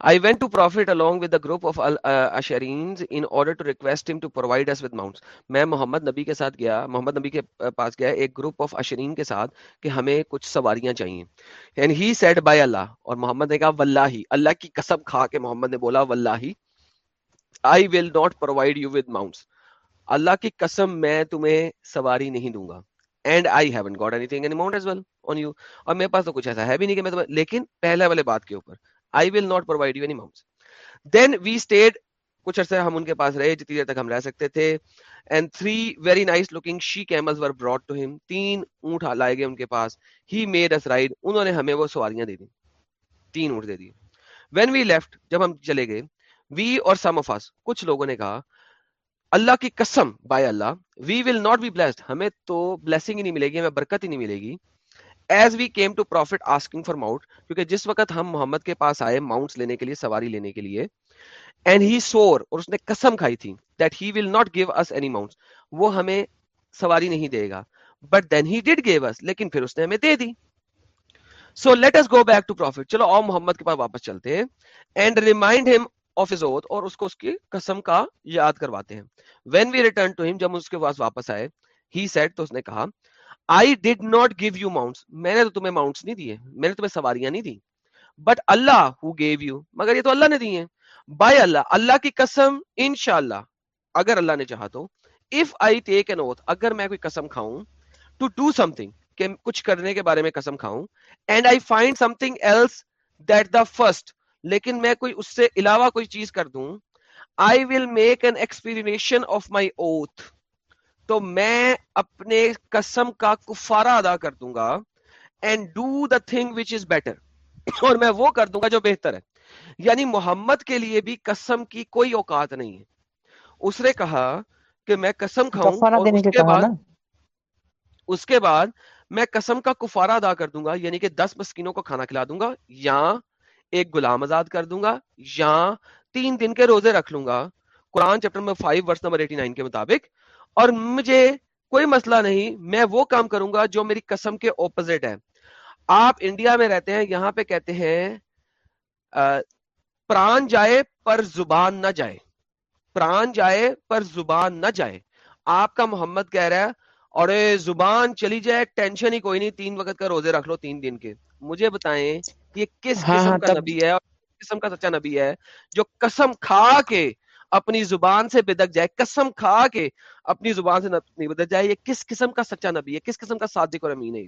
I went to prophet along with the group of اشرینز in order to request him to provide us with mounts. میں محمد نبی کے ساتھ گیا، محمد نبی کے پاس گیا ایک گروپ آف اشرین کے ساتھ کہ ہمیں کچھ سواریاں چاہیے۔ And he said by Allah. اور محمد نے کہا واللہ اللہ کی قسم کھا کے محمد نے بولا واللہ I will not provide you with mounts. Allah کی قسم میں تمہیں سواری نہیں دوں گا۔ And I haven't got anything amount as well on you اور میرے پاس تو کچھ ایسا ہے بھی نہیں کہ میں لیکن پہلے والے بات کے اوپر I will not provide you amount then we stayed کچھ عرصہ ہم ان کے پاس رہے، جتنی دیر تک ہم رہ سکتے تھے and three very nice looking she camels brought to ہم تین اونٹ لائے گئے ان کے پاس۔ ہی میڈ اس رائڈ انہوں نے ہمیں وہ سواریاں دے دی۔ تین اونٹ دے دی وین وی لیفٹ جب ہم چلے گئے وی اور سم آف کچھ لوگوں نے کہا اللہ کی قسم by Allah we will not be blessed ہمیں تو بلیسنگ ہی نہیں ملے گی، ہمیں برکت ہی نہیں ملے گی۔ As we came to prophet asking for mount کیونکہ جس وقت ہم محمد کے پاس آئے ماؤنٹس لینے کے لیے، سواری لینے کے لیے اینڈ ہی سور اور اس نے قسم کھائی تھی that he will not give us any mounts وہ ہمیں سواری نہیں دے گا۔ But then he did give us لیکن پھر اس نے ہمیں دے دی۔ So let us go back to prophet چلو اور محمد کے پاس واپس چلتے ہیں۔ اینڈ ریمائنڈ ہم آفس اوت اور اس کو اس کی قسم کا یاد کرواتے ہیں۔ وین وی ریٹرن ٹو ہم جب اس کے پاس واپس آئے ہی سیٹ تو اس نے کہا I did not give you mounts میں نے تو تمہیں ماؤنٹس نہیں دیے، میں نے تمہیں سواریاں نہیں دی۔ But Allah who give you مگر یہ تو اللہ نے دی ہیں۔ بائی اللہ اللہ کی قسم، انشاءاللہ۔ اگر اللہ نے چاہا تو if I take an oath اگر میں کوئی قسم کھاؤں ٹو ڈو سم تھنگ کہ کچھ کرنے کے بارے میں قسم کھاؤں and I find something else that the first لیکن میں کوئی اس سے علاوہ کوئی چیز کر دوں۔ I will make an expiation of my oath تو میں اپنے قسم کا کفارہ ادا کر دوں گا and do the thing which is better اور میں وہ کر دوں گا جو بہتر ہے۔ یعنی محمد کے لیے بھی قسم کی کوئی اوقات نہیں ہے۔ اس نے کہا کہ میں قسم کھاؤں اور اس کے بعد اس کے بعد میں قسم کا کفارہ ادا کر دوں گا یعنی کہ دس مسکینوں کو کھانا کھلا دوں گا یا ایک غلام آزاد کر دوں گا یا تین دن کے روزے رکھ لوں گا۔ Quran chapter number 5 verse number 89 کے مطابق۔ اور مجھے کوئی مسئلہ نہیں، میں وہ کام کروں گا جو میری قسم کے اپوزٹ ہے آپ انڈیا میں رہتے ہیں، یہاں پہ کہتے ہیں پران جائے پر زبان نہ جائے۔ پران جائے پر زبان نہ جائے۔ آپ کا محمد کہہ رہا ہے، اور زبان چلی جائے، ٹینشن ہی کوئی نہیں، تین وقت کا روزے رکھ لو، تین دن کے۔ مجھے بتائیں یہ کس ہاں قسم ہاں کا نبی ہے اور کس قسم کا سچا نبی ہے جو قسم کھا کے اپنی زبان سے بدک جائے قسم کھا کے اپنی زبان سے نہ- نہیں بدک جائے؟ یہ کس قسم کا سچا نبی ہے؟ کس قسم کا صادق اور امین ہے؟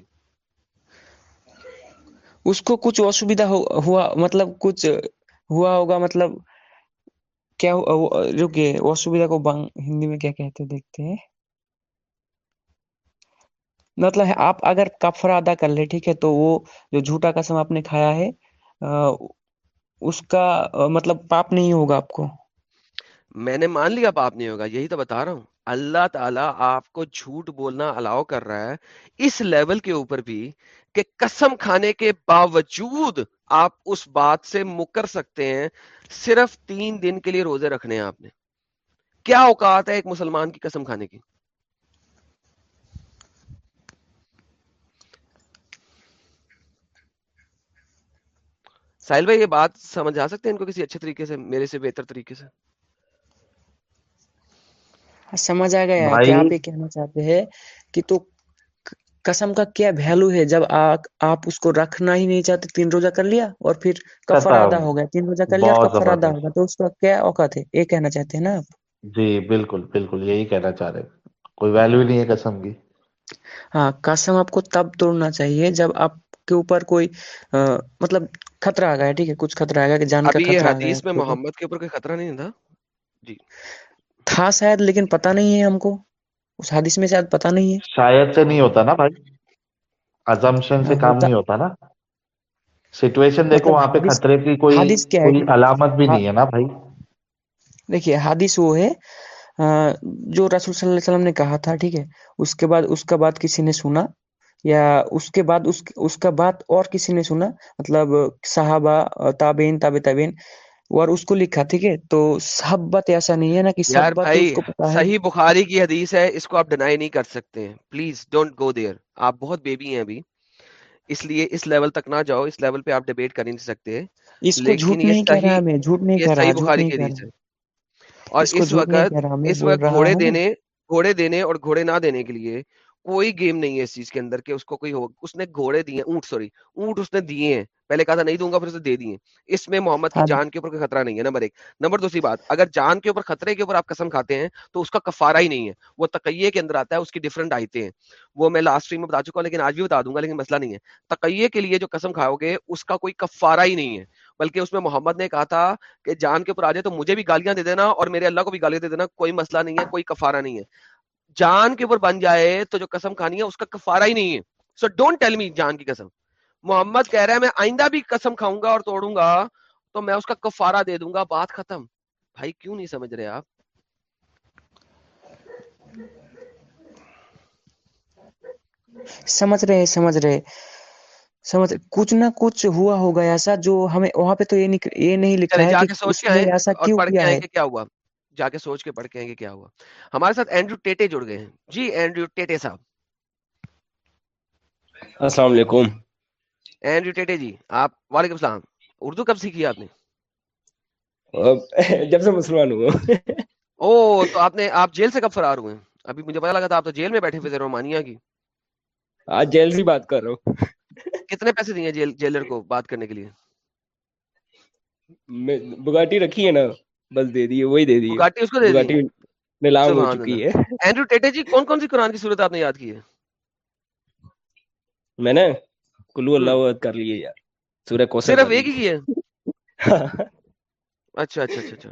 اس کو کچھ اسویدھا ہوا مطلب کچھ ہوا ہوگا مطلب کیا رکیے اسویدھا کو ہندی میں کیا کہتے دیکھتے ہیں۔ مطلب ہے آپ اگر کفرہ ادا کر لے ٹھیک ہے، تو وہ جو جھوٹا قسم آپ نے کھایا ہے اس کا مطلب پاپ نہیں ہوگا آپ کو۔ میں نے مان لیا پاپ نہیں ہوگا، یہی تو بتا رہا ہوں۔ اللہ تعالیٰ آپ کو جھوٹ بولنا الاؤ کر رہا ہے اس لیول کے اوپر بھی کہ قسم کھانے کے باوجود آپ اس بات سے مکر سکتے ہیں، صرف تین دن کے لیے روزے رکھنے ہیں آپ نے۔ کیا اوقات ہے ایک مسلمان کی قسم کھانے کی؟ ساحل بھائی یہ بات سمجھ آ سکتے ہیں ان کو کسی اچھے طریقے سے میرے سے بہتر طریقے سے؟ سمجھ آ گیا کہ آپ یہ کہنا چاہتے ہیں کہ تو قسم کا کیا ویلو ہے جب آپ اس کو رکھنا ہی نہیں چاہتے تین روزہ کر لیا اور پھر کفارہ ادا ہو گیا تین روزہ کر لیا کفارہ ادا ہوگا تو اس کا کیا اوقات ہے؟ یہ کہنا چاہتے ہیں نا آپ؟ جی بالکل بالکل یہی کہنا چاہ رہے کوئی ویلو ہی نہیں ہے قسم کی۔ ہاں قسم آپ کو تب توڑنا چاہیے جب آپ کے اوپر کوئی مطلب خطرہ آ گیا ٹھیک ہے کچھ خطرہ آ گیا کہ جان کا خطرہ حدیث میں محمد کے اوپر کوئی خطرہ نہیں تھا جی۔ تھا شاید لیکن پتہ نہیں ہے ہم کو۔ اس حدیث میں شاید پتہ نہیں ہے۔ شاید سے نہیں ہوتا نا بھائی؟ ازمپشن سے کام نہیں ہوتا نا؟ سچویشن دیکھو مطلب وہاں پہ خطرے کی کوئی کوئی علامت بھی نہیں ہے نا بھائی؟ دیکھیے حدیث وہ ہے جو رسول صلی اللہ علیہ وسلم نے کہا تھا ٹھیک ہے اس کے بعد اس کا بات کسی نے سنا یا اس کے بعد اس اس کا بات اور کسی نے سنا؟ مطلب صحابہ تابعین تابع تابعین اور اس کو لکھا ٹھیک ہے؟ تو سب بات ایسا نہیں ہے نا کہ سب باتیں اس کو پتا ہے۔ صحیح بخاری کی حدیث ہے اس کو آپ ڈینائی نہیں کر سکتے پلیز ڈونٹ گو دیئر آپ بہت بیبی ہیں ابھی۔ اس لیے اس لیول تک نہ جاؤ اس لیول پہ آپ ڈیبیٹ کر ہی نہیں سکتے۔ اس کو جھوٹ نہیں کہہ صحیح رہا میں جھوٹ نہیں کہہ صحیح رہا جھوٹ بخاری کی حدیث ہے۔ اور اس وقت اس وقت گھوڑے دینے گھوڑے دینے اور گھوڑے نہ دینے کے لیے کوئی گیم نہیں ہے اس چیز کے اندر کہ اس کو کوئی ہو اس نے گھوڑے دیے اونٹ سوری اونٹ اس نے دیے ہیں۔ پہلے کہا تھا نہیں دوں گا پھر اسے دے دیے۔ اس میں محمد کی ہاں جان کے اوپر کوئی خطرہ نہیں ہے نمبر ایک۔ نمبر دوسری بات اگر جان کے اوپر خطرے کے اوپر آپ قسم کھاتے ہیں تو اس کا کفارہ ہی نہیں ہے۔ وہ تقیے کے اندر آتا ہے اس کی ڈفرنٹ آیتیں ہیں۔ وہ میں لاسٹ اسٹریم میں بتا چکا ہوں لیکن آج بھی بتا دوں گا لیکن مسئلہ نہیں ہے۔ تقیے کے لیے جو قسم کھاؤ گے اس کا کوئی کفارہ ہی نہیں ہے۔ بلکہ اس میں محمد نے کہا تھا کہ جان کے اوپر آ جائے تو مجھے بھی گالیاں دے دینا اور میرے اللہ کو بھی گالیاں دے دینا کوئی مسئلہ نہیں ہے کوئی کفارہ نہیں ہے۔ جان کے اوپر بن جائے تو جو قسم کھانی ہے اس کا کفارہ ہی نہیں ہے۔ سو ڈونٹ ٹیل می جان کی قسم۔ محمد کہہ رہا ہے میں آئندہ بھی قسم کھاؤں گا اور توڑوں گا تو میں اس کا کفارہ دے دوں گا۔ بات ختم۔ بھائی کیوں نہیں سمجھ رہے آپ؟ سمجھ رہے سمجھ رہے۔ سمجھ کچھ نہ کچھ ہوا ہوگا ایسا جو ہمیں وہاں پہ تو یہ نہیں لکھا ہے کہ ایسا کیوں کیا ہے؟ کیا ہوا۔ جا کے سوچ کے پڑھ کے آئیں کیا ہوا ہمارے ساتھ اینڈریو ٹیٹے جڑ گئے ہیں جی اینڈریو ٹیٹے صاحب السلام علیکم اینڈریو ٹیٹے جی آپ وعلیکم السلام اردو کب سیکھی آپ نے جب سے مسلمان ہوا او تو آپ نے آپ جیل سے کب فرار ہوئے ابھی مجھے پتا لگا تھا آپ تو جیل میں بیٹھے ہوئے تھے رومانیہ کی آج جیل سے بات کر رہا ہوں کتنے پیسے دیے جیل جیلر کو بات کرنے کے لیے بگاٹی رکھی ہے نا بس دے دیے وہی دے دیے۔ اس کو دے نیلام ہو چکی ہے۔ اینڈریو ٹیٹے جی کون کون سی قرآن کی صورت آپ نے یاد کی ہے؟ میں نے؟ کلو اللہ کر لیے یار۔ سورہ کوثر صرف ایک ہی کی ہے؟ اچھا اچھا اچھا اچھا۔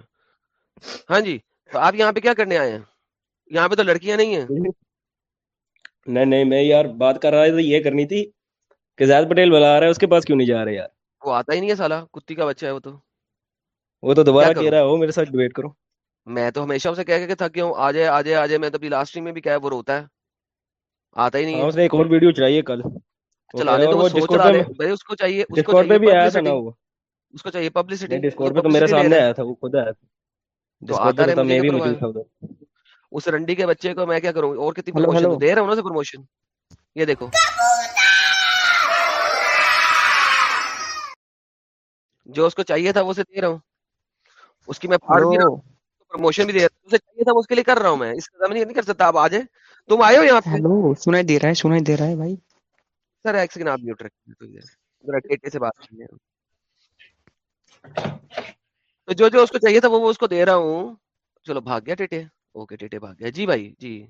ہاں جی تو آپ یہاں پہ کیا کرنے آئے ہیں؟ یہاں پہ تو لڑکیاں نہیں ہیں۔ نہیں نہیں میں یار بات کر رہا تھا یہ کرنی تھی کہ زید پٹیل بلا رہا ہے اس کے پاس کیوں نہیں جا رہے یار؟ وہ آتا ہی نہیں ہے سالا کتی کا بچہ ہے وہ تو۔ وہ تو دوبارہ کہہ رہا ہے وہ میرے ساتھ ڈیبیٹ کرو۔ میں تو ہمیشہ اسے کہہ کے تھک گیا ہوں۔ آ جائے آ جائے آ جائے میں تو ابھی لاسٹ میں بھی کہا ہے وہ روتا ہے۔ آتا ہی نہیں ہاں ہے اس نے ایک اور ویڈیو چڑھائی ہے کل۔ کہہ چلانے رہا تو وہ وہ سو ڈسکورڈ چلا پہ لے۔ بھائی اس کو چاہیے اس کو چاہیے بھی آیا تھا نا وہ۔ اس کو چاہیے پبلسٹی ڈسکورڈ پہ تو میرے سامنے رہا ہے آیا تھا وہ خود آیا تھا۔ تو آتا رہے مجھے میں بھی موجود ہے تھا ادھر۔ اس رنڈی کے بچے کو میں کیا کروں؟ اور کتنی پروموشن دے رہا ہوں نا اسے پروموشن یہ دیکھو۔ جو اس کو چاہیے تھا وہ اسے دے رہا ہوں۔ اس کی میں پھاڑ بھی رہا ہوں پروموشن بھی دے رہا ہوں۔ اسے چاہیے تھا اس کے لیے کر رہا ہوں میں۔ اس کا نہیں نہیں کر سکتا۔ آپ آ جائیں۔ تم آئے ہو یہاں پہ؟ ہلو سنائی دے رہا ہے سنائی دے رہا ہے بھائی۔ سر ایک سیکنڈ آپ میوٹ رکھیں تو یہ۔ ذرا ٹیٹے سے بات کریں۔ تو جو جو اس کو چاہیے تھا وہ اس کو دے رہا ہوں۔ چلو بھاگ گیا ٹیٹے۔ اوکے ٹیٹے بھاگ گیا۔ جی بھائی جی۔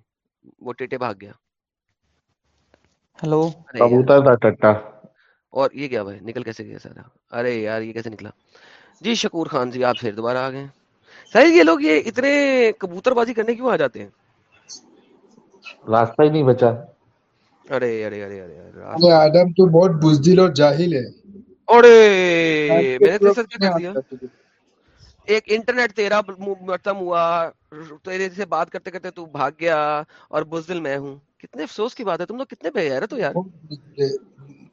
وہ ٹیٹے بھاگ گیا۔ ہلو کبوتر تھا ٹٹا۔ اور یہ کیا بھائی؟ نکل کیسے گیا سارا؟ ارے یار یہ کیسے نکلا؟ جی شکور خان جی آپ پھر دوبارہ آ گئے سر یہ لوگ یہ اتنے کبوتر بازی کرنے کیوں آ جاتے ہیں؟ راستہ ہی نہیں بچا۔ ارے ارے ارے ارے آدم تو بہت بزدل اور جاہل ہے۔ ارے میں نے کیا کر دیا؟ ایک انٹرنیٹ تیرا ختم ہوا تیرے سے بات کرتے کرتے تو بھاگ گیا اور بزدل میں ہوں۔ کتنے افسوس کی بات ہے تم لوگ کتنے بے غیرت ہو یار۔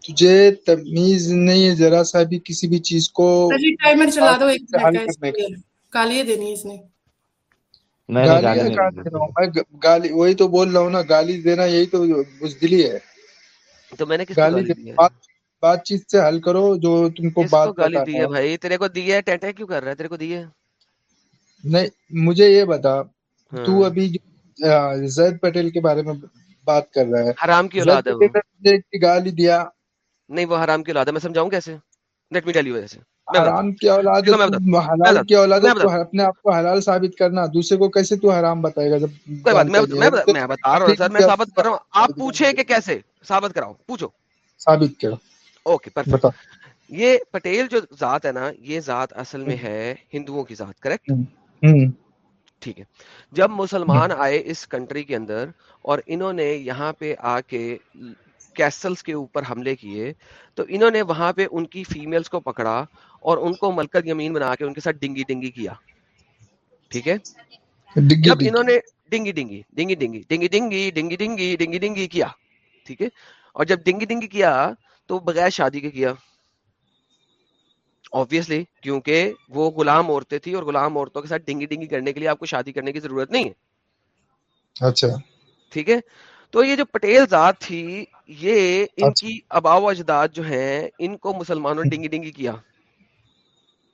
تجھے تمیز نہیں ہے ذرا سا بھی کسی بھی چیز کو ٹائمر چلا دو ایک منٹ کا گالیاں دینی اس نے۔ گالی وہی تو بول رہا ہوں نا گالی دینا یہی تو بزدلی ہے۔ تو میں نے کس کو گالی بات بات چیت سے حل کرو جو تم کو بات گالی دی ہے بھائی؟ تیرے کو دی ہے ٹیٹے کیوں کر رہا ہے؟ تیرے کو دی ہے؟ نہیں مجھے یہ بتا تو ہاں ابھی جو آ، زید پٹیل کے بارے میں بات کر رہا ہے۔ حرام کی اولاد ہے گالی دیا۔ نہیں وہ حرام کی اولاد ہے میں سمجھاؤں کیسے؟ لیٹ می ٹیل یو ایسے حرام کی اولاد تو حلال کی اولاد تو اپنے آپ کو حلال ثابت کرنا دوسرے کو کیسے تو حرام بتائے گا جب کوئی بات میں بتا رہا ہوں سر میں ثابت کر رہا ہوں۔ آپ پوچھیں کہ کیسے؟ ثابت کراؤ پوچھو۔ ثابت کرو۔ اوکے پرفیکٹ یہ پٹیل جو ذات ہے نا یہ ذات اصل میں ہے ہندوؤں کی ذات کریکٹ ٹھیک ہے۔ جب مسلمان آئے اس کنٹری کے اندر اور انہوں نے یہاں پہ آ کے کیسلز کے اوپر حملے کیے تو انہوں نے وہاں پہ ان کی فیمیلز کو پکڑا اور ان کو ملکت یمین بنا کے ان کے ساتھ ڈنگی ڈنگی کیا۔ ٹھیک ہے؟ جب انہوں نے ڈنگی ڈنگی ڈنگی ڈنگی ڈنگی ڈنگی ڈنگی ڈنگی ڈنگی ڈنگی کیا ٹھیک ہے؟ اور جب ڈنگی ڈنگی کیا تو بغیر شادی کے کیا۔ Obviously کیونکہ وہ غلام عورتیں تھیں اور غلام عورتوں کے ساتھ ڈنگی ڈنگی کرنے کے لیے آپ کو شادی کرنے کی ضرورت نہیں ہے۔ اچھا۔ ٹھیک ہے؟ تو یہ جو پٹیل ذات تھی یہ ان اچھا۔ کی اباء و اجداد جو ہیں ان کو مسلمانوں نے ڈنگی ڈنگی کیا۔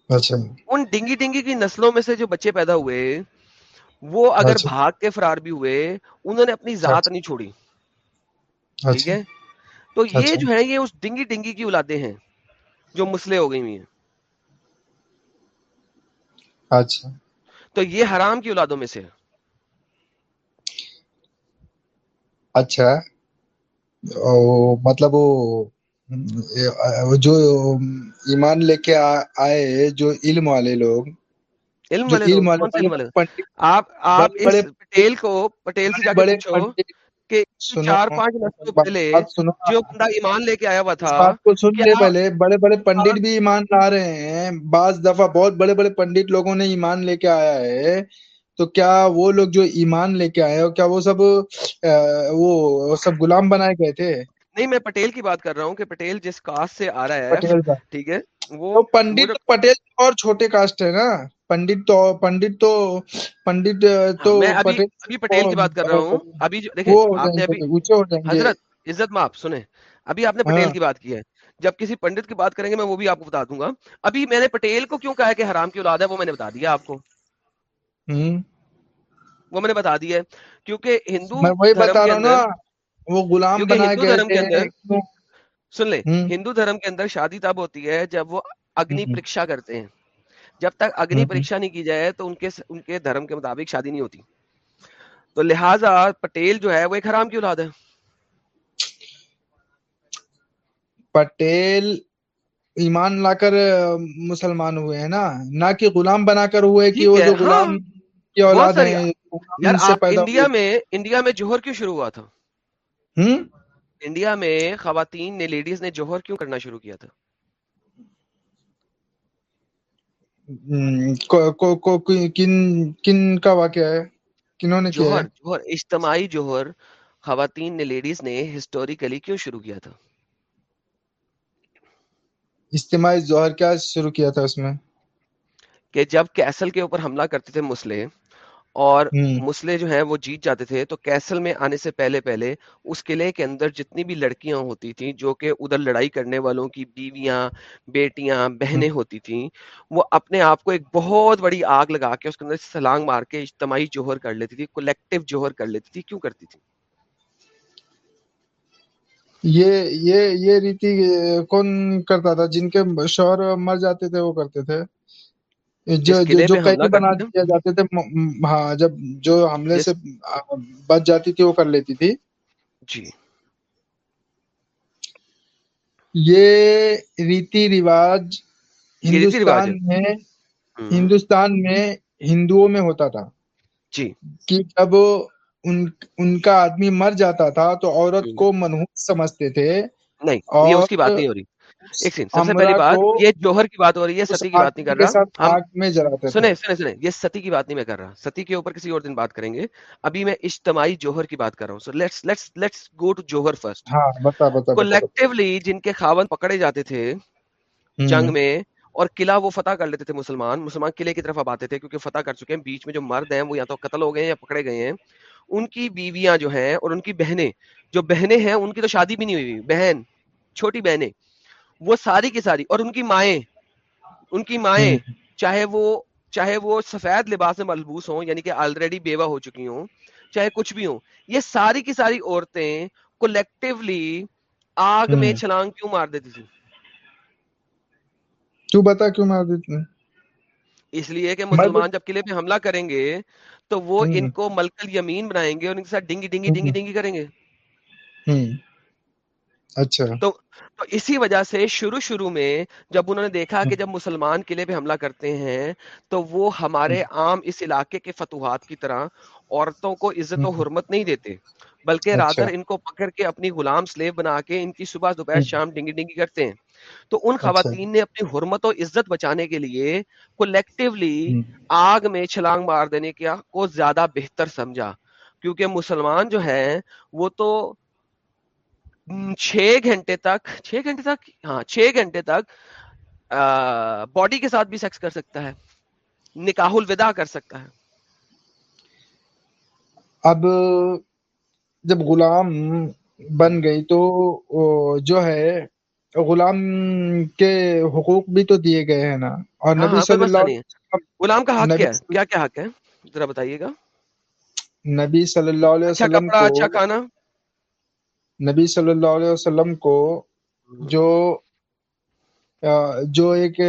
اچھا۔ ان ڈنگی ڈنگی کی نسلوں میں سے جو بچے پیدا ہوئے وہ اگر اچھا۔ بھاگ کے فرار بھی ہوئے انہوں نے اپنی ذات نہیں چھوڑی۔ ٹھیک ہے؟ تو یہ اچھا۔ جو ہے یہ اس ڈنگی ڈنگی کی اولادیں ہیں جو مسلے ہو گئی ہوئی ہیں۔ اچھا۔ تو یہ حرام کی اولادوں میں سے ہے اچھا۔ مطلب وہ جو ایمان لے کے آئے جو علم والے لوگ علم والے پنڈت آپ پٹیل کو پٹیل سے جا کے کہ چار پانچ نسلوں پہلے جو بندہ ایمان لے کے آیا ہوا تھا بات کو سن لے کیا پہلے بڑے بڑے پنڈت بھی ایمان لا رہے ہیں۔ بعض دفعہ بہت بڑے بڑے پنڈت لوگوں نے ایمان لے کے آیا ہے۔ تو کیا وہ لوگ جو ایمان لے کے آئے ہو کیا وہ سب وہ سب غلام بنائے گئے تھے؟ نہیں میں پٹیل کی بات کر رہا ہوں کہ پٹیل جس کاسٹ سے آ رہا ہے ٹھیک ہے؟ وہ پنڈت پٹیل اور چھوٹے کاسٹ ہے نا۔ پنڈت تو پنڈت تو پنڈت ہاں تو ابھی پٹیل پٹیل کی بات کر رہا ہوں۔ ابھی دیکھیں آپ نے ابھی حضرت عزت آپ سنیں۔ ابھی آپ نے ہاں۔ پٹیل کی بات کی ہے۔ جب کسی پنڈت کی بات کریں گے میں وہ بھی آپ کو بتا دوں گا۔ ابھی میں نے پٹیل کو کیوں کہا ہے کہ حرام کی اولاد ہے؟ وہ میں نے بتا دیا آپ کو۔ وہ میں نے بتا دیا ہے۔ کیونکہ ہندو میں وہی بتا رہا ہوں نا وہ غلام بنائے گئے کے؟ سن لیں ہوں۔ ہندو دھرم کے اندر شادی تب ہوتی ہے جب وہ اگنی ہوں۔ پریکشا کرتے ہیں۔ جب تک اگنی ہوں۔ پریکشا نہیں کی جائے تو ان کے ان کے دھرم کے مطابق شادی نہیں ہوتی۔ تو لہٰذا پٹیل جو ہے وہ ایک حرام کی اولاد ہے۔ پٹیل ایمان لا کر مسلمان ہوئے ہیں نا۔ نہ کہ غلام بنا کر ہوئے کہ وہ جو ہاں غلام کی اولاد ہیں انڈیا میں انڈیا میں جوہر کیوں شروع ہوا تھا؟ ہوں؟ انڈیا میں خواتین نے لیڈیز نے جوہر کیوں کرنا شروع کیا تھا؟ کن کا واقعہ ہے؟ کنہوں نے جوہر جوہر اجتماعی جوہر خواتین نے لیڈیز نے ہسٹوریکلی کیوں شروع کیا تھا؟ اجتماعی ظہر کیا شروع کیا تھا اس میں؟ کہ جب کیسل کے اوپر حملہ کرتے تھے مسلے اور مسلے جو ہیں وہ جیت جاتے تھے۔ تو کیسل میں آنے سے پہلے پہلے اس قلعے کے اندر جتنی بھی لڑکیاں ہوتی تھیں جو کہ ادھر لڑائی کرنے والوں کی بیویاں بیٹیاں بہنیں ہوتی تھیں وہ اپنے آپ کو ایک بہت بڑی آگ لگا کے اس کے اندر سلانگ مار کے اجتماعی جوہر کر لیتی تھی کولیکٹیو جوہر کر لیتی تھی۔ کیوں کرتی تھی؟ یہ یہ یہ ریتی کون کرتا تھا؟ جن کے شوہر مر جاتے تھے وہ کرتے تھے۔ جو جو جو قیدی بنا دیا جاتے تھے ہاں جب جو حملے سے بچ جاتی تھی وہ کر لیتی تھی۔ جی۔ یہ ریتی رواج ہندوستان میں ہندوستان میں ہندوؤں میں ہوتا تھا۔ جی۔ کہ جب ان ان کا آدمی مر جاتا تھا تو عورت کو منحوس سمجھتے تھے۔ نہیں یہ اس کی بات نہیں ہو رہی۔ ایک سیکنڈ سب سے پہلی بات یہ جوہر کی بات ہو رہی ہے ستی کی بات نہیں کر رہا۔ سنیں سنیں سنیں یہ ستی کی بات نہیں میں کر رہا۔ ستی کے اوپر کسی اور دن بات کریں گے۔ ابھی میں اجتماعی جوہر کی بات کر رہا ہوں۔ So let's let's let's go to Johar first ہاں کولیکٹیولی جن کے خاون پکڑے جاتے تھے جنگ میں اور قلعہ وہ فتح کر لیتے تھے مسلمان مسلمان قلعے کی طرف اب آتے تھے کیونکہ فتح کر چکے ہیں بیچ میں جو مرد ہیں وہ یا تو قتل ہو گئے ہیں یا پکڑے گئے ہیں۔ ان کی بیویاں جو ہیں اور ان کی بہنیں جو بہنیں ہیں ان کی تو شادی بھی نہیں ہوئی بہن چھوٹی بہنیں۔ وہ ساری کی ساری اور ان کی مائیں ان کی مائیں چاہے وہ چاہے وہ سفید لباس میں ملبوس ہوں یعنی کہ آلریڈی بیوہ ہو چکی ہوں چاہے کچھ بھی ہوں یہ ساری کی ساری عورتیں کولیکٹیولی آگ میں چھلانگ کیوں مار دیتی تھی تو بتا کیوں مار دیتے ہیں؟ اس لیے کہ مسلمان جب قلعے پہ حملہ کریں گے تو وہ ان کو ملکل یمین بنائیں گے اور ان کے ساتھ ڈنگی ڈنگی ڈنگی ڈنگی کریں گے۔ اچھا۔ تو اسی وجہ سے شروع شروع میں جب انہوں نے دیکھا کہ جب مسلمان قلعے پہ حملہ کرتے ہیں تو وہ ہمارے عام اس علاقے کے فتوحات کی طرح عورتوں کو عزت و حرمت نہیں دیتے بلکہ اچھا۔ رادر ان کو پکڑ کے اپنی غلام سلیب بنا کے ان کی صبح دوپہر شام ڈنگی ڈنگی کرتے ہیں۔ تو ان اچھا۔ خواتین نے اپنی حرمت و عزت بچانے کے لیے کولیکٹیولی آگ میں چھلانگ مار دینے کیا کو زیادہ بہتر سمجھا۔ کیونکہ مسلمان جو ہیں وہ تو چھ گھنٹے تک چھ گھنٹے تک؟ ہاں چھ گھنٹے تک باڈی کے ساتھ بھی سیکس کر سکتا ہے نکاح الوداع کر سکتا ہے۔ اب جب غلام بن گئی تو جو ہے غلام کے حقوق بھی تو دیے گئے ہیں نا۔ اور ہاں نبی ہاں صلی اللہ غلام کا حق کیا ہے؟ کیا کیا حق ہے؟ ذرا بتائیے گا۔ نبی صلی اللہ علیہ اچھا وسلم اچھا کھانا۔ نبی صلی اللہ علیہ وسلم کو جو جو ایک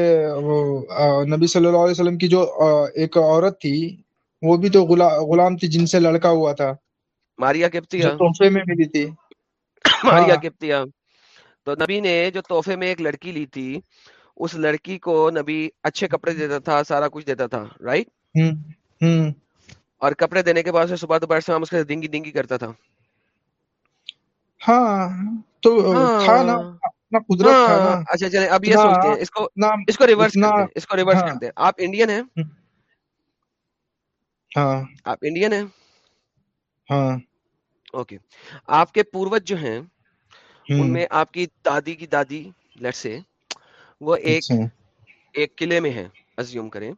نبی صلی اللہ علیہ وسلم کی جو ایک عورت تھی وہ بھی تو غلا- غلام تھی جن سے لڑکا ہوا تھا۔ ماریا کپتیا تحفے میں ملی تھی۔ ماریا ہاں۔ کپتیا تو نبی نے جو تحفے میں ایک لڑکی لی تھی اس لڑکی کو نبی اچھے کپڑے دیتا تھا سارا کچھ دیتا تھا رائٹ اور کپڑے دینے کے بعد سے صبح دوپہر شام اس کے ساتھ ڈنگی ڈنگی کرتا تھا۔ ہاں تو تھا نا ہاں اپنا قدرت تھا نا۔ ہاں اچھا چلیں اب یہ سوچتے ہیں اس کو اس کو ریورس کرتے ہیں اس کو ریورس ہاں۔ کرتے ہیں۔ آپ انڈین ہیں؟ ہاں۔ آپ انڈین ہیں؟ ہاں۔ اوکے آپ کے پوروج جو ہیں ان میں آپ کی دادی کی دادی لیٹ سے وہ ایک اچھا۔ ایک قلعے میں ہے ازیوم کریں۔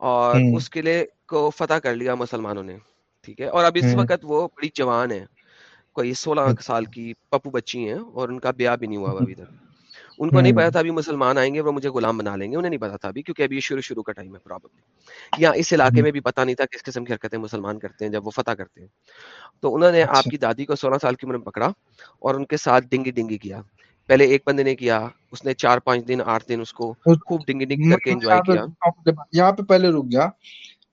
اور اس قلعے کو فتح کر لیا مسلمانوں نے ٹھیک ہے؟ اور اب اس وقت وہ بڑی جوان ہے کوئی سولہ سال کی پپو بچی ہیں اور ان کا بیاہ بھی نہیں ہوا ہوا ابھی تک۔ ان کو نہیں ہوں پتا تھا ابھی مسلمان آئیں گے وہ مجھے غلام بنا لیں گے انہیں نہیں پتا تھا ابھی کیونکہ ابھی یہ شروع شروع کا ٹائم ہے پرابلم یا اس علاقے میں بھی پتا نہیں تھا کس قسم کی حرکتیں مسلمان کرتے ہیں جب وہ فتح کرتے ہیں۔ تو انہوں نے آپ اچھا کی دادی کو سولہ سال کی عمر میں پکڑا اور ان کے ساتھ ڈنگی ڈنگی کیا۔ پہلے ایک بندے نے کیا اس نے چار پانچ دن آٹھ دن اس کو خوب ڈنگی ڈنگی کر کے میں انجوائے کیا۔ یہاں پہ پہلے رک جا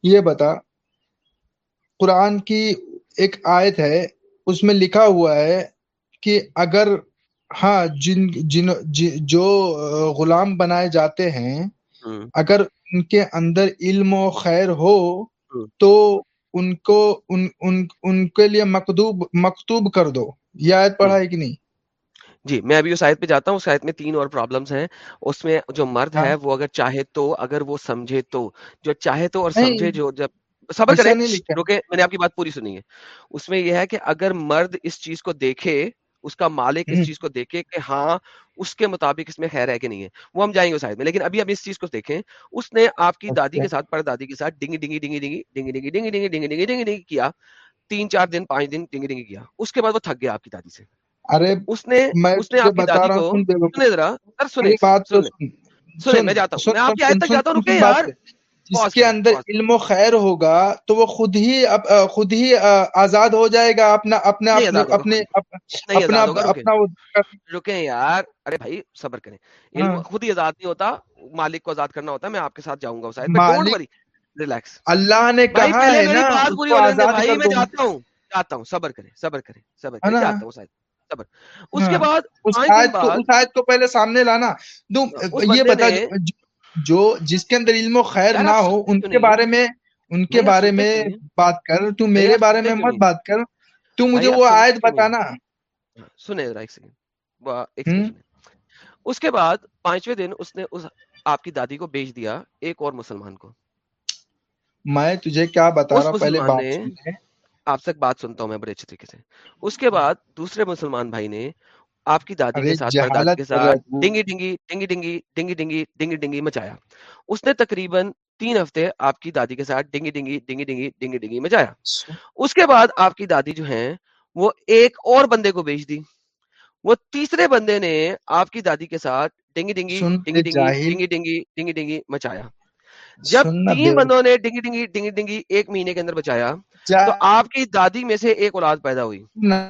یہ بتا۔ قرآن کی ایک آیت ہے اس میں لکھا ہوا ہے کہ اگر ہاں جن جن جو غلام بنائے جاتے ہیں اگر ان کے اندر علم و خیر ہو تو ان کو ان ان ان کے لیے مکتوب مکتوب کر دو۔ یہ آیت پڑھا ہے کہ نہیں؟ جی میں ابھی اس آیت پہ جاتا ہوں۔ اس آیت میں تین اور پرابلمس ہیں۔ اس میں جو مرد ہاں۔ ہے وہ اگر چاہے تو اگر وہ سمجھے تو۔ جو چاہے تو اور سمجھے جو جب صبر کریں رکے میں نے آپ کی بات پوری سنی ہے اس میں یہ ہے کہ اگر مرد اس چیز کو دیکھے اس کا مالک اس چیز کو دیکھے کہ ہاں اس کے مطابق اس میں خیر ہے کہ نہیں ہے وہ ہم جائیں گے آیت میں لیکن ابھی ہم اس چیز کو دیکھیں اس نے آپ کی دادی اچھا کے ساتھ پر دادی کے ساتھ ڈنگی ڈنگی ڈنگی ڈنگی ڈنگی ڈنگی ڈنگی ڈنگی ڈنگی ڈنگی ڈنگی ڈنگی کیا تین چار دن پانچ دن ڈنگی ڈنگی کیا اس کے بعد وہ تھک گیا آپ کی دادی سے ارے اس نے اس نے آپ کی دادی کو سنے ذرا سر سنے میں جاتا ہوں میں آپ کی آیت تک جاتا ہوں رکے یار جس کے اندر علم و خیر ہوگا تو وہ خود ہی خود ہی آزاد ہو جائے گا اپنا اپنے اپنے اپنا اپنا رکیں یار ارے بھائی صبر کریں۔ علم ہاں۔ خود ہی آزاد نہیں ہوتا مالک کو آزاد کرنا ہوتا ہے میں آپ کے ساتھ جاؤں گا شاید ریلیکس اللہ نے کہا ہے نا بھائی میں جاتا ہوں جاتا ہوں صبر کریں صبر کریں صبر کریں جاتا ہوں شاید اس ہاں۔ کے بعد اس آیت کو پہلے سامنے لانا۔ یہ بتا جو جس کے اندر علم و خیر نہ ہو ان کے بارے میں ان کے بارے میں بات کر تو میرے بارے میں مت بات کر تو مجھے وہ آیت بتانا۔ سنیں ذرا ایک سیکنڈ۔ اس کے بعد پانچویں دن اس نے اس آپ کی دادی کو بیچ دیا ایک اور مسلمان کو۔ میں تجھے کیا بتا رہا پہلے بات آپ سے بات سنتا ہوں میں بڑے اچھے طریقے سے۔ اس کے بعد دوسرے مسلمان بھائی نے آپ کی دادی کے ساتھ جہالت کے ساتھ ڈنگی ڈنگی ڈنگی ڈنگی ڈنگی ڈنگی ڈنگی ڈنگی مچایا اس نے تقریباً تین ہفتے آپ کی دادی کے ساتھ ڈنگی ڈنگی ڈنگی ڈنگی ڈنگی ڈنگی مچایا اس کے بعد آپ کی دادی جو ہیں وہ ایک اور بندے کو بیچ دی وہ تیسرے بندے نے آپ کی دادی کے ساتھ ڈنگی ڈنگی ڈنگی ڈنگی ڈنگی ڈنگی ڈنگی مچایا جب تین بندوں نے ڈنگی ڈنگی ڈنگی ڈنگی ایک مہینے کے اندر بچایا تو آپ کی دادی میں سے ایک اولاد پیدا ہوئی۔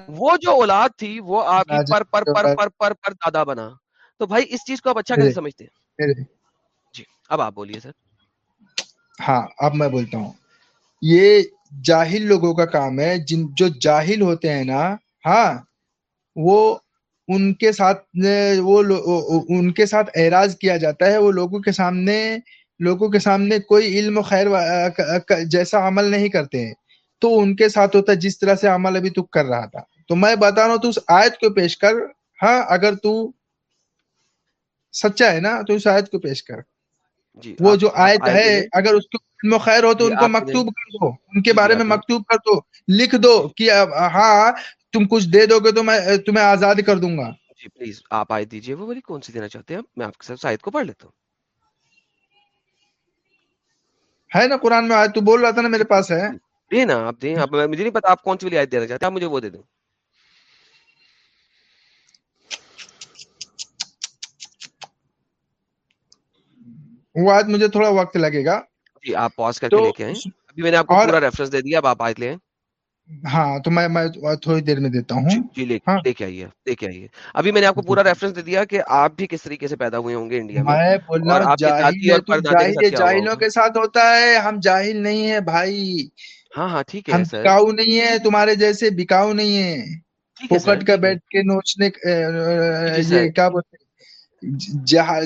وہ جو اولاد تھی وہ آپ کی پر پر پر پر پر پر دادا بنا۔ تو بھائی اس چیز کو آپ اچھا کیسے سمجھتے؟ ہیں جی اب آپ بولیے سر۔ ہاں اب میں بولتا ہوں۔ یہ جاہل لوگوں کا کام ہے۔ جن جو جاہل ہوتے ہیں نا ہاں وہ ان کے ساتھ وہ ان کے ساتھ اعراض کیا جاتا ہے۔ وہ لوگوں کے سامنے لوگوں کے سامنے کوئی علم و خیر جیسا عمل نہیں کرتے ہیں تو ان کے ساتھ ہوتا جس طرح سے عمل ابھی تو کر رہا تھا۔ تو میں بتا رہا ہوں تو اس آیت کو پیش کر۔ ہاں اگر تو سچا ہے نا تو اس آیت کو پیش کر۔ جی وہ جو آیت آئے ہے اگر اس کو علم و خیر ہو تو جی ان کو مکتوب کر دو۔ ان کے جی بارے جی میں مکتوب کر دو۔ لکھ دو کہ ہاں تم کچھ دے دو گے تو میں تمہیں آزاد کر دوں گا۔ جی پلیز آپ آیت دیجیے وہ والی کون سی دینا چاہتے ہیں؟ میں آپ کے ساتھ آیت کو پڑھ لیتا ہوں۔ ہے نا قرآن میں آیت؟ تو بول رہا تھا نا میرے پاس ہے۔ دیں نا آپ دیں مجھے نہیں پتا آپ کون سی والی آیت دینا چاہتے ہیں۔ آپ مجھے وہ دے دیں؟ وہ آیت مجھے تھوڑا وقت لگے گا۔ جی آپ پاز کر کے لے کے آئیں۔ ابھی میں نے آپ کو پورا ریفرنس دے دیا اب آپ آیت لیں ہاں تو میں میں تھوڑی دیر میں دیتا ہوں۔ جی لے ہاں۔ لے کے آئیے لے کے آئیے۔ ابھی میں نے آپ کو پورا ریفرنس دے دیا کہ آپ بھی کس طریقے سے پیدا ہوئے ہوں گے انڈیا میں۔ جاہلوں کے ساتھ ہوتا ہے ہم جاہل نہیں ہے بھائی۔ ہاں ہاں ٹھیک ہے بکاؤ نہیں ہے تمہارے جیسے بکاؤ نہیں ہے پوکٹ کا بیٹھ کے نوچنے جی یہ کیا بولتے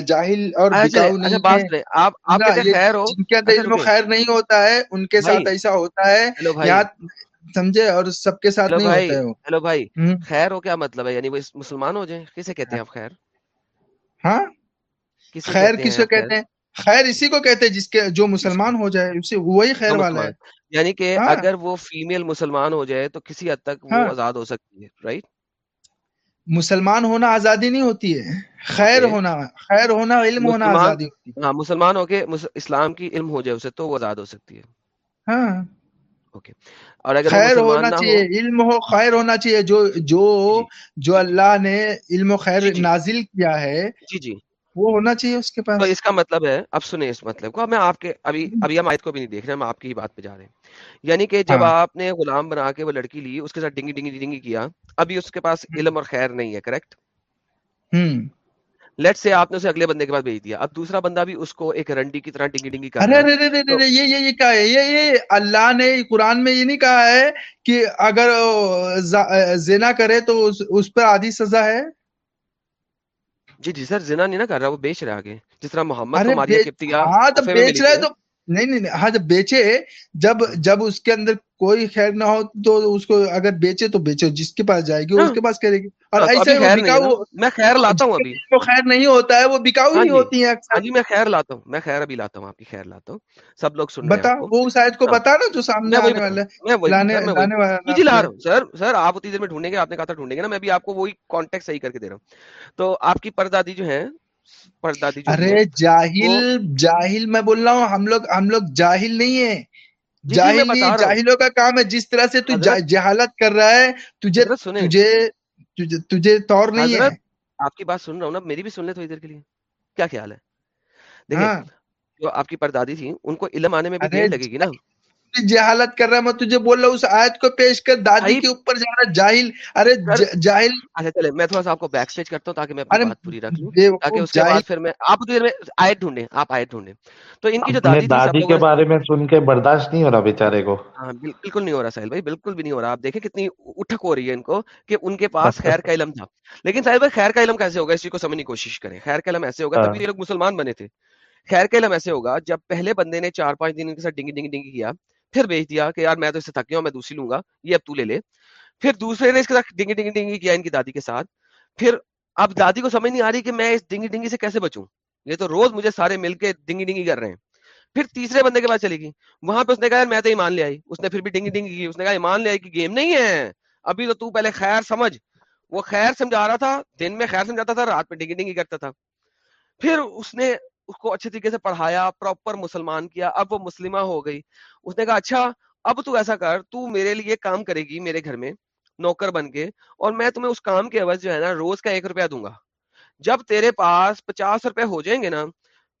جاہل اور بکاؤ نہیں آپ آپ ہیں خیر ہو۔ جن کے اندر علم و رکیں خیر نہیں ہوتا ہے ان کے ساتھ ایسا ہوتا ہے۔ یہاں سمجھے؟ اور سب کے ساتھ نہیں بھائی ہوتا ہے وہ۔ ہیلو بھائی خیر ہو کیا مطلب ہے؟ یعنی وہ مسلمان ہو جائیں؟ کسے کہتے ہیں آپ خیر؟ ہاں؟ خیر کس کو کہتے ہیں؟ خیر اسی کو کہتے ہیں جس کے جو مسلمان ہو جائے اسے وہی خیر والا ہے یعنی کہ ہاں۔ اگر وہ فیمیل مسلمان ہو جائے تو کسی حد تک ہاں۔ وہ آزاد ہو سکتی ہے رائٹ مسلمان ہونا آزادی نہیں ہوتی ہے۔ خیر ہونا خیر ہونا علم ہونا آزادی ہوتی ہاں مسلمان ہو کے اسلام کی علم ہو جائے اسے تو وہ آزاد ہو سکتی ہے۔ ہے ہاں۔ اوکے اور اگر خیر ہونا نہ ہو چاہیے علم ہو خیر ہونا چاہیے۔ جو جو جی جو اللہ نے علم و خیر جی جی۔ نازل کیا ہے جی جی۔ وہ ہونا چاہیے اس کے تو پاس اس کا مطلب ہے اب سنیں اس مطلب کو۔ میں آپ کے ابھی ابھی ہم آیت کو بھی نہیں دیکھ رہے ہم آپ کی ہی بات پہ جا رہے ہیں۔ یعنی کہ جب ہاں۔ آپ نے غلام بنا کے وہ لڑکی لی اس کے ساتھ ڈنگی ڈنگی ڈنگی کیا ابھی اس کے پاس علم اور خیر نہیں ہے کریکٹ؟ ہوں لیٹ سے آپ نے اسے اگلے بندے کے پاس بھیج دیا اب دوسرا بندہ بھی اس کو ایک رنڈی کی طرح ڈنگی ڈنگی کر ارے یہ یہ یہ کیا ہے؟ یہ یہ اللہ نے قرآن میں یہ نہیں کہا ہے کہ اگر زنا کرے تو اس, پر آدھی سزا ہے؟ جی جی سر زنا نہیں نا کر رہا وہ بیچ رہا آگے۔ جس طرح محمد ہاں تو بیچ رہا ہے۔ تو نہیں نہیں نہیں، ہاں جب بیچے جب جب اس کے اندر کوئی خیر نہ ہو تو اس کو اگر بیچے تو بیچے جس کے پاس جائے گی وہ ہاں۔ اس کے پاس کرے گی۔ اور ہاں تو ایسے نہیں میں خیر لاتا ہوں ابھی۔ کو خیر نہیں ہوتا ہے وہ بکاؤ ہاں ہی جی۔ ہوتی ہیں ہاں جی میں خیر لاتا ہوں میں خیر ابھی لاتا ہوں آپ کی خیر لاتا ہوں۔ سب لوگ سن ہیں بتا وہ اس آیت کو ہاں۔ بتا نا جو سامنے آنے والا ہے لانے والا جی لا رہا ہوں۔ سر سر آپ اتنی دیر میں ڈھونڈیں گے آپ نے کہا تھا ڈھونڈیں گے نا میں بھی آپ کو وہی کانٹیکٹ صحیح کر کے دے رہا ہوں۔ تو آپ کی پردادی جو ہے پردادی ارے جاہل جاہل میں بول رہا ہوں ہم لوگ ہم لوگ جاہل نہیں ہیں۔ جی جی جاہل نہیں جاہلوں کا کام ہے۔ جس طرح سے تو جہالت کر رہا ہے تجھے تجھے تجھے طور نہیں ہے۔ آپ کی بات سن رہا ہوں نا میری بھی سن لیں تھوڑی دیر کے لیے۔ کیا خیال ہے؟ دیکھیں ہاں۔ جو آپ کی پردادی تھی ان کو علم آنے میں بھی دیر لگے گی نا۔ جہالت کر رہا ہے میں تجھے بول رہا ہوں اس آیت کو پیش کر دادی کے اوپر جا رہا جاہل ارے جاہل۔ اچھا چلے میں تھوڑا سا آپ کو بیک اسٹیج کرتا ہوں تاکہ میں اپنی بات پوری رکھ لوں تاکہ اس کے بعد پھر میں آپ دیر میں آیت ڈھونڈیں آپ آیت ڈھونڈیں۔ تو ان کی جو دادی تھی سب دادی کے بارے میں سن کے برداشت نہیں ہو رہا بیچارے کو۔ ہاں بال- بالکل نہیں ہو رہا ساحل بھائی بالکل بھی نہیں ہو رہا۔ آپ دیکھیں کتنی اٹھک ہو رہی ہے ان کو کہ ان کے پاس خیر کا علم تھا۔ لیکن ساحل بھائی خیر کا علم کیسے ہوگا؟ اس چیز کو سمجھنے کی کوشش کریں۔ خیر کا علم ایسے ہوگا ہاں۔ تبھی یہ لوگ مسلمان بنے تھے۔ خیر کا علم ایسے ہوگا جب پہلے بندے نے چار پانچ دن ان کے ساتھ ڈنگی ڈنگی ڈنگی کیا پھر بیچ دیا کہ یار میں تو اس سے تھک گیا ہوں، میں دوسری لوں گا، یہ اب تو لے لے۔ پھر دوسرے نے اس کے ساتھ ڈنگی ڈنگی ڈنگی کیا ان کی دادی کے ساتھ۔ پھر اب دادی کو سمجھ نہیں آ رہی کہ میں اس ڈنگی ڈنگی سے کیسے بچوں؟ یہ تو روز مجھے سارے مل کے ڈنگی ڈنگی کر رہے ہیں۔ پھر تیسرے بندے کے پاس چلے گی وہاں پہ اس نے کہا، یار میں تو ایمان لے آئی۔ اس نے پھر بھی ڈنگی ڈنگی کی۔ اس نے کہا، ایمان لے آئی کی گیم نہیں ہے۔ ابھی تو تو پہلے خیر سمجھ۔ وہ خیر سمجھا رہا تھا، دن میں خیر سمجھاتا تھا، رات میں ڈنگی ڈنگی کرتا تھا۔ پھر اس نے اس کو اچھے طریقے سے پڑھایا پراپر مسلمان کیا اب وہ مسلمہ ہو گئی۔ اس نے کہا اچھا اب تو ایسا کر تو میرے لیے کام کرے گی میرے گھر میں نوکر بن کے اور میں تمہیں اس کام کے عوض جو ہے نا روز کا ایک روپیہ دوں گا۔ جب تیرے پاس پچاس روپے ہو جائیں گے نا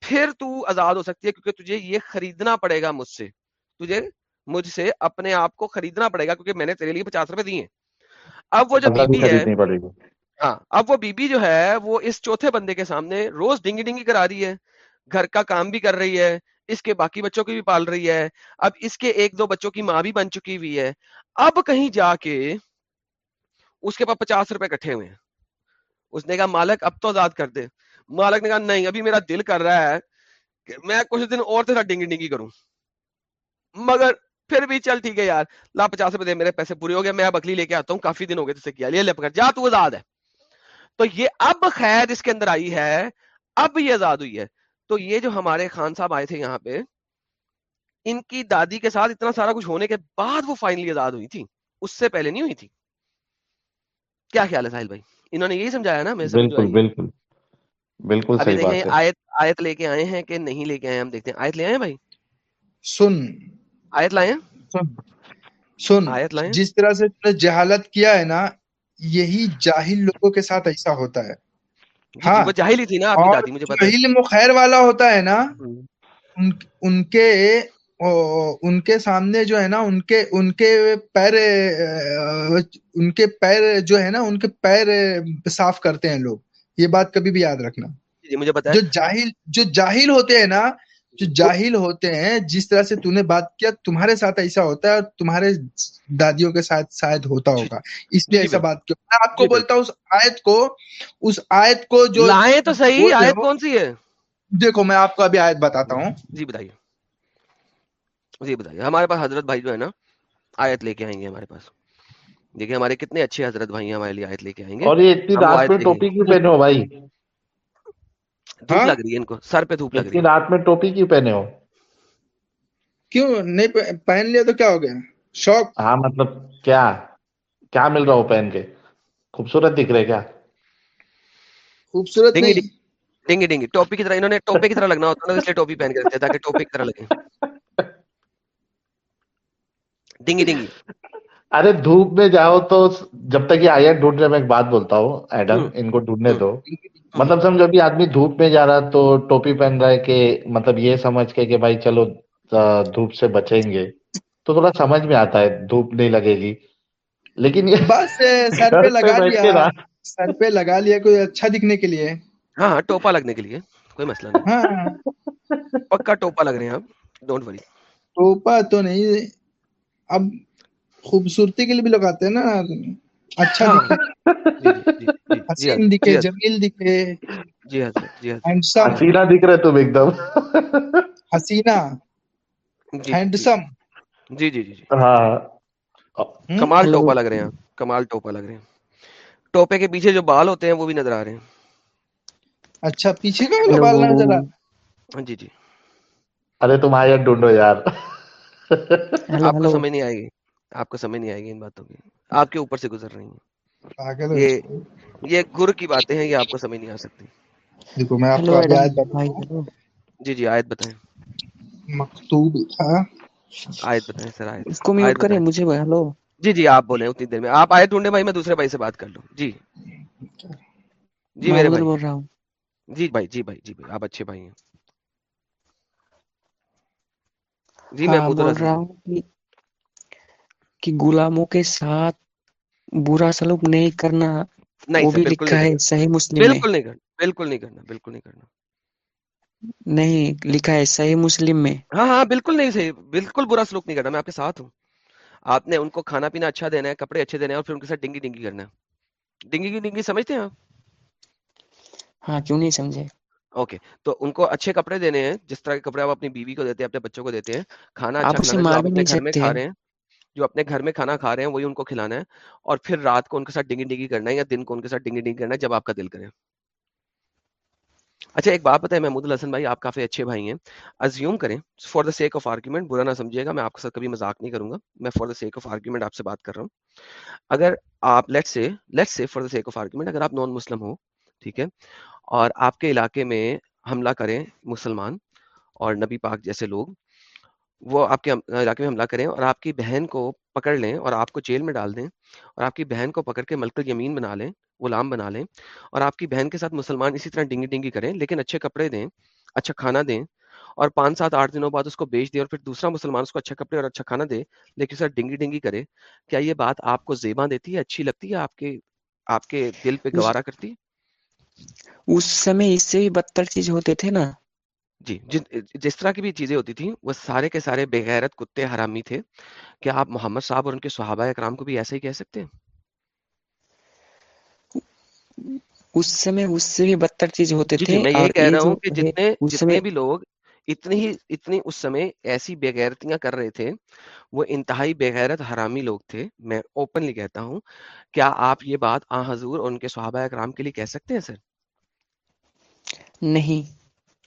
پھر تو آزاد ہو سکتی ہے کیونکہ تجھے یہ خریدنا پڑے گا مجھ سے۔ تجھے مجھ سے اپنے آپ کو خریدنا پڑے گا کیونکہ میں نے تیرے لیے پچاس روپے دیے۔ اب وہ جو آزادی بیوی ہے ہاں اب وہ بیبی جو ہے وہ اس چوتھے بندے کے سامنے روز ڈنگی ڈنگی کرا رہی ہے۔ گھر کا کام بھی کر رہی ہے، اس کے باقی بچوں کی بھی پال رہی ہے، اب اس کے ایک دو بچوں کی ماں بھی بن چکی ہوئی ہے۔ اب کہیں جا کے اس کے پاس پچاس روپے کٹھے ہوئے ہیں۔ اس نے کہا، مالک، اب تو آزاد کر دے۔ مالک نے کہا، نہیں، ابھی میرا دل کر رہا ہے کہ میں کچھ دن اور تیرا ڈنگی ڈنگی کروں۔ مگر پھر بھی چل ٹھیک ہے یار، لا پچاس روپے دے، میرے پیسے پورے ہو گئے، میں بکلی لے کے آتا ہوں، کافی دن ہو گئے تجھے کیا۔ لے لے پکڑ، جا، تو آزاد ہے۔ تو یہ اب خیر اس کے اندر آئی ہے، اب یہ آزاد ہوئی ہے۔ تو یہ جو ہمارے خان صاحب آئے تھے یہاں پہ ان کی دادی کے ساتھ اتنا سارا کچھ ہونے کے بعد وہ فائنلی آزاد ہوئی تھی اس سے پہلے نہیں ہوئی تھی۔ کیا خیال ہے ساحل بھائی؟ انہوں نے یہی سمجھایا نا بالکل بالکل بالکل ابھی صحیح دیکھیں بات ہے۔ آیت آیت لے کے آئے ہیں کہ نہیں لے کے آئے ہیں ہم دیکھتے ہیں۔ آیت لے آئے ہیں بھائی؟ سن۔ آیت لائے ہیں؟ سن۔ سن۔ آیت لائے ہیں؟ جس طرح سے جہالت کیا ہے نا یہی جاہل لوگوں کے ساتھ ایسا ہوتا ہے۔ وہ جاہل ہی تھی نا آپ دادی مجھے علم و خیر والا ہوتا ہے نا ان کے ان کے سامنے جو ہے نا ان کے ان کے پیر ان کے پیر جو ہے نا ان کے پیر صاف کرتے ہیں لوگ۔ یہ بات کبھی بھی یاد رکھنا۔ جی مجھے پتا جو جاہل جو جاہل ہوتے ہیں نا جو جاہل ہوتے ہیں جس طرح سے تو نے بات کیا تمہارے ساتھ ایسا ہوتا ہے اور تمہارے دادیوں کے ساتھ شاید ہوتا جی۔ ہوگا۔ اس لیے جی ایسا بات کیا میں آپ کو جی بولتا ہوں اس آیت کو اس آیت کو جو لائیں تو صحیح آیت کون سی ہے؟ دیکھو میں آپ کو ابھی آیت بتاتا ہوں۔ جی بتائیے۔ جی بتائیے ہمارے پاس حضرت بھائی جو ہے نا آیت لے کے آئیں گے ہمارے پاس۔ دیکھیں ہمارے کتنے اچھے حضرت بھائی ہیں ہمارے لیے آیت لے کے آئیں گے۔ اور یہ اتنی رات میں کے ٹوپی کیوں پہنے ہو بھائی؟ دھوپ ہاں لگ رہی ہے ان کو سر پہ دھوپ لگ رہی ہے۔ رات میں ٹوپی کیوں پہنے ہو؟ کیوں؟ نہیں پہ- پہن لیا تو کیا ہو گیا؟ شوق؟ ہاں مطلب کیا؟ کیا مل رہا ہو پہن کے؟ خوبصورت دکھ رہے کیا؟ خوبصورت ڈنگی نہیں۔ ڈنگی ڈنگی ٹوپی کی طرح انہوں نے ٹوپے کی طرح لگنا ہوتا ہے نا اس لیے ٹوپی پہن کے رکھتے ہیں تاکہ ٹوپے کی طرح لگے۔ ڈنگی ڈنگی۔ ارے دھوپ میں جاؤ تو جب تک یہ آیا ڈھونڈ رہے میں ایک بات بولتا ہوں ایڈم ان کو ڈھونڈنے دو۔ مطلب سمجھو ابھی آدمی دھوپ میں جا رہا تو ٹوپی پہن رہا ہے کہ مطلب یہ سمجھ کے کہ بھائی چلو دھوپ سے بچیں گے۔ تو تھوڑا سمجھ میں آتا ہے دھوپ نہیں لگے گی۔ لیکن یہ بس سر پہ لگا لیا۔ سر پہ لگا لیا کوئی اچھا دکھنے کے لیے۔ ہاں ہاں ٹوپا لگنے کے لیے کوئی مسئلہ نہیں۔ ہاں۔ پکا ٹوپا لگ رہے ہیں آپ ڈونٹ وری ٹوپا تو نہیں اب خوبصورتی کے لیے بھی لگاتے ہیں نا۔ اچھا ہاں۔ جی، جی، جی، حسین دکھے جمیل دکھے۔ جی حضرت جی حسینہ دکھ رہے تم ایک دم۔ حسینہ ہینڈسم جی جی جی ہاں۔ کمال ٹوپا لگ رہے ہیں۔ کمال ٹوپا لگ رہے ہیں۔ ٹوپے کے پیچھے جو بال ہوتے ہیں وہ بھی نظر آ رہے ہیں۔ اچھا پیچھے کا بال نظر آ ہاں، جی جی۔ ارے تم آیا ڈھونڈو یار۔ آپ کو سمجھ نہیں آئے گی۔ آپ کو سمجھ نہیں آئے گی ان باتوں کی۔ آپ کے اوپر سے گزر رہی ہیں۔ یہ گر کی باتیں ہیں یہ آپ کو سمجھ نہیں آ سکتی۔ جی جی آیت بتائیں۔ مکتوب آیت بتائیں سر آیت۔ اس کو میوٹ کریں مجھے ہلو۔ جی جی آپ بولیں اتنی دیر میں۔ آپ آیت ڈھونڈے بھائی میں دوسرے بھائی سے بات کر لوں۔ جی۔ جی میرے بھائی۔ بول رہا ہوں۔ جی بھائی جی بھائی جی بھائی آپ اچھے بھائی ہیں۔ جی میں ہاں، بول رہا ہوں کہ غلاموں کے ساتھ برا سلوک نہیں کرنا وہ بھی لکھا ہے صحیح مسلم بالکل نہیں کرنا بالکل نہیں کرنا بالکل نہیں کرنا۔ نہیں لکھا ہے صحیح مسلم میں۔ ہاں ہاں بالکل نہیں صحیح بالکل برا سلوک نہیں کرنا میں آپ کے ساتھ ہوں۔ آپ نے ان کو کھانا پینا اچھا دینا ہے کپڑے اچھے دینے اور پھر ان کے ساتھ ڈنگی ڈنگی کرنا ہے۔ ڈنگی کی ڈنگی سمجھتے ہیں ہاں کیوں نہیں سمجھے؟ اوکے تو ان کو اچھے کپڑے دینے ہیں جس طرح کے کپڑے آپ اپنی بیوی کو دیتے ہیں اپنے بچوں کو دیتے ہیں کھانا اچھا کھا رہے ہیں۔ جو اپنے گھر ہاں۔ میں کھانا کھا رہے ہیں وہی ان کو کھلانا ہے اور پھر رات کو ان کے ساتھ ڈنگی ڈنگی کرنا ہے یا دن کو ان کے ساتھ ڈنگی ڈنگی کرنا ہے جب آپ کا دل کرے۔ اچھا ایک بات بتائیں محمود الحسن بھائی آپ کافی اچھے بھائی ہیں۔ ازیوم کریں for the sake of argument برا نہ سمجھے گا میں آپ کے ساتھ کبھی مذاق نہیں کروں گا میں for the sake of argument آپ سے بات کر رہا ہوں۔ اگر آپ let say let say for the sake of argument اگر آپ نان مسلم ہو ٹھیک ہے اور آپ کے علاقے میں حملہ کریں مسلمان اور نبی پاک جیسے لوگ وہ آپ کے علاقے میں حملہ کریں اور آپ کی بہن کو پکڑ لیں اور آپ کو جیل میں ڈال دیں اور آپ کی بہن کو پکڑ کے ملک یمین بنا لیں غلام بنا لیں اور آپ کی بہن کے ساتھ مسلمان اسی طرح ڈنگی ڈنگی کریں لیکن اچھے کپڑے دیں اچھا کھانا دیں اور پانچ سات آٹھ دنوں بعد اس کو بیچ دے اور پھر دوسرا مسلمان اس کو اچھا کپڑے اور اچھا کھانا دے لیکن سر ڈنگی ڈنگی کرے کیا یہ بات آپ کو زیبا دیتی ہے اچھی لگتی ہے آپ کے آپ کے دل پہ گوارا کرتی اس سمے اس سے بھی بدتر چیز ہوتے تھے نا۔ جی جس طرح کی بھی چیزیں ہوتی تھیں وہ سارے کے سارے بےغیرت کتے حرامی تھے۔ کیا آپ محمد صاحب اور ان کے صحابہ اکرام کو بھی ایسا ہی کہہ سکتے ہیں؟ اس سمے اس سے بھی بدتر چیز ہوتے جی، جی، تھے میں یہ کہہ رہا ہوں کہ جتنے جتنے بھی لوگ اتنی ہی اتنی اس سمے ایسی بےغیرتیاں کر رہے تھے وہ انتہائی بےغیرت حرامی لوگ تھے۔ میں اوپنلی کہتا ہوں کیا آپ یہ بات آ حضور اور ان کے صحابہ اکرام کے لیے کہہ سکتے ہیں سر؟ نہیں۔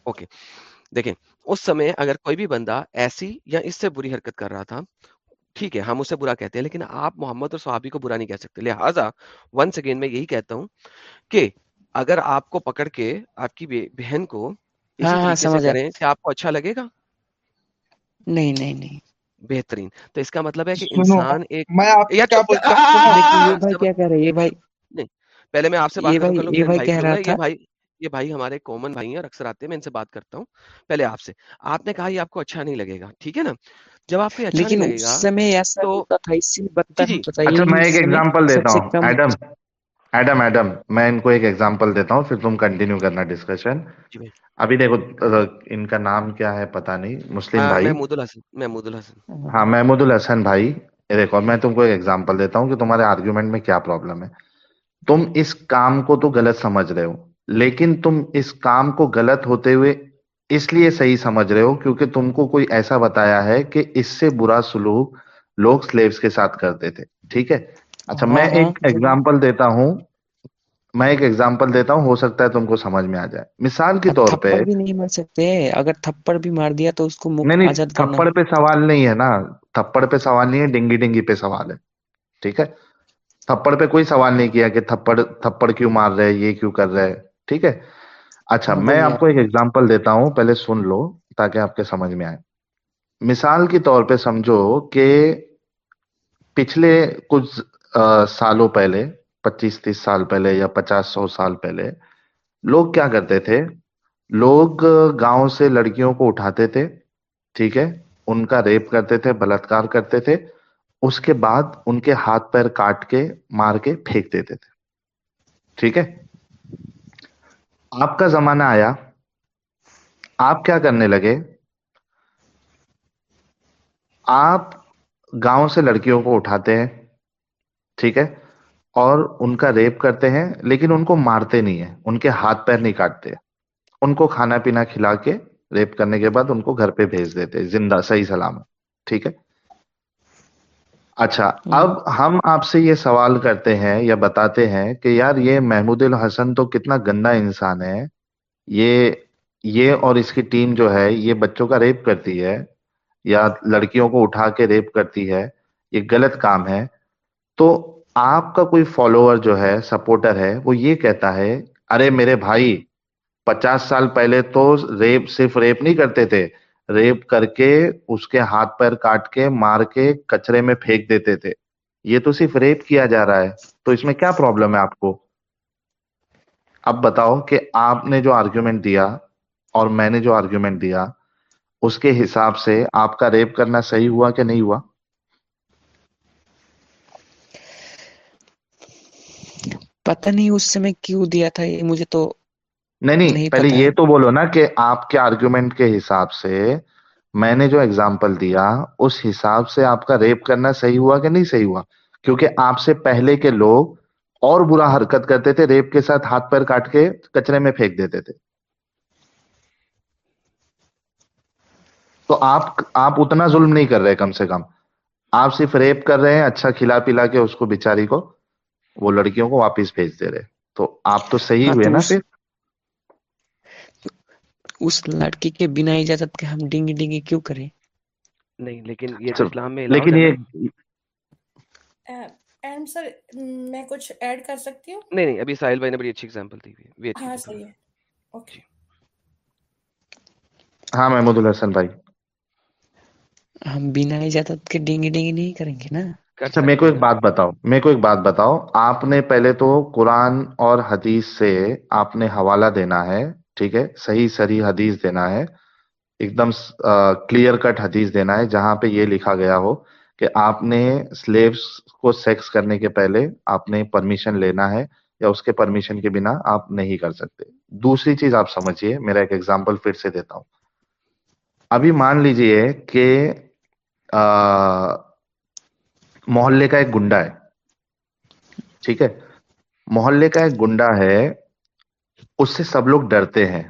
اوکے۔ دیکھیں اس سمے اگر کوئی بھی بندہ ایسی یا اس سے بری حرکت کر رہا تھا ٹھیک ہے ہم اسے برا کہتے ہیں لیکن آپ محمد اور صحابی کو برا نہیں کہہ سکتے۔ لہٰذا ون سیکنڈ میں یہی کہتا ہوں کہ اگر آپ کو پکڑ کے آپ کی بہن کو آپ کو اچھا لگے گا؟ نہیں نہیں نہیں۔ بہترین۔ تو اس کا مطلب ہے کہ انسان ایک پہلے میں آپ سے بات کر لوں یہ بھائی ہمارے کامن بھائی ہیں اور اکثر آتے ہیں میں ان سے بات کرتا ہوں پہلے آپ سے۔ آپ نے کہا یہ آپ کو اچھا نہیں لگے گا ٹھیک ہے نا؟ جب آپ کو اچھا نہیں لگے گا تو ایڈم جی، جی۔ اچھا، ایڈم میں ان کو ایک ایگزامپل دیتا ہوں پھر تم کنٹینیو کرنا ڈسکشن جی ابھی دیکھو ان کا نام کیا ہے پتا نہیں مسلم ہاں، بھائی۔ محمود الحسن ہاں محمود الحسن بھائی۔ دیکھو میں تم کو ایک ایگزامپل دیتا ہوں کہ تمہارے آرگیومنٹ میں کیا پرابلم ہے۔ تم اس کام کو تو غلط سمجھ رہے ہو۔ لیکن تم اس کام کو غلط ہوتے ہوئے اس لیے صحیح سمجھ رہے ہو کیونکہ تم کو کوئی ایسا بتایا ہے کہ اس سے برا سلوک لوگ سلیبس کے ساتھ کرتے تھے۔ ٹھیک ہے؟ اچھا میں ہاں، ہاں۔ ایک ایگزامپل دیتا ہوں۔ میں ایک ایگزامپل دیتا ہوں ہو سکتا ہے تم کو سمجھ میں آ جائے۔ مثال کے طور پہ نہیں مار سکتے۔ اگر تھپڑ بھی مار دیا تو اس کو نہیں تھپڑ پہ سوال نہیں ہے نا۔ تھپڑ پہ سوال نہیں ہے ڈنگی ڈنگی پہ سوال ہے۔ ٹھیک ہے؟ تھپڑ پہ کوئی سوال نہیں کیا کہ تھپڑ تھپڑ کیوں مار رہے یہ کیوں کر رہے؟ ٹھیک ہے؟ اچھا ہاں، میں آپ کو ایک ایگزامپل دیتا ہوں پہلے سن لو تاکہ آپ کے سمجھ میں آئے۔ مثال کے طور پہ سمجھو کہ پچھلے کچھ سالوں پہلے پچیس تیس سال پہلے یا پچاس سو سال پہلے لوگ کیا کرتے تھے؟ لوگ گاؤں سے لڑکیوں کو اٹھاتے تھے ٹھیک ہے؟ ان کا ریپ کرتے تھے بلاکار کرتے تھے اس کے بعد ان کے ہاتھ پیر کاٹ کے مار کے پھینک دیتے تھے۔ ٹھیک ہے؟ آپ کا زمانہ آیا، آپ کیا کرنے لگے؟ آپ گاؤں سے لڑکیوں کو اٹھاتے ہیں، ٹھیک ہے، اور ان کا ریپ کرتے ہیں، لیکن ان کو مارتے نہیں ہیں، ان کے ہاتھ پیر نہیں کاٹتے۔ ان کو کھانا پینا کھلا کے ریپ کرنے کے بعد ان کو گھر پہ بھیج دیتے، زندہ، صحیح سلام ٹھیک ہے۔ اچھا اب ہم آپ سے یہ سوال کرتے ہیں یا بتاتے ہیں کہ یار یہ محمود الحسن تو کتنا گندا انسان ہے یہ یہ اور اس کی ٹیم جو ہے یہ بچوں کا ریپ کرتی ہے یا لڑکیوں کو اٹھا کے ریپ کرتی ہے یہ غلط کام ہے۔ تو آپ کا کوئی فالوور جو ہے سپورٹر ہے وہ یہ کہتا ہے ارے میرے بھائی پچاس سال پہلے تو ریپ صرف ریپ نہیں کرتے تھے ریپ کر کے اس کے ہاتھ پیر کاٹ کے مار کے کچرے میں پھینک دیتے تھے۔ یہ تو صرف ریپ کیا جا رہا ہے۔ تو اس میں کیا پرابلم ہے آپ کو؟ اب بتاؤ کہ آپ نے جو آرگیومنٹ دیا اور میں نے جو آرگیومنٹ دیا، اس کے حساب سے آپ کا ریپ کرنا صحیح ہوا کہ نہیں ہوا؟ پتہ نہیں اس سمے کیوں دیا تھا یہ، مجھے تو نہیں نہیں پہلے یہ تو بولو نا کہ آپ کے آرگیومنٹ کے حساب سے میں نے جو اگزامپل دیا اس حساب سے آپ کا ریپ کرنا صحیح ہوا کہ نہیں صحیح ہوا؟ کیونکہ آپ سے پہلے کے لوگ اور برا حرکت کرتے تھے ریپ کے ساتھ ہاتھ پیر کاٹ کے کچرے میں پھینک دیتے تھے۔ تو آپ آپ اتنا ظلم نہیں کر رہے کم سے کم۔ آپ صرف ریپ کر رہے ہیں اچھا کھلا پلا کے اس کو بیچاری کو وہ لڑکیوں کو واپس بھیج دے رہے۔ تو آپ تو صحیح ہاں ہوئے نا پھر۔ اس لڑکی کے بنا اجازت کے ہم ڈینگی ڈینگی کیوں کریں؟ نہیں لیکن یہ چلو اسلام میں لیکن یہ سر میں کچھ ایڈ کر سکتی ہوں؟ نہیں نہیں ابھی ساحل بھائی نے بڑی اچھی اگزامپل دی ہوئی ہے ہاں صحیح ہے۔ اوکے۔ ہاں محمود الحسن بھائی۔ ہم بنا اجازت کے ڈینگی ڈینگی نہیں کریں گے نا؟ اچھا میرے کو ایک بات بتاؤ میرے کو ایک بات بتاؤ۔ آپ نے پہلے تو قرآن اور حدیث سے آپ نے حوالہ دینا ہے۔ ٹھیک ہے صحیح صحیح حدیث دینا ہے ایک دم کلیئر کٹ حدیث دینا ہے جہاں پہ یہ لکھا گیا ہو کہ آپ نے سلیوز کو سیکس کرنے کے پہلے آپ نے پرمیشن لینا ہے یا اس کے پرمیشن کے بنا آپ نہیں کر سکتے۔ دوسری چیز آپ سمجھیے میرا ایک ایگزامپل پھر سے دیتا ہوں۔ ابھی مان لیجیے کہ آ، محلے کا ایک گنڈا ہے۔ ٹھیک ہے محلے کا ایک گنڈا ہے۔ اس سے سب لوگ ڈرتے ہیں۔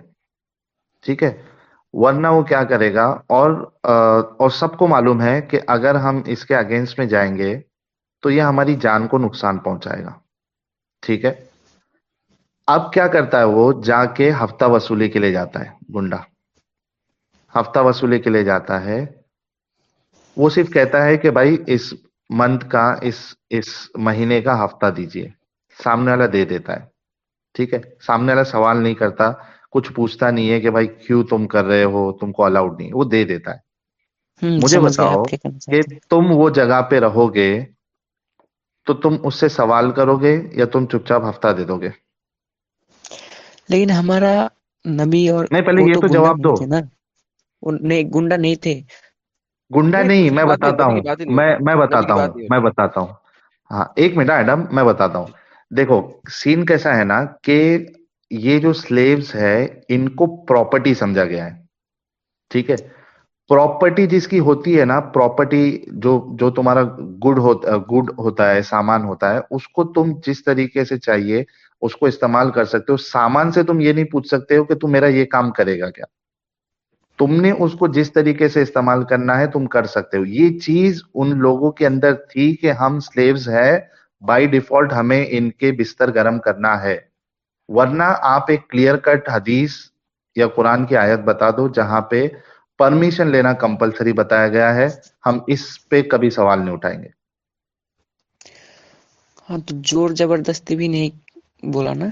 ٹھیک ہے۔ ورنہ وہ کیا کرے گا؟ اور آ، اور سب کو معلوم ہے کہ اگر ہم اس کے اگینسٹ میں جائیں گے تو یہ ہماری جان کو نقصان پہنچائے گا۔ ٹھیک ہے۔ اب کیا کرتا ہے وہ؟ جا کے ہفتہ وصولی کے لیے جاتا ہے۔ گنڈا۔ ہفتہ وصولی کے لیے جاتا ہے۔ وہ صرف کہتا ہے کہ بھائی اس منتھ کا اس اس مہینے کا ہفتہ دیجیے۔ سامنے والا دے دیتا ہے۔ ٹھیک ہے؟ سامنے والا سوال نہیں کرتا کچھ پوچھتا نہیں ہے کہ بھائی کیوں تم کر رہے ہو تم کو الاؤڈ نہیں وہ دے دیتا ہے۔ مجھے بتاؤ کہ تم وہ جگہ پہ رہو گے تو تم اس سے سوال کرو گے یا تم چپ چاپ ہفتہ دے دو گے؟ لیکن ہمارا نبی اور نہیں پہلے یہ تو جواب دو۔ نہیں گنڈا نہیں تھے۔ گنڈا نہیں میں بتاتا ہوں۔ میں بتاتا ہوں میں بتاتا ہوں۔ ہاں ایک منٹ ایڈم میں بتاتا ہوں۔ دیکھو سین کیسا ہے نا کہ یہ جو سلیوز ہے، ان کو پراپرٹی سمجھا گیا ہے۔ ٹھیک ہے؟ پراپرٹی جس کی ہوتی ہے نا پراپرٹی جو جو تمہارا گڈ ہوتا گڈ ہوتا ہے، سامان ہوتا ہے، اس کو تم جس طریقے سے چاہیے، اس کو استعمال کر سکتے ہو۔ سامان سے تم یہ نہیں پوچھ سکتے ہو کہ تم میرا یہ کام کرے گا کیا۔ تم نے اس کو جس طریقے سے استعمال کرنا ہے، تم کر سکتے ہو۔ یہ چیز ان لوگوں کے اندر تھی کہ ہم سلیوز ہے بائی ڈیفالٹ ہمیں ان کے بستر گرم کرنا ہے۔ ورنہ آپ ایک کلیئر کٹ حدیث یا قرآن کی آیت بتا دو جہاں پہ پرمیشن لینا کمپلسری بتایا گیا ہے۔ ہم اس پہ کبھی سوال نہیں اٹھائیں گے۔ ہاں تو زور زبردستی بھی نہیں بولا نا۔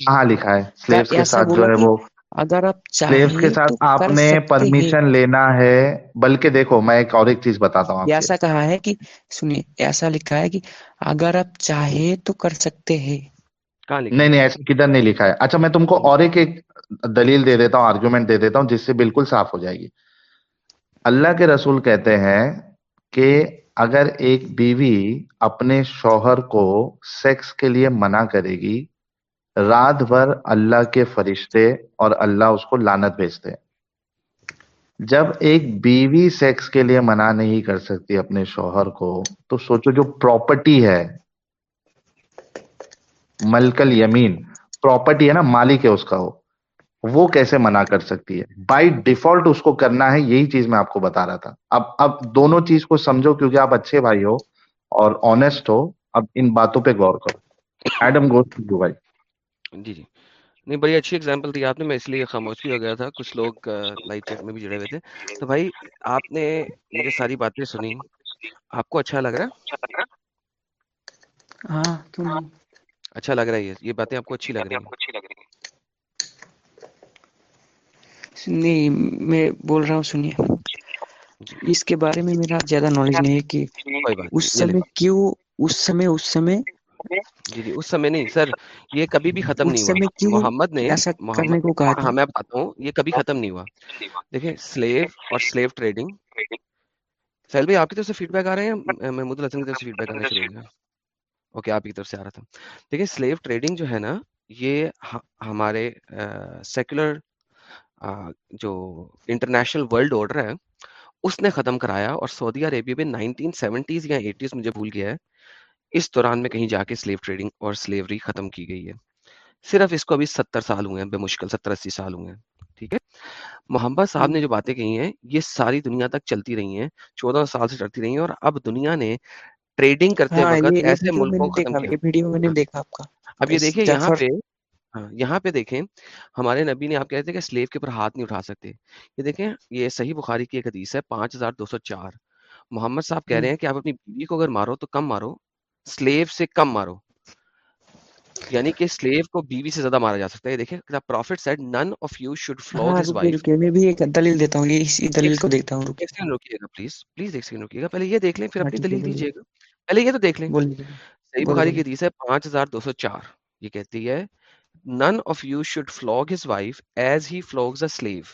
کہاں لکھا ہے؟ سلیوز کے ساتھ جو ہے وہ اگر آپ سلیوز کے ساتھ آپ نے پرمیشن لینا ہے۔ بلکہ دیکھو میں ایک اور ایک چیز بتاتا ہوں ایسا کہا ہے کہ سنیے ایسا لکھا ہے کہ اگر آپ چاہیں تو کر سکتے ہیں۔ نہیں نہیں ایسا کدھر نہیں لکھا ہے۔ اچھا میں تم کو اور ایک ایک دلیل دے دیتا ہوں آرگومنٹ دے دیتا ہوں جس سے بالکل صاف ہو جائے گی۔ اللہ کے رسول کہتے ہیں کہ اگر ایک بیوی اپنے شوہر کو سیکس کے لیے منع کرے گی رات بھر اللہ کے فرشتے اور اللہ اس کو لانت بھیجتے ہیں۔ جب ایک بیوی سیکس کے لیے منع نہیں کر سکتی اپنے شوہر کو، تو سوچو جو پراپرٹی ہے ملکل یمین پراپرٹی ہے نا، مالک ہے اس کا وہ وہ کیسے منع کر سکتی ہے؟ بائی ڈیفالٹ اس کو کرنا ہے، یہی چیز میں آپ کو بتا رہا تھا۔ اب اب دونوں چیز کو سمجھو کیونکہ آپ اچھے بھائی ہو اور آنےسٹ ہو۔ اب ان باتوں پہ غور کرو۔ ایڈم گوشت بھائی جی جی۔ نہیں بڑی اچھی ایگزامپل دی آپ نے میں اس لیے خاموش بھی ہو گیا تھا کچھ لوگ لائف چیٹ میں بھی جڑے ہوئے تھے۔ تو بھائی آپ نے مجھے ساری باتیں سنی آپ کو اچھا لگ رہا ہے؟ ہاں، اچھا لگ رہا ہے یہ باتیں آپ کو اچھی لگ رہی ہیں۔ نہیں میں بول رہا ہوں سنیے۔ جی۔ اس کے بارے میں میرا زیادہ نالج نہیں ہے کہ اس سمے کیوں اس سمے اس سمے جی جی اس سمے نہیں سر یہ کبھی بھی ختم نہیں ہوا۔ محمد نے محمد کو کہا ہاں میں بتاتا ہوں یہ کبھی ختم نہیں ہوا۔ دیکھیں سلیو اور سلیو ٹریڈنگ۔ سہیل بھائی آپ کی طرف سے فیڈ بیک آ رہے ہیں؟ محمود الحسن کی طرف سے فیڈ بیک آ رہا ہے اوکے آپ کی طرف سے آ رہا تھا۔ دیکھیں سلیو ٹریڈنگ جو ہے نا یہ ہمارے سیکولر جو انٹرنیشنل ورلڈ آرڈر ہے اس نے ختم کرایا اور سعودی عربیہ میں نائنٹین سیونٹیز یا ایٹیز مجھے بھول گیا ہے۔ اس دوران میں کہیں جا کے سلیو ٹریڈنگ اور سلیوری ختم کی گئی ہے۔ صرف اس کو ابھی ستر سال ہوئے ہیں بے مشکل ستر اسی سال ہوئے ہیں ٹھیک ہے؟ محمد صاحب نے جو باتیں کہی ہیں یہ ساری دنیا تک چلتی رہی ہیں چودہ سال سے چلتی رہی ہیں اور اب دنیا نے ٹریڈنگ کرتے وقت ایسے ملکوں کو اب یہ دیکھیں یہاں پہ ہاں، یہاں پہ دیکھیں ہمارے نبی نے آپ کہتے کہ سلیو کے اوپر ہاتھ نہیں اٹھا سکتے۔ یہ دیکھیں یہ صحیح بخاری کی ایک حدیث ہے پانچ ہزار دو سو چار۔ محمد صاحب کہہ رہے ہیں کہ آپ اپنی بیوی کو اگر مارو تو کم مارو سلیو سے کم مارو۔ یعنی کہ سلیو کو بیوی سے زیادہ مارا جا سکتا ہے۔ دیکھیں the prophet said none of you should flog ہاں، his wife. میں بھی ایک دلیل دیتا ہوں یہ اسی دلیل کو دیکھتا ہوں۔ رکیے سیکنڈ رکیے گا پلیز پلیز ایک سیکنڈ رکیے گا۔ پہلے یہ دیکھ لیں پھر ہاں، اپنی دلیل دیجیے گا۔ پہلے یہ تو دیکھ لیں صحیح بخاری کی حدیث ہے 5204 یہ کہتی ہے none of you should flog his wife as he flogs a slave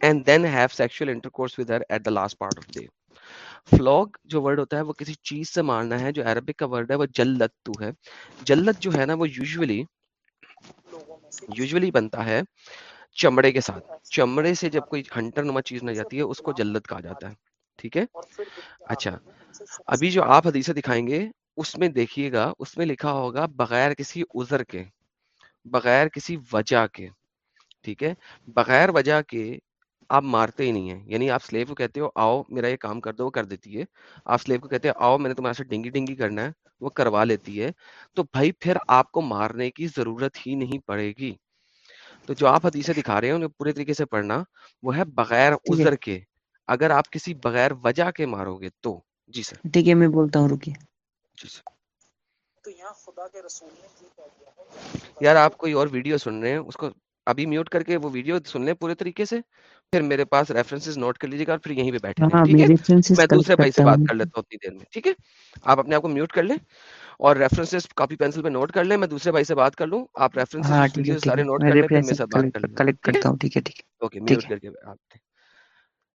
and then have sexual intercourse with her at the last part of the day. فلوگ جو ورڈ ہوتا ہے وہ کسی چیز سے مارنا ہے، جو عربک کا ورڈ ہے، وہ جلت تو ہے۔ جلت جو ہے نا، وہ یوزلی یوزلی بنتا ہے چمڑے کے ساتھ۔ چمڑے سے جب کوئی ہنٹر نما چیز نہ جاتی ہے، اس کو جلت کہا جاتا ہے۔ ٹھیک ہے؟ اچھا۔ ابھی جو آپ حدیثیں دکھائیں گے، اس میں دیکھیے گا، اس میں لکھا ہوگا، بغیر کسی عذر کے، بغیر کسی وجہ کے۔ ٹھیک ہے؟ بغیر وجہ کے آپ مارتے ہی نہیں ہیں۔ یعنی آپ سلیو کو کہتے ہو آؤ میرا یہ کام کر دو وہ کر دیتی ہے۔ آپ سلیو کو کہتے ہو آؤ میں نے تمہارے سے ڈنگی ڈنگی کرنا ہے وہ کروا لیتی ہے۔ تو بھائی پھر آپ کو مارنے کی ضرورت ہی نہیں پڑے گی۔ تو جو آپ حدیثیں دکھا رہے ہیں پورے طریقے سے پڑھنا وہ ہے بغیر عذر کے۔ اگر آپ کسی بغیر وجہ کے مارو گے تو۔ جی سر۔ ٹھیک ہے میں بولتا ہوں رکیے۔ جی سر۔ تو یہاں خدا کے رسول نے یار آپ کوئی اور ویڈیو سن رہے ہیں اس کو ابھی میوٹ کر کے وہ ویڈیو سن لیں پورے طریقے سے پھر میرے پاس ریفرنس نوٹ کر لیجیے گا پھر یہیں پہ بیٹھے میں دوسرے بھائی سے بات کر لیتا ہوں اتنی دیر میں ٹھیک ہے؟ آپ اپنے آپ کو میوٹ کر لیں اور ریفرنسز کاپی پینسل پہ نوٹ کر لیں میں دوسرے بھائی سے بات کر لوں آپ ریفرنس سارے نوٹ کر لیں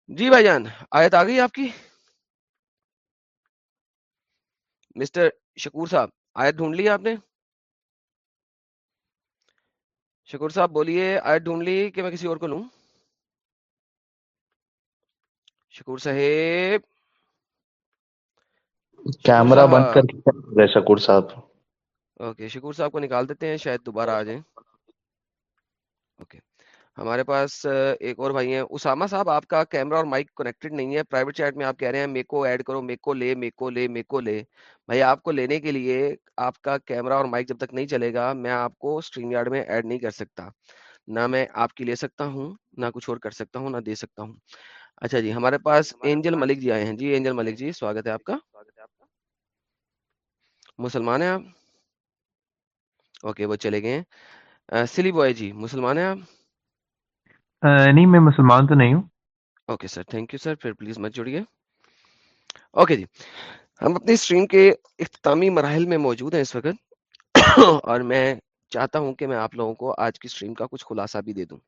جی بھائی جان آیت آ گئی آپ کی؟ مسٹر شکور صاحب آیت ڈھونڈ لی آپ نے؟ شکور صاحب بولیے آئے ڈھونڈ لی کہ میں کسی اور کو لوں؟ شکور صاحب۔ کیمرہ بند کر شکور صاحب۔ اوکے شکور صاحب کو نکال دیتے ہیں شاید دوبارہ آ جائیں۔ اوکے۔ ہمارے پاس ایک اور بھائی ہیں، اسامہ صاحب، آپ کا کیمرہ اور مائک کنیکٹڈ نہیں ہے، پرائیویٹ چیٹ میں آپ کہہ رہے ہیں، میکو ایڈ کرو، میکو لے میکو لے میکو لے۔ بھائی، آپ کو لینے کے لیے آپ کا کیمرہ اور مائک جب تک نہیں چلے گا، میں آپ کو اسٹریم یارڈ میں ایڈ نہیں کر سکتا۔ نہ میں آپ کی لے سکتا ہوں، نہ کچھ اور کر سکتا ہوں، نہ دے سکتا ہوں۔ اچھا جی ہمارے پاس اینجل ملک جی آئے ہیں۔ جی اینجل ملک جی سواگت ہے آپ کا۔ مسلمان ہیں آپ؟ اوکے، وہ چلے گئے سلی بوائے جی مسلمان ہیں آپ؟ نہیں، میں مسلمان تو نہیں ہوں۔ Okay sir thank you sir پھر پلیز مت جڑیے۔ اوکے جی۔ ہم اپنی اسٹریم کے اختتامی مراحل میں موجود ہیں اس وقت۔ اور میں چاہتا ہوں کہ میں آپ لوگوں کو آج کی اسٹریم کا کچھ خلاصہ بھی دے دوں۔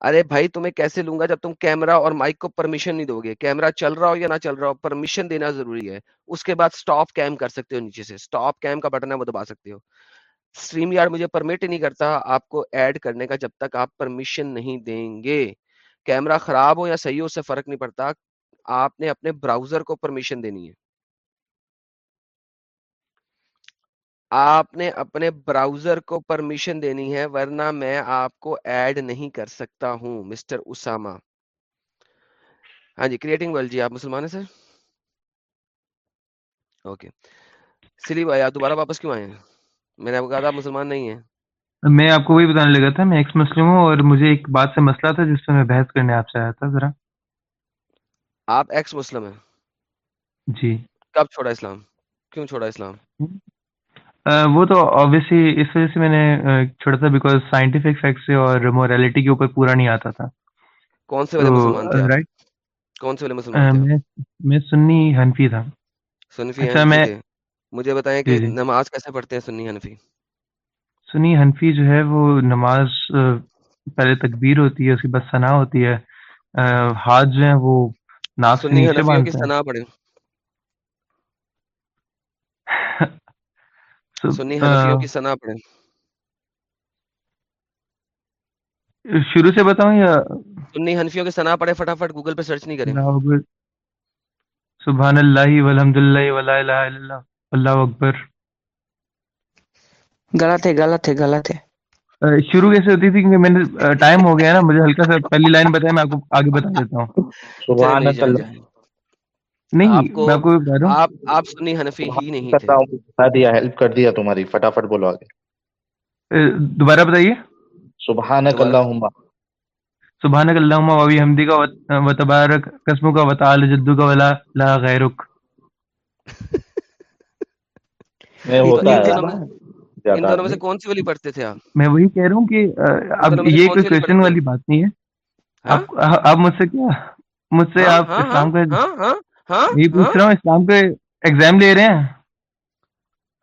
ارے بھائی، تمہیں کیسے لوں گا جب تم کیمرہ اور مائک کو پرمیشن نہیں دو گے کیمرہ چل رہا ہو یا نہ چل رہا ہو پرمیشن دینا ضروری ہے۔ اس کے بعد سٹاپ کیم کر سکتے ہو نیچے سے۔ سٹاپ کیم کا بٹن ہے، وہ دبا سکتے ہو۔ اسٹریم یارڈ مجھے پرمٹ نہیں کرتا آپ کو ایڈ کرنے کا جب تک آپ پرمیشن نہیں دیں گے۔ کیمرہ خراب ہو یا صحیح ہو سے فرق نہیں پڑتا۔ آپ نے اپنے براؤزر کو پرمیشن دینی ہے۔ آپ نے اپنے براؤزر کو پرمیشن دینی ہے ورنہ میں آپ کو ایڈ نہیں کر سکتا ہوں مسٹر اسامہ ہاں جی کریٹنگ ورلڈ جی آپ مسلمان ہیں سر اوکے سلی بھائی آپ دوبارہ واپس کیوں آئے ہیں؟ میں نے آپ کو کہا تھا مسلمان نہیں ہیں میں آپ کو وہی بتانے لگا تھا میں ایکس مسلم ہوں اور مجھے ایک بات سے مسئلہ تھا جس سے میں بحث کرنے آپ سے آیا تھا ذرا۔ آپ ایکس مسلم ہیں۔ جی۔ کب چھوڑا اسلام؟ کیوں چھوڑا اسلام؟ وہ تو آبویسلی اس وجہ سے میں نے چھوڑا تھا بیکاز سائنٹیفک فیکٹ سے اور موریلٹی کے اوپر پورا نہیں آتا تھا۔ کون سے والے مسلمان تھے رائٹ کون سے والے مسلمان تھے میں سنی حنفی تھا۔ آپ سنفی اچھا حنفی میں مجھے بتائیں جی کہ جی نماز کیسے پڑھتے ہیں سنی حنفی؟ سنی حنفی جو ہے وہ نماز پہلے تکبیر ہوتی ہے اس کے بعد ثنا ہوتی ہے۔ ہاتھ جو ہیں وہ ناک سنی حنفیوں کی سنا پڑھیں۔ سنی حنفیوں کی شروع سے بتاؤں یا؟ سنی حنفیوں کی سنا پڑھیں فٹافٹ گوگل پہ سرچ نہیں کریں۔ سبحان اللہ والحمد للہ ولا الہ الا اللہ۔ اللہ اکبر۔ غلط ہے غلط ہے غلط ہے۔ شروع کیسے ہوتی تھی؟ کیونکہ میں نے ٹائم ہو گیا نا مجھے ہلکا سا پہلی لائن بتایا میں آپ کو آگے بتا دیتا ہوں۔ نہیں اللہ میں آپ کو بتا رہا ہوں۔ آپ آپ سنی حنفی ہی نہیں سبحانک تھے۔ اللہ بتا دیا ہیلپ کر دیا تمہاری۔ فٹافٹ بولو آگے۔ آ، دوبارہ بتائیے۔ سبحانک دوبارہ۔ اللہم۔ سبحانک اللہم و حمدی کا و تبارک قسم کا و تعالی جدو کا ولا لا غیرک۔ میں تو ہوتا ان دونوں میں سے کون سی والی پڑھتے تھے آپ؟ میں وہی کہہ رہا ہوں کہ اب یہ کوئی کوشچن والی بات نہیں ہے۔ ہاں؟ آپ آپ مجھ سے کیا؟ مجھ سے ہاں آپ ہاں ہاں اسلام کا ہاں ہاں ہاں یہی ہاں۔ پوچھ رہا ہوں اسلام کے ایگزام لے رہے ہیں؟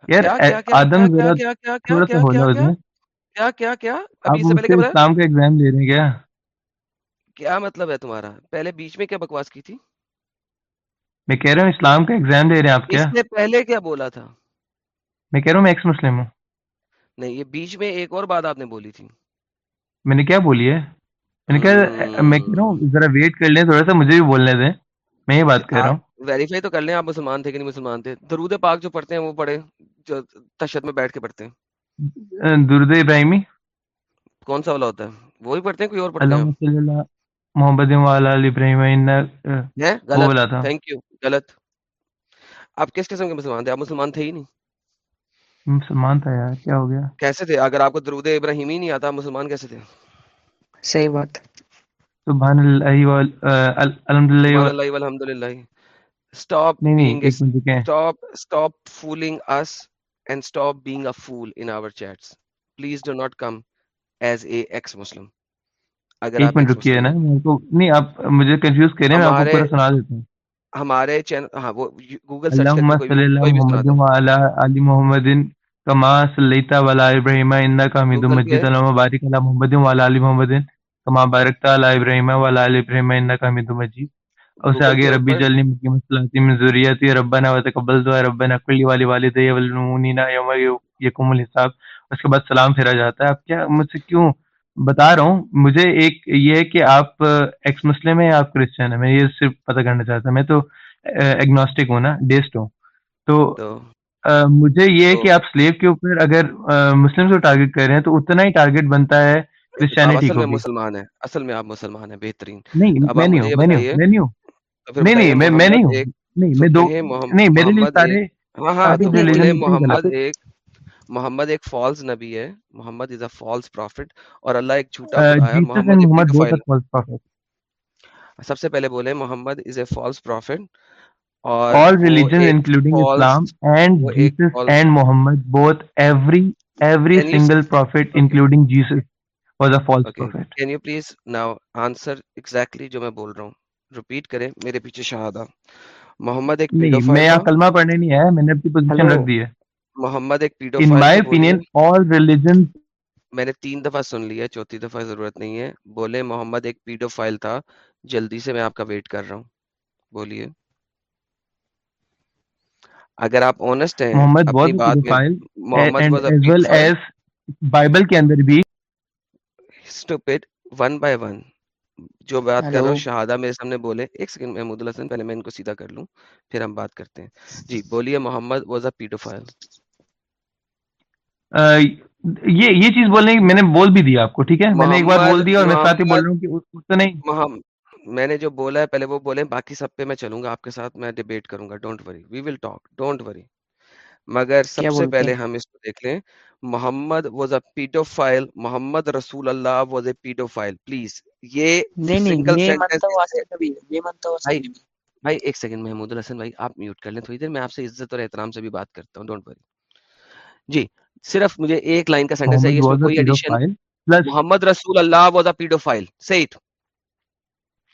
یار آدم کیا ذرا کیا کیا کیا تھوڑا سا کیا ہونا کیا اس کیا میں کیا؟ کیا کیا ابھی سے پہلے کیا اسلام کا ایگزام لے رہے ہیں کیا؟ کیا مطلب ہے تمہارا؟ پہلے بیچ میں کیا بکواس کی تھی؟ میں کہہ رہا ہوں اسلام کا ایگزام لے رہے ہیں آپ اس کیا پہلے کیا بولا تھا؟ میں کہہ رہا ہوں میں ایکس مسلم ہوں۔ نہیں یہ بیچ میں ایک اور بات آپ نے بولی تھی۔ میں نے کیا بولی ہے؟ میں نے کہا میں کہہ رہا ہوں ذرا ویٹ کر لیں تھوڑا سا مجھے بھی بولنے دیں۔ میں یہ بات کہہ رہا ہوں۔ ویریفائی تو کر لیں آپ مسلمان تھے کہ نہیں مسلمان تھے۔ درود پاک جو پڑھتے ہیں وہ پڑھے جو تشد میں بیٹھ کے پڑھتے ہیں۔ درد ابراہیمی۔ کون سا والا ہوتا ہے؟ وہی پڑھتے ہیں کوئی اور پڑھتے ہیں محمد آل ابراہیم وہ غلط۔ تھینک یو غلط۔ آپ کس قسم کے مسلمان تھے؟ آپ مسلمان تھے ہی نہیں۔ مسلمان تھا یار کیا ہو گیا؟ کیسے تھے؟ اگر آپ کو درود ابراہیمی نہیں آتا مسلمان کیسے تھے؟ صحیح بات۔ سبحان اللہ وال الحمد سبحان للہ اللہ والحمد للہ stop نہیں نہیں being a ایک منٹ رکیں۔ stop stop fooling us and stop being a fool in our chats. Please do not come as a ex muslim اگر ایک منٹ ایکس رکیے مسلم نا ہیں۔ کو نہیں آپ مجھے کنفیوز کریں میں آپ کو ہمارے پورا سنا دیتا ہوں۔ ہمارے چینل ہاں وہ گوگل سرچ کر کے کوئی بھی سنا دیں آل محمد کما صلیت وعلی ابراہیم انکا حمید گوگل مجید پہ اللہم بارک علی محمد وعلی آل محمد کما بارکت علی ابراہیم وعلی آل ابراہیم انکا حمید مجید۔ اور گوگل آگے ربی جلنی مکی مسلاتی من ذریتی ربنا وتقبل دعا ربنا کلی والی والدی والمؤمنین یوم یقوم الحساب۔ اس کے بعد سلام پھیرا جاتا ہے۔ اب کیا مجھ سے کیوں بتا رہا ہوں؟ مجھے ایک یہ ہے کہ آپ ایکس مسلم ہیں یا آپ کرسچن ہیں۔ میں یہ صرف پتہ کرنا چاہتا میں تو ایگنوسٹک ہوں نا ڈیسٹ ہوں۔ تو مجھے یہ ہے تو کہ آپ سلیو کے اوپر اگر مسلم کو ٹارگٹ کر رہے ہیں تو اتنا ہی ٹارگٹ بنتا ہے کرسچینٹی کو مسلمان ہیں۔ اصل میں آپ مسلمان ہیں بہترین۔ نہیں میں نہیں ہوں میں نہیں ہوں میں نہیں ہوں۔ تو پھر نہیں بتائیے نہیں میں میں نہیں محمد ہوں۔ ایک نہیں تو میں دو کہیے محم- نہیں میرے لیے محمد سارے ایک ہاں ہاں تو محمد ایک محمد ایک فالس نبی ہے۔ محمد از اے فالس پروفٹ اور اللہ ایک جھوٹا ہے۔ ہے محمد محمد پروفیٹ سب سے پہلے بولے Muhammad is a false prophet اور all religions ایک including Islam and Jesus and Muhammad both every every single prophet okay including Jesus was a false okay prophet. Can you please now answer exactly جو میں بول رہا ہوں? ریپیٹ کریں. میرے پیچھے شہادہ. محمد ایک نہیں پیڈوفائل میں یہاں کلمہ پڑھنے نہیں آیا میں نے اپنی پوزیشن رکھ دی ہے۔ محمد ایک in پیڈوفائل my تھا بولیے opinion all religions میں نے تین دفعہ سن لیا چوتھی دفعہ ضرورت نہیں ہے۔ بولے محمد ایک پیڈوفائل تھا۔ جلدی سے میں آپ کا ویٹ کر رہا ہوں۔ بولیے۔ اگر آپ اونسٹ ہیں محمد بہت بائبل کے اندر بھی۔ سٹوپڈ ون بائی ون جو بات کر رہا ہوں شہادہ میرے سامنے بولے۔ ایک سیکنڈ محمود الحسن پہلے میں ان کو سیدھا کر لوں پھر ہم بات کرتے ہیں۔ جی بولیے محمد واز اے پیڈوفائل یہ یہ چیز بولنے میں نے بول بھی دیا آپ کو ٹھیک ہے؟ میں نے ایک بار بول دیا اور میں ساتھ ہی بول رہا ہوں کہ اس کو نہیں۔ میں نے جو بولا ہے پہلے وہ بولے باقی سب پہ میں چلوں گا آپ کے ساتھ میں ڈیبیٹ کروں گا don't worry we will talk don't worry مگر سب سے پہلے ہم اس کو دیکھ لیں محمد واز اے پیڈو فائل محمد رسول Allah was a paedophile please یہ سنگل بھائی ایک سیکنڈ محمود الحسن بھائی آپ میوٹ کر لیں تھوڑی دیر میں آپ سے عزت اور احترام سے بھی بات کرتا ہوں ڈونٹ وری جی صرف مجھے ایک لائن کا سینٹینس چاہیے محمد رسول Allah was a paedophile set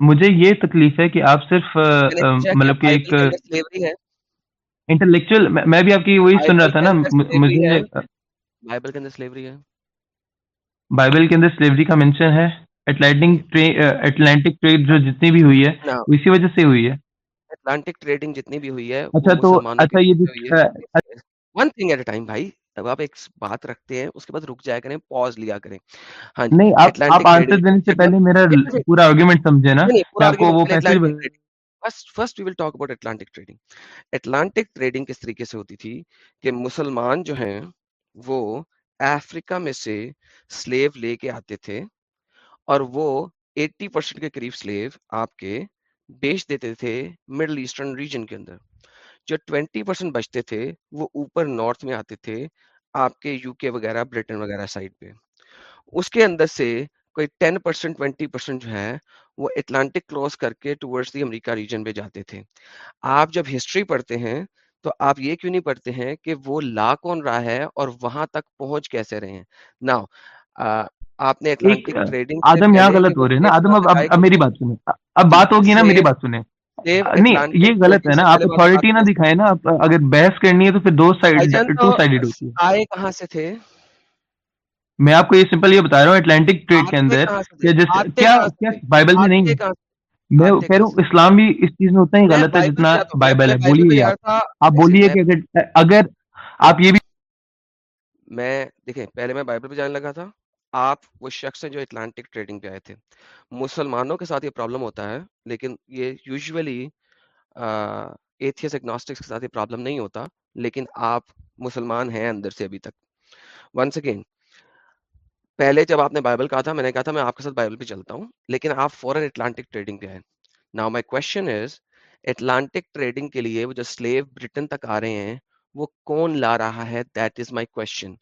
مجھے یہ تکلیف ہے کہ آپ صرف مطلب کہ ایک انٹلیکچوئل میں بھی آپ کی وہی سن رہا تھا نا مجھے بائبل کے اندر سلیوری ہے۔ بائبل کے اندر سلیوری کا مینشن ہے۔ اٹلانٹک اٹلانٹک ٹریڈ جو جتنی بھی ہوئی ہے اسی وجہ سے ہوئی ہے۔ اٹلانٹک ٹریڈنگ جتنی بھی ہوئی ہے اچھا تو اچھا یہ one thing at a time بھائی۔ آپ ایک بات رکھتے ہیں اس کے بعد رک کریں لیا کریں ہاں نہیں آپ آنسر دینے سے پہلے میرا پورا سمجھے نا آپ کو وہ first first we will talk about Atlantic trading Atlantic trading کس طریقے سے ہوتی تھی کہ مسلمان جو ہیں وہ افریقہ میں سے سلیو لے کے آتے تھے اور وہ ایٹی پرسینٹ کے قریب سلیو آپ کے بیچ دیتے تھے مڈل ایسٹرن ریجن کے اندر جو ٹوینٹی پرسینٹ بچتے تھے وہ اوپر نارتھ میں آتے تھے آپ کے یو کے وغیرہ بریٹن وغیرہ سائڈ پہ۔ اس کے اندر سے کوئی ٹین پرسینٹ ٹوینٹی پرسینٹ جو ہے وہ اٹلانٹک کلوز کر کے ٹورڈس دی امریکہ ریجن پہ جاتے تھے۔ آپ جب ہسٹری پڑھتے ہیں تو آپ یہ کیوں نہیں پڑھتے ہیں کہ وہ لا کون رہا ہے اور وہاں تک پہنچ کیسے رہے ہیں؟ ناؤ آپ نے اٹلانٹک ٹریڈنگ آدم یہاں غلط ہو رہے ہیں نا آدم اب میری بات سنیں۔ اب بات ہوگی نا جی۔ میری بات سنیں۔ نہیں یہ غلط ہے نا آپ اتارٹی نہ دکھائے نا اگر بحث کرنی ہے تو پھر دو سائڈ ٹو آئے کہاں سے تھے؟ میں آپ کو یہ سمپل یہ بتا رہا ہوں اٹلانٹک ٹریڈ کے اندر کیا بائبل میں نہیں ہے۔ میں کہہ رہا ہوں اسلام بھی اس چیز میں اتنا ہی غلط ہے جتنا بائبل ہے بولیے آپ۔ بولیے کہ اگر اگر آپ یہ بھی میں دیکھیں پہلے میں بائبل پہ جانے لگا تھا۔ آپ وہ شخص ہیں جو اٹلانٹک ٹریڈنگ پہ آئے تھے۔ مسلمانوں کے ساتھ یہ پرابلم ہوتا ہے، لیکن یہ یوزلی ایتھیس ایگنوسٹکس کے ساتھ یہ پرابلم نہیں ہوتا، لیکن آپ مسلمان ہیں اندر سے ابھی تک۔ ونس اگین پہلے جب آپ نے بائبل کہا تھا، میں نے کہا تھا میں آپ کے ساتھ بائبل پہ چلتا ہوں، لیکن آپ فوراً اٹلانٹک ٹریڈنگ پہ آئے۔ Now my question is Atlantic trading کے لیے وہ جو سلیو بریٹن تک آ رہے ہیں، وہ کون لا رہا ہے؟ That is my question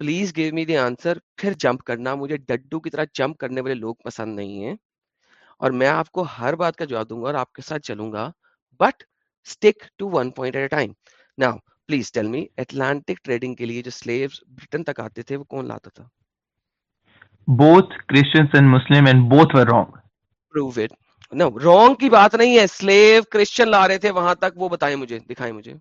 please give me the answer پھر جمپ کرنا مجھے ڈڈو کی طرح جمپ کرنے والے لوگ پسند نہیں ہیں اور میں آپ کو ہر بات کا جواب دوں گا اور آپ کے ساتھ چلوں گا but stick to one point at a time now please tell me Atlantic trading کے لیے جو سلیوز برٹن تک آتے تھے وہ کون لاتا تھا both Christians and Muslim and both were wrong. Prove it. No, wrong کی بات نہیں ہے. Slave Christian لا رہے تھے وہاں تک وہ بتائیں مجھے, دکھائیں مجھے.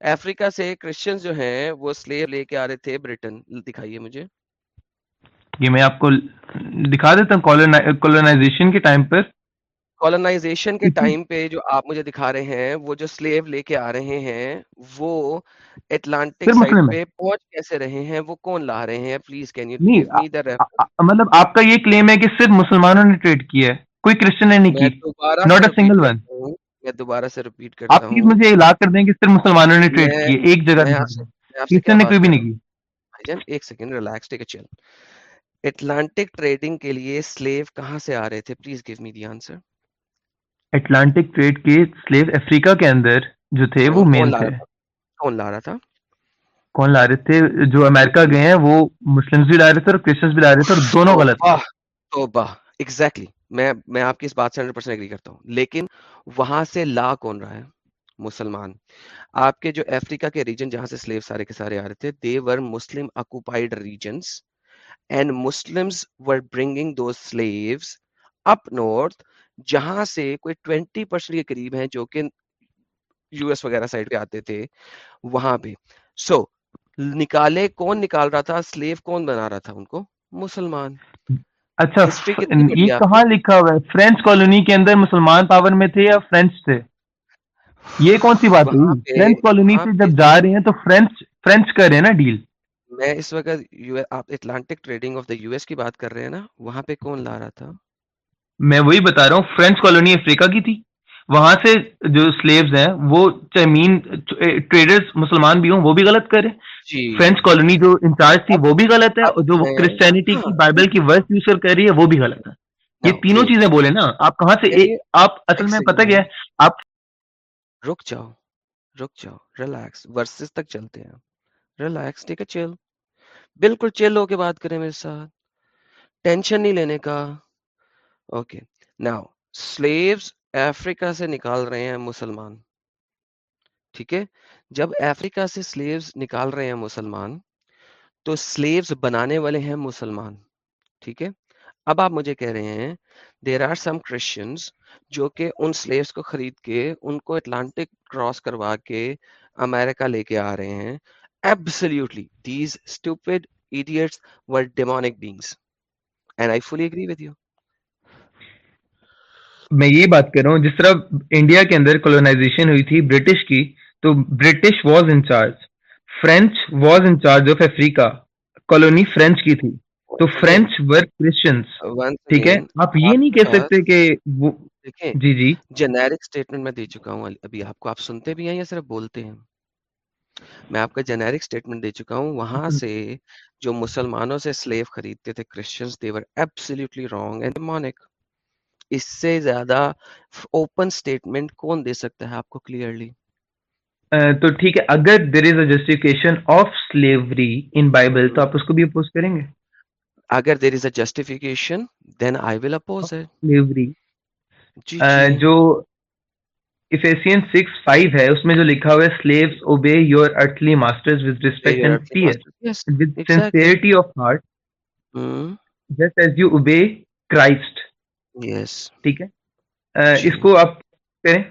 افریقہ سے کرسچن جو ہیں وہ سلیو لے کے آ رہے تھے برٹن دکھائیے مجھے۔ یہ میں آپ کو دکھا دیتا ہوں کالونائزیشن کے ٹائم پر۔ کالونائزیشن کے ٹائم پہ جو آپ مجھے دکھا رہے ہیں وہ جو سلیو لے کے آ رہے ہیں وہ اٹلانٹک رہے ہیں؟ وہ کون لا رہے ہیں؟ پلیز کین یو مطلب آپ کا یہ کلیم ہے کہ صرف مسلمانوں نے ٹریڈ کیا ہے کوئی کرسچن نے نہیں کی۔ ناٹ اے سنگل ون میں دوبارہ سے ریپیٹ کرتا ہوں۔ آپ پلیز مجھے الا کر دیں کہ اس طرح مسلمانوں نے ٹریڈ کیے ایک جگہ کسی نے کوئی بھی نہیں کی۔ بھائی جان ایک سیکنڈ ریلیکس ٹیک اے چل اٹلانٹک ٹریڈنگ کے لیے سلیو کہاں سے آ رہے تھے؟ Please give me the answer Atlantic trade کے سلیو افریقہ کے اندر جو تھے وہ مین تھے۔ کون لا رہا تھا؟ کون لا رہے تھے؟ جو امریکہ گئے ہیں وہ مسلمز بھی لا رہے تھے اور کرسچنز بھی لا رہے تھے اور دونوں غلط توبہ ایگزیکٹلی میں میں آپ کی اس بات سے ہنڈریڈ پرسینٹ ایگری کرتا ہوں۔ لیکن وہاں سے لا کون رہا ہے؟ مسلمان۔ آپ کے جو افریقہ کے ریجن جہاں سے سلیو سارے کے سارے آ رہے تھے they were Muslim occupied regions and Muslim were bringing two slaves up north جہاں سے کوئی ٹوینٹی پرسینٹ کے قریب ہیں جو کہ یو ایس وغیرہ سائڈ پہ آتے تھے وہاں پہ۔ سو so, نکالے کون نکال رہا تھا؟ سلیو کون بنا رہا تھا ان کو؟ مسلمان۔ اچھا یہ کہاں لکھا ہوا ہے؟ فرینچ کالونی کے اندر مسلمان پاور میں تھے یا فرینچ تھے؟ یہ کون سی بات ہوئی؟ فرینچ کالونی سے جب جا رہے ہیں تو فرینچ فرینچ کر رہے ہیں نا ڈیل؟ میں اس وقت آپ Atlantic trading of the U S کی بات کر رہے ہیں نا وہاں پہ کون لا رہا تھا؟ میں وہی بتا رہا ہوں فرینچ کالونی افریقہ کی تھی۔ وہاں سے جو سلیوز ہیں وہ چمین ٹریڈرز مسلمان بھی ہوں وہ بھی غلط کریں۔ جی۔ فرینچ کالونی جو انچارج تھی وہ بھی غلط ہے اور جو کرسچینٹی ہاں کی بائبل کی ورس یوز کر رہی ہے وہ بھی غلط ہے۔ یہ ناؤ تینوں ویٹ چیزیں بولے نا آپ کہاں سے آپ اصل میں پتہ کیا ہے آپ رک جاؤ رک جاؤ ریلیکس ورسز تک چلتے ہیں۔ ریلیکس ٹھیک ہے چل بالکل چل ہو کے بات کریں میرے ساتھ۔ ٹینشن نہیں لینے کا۔ اوکے ناؤ سلیوز افریقہ سے نکال رہے ہیں مسلمان، ٹھیک ہے؟ جب افریقہ سے سلیوز نکال رہے ہیں مسلمان، تو سلیوز بنانے والے ہیں مسلمان، ٹھیک ہے؟ اب آپ مجھے کہہ رہے ہیں دیر آر سم کرسچنس جو کہ ان سلیوز کو خرید کے، ان کو اٹلانٹک کراس کروا کے امریکہ لے کے آ رہے ہیں۔ Absolutely these stupid idiots were demonic beings and I fully agree with you میں یہ بات کر رہا ہوں جس طرح انڈیا کے اندر کولونائزیشن ہوئی تھی برٹش کی تو British was in charge French was in charge of Africa colony French کی تھی. تو فرینچ ور کرسچنس ٹھیک ہے؟ آپ یہ نہیں کہہ سکتے کہ وہ جی جی۔ جنیرک اسٹیٹمنٹ میں دے چکا ہوں ابھی آپ کو آپ سنتے بھی ہیں یا صرف بولتے ہیں؟ میں آپ کا جنیرک اسٹیٹمنٹ دے چکا ہوں وہاں سے جو مسلمانوں سے سلیو خریدتے تھے Christians they were absolutely wrong and demonic اس سے زیادہ اوپن اسٹیٹمنٹ کون دے سکتا ہے آپ کو کلیئرلی تو ٹھیک ہے اگر there is a justification of slavery in Bible تو آپ اس کو بھی اپوز کریں گے؟ اگر there is a justification then I will oppose slavery جو افیسین سکس فائیو ہے اس میں جو لکھا ہوا ہے slaves obey your earthly respect and fear yes with exactly sincerity of heart just as you obey Christ yes ٹھیک ہے؟ جی. اس کو آپ کریں۔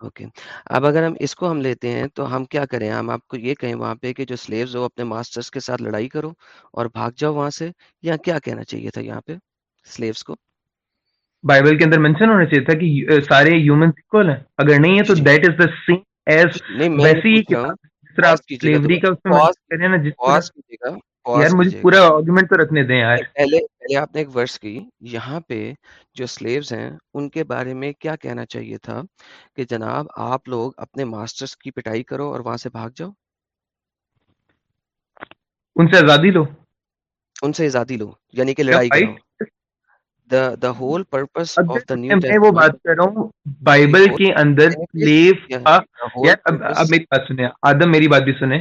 اوکے اب اگر ہم اس کو ہم لیتے ہیں تو ہم کیا کریں؟ ہم آپ کو یہ کہیں وہاں پہ کہ جو سلیوز ہو اپنے ماسٹرز کے ساتھ لڑائی کرو اور بھاگ جاؤ وہاں سے۔ یا کیا کہنا چاہیے تھا یہاں پہ سلیوز کو؟ بائبل کے اندر مینشن ہونا چاہیے تھا کہ سارے ہیومن اکول ہیں۔ اگر نہیں ہے تو that is the same as ویسے ہی کتاب جس طرح آپ سلیوری کا اس میں کریں نا جس طرح یار مجھے پورا آرگومنٹ تو رکھنے دیں یار۔ پہلے پہلے آپ نے ایک ورس کی۔ یہاں پہ جو سلیوز ہیں ان کے بارے میں کیا کہنا چاہیے تھا کہ جناب آپ لوگ اپنے ماسٹرز کی پٹائی کرو اور وہاں سے بھاگ جاؤ۔ ان سے آزادی لو۔ ان سے آزادی لو یعنی کہ لڑائی fight the the whole purpose اگر آف دا نیو میں وہ بات کر رہا ہوں بائبل کے اندر سلیو کا یار اب میری بات سنیں۔ آدم میری بات بھی سنیں۔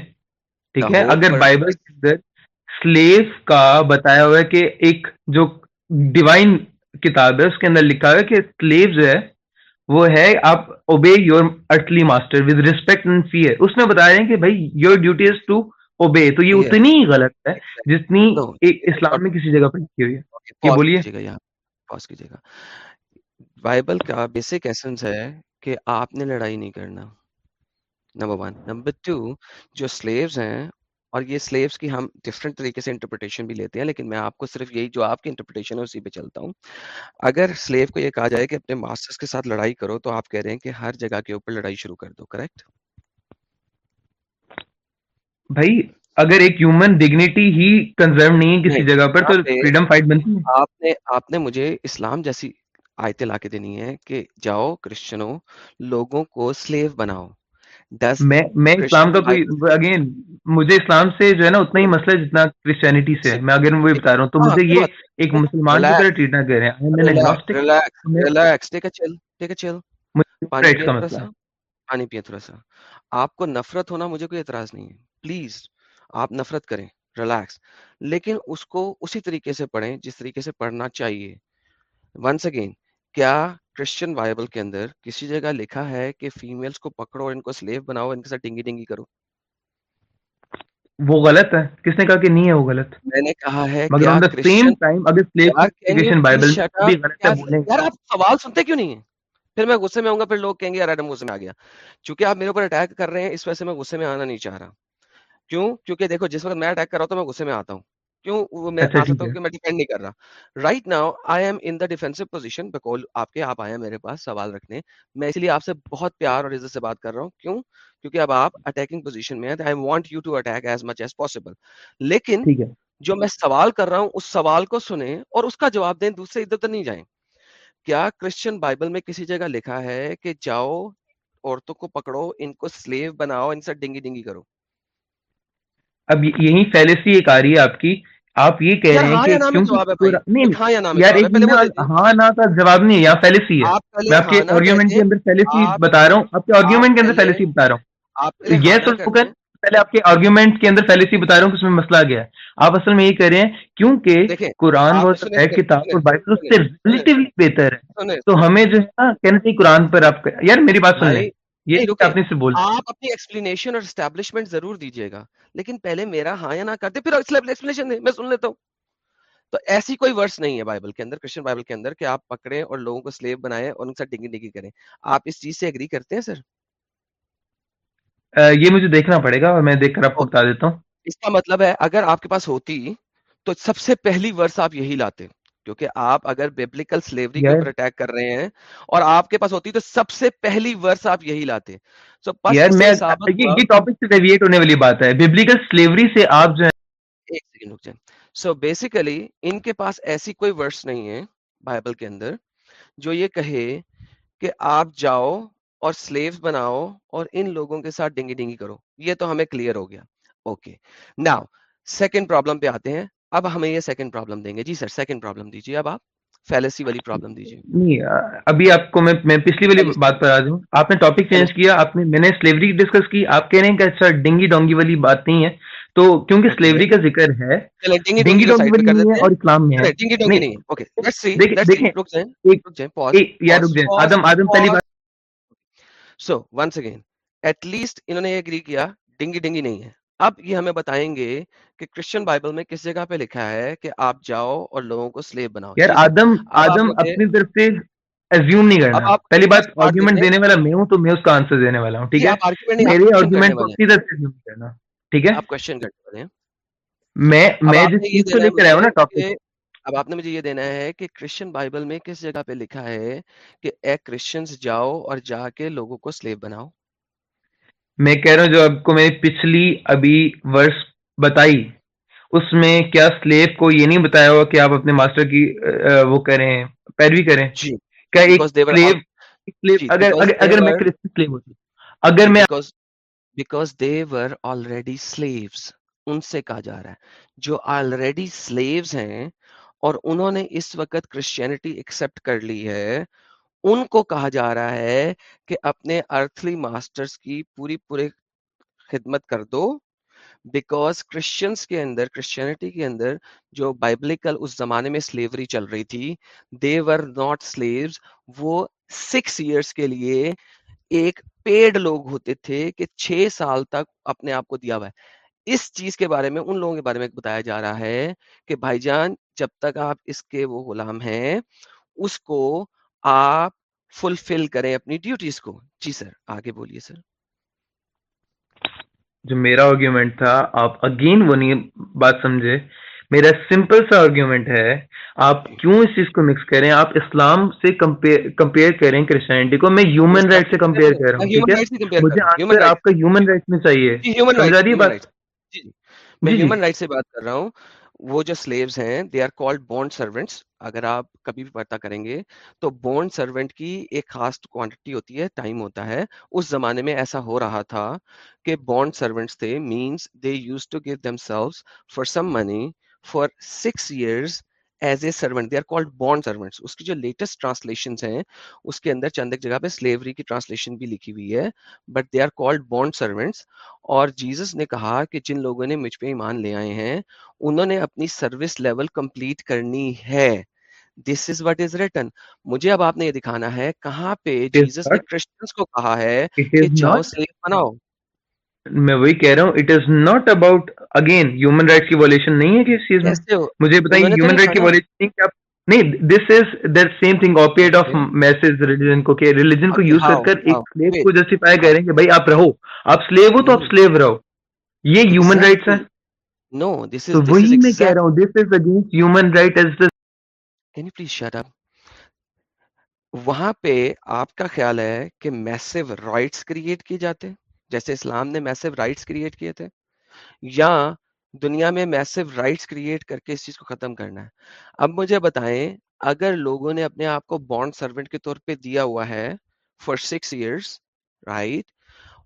ٹھیک ہے اگر بائبل کے اندر سلیو کا بتایا ہوا ہے کہ ایک جو ڈیوائن کتاب ہے اس کے اندر لکھا ہوا ہے کہ سلیو جو ہے وہ ہے آپ obey your earthly master with respect and fear اس میں بتایا ہے کہ بھائی your duty is to obey تو یہ. اتنی ہی غلط ہے جتنی. ایک اسلام میں کسی جگہ پہ لکھی ہوئی ہے۔ یہ بولیے۔ پاز کیجیے گا۔ بائبل کا بیسک ایسنس ہے کہ آپ نے لڑائی نہیں کرنا۔ نمبر ون نمبر ٹو جو سلیوز ہیں اور یہ سلیوز کی ہم ڈفرینٹ طریقے سے انٹرپریٹیشن بھی لیتے ہیں لیکن میں آپ کو صرف یہی جو آپ کی انٹرپریٹیشن ہے اسی پہ چلتا ہوں۔ اگر سلیو کو یہ کہا جائے کہ اپنے ماسٹرز کے ساتھ لڑائی کرو تو آپ کہہ رہے ہیں کہ ہر جگہ کے اوپر لڑائی شروع کر دو کریکٹ بھائی اگر ایک ہیومن ڈگنیٹی ہی کنزرو نہیں ہے کسی جگہ پر تو فریڈم فائٹ بنتی ہے۔ آپ نے آپ نے مجھے اسلام جیسی آیتیں لا کے دینی ہے کہ جاؤ کرسچنوں لوگوں کو سلیو بناؤ۔ میں میں اسلام کا کوئی اگین مجھے اسلام سے جو ہے نا اتنا ہی مسئلہ ہے جتنا کرسچینٹی سے ہے۔ میں اگر وہی بتا رہا ہوں تو ہاں مجھے یہ ایک مسلمان کی طرح ٹریٹ نہ کر رہے ہیں۔ میں ریلیکس agnostic، ریلیکس میں- relax take a chill take a چل مجھے پانی rights پیے کا تھوڑا مسئلہ سا۔ ہے۔ پانی پیے تھوڑا سا۔ آپ کو نفرت ہونا مجھے کوئی اعتراض نہیں ہے۔ پلیز آپ نفرت کریں۔ ریلیکس لیکن اس کو اسی طریقے سے پڑھیں جس طریقے سے پڑھنا چاہیے۔ ونس اگین کیا کرسچن بائبل کے اندر کسی جگہ لکھا ہے کہ فیملس کو پکڑو ان کو سلیو بناؤ ان کے ساتھ ٹنگی ٹنگی کرو۔ وہ غلط ہے۔ کس نے کہا کہ نہیں ہے وہ غلط؟ میں نے کہا ہے مگر ان دا سیم ٹائم اگر سلیو کرسچن بائبل بھی غلط ہے بولیں یار اپ سوال سنتے کیوں نہیں ہیں؟ پھر میں غصے میں ہوں گا پھر لوگ کہیں گے یار ایڈم غصے میں آ گیا۔ چونکہ اپ میرے اوپر اٹیک کر رہے ہیں اس وجہ سے میں غصے میں آنا نہیں چاہ رہا۔ کیوں؟ کیونکہ دیکھو جس وقت میں اٹیک کر رہا ہوں تو میں غصے میں آتا ہوں۔ کیوں؟ میں سکتا ہوں کہ میں ڈیپینڈ نہیں کر رہا۔ Right now I am in the defensive position بکول آپ کے آپ آئے ہیں میرے پاس سوال رکھنے۔ میں اس لیے آپ سے بہت پیار اور عزت سے بات کر رہا ہوں۔ کیوں؟ کیونکہ اب آپ اٹیکنگ پوزیشن میں ہیں I want you to attack as much as possible لیکن جو میں سوال کر رہا ہوں اس سوال کو سنیں اور اس کا جواب دیں دوسرے ادھر ادھر نہیں جائیں۔ کیا کرسچن بائبل میں کسی جگہ لکھا ہے کہ جاؤ عورتوں کو پکڑو ان کو سلیو بناؤ ان سے ڈنگی ڈنگی کرو؟ اب یہی فیلسی ایک آ رہی ہے آپ کی۔ آپ یہ کہہ رہے ہیں کہ ہاں, ہاں کا جواب نہیں ہے یہاں فیلسی ہے۔ میں آپ کے آرگیومنٹ کے اندر فیلسی بتا رہا ہوں۔ آپ کے آرگیومنٹ کے اندر فیلسی بتا رہا ہوں۔ یس اور نوکن پہلے آپ کے آرگیومنٹ کے اندر فیلسی بتا رہا ہوں کہ اس میں مسئلہ گیا ہے۔ آپ اصل میں یہ کہہ رہے ہیں کیونکہ قرآن کتاب اور بائبل اس سے ریلیٹیولی بہتر ہے۔ تو ہمیں جو ہے نا کہنا چاہیے قرآن پر آپ یار میری بات سن لیں۔ آپ اپنی ایکسپلینیشن اور اسٹیبلشمنٹ ضرور دیجیے گا لیکن پہلے میرا ہاں یا نہ کرتے پھر ایکسپلینیشن میں سن لیتا ہوں۔ تو ایسی کوئی ورس نہیں ہے بائبل کے اندر کرسچن بائبل کے اندر کہ آپ پکڑیں اور لوگوں کو سلیب بنائیں اور ان کے ساتھ ڈگی ڈگی کریں۔ آپ اس چیز سے اگری کرتے ہیں سر یہ مجھے دیکھنا پڑے گا اور میں دیکھ کر آپ کو بتا دیتا ہوں۔ اس کا مطلب ہے اگر آپ کے پاس ہوتی تو سب سے پہلی ورس آپ یہی لاتے۔ ہیں کیونکہ آپ اگر بیبلیکل سلیوری کے اوپر اٹیک کر رہے ہیں اور آپ کے پاس ہوتی تو سب سے پہلی ورس آپ یہی لاتے۔ سو پس یہ ٹاپک سے ڈیویٹ ہونے والی بات ہے۔ بیبلیکل سلیوری سے آپ جو ایک سیکنڈ رک جائیں۔ سو بیسیکلی ان کے پاس ایسی کوئی ورس نہیں ہے بائبل کے اندر جو یہ کہے کہ آپ جاؤ اور سلیو بناؤ اور ان لوگوں کے ساتھ ڈنگی ڈنگی کرو۔ یہ تو ہمیں کلیئر ہو گیا۔ اوکے ناؤ سیکنڈ پرابلم پہ آتے ہیں۔ اب ہمیں یہ سیکنڈ پرابلم دیں گے۔ جی سر سیکنڈ پرابلم دیجیے۔ اب آپ فیلسی والی اچھا۔ پرابلم دیجیے۔ ابھی آپ کو میں پچھلی والی بات پر آ جاؤں آپ نے ٹاپک چینج کیا آپ نے میں نے سلیوری ڈسکس کی۔ آپ کہہ رہے ہیں کہ سر ڈنگی ڈونگی والی بات نہیں ہے۔ تو کیونکہ سلیوری کا ذکر ہے ڈنگی ڈونگی والی ہے اور اسلام میں ہے۔ ڈنگی ڈونگی نہیں اوکے لیٹس سی دیکھیں رک جائیں رک جائیں پاز یا رک جائیں۔ آدم آدم پہلی بات۔ So once again at least انہوں نے یہ ایگری کیا ڈنگی ڈنگی نہیں ہے۔ اب یہ ہمیں بتائیں گے کہ کرسچن بائبل میں کس جگہ پہ لکھا ہے کہ آپ جاؤ اور لوگوں کو سلیب بناؤ یار آدم آدم اپنی طرف سے ایزیوم نہیں کرنا۔ پہلی بات آرگیومنٹ دینے والا میں ہوں تو میں اس کا آنسر دینے والا ہوں ٹھیک جی، ہے؟ میرے کو طرف سے ایزیوم کرنا ٹھیک ہے؟ آپ کوشچن کرتے ہیں۔ میں میں جس چیز کو لے کر آیا ہوں نا ٹاپک اب آپ نے مجھے یہ دینا ہے کہ کرسچن بائبل میں کس جگہ پہ لکھا ہے کہ اے کرسچنز جاؤ اور جا کے لوگوں کو سلیب بناؤ۔ میں کہہ رہا ہوں جو آپ کو میں پچھلی ابھی ورس بتائی اس میں کیا سلیف کو یہ نہیں بتایا ہوا کہ آپ اپنے ماسٹر کی وہ کریں پیروی کریں۔ جی، کیا ایک سلیب جی، اگر اگر میں کرسچن سلیب ہوتی اگر میں because they were already slaves ان سے کہا جا رہا ہے۔ جو آلریڈی سلیوز ہیں اور انہوں نے اس وقت کرسچینٹی ایکسپٹ کر لی ہے ان کو کہا جا رہا ہے کہ اپنے ارتھلی ماسٹرز کی پوری پورے خدمت کر دو۔ بیکاز کرسچنس کے اندر کرسچینٹی کے اندر جو بائبلیکل اس زمانے میں سلیوری چل رہی تھی دے ور ناٹ سلیوز وہ سکس ایئرس کے لیے ایک پیڈ لوگ ہوتے تھے کہ چھ سال تک اپنے آپ کو دیا ہوا ہے۔ اس چیز کے بارے میں، ان لوگوں کے بارے میں بتایا جا رہا ہے کہ بھائی جان، جب تک آپ اس کے وہ غلام ہیں، اس کو آپ فلفل کریں اپنی ڈیوٹیز کو۔ جی سر آگے بولیے سر جو میرا آرگیومنٹ تھا آپ اگین وہ نہیں بات سمجھے۔ میرا سمپل سا آرگیومنٹ ہے آپ کیوں اس چیز کو مکس کریں؟ آپ اسلام سے کمپیئر کریں کرسچینٹی کو۔ میں ہیومن رائٹ سے کمپیئر کر رہا ہوں ٹھیک ہے؟ مجھے آپ کا ہیومن رائٹ میں چاہیے۔ جی، ہیومن رائٹ جی، جی، سے بات کر رہا ہوں۔ وہ جو سلیوز ہیں they are called bond servants اگر آپ کبھی بھی پتہ کریں گے تو بونڈ سروینٹ کی ایک خاص کوانٹٹی ہوتی ہے ٹائم ہوتا ہے۔ اس زمانے میں ایسا ہو رہا تھا کہ بونڈ سروینٹس تھے means they use to give themselves for some money for six years as a servant they are called bond servant اس کی جو لیٹسٹ ٹرانسلیشن ہیں اس کے اندر چند ایک جگہ پہ سلیوری کی ٹرانسلیشن بھی لکھی ہوئی ہے but they are called bond servants اور جیزس نے کہا کہ جن لوگوں نے مجھ پہ ایمان لے آئے ہیں انہوں نے اپنی سروس لیول کمپلیٹ کرنی ہے this is what is written مجھے اب آپ نے یہ دکھانا ہے کہاں پہ جیزس نے کرسچنس کو کہا ہے کہ جاؤ سلیو بناؤ میں وہی کہہ رہا ہوں it is not about again human right کی وائلشن نہیں ہے کہ اس چیز میں۔ مجھے بتائیے ہیومن رائٹ کی وائلشن نہیں کہ آپ نہیں this is that same thing operate of message religion کو کہ ریلیجن کو یوز کر کر ایک سلیو کو جسٹیفائی کر رہے ہیں کہ بھائی آپ رہو۔ آپ سلیو ہو تو آپ سلیو رہو۔ یہ ہیومن رائٹس ہیں نو دس از وہی میں کہہ رہا ہوں this is against human right as the can you please shut up وہاں پہ آپ کا خیال ہے کہ میسو رائٹس کریٹ کیے جاتے ہیں؟ جیسے اسلام نے میسو رائٹس کریٹ کیے تھے، یا دنیا میں میسو رائٹس کریٹ کر کے اس چیز کو ختم کرنا ہے۔ اب مجھے بتائیں، اگر لوگوں نے اپنے آپ کو بانڈ سرونٹ کے طور پہ دیا ہوا ہے فار سکس ایئرس رائٹ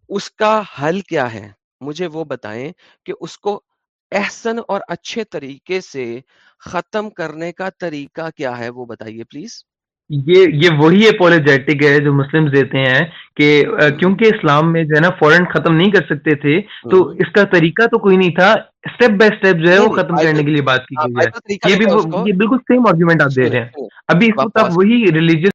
اس کا حل کیا ہے؟ مجھے وہ بتائیں کہ اس کو احسن اور اچھے طریقے سے ختم کرنے کا طریقہ کیا ہے، وہ بتائیے پلیز۔ یہ یہ وہی اپولوجیٹک ہے جو مسلم دیتے ہیں کہ کیونکہ اسلام میں جو ہے نا فورن ختم نہیں کر سکتے تھے تو اس کا طریقہ تو کوئی نہیں تھا اسٹیپ بائی اسٹیپ جو ہے وہ ختم کرنے کے لیے بات کی گئی ہے۔ یہ بھی یہ بالکل سیم آرگیومنٹ آپ دے رہے ہیں۔ ابھی اس وقت آپ وہی ریلیجیس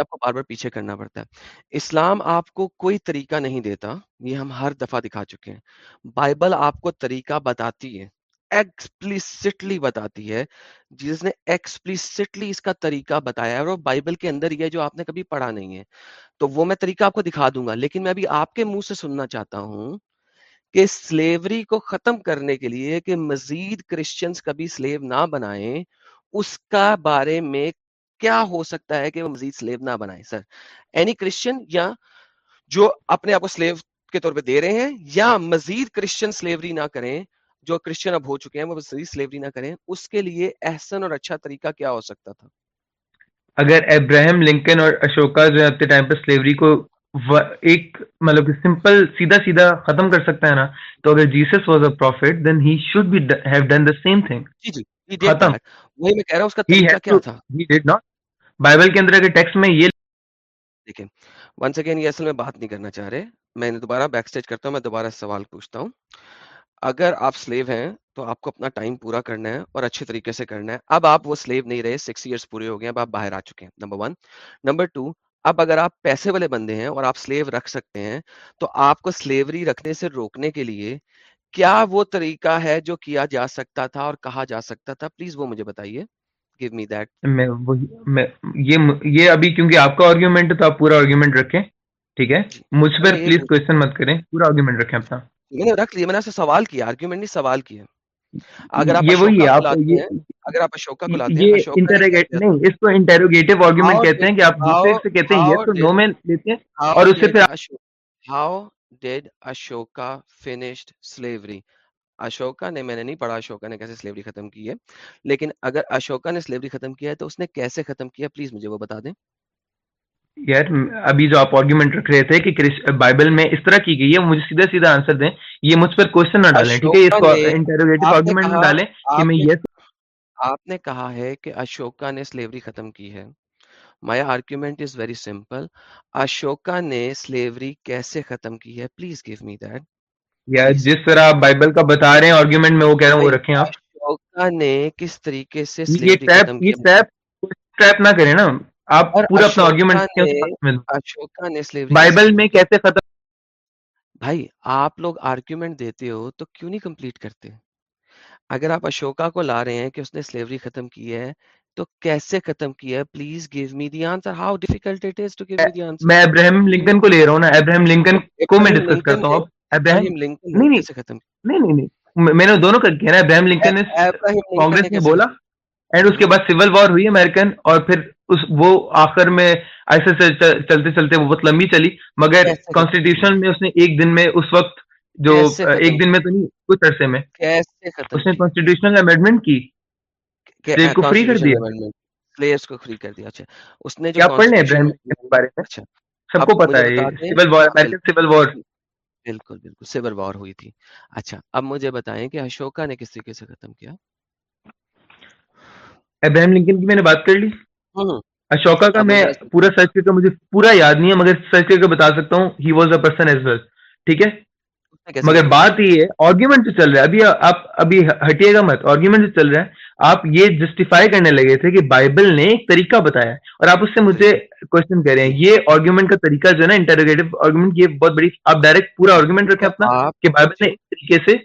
آپ کو بار بار پیچھے کرنا پڑتا ہے۔ اسلام آپ کو کوئی طریقہ نہیں دیتا یہ ہم ہر دفعہ دکھا چکے ہیں۔ بائبل آپ کو طریقہ بتاتی ہے۔ ایکسپلسٹلی بتاتی ہے، جس نے ایکسپلسٹلی اس کا طریقہ بتایا ہے اور بائبل کے اندر ہی ہے جو آپ نے کبھی پڑھا نہیں ہے، تو وہ میں طریقہ آپ کو دکھا دوں گا، لیکن میں ابھی آپ کے منہ سے سننا چاہتا ہوں کہ سلیوری کو ختم کرنے کے لیے کہ مزید کرسچنز کبھی سلیو نہ بنائیں، اس کا بارے میں کیا ہو سکتا ہے کہ وہ مزید سلیو نہ بنائیں، سر؟ اینی کرسچن یا جو اپنے آپ کو سلیو کے طور پہ دے رہے ہیں یا مزید کرسچن سلیوری نہ کریں جو کرسچن اب ہو چکے ہیں وہ سلیوری نہ کریں اس کے لیے احسن اور اچھا طریقہ کیا ہو سکتا تھا؟ اگر ابراہم لنکن اور اشوکا جو ہے اپنے ٹائم پہ سلیوری کو ایک مطلب کہ سمپل سیدھا سیدھا ختم کر سکتا ہے نا تو اگر Jesus was a prophet then he should be have done the same thing جی جی ختم. وہی میں کہہ رہا ہوں اس کا طریقہ کیا تھا؟ ہی ڈڈ ناٹ بائبل کے اندر اگر ٹیکسٹ میں یہ دیکھیں ونس اگین یہ اصل میں بات نہیں کرنا چاہ رہے میں نے دوبارہ بیک سٹیج کرتا ہوں میں دوبارہ سوال پوچھتا ہوں۔ اگر آپ سلیو ہیں تو آپ کو اپنا ٹائم پورا کرنا ہے اور اچھے طریقے سے کرنا ہے۔ اب آپ وہ سلیو نہیں رہے سکس ایئرس پورے ہو گئے اب آپ باہر آ چکے ہیں نمبر ون نمبر ٹو اب اگر آپ پیسے والے بندے ہیں اور آپ سلیو رکھ سکتے ہیں تو آپ کو سلیوری رکھنے سے روکنے کے لیے کیا وہ طریقہ ہے جو کیا جا سکتا تھا اور کہا جا سکتا تھا؟ پلیز وہ مجھے بتائیے۔ گیو می دیٹ میں یہ ابھی کیونکہ آپ کا آرگیومنٹ ہے تو آپ پورا آرگیومنٹ رکھیں ٹھیک ہے؟ مجھ میں پر پلیز کوشچن مت کریں پورا آرگیومنٹ رکھیں اپنا۔ میں نے رکھ لیا میں نے سوال کیا آرگیومنٹ نہیں سوال کیا اگر آپ یہ وہی اگر آپ اشوکا کو لاتے ہیں نہیں اس کو انٹروگیٹو آرگیومنٹ کہتے ہیں کہ آپ دوسرے سے کہتے ہیں یس ڈیڈ نو میں لیتے ہیں اور اس سے پھر how did Ashoka finished slavery Ashoka نے میں نے نہیں پڑھا اشوکا نے کیسے سلیوری ختم کی ہے؟ لیکن اگر اشوکا نے سلیوری ختم کیا ہے تو اس نے کیسے ختم کیا؟ پلیز مجھے وہ بتا دیں۔ یار ابھی جو آپ آرگیومنٹ رکھ رہے تھے کہ بائبل میں اس طرح کی گئی ہے مجھے سیدھا سیدھا آنسر دیں۔ یہ مجھ پر کوشچن نہ ڈالیں ٹھیک ہے؟ اس کو انٹروگیٹو آرگیومنٹ کہا ڈالیں کہ میں یس آپ نے کہا ہے کہ اشوکا نے سلیوری ختم کی ہے۔ My argument is very simple Ashoka نے سلیوری کیسے ختم کی ہے؟ پلیز گیو می دیٹ یا جس طرح آپ بائبل کا بتا رہے ہیں آرگیومنٹ میں وہ کہہ رہا ہوں وہ رکھیں آپ۔ اشوکا نے کس طریقے سے یہ سلیوری ختم یہ کیا ٹیپ ٹیپ نہ کریں نا۔ آپ پورا اپنا آرگیومنٹ اشوکا نے بائبل میں کی کیسے ختم بھائی آپ لوگ آرگیومنٹ دیتے ہو تو کیوں نہیں کمپلیٹ کرتے؟ اگر آپ اشوکا کو لا رہے ہیں کہ اس نے سلیوری ختم کی ہے تو کیسے ختم کی ہے؟ Please give me the answer how difficult it is to give me the answer میں ابراہم لنکن کو لے رہا ہوں نا. ابراہم لنکن کو میں ابراہیم ڈسکس کرتا ہوں. اب ابراہم ابراہیم لنکن نہیں نہیں. کیسے ختم نہیں نہیں نہیں. میں نے دونوں کا کیا نا. ابراہم لنکن نے ابراہیم کانگریس میں بولا اینڈ اس کے بعد سول وار ہوئی امریکن اور پھر اس وہ آخر میں ایسے سے چل- چلتے چلتے وہ بہت لمبی چلی مگر کانسٹیٹیوشن میں اس نے ایک دن میں اس وقت جو ایک دن میں تو نہیں کچھ عرصے میں۔ اس نے کانسٹیٹیوشنل امینڈمنٹ کی۔ کو فری کر دیا۔ پلیئرس کو فری کر دیا۔ اچھا۔ اس نے جو پڑھ لیں کے بارے میں؟ اچھا۔ سب کو پتا ہے civil war American civil war بالکل بالکل۔ سیور وار ہوئی تھی۔ اچھا۔ اب مجھے بتائیں کہ اشوکا نے کس طریقے سے ختم کیا؟ ابراہم لنکن کی میں نے بات کر لی۔ اشوکا کا میں پورا سرچ کر کے مجھے پورا یاد نہیں ہے مگر سرچ کر کے بتا سکتا ہوں he was a person as well ٹھیک ہے؟ مگر بات یہ ہے آرگیومنٹ جو چل رہا ہے۔ ابھی آپ ابھی ہٹیے گا مت آرگیومنٹ جو چل رہا ہے۔ آپ یہ جسٹیفائی کرنے لگے تھے کہ بائبل نے ایک طریقہ بتایا ہے۔ اور آپ اس سے مجھے کوشچن کر رہے ہیں۔ یہ آرگیومنٹ کا طریقہ جو ہے نا انٹروگیٹو آرگیومنٹ یہ بہت بڑی آپ ڈائریکٹ پورا آرگیومنٹ رکھیں اپنا کہ بائبل نے ایک طریقے سے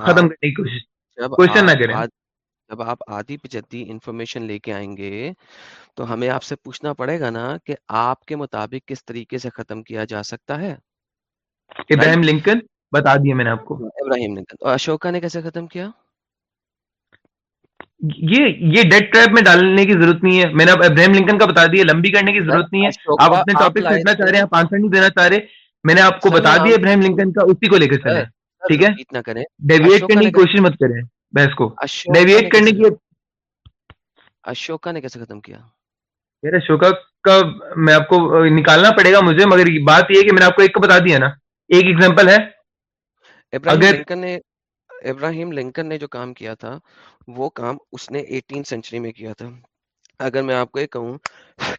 ختم کرنے کی کوشش۔ کوشچن نہ کریں۔ جب آپ آدھی پچدی انفارمیشن لے کے آئیں گے تو ہمیں آپ سے پوچھنا پڑے گا نا کہ آپ کے مطابق کس طریقے سے ختم کیا جا سکتا ہے؟ ابراہیم لنکن بتا دیے میں نے آپ کو۔ ابراہیم لنکن اور اشوکا نے کیسے ختم کیا؟ یہ یہ ڈیڈ ٹریپ میں ڈالنے کی ضرورت نہیں ہے۔ میں نے اب ابراہیم لنکن کا بتا دیا لمبی کرنے کی ضرورت نہیں ہے۔ آپ اپنے آپ ٹاپک لائے پھٹنا چاہ رہے ہیں آپ آنسر نہیں دینا چاہ رہے میں نے آپ کو بتا دیا ابراہیم لنکن کا اسی کو لے کے سر ٹھیک ہے؟ نہ کریں۔ ڈیویٹ کرنے نے کی کوشش مت کریں بحث کو۔ ڈیویٹ نے کرنے کی اشوکا نے کیسے ختم کیا؟ یار اشوکا کا میں آپ کو نکالنا پڑے گا مجھے مگر بات یہ کہ میں نے آپ کو ایک کو بتا دیا نا۔ ایک ایگزامپل ہے۔ ابراہیم لنکن نے ابراہیم لنکن نے جو کام کیا تھا وہ کام اس نے ایٹین سینچری میں کیا تھا۔ اگر میں آپ کو یہ کہوں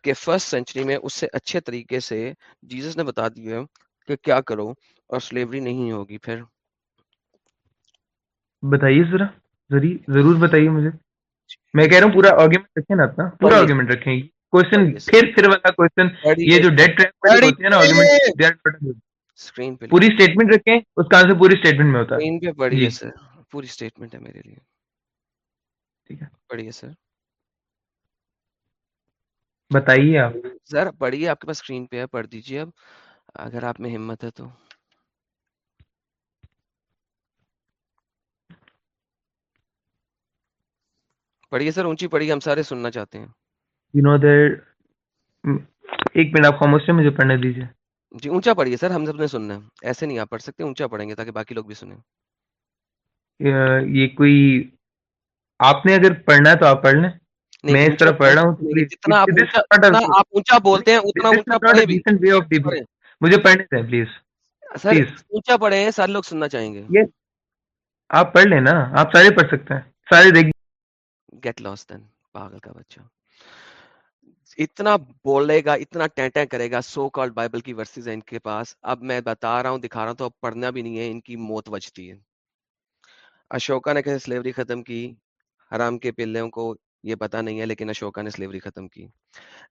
کہ فرسٹ سینچری میں اس سے اچھے طریقے سے جیزس نے بتا دیا کہ کیا کرو اور سلیوری نہیں ہوگی پھر۔ بتائیے ذرا ضرور بتائیے مجھے۔ میں کہہ رہا ہوں پورا آرگیومنٹ رکھیں نا اپنا پورا آرگیومنٹ رکھیں۔ کوشچن پھر پھر والا کوشچن یہ جو ڈیڈ ٹریپ ہوتی ہے نا آرگیومنٹ اسکرین پہ پوری لکھیں اسٹیٹمنٹ رکھیں اس کا آنسر پوری اسٹیٹمنٹ میں ہوتا ہے۔ اسکرین پہ پڑھیے جی۔ سر پوری اسٹیٹمنٹ ہے میرے لیے۔ ٹھیک ہے۔ پڑھیے سر بتائیے آپ۔ سر پڑھیے آپ کے پاس اسکرین پہ ہے پڑھ دیجیے اب اگر آپ میں ہمت ہے تو۔ پڑھیے سر اونچی پڑھیے ہم سارے سننا چاہتے ہیں یو نو دیٹ ایک منٹ آپ خاموش سے مجھے پڑھنے دیجیے جی اونچا پڑھیے سر ہم سب نے سننا ہے ایسے نہیں آپ پڑھ سکتے اونچا پڑھیں گے تاکہ باقی لوگ بھی سنیں یہ کوئی آپ نے اگر پڑھنا ہے تو آپ پڑھ لیں میں اس طرح پڑھ رہا ہوں جتنا آپ اونچا بولتے ہیں اتنا اونچا پڑھیں بھی مجھے پڑھنے دیں پلیز سر اونچا پڑھیں سارے لوگ سننا چاہیں گے آپ پڑھ لیں نا آپ سارے پڑھ سکتے ہیں سارے دیکھ گیٹ لاس دین پاگل کا بچہ اتنا بولے گا اتنا ٹینٹیں کرے گا سو کال بائبل کی ورسز ہیں ان کے پاس اب میں بتا رہا ہوں دکھا رہا ہوں تو اب پڑھنا بھی نہیں ہے ان کی موت بچتی ہے اشوکا نے کیسے سلیوری ختم کی حرام کے پلوں کو یہ پتا نہیں ہے، لیکن اشوکا نے سلیوری ختم کی۔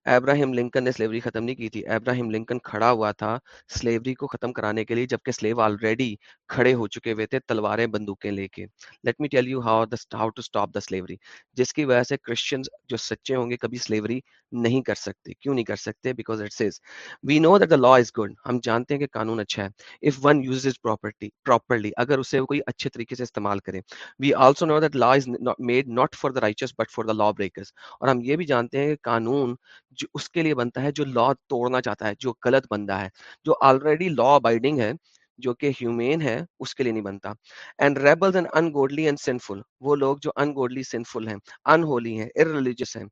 ابراہیم لنکن نے سلیوری ختم نہیں کی تھی۔ ابراہیم لنکن کھڑا ہوا تھا سلیوری کو ختم کرانے کے لیے، جبکہ سلیو آلریڈی کھڑے ہو چکے ہوئے تھے تلواریں، بندوقیں لے کے۔ Let me tell you how how to stop the slavery جس کی وجہ سے کرسچنز جو سچے ہوں گے کبھی سلیوری نہیں کر سکتے۔ کیوں نہیں کر سکتے؟ Because it says we know that the law is good ہم جانتے ہیں کہ قانون اچھا ہے۔ If one uses property properly اگر اسے کوئی اچھے طریقے سے استعمال کرے۔ We also know that law is made not for the righteous but for the law breakers اور ہم یہ بھی جانتے ہیں کہ قانون جو اس کے لیے بنتا ہے جو لا توڑنا چاہتا ہے، جو غلط بندہ ہے، جو آلریڈی لا ابائڈنگ ہے، جو کہ ہیومین ہے، اس کے لیے نہیں بنتا۔ And rebels and ungodly and sinful وہ لوگ جو ان گوڈلی سنفل ہیں ان ہولی ہیں ارریلیجس ہیں۔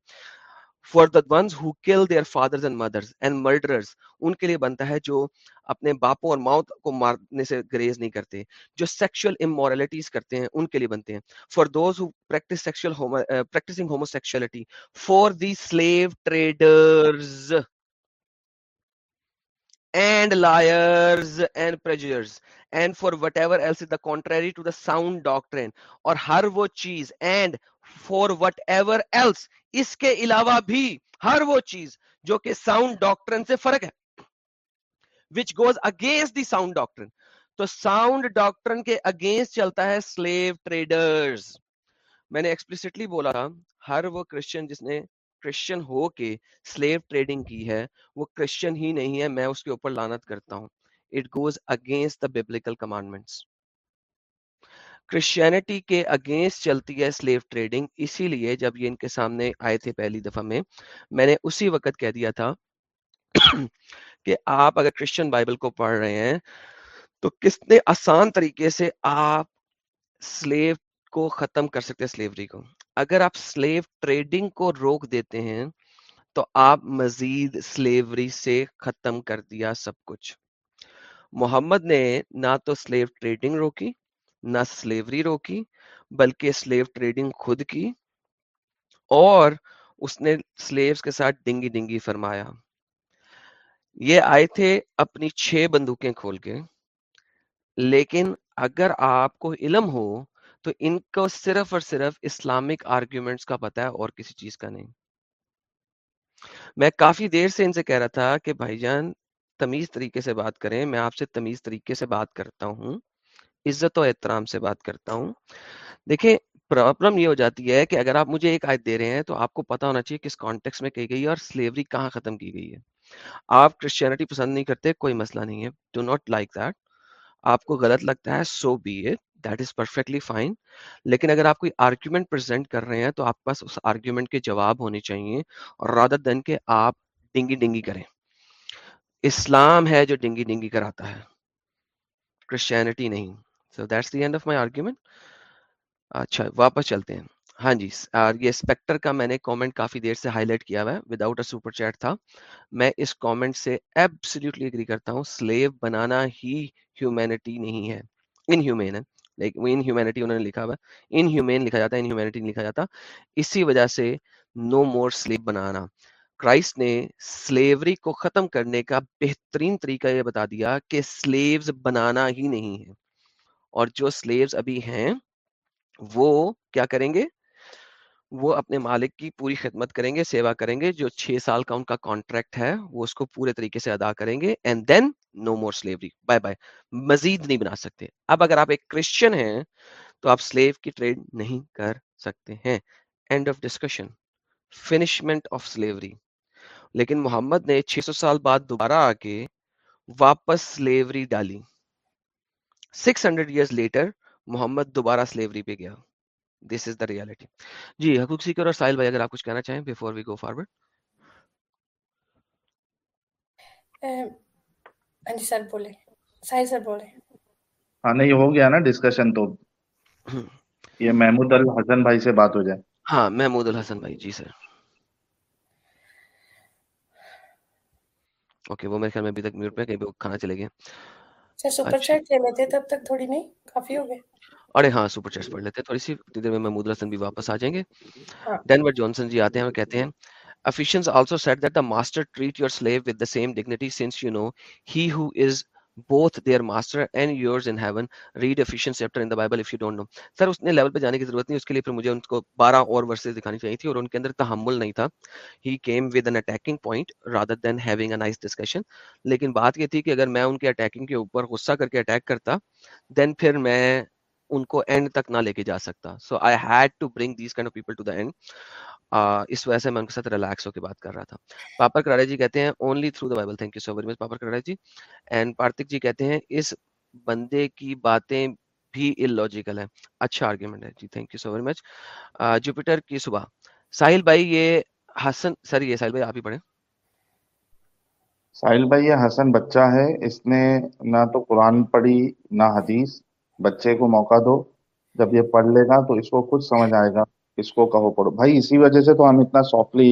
For the ones who kill their fathers and mothers and murderers ان کے لیے بنتا ہے جو اپنے باپوں اور ماؤں کو مارنے سے گریز نہیں کرتے، جو سیکشل امورلٹیز کرتے ہیں، ان کے لیے بنتے ہیں۔ For those who practice sexual practicing homo homosexuality for the slave traders and liars and prejudice and for whatever else is the contrary to the sound doctrine اور ہر وہ چیز and for whatever else. اس کے علاوہ بھی ہر وہ چیز جو کہ ساؤنڈ ڈاکٹرن سے فرق ہے، which goes against the sound doctrine. تو ساؤنڈ ڈاکٹرن کے اگینسٹ چلتا ہے سلیو ٹریڈرز میں نے ایکسپلسٹلی بولا تھا، ہر وہ کرسچن جس نے کرسچن ہو کے سلیو ٹریڈنگ کی ہے، وہ کرسچن ہی نہیں ہے، میں اس کے اوپر لانت کرتا ہوں. It goes against the biblical commandments Christianity کے اگینسٹ چلتی ہے سلیو ٹریڈنگ اسی لیے جب یہ ان کے سامنے آئے تھے پہلی دفعہ میں میں نے اسی وقت کہہ دیا تھا کہ آپ اگر کرسچن بائبل کو پڑھ رہے ہیں تو کتنے آسان طریقے سے آپ سلیو کو ختم کر سکتے ہیں سلیوری کو۔ اگر آپ سلیو ٹریڈنگ کو روک دیتے ہیں تو آپ مزید سلیوری سے ختم کر دیا سب کچھ۔ محمد نے نہ تو سلیو ٹریڈنگ روکی نہ سلیوری روکی بلکہ سلیو ٹریڈنگ خود کی اور اس نے سلیوز کے ساتھ ڈنگی ڈنگی فرمایا۔ یہ آئے تھے اپنی چھ بندوقیں کھول کے۔ لیکن اگر آپ کو علم ہو تو ان کو صرف اور صرف اسلامک آرگیومنٹس کا پتا ہے اور کسی چیز کا نہیں۔ میں کافی دیر سے ان سے کہہ رہا تھا کہ بھائی جان تمیز طریقے سے بات کریں، میں آپ سے تمیز طریقے سے بات کرتا ہوں۔ عزت و احترام سے بات کرتا ہوں۔ دیکھیں، پرابلم یہ ہو جاتی ہے کہ اگر آپ مجھے ایک آیت دے رہے ہیں تو آپ کو پتا ہونا چاہیے کس کانٹیکس میں کہی گئی ہے اور سلیوری کہاں ختم کی گئی ہے۔ آپ کرسچینٹی پسند نہیں کرتے، کوئی مسئلہ نہیں ہے۔ ڈو ناٹ لائک دیٹ آپ کو غلط لگتا ہے so be it that is perfectly fine لیکن اگر آپ کوئی آرگیومنٹ پرزینٹ کر رہے ہیں تو آپ کے پاس اس آرگیومنٹ کے جواب ہونے چاہیے اور رادر دن کے آپ ڈنگی ڈنگی کریں۔ اسلام ہے جو ڈنگی ڈنگی کراتا ہے۔ کرسچینٹی نہیں۔ So that's the end of my argument اچھا واپس چلتے ہیں۔ ہاں جی یہ اسپیکٹر کا میں نے کامنٹ کافی دیر سے ہائی لائٹ کیا ہوا ہے وداؤٹ اے سپر چیٹ تھا۔ میں اس کامنٹ سے ایبسلیوٹلی اگری کرتا ہوں سلیو بنانا ہی ہیومینٹی نہیں ہے۔ ان ہیومین ہے۔ لائک ان ہیومینٹی انہوں نے لکھا ہوا ہے۔ ان ہیومین لکھا جاتا ہے ان ہیومینٹی نہیں لکھا جاتا۔ اسی وجہ سے نو مور سلیو بنانا۔ کرائسٹ نے سلیوری کو ختم کرنے کا بہترین طریقہ یہ بتا دیا کہ سلیوز بنانا ہی نہیں ہے۔ اور جو سلیوز ابھی ہیں، وہ کیا کریں گے؟ وہ اپنے مالک کی پوری خدمت کریں گے، سیوا کریں گے، جو چھ سال کا ان کا کانٹریکٹ ہے، وہ اس کو پورے طریقے سے ادا کریں گے and then no more slavery bye bye مزید نہیں بنا سکتے۔ اب اگر آپ ایک کرسچن ہیں، تو آپ سلیو کی ٹریڈ نہیں کر سکتے ہیں۔ End of discussion finishment of slavery لیکن محمد نے چھ سو سال بعد دوبارہ آ کے واپس سلیوری ڈالی۔ Six hundred years later Muhammad دوبارہ سلیوری پہ گیا۔ دس از دا ریالٹی جی حقوق سیکر اور ساحل بھائی اگر آپ کچھ کہنا چاہیں بیفور وی گو فارورڈ ہاں سر بولے۔ ساحل سر بولے۔ نہیں ہو گیا نا ڈسکشن تو۔ یہ محمود الحسن بھائی سے بات ہو جائے۔ ہاں محمود الحسن بھائی جی سر۔ اوکے وہ میرے خیال میں ابھی تک میوٹ پہ کہیں پہ کھانا چلے گئے۔ سر سپر چیٹ لے لیتے تب تک تھوڑی نہیں کافی ہو گئے۔ ارے ہاں سپر چیٹس پڑھ لیتے تھوڑی سی دیر میں محمود الحسن بھی واپس آ جائیں گے۔ ہاں۔ ڈینور جانسن جی آتے ہیں اور کہتے ہیں Ephesians also said that the master treat your slave with the same dignity since you know he who is both their master and yours in heaven. Read Ephesians chapter in the Bible if you don't know. سر اس نے لیول پہ جانے کی ضرورت نہیں اس کے لیے پھر مجھے ان کو بارہ اور ورسز دکھانی چاہیے تھی اور ان کے اندر تحمل نہیں تھا he came with an attacking point rather than having a nice discussion. لیکن بات یہ تھی کہ اگر میں ان کے اٹیکنگ کے اوپر غصہ کر کے اٹیک کرتا دین پھر میں ان کو اینڈ تک نہ لے کے جا سکتا so I had to bring these kind of people to the end اس وجہ سے میں ان کے ساتھ ریلیکس ہو کے بات کر رہا تھا۔ پاپر کراڑے جی کہتے ہیں only through the Bible thank you so very much pauper Karade ji. And پارتک ji کہتے ہیں، اس بندے کی باتیں بھی ان لاجیکل ہے اچھا آرگیومنٹ ہے جی thank you so very much Jupiter کی صبح۔ ساحل بھائی، یہ حسن، سر، یہ ساحل بھائی آپ ہی پڑھیں۔ ساحل بھائی، یہ حسن بچہ ہے۔ اس نے نہ تو قرآن پڑھی، نہ حدیث۔ بچے کو موقع دو۔ جب یہ پڑھ لے گا تو اس کو خود سمجھ آئے گا۔ اس کو کہو پڑھو۔ بھائی اسی وجہ سے تو ہم اتنا سافٹلی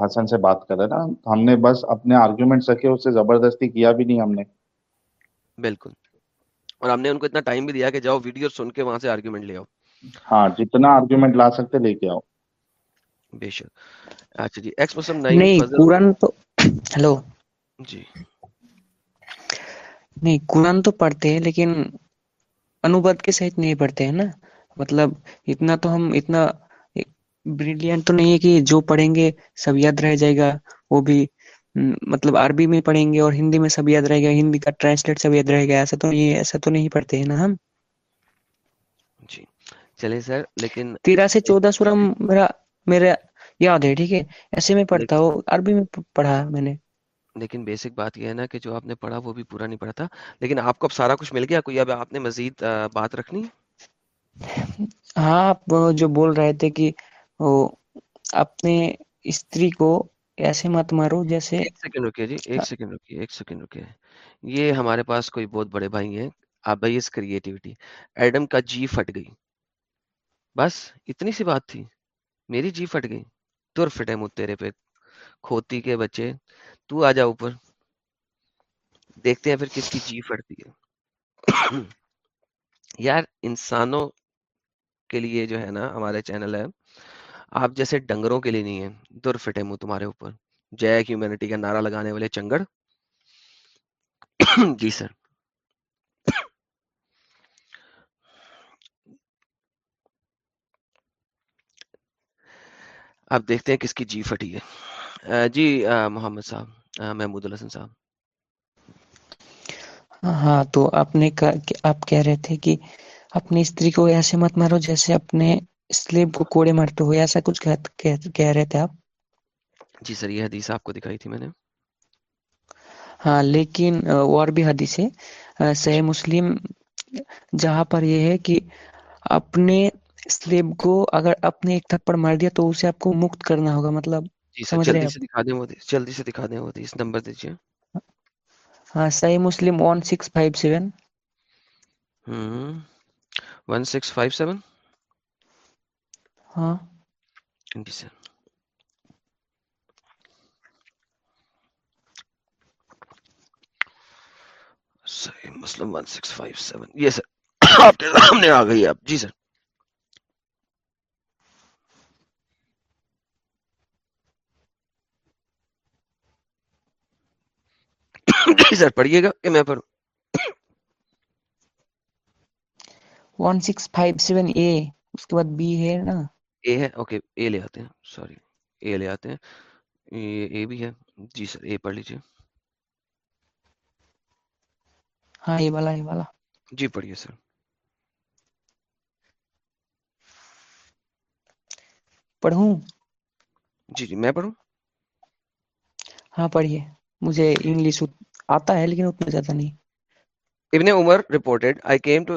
حسن سے بات کر رہے نا۔ ہم نے بس اپنے آرگیومنٹ رکھے اس سے زبردستی کیا بھی نہیں ہم نے۔ بالکل۔ اور ہم نے ان کو اتنا ٹائم بھی دیا کہ جاؤ ویڈیو سن کے وہاں سے آرگیومنٹ لے آؤ۔ ہاں جتنا آرگیومنٹ لا سکتے لے کے آؤ۔ بے شک۔ اچھا جی ایکس مسلم نہیں نہیں قرآن تو ہلو جی۔ نہیں قرآن تو پڑھتے ہیں لیکن انوبد کے سہت نہیں پڑھتے ہیں نا۔ مطلب اتنا تو ہم اتنا بریلینٹ تو نہیں ہے کہ جو پڑھیں گے سب یاد رہ جائے گا وہ بھی مطلب عربی میں پڑھیں گے اور ہندی میں سب یاد رہے گا ہندی کا ٹرانسلیٹ سب یاد رہے گا ایسا تو نہیں ایسا تو نہیں پڑھتے ہیں نا ہم؟ جی۔ چلے سر لیکن تیرہ سے چودہ سورہ میرا میرا یاد ہے ٹھیک ہے؟ ایسے میں پڑھتا ہوں عربی میں پڑھا میں نے۔ لیکن بیسک بات یہ ہے نا کہ جو آپ نے پڑھا وہ بھی پورا نہیں پڑھا تھا لیکن آپ کو اب سارا کچھ مل گیا کوئی اب آپ نے مزید بات رکھنی ہے؟ ہاں آپ جو بول رہے تھے کہ وہ اپنے استری کو ایسے مت مارو جیسے ایک سیکنڈ رکیے جی ایک سیکنڈ رکیے ایک سیکنڈ رکیے۔ یہ ہمارے پاس کوئی بہت بڑے بھائی ہیں ابیس کریٹیوٹی ایڈم کا جی پھٹ گئی۔ بس اتنی سی بات تھی میری جی پھٹ گئی۔ تر فٹے مجھ تیرے پہ کھوتی کے بچے۔ تو آ جا اوپر۔ دیکھتے ہیں پھر کس کی جی پھٹتی ہے۔ یار انسانوں کے لیے جو ہے نا ہمارے چینل ہے۔ آپ جیسے ڈنگروں کے لیے نہیں ہے در فٹے منہ تمہارے اوپر۔ جے ہیومینٹی کا نعرہ لگانے والے چنگڑ۔ جی سر۔ آپ دیکھتے ہیں کس کی جی پھٹی ہے۔ جی محمد صاحب محمود الحسن صاحب۔ ہاں تو آپ نے کہا کہ آپ کہہ رہے تھے کہ اپنی استری کو ایسے مت مارو جیسے اپنے سلیب کو کوڑے مارتے ہو ایسا کچھ کہہ رہے تھے آپ؟ جی سر یہ حدیث آپ کو دکھائی تھی میں نے۔ ہاں لیکن اور بھی حدیث ہے صحیح جی۔ مسلم جہاں پر یہ ہے کہ اپنے سلیب کو اگر اپنے ایک تھپڑ مار دیا تو اسے آپ کو مکت کرنا ہوگا مطلب جی جلدی سے دکھا دیں وہ حدیث نمبر دیجیے ہاں صحیح مسلم 1657 ہم ون سکس فائیو سیون ہاں جی sir Muslim one six five seven یہ سر آپ کے سامنے آ گئی آپ جی سر جی سر پڑھیے گا کہ میں پڑھوں one six five seven A اس کے بعد بی ہے نا۔ اے ہے اوکے اے لے آتے ہیں سوری اے لے آتے ہیں۔ اے بھی ہے جی سر اے پڑھ لیجیے۔ ہاں اے والا اے والا۔ جی پڑھیے سر۔ پڑھوں؟ جی جی میں پڑھوں؟ ہاں پڑھیے۔ مجھے انگلش آتا ہے لیکن اتنا زیادہ نہیں۔ ابن عمر reported I came to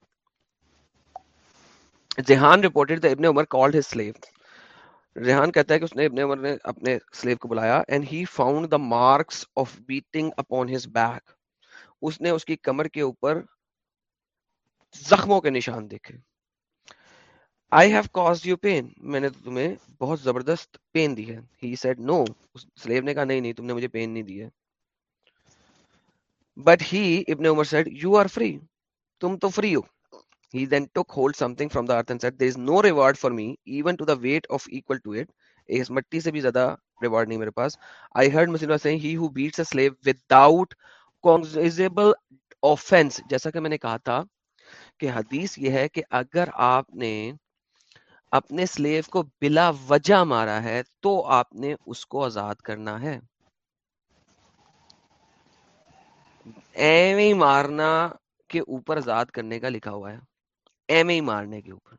Jahan reported Ibn Umar called his slave Rehan کہتا ہے کہ اس نے ابن عمر نے اپنے سلیو کو بلایا and he found the marks of beating upon his back اس نے اس کی کمر کے اوپر زخموں کے نشان دیکھے I have caused you pain. میں نے تمہیں بہت زبردست پین دی ہے He said no. سلیو نے کہا نہیں نہیں تم نے مجھے پین نہیں دی ہے But he, ابن عمر said, you are free. تم تو free who He then took hold something from the earth and said, There is no reward for me, even to the weight of equal to it. اس مٹی سے بھی زیادہ ریوارڈ نہیں میرے پاس۔ I heard Muslim saying he who beats a slave without cognizable offence جیسا کہ میں نے کہا تھا کہ حدیث یہ ہے کہ اگر آپ نے اپنے سلیو کو بلا وجہ مارا ہے تو آپ نے اس کو آزاد کرنا ہے۔ ایویں مارنا کے اوپر آزاد کرنے کا لکھا ہوا ہے۔ ایم ای مارنے کے اوپر۔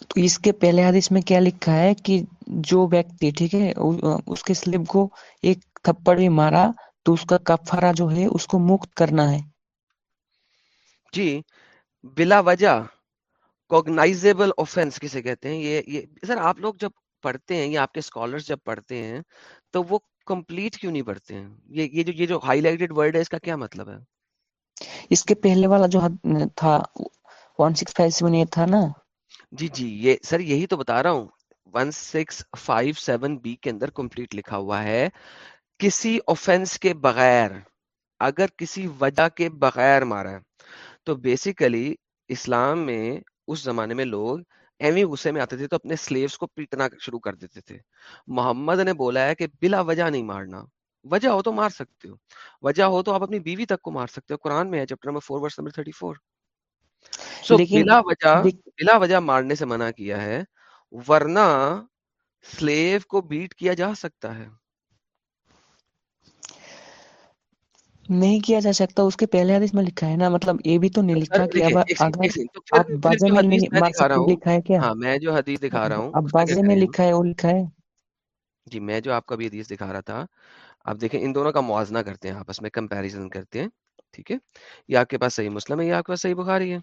تو اس کے پہلے حدیث میں کیا لکھا ہے کہ جو ویکتی ٹھیک ہے اس کے سلپ کو ایک تھپڑ بھی مارا تو اس کا کفارہ جو ہے اس کو مکت کرنا ہے۔ جی بلا وجہ کوگنائزیبل آفینس کسے کہتے ہیں یہ یہ سر آپ لوگ جب پڑھتے ہیں یا آپ کے اسکالرس جب پڑھتے ہیں تو وہ کمپلیٹ کیوں نہیں پڑھتے ہیں؟ یہ یہ جو یہ جو ہائی لائٹڈ ورڈ ہے اس کا کیا مطلب ہے؟ اس کے پہلے والا جو تھا 16578 تھا نا؟ جی جی یہ سر یہی تو بتا رہا ہوں۔ 1657 بی کے اندر کمپلیٹ لکھا ہوا ہے۔ کسی آفینس کے بغیر، اگر کسی وجہ کے بغیر مارا ہے، تو بیسیکلی اسلام میں اس زمانے میں لوگ ایوی غصے میں آتے تھے تو اپنے سلیوز کو پیٹنا شروع کر دیتے تھے۔ محمد نے بولا ہے کہ بلا وجہ نہیں مارنا۔ وجہ ہو تو مار سکتے ہو۔ وجہ ہو تو آپ اپنی بیوی تک کو مار سکتے ہو۔ قرآن میں ہے chapter number four verse number 34 سو بلا وجہ بلا وجہ مارنے سے منع کیا ہے ورنہ سلیو کو بیٹ کیا جا سکتا ہے۔ نہیں کیا جا سکتا اس کے پہلے حدیث میں لکھا ہے نا مطلب یہ بھی تو نہیں لکھا کہ میں ہاں، میں جو حدیث دکھا رہا ہوں اب بازے میں لکھا ہے وہ لکھا ہے۔ جی میں جو آپ کا بھی حدیث دکھا رہا تھا آپ دیکھیں ان دونوں کا موازنہ کرتے ہیں آپس میں کمپیریزن کرتے ہیں، ٹھیک ہے؟ یہ آپ کے پاس صحیح مسلم ہے، یہ آپ کے پاس صحیح بخاری ہے۔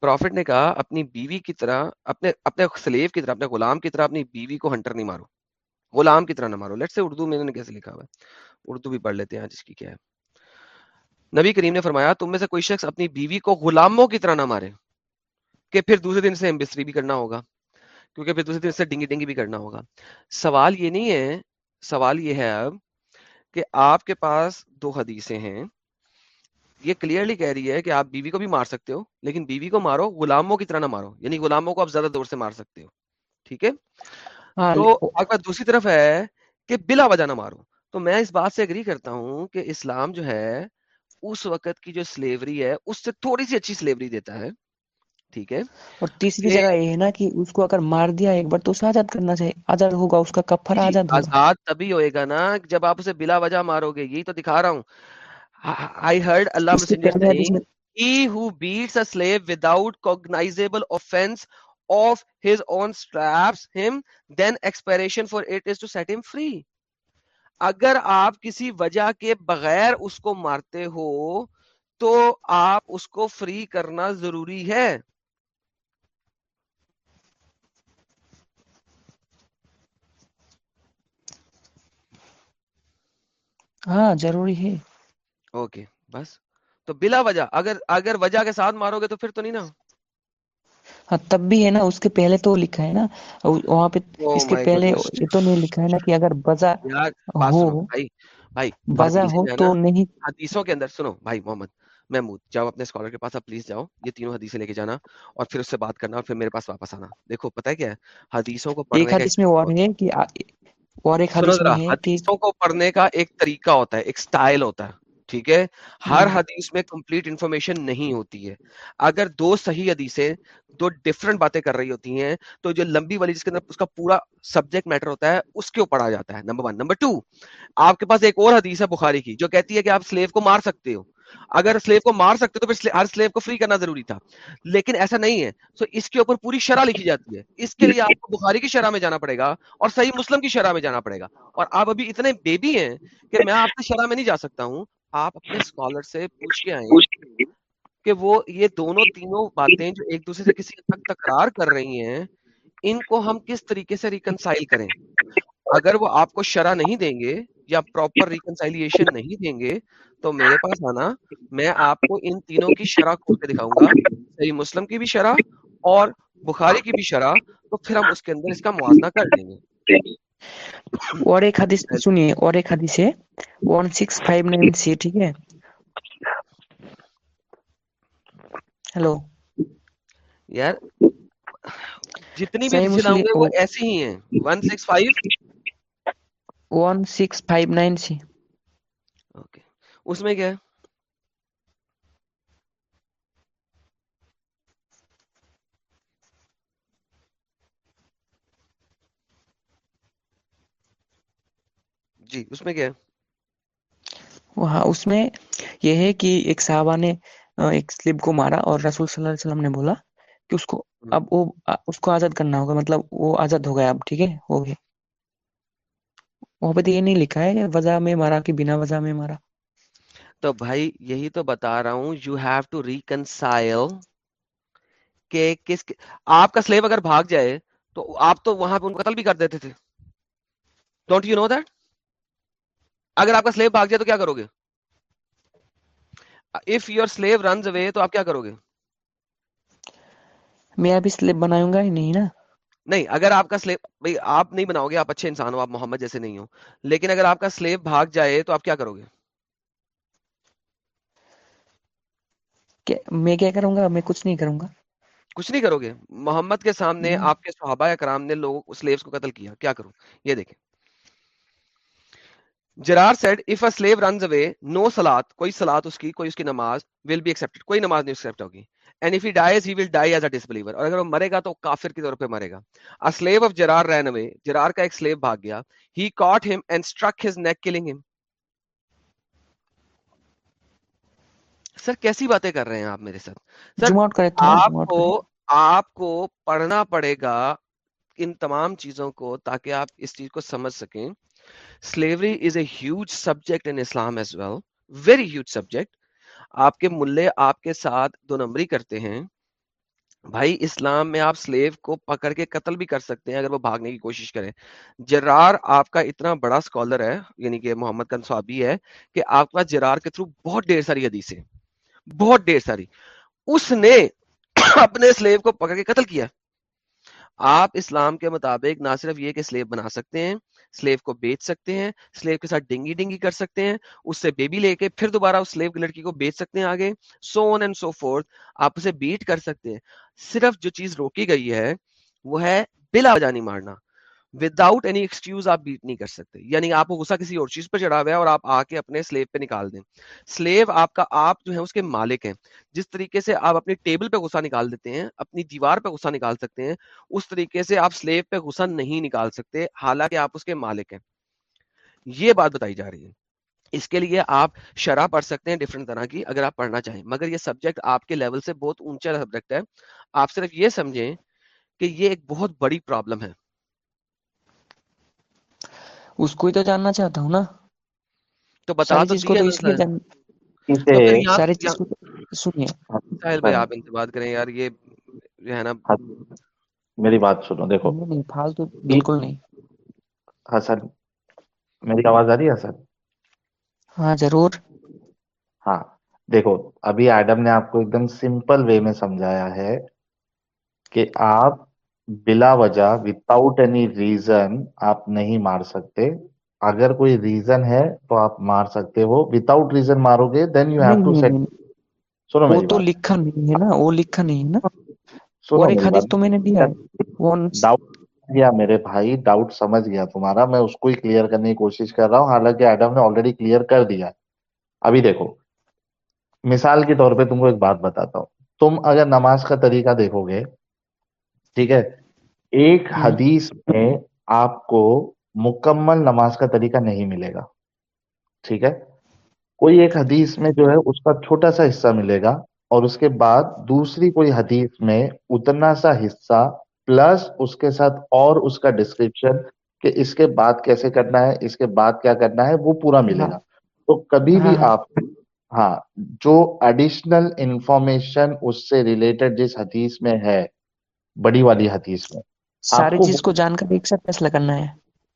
پروفٹ نے کہا، اپنی بیوی کی طرح، اپنے اپنے سلیو کی طرح، اپنے غلام کی طرح اپنی بیوی کو ہنٹر نہیں مارو۔ غلام کی طرح نہ مارو۔ لیٹ سے اردو میں انہوں نے کیسے لکھا ہوا ہے؟ اردو بھی پڑھ لیتے ہیں جس کی کیا ہے؟ نبی کریم نے فرمایا، تم میں سے کوئی شخص اپنی بیوی کو غلاموں کی طرح نہ مارے، کہ پھر دوسرے دن سے بھی کرنا ہوگا، کیونکہ پھر دوسرے دن سے ڈنگی ڈنگی بھی کرنا ہوگا۔ سوال یہ نہیں ہے سوال یہ ہے اب کہ آپ کے پاس دو حدیثیں ہیں۔ یہ کلیئرلی کہہ رہی ہے کہ آپ بیوی کو بھی مار سکتے ہو لیکن بیوی کو مارو غلاموں کی طرح نہ مارو۔ یعنی غلاموں کو آپ زیادہ دور سے مار سکتے ہو۔ ٹھیک ہے؟ ہاں، تو دوسری طرف ہے کہ بلا وجہ نہ مارو۔ تو میں اس بات سے اگری کرتا ہوں کہ اسلام جو ہے اس وقت کی جو سلیوری ہے اس سے تھوڑی سی اچھی سلیوری دیتا ہے۔ ٹھیک ہے۔ اور تیسری جگہ یہ ہے نا کہ اس کو اگر مار دیا ایک بار تو اسے آزاد کرنا چاہیے۔ آزاد ہوگا اس کا کفر جی آزاد ہوگا۔ آزاد تبھی ہوئے گا نا۔ جب آپ اسے بلا وجہ مارو گے یہی تو دکھا رہا ہوں۔ I heard Allah he who beats a slave without cognizable offense of his own straps him then expiration for it is to set him free. اگر آپ کسی وجہ کے بغیر اس کو مارتے ہو تو آپ اس کو فری کرنا ضروری ہے۔ ہاں ضروری ہے۔ اوکے بس۔ تو بلا وجہ اگر اگر وجہ کے ساتھ مارو گے تو پھر تو نہیں نا۔ ہاں تب بھی ہے نا اس کے پہلے تو لکھا ہے نا۔ وہاں پہ او اس کے پہلے یہ تو نہیں لکھا ہے نا کہ اگر بزا ہو۔ بھائی بھائی بزا ہو تو نہیں۔ حدیثوں کے اندر سنو بھائی محمد محمود جاؤ اپنے اسکالر کے پاس آپ پلیز جاؤ یہ تینوں حدیثیں لے کے جانا اور پھر اس سے بات کرنا اور پھر میرے پاس واپس آنا۔ دیکھو پتہ ہے کیا ہے؟ حدیثوں کو ایک حدیث میں اور ہے کہ اور ایک حدیث میں ہے حدیثوں کو پڑھنے کا ایک طریقہ ہوتا ہے ایک سٹائل ہوتا ہے ٹھیک ہے؟ ہر حدیث میں کمپلیٹ انفارمیشن نہیں ہوتی ہے۔ اگر دو صحیح حدیثیں دو ڈفرنٹ باتیں کر رہی ہوتی ہیں تو جو لمبی والی جس کے اندر اس کا پورا سبجیکٹ میٹر ہوتا ہے اس کے اوپر پڑھا جاتا ہے نمبر ون نمبر ٹو آپ کے پاس ایک اور حدیث ہے بخاری کی جو کہتی ہے کہ آپ سلیو کو مار سکتے ہو۔ اگر سلیو کو مار سکتے تو پھر ہر سلیو کو فری کرنا ضروری تھا۔ لیکن ایسا نہیں ہے۔ تو اس کے اوپر پوری شرح لکھی جاتی ہے۔ اس کے لیے آپ کو بخاری کی شرح میں جانا پڑے گا اور صحیح مسلم کی شرح میں جانا پڑے گا۔ اور آپ ابھی اتنے بیبی ہیں کہ میں آپ کی شرح میں نہیں جا سکتا ہوں۔ آپ اپنے اسکالر سے پوچھ کے آئیں کہ وہ یہ دونوں تینوں باتیں جو ایک دوسرے سے کسی حد تک تکرار کر رہی ہیں، ان کو ہم کس طریقے سے ریکنسائل کریں؟ اگر وہ آپ کو شرح نہیں دیں گے یا پراپر ریکنسائلیشن نہیں دیں گے تو میرے پاس آنا میں آپ کو ان تینوں کی شرح کھول کے دکھاؤں گا۔ صحیح مسلم کی بھی شرح اور بخاری کی بھی شرح تو پھر ہم اس کے اندر اس کا موازنہ کر لیں گے۔ اور ایک حدیث سنیے اور ایک حدیث ہے۔ One six five nine C ٹھیک ہے۔ ہیلو یار جتنی بھی وہ ایسی ہی ہیں۔ One six five one six five nine C اس میں کیا ہے جی اس میں کیا ہے اس میں یہ ہے کہ ایک صحابہ نے ایک سلپ کو مارا اور رسول صلی اللہ علیہ وسلم نے بولا کہ اس کو اب وہ اس کو آزاد کرنا ہوگا مطلب وہ آزاد ہو گیا اب ٹھیک ہے ہو گیا تو یہ نہیں لکھا ہے وجہ میں مارا کہ بنا وجہ میں مارا۔ تو بھائی یہی تو بتا رہا ہوں یو ہیو ٹو ریکنسائل کہ کس آپ کا سلیب اگر بھاگ جائے تو آپ تو وہاں پہ ان کو قتل بھی کر دیتے تھے۔ ڈونٹ یو نو دیٹ اگر آپ کا سلیب بھاگ جائے تو کیا کرو گے؟ If your slave runs away تو آپ کیا کرو گے؟ میں ابھی سلپ بناؤں گا ہی نہیں نا۔ نہیں اگر آپ کا سلیب بھائی آپ نہیں بناؤ گے آپ اچھے انسان ہو آپ محمد جیسے نہیں ہو۔ لیکن اگر آپ کا سلیب بھاگ جائے تو آپ کیا کرو گے؟ میں کیا کروں گا؟ میں کچھ نہیں کروں گا۔ کچھ نہیں کرو گے۔ محمد کے سامنے آپ کے صحابہ اکرام نے لوگ سلیوز کو قتل کیا۔ کیا کروں یہ دیکھیں۔ Jarir said if a slave runs away no سلاد کوئی سلاد اس کی کوئی اس کی نماز ول بی ایکسپٹڈ کوئی نماز نہیں ایکسپٹ ہوگی۔ And if he dies he will die as a disbeliever اور اگر وہ مرے گا تو کافر کے طور پہ مرے گا. ا سلیو آف جرار رین اوے جرار کا ایک سلیو بھاگ گیا. ہی cut him and struck his neck killing him سر کیسی باتیں کر رہے ہیں آپ میرے ساتھ؟ سر آپ کو آپ کو پڑھنا پڑے گا ان تمام چیزوں کو تاکہ آپ اس چیز کو سمجھ سکیں. Slavery is a huge subject in Islam as well. Very huge subject. آپ کے ملے آپ کے ساتھ دو نمبری کرتے ہیں۔ بھائی، اسلام میں آپ سلیو کو پکڑ کے قتل بھی کر سکتے ہیں اگر وہ بھاگنے کی کوشش کریں۔ جرار آپ کا اتنا بڑا اسکالر ہے یعنی کہ محمد کنسوابی ہے، کہ آپ کے پاس جرار کے تھرو بہت ڈھیر ساری حدیثیں، بہت ڈھیر ساری۔ اس نے اپنے سلیو کو پکڑ کے قتل کیا۔ آپ اسلام کے مطابق نہ صرف یہ کہ سلیو بنا سکتے ہیں سلیو کو بیچ سکتے ہیں سلیو کے ساتھ ڈنگی ڈنگی کر سکتے ہیں، اس سے بیبی لے کے پھر دوبارہ اس سلیو کی لڑکی کو بیچ سکتے ہیں آگے سو آن اینڈ سو فورتھ آپ اسے بیٹ کر سکتے ہیں۔ صرف جو چیز روکی گئی ہے، وہ ہے بلا جانی مارنا۔ وداؤٹ اینی ایکسکیوز آپ بیٹ نہیں کر سکتے۔ یعنی آپ کو غصہ کسی اور چیز پہ چڑھا ہوا ہے اور آپ آ کے اپنے سلیو پہ نکال دیں۔ سلیو آپ کا آپ جو ہے اس کے مالک ہیں۔ جس طریقے سے آپ اپنی ٹیبل پہ غصہ نکال دیتے ہیں، اپنی دیوار پہ غصہ نکال سکتے ہیں، اس طریقے سے آپ سلیو پہ غصہ نہیں نکال سکتے، حالانکہ آپ اس کے مالک ہیں۔ یہ بات بتائی جا رہی ہے۔ اس کے لیے آپ شرح پڑھ سکتے ہیں ڈفرنٹ طرح کی، اگر آپ پڑھنا چاہیں۔ مگر یہ سبجیکٹ آپ کے لیول سے بہت اونچا سبجیکٹ ہے۔ آپ صرف یہ سمجھیں کہ یہ ایک بہت بڑی پرابلم ہے۔ اس کو ہی تو جاننا چاہتا ہوں نا۔ تو بتا تو سنیے۔ ساحل بھائی آپ کریں یار یہ جو ہے نا میری بات سنو دیکھو۔ نہیں فالتو بالکل نہیں۔ حسن میری آواز آ رہی ہے حسن؟ ہاں ضرور۔ ہاں دیکھو ابھی ایڈم نے آپ کو ایک دم سمپل وے میں سمجھایا ہے کہ آپ بلا وجہ وداؤٹ اینی ریزن آپ نہیں مار سکتے۔ اگر کوئی ریزن ہے تو آپ مار سکتے۔ ہو وداؤٹ ریزن مارو گے then you have to set سنو وہ تو لکھا نہیں ہے نا وہ لکھا نہیں ہے نا۔ اور ایک حدیث تو میں نے دیا ڈاؤٹ گیا میرے بھائی ڈاؤٹ سمجھ گیا تمہارا۔ میں اس کو ہی کلیئر کرنے کی کوشش کر رہا ہوں حالانکہ ایڈم نے آلریڈی کلیئر کر دیا۔ ابھی دیکھو مثال کے طور پہ تم کو ایک بات بتاتا ہوں۔ تم اگر نماز کا طریقہ دیکھو گے ٹھیک ہے؟ ایک حدیث میں آپ کو مکمل نماز کا طریقہ نہیں ملے گا۔ ٹھیک ہے؟ کوئی ایک حدیث میں جو ہے اس کا چھوٹا سا حصہ ملے گا اور اس کے بعد دوسری کوئی حدیث میں اتنا سا حصہ پلس اس کے ساتھ اور اس کا ڈسکرپشن کہ اس کے بعد کیسے کرنا ہے اس کے بعد کیا کرنا ہے وہ پورا ملے ہاں۔ گا تو کبھی ہاں بھی ہاں۔ آپ ہاں جو ایڈیشنل انفارمیشن اس سے ریلیٹڈ جس حدیث میں ہے بڑی والی حدیث میں۔ ساری چیز کو جان کر ایک ساتھ فیصلہ کرنا ہے۔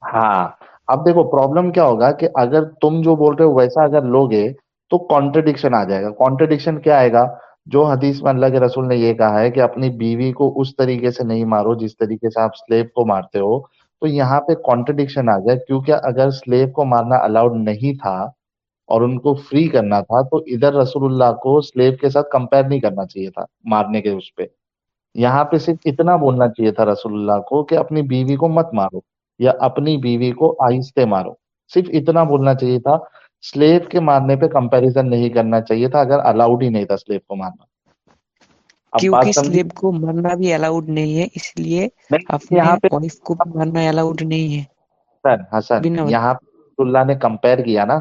ہاں اب دیکھو پرابلم کیا ہوگا کہ اگر تم جو بول رہے ہو ویسا اگر لوگے تو کانٹرڈکشن آ جائے گا۔ کانٹرڈکشن کیا آئے گا؟ جو حدیث میں اللہ کے رسول نے یہ کہا ہے کہ اپنی بیوی کو اس طریقے سے نہیں مارو جس طریقے سے آپ سلیب کو مارتے ہو تو یہاں پہ کانٹرڈکشن آ گیا۔ کیونکہ اگر سلیب کو مارنا الاؤڈ نہیں تھا اور ان کو فری کرنا تھا تو ادھر رسول اللہ کو سلیب کے ساتھ کمپیئر نہیں کرنا چاہیے تھا مارنے کے اس پہ۔ یہاں پہ صرف اتنا بولنا چاہیے تھا رسول اللہ کو کہ اپنی بیوی کو مت مارو یا اپنی بیوی کو آہستہ مارو۔ صرف اتنا بولنا چاہیے تھا۔ سلیب کے مارنے پہ کمپیریزن نہیں کرنا چاہیے تھا اگر الاؤڈ ہی نہیں تھا سلیب کو مارنا۔ کیونکہ سلیب کو مارنا بھی الاؤڈ نہیں ہے اس لیے اپنے یہاں پہ وائف کو مارنا الاؤڈ نہیں ہے۔ حسن حسن یہاں رسول اللہ نے کمپیئر کیا نا۔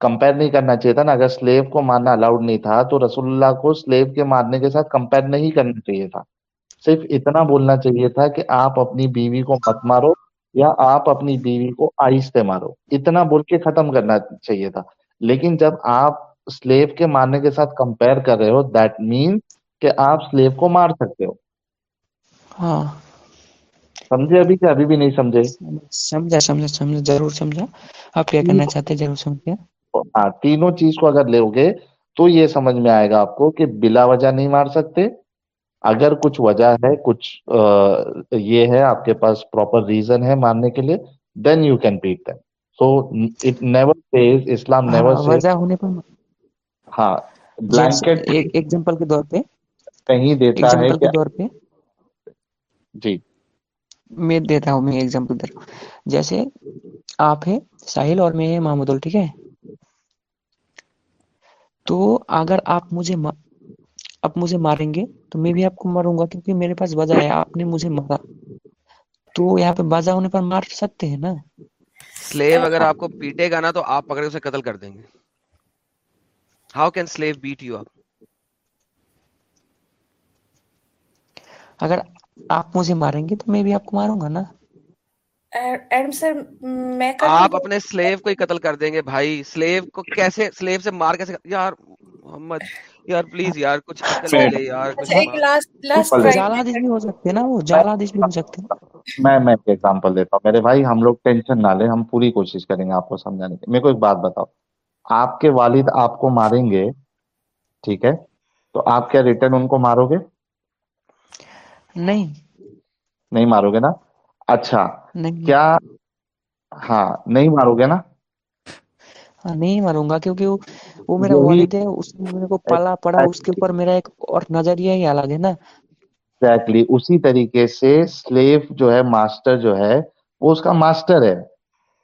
کمپیئر نہیں کرنا چاہیے تھا نا۔ اگر سلیب کو مارنا الاؤڈ نہیں تھا تو رسول اللہ کو سلیب کے مارنے کے ساتھ کمپیئر نہیں کرنا چاہیے تھا۔ صرف اتنا بولنا چاہیے تھا کہ آپ اپنی بیوی کو مت مارو یا آپ اپنی بیوی کو آہستہ مارو۔ اتنا بول کے ختم کرنا چاہیے تھا۔ لیکن جب آپ سلیب کے مارنے کے ساتھ کمپیئر کر رہے ہو دیٹ مین کہ آپ سلیب کو مار سکتے ہو۔ ہاں۔ سمجھے ابھی کہ ابھی بھی نہیں سمجھے؟ سمجھا سمجھا سمجھا ضرور سمجھا۔ آپ کیا کرنا چاہتے ہیں؟ ضرور سمجھ گیا ہاں تینوں چیز کو اگر لو گے تو یہ سمجھ میں آئے گا آپ کو کہ بلا وجہ نہیں مار سکتے۔ اگر کچھ وجہ ہے کچھ یہ ہے آپ کے پاس پراپر ریزن ہے مارنے کے لیے then you can beat them so it never says Islam never ہاں سیز وجہ ہونے پر ہاں بلینکٹ ایک ایگزامپل کے طور پہ کہیں دیتا ہے کے طور پہ جی۔ میں دیتا ہوں میں ایگزامپل ہوں۔ جیسے آپ ہے ساحل اور میں محمود ٹھیک ہے؟ تو اگر آپ مجھے آپ مجھے ماریں گے تو میں بھی آپ کو ماروں گا کیونکہ میرے پاس وجہ ہے آپ نے مجھے مارا۔ تو یہاں پہ وجہ ہونے پر مار سکتے ہیں نا؟ سلیو اگر آپ کو پیٹے گا نا تو آپ پکڑے اسے قتل کر دیں گے۔ How can slave beat you آپ اگر آپ مجھے ماریں گے تو میں بھی آپ کو ماروں گا نا؟ ایڈم سر میں کر آپ اپنے سلیو کو ہی قتل کر دیں گے بھائی۔ سلیو کو کیسے سلیو سے مار کیسے؟ یار محمد یار پلیز یار کچھ لے یار اچھا بھی ہو سکتے نا وہ بھی ہو سکتے۔ میں میں ایک ایگزامپل دیتا ہوں۔ میرے بھائی ہم لوگ ٹینشن نہ لیں ہم پوری کوشش کریں گے آپ کو سمجھانے کی۔ میرے کو ایک بات بتاؤ۔ آپ کے والد آپ کو ماریں گے ٹھیک ہے؟ تو آپ کیا ریٹرن ان کو مارو گے؟ نہیں۔ نہیں مارو گے نا؟ اچھا کیا؟ ہاں نہیں مارو گے نا؟ ہاں نہیں ماروں گا کیونکہ وہ میرا والد ہے اس نے میرے کو پالا پڑا اس کے اوپر میرا ایک اور نظریہ ہی الگ ہے نا۔ ایگزیکٹلی اسی طریقے سے سلیو جو ہے ماسٹر جو ہے وہ اس کا ماسٹر ہے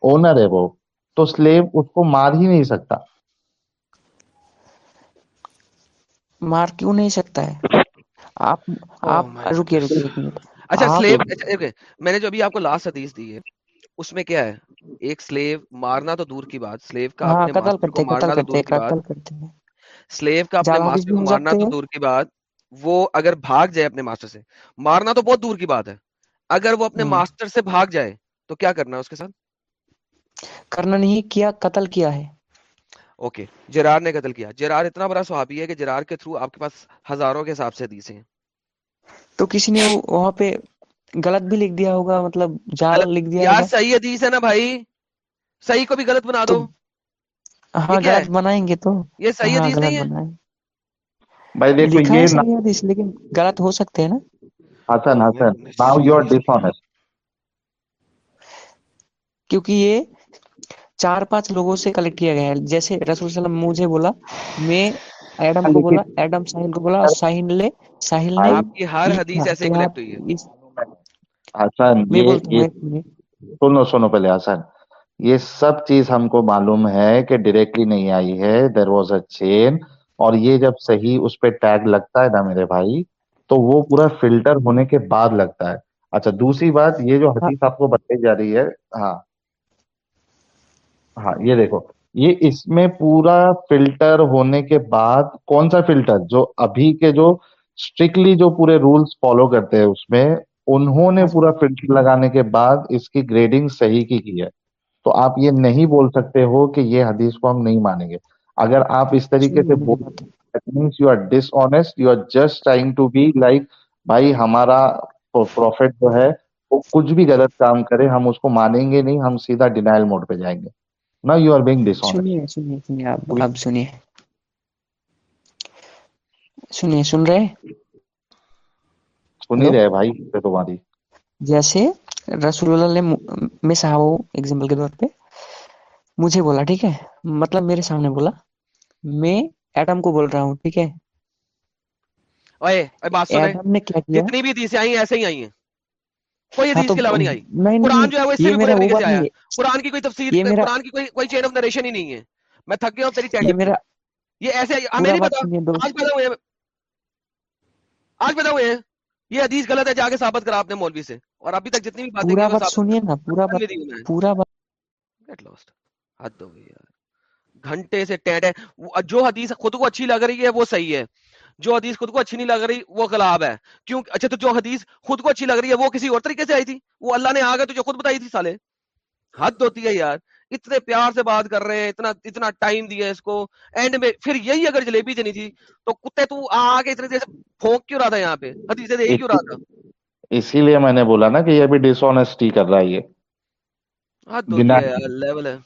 اونر ہے وہ۔ تو سلیو اس کو مار ہی نہیں سکتا۔ مار کیوں نہیں سکتا ہے؟ آپ oh آپ رکیے رکیے اچھا سلیو اچھا، میں نے جو ابھی آپ کو لاسٹ حدیث دی ہے۔ اس میں کیا ہے؟ ایک سلیو مارنا تو دور کی بات سلیو کا ہاں، اپنے ماسٹر کو مارنا تو دور کی بات۔ سلیو کا اپنے ماسٹر کو مارنا تو دور کی بات۔ وہ اگر بھاگ جائے اپنے ماسٹر سے مارنا تو بہت دور کی بات ہے۔ اگر وہ اپنے ہاں۔ ماسٹر سے بھاگ جائے تو کیا کرنا ہے اس کے ساتھ؟ کرنا نہیں کیا قتل کیا ہے؟ اوکے جرار نے قتل کیا۔ جرار اتنا بڑا صحابی ہے کہ جرار کے تھرو آپ کے پاس ہزاروں کے حساب سے حدیثیں ہیں۔ تو کسی نے وہاں پہ غلط بھی لکھ دیا ہوگا مطلب جال لکھ دیا یار صحیح حدیث ہے نا بھائی۔ صحیح کو بھی غلط بنا دو۔ ہاں غلط بنائیں گے تو۔ یہ صحیح ہاں، حدیث نہیں ہے۔ بھائی دیکھو یہ صحیح حدیث لیکن غلط ہو سکتے ہیں نا۔ Hasan Hasan now you are this کیونکہ یہ چار پانچ لوگوں سے کلیکٹ کیا گیا ہے۔ جیسے رسول صلی اللہ علیہ وسلم مجھے بولا میں ایڈم کو ہاں، بولا ایڈم ساحل کو بولا ساحل نے ساحل نے آپ کی ہر حدیث ہاں، ایسے کلیکٹ ہوئی ہے۔ حسن یہ سنو سنو پہلے حسن یہ سب چیز ہم کو معلوم ہے کہ ڈائریکٹلی نہیں آئی ہے دیر واز اے چین اور یہ جب صحیح اس پہ ٹیگ لگتا ہے نا میرے بھائی تو وہ پورا فلٹر ہونے کے بعد لگتا ہے۔ اچھا دوسری بات یہ جو حدیث آپ کو بتائی جا رہی ہے ہاں۔ ہاں یہ دیکھو یہ اس میں پورا فلٹر ہونے کے بعد کون سا فلٹر جو ابھی کے جو اسٹرکٹلی جو پورے رولز فالو کرتے ہیں اس میں انہوں نے پورا فلٹر لگانے کے بعد اس کی گریڈنگ صحیح کی کی ہے۔ تو آپ یہ نہیں بول سکتے ہو کہ یہ حدیث کو ہم نہیں مانیں گے۔ اگر آپ اس طریقے سے مینس یو بھائی ہمارا پروفٹ جو ہے وہ کچھ بھی غلط کام کرے، ہم اس کو مانیں گے نہیں، ہم سیدھا ڈینائل موڈ پہ جائیں گے۔ نا you are being dishonest سنیے، سن رہے؟ رہے بھائی تمہاری جیسے رسول اللہ نے میں صحابہ ایگزامپل کے طور پہ مجھے بولا ٹھیک ہے مطلب میرے سامنے بولا میں ایٹم کو بول رہا ہوں ٹھیک ہے اوئے بات ایٹم نے کیا کیا جتنی بھی ایسے ہی ہیں کوئی حدیث کے علاوہ نہیں آئی قرآن جو ہے وہ اس سے بھی آیا قرآن کی کوئی تفسیر قرآن کی کوئی کوئی چین آف نریشن ہی نہیں ہے میں تھک گیا ہوں تیری میرا یہ ایسے ہمیں نہیں پتا آج پیدا ہوئے ہیں آج پیدا ہوئے ہیں یہ حدیث غلط ہے جا کے ثابت کرا آپ نے مولوی سے اور ابھی تک جتنی بھی باتیں پورا بات سنیے نا پورا بات پورا بات لوسٹ حد ہو گئی یار۔ گھنٹے سے ٹینٹ ہے جو حدیث خود کو اچھی لگ رہی ہے وہ صحیح ہے۔ جو حدیث خود کو اچھی نہیں لگ رہی وہ غلاب ہے۔ کیوں؟ اچھا تو جو حدیث خود کو اچھی لگ رہی ہے وہ کسی اور طریقے سے آئی تھی؟ وہ اللہ نے آ گئے تو جو خود بتائی تھی سالے۔ حد ہوتی ہے یار۔ اتنے پیار سے بات کر رہے ہیں اتنا اتنا ٹائم دیا اس کو۔ اینڈ میں پھر یہی اگر جلیبی دینی تھی تو کتے تو آ کے اتنے دیر سے پھونک کیوں رہا تھا یہاں پہ؟ حدیث دے کیوں رہا تھا؟ اسی لیے میں نے بولا نا کہ یہ بھی ڈس آنےسٹی کر رہا ہے یہ۔ لیول ہے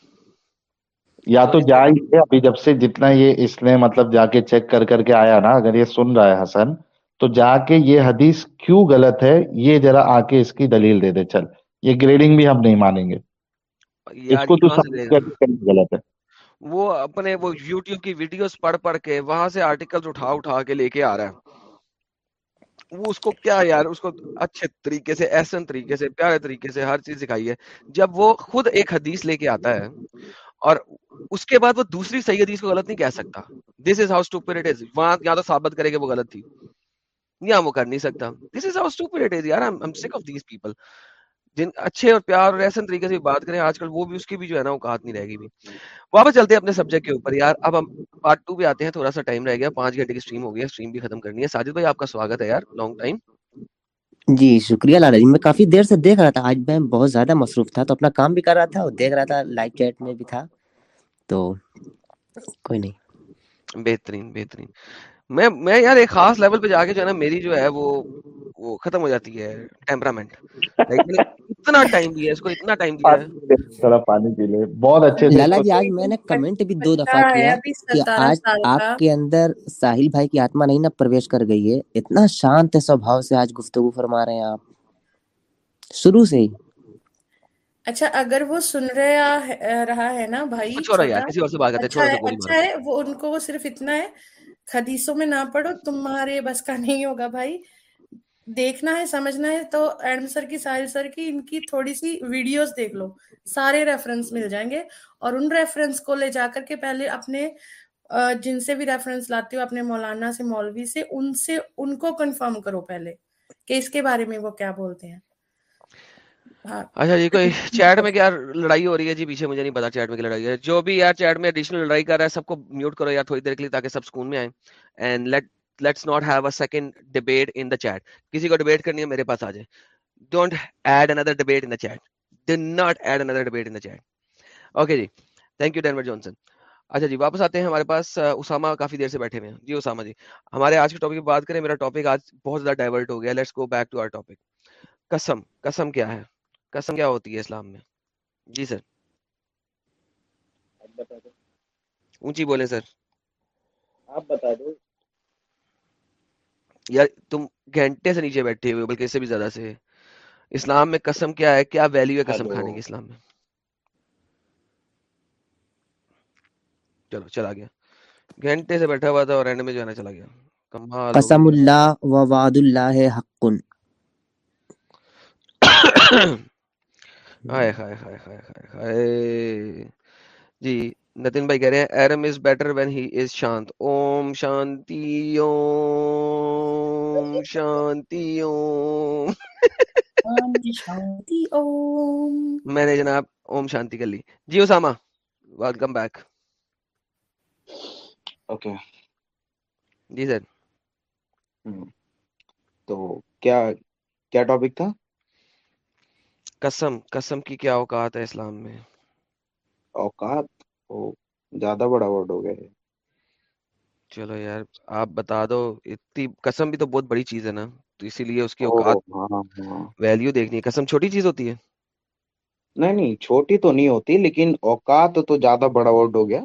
یا تو جائے ابھی جب سے جتنا یہ اس نے مطلب جا کے چیک کر کر کے آیا نا اگر یہ سن رہا ہے حسن تو جا کے یہ حدیث کیوں غلط ہے یہ ذرا آ کے اس کی دلیل دے دے چل۔ یہ گریڈنگ بھی ہم نہیں مانیں گے۔ وہ اپنے وہ یوٹیوب کی ویڈیوز پڑھ پڑھ کے وہاں سے آرٹیکل اٹھا اٹھا کے لے کے آ رہا ہے۔ وہ اس کو کیا یار اس کو اچھے طریقے سے احسن طریقے سے پیارے طریقے سے ہر چیز دکھائی ہے۔ جب وہ خود ایک حدیث لے کے آتا ہے اور اس کے بعد وہ دوسری صحیح حدیث کو غلط نہیں کہہ سکتا۔ دس از ہاؤ اسٹوپر از وہاں یا تو ثابت کرے کہ وہ غلط تھی۔ یا وہ کر نہیں سکتا۔ دس از ہاؤ اسٹوپر از یار ایم سک آف دیز پیپل جن اچھے اور پیار اور احسن طریقے سے بات کریں آج کل وہ بھی اس کی بھی جو ہے نا اوقات نہیں رہے گی بھی۔ واپس چلتے ہیں اپنے سبجیکٹ کے اوپر۔ یار اب ہم پارٹ ٹو بھی آتے ہیں تھوڑا سا ٹائم رہ گیا پانچ گھنٹے کی اسٹریم ہو گیا اسٹریم بھی ختم کرنی ہے۔ ساجد بھائی آپ کا سواگت ہے یار لانگ ٹائم جی شکریہ لالا جی میں کافی دیر سے دیکھ رہا تھا۔ آج میں بہت زیادہ مصروف تھا تو اپنا کام بھی کر رہا تھا اور دیکھ رہا تھا لائک چیٹ میں بھی تھا۔ تو کوئی نہیں۔ بہترین بہترین۔ میں میں یار ایک خاص لیول پہ جا کے جو ہے نا میری جو ہے وہ وہ ختم ہو جاتی ہے ٹیمپرامنٹ اتنا ٹائم دیا اس کو اتنا ٹائم دیا ہے۔ تھوڑا پانی پی لے۔ بہت اچھے لالا جی آج میں نے کمنٹ بھی دو دفعہ کیا کہ آج آپ کے اندر ساحل بھائی کی آتما نہیں نا پرویش کر گئی ہے۔ اتنا شانت ہے سوبھاؤ سے آج گفتگو فرما رہے ہیں آپ۔ شروع سے ہی۔ اچھا اگر وہ سن رہا رہا ہے نا بھائی چھوڑو یار کسی اور سے بات کرتے چھوڑو اچھا, اچھا ہے وہ ان کو وہ صرف اتنا ہے حدیثوں میں نہ پڑھو، تمہارے بس کا نہیں ہوگا بھائی۔ دیکھنا ہے، سمجھنا ہے تو ایڈم سر کی، ساحل سر کی، ان کی تھوڑی سی ویڈیوز دیکھ لو۔ سارے ریفرنس مل جائیں گے۔ اور ان ریفرنس کو لے جا کر کے پہلے اپنے جن سے بھی ریفرنس لاتے ہو، اپنے مولانا سے، مولوی سے، ان سے، ان کو کنفرم کرو پہلے کہ اس کے بارے میں وہ کیا بولتے ہیں۔ ہاں۔ اچھا جی کوئی چیٹ میں کیا لڑائی ہو رہی ہے؟ جی پیچھے مجھے نہیں پتا چیٹ میں کیا لڑائی ہے۔ جو بھی یار چیٹ میں ایڈیشنل لڑائی کر رہا ہے سب کو میوٹ کرو یار تھوڑی دیر کے لیے تاکہ سب سکون میں آئیں۔ And let let's not have a second debate in the chat کسی کو ڈبیٹ کرنی ہے میرے پاس آ جائے don't add another debate in the chat don't not add another debate in the chat okay G thank you Denver Johnson اچھا جی واپس آتے ہیں ہمارے پاس۔ اسامہ کافی دیر سے بیٹھے ہوئے ہیں۔ جی اسامہ جی ہمارے آج کے ٹاپک پہ بات کریں میرا ٹاپک آج بہت زیادہ ڈائیورٹ ہو گیا۔ Let's go back to our topic قسم قسم کیا ہے؟ قسم کیا ہوتی ہے اسلام میں؟ جی سر۔ اونچی بولیں سر۔ آپ بتا دو۔ یار تم گھنٹے سے نیچے بیٹھے ہوئے بلکہ اس سے بھی زیادہ سے۔ اسلام میں قسم کیا ہے؟ کیا ویلیو ہے قسم کھانے کی اسلام میں؟ چلو چلا گیا۔ گھنٹے سے بیٹھا ہوا تھا اور اینڈ میں جانا چلا گیا۔ قسم اللہ و وعد اللہ حق۔ جی نتن بھائی کہہ رہے ہیں ایرم از بیٹر وین ہی از شانت۔ اوم شانتی اوم شانتی اوم۔ شانتی اوم۔ میں نے جناب اوم شانتی کر لی۔ جی اسامہ ویلکم بیک اوکے۔ جی سر۔ تو کیا کیا ٹاپک تھا؟ قسم قسم کی کیا اوقات ہے اسلام میں؟ اوقات؟ او زیادہ بڑا ورڈ ہو گیا ہے۔ چلو یار آپ بتا دو اتنی قسم بھی تو بہت بڑی چیز ہے نا۔ تو اسی لیے اس کی اوقات ہاں، ہاں۔ ویلیو دیکھنی ہے۔ قسم چھوٹی چیز ہوتی ہے؟ نہیں نہیں چھوٹی تو نہیں ہوتی لیکن اوقات تو زیادہ بڑا ورڈ ہو گیا۔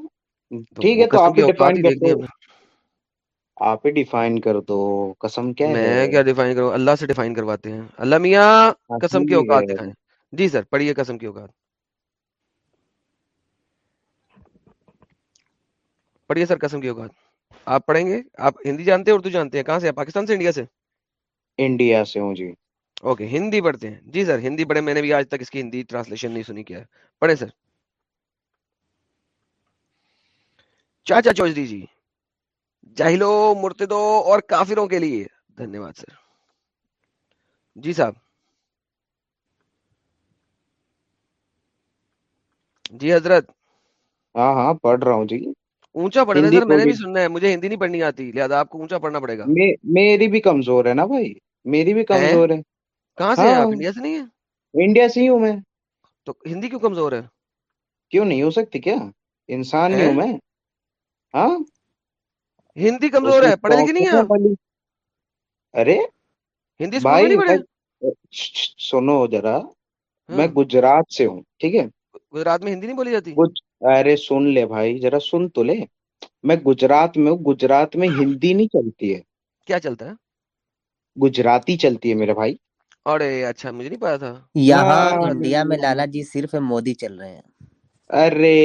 ٹھیک ہے تو آپ ڈیفائن کر دو۔ آپ ہی ڈیفائن کر دو۔ قسم کیا ہے؟ میں کیا ڈیفائن کروں؟ اللہ سے ڈیفائن کرواتے ہیں۔ اللہ میاں ہاں، قسم کی اوقات دکھائیں۔ جی سر پڑھیے قسم کی اوقات۔ پڑھیے سر قسم کی اوقات۔ آپ پڑھیں گے؟ آپ ہندی جانتے ہیں اردو جانتے ہیں؟ کہاں سے پاکستان سے انڈیا سے؟ انڈیا سے ہوں جی۔ اوکے ہندی پڑھتے ہیں۔ جی سر ہندی پڑھے میں نے بھی آج تک اس کی ہندی ٹرانسلیشن نہیں سنی کیا ہے؟ پڑھیں سر۔ چاچا چوجری جی جاہلو مرتدوں اور کافروں کے لیے۔ دھنیہ واد سر۔ جی صاحب جی حضرت ہاں ہاں پڑھ رہا ہوں جی اونچا پڑھنا سر میں نے بھی سننا ہے مجھے ہندی نہیں پڑھنی آتی لہٰذا آپ کو اونچا پڑھنا پڑے گا میری بھی کمزور ہے نا بھائی میری بھی کمزور ہے کہاں سے آپ انڈیا سے نہیں ہے انڈیا سے ہی ہوں میں تو ہندی کیوں کمزور ہے کیوں نہیں ہو سکتی کیا انسان نہیں ہوں میں ہاں ہندی کمزور ہے پڑھے لکھے نہیں ارے ہندی سنو ذرا میں گجرات سے ہوں ٹھیک ہے گجرات میں ہندی نہیں بولی جاتی؟ ارے سن لے بھائی ذرا سن تو لے۔ میں گجرات میں ہوں گجرات میں ہندی نہیں چلتی ہے۔ کیا چلتا ہے؟ گجراتی چلتی ہے میرے بھائی۔ ارے اچھا مجھے نہیں پتا تھا۔ یہاں انڈیا میں لالا جی صرف مودی چل رہے ہیں۔ ارے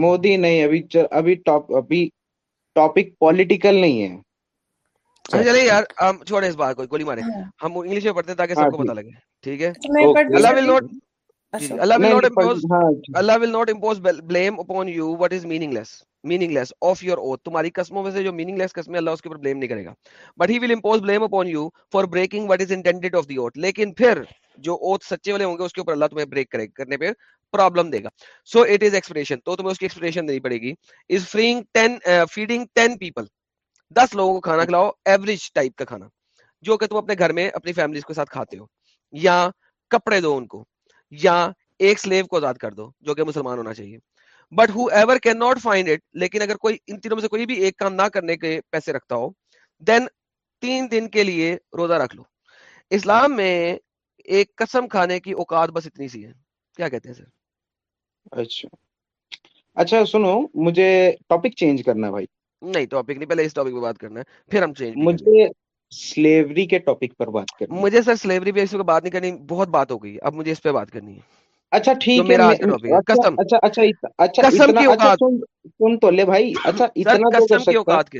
مودی نہیں ابھی ابھی ٹاپ ابھی ٹاپک پولیٹیکل نہیں ہے۔ اچھا، چلے یار ہم چھوڑیں اس بات کو گولی مارے ہم انگلش میں پڑھتے ہیں تاکہ ہاں سب کو جی۔ پتا لگے۔ ٹھیک ہے؟ اللہ ول note G, G, Allah will impose ہاں، جی۔ Allah will impose blame upon you is meaningless meaningless your تمہاری قسموں میں سے جو میننگ لیس قسمیں اللہ اس کے اوپر بلیم نہیں کرے گا۔ But he will impose blame upon you for breaking is the لیکن پھر جو سچے والے ہوں گے اس کے اوپر اللہ تمہیں بریک کرے کرنے پہ پرابلم دے گا۔ سو اٹ از ایکسپریشن تو تمہیں اس کی ایکسپریشن دینی پڑے گی۔ از فیڈنگ پیپل دس لوگوں کو کھانا کھلاؤ ایوریج ٹائپ کا کھانا۔ جو کہ تم اپنے گھر میں اپنی فیملیز کے ساتھ کھاتے ہو۔ یا کپڑے دو ان کو۔ یا ایک سلیو کو آزاد کر دو جو کہ مسلمان ہونا چاہیے۔ But whoever can not find it لیکن اگر کوئی ان تینوں میں سے کوئی بھی ایک کام نہ کرنے کے پیسے رکھتا ہو دین تین دن کے لیے روزہ رکھ لو۔ اسلام میں ایک قسم کھانے کی اوقات بس اتنی سی ہے۔ کیا کہتے ہیں سر؟ اچھا۔ اچھا سنو مجھے ٹاپک چینج کرنا ہے بھائی۔ نہیں ٹاپک نہیں پہلے اس ٹاپک پہ بات کرنا ہے پھر ہم چینج مجھے سلیوری کے ٹاپک پر بات کریں مجھے سر سلیوری پہ اس پہ بات نہیں کرنی بہت بات ہو گئی۔ اب مجھے اس پہ بات کرنی ہے۔ اچھا ٹھیک ہے اچھا، اچھا، اچھا، سن تو لے بھائی ہاں، اچھا اتنا تو قسم کی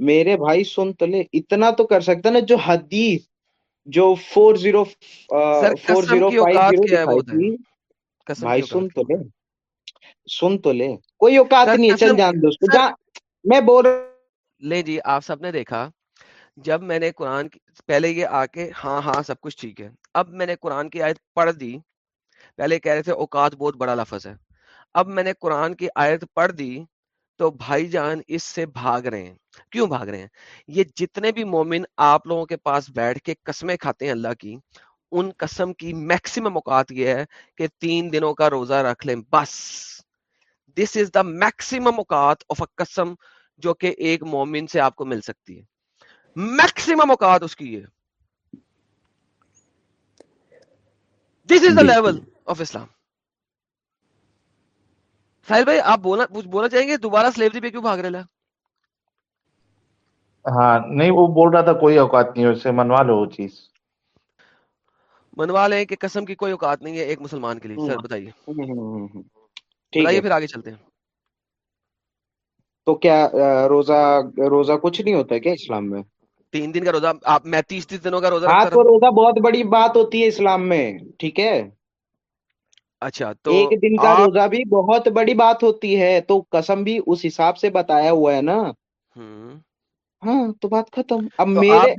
میرے بھائی سن تو لے اتنا تو کر سکتا نا جو حدیث جو 40 4050 بھائی سن تو لے سن تو لے۔ کوئی اوقات نہیں چل جان دوست میں بول لے جی آپ سب نے دیکھا جب میں نے قرآن کی، پہلے یہ آ کے ہاں ہاں سب کچھ ٹھیک ہے۔ اب میں نے قرآن کی آیت پڑھ دی۔ پہلے کہہ رہے تھے اوقات بہت بڑا لفظ ہے۔ اب میں نے قرآن کی آیت پڑھ دی تو بھائی جان اس سے بھاگ رہے ہیں۔ کیوں بھاگ رہے ہیں؟ یہ جتنے بھی مومن آپ لوگوں کے پاس بیٹھ کے قسمیں کھاتے ہیں اللہ کی، ان قسم کی میکسیمم اوقات یہ ہے کہ تین دنوں کا روزہ رکھ لیں۔ بس۔ دس از دا میکسیمم اوقات آف اے قسم جو کہ ایک مومن سے آپ کو مل سکتی ہے۔ میکسیمم اوقات اس کی ہے this is the level of اسلام ساحل بھائی آپ بولنا چاہیں گے؟ دوبارہ سلیوری پہ کیوں بھاگ رہے ہاں نہیں وہ بول رہا تھا کوئی اوقات نہیں اسے منوا لو وہ چیز۔ منوا لیں کہ قسم کی کوئی اوقات نہیں ہے ایک مسلمان کے لیے۔ سر بتائیے۔ بتائیے پھر آگے چلتے ہیں۔ تو کیا روزہ روزہ کچھ نہیں ہوتا ہے کیا اسلام میں؟ تین دن کا روزہ آپ میں تیس تیس دنوں کا روزہ آپ کو روزہ بہت بڑی بات ہوتی ہے اسلام میں ٹھیک ہے؟ اچھا تو ایک دن کا روزہ بھی بہت بڑی بات ہوتی ہے تو قسم بھی اس حساب سے بتایا ہوا ہے نا۔ ہاں تو بات ختم۔ اب میرے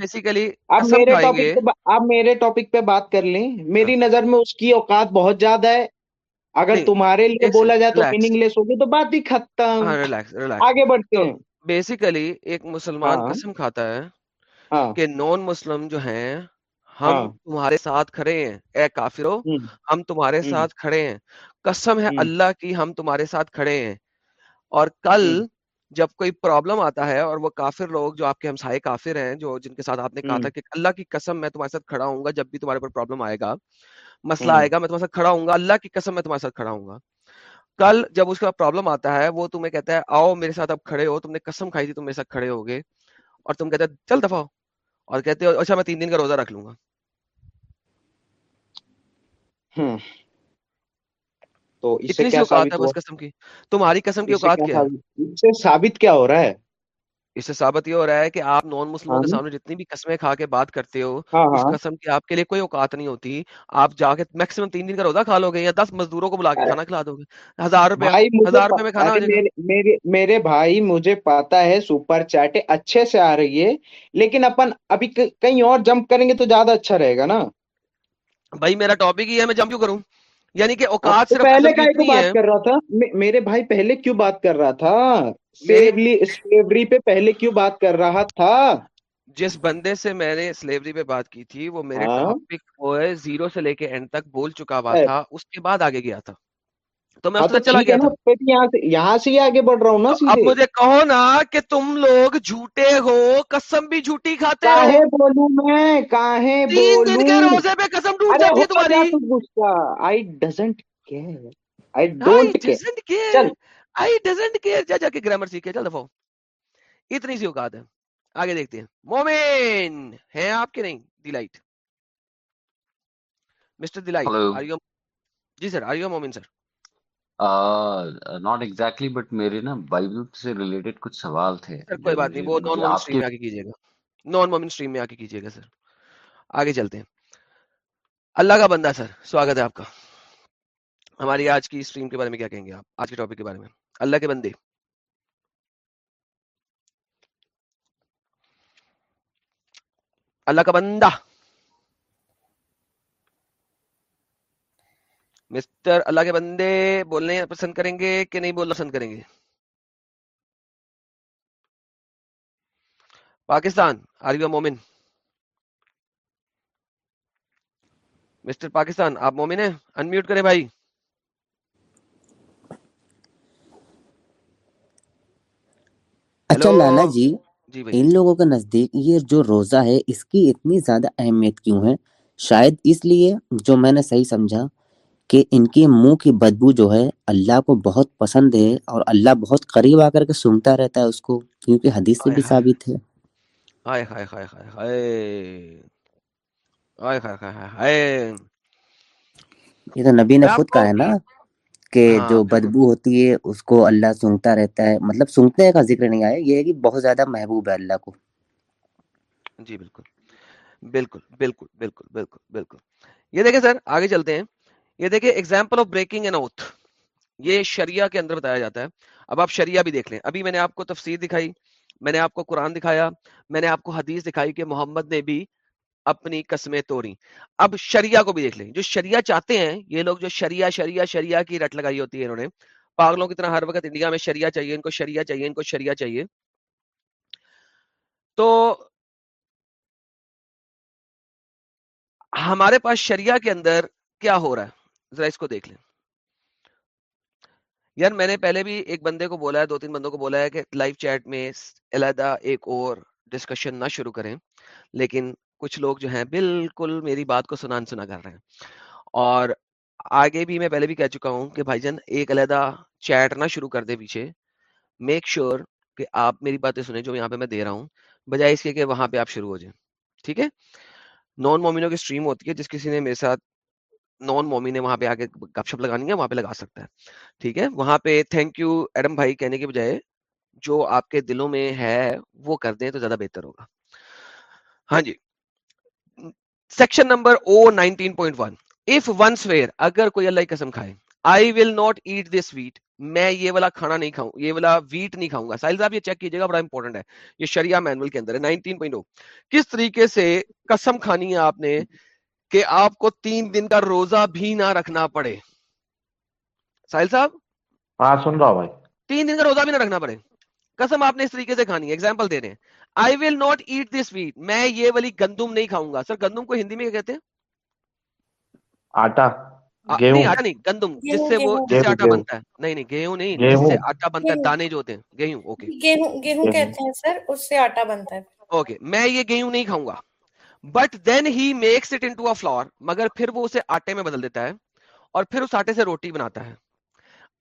اب میرے ٹاپک پہ بات کر لیں۔ میری ہاں۔ نظر میں اس کی اوقات بہت زیادہ ہے۔ اگر تمہارے لیے بولا جائے تو میننگ لیس ہوگی تو بات ہی ختم۔ ہاں، آگے بڑھتے ہیں۔ بیسیکلی ایک مسلمان ہاں۔ قسم کھاتا ہے۔ کہ نان مسلم جو ہیں ہم تمہارے ساتھ کھڑے ہیں۔ اے کافرو ہم تمہارے ساتھ کھڑے ہیں۔ قسم ہے اللہ کی ہم تمہارے ساتھ کھڑے ہیں۔ اور کل جب کوئی پرابلم آتا ہے اور وہ کافر لوگ جو آپ کے ہمسائے کافر ہیں جو جن کے ساتھ آپ نے کہا تھا کہ اللہ کی قسم میں تمہارے ساتھ کھڑا ہوں گا جب بھی تمہارے پر پرابلم آئے گا مسئلہ آئے گا میں تمہارے ساتھ کھڑا ہوں گا اللہ کی قسم میں تمہارے ساتھ کھڑا ہوں گا۔ کل جب اس کا پرابلم آتا ہے وہ تمہیں کہتا ہے آؤ میرے ساتھ اب کھڑے ہو تم نے قسم کھائی تھی تم میرے ساتھ کھڑے ہو گے اور تم کہتے چل دفاع اور کہتے ہیں اچھا میں تین دن کا روزہ رکھ لوں گا۔ hmm. تو اس سے کیا ثابت ہے اس قسم کی۔ تمہاری قسم کی اوقات کیا ہے؟ اس سے ثابت کیا ہو رہا ہے؟ اس سے ثابت یہ ہو رہا ہے کہ آپ نان مسلموں کے جی۔ سامنے جتنی بھی قسمیں کھا کے بات کرتے ہو ہاں، اس ہاں۔ قسم کی آپ کے لیے کوئی اوقات نہیں ہوتی۔ آپ جا کے میکسیمم تین دن کا روزہ کھا لو گے یا دس مزدوروں کو بلا کے کھانا کھلا دو گے۔ ہزار روپے ہزار روپے میں کھانا میرے بھائی مجھے پتا ہے سپر چیٹ اچھے سے آ رہی ہے لیکن اپن ابھی کہیں اور جمپ کریں گے تو زیادہ اچھا رہے گا نا۔ بھائی میرا ٹاپک ہی ہے میں جمپ کیوں کروں؟ یعنی کہ اوقات صرف پہلے کیوں بات کر رہا تھا۔ میرے بھائی پہلے کیوں بات کر رہا تھا؟ سلیوری پہ پہلے کیوں بات کر رہا تھا؟ جس بندے سے میں نے سلیوری پہ بات کی تھی وہ میرے ہاں۔ ٹاپک زیرو سے لے کے اینڈ تک بول چکا ہوا تھا اس کے بعد آگے گیا تھا۔ تو میں ہاں، چلا گیا یہاں سے ہی آگے بڑھ رہا ہوں نا اب مجھے کہو نا کہ تم لوگ جھوٹے ہو قسم بھی جھوٹی کھاتے ہو۔ بولوں میں؟ کے روزے پہ قسم جاتی تمہاری؟ I doesn't care I don't care I doesn't care جا جا کے گرامر سیکھے. چل اتنی سی اوقات ہے. آگے دیکھتے ہیں. مومن! ہیں آپ کے نہیں؟ Delight Mister Delight ji sir are you مومن سر؟ ایگزیکٹلی بٹ میرے نا بائبل سے ریلیٹڈ کچھ سوال تھے. کوئی بات نہیں. وہ نان مومن سٹریم میں آ کے کیجیے گا. نان مومن سٹریم میں آ کے کیجیے گا سر. آگے چلتے ہیں. اللہ کا بندہ سر. سواگت ہے آپ کا. ہماری آج کی اسٹریم کے بارے میں کیا کہیں گے آپ؟ آج کے ٹاپک کے بارے میں. اللہ کے بندے۔ اللہ کا بندہ۔ مسٹر اللہ کے بندے بولنے پسند کریں گے کہ نہیں بولنا پسند کریں گے؟ پاکستان آر یو مومن۔ مسٹر پاکستان، آپ مومن ہیں؟ انمیوٹ کریں بھائی۔ اچھا لالا جی ان لوگوں کے نزدیک یہ جو روزہ ہے اس کی اتنی زیادہ اہمیت کیوں ہے شاید اس لیے جو میں نے صحیح سمجھا کہ ان کے منہ کی بدبو جو ہے اللہ کو بہت پسند ہے اور اللہ بہت قریب آ کر کے سنتا رہتا ہے اس کو کیونکہ حدیث سے بھی ثابت ہے یہ تو نبی نے خود کہا ہے نا کہ ہاں، جو بدبو ہوتی ہے اس کو اللہ سنگتا رہتا ہے۔ مطلب سنگتے کا ذکر نہیں آیا یہ ہے کہ بہت زیادہ محبوب ہے اللہ کو۔ جی بالکل۔ بالکل بالکل بالکل بالکل بالکل۔ یہ دیکھیں سر آگے چلتے ہیں۔ یہ دیکھیں example of breaking an oath یہ شریعہ کے اندر بتایا جاتا ہے۔ اب آپ شریعہ بھی دیکھ لیں۔ ابھی میں نے آپ کو تفسیر دکھائی میں نے آپ کو قرآن دکھایا میں نے آپ کو حدیث دکھائی کہ محمد نے بھی اپنی قسمیں توڑی اب شریعہ کو بھی دیکھ لیں۔ جو شریعہ چاہتے ہیں، یہ لوگ جو شریعہ شریعہ شریعہ کی رٹ لگائی ہوتی ہے انہوں نے۔ پاگلوں کی طرح ہر وقت انڈیا میں شریعہ چاہیے، ان کو شریعہ چاہیے، ان کو شریعہ چاہیے۔ تو ہمارے پاس شریعہ کے اندر کیا ہو رہا ہے؟ ذرا اس کو دیکھ لیں۔ یار، میں نے پہلے بھی ایک بندے کو بولا ہے، دو تین بندوں کو بولا ہے کہ لائف چیٹ میں علیحدہ ایک اور ڈسکشن نہ شروع کریں۔ لیکن کچھ لوگ جو ہیں بالکل میری بات کو سنان سنا کر رہے ہیں۔ اور آگے بھی میں پہلے بھی کہہ چکا ہوں کہ بھائی جان ایک علیحدہ چیٹ نہ شروع کر دے پیچھے۔ میک شیور کہ آپ میری باتیں سنیں جو یہاں پہ میں دے رہا ہوں، بجائے اس کے کہ وہاں پہ آپ شروع ہو جائیں، ٹھیک ہے؟ نان مومنوں کی اسٹریم ہوتی ہے جس کسی نے میرے ساتھ نان مومی نے وہاں پہ آگے گپ شپ لگانی ہے، وہاں پہ لگا سکتا ہے، ٹھیک ہے؟ وہاں پہ تھینک یو ایڈم بھائی کہنے کے بجائے جو آپ کے دلوں میں ہے وہ کر دیں تو زیادہ بہتر ہوگا۔ ہاں جی۔ Section number O nineteen point one of one swear اگر کوئی اللہ کی قسم کھائے I will not eat this wheat میں یہ والا کھانا نہیں کھاؤں یہ والا ویٹ نہیں کھاؤں گا۔ ساحل صاحب یہ چیک کیجیے گا بڑا امپورٹنٹ ہے۔ یہ شریعہ مینول کے اندر ہے نائنٹین پوائنٹ کس طریقے سے قسم کھانی ہے آپ نے کہ آپ کو تین دن کا روزہ بھی نہ رکھنا پڑے؟ ساحل صاحب؟ ہاں سن رہا ہوں بھائی۔ تین دن کا روزہ بھی نہ رکھنا پڑے۔ قسم آپ نے اس طریقے سے کھانی ہے ایگزامپل دے رہے ہیں۔ I will not eat this wheat میں یہ والی گندم نہیں کھاؤں گا. سر گندم کو ہندی میں کیا کہتے ہیں؟ آٹا نہیں گندم جس سے یہ گیہوں نہیں کھاؤں گا۔ But then he makes it into مگر پھر وہ اسے آٹے میں بدل دیتا ہے اور پھر اس آٹے سے روٹی بناتا ہے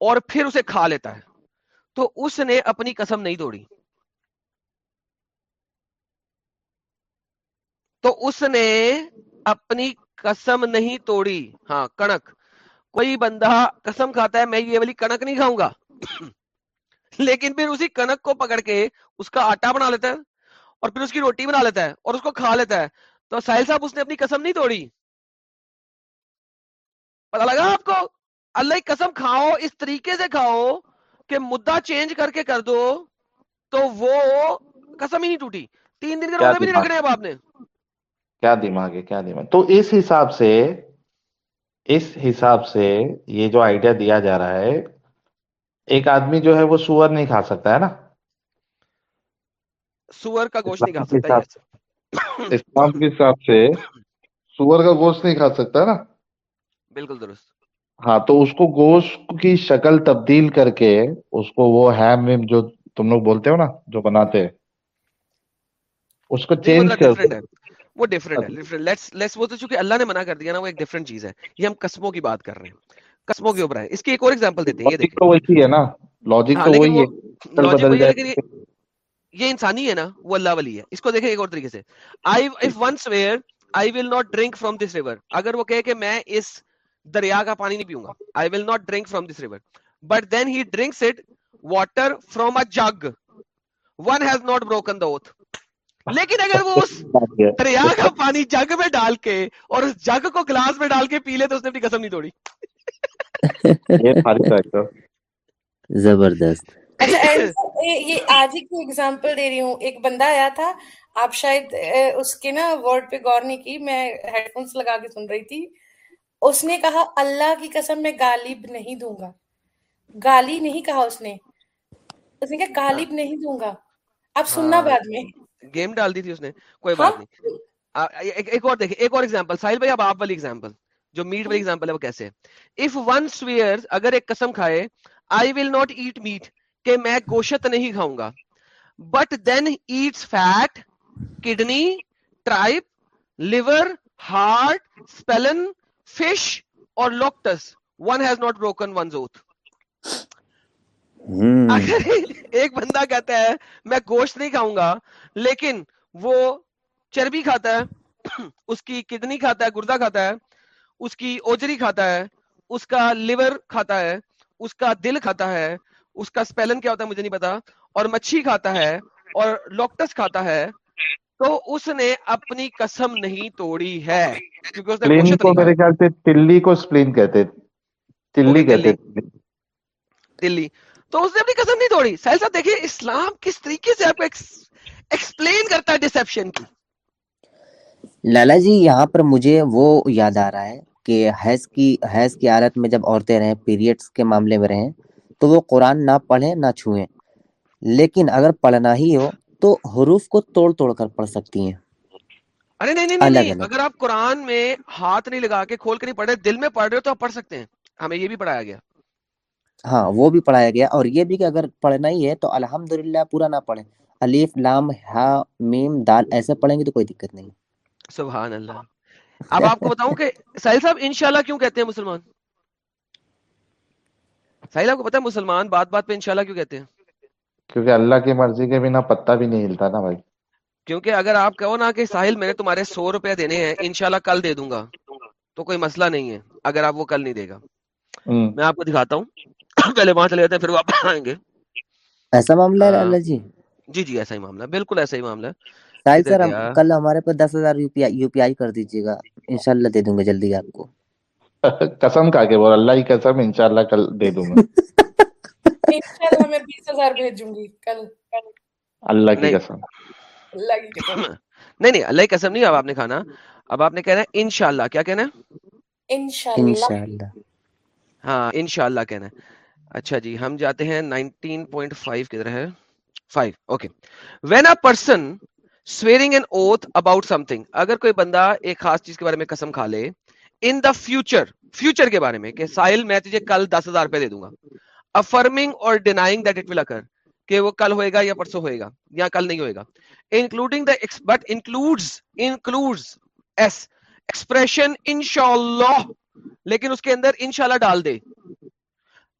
اور پھر اسے کھا لیتا ہے۔ تو اس نے اپنی قسم نہیں دوڑی۔ تو اس نے اپنی قسم نہیں توڑی۔ ہاں کنک۔ کوئی بندہ قسم کھاتا ہے میں یہ والی کنک نہیں کھاؤں گا۔ لیکن پھر اسی کنک کو پکڑ کے اس کا آٹا بنا لیتا ہے اور پھر اس کی روٹی بنا لیتا ہے اور اس کو کھا لیتا ہے۔ تو ساحل صاحب اس نے اپنی قسم نہیں توڑی۔ پتا لگا آپ کو؟ اللہ کی قسم کھاؤ اس طریقے سے کھاؤ کہ مدعا چینج کر کے کر دو تو وہ قسم ہی نہیں ٹوٹی۔ تین دن کے روزے بھی نہیں رکھنے اب آپ نے۔ کیا دماغ ہے کیا دماغ؟ تو اس حساب سے اس حساب سے یہ جو آئیڈیا دیا جا رہا ہے ایک آدمی جو ہے وہ سور نہیں کھا سکتا ہے نا؟ سور کا گوشت نہیں کھا سکتا اسلام کے حساب سے سور کا گوشت نہیں کھا سکتا نا؟ بالکل درست۔ ہاں تو اس کو گوشت کی شکل تبدیل کر کے اس کو وہ ہیم ویم جو تم لوگ بولتے ہو نا جو بناتے ہیں اس کو چینج مطلب کر وہ ڈفرینٹ ہے ڈفرینٹ لیٹس لیٹس وہ تو چونکہ اللہ نے منع کر دیا نا وہ ایک ڈفرینٹ چیز ہے۔ یہ ہم قسموں کی بات کر رہے ہیں۔ قسموں کے اوپر ہے۔ اس کی ایک اور ایگزامپل دیتے ہیں یہ دیکھیں۔ تو وہی ہے نا۔ لاجک ہاں تو وہی وہ ہے بدل جائے۔ یہ انسانی ہے نا وہ اللہ والی ہے۔ اس کو دیکھیں ایک اور طریقے سے۔ I if once where I will not drink from this river اگر وہ کہے کہ میں اس دریا کا پانی نہیں پیوں گا I will not drink from this river but then he drinks it water from a jug one has not broken the oath لیکن اگر وہ اس دریا کا پانی جگ میں ڈال کے اور اس جگ کو گلاس میں ڈال کے پی لے تو اس نے اپنی قسم نہیں توڑی۔ زبردست۔ اچھا یہ آج ہی کی اگزامپل دے رہی ہوں۔ ایک بندہ آیا تھا۔ آپ شاید اس کے نا ورڈ پہ غور نہیں کی میں ہیڈ فونس لگا کے سن رہی تھی۔ اس نے کہا اللہ کی قسم میں غالب نہیں دوں گا۔ گالی نہیں کہا اس نے۔ اس نے کہا غالب نہیں دوں گا۔ آپ سننا ہاں۔ بعد میں۔ گیم ڈال دی تھی اس نے کوئی ہاں؟ بات نہیں۔ آ- ایک اور دیکھیں ایک اور ایگزامپل ساحل بھائی اب آپ والی ایگزامپل جو میٹ والی ایگزامپل ہے وہ کیسے اف ون سویئر اگر ایک قسم کھائے I will not eat meat کہ میں گوشت نہیں کھاؤں گا۔ But then eats fat kidney tripe liver heart spleen fish اور locusts one has not broken one oath ہوں اگر ایک بندہ کہتا ہے میں گوشت نہیں کھاؤں گا لیکن وہ چربی کھاتا ہے اس کی کڈنی کھاتا ہے گردہ کھاتا ہے اس کی اوجری کھاتا ہے اس کا لیور کھاتا ہے اس کا دل کھاتا ہے اس کا اسپیلن کیا ہوتا ہے مجھے نہیں پتا اور مچھی کھاتا ہے اور لوکٹس کھاتا ہے تو اس نے اپنی قسم نہیں توڑی ہے۔ کیونکہ اس نے کو میرے خیال سے تلی کو سپلین کہتے تلی کہتے تلی۔ تو اس نے اپنی قسم نہیں توڑی۔ ساحل صاحب دیکھیے اسلام کس طریقے سے آپ کو ایکسپلین کرتا ہے ڈسپشن کی؟ لالا جی یہاں پر مجھے وہ یاد آ رہا ہے کہ حیض کی حیض کی حالت میں جب عورتیں رہیں پیریڈس کے معاملے میں رہیں تو وہ قرآن نہ پڑھیں نہ چھوئیں۔ لیکن اگر پڑھنا ہی ہو تو حروف کو توڑ توڑ کر پڑھ سکتی ہیں۔ ارے نہیں نہیں اگر آپ قرآن میں ہاتھ نہیں لگا کے کھول کے نہیں پڑھ رہے دل میں پڑھ رہے ہو تو آپ پڑھ سکتے ہیں۔ ہمیں یہ بھی پڑھایا گیا۔ ہاں وہ بھی پڑھایا گیا۔ اور یہ بھی کہ اگر پڑھنا ہی ہے تو الحمدللہ پورا نہ پڑھیں۔ الف لام ہا میم دال ایسے پڑھیں گے تو کوئی دقت نہیں۔ سبحان اللہ۔ اب آپ کو بتاؤں کہ ساحل صاحب انشاءاللہ کیوں کہتے ہیں مسلمان؟ ساحل آپ کو پتا ہے مسلمان بات بات پہ انشاءاللہ کیوں کہتے ہیں؟ کیونکہ اللہ کی مرضی کے بنا پتا بھی نہیں ہلتا نا بھائی۔ کیونکہ اگر آپ کہو نا کہ ساحل میں نے تمہارے سو روپے دینے ہیں انشاءاللہ کل دے دوں گا۔ تو کوئی مسئلہ نہیں ہے اگر آپ وہ کل نہیں دے گا۔ میں آپ کو دکھاتا ہوں۔ پہلے وہاں چلے جاتے ہیں پھر واپس آئیں گے۔ ایسا معاملہ ہے ہاں۔ لالا جی؟ جی جی ایسا ہی معاملہ ہے بالکل ایسا ہی معاملہ ہے۔ ساحل سر ہم کل ہمارے پہ دس ہزار یو پی آئی یو پی آئی کر دیجیے گا۔ انشاءاللہ دے دوں گا جلدی آپ کو۔ قسم کھا کے بول اللہ کی قسم انشاءاللہ کل دے دوں گا۔ انشاءاللہ میں بیس ہزار بھیجوں گی کل۔ اللہ کی نہیں۔ قسم۔ اللہ کی قسم۔ نہیں نہیں اللہ کی قسم نہیں اب آپ نے کھانا۔ اب آپ نے کہنا ہے انشاءاللہ کیا کہنا ہے؟ انشاءاللہ۔ انشاءاللہ۔ ہاں انشاءاللہ کہنا ہے۔ اچھا جی ہم جاتے ہیں 19.5 کدھر ہے۔ 5 okay. When a person swearing an oath about something اگر کوئی بندہ ایک خاص چیز کے بارے میں قسم کھا لے ان دا فیوچر فیوچر کے بارے میں، کہ ساحل میں تجھے کل دس ہزار روپے دے دوں گا۔ افرمنگ اور denying that it will occur کہ وہ کل ہوئے گا یا پرسوں ہوئے گا، یا کل نہیں ہوئے گا۔ Including the but includes includes S expression انشاءاللہ، لیکن اس کے اندر انشاءاللہ ڈال دے۔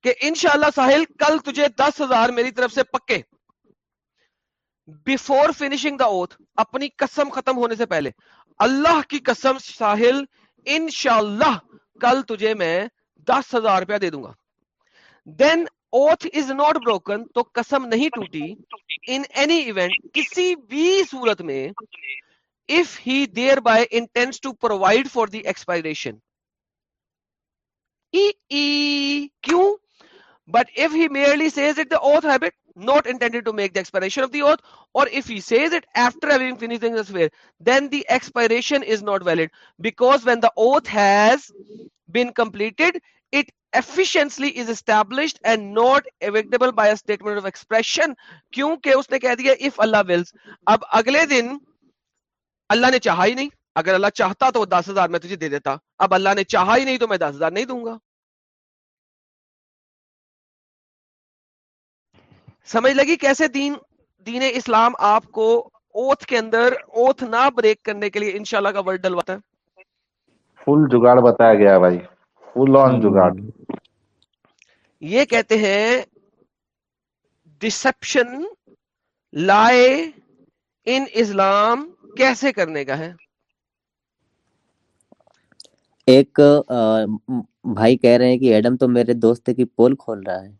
کہ انشاءاللہ ساحل کل تجھے دس ہزار میری طرف سے پکے۔ بفور فنیشنگ دا اوتھ اپنی قسم ختم ہونے سے پہلے۔ اللہ کی قسم ساحل، انشاءاللہ کل تجھے میں دس ہزار روپیہ دے دوں گا۔ Then oath is not broken تو قسم نہیں ٹوٹی۔ ان اینی ایونٹ کسی بھی صورت میں if he thereby intends to provide for the expiration کیوں But if he merely says it the oath habit, not intended to make the expiration of the oath, or if he says it after having finished the swear, then the expiration is not valid. Because when the oath has been completed, it efficiently is established and not evictable by a statement of expression. کیونکہ اس نے کہہ دیا if Allah wills. اب اگلے دن اللہ نے چاہا ہی نہیں اگر اللہ چاہتا تو وہ دس ہزار میں تجھے دے دیتا اب اللہ نے چاہا ہی نہیں تو میں دس ہزار نہیں دوں گا سمجھ لگی کیسے دین دین اسلام آپ کو اوتھ کے اندر اوتھ نہ بریک کرنے کے لیے انشاءاللہ کا ورڈ ڈلواتا ہے؟ فل جگاڑ بتایا گیا بھائی فل آن جگاڑ۔ یہ کہتے ہیں ڈسپشن لائے ان اسلام کیسے کرنے کا ہے؟ ایک بھائی کہہ رہے ہیں کہ ایڈم تو میرے دوست کی پول کھول رہا ہے۔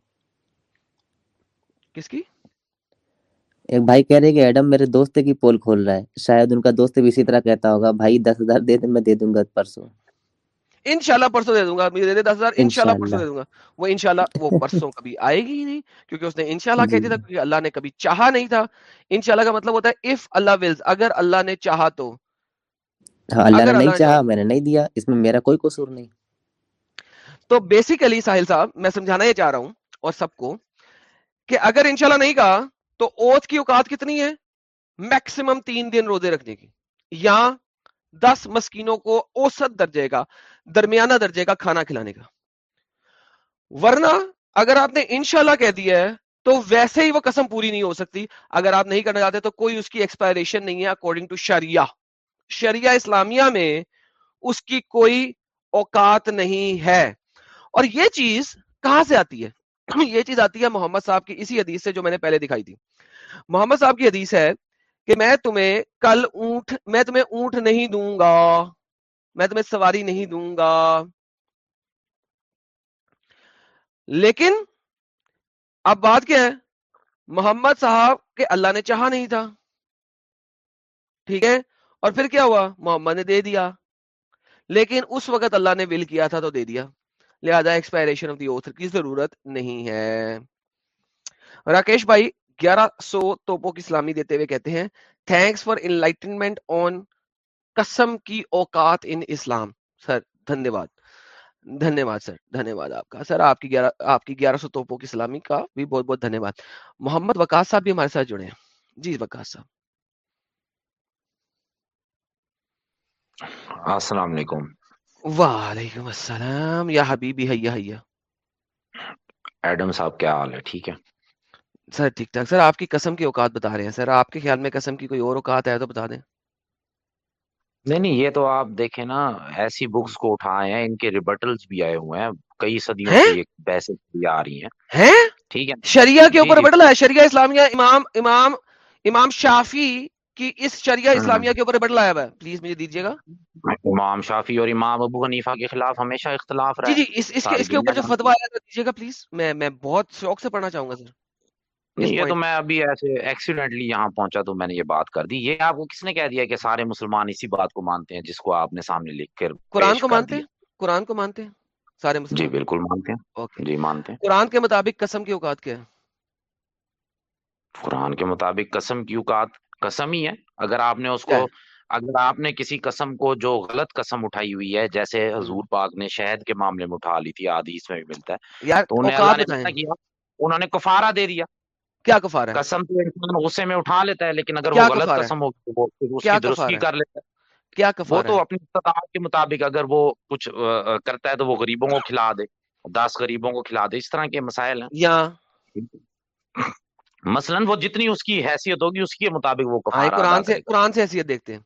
کس کی؟ ایک بھائی کہہ رہے کہ ایڈم میرے دوست کی پول کھول رہا ہے۔ شاید ان کا دوست بھی اسی طرح کہتا ہوگا بھائی دس ہزار دے دے میں دے دوں گا پرسوں۔ انشاءاللہ پرسوں دے دوں گا دے دے دس ہزار انشاءاللہ پرسوں دے دوں گا۔ وہ انشاءاللہ وہ پرسوں کبھی آئے گی ہی نہیں کیونکہ اس نے انشاءاللہ کہہ جی۔ دیا تھا کیونکہ اللہ نے کبھی چاہا نہیں تھا۔ انشاءاللہ کا مطلب ہوتا ہے اف اللہ ولز اگر اللہ نے چاہا تو۔ ہاں اللہ نے نہیں چاہا میں نے نہیں دیا اس میں میرا کوئی قصور نہیں۔ تو بیسیکلی ساحل صاحب میں سمجھانا یہ چاہ رہا ہوں اور سب کو کہ اگر انشاءاللہ نہیں کہا تو اوت کی اوقات کتنی ہے؟ میکسیمم تین دن روزے رکھنے کی۔ یا دس مسکینوں کو اوسط درجے کا، درمیانہ درجے کا کھانا کھلانے کا۔ ورنہ اگر آپ نے انشاءاللہ کہہ دیا ہے تو ویسے ہی وہ قسم پوری نہیں ہو سکتی۔ اگر آپ نہیں کرنا چاہتے تو کوئی اس کی ایکسپائریشن نہیں ہے اکارڈنگ ٹو شریعہ۔ شریعہ اسلامیہ میں اس کی کوئی اوقات نہیں ہے۔ اور یہ چیز کہاں سے آتی ہے؟ یہ چیز آتی ہے محمد صاحب کی اسی حدیث سے جو میں نے پہلے دکھائی تھی۔ محمد صاحب کی حدیث ہے کہ میں تمہیں کل اونٹ، میں تمہیں اونٹ نہیں دوں گا، میں تمہیں سواری نہیں دوں گا۔ لیکن اب بات کیا ہے؟ محمد صاحب کے اللہ نے چاہا نہیں تھا۔ ٹھیک ہے؟ اور پھر کیا ہوا؟ محمد نے دے دیا۔ لیکن اس وقت اللہ نے ول کیا تھا تو دے دیا۔ لہذا ایکسپائریشن آف دی اوتھ کی ضرورت نہیں ہے۔ راکیش بھائی، گیارہ سو توپوں کی سلامی دیتے ہوئے کہتے ہیں تھینکس فار انلائٹنمنٹ آن قسم کی اوقات ان اسلام سر دھنیہ واد دھنیہ واد سر دھنیہ واد آپ کا۔ سر، آپ کی گیارہ، آپ کی گیارہ سو توپوں کی سلامی کا بھی بہت بہت دھنیہ واد محمد وکاس صاحب بھی ہمارے ساتھ جڑے ہیں۔ جی وکاس صاحب۔ السلام علیکم۔ وعلیکم السلام یا حبیبی حیا حیا۔ ایڈم صاحب کیا حال ہے؟ ٹھیک ہے؟ سر ٹھیک ٹھاک۔ سر آپ کی قسم کی اوقات بتا رہے ہیں۔ سر آپ کے خیال میں قسم کی کوئی اور اوقات ہے تو بتا دیں۔ نہیں نہیں یہ تو آپ دیکھیں نا ایسی بکس کو اٹھائے ہیں ان کے ریبٹلز بھی آئے ہوئے ہیں۔ کئی صدیوں سے یہ بحثیں بھی آ رہی ہیں۔ ہیں؟ ٹھیک ہے۔ شریعہ کے جی اوپر جی۔ بٹلا ہے شریعہ اسلامیہ امام امام امام شافی کی اس شریعہ۔ اسلامیہ کے اوپر بٹلا ہے۔ پلیز مجھے دیجیے گا۔ امام شافی اور امام ابو حنیفہ کے خلاف ہمیشہ اختلاف رہا جی جی اس اس کے اس کے اوپر جو ہے آیا تھا دیجیے گا پلیز۔ میں میں بہت شوق سے پڑھنا چاہوں گا سر۔ نہیں یہ تو میں ابھی ایسے ایکسیڈنٹلی یہاں پہنچا تو میں نے یہ بات کر دی۔ یہ آپ کو کس نے کہہ دیا کہ سارے مسلمان اسی بات کو مانتے ہیں جس کو آپ نے سامنے لکھ کر قرآن کو مانتے ہیں؟ قرآن کو مانتے ہیں؟ سارے جی مسلمان بالکل مانتے ہیں۔ جی مانتے ہیں۔ قرآن کے مطابق قسم کی اوقات کیا ہے؟ قرآن کے مطابق قسم کی اوقات قسم ہی ہے۔ اگر آپ نے اس کو اگر آپ نے کسی قسم کو جو غلط قسم اٹھائی ہوئی ہے جیسے۔ حضور پاک نے شہد کے معاملے میں اٹھا لی تھی حدیث میں بھی ملتا ہے۔ تو انہیں اللہ نے کیا کیا انہوں نے کفارہ دے دیا۔ کیا کفارہ ہے؟ قسم تو انسان غصے میں اٹھا لیتا ہے لیکن اگر وہ غلط قسم ہوگی تو وہ اس کی درستی کر لیتا ہے۔ کیا وہ کفارہ تو ہے؟ اپنی استطاعت کے مطابق اگر وہ کچھ کرتا ہے تو وہ غریبوں کو کھلا دے۔ دس غریبوں کو کھلا دے۔ اس طرح کے مسائل ہیں۔ یا۔ مثلا وہ جتنی اس کی حیثیت ہوگی اس کے مطابق وہ کفارہ قرآن سے قرآن سے حیثیت دیکھتے ہیں۔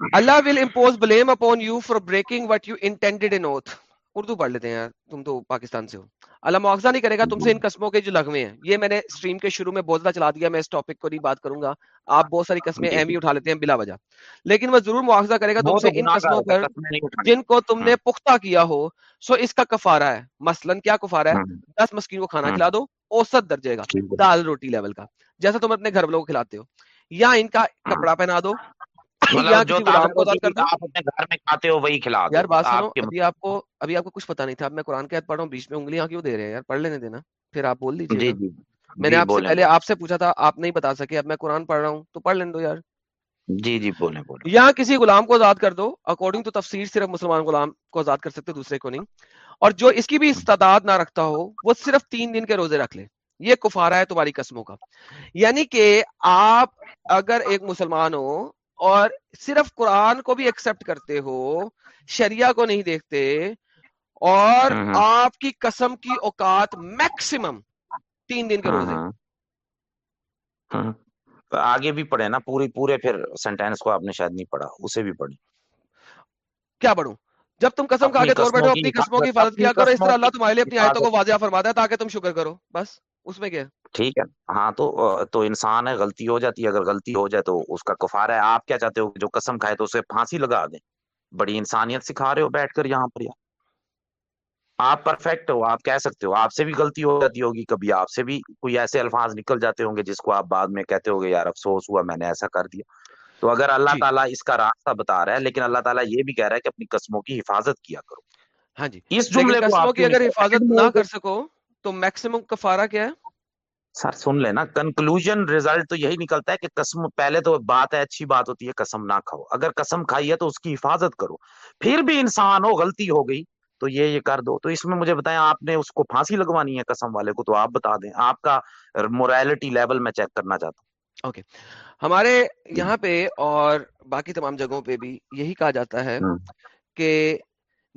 Allah will impose blame upon you for breaking what you intended in oath Urdu پڑھ لیتے ہیں یار تم تو پاکستان سے ہو۔ اللہ مواخذہ نہیں کرے گا تم سے ان قسموں کے جو لغوے ہیں۔ یہ میں نے اسٹریم کے شروع میں بہت زیادہ چلا دیا میں اس ٹاپک کو نہیں بات کروں گا۔ آپ بہت ساری قسمیں جی۔ اہم ہی اٹھا لیتے ہیں بلا وجہ۔ لیکن وہ ضرور مواخذہ کرے گا تم سے ان قسموں پر جن کو تم نے پختہ کیا ہو سو اس کا کفارہ ہے۔ مثلا کیا کفارہ ہے؟ ہوں دس مسکین کو کھانا ہوں کھلا دو۔ اوسط درجے کا دال روٹی لیول کا جیسا تم اپنے گھر والوں کو کھلاتے ہو یا ان کا کپڑا پہنا دو یا جو کسی تازہ غلام کو روٹی آزاد کر دو آپ اپنے گھر میں کھاتے ہو وہی کھلا یار دو بات سنو آپ کے ابھی آپ کو ابھی آپ کو کچھ پتا نہیں تھا اب میں قرآن کی آیت پڑھ رہا ہوں بیچ میں انگلیاں کیوں دے رہے ہیں یار پڑھ لینے دینا پھر آپ بول جی جی میں نے آپ سے پہلے آپ سے پوچھا تھا آپ نہیں بتا سکے اب میں قرآن پڑھ رہا ہوں تو پڑھ لینے دو یار جی جی بولیں بولیں۔ یا کسی غلام کو آزاد کر دو اکارڈنگ ٹو تفسیر صرف مسلمان غلام کو آزاد کر سکتے دوسرے کو نہیں۔ اور جو اس کی بھی استعداد نہ رکھتا ہو وہ صرف تین دن کے روزے رکھ لے۔ یہ کفارہ ہے تمہاری قسموں کا۔ یعنی کہ آپ اگر ایک مسلمان ہو اور صرف قرآن کو بھی ایکسپٹ کرتے ہو شریعہ کو نہیں دیکھتے اور ہوں ہوں آپ کی قسم کی اوقات میکسیمم تین دن کے ہاں روزے۔ ہاں۔ ہاں۔ آگے بھی پڑھے نا پوری پورے پھر سینٹینس کو آپ نے شاید نہیں پڑھا اسے بھی پڑھی کیا پڑھوں جب تم قسم کھا کے طور بیٹھو اپنی قسموں کی حفاظت کیا کرو اس طرح اللہ تمہارے لیے اپنی آیتوں کو واضح فرماتا ہے تاکہ تم شکر کرو بس اس میں کیا ٹھیک ہے۔ ہاں تو تو انسان ہے غلطی ہو جاتی ہے اگر غلطی ہو جائے تو اس کا کفارہ ہے۔ آپ کیا چاہتے ہو جو قسم کھائے تو اسے پھانسی لگا دیں؟ بڑی انسانیت سکھا رہے ہو بیٹھ کر یہاں پر۔ یار آپ پرفیکٹ ہو آپ کہہ سکتے ہو آپ سے بھی غلطی ہو جاتی ہوگی کبھی آپ سے بھی کوئی ایسے الفاظ نکل جاتے ہوں گے جس کو آپ بعد میں کہتے ہوگے یار افسوس ہوا میں نے ایسا کر دیا۔ تو اگر اللہ جی۔ تعالیٰ اس کا راستہ بتا رہا ہے لیکن اللہ تعالیٰ یہ بھی کہہ رہا ہے کہ اپنی قسموں کی حفاظت کیا کرو۔ ہاں جی اس جملے کو قسموں کی اگر حفاظت نہ کر سکو تو میکسیمم کفارہ کیا ہے؟ سر سن لینا کنکلوژن ریزلٹ تو یہی نکلتا ہے کہ قسم پہلے تو بات ہے اچھی بات ہوتی ہے قسم نہ کھاؤ۔ اگر قسم کھائی ہے تو اس کی حفاظت کرو۔ پھر بھی انسان ہو غلطی ہو گئی تو یہ یہ کر دو۔ تو اس میں مجھے بتائیں آپ نے اس کو پھانسی لگوانی ہے قسم والے کو تو آپ بتا دیں۔ آپ کا مورالٹی لیول میں چیک کرنا چاہتا ہوں۔ اوکے ہمارے یہاں پہ اور باقی تمام جگہوں پہ بھی یہی کہا جاتا ہے کہ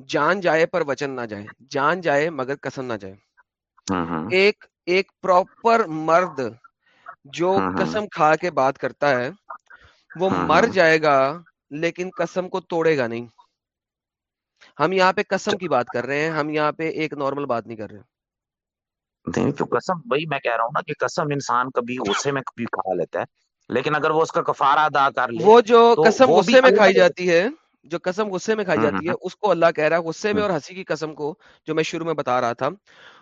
جان جائے پر وچن نہ جائے جان جائے مگر قسم نہ جائے۔ ایک ایک پراپر مرد جو قسم کھا کے بات کرتا ہے وہ مر جائے گا لیکن قسم کو توڑے گا نہیں۔ ہم یہاں پہ قسم کی بات کر رہے ہیں ہم یہاں پہ ایک نارمل بات نہیں کر رہے۔ نہیں تو قسم وہی میں کہہ رہا ہوں نا کہ قسم انسان کبھی غصے میں کبھی کھا لیتا ہے لیکن اگر وہ اس کا کفارہ ادا کر لے وہ جو قسم غصے میں کھائی جاتی ہے جو قسم غصے میں کھائی جاتی ہے اس کو اللہ کہہ رہا ہے غصے میں اور ہنسی کی قسم کو جو میں شروع میں بتا رہا تھا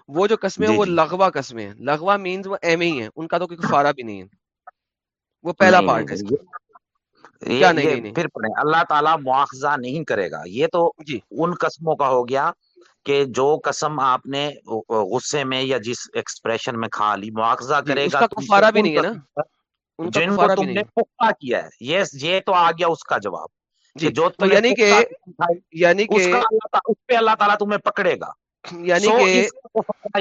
وہ جو قسمیں جی وہ جی۔ لغوا قسمیں ہیں لغوا مینز وہ ایم ہی ہیں ان کا تو کوئی کفارہ بھی نہیں ہے۔ وہ پہلا پارٹ ہے پھر پڑھیں۔ اللہ تعالیٰ مواخذہ نہیں کرے گا۔ یہ تو جی۔ ان قسموں کا ہو گیا کہ جو قسم آپ نے غصے میں یا جس ایکسپریشن میں کھا لی مواخذہ جی کرے گا کفارہ بھی نہیں ہے نا۔ جن کو تم نے پختہ کیا ہے۔ یہ یہ تو آ گیا اس کا جواب۔ جی جو یعنی کہ یعنی کہ اس پہ اللہ تعالیٰ تمہیں پکڑے گا۔ یعنی کہ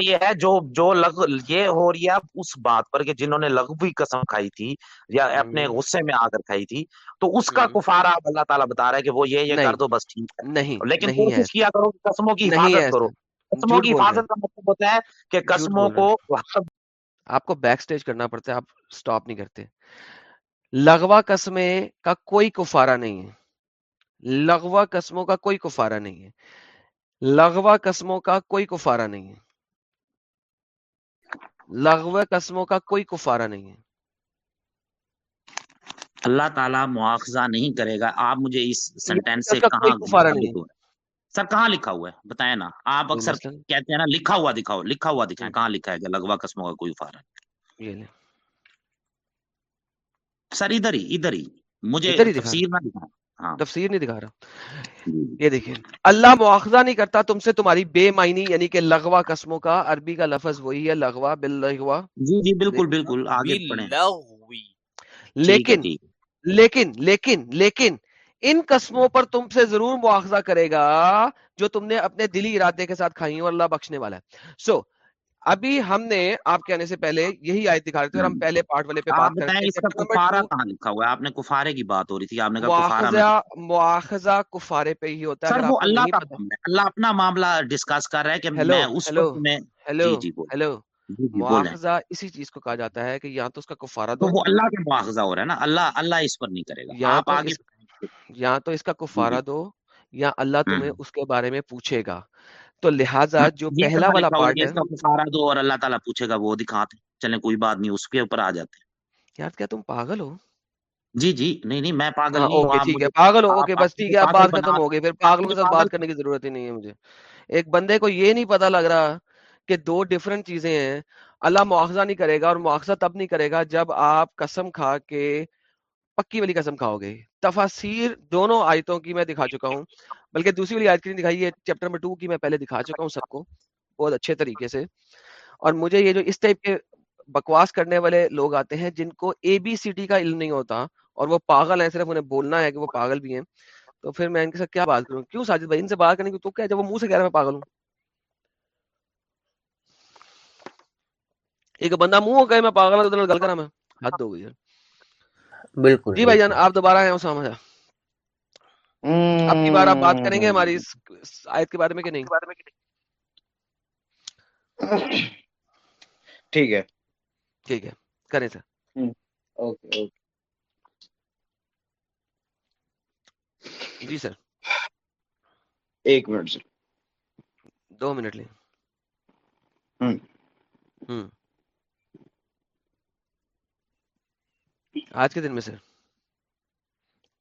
یہ ہے جو جو لغ یہ ہو رہی ہے اس بات پر کہ جنہوں نے لغوی قسم کھائی تھی یا اپنے غصے میں آ کر کھائی تھی تو اس کا کفارہ اب اللہ تعالیٰ بتا رہا ہے کہ وہ یہ یہ کر دو بس ٹھیک ہے۔ نہیں لیکن کوشش کیا کرو قسموں کی حفاظت کرو۔ قسموں کی حفاظت کا مطلب ہوتا ہے کہ قسموں کو آپ کو بیک سٹیج کرنا پڑتا ہے آپ سٹاپ نہیں کرتے۔ لغوا قسمیں کا کوئی کفارہ نہیں ہے۔ لغوا قسموں کا کوئی کفارہ نہیں ہے۔ لغوا قسموں کا کوئی کفارہ نہیں ہے۔ لغو قسموں کا کوئی کفارہ نہیں ہے۔ اللہ تعالیٰ مواخذہ نہیں کرے گا۔ آپ مجھے اس کہ سے کہاں کفارہ سر کہاں لکھا ہوا ہے؟ بتائیں نا۔ آپ اکثر کہتے ہیں نا لکھا ہوا دکھاؤ لکھا ہوا دکھائیں۔ ہم، کہاں لکھا ہے کہ لغوا قسموں کا کوئی لیں۔ سر ادھر ہی ادھر ہی۔ مجھے تفسیر نہ دکھائیں۔ تفسیر نہیں دکھا رہا۔ جی۔ یہ دیکھیں اللہ مواخذہ نہیں کرتا تم سے تمہاری بے معنی یعنی کہ لغوا قسموں کا عربی کا لفظ وہی ہے لغوا باللغوا جی جی بالکل بالکل آگے پڑھیں۔ لیکن لیکن لیکن لیکن ان قسموں پر تم سے ضرور مواخذہ کرے گا جو تم نے اپنے دلی ارادے کے ساتھ کھائی ہیں اور اللہ بخشنے والا ہے۔ سو ابھی ہم نے آپ کے آنے سے پہلے یہی آیت دکھا رہے تھے اور ہم پہلے پارٹ والے پہ بات کر رہے تھے کا چیپٹر نمبر کفارہ ٹو کہاں لکھا ہوا ہے؟ آپ نے کفارے کی بات ہو رہی تھی آپ نے کہا کفارہ میں مواخذہ کفارے پہ ہی ہوتا ہے سر وہ اللہ کا ہے اللہ اپنا معاملہ ڈسکس کر رہا ہے کہ ہیلو میں اس ہیلو وقت میں ہیلو جی جی ہیلو جی بولیں۔ مواخذہ اسی چیز کو کہا جاتا ہے کہ یا تو اس کا کفارہ تو دو وہ اللہ کا مواخذہ ہو رہا ہے نا اللہ اللہ اس پر نہیں کرے گا۔ آپ آگے یا تو اس کا کفارہ دو یا اللہ تمہیں اس کے بارے میں پوچھے گا۔ تو لہٰذا ہاں، جو پہلا والا پارٹ ہے دو اور اللہ تعالیٰ پوچھے گا وہ دکھاتے چلیں کوئی بات نہیں اس کے اوپر آ جاتے ہیں۔ یار کیا تم پاگل ہو؟ جی جی نہیں نہیں میں پاگل ہاں ہوں اوکے آپ ٹھیک ہے مجھے پاگل ہو اوکے بس ٹھیک ہے اب بات ختم ہو گئی پھر پاگلوں کے ساتھ بات کرنے کی ضرورت ہی نہیں ہے مجھے۔ ایک بندے کو یہ نہیں پتا لگ رہا کہ دو ڈفرنٹ چیزیں ہیں اللہ مواخذہ نہیں کرے گا اور مواخذہ تب نہیں کرے گا جب آپ قسم کھا کے پکی والی قسم کھاؤ گے۔ تفاسیر دونوں آیتوں کی میں دکھا چکا ہوں۔ بلکہ دوسری والی آیت کی نہیں دکھائی ہے چیپٹر نمبر ٹو کی میں پہلے دکھا چکا ہوں سب کو، بہت اچھے طریقے سے۔ اور مجھے یہ جو اس ٹائپ کے بکواس کرنے والے لوگ آتے ہیں، جن کو اے بی سی ٹی کا علم نہیں ہوتا اور وہ پاگل ہیں، صرف انہیں بولنا ہے کہ وہ پاگل بھی ہیں۔ تو پھر میں ان کے ساتھ کیا بات کروں؟ کیوں ساجد بھائی؟ ان سے بات کرنے کی تو کیا جب وہ منہ سے کہہ رہا میں پاگل ہوں۔ ایک بندہ منہ ہو گئے، میں پاگل ہوں، تو گل کرا میں، حد ہو گئی یار بالکل جی بھائی جان آپ دوبارہ آئے اسامہ اب کی بار آپ بات کریں گے ہماری اس آیت کے بارے میں کہ نہیں؟ ٹھیک ہے۔ ٹھیک ہے کریں سر۔ ہوں، اوکے اوکے۔ جی سر۔ ایک منٹ۔ سے دو منٹ لیں۔ ہوں ہوں آج کے دن میں سر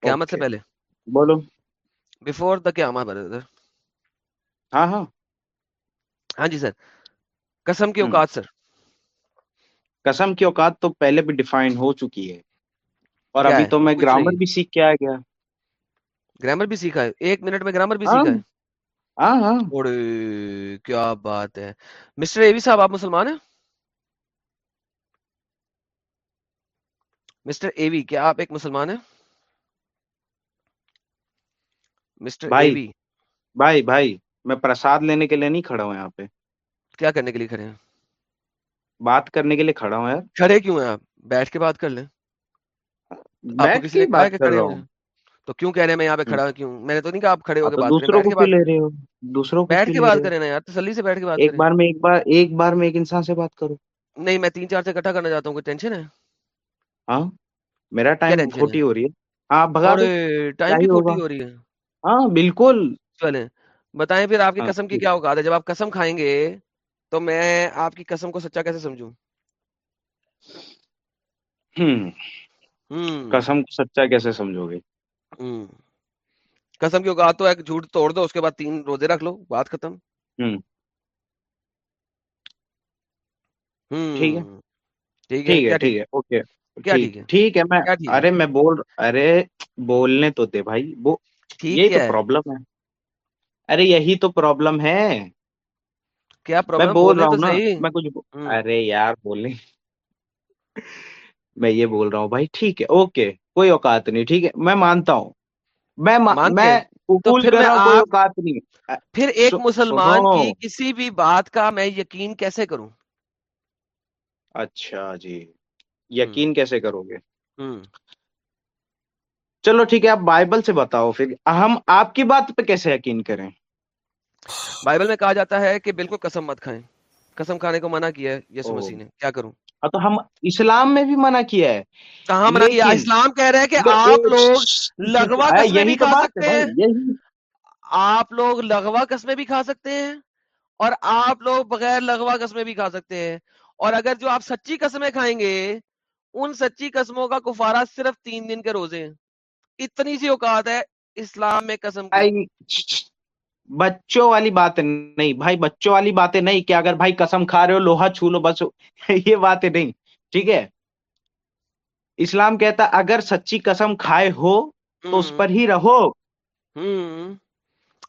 قیامت سے پہلے۔ بولو۔ بفور دا قیامت بردر ہاں ہاں۔ ہاں جی سر۔ قسم کی اوقات سر۔ قسم کی اوقات تو پہلے بھی ڈیفائن ہو چکی ہے۔ اور ابھی تو میں گرامر بھی سیکھ کے آ گیا۔ گرامر بھی سیکھا ہے۔ ایک منٹ میں گرامر بھی ہاں۔ سیکھا ہے۔ ہاں ہاں۔ کیا بات ہے۔ مسٹر ایوی صاحب آپ مسلمان ہیں؟ مسٹر ایوی کیا آپ ایک مسلمان ہیں مسٹر بھائی ایوی بھائی بھائی میں پرساد لینے کے لیے نہیں کھڑا ہوں یہاں پہ کیا کرنے کے لیے کھڑے ہیں بات کرنے کے لیے کھڑا ہوں یار کھڑے کیوں ہیں آپ بیٹھ کے بات کر لیں آپ کسی نے کہا کہ کھڑے ہوں تو کیوں کہہ رہے ہیں میں یہاں پہ۔ کھڑا کیوں میں نے تو نہیں کہا آپ کھڑے ہو ہاں کے بات دوسروں کو لے رہے ہو دوسروں بیٹھ کے بات کریں نا یار تسلی سے بیٹھ کے بات ایک بار میں ایک بار ایک بار میں ایک انسان سے بات کروں نہیں میں تین چار سے اکٹھا کرنا چاہتا ہوں کوئی ٹینشن ہے ہاں میرا ٹائم کھوٹی ہو رہی ہے۔ ہاں بھگا ٹائم کی کھوٹی ہو رہی ہے۔ ہاں بالکل۔ چلیں بتائیں پھر آپ کی ہاں قسم کی کیا اوقات ہے؟ جب آپ قسم کھائیں گے تو میں آپ کی قسم کو سچا کیسے سمجھوں؟ ہوں قسم کو سچا کیسے سمجھو گے؟ ہوں قسم کی اوقات تو ایک جھوٹ توڑ دو اس کے بعد تین روزے رکھ لو بات ختم۔ ہوں ٹھیک ہے۔ ٹھیک ہے ٹھیک ہے اوکے۔ کیا ٹھیک ہے میں ارے میں بول ارے بولنے تو دے بھائی وہ یہی تو پرابلم ہے۔ ارے یہی تو پرابلم ہے۔ کیا میں بول رہا ہوں نا میں کچھ ارے یار بولنے۔ میں یہ بول رہا ہوں بھائی ٹھیک ہے اوکے کوئی اوقات نہیں ٹھیک ہے میں مانتا ہوں۔ میں میں اوقات نہیں۔ پھر ایک مسلمان کی کسی بھی بات کا میں یقین کیسے کروں؟ اچھا جی۔ یقین کیسے کرو گے؟ چلو ٹھیک ہے آپ بائبل سے بتاؤ پھر۔ ہم آپ کی بات پہ کیسے یقین کریں؟ بائبل میں کہا جاتا ہے کہ بالکل قسم مت کھائیں۔ قسم کھانے کو منع کیا ہے یسو مسیح نے۔ کیا کروں؟ ہاں تو ہم اسلام میں بھی منع کیا ہے۔ کہاں منع کیا؟ اسلام کہہ رہے ہیں کہ آپ لوگ لغوا قسمیں بھی کھا سکتے ہیں۔ آپ لوگ لغوا قسمیں بھی کھا سکتے ہیں اور آپ لوگ بغیر لغوا قسمیں بھی کھا سکتے ہیں۔ اور اگر جو آپ سچی قسمیں کھائیں گے ان سچی قسموں کا کفارہ صرف تین دن کے روزے ہیں۔ اتنی سی اوقات ہے اسلام میں قسم بچوں والی بات نہیں بھائی بچوں والی باتیں نہیں کہ اگر بھائی قسم کھا رہے ہو لوہا چھو لو بس یہ باتیں نہیں ٹھیک ہے؟ اسلام کہتا اگر سچی قسم کھائے ہو تو اس پر ہی رہو۔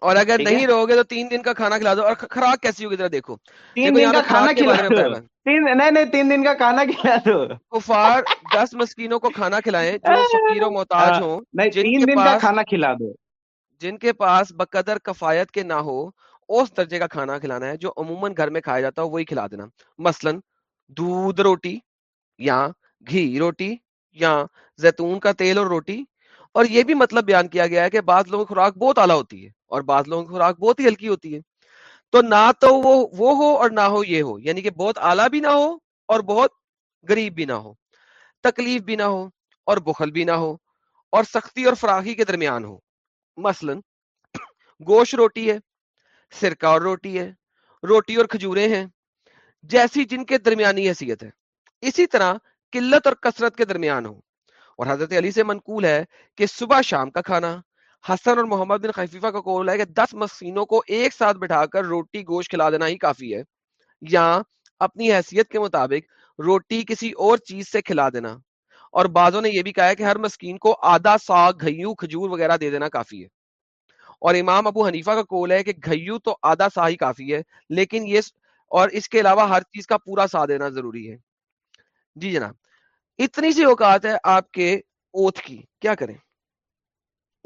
اور اگر نہیں رہو گے تو تین دن کا کھانا کھلا دو۔ اور خوراک کیسی ہوگی ذرا دیکھو۔ تین دن کا کھانا کھلا نہیں نہیں تین دن کا کھانا کھلا دو۔ کفار دس مسکینوں کو کھانا کھلائیں جو فقیر و محتاج ہوں تین دن کا کھانا کھلا دو۔ جن کے پاس بقدر کفایت کے نہ ہو اس درجے کا کھانا کھلانا ہے جو عموماً گھر میں کھایا جاتا ہو وہی کھلا دینا۔ مثلا دودھ روٹی یا گھی روٹی یا زیتون کا تیل اور روٹی۔ اور یہ بھی مطلب بیان کیا گیا ہے کہ بعض لوگوں کی خوراک بہت اعلیٰ ہوتی ہے اور بعض لوگوں کی خوراک بہت ہی ہلکی ہوتی ہے۔ تو نہ تو وہ وہ ہو اور نہ ہو یہ ہو۔ یعنی کہ بہت اعلیٰ بھی نہ ہو اور بہت غریب بھی نہ ہو۔ تکلیف بھی نہ ہو اور بخل بھی نہ ہو اور سختی اور فراخی کے درمیان ہو۔ مثلا گوشت روٹی ہے، سرکہ اور روٹی ہے، روٹی اور کھجورے ہیں، جیسی جن کے درمیانی حیثیت ہے۔ اسی طرح قلت اور کثرت کے درمیان ہو۔ اور حضرت علی سے منقول ہے کہ صبح شام کا کھانا حسن اور محمد بن خفیفہ کا قول ہے کہ دس مسکینوں کو ایک ساتھ بٹھا کر روٹی گوشت کھلا دینا ہی کافی ہے۔ یا اپنی حیثیت کے مطابق روٹی کسی اور چیز سے کھلا دینا۔ اور بعضوں نے یہ بھی کہا ہے کہ ہر مسکین کو آدھا ساگ، گھیو، کھجور وغیرہ دے دینا کافی ہے۔ اور امام ابو حنیفہ کا قول ہے کہ گھیو تو آدھا سا ہی کافی ہے، لیکن یہ اور اس کے علاوہ ہر چیز کا پورا سا دینا ضروری ہے۔ جی جناب، اتنی سی اوقات ہے آپ کے اوتھ کی۔ کیا کریں؟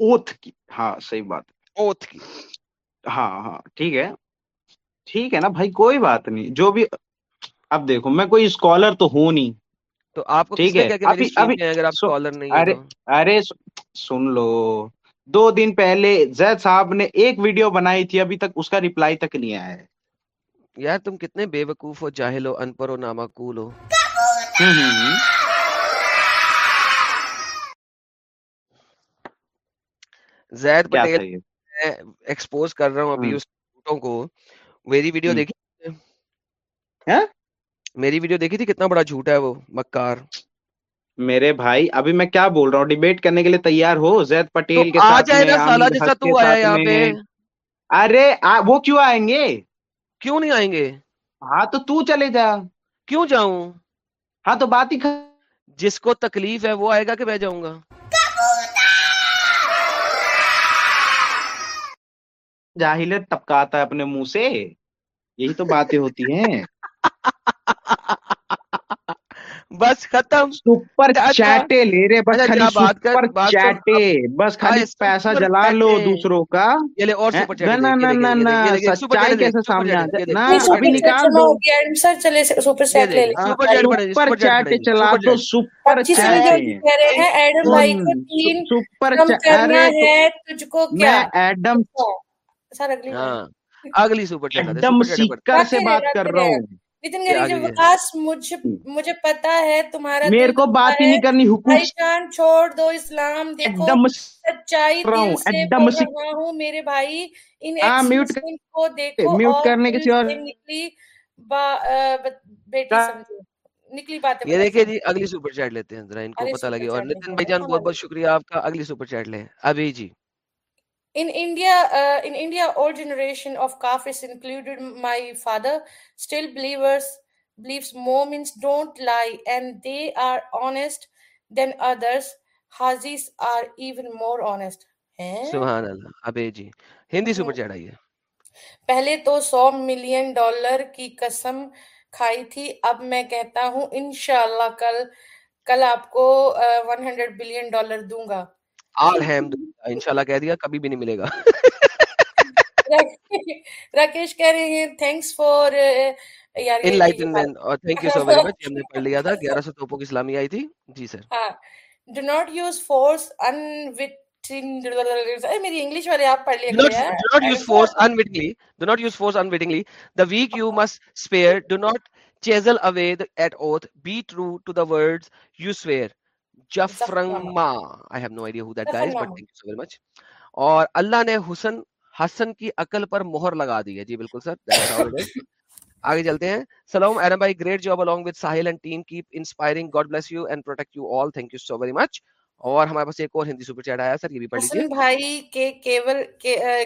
اوتھ کی ہاں صحیح بات۔ اوتھ کی ہاں ہاں ٹھیک ہے۔ ٹھیک ہے نا بھائی کوئی بات نہیں۔ جو بھی اب دیکھو میں کوئی اسکالر تو ہوں نہیں۔ تو آپ ٹھیک ہے۔ اگر آپ اسکالر نہیں ارے سن لو۔ دو دن پہلے زید صاحب نے ایک ویڈیو بنائی تھی ابھی تک اس کا ریپلائی تک نہیں آیا ہے۔ یار تم کتنے بے وقوف ہو جاہل ہو ان پڑھ ہو نامعقول ہو ہوں ہوں ہوں زید پٹیل میں ایکسپوز کر رہا ہوں ابھی اس جھوٹوں کو۔ میری ویڈیو دیکھی؟ ہاں؟ میری ویڈیو دیکھی تھی؟ کتنا بڑا جھوٹ ہے وہ مکار۔ میرے بھائی ابھی میں کیا بول رہا ہوں؟ ڈیبیٹ کرنے کے لیے تیار ہو؟ زید پٹیل کے آ ساتھ طرح حق کے تو آیا یہاں پہ۔ ارے آ, وہ کیوں آئیں گے؟ کیوں نہیں آئیں گے؟ ہاں تو تو چلے جا۔ کیوں جاؤں؟ ہاں تو بات ہی جس کو تکلیف ہے وہ آئے گا کہ میں جاؤں گا؟ جاہل طبقہ آتا ہے اپنے منہ سے۔ یہی تو باتیں ہوتی ہیں۔ بس ختم۔ سپر اچھا چیٹے لے رہے بس اچھا خالی سپر چیٹے بس خالی پیسہ جلا لو دوسروں کا۔ یہ لے اور؟ سپر چیٹے نہ نہ نہ نہ سچائی کیسے سامنے آ جائے سپر ابھی چیٹ نکال دو سپر چیٹ لے ہاں، سپر چیٹ چیٹ چیٹے چلا دو چیٹ سپر ہاں چیٹے۔ ایڈم بھائی کو تین سپر کم چ- کرنا ارے تو ہے تجھ کو کیا؟ میں ایڈم اچھا سر اگلی ہاں اگلی سپر چیٹ سیکر سے بات کر رہا ہوں مجھے مجھے پتا ہے تمہارا میرے کو بات ہی نہیں کرنی حقوق چھوڑ دو اسلام دیکھو سچائی دل سے بول رہا ہوں میرے بھائی ان کو دیکھو میوٹ کرنے سے نکلی بیٹی سمجھو نکلی باتیں یہ سمجھو جی اگلی سپر چیٹ لیتے ہیں ذرا ان کو پتہ لگے اور نتن بھائی جان بہت بہت شکریہ آپ کا اگلی سپر چیٹ لیں ابھی جی in india uh, in india all generation of kafirs included my father still believers believes moments don't lie and they are honest than others hazis are even more honest سبحان اللہ ابے جی ہندی سے پہلے تو سو ملین ڈالر کی قسم کھائی تھی اب میں کہتا ہوں انشاءاللہ کل کل آپ کونڈریڈ بلین ڈالر دوں گا الحمد للہ ان شاء اللہ کہہ دیا کبھی بھی نہیں ملے گا۔ راکیش کہہ رہے ہیں تھینکس فار ان لائٹنمنٹ اور thank you so very much ہم نے پڑھ لیا تھا۔ توپوں کی آئی تھی۔ جی سر۔ ہاں۔ Do not use force in میری انگلش والے آپ پڑھ لیا away at oath be true to you swear جفرنگما I have no idea who that guys but thank you so very much اور اللہ نے حسن حسن کی عقل پر مہر لگا دی ہے۔ جی بالکل سر آگے چلتے ہیں۔ سلام ارم بھائی great job along with Sahil and team keep inspiring God bless you and protect you all thank you so very much اور ہمارے پاس ایک اور ہندی سپر چیٹ آیا سر یہ بھی پڑھ لیجیے بھائی کے کیول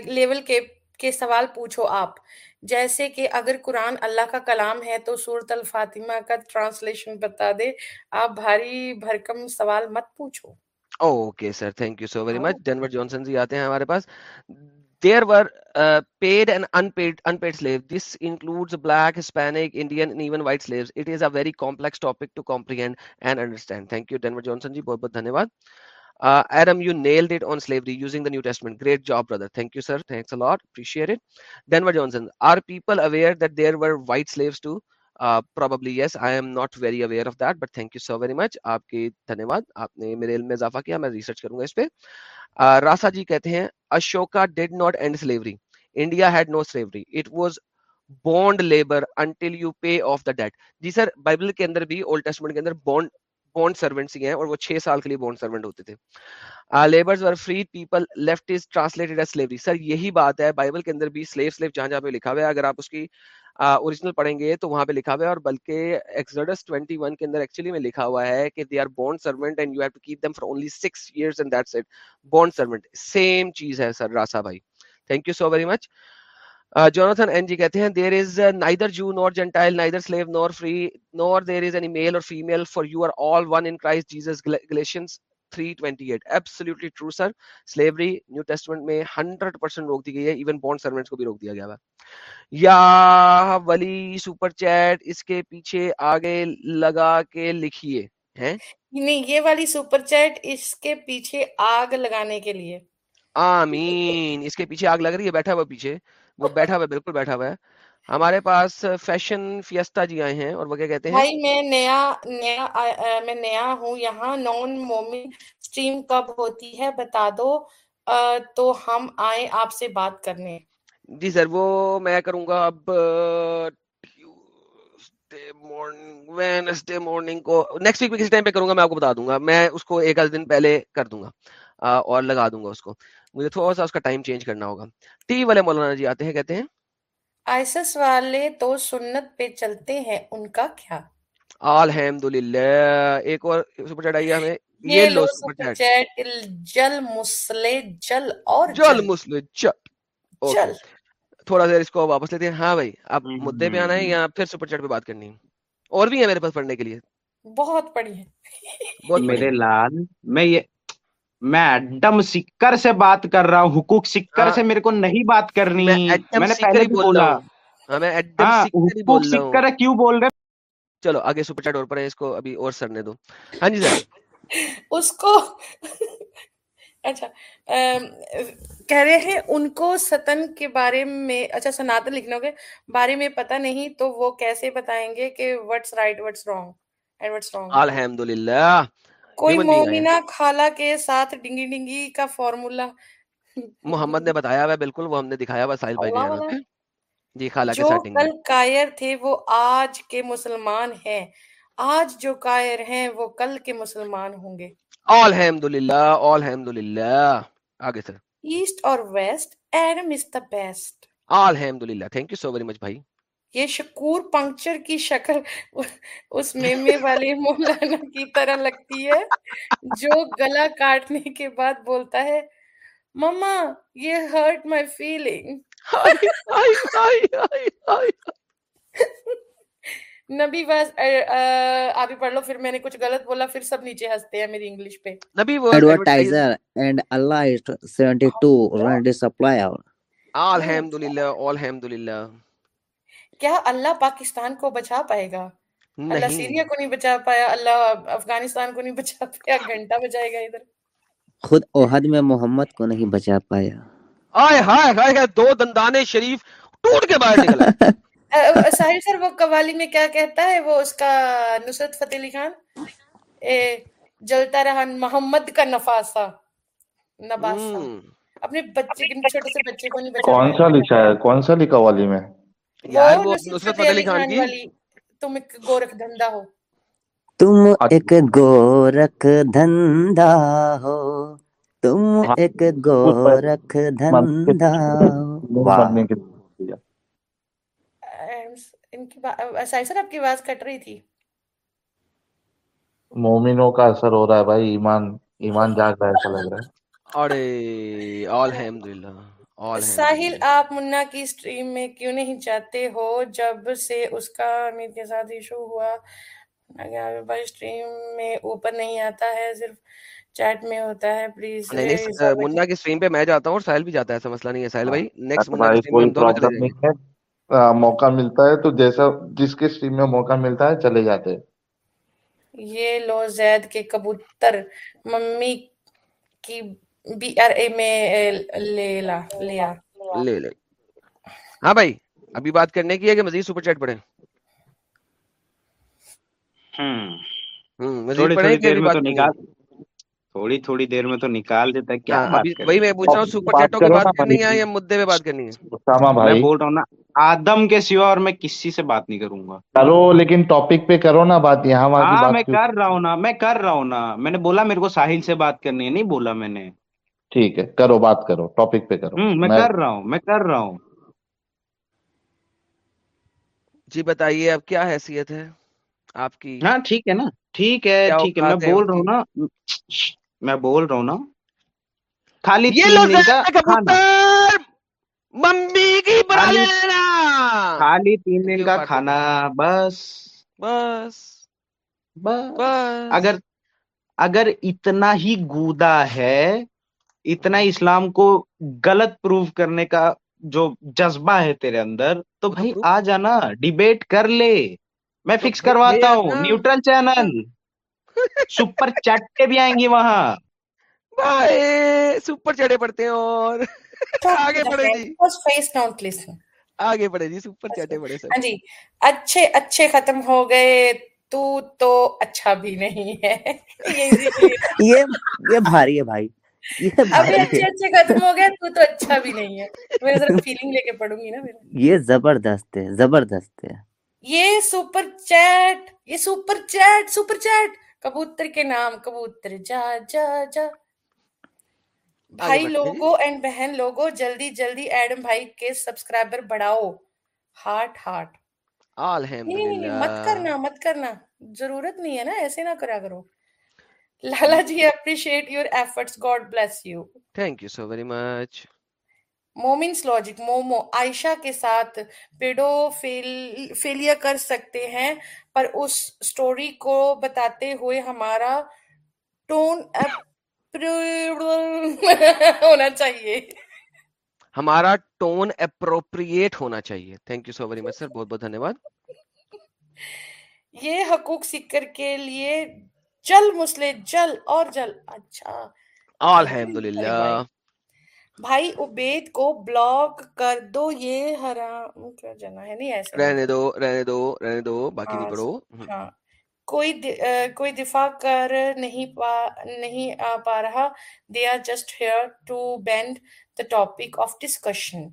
لیول کے کے سوال پوچھو آپ۔ جیسے کہ اگر قرآن اللہ کا کلام ہے تو صورت الفاطمہ کا ٹرانسلیشن بتا دے آپ بھاری بھرکم سوال مت پوچھو۔ Okay sir thank you so very much Denver Johnson ji آتے ہیں ہمارے پاس۔ There were paid and unpaid slave this includes black bahut بہت بہت میرے علم میں اضافہ کیا میں ریسرچ کروں گا اس پہ راسا جی کہتے ہیں بونڈ سرونٹس ہی ہیں اور وہ چھ سال کے لیے بونڈ سرونٹ ہوتے تھے۔ لیبرز اور free people left is translated as slavery sir یہی بات ہے بائبل کے اندر بھی سلیو سلیو جہاں جہاں پہ لکھا ہوا ہے، اگر آپ اس کی uh, اوریجنل پڑھیں گے تو وہاں پہ لکھا ہوا ہے اور بلکہ ایکزرڈس 21 کے اندر ایکچولی میں لکھا ہوا ہے کہ they are bond servant and you have to keep them for only 6 years and that's it bond servant same چیز ہے سر، راسا بھائی۔ Thank you so very much Jonathan N ji کہتے ہیں there is neither Jew nor Gentile neither slave nor free nor there is any male اور female for you are all one in Christ Jesus Galatians 328 absolutely true sir slavery New Testament میں 100% روک دی گئی ہے ایون بانڈ سرونٹس کو بھی روک دیا گیا ہے یا ولی سپر چیٹ اس کے پیچھے آگے لگا کے لکھیے ہیں نہیں یہ والی سپر چیٹ اس کے پیچھے آگ لگانے کے لیے آمین اس کے پیچھے آگ لگ رہی ہے بیٹھا ہوا پیچھے وہ بیٹھا ہوا ہے بالکل بیٹھا ہوا ہے۔ ہمارے پاس فیشن فیستا جی آئے ہیں اور وہ کیا کہتے ہیں؟ میں نیا نیا میں نیا ہوں۔ یہاں نان مومن سٹریم کب ہوتی ہے بتا دو؟ تو ہم آئیں آپ سے بات کرنے۔ جی سر وہ میں کروں گا اب مارننگ مارننگ کو نیکسٹ ویک میں کسی ٹائم پہ کروں گا میں آپ کو بتا دوں گا۔ میں اس کو ایک آدھ دن پہلے کر دوں گا۔ اور لگا دوں گا اس کو۔ مجھے تھوڑا سا اس کا ٹائم چینج کرنا ہوگا۔ ٹی والے مولانا جی آتے ہیں کہتے ہیں؟ آئسس والے تو سنت پہ چلتے ہیں ان کا کیا؟ الحمد ایک اور سپر چیٹ آئی ہمیں۔ یہ لو سپر چیٹ۔ جل مسلے جل اور جل۔ مسلے جل۔ تھوڑا دیر اس کو واپس لیتے ہیں۔ ہاں بھائی آپ مدعے پہ آنا ہے یا پھر سپر چیٹ پہ بات کرنی ہے؟ اور بھی ہے میرے پاس پڑھنے کے لیے۔ بہت پڑھی ہے میرے لال میں یہ میں ڈم سکر سے بات کر رہا ہوں حقوق سکر ہاں، سے میرے کو نہیں بات کرنی میں نے پہلے بھی بولا۔ ہاں، ہاں، حقوق سکر کیوں بول رہے؟ چلو آگے سپر چیٹ اور پر اس کو ابھی اور سرنے دو۔ ہاں جی سر۔ اس کو اچھا کہہ رہے ہیں ان کو ستن کے بارے میں اچھا سناتن لکھنا کے بارے میں پتہ نہیں تو وہ کیسے بتائیں گے کہ what's right what's wrong and what's wrong الحمدللہ۔ کوئی مومنا خالہ کے ساتھ ڈنگی ڈنگی کا فارمولا محمد نے بتایا ہے بالکل وہ ہم نے دکھایا ہوا ساحل بھائی نے جی خالا کے ساتھ کل کائر تھے وہ آج کے مسلمان ہیں۔ آج جو کائر ہیں وہ کل کے مسلمان ہوں گے۔ الحمد للہ آگے سر۔ ایسٹ اور west Adam is the best الحمد للہ۔ Thank you so very much بھائی۔ یہ شکور پنکچر کی شکل اس میمے والے مولانا کی طرح لگتی ہے جو گلا کاٹنے کے بعد بولتا ہے مما یہ ہرٹ مائی فیلنگ نبی واز آپ ہی پڑھ لو پھر میں نے کچھ غلط بولا پھر سب نیچے ہنستے ہیں میری انگلش پہ۔ نبی وہ ایڈورٹائزر اینڈ اللہ 72 رنڈ سپلائر الحمدللہ الحمدللہ۔ کیا اللہ پاکستان کو بچا پائے گا؟ اللہ سیریا کو نہیں بچا پایا اللہ افغانستان کو نہیں بچا پایا گھنٹہ بچائے گا ادھر۔ خود اوہد میں محمد کو نہیں بچا پایا۔ آئے ہائے ہائے دو دندانے شریف ٹوٹ کے باہر نکلا ساحل سر وہ قوالی میں کیا کہتا ہے؟ وہ اس کا نصرت فتح علی خان۔ جلتا رہا محمد کا نفاسا نباسا اپنے بچے چھوٹے سے بچے کو نہیں بچا کون سا لکھا ہے؟ کون سا لکھا والی میں؟ یار وہ نصرت فتح علی خان کی؟ تم ایک گورکھ دھندا ہو۔ تم ایک گورکھ دھندا ہو۔ تم ایک گورکھ دھندا ان کی آپ کی آواز کٹ رہی تھی۔ مومنوں کا اثر ہو رہا ہے بھائی ایمان ایمان جاگ رہا ہے ایسا لگ رہا ہے۔ ارے الحمدللہ۔ ساحل آپ منا کی سٹریم میں کیوں نہیں جاتے ہو؟ جب سے اس کا امیر کے ساتھ ایشو ہوا سٹریم میں اوپر نہیں آتا ہے صرف چیٹ میں ہوتا ہے پلیز منا کی سٹریم پہ میں جاتا ہوں اور ساحل بھی جاتا ہے ایسا مسئلہ نہیں ہے۔ ساحل بھائی ہاں، نیکسٹ منا کی سٹریم دونوں چلے جائیں گے۔ ہاں، موقع ملتا ہے تو جیسا جس کے سٹریم میں موقع ملتا ہے چلے جاتے ہیں۔ یہ لو زید کے کبوتر ممی کی بی آر ایم لے لے ہاں بھائی ابھی بات کرنے کی ہے کہ مزید سپر چیٹ پڑھیں؟ تھوڑی تھوڑی دیر میں تو نکال دیتا کیا ہاں، میں پوچھ رہا ہوں سپر چیٹوں کی بات کرنی ہے یا مدعے پہ بات کرنی ہے؟ بول رہا ہوں نا آدم کے سوا اور میں کسی سے بات نہیں کروں گا۔ کرو لیکن ٹاپک پہ کرو نا بات یہاں ہاں، میں کر رہا ہوں نا میں کر رہا ہوں نا۔ میں نے بولا میرے کو ساحل سے بات کرنی ہے نہیں بولا میں نے۔ ٹھیک ہے کرو بات کرو ٹاپک پہ کرو۔ میں کر رہا ہوں میں کر رہا ہوں۔ جی بتائیے اب کیا حیثیت ہے؟ آپ کی ہاں ٹھیک ہے نا۔ ٹھیک ہے ٹھیک ہے میں بول رہا ہوں نا۔ میں بول رہا ہوں نا۔ خالی ہاں خالی تین دن کا کھانا بس۔ بس۔ بس۔ اگر اگر اتنا ہی گودا ہے اتنا اسلام کو غلط پروف کرنے کا جو جذبہ ہے تیرے اندر تو بھائی آ جانا ڈیبیٹ کر لے۔ میں فکس کرواتا ہوں نیوٹرل چینل۔ سپر چٹے بھی آئیں گی وہاں۔ بھائی سپر چڑے پڑتے ہیں اور آگے بڑھے جی۔ آگے بڑھے جی سپر چٹے بڑے سر۔ ہاں جی اچھے اچھے ختم ہو گئے۔ تو تو اچھا بھی نہیں ہے۔ یہ بھاری ہے بھائی۔ اچھا زبردست ہے زبردست ہے۔ یہ سپر چیٹ یہ سپر چیٹ سپر چیٹ۔ کبوتر کے نام کبوتر جا جا جا۔ بھائی لوگو اینڈ بہن لوگو جلدی جلدی ایڈم بھائی کے سبسکرائبر بڑھاؤ۔ ہارٹ ہارٹ نہیں مت کرنا مت کرنا۔ ضرورت نہیں ہے نا ایسے نہ کرا کرو۔ Lala ji, appreciate your efforts. God bless you. Thank you so very much. مومنس لاجک مومو عائشہ کے ساتھ پیڈو فیلیا کر سکتے ہیں پر اس سٹوری کو بتاتے ہوئے ہمارا ٹون ہونا چاہیے ہمارا ٹون اپروپریٹ ہونا چاہیے thank you so very much sir بہت بہت دھنیہ واد یہ حقوق سیکر کے لیے چل مسلے جل اور جل۔ اچھا۔ الحمد للہ بھائی عبید کو بلاک کر دو یہ حرام۔ کیا جانا ہے؟ نہیں ایسا۔ رہنے دو رہنے دو رہنے دو باقی نہیں پڑھو۔ اچھا۔ کوئی کوئی دفاع کر نہیں پا نہیں پا رہا۔ They are just here to bend the topic of discussion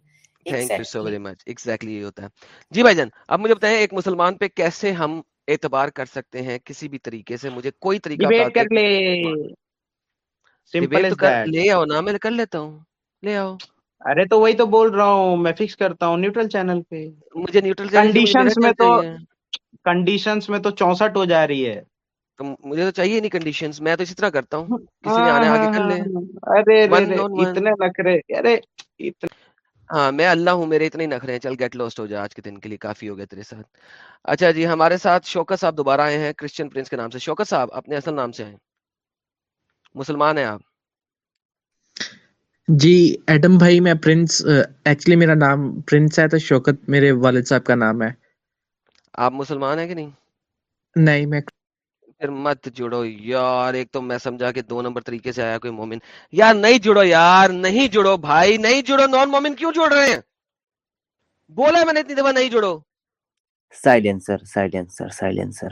thank you so very much exactly یہ ہوتا ہے۔ جی بھائی جان اب مجھے بتائیں ایک مسلمان پہ کیسے ہم اعتبار کر سکتے ہیں کسی بھی طریقے سے مجھے کوئی طریقہ ڈیبیٹ کر لے۔ سمپل کر لے آؤ نا میں کر لیتا ہوں۔ لے آؤ۔ ارے تو وہی تو بول رہا ہوں میں فکس کرتا ہوں نیوٹرل چینل پہ۔ مجھے نیوٹرل کنڈیشنز میں تو کنڈیشنز میں تو 64 ہو جا رہی ہے۔ تو مجھے تو چاہیے نہیں کنڈیشنز میں تو اسی طرح کرتا ہوں۔ کسی ہاں، نے آنے آگے ہاں، کر لے۔ ہاں۔ ارے اتنے لکھ رہے ارے اتنے ہاں میں اللہ ہوں میرے اتنے نخرے ہیں۔ چل گیٹ لوسٹ ہو جا۔ آج کے دن کے لیے کافی ہو گیا تیرے ساتھ۔ اچھا جی ہمارے ساتھ شوکت صاحب دوبارہ آئے ہیں۔ کرسچن پرنس کے نام سے۔ شوکت صاحب اپنے اصل نام سے ہیں مسلمان ہیں آپ؟ جی ایڈم بھائی میں پرنس ایکچولی میرا نام پرنس ہے تو شوکت میرے والد صاحب کا نام ہے۔ آپ مسلمان ہیں کہ نہیں؟ نہیں میں پھر مت جڑو۔ یار ایک تو میں سمجھا کہ دو نمبر طریقے سے آیا کوئی مومن۔ یار نہیں جڑو یار نہیں جڑو۔ بھائی نہیں جڑو۔ نان مومن کیوں جڑ رہے ہیں؟ بولا میں نے اتنی دفعہ نہیں جڑو۔ سائلنسر سائلنسر سائلنسر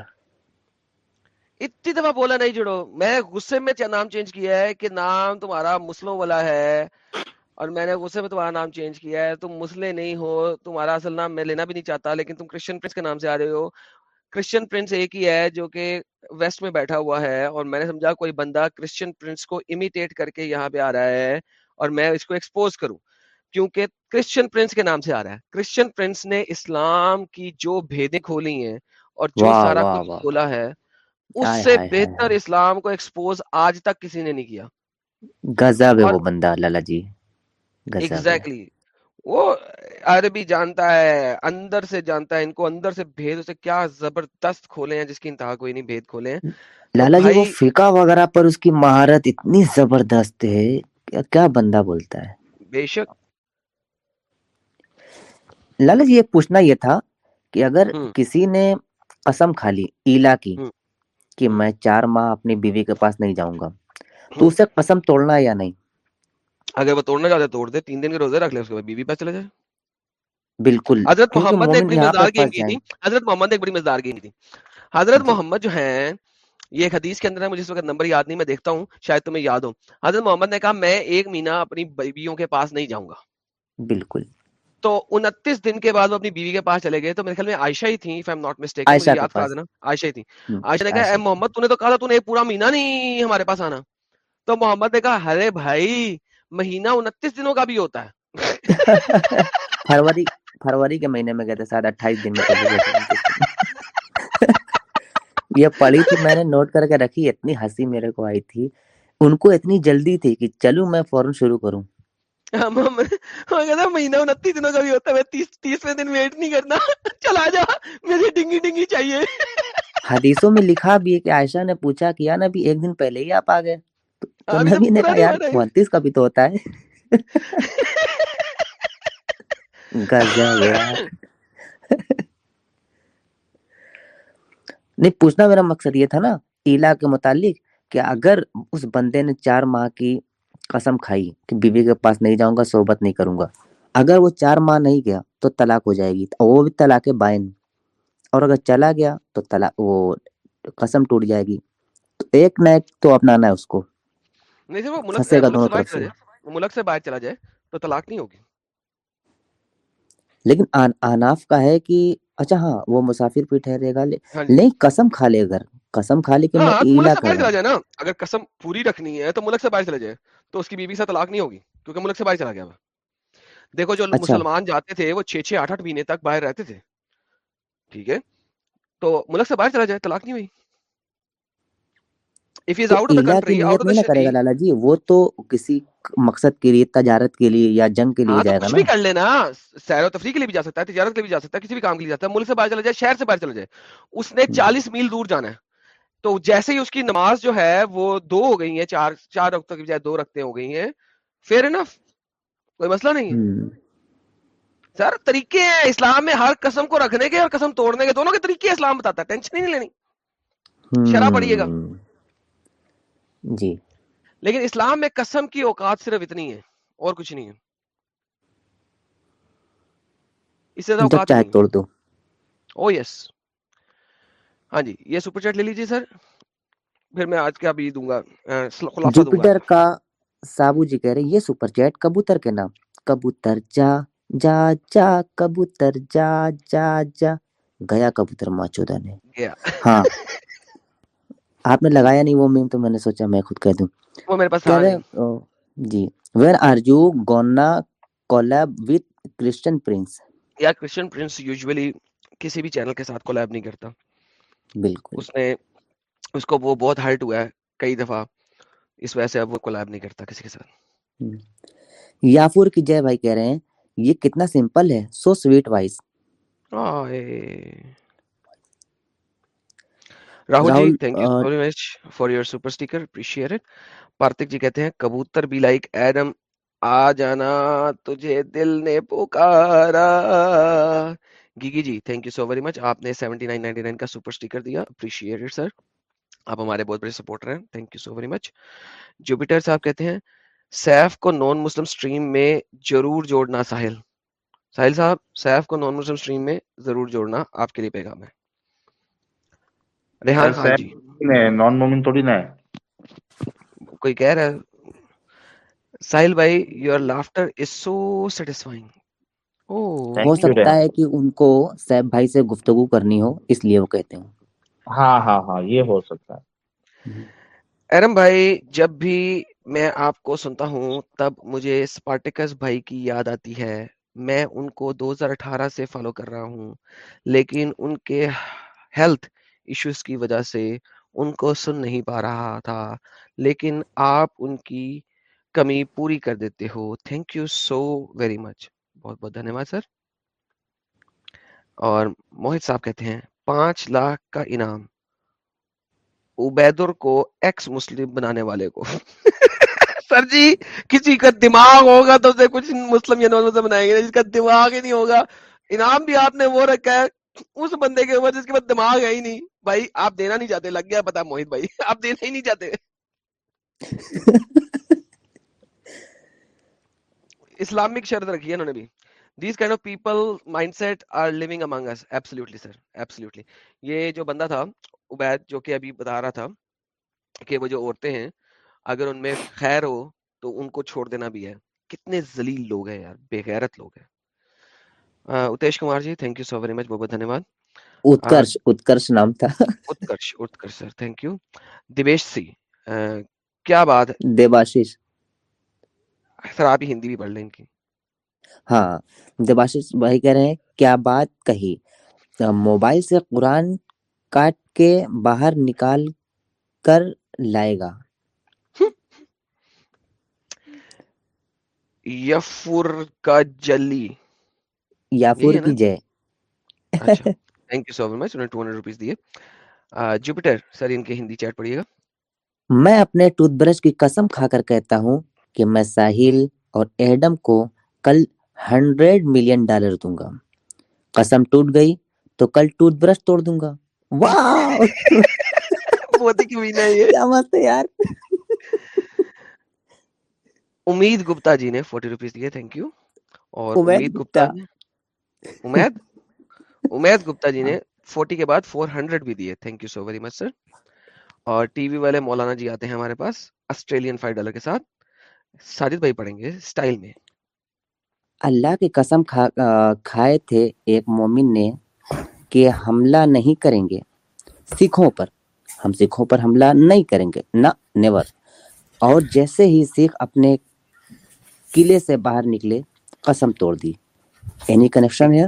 اتنی دفعہ بولا نہیں جڑو۔ میں غصے میں نام چینج کیا ہے کہ نام تمہارا مسلم والا ہے اور میں نے غصے میں تمہارا نام چینج کیا ہے۔ تم مسلے نہیں ہو تمہارا اصل نام میں لینا بھی نہیں چاہتا لیکن تم کرسچن پرنس کے نام سے آ رہے ہو۔ کرسچن پرنس ایک ہی ہے جو کہ ویسٹ میں بیٹھا ہوا ہے اور میں نے سمجھا کوئی بندہ کرسچن پرنس کو امیٹیٹ کر کے یہاں پہ آ رہا ہے اور میں اس کو ایکسپوز کروں کیونکہ کرسچن پرنس کے نام سے آ رہا ہے کرسچن پرنس نے اسلام کی جو بھیدیں کھولی ہیں اور جو واہ سارا واہ کچھ واہ کھولا ہے اس سے بہتر اسلام کو ایکسپوز آج تک کسی نے نہیں کیا گزب ہے وہ بندہ لالا جی ایگزیکٹلی وہ عربی جانتا ہے اندر سے جانتا ہے ان کو اندر سے بھید اسے کیا زبردست کھولے ہیں جس کی انتہا کوئی نہیں بھید کھولے ہیں۔ لالا جی وہ فقہ وغیرہ پر اس کی مہارت اتنی زبردست ہے کیا بندہ بولتا ہے؟ بے شک۔ لالا جی ایک پوچھنا یہ تھا کہ اگر کسی نے قسم کھا لی ایلا کی کہ میں چار ماہ اپنی بیوی کے پاس نہیں جاؤں گا تو اسے قسم توڑنا ہے یا نہیں؟ اگر وہ توڑنا چاہتے توڑ دے تین دن کے روزے رکھ لے اس کے بعد بیوی پاس چلا جائے۔ بالکل۔ حضرت محمد نے ایک بڑی مزدار گیم کی تھی۔ حضرت محمد نے ایک بڑی مزدار گیم تھی۔ حضرت جی۔ محمد جو ہیں یہ ایک حدیث کے اندر ہے مجھے اس وقت نمبر یاد نہیں میں دیکھتا ہوں شاید تمہیں یاد ہو۔ حضرت محمد نے کہا میں ایک مہینہ اپنی بیویوں کے پاس نہیں جاؤں گا۔ بالکل۔ تو انتیس دن کے بعد وہ اپنی بیوی کے پاس چلے گئے۔ تو میرے خیال میں عائشہ ہی تھی اف ایم ناٹ کے یاد کرا دینا عائشہ ہی تھی۔ عائشہ نے کہا اے محمد تو نے تو کہا تھا تو نے پورا مہینہ نہیں ہمارے پاس آنا۔ تو محمد نے کہا ارے بھائی مہینہ انتیس دنوں کا بھی ہوتا ہے۔ فروری فروری کے مہینے میں گئے تھے شاید اٹھائیس دن میں یہ پڑھی تھی میں نے نوٹ کر کے رکھی اتنی ہنسی میرے کو آئی تھی۔ ان کو اتنی جلدی تھی کہ چلوں میں فوراً شروع کروں۔ مہینہ انتیس دنوں کا بھی ہوتا ہے دن ویٹ نہیں کرنا چلا جا مجھے ڈنگی ڈنگی چاہیے۔ حدیثوں میں لکھا بھی ہے کہ عائشہ نے پوچھا کہ یا نبی ایک دن پہلے ہی آپ آ گئے۔ تو نبی نے کہا نہیں یار ہوا ٹائم انتیس کا بھی تو ہوتا ہے. گزب یار۔ نہیں پوچھنا میرا مقصد یہ تھا نا ایلا کے متعلق کہ اگر اس بندے نے چار ماہ کی قسم کھائی کہ بیوی کے پاس نہیں جاؤں گا صحبت نہیں کروں گا اگر وہ چار ماہ نہیں گیا تو طلاق ہو جائے گی وہ بھی طلاق بائن۔ اور اگر چلا گیا تو طلاق وہ قسم ٹوٹ جائے گی۔ تو ایک نہ ایک تو اپنانا ہے اس کو۔ نہیں سر وہ ملک سے ملک سے باہر چلا جائے تو طلاق نہیں ہوگی۔ لیکن آن- آناف کا ہے کہ اچھا ہاں وہ مسافر بھی ٹھہرے گا ہاں جی۔ نہیں قسم کھا لے اگر۔ قسم کھا لے کہ میں ہاں ایلا کر چلا جائے نا۔ اگر قسم پوری رکھنی ہے تو ملک سے باہر چلا جائے۔ تو اس کی بیوی سے طلاق نہیں ہوگی کیونکہ ملک سے باہر چلا گیا وہ۔ دیکھو جو اچھا۔ مسلمان جاتے تھے وہ چھ چھ آٹھ آٹھ مہینے تک باہر رہتے تھے۔ ٹھیک ہے؟ تو ملک سے باہر چلا جائے طلاق نہیں ہوئی۔ اف از تو آؤٹ آف دا ایلا کی کنٹری آؤٹ نیت آف نہیں دا نہ کرے گا لالا جی؟ وہ تو کسی مقصد کے لیے تجارت کے لیے یا جنگ کے لیے ہاں جائے گا کچھ بھی کر لینا۔ سیر و تفریح کے لیے بھی جا سکتا ہے تجارت کے لیے بھی جا سکتا ہے کسی بھی کام کے لیے جا سکتا ہے ملک سے باہر چلا جائے شہر سے باہر چلا جائے۔ اس نے چالیس میل دور جانا ہے۔ تو جیسے ہی اس کی نماز جو ہے وہ دو ہو گئی ہیں چار چار رقطوں کی بجائے دو رقطیں ہو گئی ہیں۔ فیئر انف کوئی مسئلہ نہیں۔ ہے سر طریقے ہیں۔ اسلام میں ہر قسم کو رکھنے کے اور قسم توڑنے کے دونوں کے طریقے اسلام بتاتا ہے ٹینشن ہی نہیں لینی۔ شرح پڑھیے گا۔ جی۔ لیکن اسلام میں قسم کی اوقات صرف اتنی ہے اور کچھ نہیں ہے اس سے اوقات توڑ دو۔ او یس ہاں جی یہ سپر چیٹ لے لیجیے سر۔ پھر میں آج کا بھی دوں گا جوپیٹر کا سابو جی کہہ رہے یہ سپر جیٹ کبوتر کے نام۔ کبوتر جا جا جا کبوتر جا جا جا۔ گیا کبوتر نے۔ گیا۔ ہاں۔ آپ نے لگایا نہیں وہ میم تو میں نے سوچا میں خود کہہ دوں۔ وہ میرے پاس جی۔ Where are you gonna collab with Christian Prince یا کرسچن پرنس یوزولی کسی بھی چینل کے ساتھ کولیب نہیں کرتا۔ بالکل۔ اس نے اس کو وہ بہت ہرٹ ہوا ہے کئی دفعہ۔ اس وجہ سے اب وہ کولیب نہیں کرتا کسی کے ساتھ۔ یافور کی جے بھائی کہہ رہے ہیں یہ کتنا سمپل ہے سو سویٹ آئے۔ Rahul ji thank you very much for your super sticker appreciate it Parthak ji کہتے ہیں کبوتر بھی لائک ایڈم آ جانا تجھے دل نے پکارا Gigi ji thank you so very much آپ نے 79.99 کا سپر اسٹیکر دیا اپریشیٹ اٹ سر آپ ہمارے بہت بڑے سپورٹر ہیں thank you so very much Jupiter صاحب کہتے ہیں سیف کو نان مسلم سٹریم میں ضرور جوڑنا ساحل ساحل صاحب سیف کو نان مسلم سٹریم میں ضرور جوڑنا آپ کے لیے پیغام ہے ریحان خان جی۔ نان مومن تھوڑی نہ ہے۔ کوئی کہہ رہا ہے ساحل بھائی your laughter is so satisfying ہو سکتا ہے کہ ان کو سیب بھائی سے گفتگو کرنی ہو اس لیے وہ کہتے ہوں۔ ہاں ہاں ہاں یہ ہو سکتا ہے۔ ارم بھائی جب بھی میں آپ کو سنتا ہوں تب مجھے سپارٹیکس بھائی کی یاد آتی ہے۔ میں ان کو دو ہزار اٹھارہ سے فالو کر رہا ہوں لیکن ان کے ہیلتھ ایشوز کی وجہ سے ان کو سن نہیں پا رہا تھا۔ لیکن آپ ان کی کمی پوری کر دیتے ہو۔ Thank you so very much بہت بہت دھنیہ واد سر۔ اور موہت صاحب کہتے ہیں، پانچ لاکھ کا انعام۔ عبیدر کو ایکس مسلم بنانے والے کو۔ سر جی کسی کا دماغ ہوگا تو اسے کچھ مسلم یا نان مسلم بنائیں گے، جس کا دماغ ہی نہیں ہوگا۔ انعام بھی آپ نے وہ رکھا ہے۔ اس بندے کے اوپر جس کے پاس دماغ ہے ہی نہیں۔ بھائی آپ دینا نہیں چاہتے لگ گیا پتا موہت بھائی۔ آپ دینا ہی نہیں چاہتے۔ اسلامک شرط رکھی ہے انہوں نے بھی۔ These kind of people mind set are living us absolutely sir absolutely یہ جو بندہ تھا عبید جو کہ ابھی بتا رہا تھا کہ وہ جو عورتیں ہیں اگر ان میں خیر ہو تو ان کو چھوڑ دینا بھی ہے۔ کتنے ذلیل لوگ ہیں یار بے غیرت لوگ ہیں۔ Atish Kumar ji thank you so very much بہت بہت دھنیہ واد اتکرش اتکرش نام تھا۔ Utkarsh Utkarsh sir thank you Devesh سی کیا بات ہے؟ دیباشیش سر آپ ہی ہندی بھی پڑھ لیں ان کی۔ ہاں دیباشیش بھائی کہہ رہے ہیں کیا بات کہی؟ موبائل سے قرآن کاٹ کے باہر نکال کر لائے گا۔ یفر کا جلی۔ یافور کی جے اچھا۔ Thank you so very much انہوں نے ٹو ہنڈریڈ روپیز دیے۔ جوپیٹر سر ان کے ہندی چیٹ پڑھیے گا۔ میں اپنے ٹوتھ برش کی قسم کھا کر کہتا ہوں کہ میں ساحل اور ایڈم کو کل ہنڈریڈ ملین ڈالر دوں گا۔ قسم ٹوٹ گئی تو کل ٹوتھ برش توڑ دوں گا۔ واہ بہت ہی کمینہ ہے یہ۔ کیا مست ہے یار۔ امید گپتا جی نے فورٹی روپیز دیے تھینک یو اور امید گپتا نے امید؟ امید گپتا جی نے فورٹی کے بعد فور ہنڈریڈ بھی دیے. Thank you so very much sir اور ٹی وی والے مولانا جی آتے ہیں ہمارے پاس آسٹریلین فائیو ڈالر کے ساتھ. ساجد بھائی پڑھیں گے اسٹائل میں. اللہ کی قسم کھائے تھے ایک مومن نے کہ حملہ نہیں کریں گے سکھوں پر. ہم سکھوں پر حملہ نہیں کریں گے. نہ نیور اور جیسے ہی سکھ اپنے قلعے سے باہر نکلے قسم توڑ دی. اینی کنیکشن ہے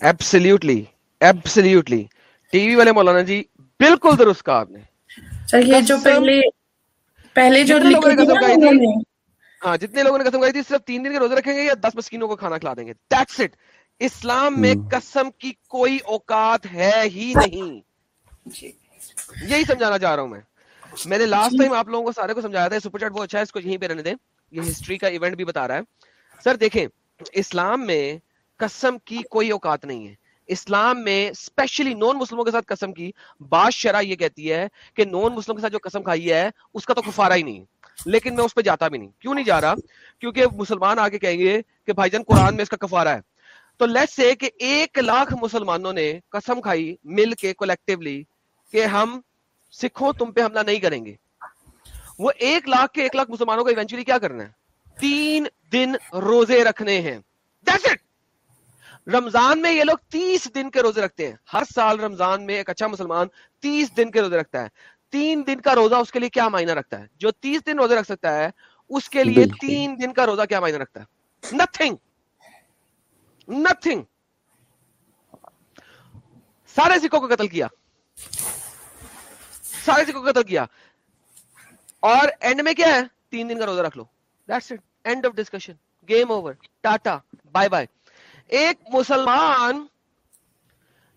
ایبسلیوٹلی ایبسلیوٹلی ٹی وی والے مولانا جی بالکل درست کہا آپ نے سر یہ جو پہلے پہلے جو جتنے لوگوں لکھی نے تھی قسم نا کھائی انہوں تھی نے ہاں جتنے لوگوں نے قسم کھائی تھی صرف تین دن کے روزے رکھیں گے یا دس مسکینوں کو کھانا کھلا دیں گے دیٹس اٹ اسلام میں قسم کی کوئی اوقات ہے ہی نہیں یہی سمجھانا چاہ رہا ہوں میں میں نے لاسٹ ٹائم آپ لوگوں کو سارے کو سمجھایا تھا سپر چیٹ بہت اچھا ہے اس کو یہیں پہ رہنے دیں یہ ہسٹری کا ایونٹ بھی بتا رہا ہے سر دیکھیں اسلام میں قسم کی کوئی اوقات نہیں ہے۔ اسلام میں اسپیشلی نان مسلموں کے ساتھ قسم کی بات شرح یہ کہتی ہے کہ نان مسلم کے ساتھ جو قسم کھائی ہے، اس کا تو کفارہ ہی نہیں ہے۔ لیکن میں اس پہ جاتا بھی نہیں۔ کیوں نہیں جا رہا؟ کیونکہ مسلمان آگے کہیں گے کہ بھائی جان، قرآن میں اس کا کفارہ ہے۔ تو لیٹ سے کہ ایک لاکھ مسلمانوں نے قسم کھائی مل کے کولیکٹیولی کہ ہم سکھوں، تم پہ حملہ نہیں کریں گے۔ وہ ایک لاکھ کے ایک لاکھ مسلمانوں کو ایونچولی کیا کرنا ہے؟ تین دن روزے رکھنے ہیں۔ That's it! رمضان میں یہ لوگ تیس دن کے روزے رکھتے ہیں۔ ہر سال رمضان میں ایک اچھا مسلمان تیس دن کے روزے رکھتا ہے۔ تین دن کا روزہ اس کے لیے کیا معنی رکھتا ہے؟ جو تیس دن روزے رکھ سکتا ہے اس کے لیے تین دن کا روزہ کیا معنی رکھتا ہے؟ نتھنگ نتھنگ سارے سکھوں کو قتل کیا۔ سارے سکھوں کو قتل کیا۔ اور اینڈ میں کیا ہے؟ تین دن کا روزہ رکھ لو۔ That's it end of discussion game over tata bye bye ایک مسلمان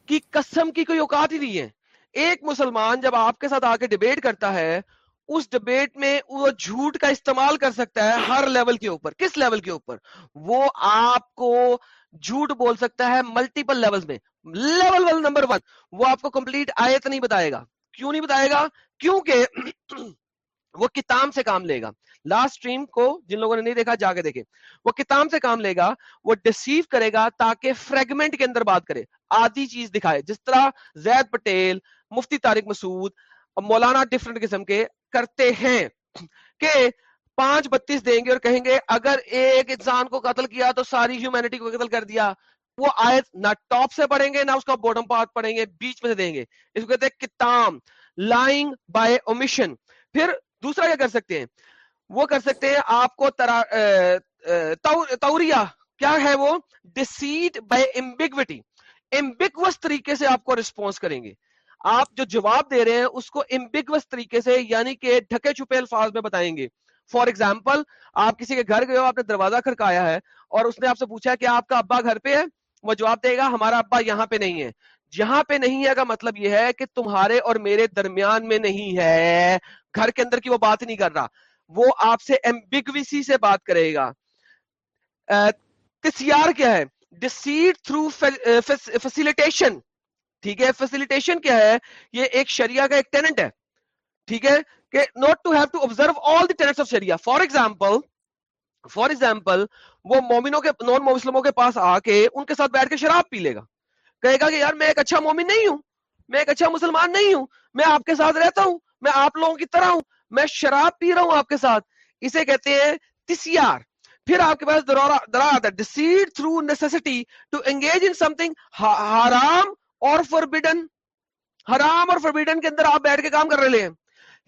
کی قسم کی کوئی اوقات ہی نہیں ہے. ایک مسلمان جب آپ کے ساتھ آ کے ڈبیٹ کرتا ہے، اس ڈبیٹ میں وہ جھوٹ کا استعمال کر سکتا ہے ہر لیول کے اوپر. کس لیول کے اوپر؟ وہ آپ کو جھوٹ بول سکتا ہے ملٹیپل لیول میں. لیول ون نمبر ون وہ آپ کو کمپلیٹ آیت نہیں بتائے گا. کیوں نہیں بتائے گا؟ کیونکہ وہ کتاب سے کام لے گا. لاسٹ اسٹریم کو جن لوگوں نے نہیں دیکھا، جا کے دیکھے وہ کتاب سے کام لے گا، وہ ڈسیو کرے گا تاکہ فریگمنٹ کے اندر بات کرے۔ آدھی چیز دکھائے، جس طرح زید پٹیل، مفتی طارق مسعود، مولانا ڈفرنٹ قسم کے کرتے ہیں کہ پانچ بتیس دیں گے اور کہیں گے، اگر ایک انسان کو قتل کیا تو ساری ہیومینٹی کو قتل کر دیا۔ وہ آیت نہ ٹاپ سے پڑھیں گے، نہ اس کا بوٹم پارٹ پڑھیں گے، بیچ میں سے دیں گے۔ اس کو کہتے ہیں کتام لائنگ بائی اومیشن پھر دوسرا کیا کر سکتے ہیں؟ وہ کر سکتے ہیں آپ کو ترا توریا کیا ہے وہ؟ ڈسیٹ بائی امبیگوٹی امبیگوس طریقے سے آپ کو رسپونس کریں گے۔ آپ جو جواب دے رہے ہیں، اس کو امبیگوس طریقے سے یعنی کہ ڈھکے چھپے الفاظ میں بتائیں گے۔ فار ایگزامپل آپ کسی کے گھر گئے ہو، آپ نے دروازہ کھڑکایا ہے اور اس نے آپ سے پوچھا کہ آپ کا ابا گھر پہ ہے؟ وہ جواب دے گا، ہمارا ابا یہاں پہ نہیں ہے۔ جہاں پہ نہیں ہے کا مطلب یہ ہے کہ تمہارے اور میرے درمیان میں نہیں ہے۔ گھر کے اندر کی وہ بات نہیں کر رہا۔ وہ آپ سے ایمبیگویسی سے بات کرے گا۔ تسیار کیا ہے؟ ڈسیٹ تھرو فیسیلیٹیشن ٹھیک ہے؟ فیسیلیٹیشن کیا ہے؟ یہ ایک شریعہ کا ایک ٹیننٹ ہے۔ ٹھیک ہے؟ کہ not to have to observe all the tenets of Sharia. For example for example وہ مومنوں کے نان مسلموں کے پاس آ کے ان کے ساتھ بیٹھ کے شراب پی لے گا۔ کہے گا کہ یار میں ایک اچھا مومن نہیں ہوں، میں ایک اچھا مسلمان نہیں ہوں، میں آپ کے ساتھ رہتا ہوں، میں آپ لوگوں کی طرح ہوں۔ میں شراب پی رہا ہوں آپ کے ساتھ۔ اسے کہتے ہیں تسیار۔ پھر آپ کے پاس درا آتا ہے۔ Decide through nasty to engage in some thing حرام اور فوربیڈن حرام اور فوربیڈن کے اندر آپ بیٹھ کے کام کر رہے ہیں۔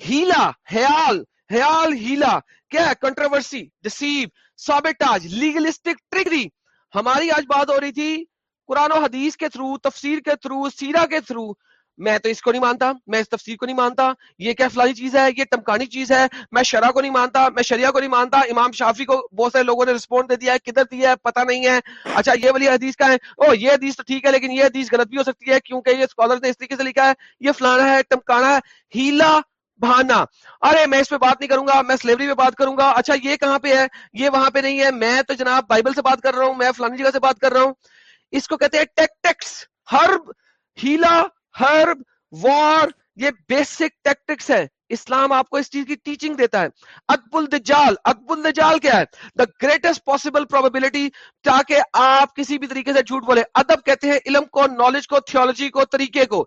ہیلا، حیال حیال ہیلا۔ کیا ہے؟ Controversy deceive sabotage legalistic trickery ہماری آج بات ہو رہی تھی قرآن و حدیث کے تھرو تفسیر کے تھرو سیرا کے تھرو میں تو اس کو نہیں مانتا، میں اس تفسیر کو نہیں مانتا، یہ کیا فلانی چیز ہے، یہ تمکانی چیز ہے، میں شرح کو نہیں مانتا، میں شریعہ کو نہیں مانتا، امام شافی کو بہت سارے لوگوں نے رسپونڈ دے دیا ہے، کدھر دیا ہے، پتہ نہیں ہے۔ اچھا یہ والی حدیث کا ہے؟ او یہ حدیث تو ٹھیک ہے، لیکن یہ حدیث غلط بھی ہو سکتی ہے، کیونکہ یہ اسکالر نے اس طریقے سے لکھا ہے، یہ فلانا ہے، تمکانا ہے، ہیلا بہانا۔ ارے، میں اس پہ بات نہیں کروں گا، میں سلیوری پہ بات کروں گا۔ اچھا یہ کہاں پہ ہے؟ یہ وہاں پہ نہیں ہے، میں تو جناب بائبل سے بات کر رہا ہوں، میں فلانی جگہ سے بات کر رہا ہوں۔ اس کو کہتے ہیں ٹیکٹکس ہرب ہیلا ہرب وار یہ بیسک ٹیکٹکس ہے اسلام آپ کو اس چیز کی ٹیچنگ دیتا ہے۔ اکب الدجال اکب الدجال کیا ہے؟ دا گریٹسٹ پاسبل پروبیبلٹی تاکہ آپ کسی بھی طریقے سے جھوٹ بولے ادب کہتے ہیں، علم کو نالج کو تھیولوجی کو، طریقے کو۔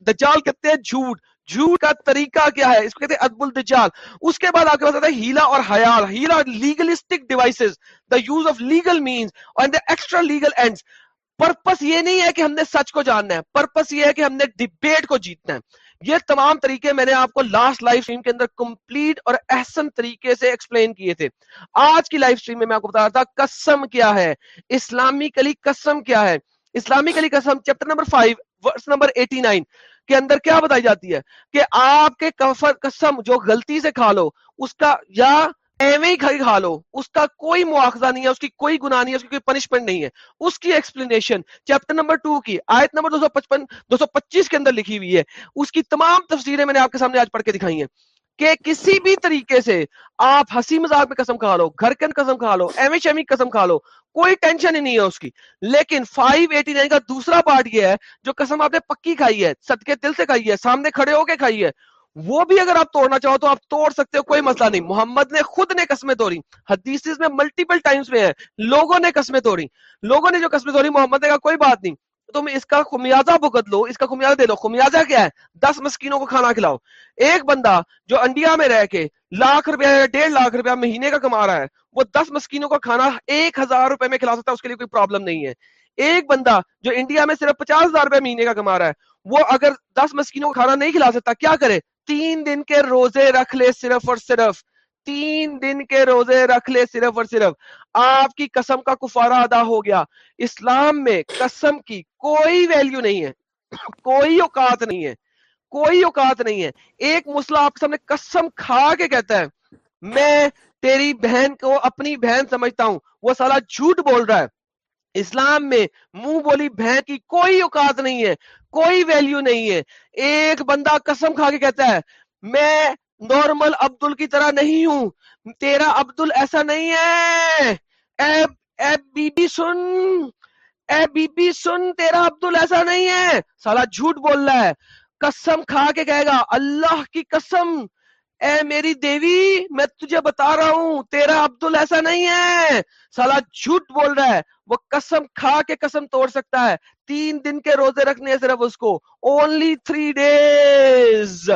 دجال کہتے ہیں جھوٹ۔ جھوٹ کا طریقہ کیا ہے؟ اس کو کہتے ہیں ادب الدجال اس کے بعد آپ کے پاس آتا ہے ہیلا اور حیال۔ ہیلا legalistic devices the use of legal means اور ایکسٹرا لیگل اینڈز پرپس یہ نہیں ہے کہ ہم نے سچ کو جاننا ہے، پرپس یہ ہے کہ ہم نے ڈبیٹ کو جیتنا ہے۔ یہ تمام طریقے میں نے آپ کو لاسٹ لائف اسٹریم کے اندر کمپلیٹ اور احسن طریقے سے ایکسپلین کیے تھے۔ آج کی لائف اسٹریم میں میں آپ کو بتا رہا تھا، قسم کیا ہے؟ اسلامی کلی قسم کیا ہے؟ اسلامی کلی قسم چیپٹر نمبر 5 ورس نمبر 89 کے اندر کیا بتائی جاتی ہے؟ کہ آپ کے قسم جو غلطی سے کھا لو، اس کا یا ایویں ہی کھا لو۔ اس کا کوئی مواخذہ نہیں ہے، اس کی کوئی گناہ نہیں ہے، اس کی کوئی پنشمنٹ نہیں ہے۔ اس کی ایکسپلینیشن چیپٹر نمبر ٹو کی، آیت نمبر دو سو پچپن، دو سو پچیس کے اندر لکھی ہوئی ہے۔ اس کی تمام تفسیریں میں نے آپ کے سامنے آج پڑھ کے دکھائی ہیں کہ کسی بھی طریقے سے آپ ہنسی مزاق میں قسم کھا لو، گھر کے قسم کھا لو، ایویں شمی قسم کھا لو، کوئی ٹینشن ہی نہیں ہے اس کی۔ لیکن 589 کا دوسرا پارٹ یہ ہے جو قسم آپ نے پکی کھائی ہے، صدقے دل سے کھائی ہے، سامنے کھڑے ہو کے کھائی ہے وہ بھی اگر آپ توڑنا چاہو تو آپ توڑ سکتے ہو، کوئی مسئلہ نہیں۔ محمد نے خود نے قسمیں توڑی۔ حدیث میں ملٹیپل ٹائمز میں ہے۔ لوگوں نے قسمیں توڑی۔ لوگوں نے جو قسمیں توڑی، محمد نے کہا، کوئی بات نہیں۔ تم اس کا خمیازہ بھگت لو، اس کا خمیازہ دے لو خمیازہ کیا ہے؟ دس مسکینوں کو کھانا کھلاؤ۔ ایک بندہ جو انڈیا میں رہ کے لاکھ روپیہ یا ڈیڑھ لاکھ روپیہ مہینے کا کما رہا ہے، وہ دس مسکینوں کا کھانا ایک ہزار روپے میں کھلا سکتا ہے، اس کے لیے کوئی پرابلم نہیں ہے۔ ایک بندہ جو انڈیا میں صرف پچاس ہزار روپے مہینے کا کما رہا ہے، وہ اگر دس مسکینوں کا کھانا نہیں کھلا سکتا، کیا کرے؟ تین دن کے روزے رکھ لے صرف اور صرف۔ تین دن کے روزے رکھ لے صرف اور صرف۔ آپ کی قسم کا کفارہ ادا ہو گیا۔ اسلام میں قسم کی کوئی ویلیو نہیں ہے۔ کوئی اوقات نہیں ہے۔ کوئی اوقات نہیں ہے۔ ایک مسلح آپ کے سامنے قسم کھا کے کہتا ہے۔ میں تیری بہن کو اپنی بہن سمجھتا ہوں۔ وہ سارا جھوٹ بول رہا ہے۔ اسلام میں منہ بولی بہن کی کوئی اوقات نہیں ہے۔ کوئی ویلیو نہیں ہے۔ ایک بندہ قسم کھا کے کہتا ہے، میں نارمل عبدل کی طرح نہیں ہوں، تیرا عبدل ایسا نہیں ہے۔ A A B B son, A B B son, تیرا عبدل ایسا نہیں ہے۔ سالا جھوٹ بول رہا ہے۔ قسم کھا کے کہے گا، اللہ کی قسم۔ اے میری دیوی، میں تجھے بتا رہا ہوں، تیرا عبدل ایسا نہیں ہے۔ سالا جھوٹ بول رہا ہے، وہ قسم کھا کے قسم توڑ سکتا ہے۔ تین دن کے روزے رکھنے صرف اس کو۔ اونلی تھری ڈیز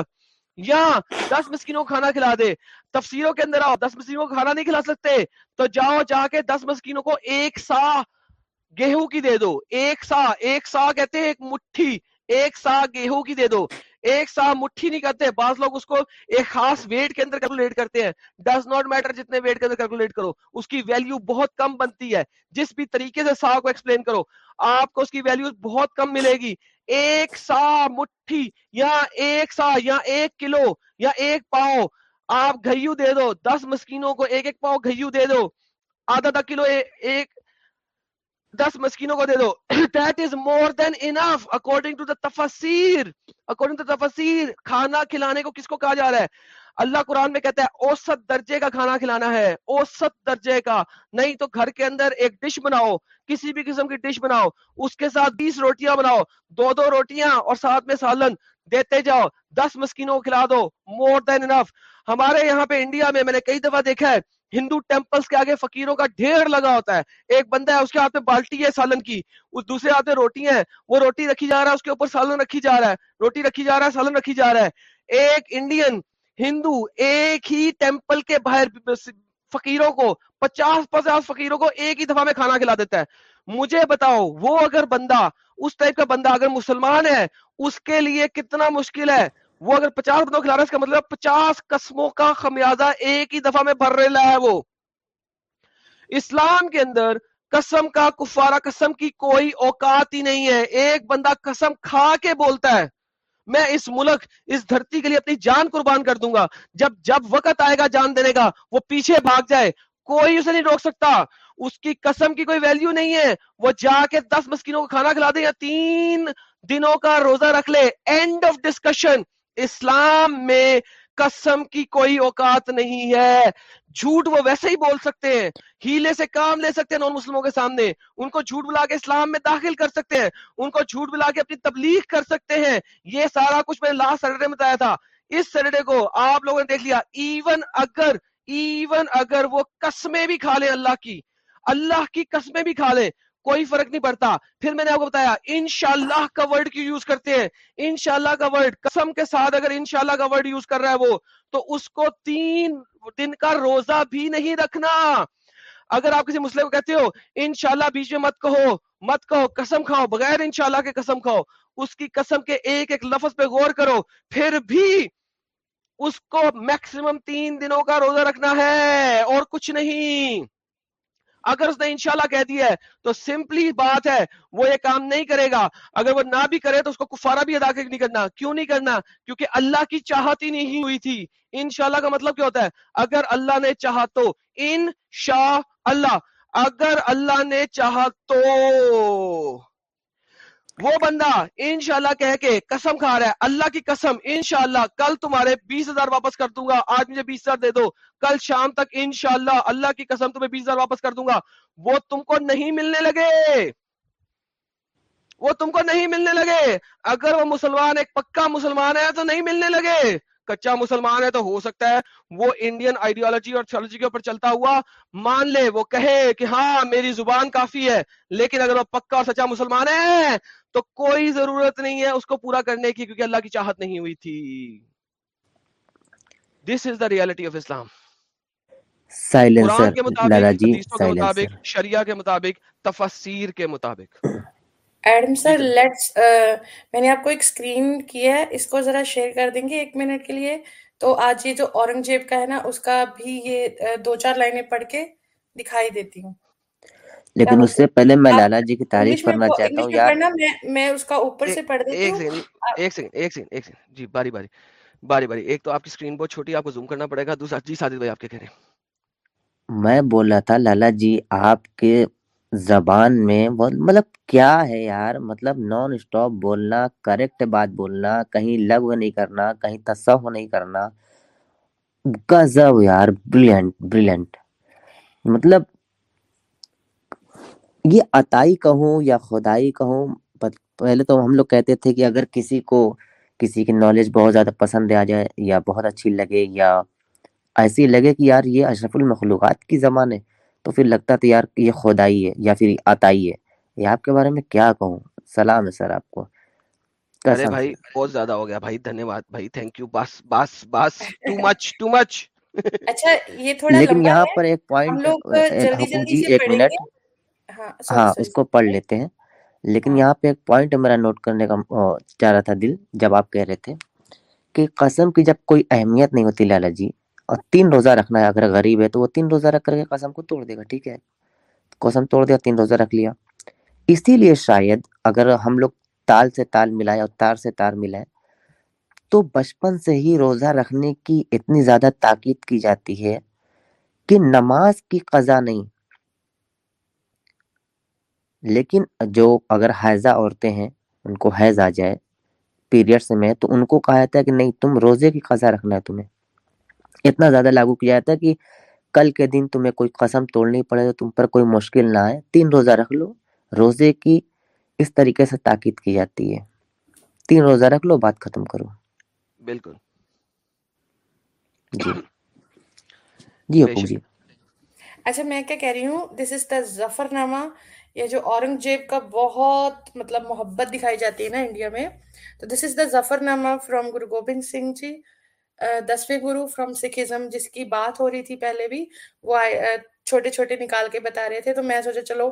یا، دس مسکینوں کو کھانا کھلا دے۔ تفسیروں کے اندر آؤ، دس مسکینوں کو کھانا نہیں کھلا سکتے۔ تو جاؤ، جا کے دس مسکینوں کو ایک سا گیہوں کی دے دو۔ ایک سا ایک سا کہتے ہیں، ایک مٹھی، ایک سا گیہوں کی دے دو۔ ایک سا مٹھی نہیں کرتے، بعض لوگ اس کو ایک خاص ویٹ کے اندر کیلکولیٹ کرتے ہیں۔ ڈز ناٹ میٹر جتنے ویٹ کے اندر کیلکولیٹ کرو، اس کی ویلیو بہت کم بنتی ہے۔ جس بھی طریقے سے سا کو ایکسپلین کرو، آپ کو اس کی ویلیو بہت کم ملے گی۔ ایک سا مٹھی یا ایک سا یا ایک کلو یا ایک پاؤ، آپ گھیو دے دو۔ دس مسکینوں کو ایک ایک پاؤ گھیو دے دو۔ آدھا آدھا کلو ایک، دس مسکینوں کو دے دو۔ That is more than enough according to the تفسیر اکارڈنگ ٹو تفسیر کھانا کھلانے کو کس کو کہا جا رہا ہے اللہ قرآن میں کہتا ہے اوسط درجے کا کھانا کھلانا ہے اوسط درجے کا نہیں تو گھر کے اندر ایک ڈش بناؤ کسی بھی قسم کی ڈش بناؤ اس کے ساتھ بیس روٹیاں بناؤ دو دو روٹیاں اور ساتھ میں سالن دیتے جاؤ دس مسکینوں کو کھلا دو مور دین انف ہمارے یہاں پہ انڈیا میں میں نے کئی دفعہ دیکھا ہے ہندو ٹیمپلز کے آگے فقیروں کا ڈھیر لگا ہوتا ہے۔ ایک بندہ ہے، اس کے ہاتھ میں بالٹی ہے سالن کی۔ اس دوسرے ہاتھ میں روٹی ہے۔ وہ روٹی رکھی جا رہا ہے، اس کے اوپر سالن رکھی جا رہا ہے۔ روٹی رکھی جا رہا ہے، سالن رکھی جا رہا ہے۔ ایک انڈین، ہندو، ایک ہی ٹیمپل کے باہر فقیروں کو، پچاس پچاس فقیروں کو ایک ہی دفعہ میں کھانا کھلا دیتا ہے۔ مجھے بتاؤ، وہ اگر بندہ، اس ٹائپ کا بندہ اگر مسلمان ہے، اس کے لیے کتنا مشکل ہے؟ وہ اگر پچاس بندوں کھلا رہا ہے، اس کا مطلب پچاس قسموں کا خمیازہ ایک ہی دفعہ میں بھر رہا ہے وہ۔ اسلام کے اندر قسم کا کفارہ، قسم کی کوئی اوقات ہی نہیں ہے۔ ایک بندہ قسم کھا کے بولتا ہے، میں اس ملک، اس دھرتی کے لیے اپنی جان قربان کر دوں گا۔ جب جب وقت آئے گا جان دینے کا، وہ پیچھے بھاگ جائے۔ کوئی اسے نہیں روک سکتا۔ اس کی قسم کی کوئی ویلیو نہیں ہے۔ وہ جا کے دس مسکینوں کو کھانا کھلا دے یا تین دنوں کا روزہ رکھ لے۔ اینڈ آف ڈسکشن اسلام میں قسم کی کوئی اوقات نہیں ہے۔ جھوٹ وہ ویسے ہی بول سکتے ہیں، ہیلے سے کام لے سکتے ہیں نون مسلموں کے سامنے۔ ان کو جھوٹ بلا کے اسلام میں داخل کر سکتے ہیں۔ ان کو جھوٹ بلا کے اپنی تبلیغ کر سکتے ہیں۔ یہ سارا کچھ میں لاسٹ سیٹرڈے میں بتایا تھا۔ اس سیٹرڈے کو آپ لوگوں نے دیکھ لیا۔ ایون اگر ایون اگر وہ قسمیں بھی کھا لیں اللہ کی اللہ کی قسمیں بھی کھا لیں۔ کوئی فرق نہیں پڑتا۔ پھر میں نے آپ کو بتایا، انشاءاللہ کا ورڈ کیوں یوز کرتے ہیں؟ انشاءاللہ کا ورڈ قسم کے ساتھ اگر انشاءاللہ کا ورڈ یوز کر رہا ہے وہ، تو اس کو تین دن کا روزہ بھی نہیں رکھنا۔ اگر آپ کسی مسلم کو کہتے ہو، انشاءاللہ بیچ میں مت کہو مت کہو، قسم کھاؤ، بغیر انشاءاللہ کے قسم کھاؤ، اس کی قسم کے ایک ایک لفظ پہ غور کرو، پھر بھی اس کو میکسیمم تین دنوں کا روزہ رکھنا ہے اور کچھ نہیں۔ اگر اس نے انشاءاللہ کہہ دیا ہے تو سمپلی بات ہے، وہ یہ کام نہیں کرے گا۔ اگر وہ نہ بھی کرے تو اس کو کفارہ بھی ادا نہیں کرنا۔ کیوں نہیں کرنا؟ کیونکہ اللہ کی چاہت ہی نہیں ہوئی تھی۔ انشاءاللہ کا مطلب کیا ہوتا ہے؟ اگر اللہ نے چاہا تو۔ ان شاء اللہ اگر اللہ نے چاہا تو۔ وہ بندہ انشاءاللہ کہہ کے قسم کھا رہا ہے، اللہ کی قسم، انشاءاللہ کل تمہارے بیس ہزار واپس کر دوں گا، آج مجھے بیس ہزار دے دو، کل شام تک انشاءاللہ اللہ کی قسم تمہیں بیس ہزار واپس کر دوں گا۔ وہ تم کو نہیں ملنے لگے۔ وہ تم کو نہیں ملنے لگے۔ اگر وہ مسلمان، ایک پکا مسلمان ہے تو نہیں ملنے لگے۔ کچا مسلمان ہے تو ہو سکتا ہے وہ انڈین آئیڈیالوجی اور تھیولوجی کے اوپر چلتا ہوا مان لے وہ کہے کہ ہاں میری زبان کافی ہے لیکن اگر وہ پکا اور سچا مسلمان ہے تو کوئی ضرورت نہیں ہے اس کو پورا کرنے کی کیونکہ اللہ کی چاہت نہیں ہوئی تھی۔ دس از دا ریالٹی آف اسلام قرآن کے مطابق جی کے مطابق شریعہ کے مطابق تفسیر کے مطابق۔ ایڈم سر لیٹس میں نے آپ کو ایک اسکرین کیا ہے اس کو ذرا شیئر کر دیں گے ایک منٹ کے لیے؟ تو آج یہ جو اورنگ زیب کا ہے نا اس کا بھی یہ دو چار لائنیں پڑھ کے دکھائی دیتی ہوں۔ لیکن اس سے پہلے میں لالا جی کی تعریف کرنا چاہتا ہوں یار۔ میں اس کا اوپر سے پڑھ دیتی ہوں۔ ایک سیکنڈ ایک سیکنڈ ایک سیکنڈ جی باری باری۔ باری باری۔ ایک تو آپ کی سکرین بہت چھوٹی آپ کو زوم کرنا پڑے گا۔ دوسرا جی سادید بھائی آپ کے کہہ رہے ہیں۔ میں بولا تھا لالا جی آپ کے زبان میں مطلب کیا ہے یار؟ مطلب نان اسٹاپ بولنا کریکٹ بات بولنا، کہیں لغو نہیں کرنا، کہیں تصو نہیں کرنا۔ غضب یار بریلینٹ بریلینٹ مطلب یہ عطائی کہوں یا خدائی کہوں؟ پہلے تو ہم لوگ کہتے تھے کہ اگر کسی کو کسی کی نالج بہت زیادہ پسند آ جائے یا بہت اچھی لگے یا ایسی لگے کہ یار یہ اشرف المخلوقات کی زبان ہے۔ تو پھر لگتا تھا یار یہ خدائی ہے یا پھر آتائی ہے۔ یہ آپ کے بارے میں کیا کہوں؟ سلام ہے سر آپ کو۔ ارے بھائی بہت زیادہ ہو گیا بھائی دھنیہ واد بھائی تھینک یو بس بس بس ٹو مچ ٹو مچ اچھا یہ تھوڑا لیکن یہاں پر ایک پوائنٹ جی ایک منٹ۔ ہاں, ہاں، اس کو پڑھ لیتے ہیں۔ لیکن یہاں پہ ایک پوائنٹ میرا نوٹ کرنے کا چاہ رہا تھا دل جب آپ کہہ رہے تھے کہ قسم کی جب کوئی اہمیت نہیں ہوتی لالا جی اور تین روزہ رکھنا ہے، اگر غریب ہے تو وہ تین روزہ رکھ کر کے قسم کو توڑ دے گا، ٹھیک ہے؟ قسم توڑ دیا، تین روزہ رکھ لیا۔ اسی لیے شاید اگر ہم لوگ تال سے تال ملائے اور تار سے تار ملائے تو بچپن سے ہی روزہ رکھنے کی اتنی زیادہ تاکید کی جاتی ہے کہ نماز کی قضا نہیں۔ لیکن جو اگر حیضہ عورتیں ہیں، ان کو حیض آ جائے پیریڈس میں، تو ان کو کہا جاتا ہے کہ نہیں، تم روزے کی قضا رکھنا ہے تمہیں۔ اتنا زیادہ لاگو کیا جاتا ہے کہ کل کے دن تمہیں کوئی قسم توڑنی پڑے تو تم پر کوئی مشکل نہ آئے۔ تین روزہ رکھ لو۔ روزے کی اس طریقے سے تاکید کی جاتی ہے۔ تین روزہ رکھ لو بات ختم کرو۔ بالکل۔ جی۔ جی حکم جی۔ اچھا میں کیا کہہ رہی ہوں؟ دس از دا ظفر نامہ یہ جو اورنگ زیب کا بہت مطلب محبت دکھائی جاتی ہے نا انڈیا میں۔ تو دس is the Zafarnama from Guru Gobind Singh ji. دسویں گرو فرام سکھزم جس کی بات ہو رہی تھی پہلے بھی وہ چھوٹے چھوٹے نکال کے بتا رہے تھے تو میں سوچا چلو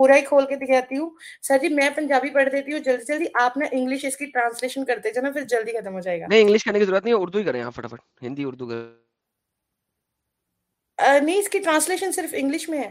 پورا ہی کھول کے دکھاتی ہوں۔ سر جی میں پنجابی پڑھ دیتی ہوں جلدی جلدی آپ نے انگلش اس کی ٹرانسلیشن کرتے جانا پھر جلدی ختم ہو جائے گا۔ نہیں انگلش کرنے کی ضرورت نہیں اردو ہی کریں فٹافٹ ہندی اردو کریں۔ نہیں اس کی ٹرانسلیشن صرف انگلش میں ہے۔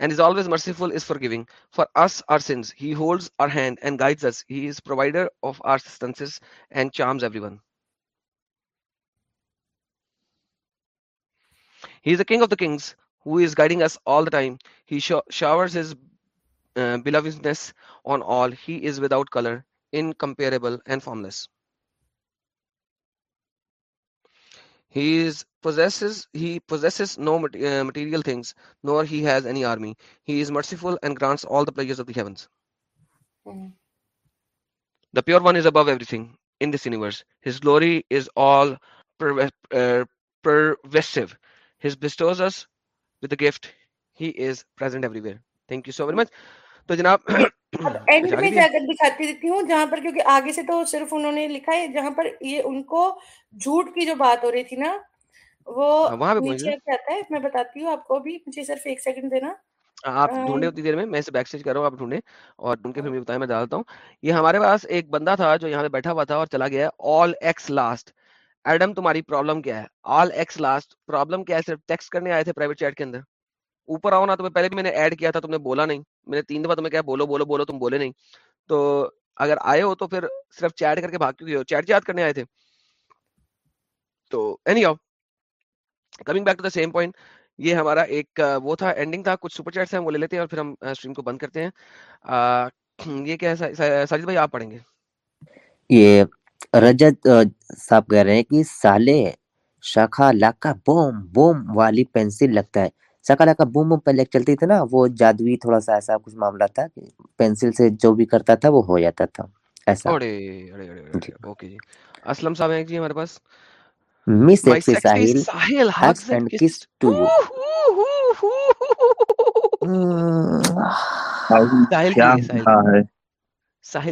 and is always merciful is forgiving for us our sins he holds our hand and guides us he is provider of our assistances and charms everyone he is the king of the kings who is guiding us all the time he sho- showers his uh, belovedness on all he is without color incomparable and formless purely thing glorious گی ازنٹ سو تو جناب اب ہاں، اینڈ میں جا کر دکھاتی دیتی ہوں جہاں پر کیونکہ آگے سے تو صرف انہوں نے لکھا ہے جہاں پر یہ ان کو جھوٹ کی جو بات ہو رہی تھی نا وہ ہاں، نیچے آتا ہے؟ میں بتاتی ہوں آپ کو بھی مجھے صرف ایک سیکنڈ دینا۔ ہاں، آپ ڈھونڈے دیر میں میں اسے بیک سٹیج کر رہا ہوں آپ ڈھونڈے اور ڈھونڈ کے پھر مجھے بتائیں میں ڈالتا ہوں۔ یہ ہمارے پاس ایک بندہ تھا جو یہاں پہ بیٹھا ہوا تھا اور چلا گیا آل ایکس لاسٹ ایڈم تمہاری پرابلم کیا ہے؟ آل ایکس لاسٹ پرابلم کیا ہے؟ صرف ٹیکسٹ کرنے آئے تھے پرائیویٹ چیٹ کے اندر۔ اوپر آؤ نا تمہیں، پہلے بھی میں نے ایڈ کیا تھا، تم نے بولا نہیں۔ میں نے تین دفعہ تمہیں کہا، بولو بولو بولو، تم بولے نہیں۔ تو اگر آئے ہو تو پھر صرف چیٹ کر کے بھاگ کیوں ہو؟ چیٹ یاد کرنے آئے تھے۔ تو anyhow coming back to the same point یہ ہمارا ایک، وہ تھا اینڈنگ تھا۔ کچھ سپر چیٹس ہیں، وہ لے لیتے ہیں اور پھر ہم اسٹریم کو بند کرتے ہیں۔ یہ کیا ساجد بھائی، آپ پڑھیں گے۔ یہ رجت صاحب کہہ رہے ہیں کہ سالے شاخا لاکا بوم بوم والی پینسل لگتا ہے۔ سکالا کا بوم بوم پر لیک چلتی تھی نا وہ جادوی تھوڑا سا ایسا کچھ معاملہ تھا پینسل سے جو بھی کرتا تھا وہ ہو جاتا تھا ایسا۔ جی۔ اوکے جی۔ اسلم صاحب ایک جی ہمارے پاس۔ Miss X Sahil Sahil hugs and kiss to you. Sahil کے لیے ساحل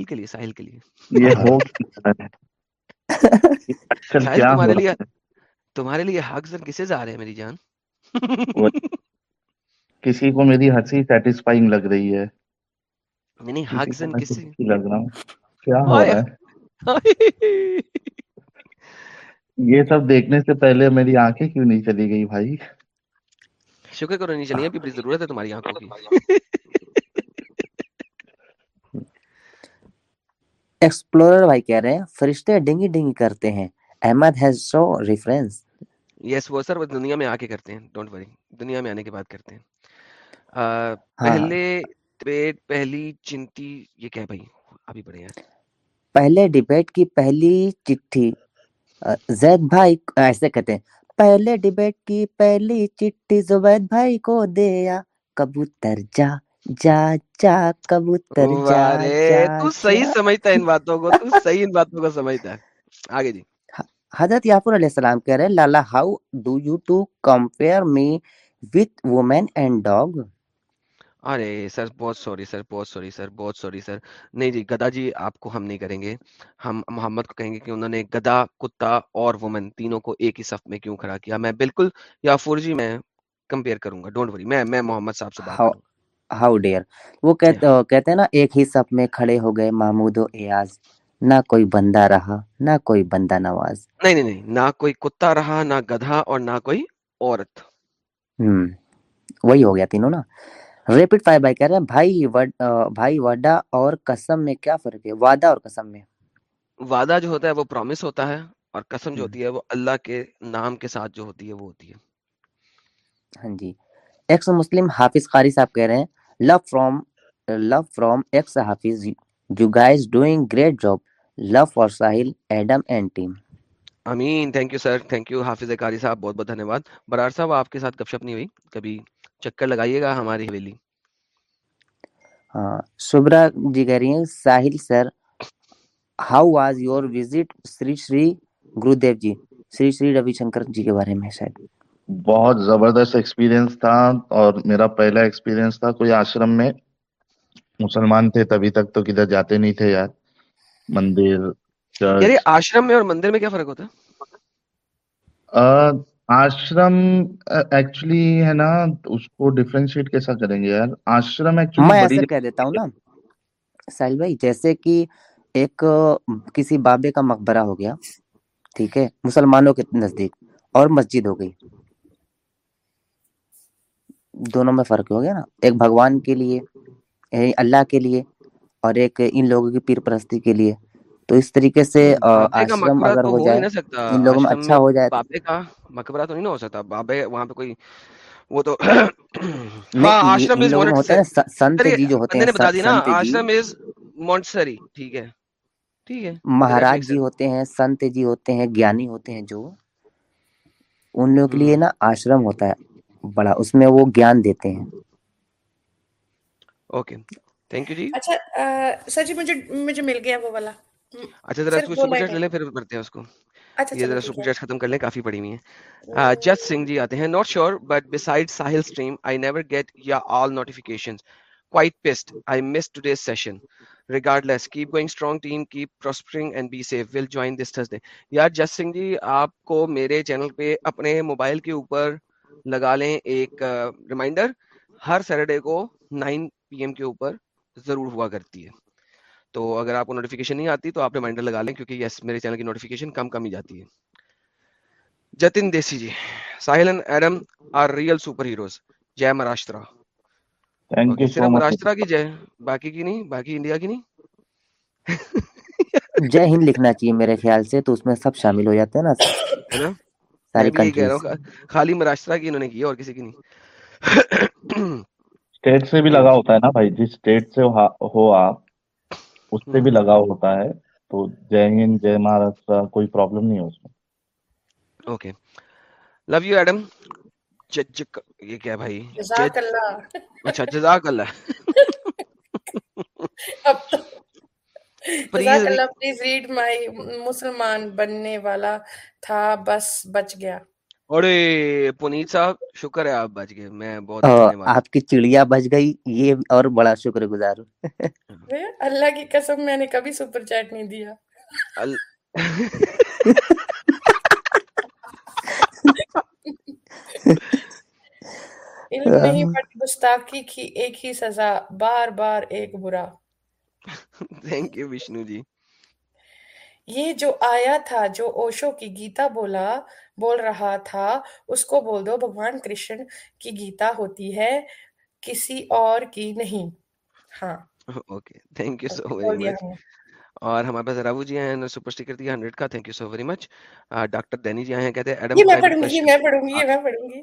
کے لیے۔ ساحل کے لیے یہ ہو تمہارے لیے تمہارے لیے ہاکس اینڈ کسز آ رہے ہیں میری جان؟ کسی کو میری ہنسی سیٹسفائنگ لگ رہی ہے۔ نہیں ہاگ زن کسی لگ رہا ہوں۔ کیا ہو رہا ہے؟ یہ سب دیکھنے سے پہلے میری آنکھیں کیوں نہیں چلی گئی بھائی؟ شکر کرو نہیں چلی ابھی بڑی ضرورت ہے تمہاری آنکھوں کی۔ ایکسپلورر بھائی کہہ رہے ہیں فرشتے ڈنگی ڈنگی کرتے ہیں۔ احمد ہیز ریفرنس یس وہ سر دنیا میں آ کے کرتے ہیں ڈونٹ وری دنیا میں آنے کے بعد کرتے ہیں۔ ہاں۔ پہلے ڈبیٹ پہلی چنتی یہ کیا بھائی؟ ابھی بڑے یار پہلے ڈبیٹ کی پہلی چٹھی زید بھائی ایسے کہتے ہیں۔ پہلے ڈبیٹ کی پہلی چٹھی زبید بھائی کو دیا کبوتر جا جا جا کبوتر جا تو صحیح سمجھتا ہے ان باتوں کو تو صحیح ان باتوں کو سمجھتا ہے۔ آگے جی۔ حضرت یعفر علیہ السلام کہہ رہے Lala how do you to compare me with women and dog array sir بہت سوری سر بہت سوری سر بہت سوری سر۔ نہیں جی گدا جی آپ کو ہم نہیں کریں گے۔ ہم محمد کو کہیں گے کہ انہوں نے گدا کتا اور وومن تینوں کو ایک ہی صف میں کیوں کھڑا کیا؟ میں بالکل یافور جی میں کمپیئر کروں گا ڈونٹ وری میں میں محمد صاحب سے بات کروں گا۔ ہاؤ ڈیئر وہ جی۔ کہتے ہیں نا ایک ہی صف میں کھڑے ہو گئے محمود و ایاز۔ نہ کوئی بندہ رہا نہ کوئی بندہ نواز۔ نہیں نہیں نہ کوئی کتا رہا نہ گدھا اور نہ کوئی عورت۔ ہم وہی ہو گیا تینوں نا۔ ریپیٹ فائر بھائی کہہ رہے ہیں بھائی بھائی وڈا اور قسم میں کیا فرق ہے؟ وعدہ اور قسم میں۔ وعدہ جو ہوتا ہے وہ پرومس ہوتا ہے اور قسم جو ہوتی ہے وہ اللہ کے نام کے ساتھ جو ہوتی ہے وہ ہوتی ہے۔ ہاں جی۔ ایکس مسلم حافظ قاری صاحب کہہ رہے ہیں love from love from X Hafiz You guys doing great job. Love for Sahil, Adam and team. Amin thank you sir thank you Hafiz Qari صاحب بہت بہت دھنیہ واد برار صاحب آپ کے ساتھ گپ شپ نہیں ہوئی کبھی چکر لگائیے گا ہماری حویلی سبرا جی کہہ رہی ہیں Sahil sir how was your visit Shri Shri Guru ji Shri Shri Ravi Shankar ji کے بارے میں شاید بہت زبردست ایکسپیرینس تھا اور میرا پہلا ایکسپیرینس تھا کوئی آشرم میں مسلمان تھے تبھی تک تو کدھر جاتے نہیں تھے یار۔ مندر یار یعنی آشرم میں اور مندر میں کیا فرق ہوتا ہے؟ آشرم ایکچولی ہے نا اس کو ڈیفرینشیٹ کیسا کریں گے یار؟ آشرم ایکچولی میں ایسے کہہ دیتا ہوں نا۔ سائل بھائی جیسے کہ ایک کسی بابے کا مقبرہ ہو گیا ٹھیک ہے مسلمانوں کے نزدیک اور مسجد ہو گئی۔ دونوں میں فرق ہو گیا نا۔ ایک بھگوان کے لیے یعنی اللہ کے لیے اور ایک ان لوگوں کی پیر پرستی کے لیے۔ تو اس طریقے سے آشرم اگر ہو جائے ان لوگوں میں اچھا ہو جائے بابے کا مقبرہ تو نہیں ہو سکتا۔ بابے وہاں پہ کوئی وہ تو ہاں، آشرم از ہوتے سنت جی جو ہوتے ہیں جی۔ آشرم از مونٹسری ٹھیک ہے۔ ٹھیک ہے مہاراج جی ہوتے ہیں سنت جی ہوتے ہیں گیانی ہوتے ہیں جو ان لوگوں کے لیے نا آشرم ہوتا ہے بڑا اس میں وہ گیان دیتے ہیں۔ اوکے تھینک یو جی اچھا سر جی مجھے مجھے مل گیا وہ والا۔ اچھا ذرا اس کو سپر چیٹ لے لیں پھر کرتے ہیں اس کو۔ اچھا، یہ ذرا سپر چیٹ ختم کر لیں کافی پڑی ہوئی ہیں۔ جت سنگھ جی آتے ہیں not sure but beside Sahil stream I never get ya all notifications quite pissed. I missed today's session Regardless, keep going strong team, keep prospering and be safe. We'll join this Thursday. یار جس سنگھ جی آپ کو میرے چینل پہ اپنے موبائل کے اوپر لگا لیں ایک ریمائنڈر ہر سیٹرڈے کو پی ایم کے اوپر ضرور ہوا کرتی ہے۔ تو اگر آپ کو نوٹیفکیشن نہیں آتی تو آپ ریمائنڈر لگا لیں کیونکہ یس میرے چینل کی نوٹیفکیشن کم کم ہی جاتی ہے۔ Jatin Desai ji Sahil Adam are real superheroes heroes جے مہاراشٹرا صرف مہاراشٹرا کی جے باقی کی نہیں؟ باقی انڈیا کی نہیں؟ جے ہند لکھنا چاہیے میرے خیال سے تو اس میں سب شامل ہو جاتے ہیں نا ساری کنٹریز خالی مہاراشٹرا کی انہوں نے کی اور کسی کی نہیں۔ اسٹیٹ سے بھی لگا ہوتا ہے نا بھائی جس اسٹیٹ سے ہو آپ اس سے بھی لگا ہوتا ہے تو جے ہند جے مہاراشٹر کوئی پرابلم نہیں ہے اس میں اوکے لو یو ایڈم یہ کیا بھائی جزاک اللہ اچھا جزاک اللہ پلیز ریڈ مائی مسلمان بننے والا تھا بس بچ گیا اور پنیت صاحب شکر ہے آپ بچ گئے میں بہت آپ کی چڑیا بچ گئی یہ اور بڑا شکر گزار۔ ہوں اللہ کی قسم میں نے کبھی سپر چیٹ نہیں دیا۔ گستاخی کی ایک ہی سزا بار بار ایک برا۔ Thank you Vishnu ji. یہ جو آیا تھا جو اوشو کی گیتا بولا بول رہا تھا اس کو بول دو بھگوان کرشن کی گیتا ہوتی ہے کسی اور کی نہیں۔ ہاں۔ Okay thank you so very much اور ہمارے پاس راو جی ہیں سپر دیا 100 کا۔ Thank you so very much doctor Deeni ji ہیں کہتے ہیں ایڈم میں پڑھوں گی میں پڑھوں گی میں پڑھوں گی۔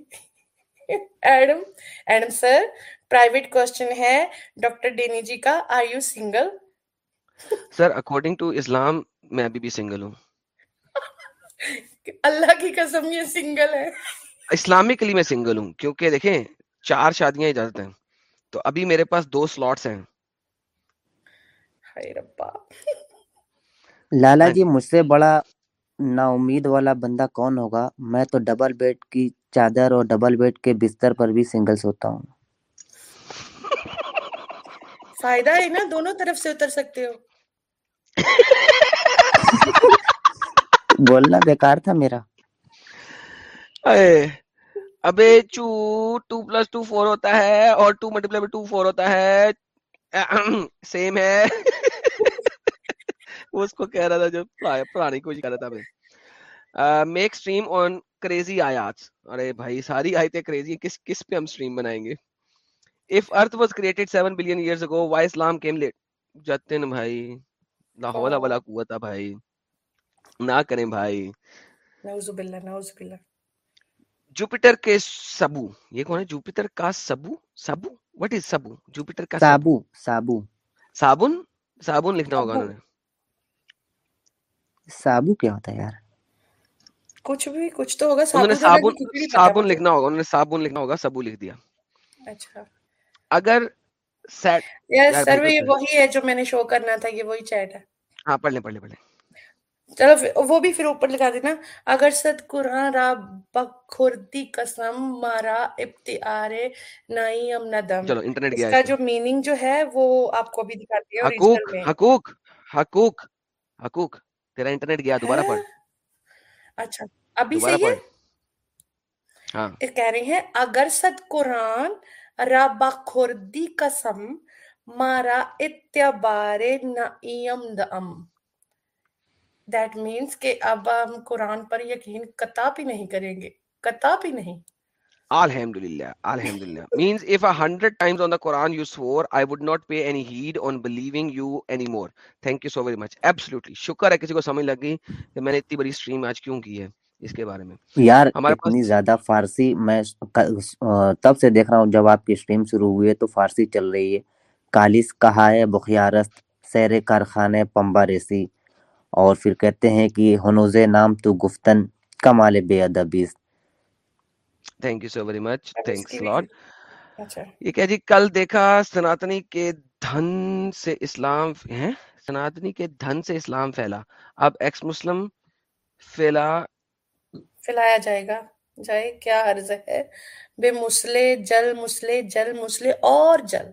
Adam Adam sir private question ہے۔ ڈاکٹر دینی جی کا you single sir according to اسلام میں ابھی بھی سنگل ہوں۔ اللہ کی قسم یہ سنگل ہے۔ اسلامکلی میں سنگل ہوں کیونکہ دیکھیں چار شادیاں اجازت ہیں۔ تو ابھی میرے پاس دو سلوٹس ہیں۔ لالا جی مجھ سے بڑا نا امید والا بندہ کون ہوگا؟ میں تو ڈبل بیڈ کی چادر اور ڈبل بیڈ کے بستر پر بھی سنگل سوتا ہوں۔ فائدہ ہے نا دونوں طرف سے اتر سکتے ہو۔ بولنا بیکار تھا میرا اے ابے چو ٹو پلس ٹو فور ہوتا ہے اور two multiply two four ہوتا ہے سیم ہے وہ اس کو کہہ رہا تھا جو پرانی کوشش کر رہا تھا میں میک سٹریم آن کریزی آیات ارے بھائی ساری آیتیں کریزی کس کس پہ ہم سٹریم بنائیں گے If Earth was created 7 billion years ago, why Islam came late? Jatin, bhai. Lahola wala ولا قوت bhai. نہ کریں بھائی۔ جوپیٹر کے سبو یہ کون ہے؟ جوپیٹر کا سبو؟ سبو؟ What is Sabu? جوپیٹر کا سابو سابو۔ صابن؟ صابن لکھنا ہوگا انہوں نے۔ سابو کیا ہوتا ہے یار؟ کچھ بھی کچھ تو ہوگا۔ انہوں نے صابن صابن لکھنا ہوگا انہوں نے صابن لکھنا ہوگا سبو لکھ دیا۔ اچھا۔ اگر سیٹ سر وہی ہے جو میں نے شو کرنا تھا یہ وہی چیٹ ہے۔ ہاں پڑھ لیں پڑھ لیں پڑھ لیں۔ چلو وہ بھی پھر اوپر لگا دینا۔ اگر صد قرآن را بخوردی قسم مارا ابتعار نائی ام ندم چلو انٹرنیٹ گیا اس کا جو میننگ جو ہے وہ آپ کو بھی دکھا دیا حقوق حقوق حقوق حقوق۔ تیرا انٹرنیٹ گیا دوبارہ پڑھ۔ اچھا ابھی سے ہاں۔ یہ کہہ رہے ہیں اگر صد قرآن را بخوردی قسم مارا اتبار نائی ام دم۔ دیٹ مینس کہ اب ہم قرآن پر یقین کتا بھی نہیں کریں گے۔ کتا بھی نہیں۔ میں اتنی کی ہے اس کے بارے میں تب سے دیکھ رہا ہوں جب آپ کی اسٹریم شروع ہوئی ہے تو فارسی چل رہی ہے کالس کہا ہے بخیارست سیر کارخانے پمبا ریسی اور پھر کہتے ہیں کہ ہنوز نام تو گفتن کمال بے ادبیز thank you so very much thanks lord یہ کہ جی کل دیکھا سناتنی کے دھن سے اسلام ہیں؟ سناتنی کے دھن سے اسلام پھیلا۔ اب ایکس مسلم پھیلا۔ پھیلایا جائے گا۔ جائے کیا عرض ہے؟ بے مسلے جل مسلے جل مسلے اور جل۔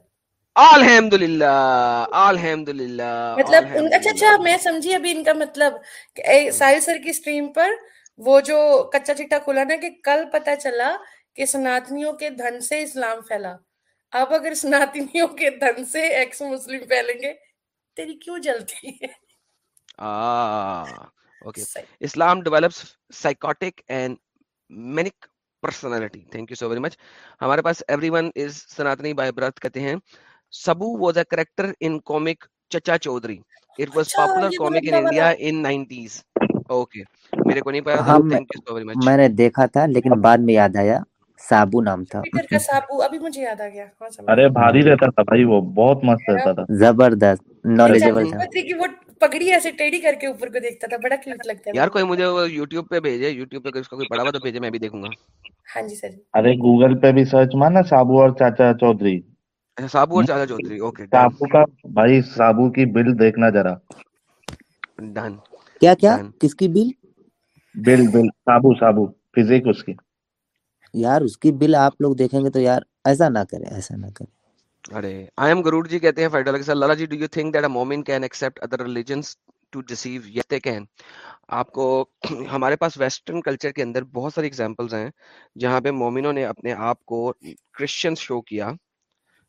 مطلب اچھا اچھا،, اچھا میں سمجھی ابھی ان کا مطلب ساحل سر کی اسٹریم پر وہ جو کچا چٹا کھلا نا کہ کل پتا چلا کہ سناتنیوں کے دھن سے اسلام پھیلا۔ اب اگر سناتنیوں کے دھن سے ایکس مسلم پھیلیں گے تیری کیوں جلتی ہے؟ Islam develops psychotic and manic personality thank you so very much ہمارے پاس everyone is Sanatani by birth کہتے ہیں۔ Sabu was a character in comic Chacha Chaudhary. It was popular comic in India in 90s. Okay. میرے کو نہیں پتا تھا thank you so very much. میں نے دیکھا تھا لیکن بعد میں یاد آیا سابو نام تھا۔ ارے بھاری رہتا تھا بھائی وہ بہت مست رہتا تھا۔ زبردست نالجبل تھا۔ پگڑی ایسے بڑا میں بھی دیکھوں گا۔ گوگل پہ بھی سرچ مارنا سابو اور چاچا چودھری۔ اچھا، سابو اور چاچا چودھری اوکے سابو کا بھائی سابو کی بل دیکھنا ذرا۔ ڈن کیا کیا؟ کس کی بل؟ بل بل سابو سابو فزیک اس کی۔ یار اس کی بل آپ لوگ دیکھیں گے تو یار ایسا نہ کریں ایسا نہ کریں ارے ایم گرور جی کہتے ہیں فیڈرل کے جی do you think that a مومن can other religions to deceive can آپ کو ہمارے پاس ویسٹرن کلچر کے اندر بہت ساری ایگزامپلز ہیں جہاں پہ مومنوں نے اپنے آپ کو کرسچن شو کیا۔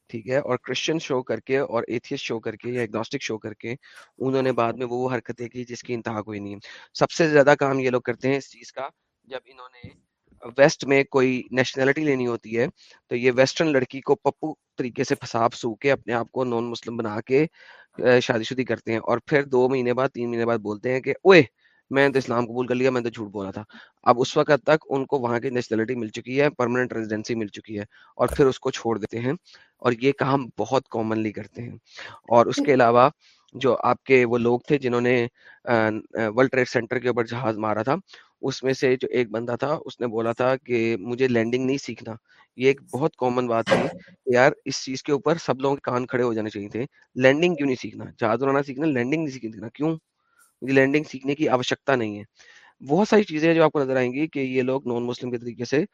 ٹھیک ہے، اور کرسچن شو کر کے اور ایتھیس شو کر کے یا ایگنوسٹک شو کر کے انہوں نے بعد میں وہ حرکتیں کی جس کی انتہا کوئی نہیں سب سے زیادہ کام یہ لوگ کرتے ہیں اس چیز کا، جب انہوں نے ویسٹ میں کوئی نیشنلٹی لینی ہوتی ہے تو یہ ویسٹرن لڑکی کو پپو طریقے سے پھساب سو کے اپنے آپ کو نان مسلم بنا کے شادی شدی کرتے ہیں اور پھر دو مہینے بعد، تین مہینے بعد بولتے ہیں کہ اوے میں نے تو اسلام قبول کر لیا، میں تو جھوٹ بولا تھا۔ اب اس وقت تک ان کو وہاں کی نیشنلٹی مل چکی ہے پرماننٹ ریزیڈینسی مل چکی ہے اور پھر اس کو چھوڑ دیتے ہیں۔ اور یہ کام بہت کامنلی کرتے ہیں۔ اور اس کے علاوہ جو آپ کے وہ لوگ تھے جنہوں نے ورلڈ ٹریڈ سینٹر کے اوپر جہاز مارا تھا، اس میں سے جو ایک بندہ تھا، اس نے بولا تھا کہ مجھے لینڈنگ نہیں سیکھنا۔ یہ ایک بہت کامن بات ہے یار اس چیز کے اوپر سب لوگوں کے کان کھڑے ہو جانے چاہیے تھے۔ لینڈنگ کیوں نہیں سیکھنا؟ جہاز اڑانا سیکھنا لینڈنگ نہیں سیکھنا۔ کیوں؟ لینڈنگ سیکھنے کی آوشکتا نہیں ہے۔ بہت ساری چیزیں جو آپ کو نظر آئیں گی کہ یہ لوگ نان مسلم کے طریقے سے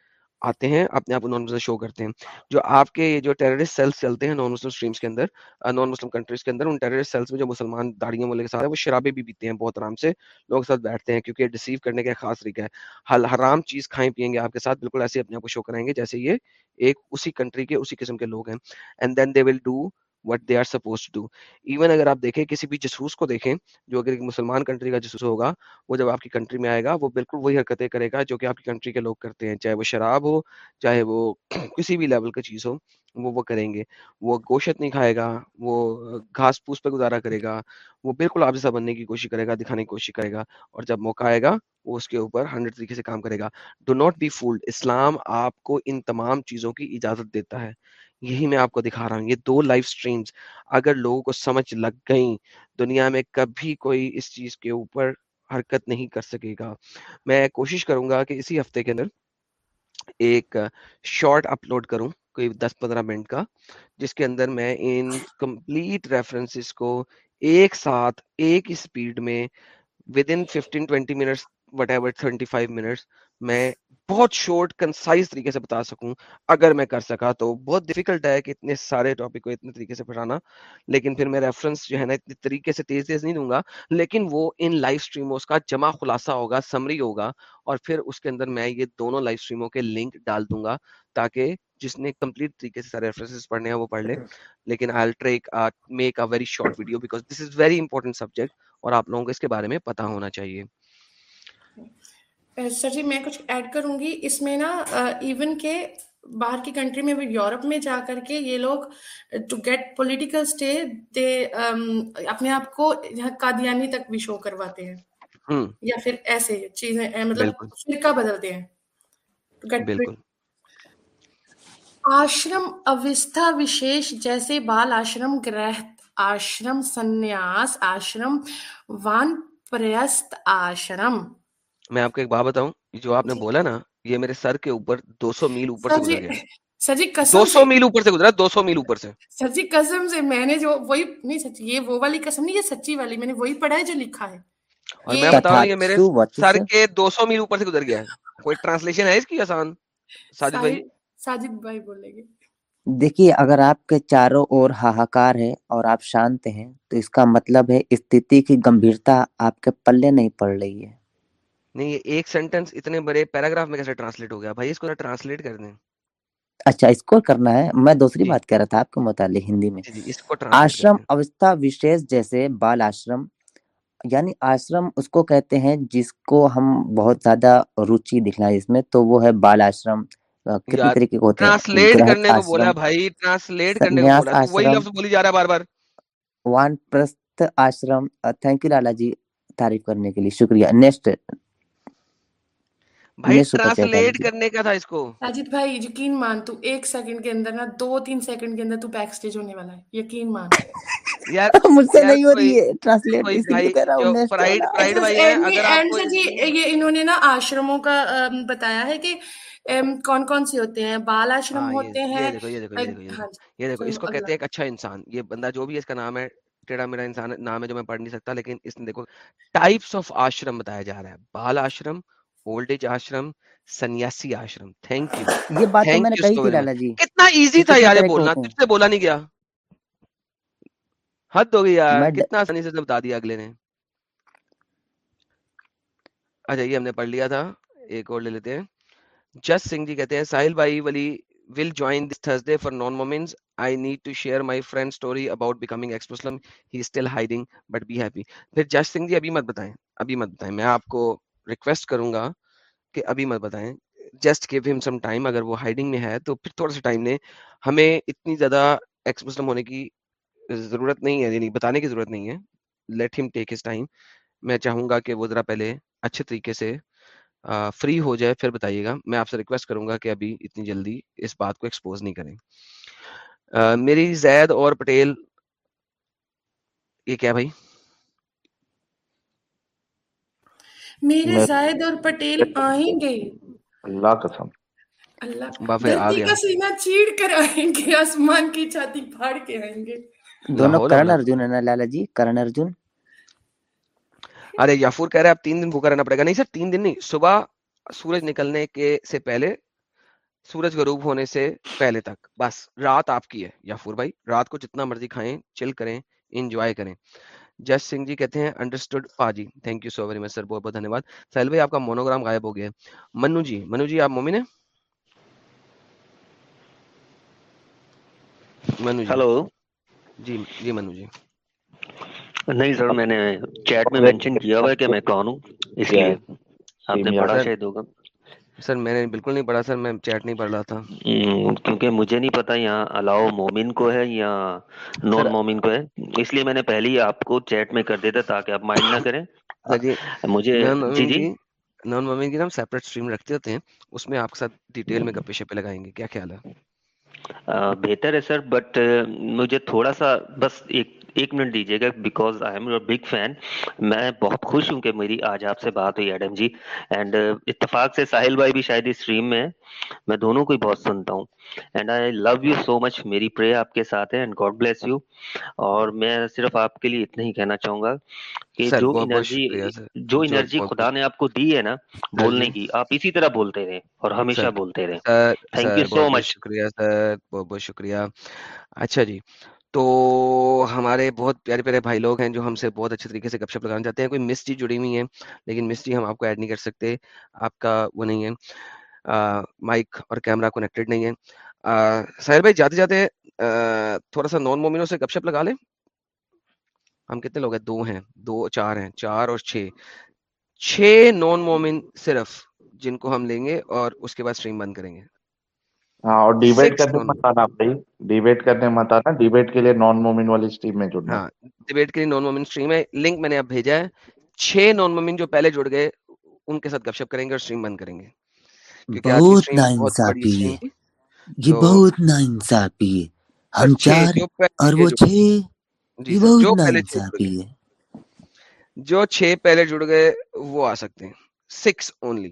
آتے ہیں، اپنے آپ کو نان مسلم شو کرتے ہیں۔ جو آپ کے جو ٹیررسٹ سیلس چلتے ہیں نان مسلم اسٹریمس کے اندر نان مسلم کنٹریز کے اندر، ان ٹیررسٹ سیلس میں جو مسلمان داڑیوں والے کے ساتھ وہ شرابے بھی پیتے ہیں بہت آرام سے۔ لوگ ساتھ بیٹھتے ہیں کیونکہ ڈسیو کرنے کا خاص طریقہ ہے۔ حل، حرام چیز کھائیں پئیں گے آپ کے ساتھ، بالکل ایسے اپنے آپ کو شو کرائیں گے جیسے یہ ایک اسی کنٹری کے اسی قسم کے لوگ ہیں۔ And then they will do what they are suppose to do even اگر آپ دیکھیں کسی بھی جسوس کو دیکھیں، جو اگر ایک مسلمان کنٹری کا جسوس ہوگا، وہ جب آپ کی کنٹری میں آئے گا، وہ بالکل وہی حرکتیں کرے گا جو کہ آپ کی کنٹری کے لوگ کرتے ہیں۔ چاہے وہ شراب ہو، چاہے وہ کسی بھی لیول کا چیز ہو، وہ وہ کریں گے۔ وہ گوشت نہیں کھائے گا، وہ گھاس پھوس پہ گزارا کرے گا۔ وہ بالکل آپ جیسا بننے کی کوشش کرے گا، دکھانے کی کوشش کرے گا۔ اور جب موقع آئے گا، وہ اس کے اوپر ہنڈریڈ طریقے سے کام کرے گا۔ ڈو ناٹ بی فولڈ اسلام آپ کو ان تمام چیزوں کی اجازت دیتا ہے۔ یہی میں آپ کو دکھا رہا ہوں، یہ دو لائف سٹریمز اگر لوگوں کو سمجھ لگ گئیں، دنیا میں کبھی کوئی اس چیز کے اوپر حرکت نہیں کر سکے گا۔ میں کوشش کروں گا کہ اسی ہفتے کے اندر ایک شارٹ اپلوڈ کروں، کوئی دس پندرہ منٹ کا، جس کے اندر میں ان کمپلیٹ ریفرنسز کو ایک ساتھ، ایک ہی اسپیڈ میں with in fifteen twenty minutes whatever thirty five minutes میں بہت شارٹ کنسائز طریقے سے بتا سکوں اگر میں کر سکا تو بہت ڈیفیکلٹ ہے کہ اتنے سارے ٹاپک کو اتنے طریقے سے پڑھانا لیکن پھر میں ریفرنس جو ہے نا اتنے طریقے سے تیز تیز نہیں دوں گا لیکن وہ ان لائف اسٹریموں کا جمع خلاصہ ہوگا سمری ہوگا اور پھر اس کے اندر میں یہ دونوں لائف اسٹریموں کے لنک ڈال دوں گا تاکہ جس نے کمپلیٹ طریقے سے سارے ریفرنسز پڑھنے ہیں وہ پڑھ لے۔ لیکن I track make a very short video because this is very important subject اور آپ لوگوں کو اس کے بارے میں پتا ہونا چاہیے۔ سر جی میں کچھ ایڈ کروں گی اس میں نا ایون کے باہر کی کنٹری میں بھی یورپ میں جا کر کے یہ لوگ ٹو گیٹ پولیٹیکل اسٹے دے اپنے آپ کو قادیانی تک بھی شو کرواتے ہیں یا پھر ایسے چیزیں مطلب فرقہ بدلتے ہیں آشرم اوستھا وشیش جیسے بال آشرم گرہ آشرم سنیاس آشرم وان پرست آشرم میں آپ کو ایک بات بتاؤں جو آپ نے جی۔ بولا نا یہ میرے سر کے اوپر دو سو میل اوپر سے جی، گزر گیا۔ سر جی دو سو میل اوپر سے گزرا دو سو میل اوپر سے۔ سر جی قسم سے میں نے جو وہی نہیں سچی یہ وہ والی قسم نہیں یہ سچی والی میں نے وہی پڑھا ہے جو لکھا ہے۔ اور میں بتا یہ میرے سر کے دو سو میل اوپر سے گزر گیا ہے۔ کوئی ٹرانسلیشن ہے اس کی آسان؟ ساجد بھائی۔ ساجد بھائی بولیں گے۔ دیکھیے اگر آپ کے چاروں اور ہاہاکار ہے اور آپ شانت ہیں تو اس کا مطلب ہے استھتی کی گمبھیرتا آپ کے پلے نہیں پڑ رہی ہے۔ نہیں یہ ایک سینٹنس اتنے بڑے پیراگراف میں کیسے ٹرانسلیٹ ہو گیا؟ بھائی اس کو ٹرانسلیٹ کر دیں۔ اچھا اس کو کرنا ہے۔ میں دوسری جی۔ بات کہہ رہا تھا آپ کے متعلق ہندی میں۔ جی، جی، آشرم اوستھا وشیش جیسے بال آشرم یعنی آشرم اس کو کہتے ہیں جس کو ہم بہت زیادہ روچی دکھنا ہے اس میں تو وہ ہے بال آشرم۔ کتنے طریقے کو ہوتے ہے تعریف کرنے کے لیے شکریہ۔ نیکسٹ۔ بھائی ٹرانسلیٹ کرنے کا تھا اس کو۔ ساجد بھائی یقین مان تو ایک سیکنڈ کے اندر نا دو تین سیکنڈ کے اندر تو بیک سٹیج ہونے والا ہے۔ یقین مان۔ یار مجھ سے نہیں ہو رہی ہے ٹرانسلیٹ اس لیے کہہ رہا ہوں میں فرائیڈ فرائیڈ بھائی اگر اپ کو یہ انہوں نے نا آشرموں کا بتایا ہے کہ کون کون سے ہوتے ہیں؟ بال آشرم ہاں، ہوتے ہیں۔ یہ دیکھو ہاں جی۔ اس کو کہتے ہیں ایک اچھا انسان۔ یہ بندہ جو بھی اس کا نام ہے میرا انسان نام ہے جو میں پڑھ نہیں سکتا لیکن اس نے دیکھو ٹائپس آف آشرم بتایا جا رہا ہے۔ بال ashram old age ashram sannyasi ashram thank you یہ بات میں نے کہی تھی لالا جی کتنا ایزی تھا یار بولنا تجھ سے بولا نہیں گیا حد ہو گئی یار کتنا آسانی سے بتا دیا اگلے نے اچھا یہ ہم نے پڑھ لیا تھا ایک اور لے لیتے ہیں جس سنگھ جی کہتے ہیں ساحل بھائی ولی will join this Thursday for non-Mormons. I need to share my friend's story about becoming ex-Muslim. He is still hiding, but be happy. پھر جش سنگھ جی ابھی مت بتائیں ابھی مت بتائیں میں آپ کو ریکویسٹ کروں گا کہ ابھی مت بتائیں۔ جسٹ گیو ہم سم ٹائم اگر وہ ہائڈنگ میں ہے تو پھر تھوڑا سا ٹائم لیں۔ ہمیں اتنی زیادہ ایکس مسلم ہونے کی ضرورت نہیں ہے یعنی بتانے کی ضرورت نہیں ہے۔ لیٹ ہم ٹیک ہز ٹائم میں چاہوں گا کہ وہ ذرا پہلے اچھے طریقے سے فری ہو جائے۔ پھر بتائیے گا۔ میں آپ سے ریکویسٹ کروں گا کہ ابھی اتنی جلدی اس بات کو ایکسپوز نہیں کریں۔ میری زید اور پٹیل، یہ کیا بھائی؟ میرے زائد اور پٹیل آئیں گے۔ اللہ قسم۔ اللہ۔ کا چیڑ کر آئیں گے آسمان کی چھاتی پھاڑ کے آئیں گے۔ دونوں کرن ارجن ہے نا لالا جی کرن ارجن۔ ارے یافور کہہ رہے آپ تین دن بھوکا رہنا پڑے گا۔ نہیں سر تین دن نہیں صبح سورج نکلنے کے سے پہلے سورج غروب ہونے سے پہلے تک۔ بس رات آپ کی ہے یافور بھائی۔ رات کو جتنا مرضی کھائیں چل کریں انجوائے کریں۔ جج سنگھ جی کہتے ہیں انڈرسٹوڈ پا جی thank you so very much sir بہت بہت دھنیہ واد سہیل بھائی آپ کا مونوگرام غائب ہو گیا ہے منو جی منو جی آپ مومن ہیں منو جی ہلو جی جی منو جی نہیں سر میں نے چیٹ میں مینشن کیا ہوا ہے کہ میں کون ہوں اس لیے آپ نے پڑھا شاید ہوگا سر میں نے بالکل نہیں پڑھا سر میں چیٹ نہیں پڑھ رہا تھا۔ کیونکہ مجھے نہیں پتا یہاں الاؤ مومن کو ہے یا نون مومن کو ہے۔ اس لیے میں نے پہلے ہی آپ کو چیٹ میں کر دیتا تاکہ آپ مائنڈ نہ کریں۔ جی، مجھے جی, جی۔ نان مومن کی ہم سیپریٹ اسٹریم رکھتے ہوتے ہیں۔ اس میں آپ کے ساتھ ڈیٹیل میں گپے شپے لگائیں گے۔ کیا خیال ہے؟ بہتر ہے سر بٹ مجھے تھوڑا سا بس ایک ایک منٹ دیجیے گا because I am your big fan میں بہت خوش ہوں کہ میری آج آپ سے بات ہوئی ایڈم جی. اینڈ uh, اتفاق سے ساحل بھائی بھی شاید اس اسٹریم میں میں دونوں کو ہی بہت سنتا ہوں۔ And I love you so مچ میری پرے آپ کے ساتھ ہے اینڈ گاڈ بلیس یو اور میں صرف آپ کے لیے اتنا ہی کہنا چاہوں گا کہ جو انرجی جو انرجی خدا نے آپ کو دی ہے نا بولنے کی آپ اسی طرح بولتے رہے اور ہمیشہ بولتے رہے تھینک یو سو مچ شکریہ سر بہت بہت شکریہ۔ اچھا جی۔ تو ہمارے بہت پیارے پیارے بھائی لوگ ہیں جو ہم سے بہت اچھے طریقے سے گپ شپ لگانا چاہتے ہیں۔ کوئی مس جڑی ہوئی ہیں، لیکن مس ہم آپ کو ایڈ نہیں کر سکتے۔ آپ کا وہ نہیں ہے۔ مائک اور کیمرہ کنیکٹڈ نہیں ہے۔ سہیل بھائی، جاتے جاتے تھوڑا سا نان مومنوں سے گپ شپ لگا لیں۔ ہم کتنے لوگ ہیں؟ دو ہیں، دو، چار ہیں، چار اور چھ۔ چھ نان مومن صرف جن کو ہم لیں گے اور اس کے بعد اسٹریم بند کریں گے۔ ہاں اور ڈیبیٹ کرنے مت آنا بھائی۔ ڈیبیٹ کرنے مت آنا۔ ڈیبیٹ کے لیے نان مومن والی اسٹریم میں جڑنا۔ ہاں، ڈیبیٹ کے لیے نان مومن اسٹریم ہے۔ لنک میں نے اب بھیجا ہے۔ چھ نان مومن جو پہلے جڑ گئے ان کے ساتھ گپ شپ کریں گے اور اسٹریم بند کریں گے۔ بہت ناانصافی ہے یہ۔ بہت ناانصافی ہے ہم چار اور وہ چھ جی یہ بہت ناانصافی ہے جو چھ پہلے جڑ گئے وہ آ سکتے ہیں۔ سکس اونلی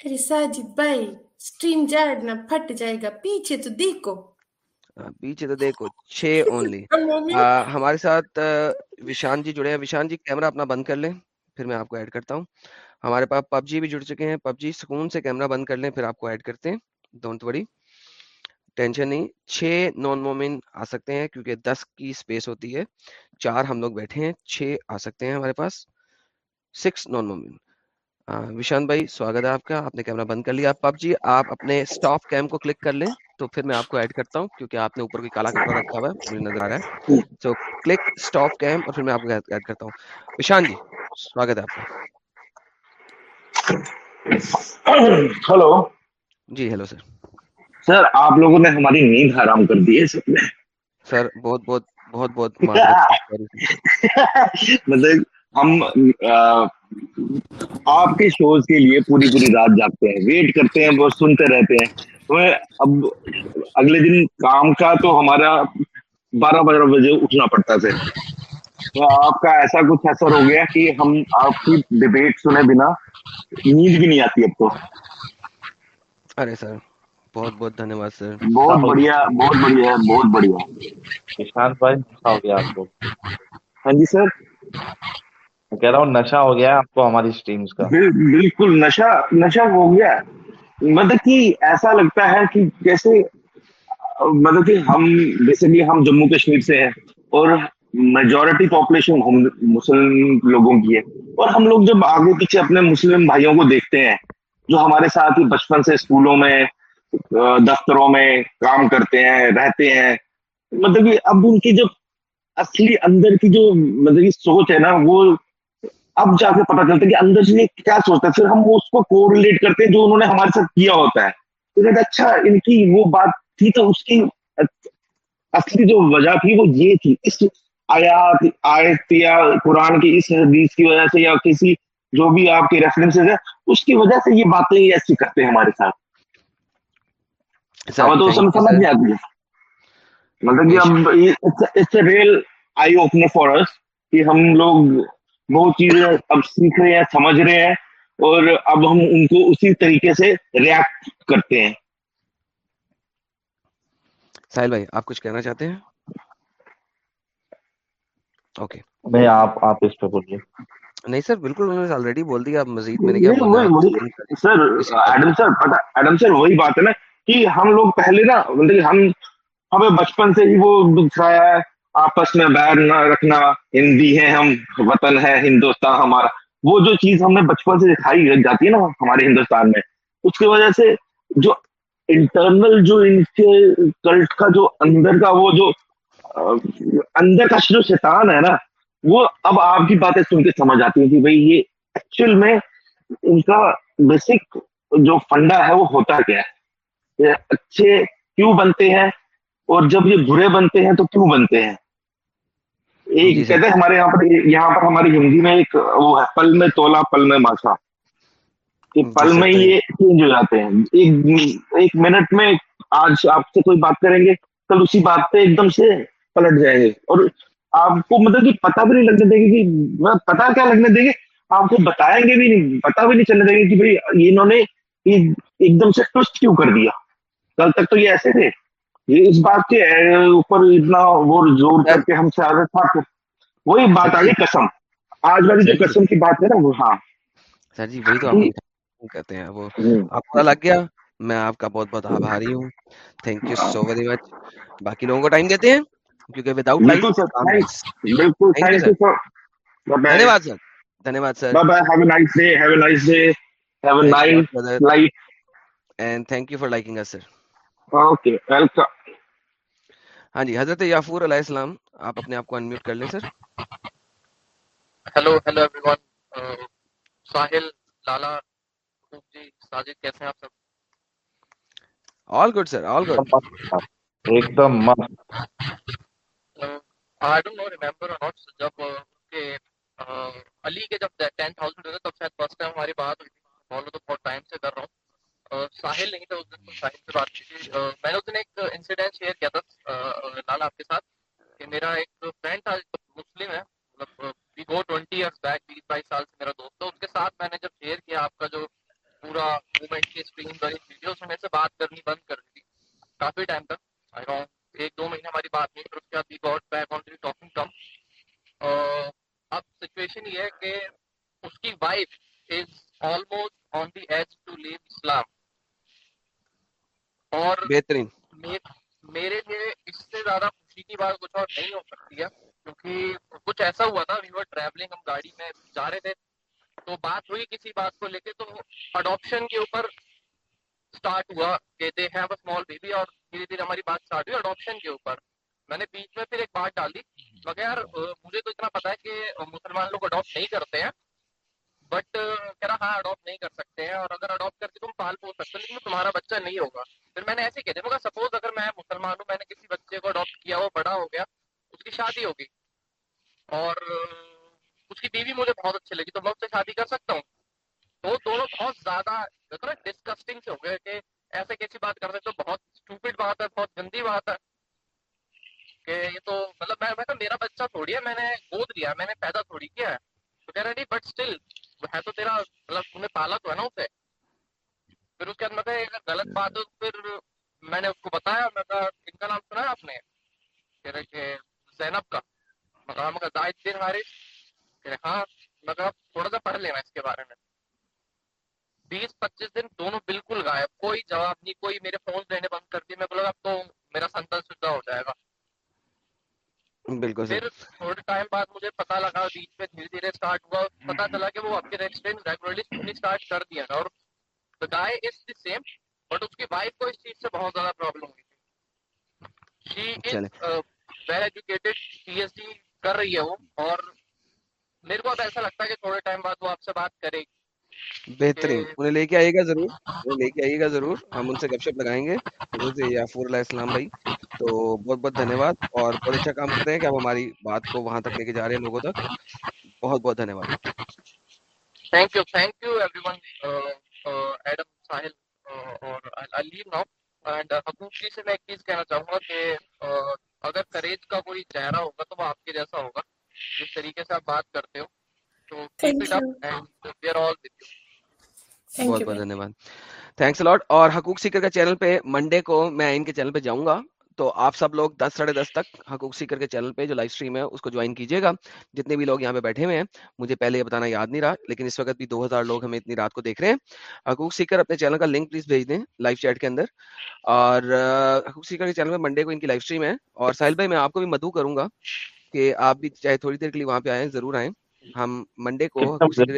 رساجد بھائی سٹریم جائے نا پھٹ جائے گا پیچھے تو دیکھو پیچھے تو دیکھو چھ اونلی ہمارے ساتھ وشان جی جڑے ہیں وشان جی کیمرہ اپنا بند کر لیں پھر میں آپ کو ایڈ کرتا ہوں ہمارے پاس پب جی بھی جڑ چکے ہیں پب جی سکون سے کیمرہ بند کر لیں پھر آپ کو ایڈ کرتے ہیں ڈونٹ وری ٹینشن نہیں چھ نان مومن آ سکتے ہیں کیونکہ دس کی اسپیس ہوتی ہے چار ہم لوگ بیٹھے ہیں چھ آ سکتے ہیں ہمارے پاس سکس نان مومن وشان بھائی سواگت ہے آپ کا۔ آپ نے کیمرہ بند کر لیا۔ پب جی آپ اپنے سٹاپ کیم کو کلک کر لیں۔ تو پھر میں آپ کو ایڈ کرتا ہوں کیونکہ آپ نے اوپر کوئی کالا کپڑا رکھا ہوا ہے مجھے نظر آ رہا ہے۔ سو کلک سٹاپ کیم اور پھر میں آپ کو ایڈ کرتا ہوں۔ وشان جی سواگت ہے آپ کا۔ ہلو جی ہیلو سر سر آپ لوگوں نے ہماری نیند حرام کر دی ہے سر بہت بہت بہت بہت مطلب ہم آپ کے شوز کے لیے پوری پوری رات جاگتے ہیں ویٹ کرتے ہیں بہت سنتے رہتے ہیں۔ ہمیں اب اگلے دن کام کا تو ہمارا بارہ بارہ بجے اٹھنا پڑتا تھا تو آپ کا ایسا کچھ اثر ہو گیا کہ ہم آپ کی ڈبیٹ سنے بنا نیند بھی نہیں آتی اب تو۔ ارے سر بہت بہت دھنیہ واد سر۔ بہت بڑھیا بہت بڑھیا بہت بڑھیا۔ بھائی ہو گیا آپ کو۔ ہاں جی سر۔ کہہ رہا ہوں نشا ہو گیا آپ کو ہماری ٹیمز کا۔ بالکل نشا نشا ہو گیا۔ ہے مطلب کہ ایسا لگتا ہے کہ جیسے مطلب کہ ہم بیسکلی ہم جموں کشمیر سے ہیں اور میجورٹی پاپولیشن مسلم لوگوں کی ہے۔ اور ہم لوگ جب آگے پیچھے اپنے مسلم بھائیوں کو دیکھتے ہیں، جو ہمارے ساتھ ہی بچپن سے اسکولوں میں دفتروں میں کام کرتے ہیں، رہتے ہیں مطلب کہ اب ان کی جو اصلی اندر کی جو مطلب کہ سوچ ہے نا، وہ اب جا کے پتا چلتا ہے کہ اندر سے کیا سوچتا ہے؟ پھر ہم اس کو کورلیٹ کرتے ہیں جو انہوں نے ہمارے ساتھ کیا ہوتا ہے۔ تو کہتے اچھا ان کی وہ بات تھی تو اس کی اصلی جو وجہ تھی وہ یہ تھی۔ اس آیات آیت یا قرآن کی اس حدیث کی وجہ سے یا کسی جو بھی آپ کے ریفرنسز ہیں اس کی وجہ سے یہ باتیں ایسی کرتے ہیں ہمارے ساتھ۔ تو سمجھ نہیں آتی ہے مطلب کہ ہم اس سے ریئل آئی اوپنر فور اس کہ ہم لوگ وہ چیزیں اب سیکھ رہے ہیں سمجھ رہے ہیں اور اب ہم ان کو اسی طریقے سے ریاکٹ کرتے ہیں۔ ساحل بھائی آپ کچھ کہنا چاہتے ہیں؟ اوکے میں آپ آپ اس پہ بولیے۔ نہیں سر بالکل انہوں نے آلریڈی بول دیا آپ مزید میں نے کیا سر ایڈم سر پتہ ایڈم سر وہی بات ہے نا کہ ہم لوگ پہلے نا مطلب ہم ہمیں بچپن سے ہی وہ دکھایا ہے۔ آپس میں بیر نہ رکھنا، ہندی ہیں ہم وطن ہے، ہندوستان ہمارا۔ وہ جو چیز ہم نے بچپن سے دکھائی جاتی ہے نا ہمارے ہندوستان میں، اس کی وجہ سے جو انٹرنل جو ان کے کلٹ کا جو اندر کا وہ جو اندر کا جو شیطان ہے نا، وہ اب آپ کی باتیں سن کے سمجھ آتی ہیں کہ بھئی یہ ایکچوئل میں ان کا بیسک جو فنڈا ہے وہ ہوتا کیا ہے؟ اچھے کیوں بنتے ہیں؟ اور جب یہ برے بنتے ہیں تو کیوں بنتے ہیں؟ جی، جی۔ کہتے ہیں ہمارے یہاں پر یہاں پر ہماری ہندی میں ایک وہ ہے پل میں تولا پل میں ماسا جی، پل میں یہ چینج ہو جاتے ہیں۔ ایک ایک منٹ میں آج آپ سے کوئی بات کریں گے کل اسی بات پہ ایک دم سے پلٹ جائیں گے۔ اور آپ کو مطلب کہ پتا بھی نہیں لگنے دیں گے کہ پتا کیا لگنے دیں گے آپ کو بتائیں گے بھی نہیں پتا بھی نہیں چلنے دیں گے کہ بھائی انہوں نے ایک دم سے ٹوسٹ کیوں کر دیا۔ کل تک تو یہ ایسے تھے۔ یہ اس بات کے اوپر اتنا وہ زور کر کے ہم سے آ رہا تھا وہی بات آ گئی قسم۔ آج والی جو جی۔ قسم کی بات ہے نا وہ ہاں۔ سر جی وہی تو جی۔ کہتے ہیں وہ آپ پتہ لگ گیا میں آپ کا بہت بہت آباری ہوں۔ Thank you so very much باقی لوگوں کو ٹائم دیتے ہیں کیونکہ ود آؤٹ بالکل دھنیہ سر دھنیہ sir. And thank you for liking sir ہاں،, ہاں جی حضرت یافور علیہ السلام آپ اپنے آپ کو انمیوٹ کر لیں sir. Hello hello everyone Sahil Lala خوب جی ساجد کیسے ہیں آپ سب؟ آل گڈ سر آل گڈ ایک دم مست۔ آئی ڈونٹ نو ریمبر اور ناٹ جب کے علی کے جب 10000 ہوئے تب شاید فرسٹ ٹائم ہماری بات ہوئی۔ تھی فالو تو بہت ٹائم سے کر رہا ہوں۔ ساحل نہیں تھا اس دن ساحل سے بات کی میں نے اس دن ایک انسیڈنٹ شیئر کیا تھا لال آپ کے ساتھ، کہ میرا ایک فرینڈ تھا مسلم ہے مطلب we go twenty years back بیس بائیس سال سے میرا دوست تھا۔ اس کے ساتھ میں نے جب شیئر کیا، آپ کا جو پورا موومنٹ کی اسکرین والی ویڈیوز میرے سے بات کرنی، بند کر دی۔ کافی ٹائم تک آئی نو ایک دو مہینے ہماری بات نہیں پھر اس کے بعد we got back on to talking کم اب سچویشن یہ ہے کہ اس کی wife is almost on the edge to leave Islam اور بہترین۔ میرے لیے اس سے زیادہ خوشی کی بات کچھ اور نہیں ہو سکتی ہے کیونکہ کچھ ایسا ہوا تھا وی ٹریولنگ ہم گاڑی میں جا رہے تھے تو بات ہوئی کسی بات کو لے کے تو اڈاپشن کے اوپر اسٹارٹ ہوا کہ they have a small baby اور دھیرے دھیرے ہماری بات اسٹارٹ ہوئی اڈاپشن کے اوپر۔ میں نے بیچ میں پھر ایک بات ڈال دی مگر مجھے تو اتنا پتا ہے کہ مسلمان لوگ اڈاپٹ نہیں کرتے ہیں بٹ کہہ رہا ہاں اڈاپٹ نہیں کر سکتے ہیں اور اگر اڈاپٹ کر کے تم پال پوچھ سکتے ہو لیکن تمہارا بچہ نہیں ہوگا پھر میں نے ایسے کہہ دیا مگر سپوز اگر میں مسلمان ہوں میں نے کسی بچے کو اڈاپٹ کیا وہ بڑا ہو گیا اس کی شادی ہوگی اور اس کی بیوی مجھے بہت اچھی لگی تو میں اس سے شادی کر سکتا ہوں تو دونوں بہت زیادہ نا ڈسکسٹنگ سے ہو گئے کہ ایسے کیسی بات کر تو بہت اسٹوپڈ بات ہے بہت گندی بات ہے کہ یہ تو مطلب میں میرا بچہ تھوڑی ہے میں نے گود لیا میں نے پیدا تھوڑی کیا ہے تو کہہ رہے نہیں بٹ اسٹل ہے تو تیرا مطلب تم نے پالا تو ہے نا اسے؟ پھر اس کے بعد میں اگر غلط بات ہو پھر میں نے اس کو بتایا، میں کہا، ان کا نام سنا ہے آپ نے؟ کہہ رہے کہ زینب کا۔ میں کہا میں کہا دین حارث۔ کہہ رہے ہاں میں کہا، تھوڑا سا پڑھ لینا اس کے بارے میں۔ بیس، پچیس دن دونوں بالکل غائب، کوئی جواب نہیں، کوئی میرے فون دینے بند کر دیے۔ میں بولا، اب تو میرا سنتن سدھا ہو جائے گا۔ بالکل پھر تھوڑے ٹائم بعد مجھے پتا لگا بیچ میں دھیرے دھیرے اسٹارٹ ہوا۔ پتا چلا کہ وہ ریسٹورینٹ ریگولرلی اسٹارٹ کر دیا اور دی سیم بٹ اس کی وائف کو اس چیز سے بہت زیادہ پرابلم ہوئی she is well educated P H D کر رہی ہے وہ۔ اور میرے کو اب ایسا لگتا ہے کہ تھوڑے ٹائم بعد وہ آپ سے بات کرے گی۔ بہترین انہیں لے کے آئیے گا ضرور انہیں لے کے آئیے گا ضرور ہم ان سے گپ شپ لگائیں گے۔ یافور علیہ السلام بھائی تو بہت بہت دھنیہ واد اور بہت اچھا کام کرتے ہیں کہ آپ ہماری بات کو وہاں تک لے کے جا رہے ہیں لوگوں تک۔ بہت بہت دھنیہ واد سے میں ایک چیز کہنا چاہوں گا کہ اگر کریج کا کوئی چہرہ ہوگا تو وہ آپ کے جیسا ہوگا۔ جس طریقے سے آپ بات کرتے ہو۔ بہت بہت دھنیہ واد تھینکس لاٹ اور حقوق سیکر کا چینل پہ منڈے کو میں ان کے چینل پہ جاؤں گا. تو آپ سب لوگ دس ساڑھے دس تک حقوق سیکر کے چینل پہ جو لائف اسٹریم ہے اس کو جوائن کیجیے گا. جتنے بھی لوگ یہاں پہ بیٹھے ہوئے ہیں مجھے پہلے یہ بتانا یاد نہیں رہا لیکن اس وقت بھی دو ہزار لوگ ہمیں اتنی رات کو دیکھ رہے ہیں. حقوق سیکر اپنے چینل کا لنک پلیز بھیج دیں لائف چیٹ کے اندر. اور حقوق سیکر کے چینل پہ منڈے کو ان کی لائف اسٹریم ہے. اور ساحل بھائی میں آپ کو بھی مدعو کروں گا کہ آپ بھی چاہے تھوڑی دیر کے لیے وہاں پہ آئیں ضرور آئیں. ہم منڈے کو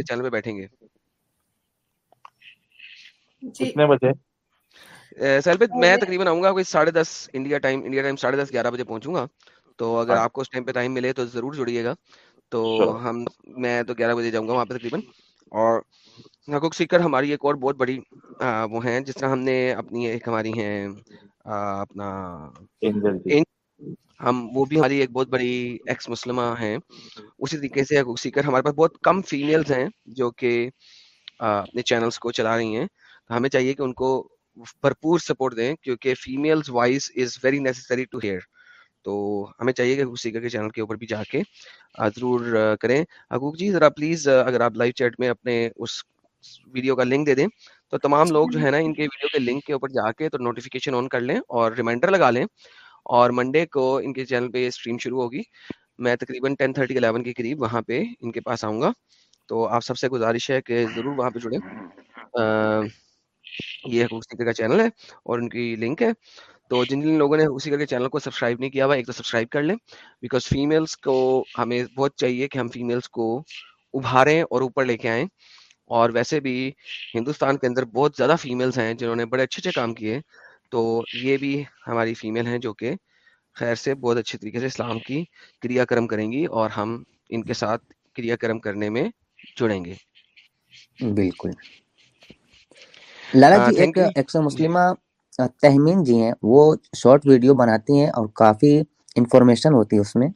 چینل پہ بیٹھیں گے۔ جی۔ کتنے میں تقریباً آؤں گا کوئی ساڑھے دس انڈیا ٹائم انڈیا ٹائم ساڑھے دس گیارہ بجے پہنچوں گا۔ تو اگر آپ کو اس ٹائم پہ ٹائم ملے تو ضرور جڑیے گا۔ تو ہم میں تو گیارہ بجے جاؤں گا وہاں پہ تقریباً۔ اور حقوق سیکر ہماری ایک اور بہت بڑی وہ ہیں جس طرح ہم نے اپنی ایک ہماری ہیں اپنا ہم وہ بھی ہماری ایک بہت بڑی ایکس مسلمہ ہیں۔ اسی طریقے سے سیکر ہمارے پاس بہت کم فیمیلز ہیں جو کہ اپنے چینلز کو چلا رہی ہیں۔ ہمیں چاہیے کہ ان کو بھرپور سپورٹ دیں کیونکہ families voice is very necessary to hear تو ہمیں چاہیے کہ حقوق سیکر کے چینل کے اوپر بھی جا کے ضرور کریں۔ حقوق جی ذرا پلیز اگر آپ لائیو چیٹ میں اپنے اس ویڈیو کا لنک دے دیں، تو تمام لوگ جو ہے نا، ان کے ویڈیو کے لنک کے اوپر جا کے تو نوٹیفیکیشن آن کر لیں اور ریمائنڈر لگا لیں۔ اور منڈے کو ان کے چینل پہ اسٹریم شروع ہوگی۔ میں تقریباً ٹین تھرٹی الیون کے قریب وہاں پہ ان کے پاس آؤں گا۔ تو آپ سب سے گزارش ہے کہ ضرور وہاں پہ جڑیں۔ یہ حقوق کا چینل ہے اور ان کی لنک ہے۔ تو جن جن لوگوں نے اسی کر کے چینل کو سبسکرائب نہیں کیا ہوا، ایک تو سبسکرائب کر لیں۔ بیکاز فیمیلس کو ہمیں بہت چاہیے کہ ہم فیمیلس کو ابھاریں اور اوپر لے کے آئیں۔ اور ویسے بھی ہندوستان کے اندر بہت زیادہ فیمیلس ہیں جنہوں نے بڑے اچھے اچھے کام کیے۔ تو یہ بھی ہماری فیمیل ہیں جو کہ خیر سے بہت اچھے طریقے سے اسلام کی کریا کرم کریں گی اور ہم ان کے ساتھ کریا کرم کرنے میں جڑیں گے۔ بالکل۔ لالا جی ایک ایکسا مسلمہ تہمین جی ہیں وہ شارٹ ویڈیو بناتی ہیں اور کافی انفارمیشن ہوتی ہے اس میں۔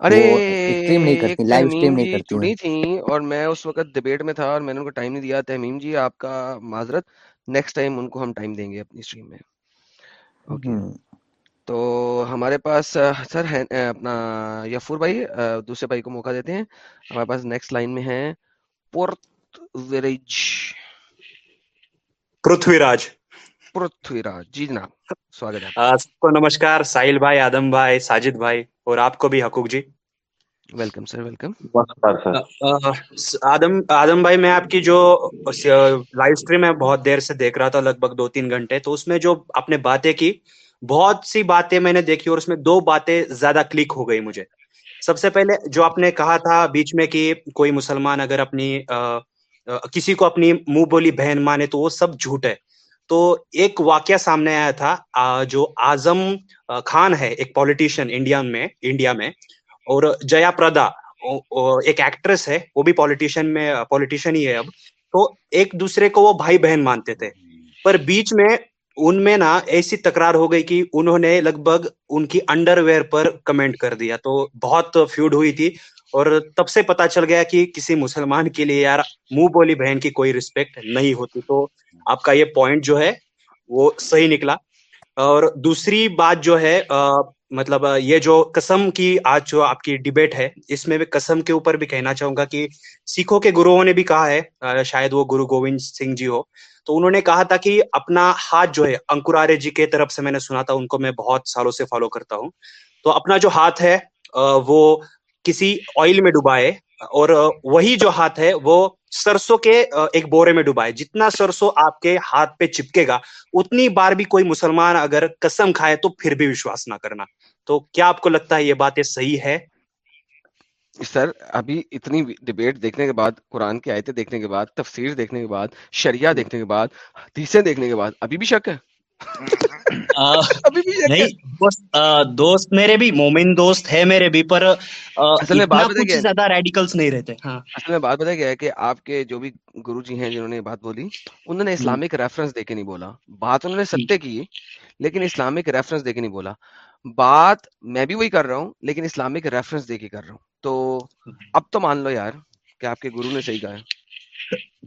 ارے اسٹریم نہیں کرتی لائیو اسٹریم نہیں جی کرتی چنی اور میں اس وقت ڈبیٹ میں تھا اور میں نے ان کو ٹائم نہیں دیا۔ تہمیم جی آپ کا معذرت۔ نیکسٹ ٹائم ان کو ہم ٹائم دیں گے اپنی اسٹریم میں۔ اوکے تو ہمارے پاس سر ہے اپنا یفور بھائی دوسرے بھائی کو موقع دیتے ہیں۔ ہمارے پاس نیکسٹ لائن میں ہے پورت ویریج پرتھوی جی جناب سواگت ہے سب کو نمسکار ساحل بھائی آدم بھائی ساجد بھائی اور آپ کو بھی حقوق جی۔ ویلکم سر ویلکم آدم بھائی میں آپ کی جو لائف اسٹریم ہے بہت دیر سے دیکھ رہا تھا لگ بھگ دو تین گھنٹے تو اس میں جو آپ نے باتیں کی بہت سی باتیں میں نے دیکھی اور اس میں دو باتیں زیادہ کلک ہو گئی مجھے۔ سب سے پہلے جو آپ نے کہا تھا بیچ میں کہ کوئی مسلمان اگر اپنی کسی کو اپنی منہ بولی بہن مانے تو وہ سب جھوٹ ہے۔ تو ایک واقعہ سامنے آیا تھا جو آزم خان ہے ایک پالیٹیشین انڈیا میں انڈیا میں اور جیا پردا ایک ایکٹریس ہے، وہ بھی پالیٹیشین میں پولیٹیشن ہی ہے اب۔ تو ایک دوسرے کو وہ بھائی بہن مانتے تھے۔ پر بیچ میں ان میں نا ایسی تکرار ہو گئی کہ انہوں نے لگ بھگ ان کی انڈر ویئر پر کمنٹ کر دیا۔ تو بہت فیوڈ ہوئی تھی۔ اور تب سے پتا چل گیا کہ کسی مسلمان کے لیے یار منہ بولی بہن کی کوئی رسپیکٹ نہیں ہوتی۔ تو آپ کا یہ پوائنٹ جو ہے وہ صحیح نکلا۔ اور دوسری بات جو ہے مطلب یہ جو قسم کی آج جو آپ کی ڈبیٹ ہے، اس میں میں قسم کے اوپر بھی کہنا چاہوں گا کہ سکھوں کے گروہوں نے بھی کہا ہے شاید وہ گرو گووند سنگھ جی ہو۔ تو انہوں نے کہا تھا کہ اپنا ہاتھ جو ہے انکرارے جی کے طرف سے میں نے سنا تھا، ان کو میں بہت سالوں سے فالو کرتا ہوں۔ تو اپنا جو ہاتھ ہے وہ کسی آئل میں ڈبائے اور وہی جو ہاتھ ہے، وہ سرسوں کے ایک بورے میں ڈوبائے۔ جتنا سرسوں آپ کے ہاتھ پہ چپکے گا، اتنی بار بھی کوئی مسلمان اگر قسم کھائے تو پھر بھی وشواس نہ کرنا۔ تو کیا آپ کو لگتا ہے یہ باتیں صحیح ہے؟ سر، ابھی اتنی ڈبیٹ دیکھنے کے بعد، قرآن کی آیتیں دیکھنے کے بعد، تفسیر دیکھنے کے بعد، شریعہ دیکھنے کے بعد، حدیثیں دیکھنے کے بعد، ابھی بھی شک ہے؟ نہیں دوست میرے بھی مومن دوست ہے میرے بھی پر اصل میں بات کچھ زیادہ ریڈیکلز نہیں رہتے۔ ہاں۔ اصل میں بات بتا گیا ہے کہ آپ کے جو بھی گرو جی ہیں جنہوں نے بات بولی انہوں نے اسلامک ریفرنس دے کے نہیں بولا۔ بات انہوں نے ستیہ کی لیکن اسلامک ریفرنس دے کے نہیں بولا۔ بات میں بھی وہی کر رہا ہوں لیکن اسلامک ریفرنس دے کے کر رہا ہوں۔ تو اب تو مان لو یار کہ آپ کے گرو نے صحیح کہا ہے۔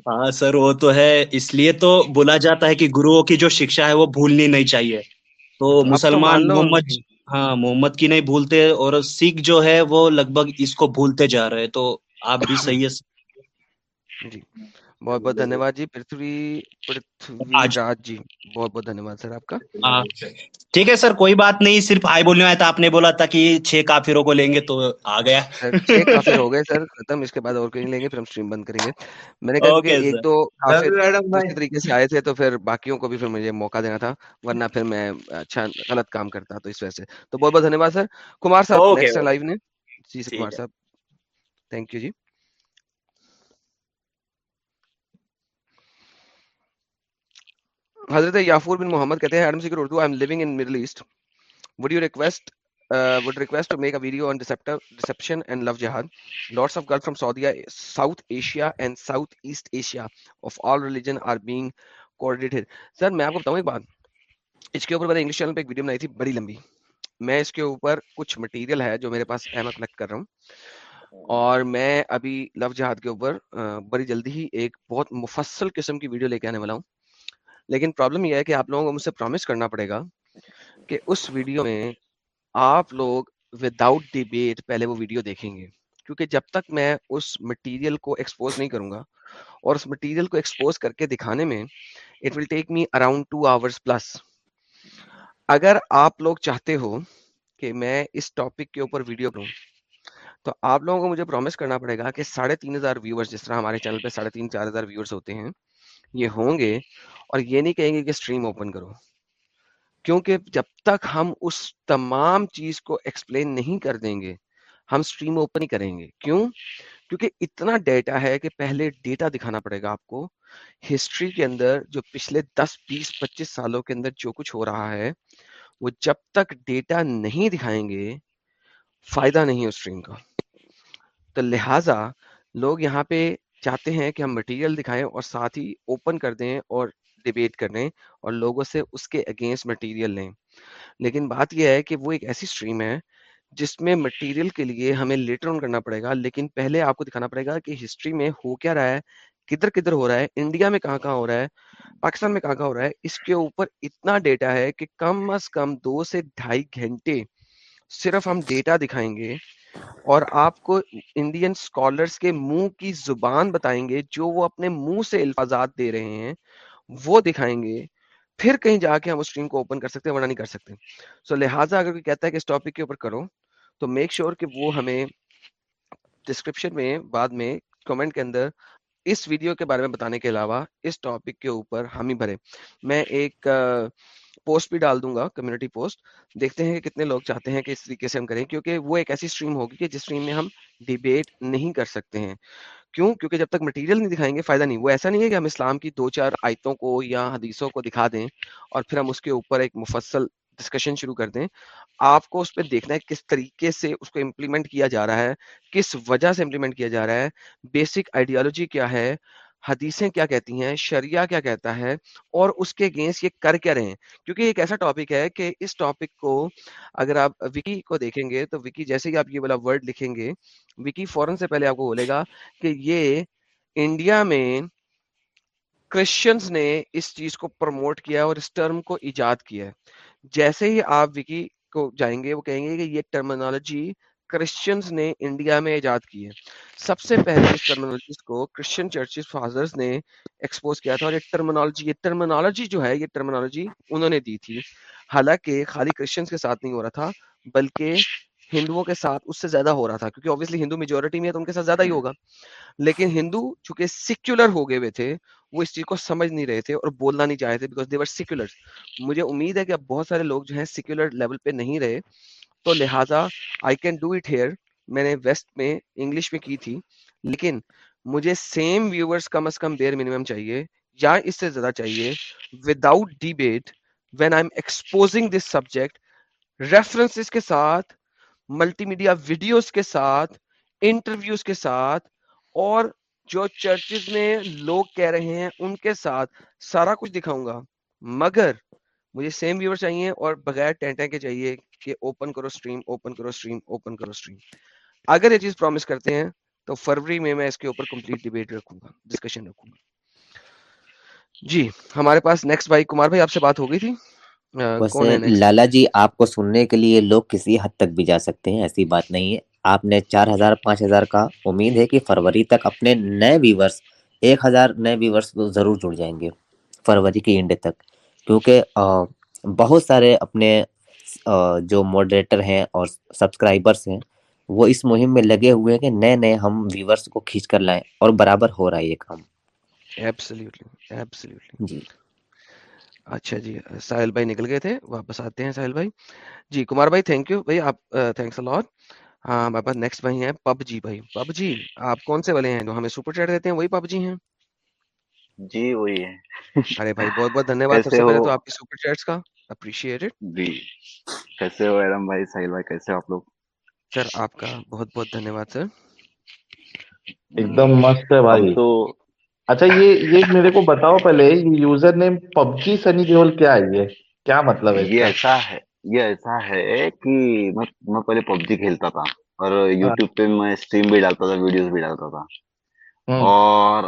ہاں سر وہ تو ہے۔ اس لیے تو بولا جاتا ہے کہ گروؤں کی جو شکشا ہے وہ بھولنی نہیں چاہیے۔ تو مسلمان محمد ہاں محمد کی نہیں بھولتے اور سکھ جو ہے وہ لگ بھگ اس کو بھولتے جا رہے تو آپ بھی صحیح ہے۔ جی۔ بہت بہت دھنیہ واد جی پرتھوی پرتھوی راج جی بہت بہت دھنیہ واد سر آپ کا۔ ٹھیک ہے سر کوئی بات نہیں صرف آئی بولنے آیا تھا آپ نے بولا تھا کہ چھ کافروں کو لیں گے تو آ گیا۔ چھ کافر ہو گئے سر ختم اس کے بعد اور کوئی لیں گے پھر ہم اسٹریم بند کریں گے۔ میں نے کہا کہ ایک دو کافر طریقے سے آئے تھے تو پھر باقیوں کو بھی پھر مجھے موقع دینا تھا ورنہ پھر میں اچھا غلط کام کرتا تو اس وجہ سے۔ تو بہت بہت دھنیہ واد سر۔ کمار صاحب نیکسٹ لائیو نے جی سر کمار صاحب۔ تھینک یو جی۔ حضرت یافور بن محمد کہتے ہیں Adam Seeker Urdu I am living in Middle East would you request would would request to make a video on deception and love jihad. Lots of girls from Saudi, South Asia and Southeast Asia of all religion are being coordinated. Sir میں آپ کو بتاؤں ایک بات. اس کے اوپر میں نے انگلش چینل پہ ایک ویڈیو بنائی تھی بڑی لمبی. میں اس کے اوپر کچھ مٹیریل ہے جو میرے پاس ہے میں کلیکٹ کر رہا ہوں. اور میں ابھی لو جہاد کے اوپر uh, بڑی جلدی ہی ایک بہت مفصل قسم کی ویڈیو لے کے آنے والا ہوں. لیکن پرابلم یہ ہے کہ آپ لوگوں کو مجھ سے پرومس کرنا پڑے گا کہ اس ویڈیو میں آپ لوگ وداؤٹ ڈیبیٹ پہلے وہ ویڈیو دیکھیں گے۔ کیونکہ جب تک میں اس مٹیریل کو ایکسپوز نہیں کروں گا اور اس مٹیریل کو ایکسپوز کر کے دکھانے میں it will take me around two hours plus اگر آپ لوگ چاہتے ہو کہ میں اس ٹاپک کے اوپر ویڈیو کروں تو آپ لوگوں کو مجھے پرومس کرنا پڑے گا کہ ساڑھے تین ہزار ویورس جس طرح ہمارے چینل پہ ساڑھے تین چار ہزار ویورس ہوتے ہیں یہ ہوں گے اور یہ نہیں کہیں گے کہ اسٹریم اوپن کرو۔ کیونکہ جب تک ہم اس تمام چیز کو ایکسپلین نہیں کر دیں گے، ہم اسٹریم اوپن ہی کریں گے۔ کیوں؟ کیونکہ اتنا ڈیٹا ہے کہ پہلے ڈیٹا دکھانا پڑے گا آپ کو۔ ہسٹری کے اندر جو پچھلے دس، بیس، پچیس سالوں کے اندر جو کچھ ہو رہا ہے، وہ جب تک ڈیٹا نہیں دکھائیں گے، فائدہ نہیں ہے اسٹریم کا۔ تو لہٰذا لوگ یہاں پہ چاہتے ہیں کہ ہم مٹیریل دکھائیں اور ساتھ ہی اوپن کر دیں اور ڈبیٹ کر لیں اور لوگوں سے اس کے اگینسٹ مٹیریل لیں۔ لیکن بات یہ ہے کہ وہ ایک ایسی اسٹریم ہے جس میں مٹیریل کے لیے ہمیں لیٹر آن کرنا پڑے گا، لیکن پہلے آپ کو دکھانا پڑے گا کہ ہسٹری میں ہو کیا رہا ہے، کدھر کدھر ہو رہا ہے انڈیا میں کہاں کہاں ہو رہا ہے پاکستان میں کہاں کہاں ہو رہا ہے، اس کے اوپر اتنا ڈیٹا ہے کہ کم از کم دو سے ڈھائی گھنٹے صرف ہم ڈیٹا دکھائیں گے اور آپ کو انڈین اسکالرس کے منہ کی زبان بتائیں گے جو وہ اپنے منہ سے الفاظات دے رہے ہیں وہ دکھائیں گے۔ پھر کہیں جا کے ہم اس اسٹریم کو اوپن کر سکتے ہیں ورنہ نہیں کر سکتے۔ سو so, لہٰذا اگر کوئی کہتا ہے کہ اس ٹاپک کے اوپر کرو تو میک شیور sure کہ وہ ہمیں ڈسکرپشن میں بعد میں کمنٹ کے اندر اس ویڈیو کے بارے میں بتانے کے علاوہ اس ٹاپک کے اوپر ہم ہی بھرے میں ایک uh, پوسٹ بھی ڈال دوں گا کمیونٹی پوسٹ دیکھتے ہیں کہ کتنے لوگ چاہتے ہیں کہ اس طریقے سے ہم کریں، کیونکہ وہ ایک ایسی اسٹریم ہوگی کہ جس اسٹریم میں ہم ڈیبیٹ نہیں کر سکتے ہیں۔ کیوں؟ کیونکہ جب تک مٹیریل نہیں دکھائیں گے، فائدہ نہیں۔ وہ ایسا نہیں ہے کہ ہم اسلام کی دو چار آیتوں کو یا حدیثوں کو دکھا دیں اور پھر ہم اس کے اوپر ایک مفصل ڈسکشن شروع کر دیں۔ آپ کو اس پہ دیکھنا ہے کس طریقے سے اس کو امپلیمنٹ کیا جا رہا ہے، کس وجہ سے امپلیمنٹ کیا جا رہا ہے بیسک آئیڈیالوجی کیا ہے حدیثیں کیا کہتی ہیں، شریعہ کیا کہتا ہے اور اس کے اگینسٹ یہ کر کیا رہے ہیں؟ کیونکہ ایک ایسا ٹاپک ہے کہ اس ٹاپک کو اگر آپ وکی کو دیکھیں گے تو وکی جیسے ہی آپ یہ والا ورڈ لکھیں گے وکی فوراً سے پہلے آپ کو بولے گا کہ یہ انڈیا میں کرسچنز نے اس چیز کو پروموٹ کیا اور اس ٹرم کو ایجاد کیا ہے۔ جیسے ہی آپ وکی کو جائیں گے، وہ کہیں گے کہ یہ ٹرمنالوجی کرسچنز نے انڈیا میں ایجاد کی ہے۔ سب سے پہلے اس ٹرمنالوجیز کو کرسچن چرچز فادرز نے ایکسپوز کیا تھا اور یہ ٹرمنالوجی یہ ٹرمنالوجی جو ہے یہ ٹرمنالوجی انہوں نے دی تھی۔ حالانکہ خالی کرسچنز کے ساتھ نہیں ہو رہا تھا بلکہ ہندوؤں کے ساتھ اس سے زیادہ ہو رہا تھا کیونکہ obviously ہندو میجورٹی میں ہے تو ان کے ساتھ زیادہ ہی ہوگا۔ لیکن ہندو چونکہ سیکولر ہو گئے ہوئے تھے وہ اس چیز کو سمجھ نہیں رہے تھے اور بولنا نہیں چاہے تھے بیکاز دیور سیکولر مجھے امید ہے کہ اب بہت سارے لوگ جو ہیں سیکولر لیول پہ نہیں رہے۔ تو لہٰذا I can do it here میں نے ویسٹ میں انگلش میں کی تھی، لیکن مجھے سیم ویورز کم از کم بیر منیمم چاہیے، یا اس سے زیادہ چاہیے without debate when I am exposing this subject references کے ساتھ ملٹی میڈیا ویڈیوز کے ساتھ انٹرویوز کے ساتھ، اور جو چرچز میں لوگ کہہ رہے ہیں، ان کے ساتھ سارا کچھ دکھاؤں گا۔ مگر مجھے سیم ویور چاہیے اور بغیر ٹینٹیں کے چاہیے کہ اوپن کرو سٹریم اوپن کرو سٹریم اوپن کرو سٹریم اگر یہ چیز پرومس کرتے ہیں تو فروری میں میں اس کے اوپر کمپلیٹ ڈیبیٹ رکھوں گا ڈسکشن رکھوں گا۔ جی ہمارے پاس نیکسٹ بھائی کمار بھائی آپ سے بات ہو گئی تھی۔ لالا جی آپ کو سننے کے لیے لوگ کسی حد تک بھی جا سکتے ہیں ایسی بات نہیں ہے۔ آپ نے چار ہزار پانچ ہزار کا امید ہے کہ فروری تک اپنے نئے ویورس ایک ہزار نئے ویورس ضرور جڑ جائیں گے فروری کی انڈ تک۔ کیونکہ بہت سارے اپنے جو ماڈریٹر ہیں اور سبسکرائبرس ہیں وہ اس مہم میں لگے ہوئے ہیں کہ نئے نئے ہم ویورس کو کھینچ کر لائیں اور برابر ہو رہا ہے یہ کام۔ ایبسلیوٹلی ایبسلیوٹلی جی۔ اچھا جی ساحل بھائی نکل گئے تھے واپس آتے ہیں ساحل بھائی۔ جی کمار بھائی تھینک یو بھائی آپ تھینکس الاٹ ہاں ہمارے پاس نیکسٹ بھائی ہیں پب جی بھائی۔ پب جی آپ کون سے والے ہیں جو ہمیں سپر چیٹ دیتے ہیں وہی پب جی ہیں۔ جی وہی ہے۔ ارے بھائی بہت بہت دھنیہ واد سب سے پہلے ہو؟ تو آپ کی سپر چیٹس کا اپریشیٹڈ جی۔ کیسے ہو ایرم بھائی ساحل بھائی کیسے آپ لوگ؟ سر آپ کا بہت بہت دھنیہ واد سر۔ ایک دم مست ہے بھائی۔ تو اچھا یہ یہ میرے کو بتاؤ پہلے یہ یوزر نیم پب جی سنی دیول کیا ہے یہ؟ کیا مطلب ہے یہ ایسا ہے یہ ایسا ہے کہ میں میں پہلے پب جی کھیلتا تھا اور ہاں۔ یوٹیوب پہ میں اسٹریم بھی ڈالتا تھا ویڈیوز بھی ڈالتا تھا۔ اور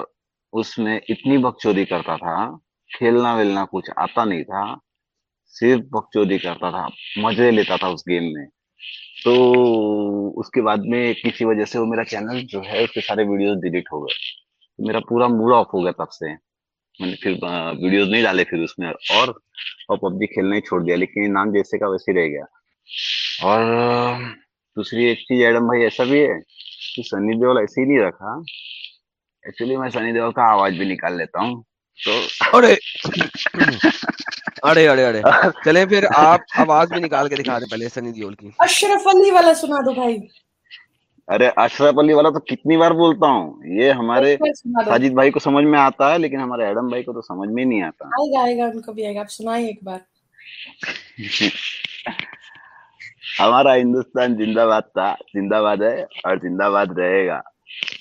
اس میں اتنی بکچودی کرتا تھا، کھیلنا ویلنا کچھ آتا نہیں تھا، صرف بکچودی کرتا تھا، مزے لیتا تھا اس گیم میں۔ تو اس کے بعد میں کسی وجہ سے وہ میرا چینل جو ہے، اس کے سارے ویڈیوز ڈیلیٹ ہو گئے۔ میرا پورا موڈ آف ہو گیا تب سے۔ میں نے پھر ویڈیوز نہیں ڈالے پھر اس میں، اور اور پب جی کھیلنا ہی چھوڑ دیا، لیکن نام جیسے کا ویسے رہ گیا۔ اور دوسری ایک چیز ایڈم بھائی ایسا بھی ہے کہ سنی دیول ایسے ہی نہیں رکھا۔ ایکچولی میں سنی دیول کا آواز بھی نکال لیتا ہوں. تو ارے اڑے اڑے اڑے۔ چلیں پھر آپ آواز بھی نکال کے دکھا دیں پہلے سنی دیول کی۔ اشرف علی والا سنا دو بھائی۔ ارے اشرف علی والا تو کتنی بار بولتا ہوں؟ یہ ہمارے ساجد بھائی کو سمجھ میں آتا ہے لیکن ہمارے ایڈم بھائی کو تو سمجھ میں ہی نہیں آتا۔ آئے گا آئے گا ان کو بھی آئے گا۔ آپ سنائیں ایک بار۔ ہمارا ہندوستان زندہ باد تھا زندہ باد ہے اور زندہ باد رہے گا۔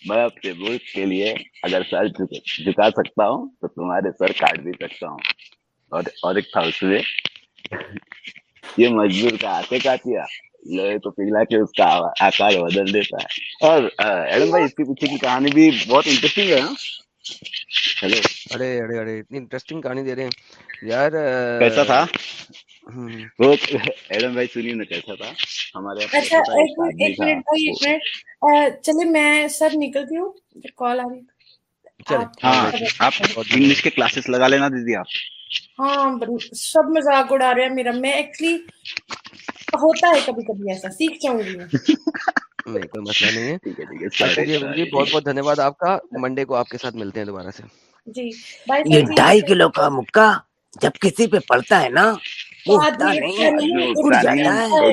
میں اپنے ملک کے لیے اگر سر جھک- جھکا سکتا ہوں تو تمہارے سر کاٹ بھی سکتا ہوں۔ اور اور ایک تھا اس میں یہ مزدور کا آتے کاٹیا لوہے کو پگھلا کے اس کا آکار بدل دیتا ہے۔ اور ایڈم بھائی اس کے پیچھے کی کہانی بھی بہت انٹرسٹنگ ہے ہیلو اڑے اڑے اڑے اتنی انٹرسٹنگ کہانی دے رہے ہیں۔ یار کیسا تھا؟ وہ ایڈم بھائی سنیے نا کیسا تھا ہمارے اچھا ایک ایک منٹ بھائی ایک منٹ۔ چلے میں سر نکلتی ہوں کال آ رہی ہاں آپ انگلش کے کلاسز لگا لینا دیدی آپ۔ ہاں سب مذاق اڑا رہے ہیں میرا۔ میں ایکچولی ہوتا ہے کبھی کبھی ایسا سیکھ جاؤں گی کوئی مسئلہ نہیں ہے۔ ٹھیک ہے ٹھیک ہے سوری جی ابو جی سوری بہت بہت دھنیہ واد آپ کا۔ منڈے کو آپ کے ساتھ ملتے ہیں دوبارہ سے۔ جی یہ سر ٹھیک ڈھائی کلو کا مکہ جب کسی پہ پڑتا ہے نا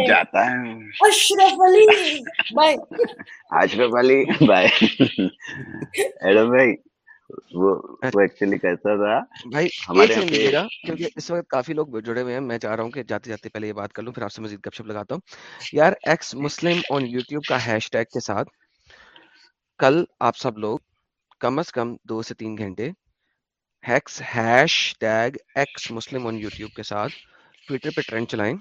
جاتا ہے اشرف علی بھائی اشرف علی بھائی ایڈم بھائی وہ ایکچولی کیسا تھا بھائی ہمارے کیونکہ اس وقت کافی لوگ جڑے ہوئے ہیں میں چاہ رہا ہوں کہ جاتے جاتے پہلے یہ بات کر لوں پھر آپ سے مزید گپ شپ لگاتا ہوں یار ایکس مسلم آن یوٹیوب کا ہیش ٹیگ کے ساتھ کل آپ سب لوگ کم از کم دو سے تین گھنٹے ہیکس hashtag ex Muslim on YouTube کے ساتھ ٹویٹر پہ ٹرینڈ چلائیں۔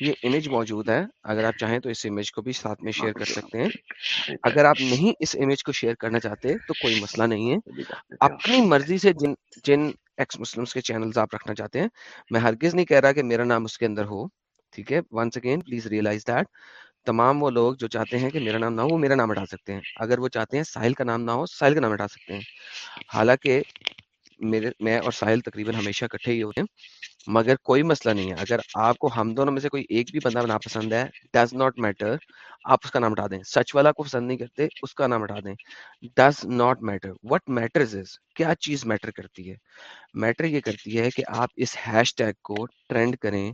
یہ امیج موجود ہے۔ اگر آپ چاہیں تو اس امیج کو بھی ساتھ میں شیئر کر سکتے ہیں۔ اگر آپ نہیں اس امیج کو شیئر کرنا چاہتے تو کوئی مسئلہ نہیں ہے۔ اپنی مرضی سے جن جن ایکس مسلمس کے چینلز آپ رکھنا چاہتے ہیں، میں ہرگز نہیں کہہ رہا کہ میرا نام اس کے اندر ہو۔ ٹھیک ہے؟ Once again please realise that تمام وہ لوگ جو چاہتے ہیں کہ میرا نام نہ ہو، وہ میرا نام ہٹا سکتے ہیں۔ اگر وہ چاہتے ہیں ساحل کا نام نہ ہو، ساحل کا نام ہٹا سکتے ہیں۔ حالانکہ میرے، میں اور ساحل تقریباً ہمیشہ اکٹھے ہی ہوتے ہیں۔ مگر کوئی مسئلہ نہیں ہے۔ اگر آپ کو ہم دونوں میں سے کوئی ایک بھی بندہ ناپسند ہے ڈز ناٹ میٹر آپ اس کا نام ہٹا دیں۔ سچ والا کو پسند نہیں کرتے، اس کا نام ہٹا دیں۔ Does not matter what matters کیا چیز میٹر کرتی ہے؟ میٹر یہ کرتی ہے کہ آپ اس ہیش ٹیگ کو ٹرینڈ کریں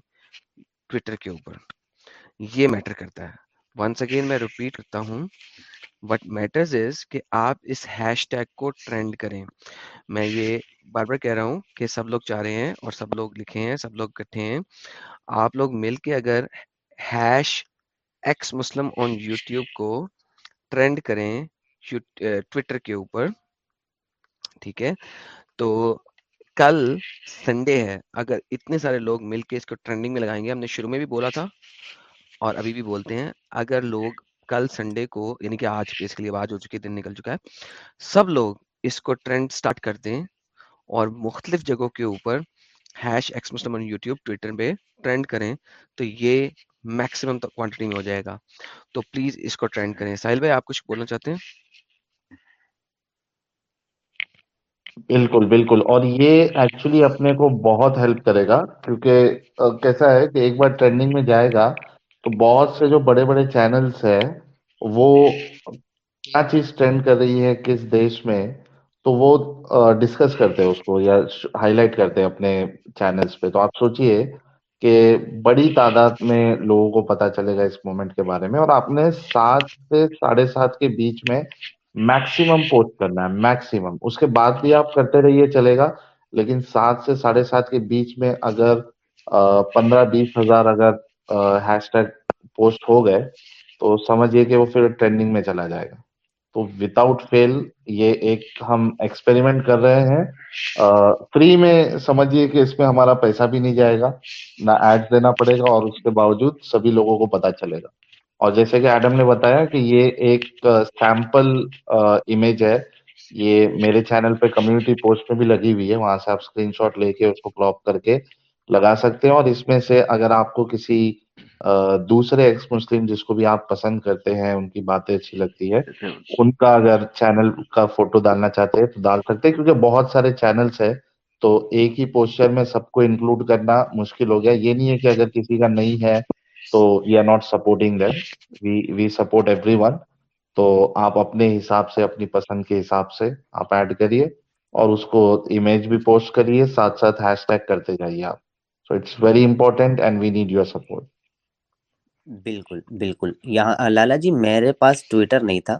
ٹویٹر کے اوپر۔ یہ میٹر کرتا ہے۔ ونس اگین میں ریپیٹ کرتا ہوں وٹ میٹرز از کہ آپ اس ہیش ٹیگ کو ٹرینڈ کریں میں یہ بار بار کہہ رہا ہوں کہ سب لوگ چاہ رہے ہیں اور سب لوگ لکھے ہیں سب لوگ اکٹھے ہیں آپ لوگ مل کے اگر hash ex Muslim on YouTube کو ٹرینڈ کریں ٹویٹر کے اوپر ٹھیک ہے تو کل سنڈے ہے اگر اتنے سارے لوگ مل کے اس کو ٹرینڈنگ میں لگائیں گے ہم نے شروع میں بھی بولا تھا اور ابھی بھی بولتے ہیں اگر لوگ کل سنڈے کو یعنی کہ آج بیسکلی آج ہو چکی دن نکل چکا ہے سب لوگ اس کو ٹرینڈ سٹارٹ کر دیں اور مختلف جگہوں کے اوپر hash ex Muslim YouTube Twitter پہ ٹرینڈ کریں تو یہ میکسیمم کوانٹٹی میں ہو جائے گا۔ تو پلیز اس کو ٹرینڈ کریں۔ ساحل بھائی آپ کچھ بولنا چاہتے ہیں؟ بالکل بالکل۔ اور یہ ایکچولی اپنے کو بہت ہیلپ کرے گا کیونکہ کیسا ہے کہ ایک بار ٹرینڈنگ میں جائے گا تو بہت سے جو بڑے بڑے چینلز ہیں، وہ کیا چیز ٹرینڈ کر رہی ہے کس دیش میں، تو وہ ڈسکس کرتے ہیں اس کو یا ہائی لائٹ کرتے ہیں اپنے چینلز پہ۔ تو آپ سوچئے کہ بڑی تعداد میں لوگوں کو پتا چلے گا اس مومنٹ کے بارے میں اور آپ نے سات سے ساڑھے سات کے بیچ میں میکسیمم پوسٹ کرنا ہے میکسیمم اس کے بعد بھی آپ کرتے رہیے، چلے گا۔ لیکن سات سے ساڑھے سات کے بیچ میں اگر پندرہ بیس ہزار اگر ہیش ٹیگ پوسٹ ہو گئے، تو سمجھئے کہ وہ پھر ٹرینڈنگ میں چلا جائے گا۔ تو وداؤٹ فیل یہ ایک ہم ایکسپیریمنٹ کر رہے ہیں۔ فری میں سمجھیے کہ اس میں ہمارا پیسہ بھی نہیں جائے گا، نہ ایڈ دینا پڑے گا اور اس کے باوجود سبھی لوگوں کو پتا چلے گا۔ اور جیسے کہ ایڈم نے بتایا کہ یہ ایک سیمپل امیج ہے۔ یہ میرے چینل پہ کمیونٹی پوسٹ میں بھی لگی ہوئی ہے۔ وہاں سے آپ اسکرین شاٹ لے کے اس کو کلاپ کر کے لگا سکتے ہیں اور اس میں سے اگر آپ کو کسی دوسرے ایکس مسلم جس کو بھی آپ پسند کرتے ہیں، ان کی باتیں اچھی لگتی ہے ان کا اگر چینل کا فوٹو ڈالنا چاہتے ہیں تو ڈال سکتے ہیں، کیونکہ بہت سارے چینلز ہیں۔ تو ایک ہی پوسچر میں سب کو انکلوڈ کرنا مشکل ہو گیا۔ یہ نہیں ہے کہ اگر کسی کا نہیں ہے تو you are not supporting we we support everyone تو آپ اپنے حساب سے، اپنی پسند کے حساب سے آپ ایڈ کریے اور اس کو امیج بھی پوسٹ کریے، ساتھ ساتھ ہیش ٹیگ کرتے جائیے آپ۔ So it's very important and we need your support بالکل بالکل۔ یہاں لالا جی میرے پاس ٹویٹر نہیں تھا۔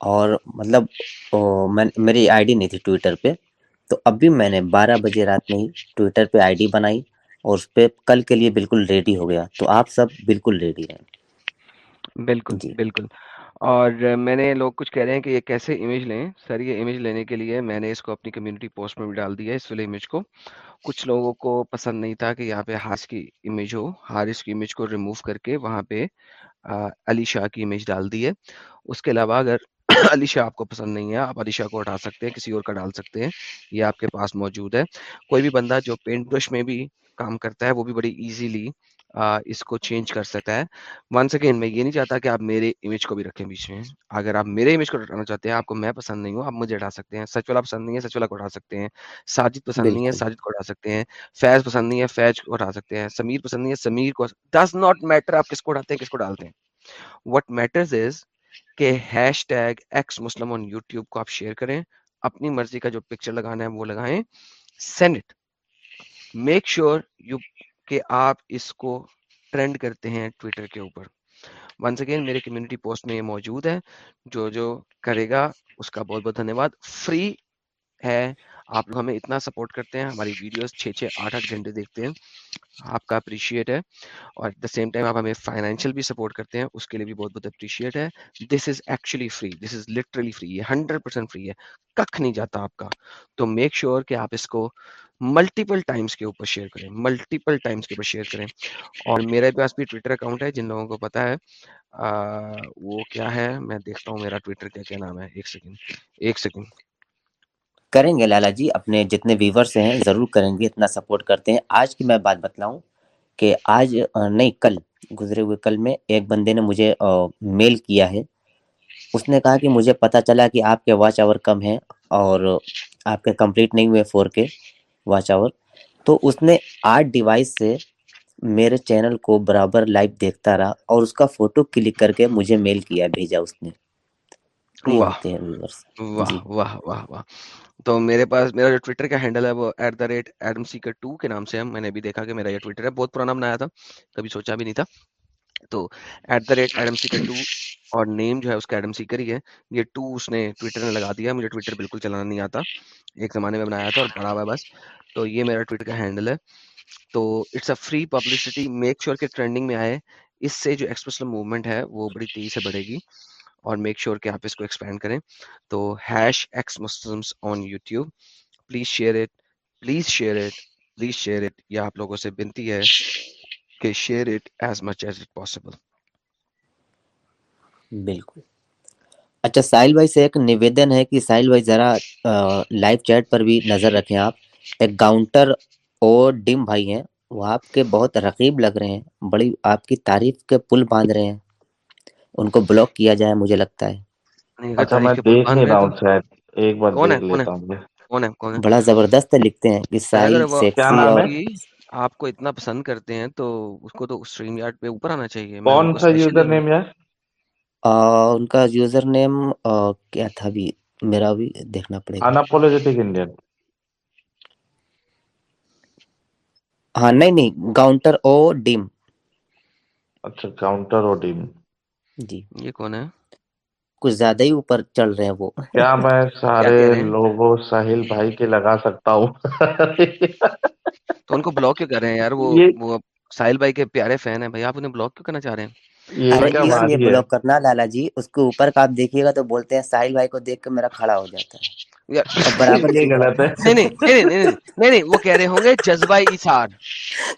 اور مطلب میری آئی ڈی نہیں تھی ٹویٹر پہ۔ تو اب بھی میں نے بارہ بجے رات میں ہی ٹویٹر پہ آئی ڈی بنائی اور اس پہ کل کے لیے بالکل ریڈی ہو گیا۔ تو آپ سب بالکل ریڈی ہیں۔ بالکل جی۔ بالکل۔ اور میں نے لوگ کچھ کہہ رہے ہیں کہ یہ کیسے امیج لیں، سر یہ امیج لینے کے لیے میں نے اس کو اپنی کمیونٹی پوسٹ میں بھی ڈال دیا اس والے امیج کو۔ کچھ لوگوں کو پسند نہیں تھا کہ یہاں پہ ہارس کی امیج ہو۔ ہارس کی امیج کو ریموو کر کے وہاں پہ علی شاہ کی امیج ڈال دی ہے۔ اس کے علاوہ اگر علی شاہ آپ کو پسند نہیں ہے، آپ علی شاہ کو ہٹا سکتے ہیں، کسی اور کا ڈال سکتے ہیں۔ یہ آپ کے پاس موجود ہے۔ کوئی بھی بندہ جو پینٹ برش میں بھی کام کرتا ہے، وہ بھی بڑی ایزیلی اس کو چینج کر سکتا ہے۔ ون سیکنڈ میں یہ نہیں چاہتا کہ آپ میرے امیج کو بھی رکھیں بیچ میں۔ اگر آپ میرے امیج کو ہٹانا چاہتے ہیں آپ کو میں پسند نہیں ہوں آپ مجھے ہٹا سکتے ہیں۔ سچ والا پسند نہیں ہے سچ والا کو ہٹا سکتے ہیں۔ ساجد پسند نہیں ہے ساجد کو ہٹا سکتے ہیں۔ فیض پسند نہیں ہے فیض کو ہٹا سکتے ہیں۔ سمیر پسند نہیں ہے سمیر کو ڈز ناٹ میٹر آپ کس کو ہٹاتے ہیں کس کو ڈالتے ہیں۔ وٹ میٹرز از کہ hashtag ex Muslim on YouTube کو آپ شیئر کریں اپنی مرضی کا جو پکچر لگانا ہے وہ لگائیں۔ Send it make sure you کہ آپ اس کو ٹرینڈ کرتے ہیں ٹویٹر کے اوپر۔ ونس اگین میرے کمیونٹی پوسٹ میں یہ موجود ہے۔ جو جو کرے گا، اس کا بہت بہت دھنیہ واد۔ فری ہے۔ آپ لوگ ہمیں اتنا سپورٹ کرتے ہیں، ہماری ویڈیوز چھ چھ آٹھ آٹھ گھنٹے دیکھتے ہیں۔ آپ کا اپریشیٹ ہے۔ اور ایٹ دا سیم ٹائم آپ ہمیں فائنینشیل بھی سپورٹ کرتے ہیں، اس کے لیے بھی بہت بہت اپریشیٹ ہے۔ This is actually free this is literally free ہے ہنڈریڈ پرسینٹ فری ہے۔ ککھ نہیں جاتا آپ کا۔ تو میک شیور sure کہ آپ اس کو ملٹیپل ٹائمس کے اوپر شیئر کریں۔ ملٹیپل ٹائمس کے اوپر شیئر کریں۔ اور میرے پاس بھی ٹویٹر اکاؤنٹ ہے، جن لوگوں کو پتا ہے۔ وہ کیا ہے؟ میں دیکھتا ہوں میرا ٹویٹر کیا کیا نام ہے۔ ایک سیکنڈ ایک سیکنڈ کریں گے لالا جی اپنے جتنے ویورس ہیں ضرور کریں گے اتنا سپورٹ کرتے ہیں۔ آج کی میں بات بتلاؤں کہ آج نہیں کل گزرے ہوئے کل میں ایک بندے نے مجھے میل کیا ہے۔ اس نے کہا کہ مجھے پتا چلا کہ آپ کے واچ آور کم ہیں اور آپ کے کمپلیٹ نہیں ہوئے فور کے واچ آور تو اس نے آٹھ ڈیوائس سے میرے چینل کو برابر لائیو دیکھتا رہا اور اس کا فوٹو کلک کر کے مجھے میل کیا بھیجا اس نے۔ واہ۔ جی۔ واہ واہ واہ۔ تو میرے پاس، میرا جو ٹویٹر کا ہینڈل ہے وہ at the rate Adam Seeker two کے نام سے ہے۔ میں نے بھی دیکھا کہ میرا یہ ٹویٹر ہے۔ بہت پرانا بنایا تھا، کبھی سوچا بھی نہیں تھا۔ تو at the rate Adam Seeker two اور نیم جو ہے اس کا ایڈم سیکر ہی ہے۔ یہ ٹو اس نے ٹویٹر نے لگا دیا مجھے ٹویٹر بالکل چلانا نہیں آتا۔ ایک زمانے میں بنایا تھا اور پڑا ہوا ہے بس۔ تو یہ میرا ٹویٹر کا ہینڈل ہے۔ تو it's a free publicity make sure کہ ٹرینڈنگ میں آئے۔ اس سے جو ایکسپریس موومنٹ ہے، وہ بڑی تیزی سے بڑھے گی۔ اور میک شیور کہ آپ اس کو ایکسپینڈ کریں۔ تو hash ex Muslims on YouTube please share it please share it please share it یہ آپ لوگوں سے بنتی ہے کہ share it as much as it possible بالکل۔ اچھا ساحل بھائی سے ایک نویدن ہے کہ ساحل بھائی ذرا لائیو چیٹ پر بھی نظر رکھیں آپ۔ ایک گاؤنٹر اور ڈم بھائی ہیں، وہ آپ کے بہت رقیب لگ رہے ہیں، بڑی آپ کی تعریف کے پل باندھ رہے ہیں۔ ان کو بلاک کیا جائے مجھے لگتا ہے۔ اچھا ہے ہے؟ ہے ہے؟ بڑا زبردست لکھتے ہیں ہے؟ آپ کو اتنا پسند کرتے ہیں تو اس کو تو اسٹریم یارڈ پہ اوپر آنا چاہیے۔ کون کو سا یوزر نیم یار؟ آ، ان کا یوزر نیم کیا تھا بھی میرا بھی دیکھنا پڑے گا۔ انپولوجیٹک انڈین ہاں نہیں نہیں گاؤنٹر او ڈیم اچھا کاؤنٹر اور ٹیم جی۔ یہ کون ہے؟ کچھ زیادہ ہی اوپر چل رہے ہیں وہ۔ کیا میں سارے لوگوں ساحل بھائی کے لگا سکتا ہوں؟ تو ان کو بلاک کیوں کر رہے ہیں یار؟ وہ ساحل بھائی کے پیارے فین ہیں بھائی آپ انہیں بلاک کیوں کرنا چاہ رہے ہیں؟ یہ بلاک کرنا لالا جی اس کے اوپر کا آپ دیکھیے گا تو بولتے ہیں ساحل بھائی کو دیکھ کے میرا کھڑا ہو جاتا ہے۔ برابر نہیں وہ کہہ رہے ہوں گے جذبہ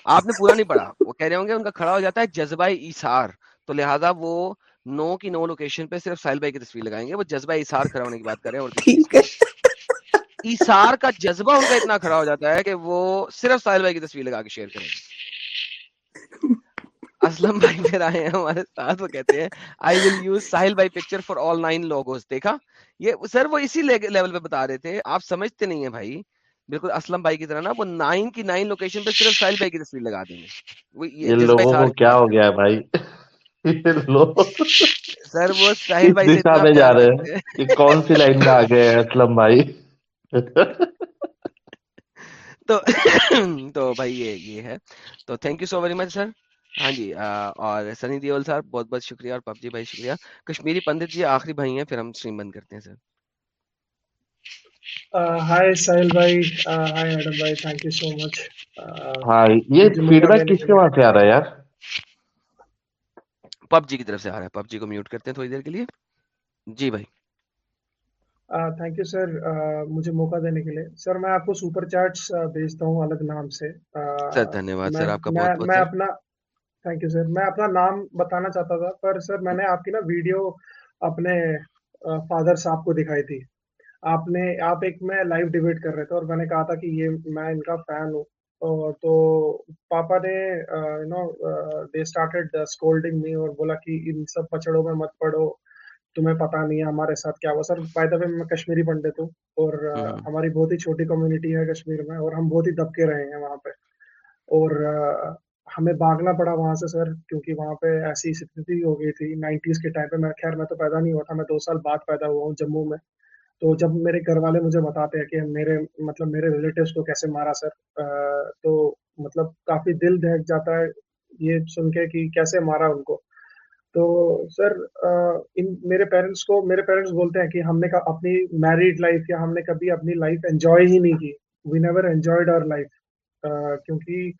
آپ نے پورا نہیں پڑھا۔ وہ کہہ رہے ہوں گے ان کا کھڑا ہو جاتا ہے جذبہ ایثار۔ تو لہٰذا وہ نو کی نو لوکیشن پہ صرف ساحل بھائی کی تصویر لگائیں گے وہ جذبہ ایثار کھڑا ہونے کی بات کر رہے ہیں اور ایثار کا جذبہ ان کا اتنا کھڑا ہو جاتا ہے کہ وہ صرف ساحل بھائی کی تصویر لگا کے شیئر کریں گے۔ اسلم بھائی پھر آئے ہیں ہمارے ساتھ وہ کہتے ہیں آئی ول یوز ساحل بھائی picture for all nine logos دیکھا؟ یہ سر وہ اسی لیول پہ بتا رہے تھے آپ سمجھتے نہیں ہیں بھائی۔ بالکل اسلم بھائی کی طرح نا وہ نائن کی نائن لوکیشن پہ صرف ساحل بھائی کی تصویر لگا دیں گے۔ وہ اثار کیا ہو گیا بھائی؟ سر وہ ساحل بھائی دشا میں جا رہے ہیں یہ کون سی لائن میں آ گئے ہیں اسلم بھائی؟ تو تو بھائی یہ یہ ہے۔ تو thank you so very much sir ہاں جی اور سنی دیول صاحب بہت بہت شکریہ اور پب جی بھائی شکریہ۔ کشمیری پنڈت جی آخری بھائی ہیں پھر ہم اسٹریم بند کرتے ہیں سر۔ ہائے ساحل بھائی ہائے ایڈم بھائی تھینک یو سو مچ ہاں یہ فیڈ بیک کس کے وہاں سے آ رہا ہے یار؟ پب جی کی طرف سے آ رہا ہے پب جی کو میوٹ کرتے ہیں تھوڑی دیر کے لیے۔ جی بھائی۔ تھینک یو سر مجھے موقع دینے کے لیے۔ سر میں آپ کو سپر چارٹس بھیجتا ہوں الگ نام سے۔ سر دھنیہ واد سر آپ کا بہت بہت میں اپنا تھینک یو سر میں اپنا نام بتانا چاہتا تھا پر سر میں نے آپ کی نا ویڈیو اپنے فادر صاحب کو دکھائی تھی۔ آپ نے آپ ایک میں لائیو ڈیبیٹ کر رہے تھے اور میں نے کہا تھا کہ یہ میں ان کا فین ہوں۔ تو پاپا نے یو نو دے اسٹارٹیڈ اسکولڈنگ می اور بولا کہ ان سب پچڑوں میں مت پڑو تمہیں پتا نہیں ہے ہمارے ساتھ کیا ہوا۔ سر بائی دا وے میں کشمیری پنڈت ہوں اور ہماری بہت ہی چھوٹی کمیونٹی ہے کشمیر میں اور ہم بہت ہی دبکے رہے ہیں وہاں پہ۔ اور ہمیں بھاگنا پڑا وہاں سے سر کیونکہ وہاں پہ ایسی استھتی ہو گئی تھی۔ نائنٹیز کے ٹائم پہ میں خیر میں تو پیدا نہیں ہوا تھا میں دو سال بعد پیدا ہوا ہوں جموں میں۔ تو جب میرے گھر والے مجھے بتاتے ہیں کہ میرے مطلب میرے ریلیٹیوز کو کیسے مارا سر تو مطلب کافی دل دہک جاتا ہے یہ سن کے کہ کیسے مارا ان کو۔ تو سر ان میرے پیرنٹس کو، میرے پیرنٹس بولتے ہیں کہ ہم نے اپنی میریڈ لائف یا ہم نے کبھی اپنی لائف انجوائے ہی نہیں کی۔ We never enjoyed our life کیونکہ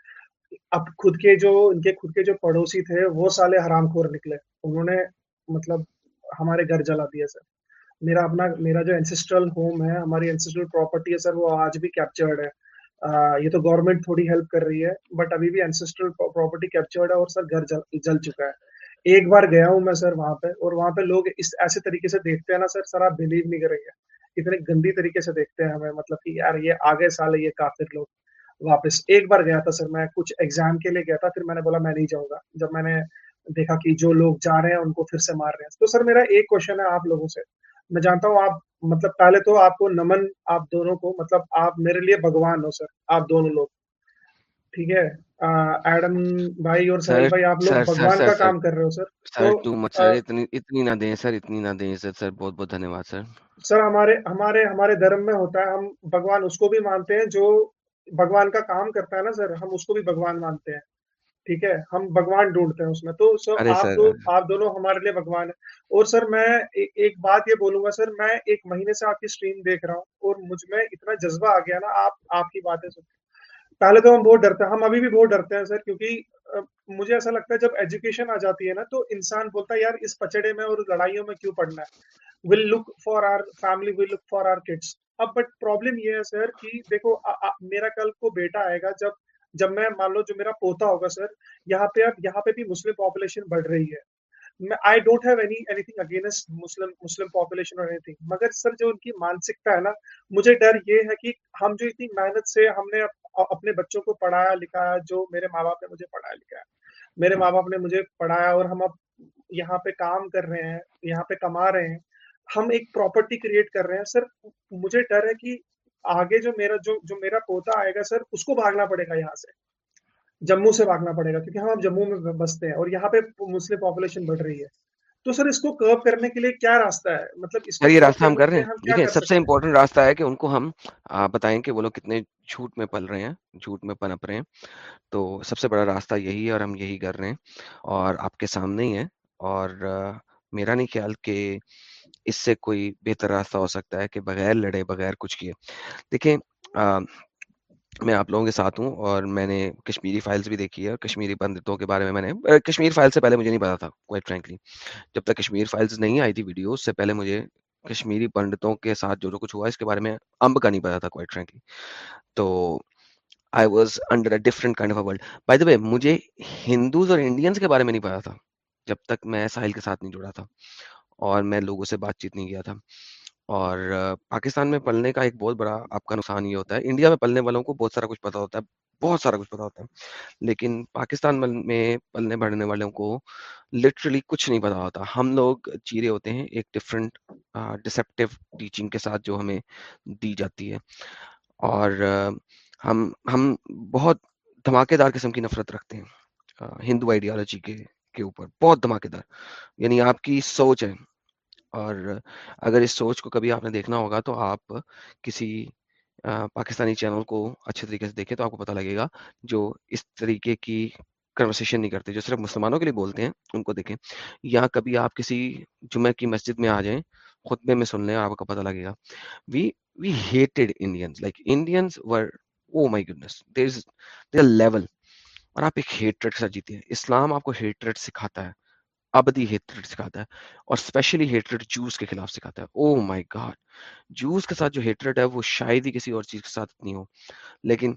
اب خود کے جو، ان کے خود کے جو پڑوسی تھے، وہ سالے حرام خور نکلے۔ انہوں نے مطلب ہمارے گھر جلا دیا سر۔ میرا اپنا، میرا جو انسسٹرل ہوم ہے، ہماری انسسٹرل پراپرٹی ہے سر، وہ آج بھی کیپچرڈ ہے۔ یہ تو گورنمنٹ تھوڑی ہیلپ کر رہی ہے بٹ ابھی بھی انسسٹرل پراپرٹی کیپچرڈ ہے اور سر گھر جل جل چکا ہے۔ ایک بار گیا ہوں میں سر وہاں پہ اور وہاں پہ لوگ اس، ایسے طریقے سے دیکھتے ہیں نا سر سر آپ بلیو نہیں کریں گے۔ اتنے گندی طریقے سے دیکھتے ہیں ہمیں مطلب کہ یار یہ آگے سال ہے، یہ کافر لوگ۔ واپس ایک بار گیا تھا سر، میں کچھ ایگزام کے لیے گیا تھا، پھر میں نے بولا میں نہیں جاؤں گا۔ جب میں نے دیکھا کہ جو لوگ جا رہے ہیں، ان کو پھر سے مار رہے ہیں۔ تو سر میرا ایک کوشچن ہے آپ لوگوں سے۔ میں جانتا ہوں آپ مطلب پہلے تو آپ کو نمن آپ دونوں کو مطلب آپ میرے لیے بھگوان ہو سر آپ دونوں لوگ۔ ٹھیک ہے؟ ایڈم بھائی اور سر بھائی آپ لوگ بھگوان کا کام کر رہے ہو سر۔ سر اتنی اتنی نہ دیں سر اتنی نہ دیں سر سر بہت بہت دھنیہ واد سر۔ سر ہمارے ہمارے ہمارے دھرم میں ہوتا ہے ہم بھگوان اس کو بھی مانتے ہیں جو بھگوان کا کام کرتا ہے نا سر ہم اس کو بھی بھگوان مانتے ہیں۔ ٹھیک ہے ہم بھگوان ڈھونڈتے ہیں اس میں۔ تو سر آپ دونوں ہمارے لیے بھگوان ہیں۔ اور سر میں ایک بات یہ بولوں گا سر میں ایک مہینے سے آپ کی اسٹریم دیکھ رہا ہوں اور مجھ میں اتنا جذبہ آ گیا نا آپ آپ کی باتیں سن۔ پہلے تو ہم بہت ڈرتے ہیں ہم ابھی بھی بہت ڈرتے ہیں سر کیونکہ مجھے ایسا لگتا ہے جب ایجوکیشن آ جاتی ہے نا تو انسان بولتا ہے یار اس پچڑے میں اور لڑائیوں میں کیوں پڑنا ہے؟ Will look for our family will look for our kids اب بٹ پرابلم یہ ہے سر کہ دیکھو میرا کل کو بیٹا آئے گا جب جب میں مان لو جو میرا پوتا ہوگا سر، یہاں پہ اب یہاں پہ بھی مسلم پاپولیشن بڑھ رہی ہے۔ I don't have any anything against Muslim Muslim population اور اینی تھنگ مگر سر جو ان کی مانسکتا ہے نا، مجھے ڈر یہ ہے کہ ہم جو اتنی محنت سے ہم نے اپنے بچوں کو پڑھایا، لکھایا، جو میرے ماں باپ نے مجھے پڑھایا، لکھایا۔ میرے ماں باپ نے مجھے پڑھایا اور ہم اب یہاں پہ کام کر رہے ہیں، یہاں پہ کما رہے ہیں۔ ہم ایک پراپرٹی کریٹ کر رہے ہیں۔ سر، مجھے ڈر ہے کہ آگے جو میرا جو جو میرا پوتا آئے گا سر اس کو بھاگنا پڑے گا یہاں سے۔ جموں سے بھاگنا پڑے گا کیونکہ ہم اب جموں میں بستے ہیں اور یہاں پہ مسلم پاپولیشن بڑھ رہی ہے۔ تو سر اس کو کرو کرنے کے لیے کیا راستہ ہے؟ مطلب اس یہ راستہ ہم کر رہے ہیں۔ دیکھیں سب سے امپورٹنٹ راستہ ہے کہ ان کو ہم بتائیں کہ وہ لوگ کتنے جھوٹ میں پل رہے ہیں جھوٹ میں پنپ رہے ہیں۔ تو سب سے بڑا راستہ یہی ہے اور ہم یہی کر رہے ہیں۔ اور آپ کے سامنے ہی ہے اور میرا نہیں خیال کہ اس سے کوئی بہتر راستہ ہو سکتا ہے کہ بغیر لڑے، بغیر کچھ کیے۔ دیکھیں میں آپ لوگوں کے ساتھ ہوں اور میں نے کشمیری فائلز بھی دیکھی ہے اور کشمیری بندتوں کے بارے میں میں نے کشمیر فائل سے پہلے مجھے نہیں پتا تھا کوائٹ فرینکلی جب تک کشمیر فائلز نہیں آئی تھی ویڈیو اس سے پہلے مجھے کشمیری پنڈتوں کے ساتھ جو جو کچھ ہوا، اس کے بارے میں امب کا نہیں پتا تھا کوائٹ فرینکلی تو I was under a different kind of a world by the way مجھے ہندوز اور انڈینس کے بارے میں نہیں پتا تھا جب تک میں ساحل کے ساتھ نہیں جڑا تھا۔ اور میں لوگوں سے بات چیت نہیں کیا تھا۔ اور پاکستان میں پلنے کا ایک بہت بڑا آپ کا نقصان یہ ہوتا ہے، انڈیا میں پلنے والوں کو بہت سارا کچھ پتا ہوتا ہے، بہت سارا کچھ پتا ہوتا ہے، لیکن پاکستان میں پلنے بڑھنے والوں کو لٹرلی کچھ نہیں پتہ ہوتا۔ ہم لوگ چیرے ہوتے ہیں ایک ڈفرینٹ ڈسپٹیو ٹیچنگ کے ساتھ جو ہمیں دی جاتی ہے۔ اور ہم ہم بہت دھماکے دار قسم کی نفرت رکھتے ہیں ہندو آئیڈیالوجی کے کے اوپر، بہت دھماکے دار یعنی آپ کی سوچ ہے۔ اور اگر اس سوچ کو کبھی آپ نے دیکھنا ہوگا تو آپ کسی پاکستانی چینل کو اچھے طریقے سے دیکھیں تو آپ کو پتہ لگے گا جو اس طریقے کی کنورسیشن نہیں کرتے، جو صرف مسلمانوں کے لیے بولتے ہیں، ان کو دیکھیں۔ یا کبھی آپ کسی جمعہ کی مسجد میں آ جائیں، خطبے میں سن لیں اور آپ کو پتہ لگے گا۔ We we hated Indians like Indians were oh my goodness there is their level اور آپ ایک ہیٹریٹ کے ساتھ جیتے ہیں۔ اسلام آپ کو ہیٹریٹ سکھاتا ہے۔ ابدی ہیٹریڈ سکھاتا ہے اور اسپیشلی ہیٹریڈ جوس کے خلاف سکھاتا ہے۔ او مائی گاڈ جوس کے ساتھ جو ہیٹریڈ ہے وہ شاید ہی کسی اور چیز کے ساتھ اتنی ہو، لیکن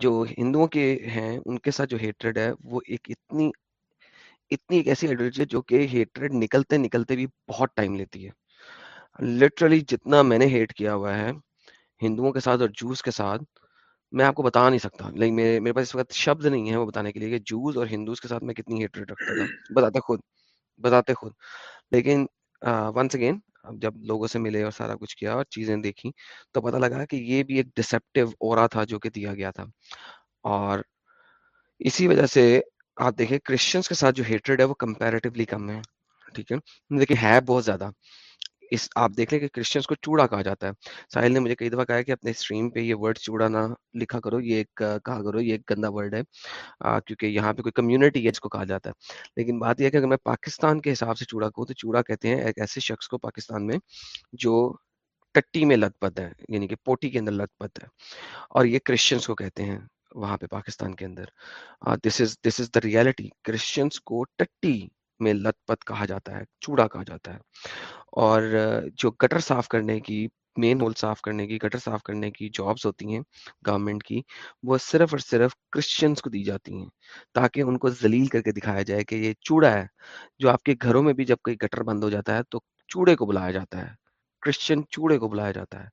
جو ہندوؤں کے ہیں، ان کے ساتھ جو ہیٹریڈ ہے وہ ایک اتنی اتنی ایک ایسی ہے جو کہ ہیٹریڈ نکلتے نکلتے بھی بہت ٹائم لیتی ہے۔ لٹرلی جتنا میں نے ہیٹ کیا ہوا ہے، ہندوؤں کے ساتھ اور جوس کے ساتھ میں آپ کو بتا نہیں سکتا۔ لیکن میرے میرے پاس اس وقت شبد نہیں ہے وہ بتانے کے لیے کہ جوز اور ہندوز کے ساتھ میں کتنی ہیٹریٹ رکھتا تھا۔ بتاتے خود بتاتے خود۔ لیکن ونس اگین جب لوگوں سے ملے اور سارا کچھ کیا اور چیزیں دیکھی تو پتہ لگا کہ یہ بھی ایک ڈسپٹیو اورا تھا جو کہ دیا گیا تھا۔ اور اسی وجہ سے آپ دیکھیں کرسچنس کے ساتھ جو ہیٹریڈ ہے وہ کمپیریٹیولی کم ہے۔ ٹھیک ہے؟ لیکن ہے بہت زیادہ۔ اس آپ دیکھ لیں کہ کرسچنس کو چوڑا کہا جاتا ہے۔ ساحل نے مجھے کئی دفعہ کہا کہ اپنے اسٹریم پہ یہ ورڈ چوڑا نہ لکھا کرو، یہ ایک کہا کرو، یہ ایک گندا ورڈ ہے۔ کیونکہ یہاں پہ کوئی کمیونٹی ہے جس کو کہا جاتا ہے۔ لیکن بات یہ ہے کہ اگر میں پاکستان کے حساب سے چوڑا کہوں تو چوڑا کہتے ہیں ایک ایسے شخص کو پاکستان میں جو ٹٹی میں لت پت ہے یعنی کہ پوٹی کے اندر لت پت ہے۔ اور یہ کرسچنس کو کہتے ہیں وہاں پہ پاکستان کے اندر۔ دس از دس از دا ریالٹی کرسچنس کو ٹٹی میں لت پت کہا جاتا ہے، چوڑا کہا جاتا ہے۔ اور جو گٹر صاف کرنے کی، مین ہول صاف کرنے کی، گٹر صاف کرنے کی جابز ہوتی ہیں گورنمنٹ کی، وہ صرف اور صرف کرسچنس کو دی جاتی ہیں تاکہ ان کو ذلیل کر کے دکھایا جائے کہ یہ چوڑا ہے۔ جو آپ کے گھروں میں بھی جب کوئی گٹر بند ہو جاتا ہے تو چوڑے کو بلایا جاتا ہے، کرسچن چوڑے کو بلایا جاتا ہے۔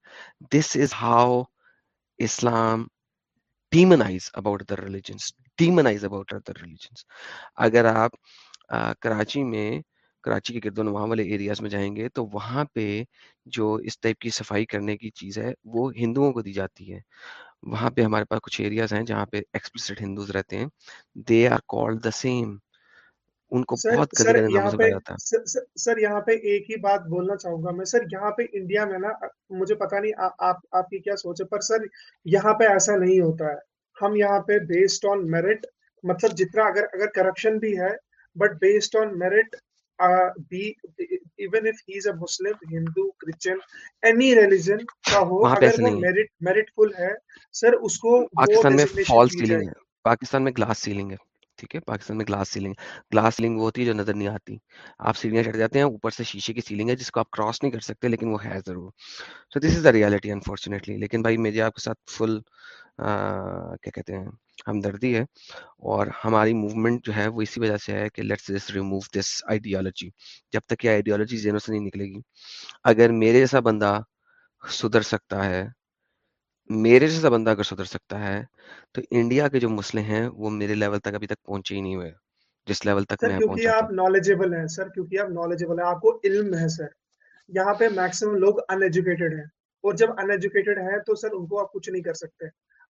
This is how Islam demonise about the religions demonise about other religions اگر آپ کراچی کے گرد و نواح والے ایریاز میں جائیں گے تو وہاں پہ جو اس ٹائپ کی صفائی کرنے کی چیز ہے وہ ہندوؤں کو دی جاتی ہے۔ وہاں پہ ہمارے پاس کچھ ایریاز ہیں جہاں پہ ایکسپلسٹ ہندوز رہتے ہیں۔ They are called the same ان کو بہت سر یہاں پہ بلایا جاتا ہے۔ سر سر- سر یہاں پہ ایک ہی بات بولنا چاہوں گا میں۔ سر یہاں پہ انڈیا میں نا مجھے پتا نہیں آپ کی کیا سوچ ہے پر سر یہاں پہ ایسا نہیں ہوتا ہے۔ ہم یہاں پہ بیسڈ آن میرٹ مطلب جتنا اگر اگر کرپشن بھی ہے but based on merit be even if he is a Muslim Hindu Christian any religion کا ہو اگر وہ میرٹ فل ہے سر اس کو پاکستان میں سیلنگ جائے ہے پاکستان میں گلاس سیلنگ ہے ٹھیک ہے پاکستان میں گلاس سیلنگ گلاس سیلنگ وہ ہوتی ہے جو نظر نہیں آتی آپ سیڑھیاں چڑھ جاتے ہیں اوپر سے شیشے کی سیلنگ ہے جس کو آپ کراس نہیں کر سکتے لیکن وہ ہے ضرور سو دس از دا ریالٹی انفارچونیٹلی لیکن بھائی میری آپ کے ساتھ فل کیا کہتے ہیں ہمدردی ہے اور ہماری موومنٹ جو ہے وہ اسی وجہ سے ہے کہ let's just remove this ideology جب تک یہ آئیڈیالوجی ذہنوں سے نہیں نکلے گی۔ اگر میرے جیسا بندہ سدھر سکتا ہے میرے جیسا بندہ اگر سدھر سکتا ہے تو انڈیا کے جو مسئلے ہیں وہ میرے لیول تک ابھی تک پہنچے ہی نہیں ہوئے۔ جس لیول تک میں پہنچا آپ نالجیبل ہیں سر کیونکہ آپ نالجیبل ہیں۔ آپ کو علم ہے سر یہاں پہ میکسیمم لوگ ان ایجوکیٹڈ ہیں۔ اور جب ان ایجوکیٹڈ ہیں تو سر ان کو آپ کچھ نہیں کر سکتے۔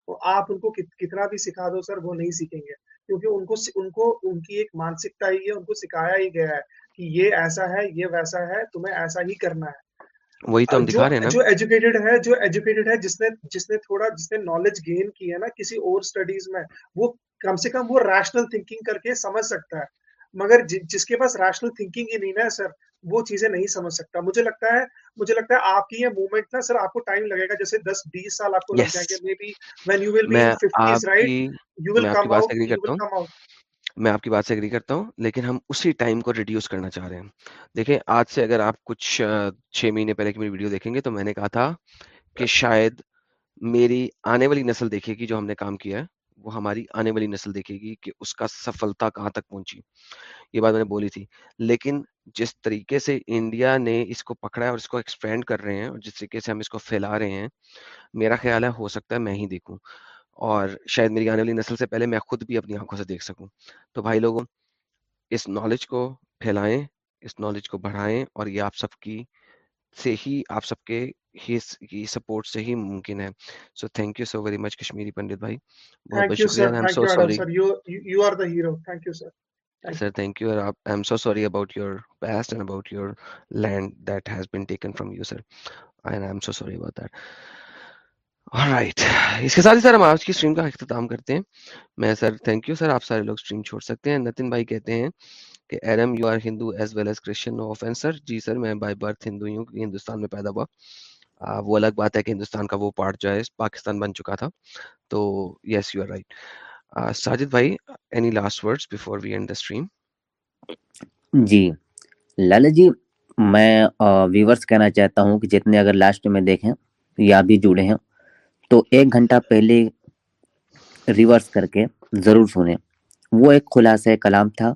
اور آپ ان کو کت- کتنا بھی سکھا دو سر وہ نہیں سیکھیں گے۔ کیونکہ ان کو ان کو ان کی ایک مانسکتا ہی ہے ان کو سکھایا ہی گیا ہے کہ یہ ایسا ہے یہ ویسا ہے تمہیں ایسا ہی کرنا ہے۔ وہی تو ہم دکھا رہے ہیں جو ایجوکیٹڈ ہے جو ایجوکیٹڈ ہے جس نے جس نے تھوڑا جس نے نالج گین کی ہے نا کسی اور سٹڈیز میں وہ کم سے کم وہ ریشنل تھنکنگ کر کے سمجھ سکتا ہے۔ مگر جس کے پاس ریشنل تھنکنگ ہی نہیں نا سر وہ چیزیں نہیں سمجھ سکتا۔ مجھے لگتا ہے مجھے لگتا ہے آپ کی یہ موومنٹ نا سر آپ کو ٹائم لگے گا جیسے دس بیس سال آپ کو لگ جائیں گے۔ May be when you will be میں ان رائٹ کی یو ول کم بات سے آؤٹ ایگری یو کرتا ول ہوں۔ کم آؤٹ میں آپ کی بات سے ایگری کرتا ہوں لیکن ہم اسی ٹائم کو ریڈیوس کرنا چاہ رہے ہیں۔ دیکھیں آج سے اگر آپ کچھ چھ مہینے پہلے کی میری ویڈیو دیکھیں گے تو میں نے کہا تھا کہ شاید میری آنے والی نسل دیکھے گی جو ہم نے کام کیا ہے۔ وہ ہماری آنے والی نسل دیکھے گی کہ اس کا سفلتا کہاں تک پہنچی۔ یہ بات میں نے بولی تھی۔ لیکن جس طریقے سے انڈیا نے اس کو پکڑا ہے اور اس کو ایکسپینڈ کر رہے ہیں اور جس طریقے سے ہم اس کو پھیلا رہے ہیں، میرا خیال ہے ہو سکتا ہے میں ہی دیکھوں۔ اور شاید میری آنے والی نسل سے پہلے میں خود بھی اپنی آنکھوں سے دیکھ سکوں۔ تو بھائی لوگوں اس نالج کو پھیلائیں، اس نالج کو بڑھائیں اور یہ آپ سب کی، سے ہی آپ سب کے ہی سپورٹ سے ہی ممکن ہے۔ So thank you so very much Kashmiri Pandit بھائی۔ بہت بہت شکریہ sir I am thank so you Adam sorry sir you you are the hero thank you sir thank sir thank you I am so sorry about your past and about your land that has been taken from you sir I am so sorry about that right اس کے ساتھ ہی سر ہم آج کی اسٹریم کا اختتام کرتے ہیں میں سر تھینک یو سر آپ سارے لوگ اسٹریم چھوڑ سکتے ہیں نتن بھائی کہتے ہیں کہ ایرم you are Hindu as well as Christian no offence sir G sir میں بائی برتھ ہندو ہوں ہندوستان میں پیدا ہوا وہ الگ بات ہے کہ ہندوستان کا وہ پارٹ جو ہے، پاکستان بن چکا تھا۔ تو yes you are right Sajid بھائی any last words before we end the stream جی لالا جی میں ویورس کہنا چاہتا ہوں کہ جتنے اگر لاسٹ میں دیکھیں یا بھی جڑے ہیں، تو ایک گھنٹہ پہلے ریورس کر کے ضرور سنیں۔ وہ ایک خلاصہ کلام تھا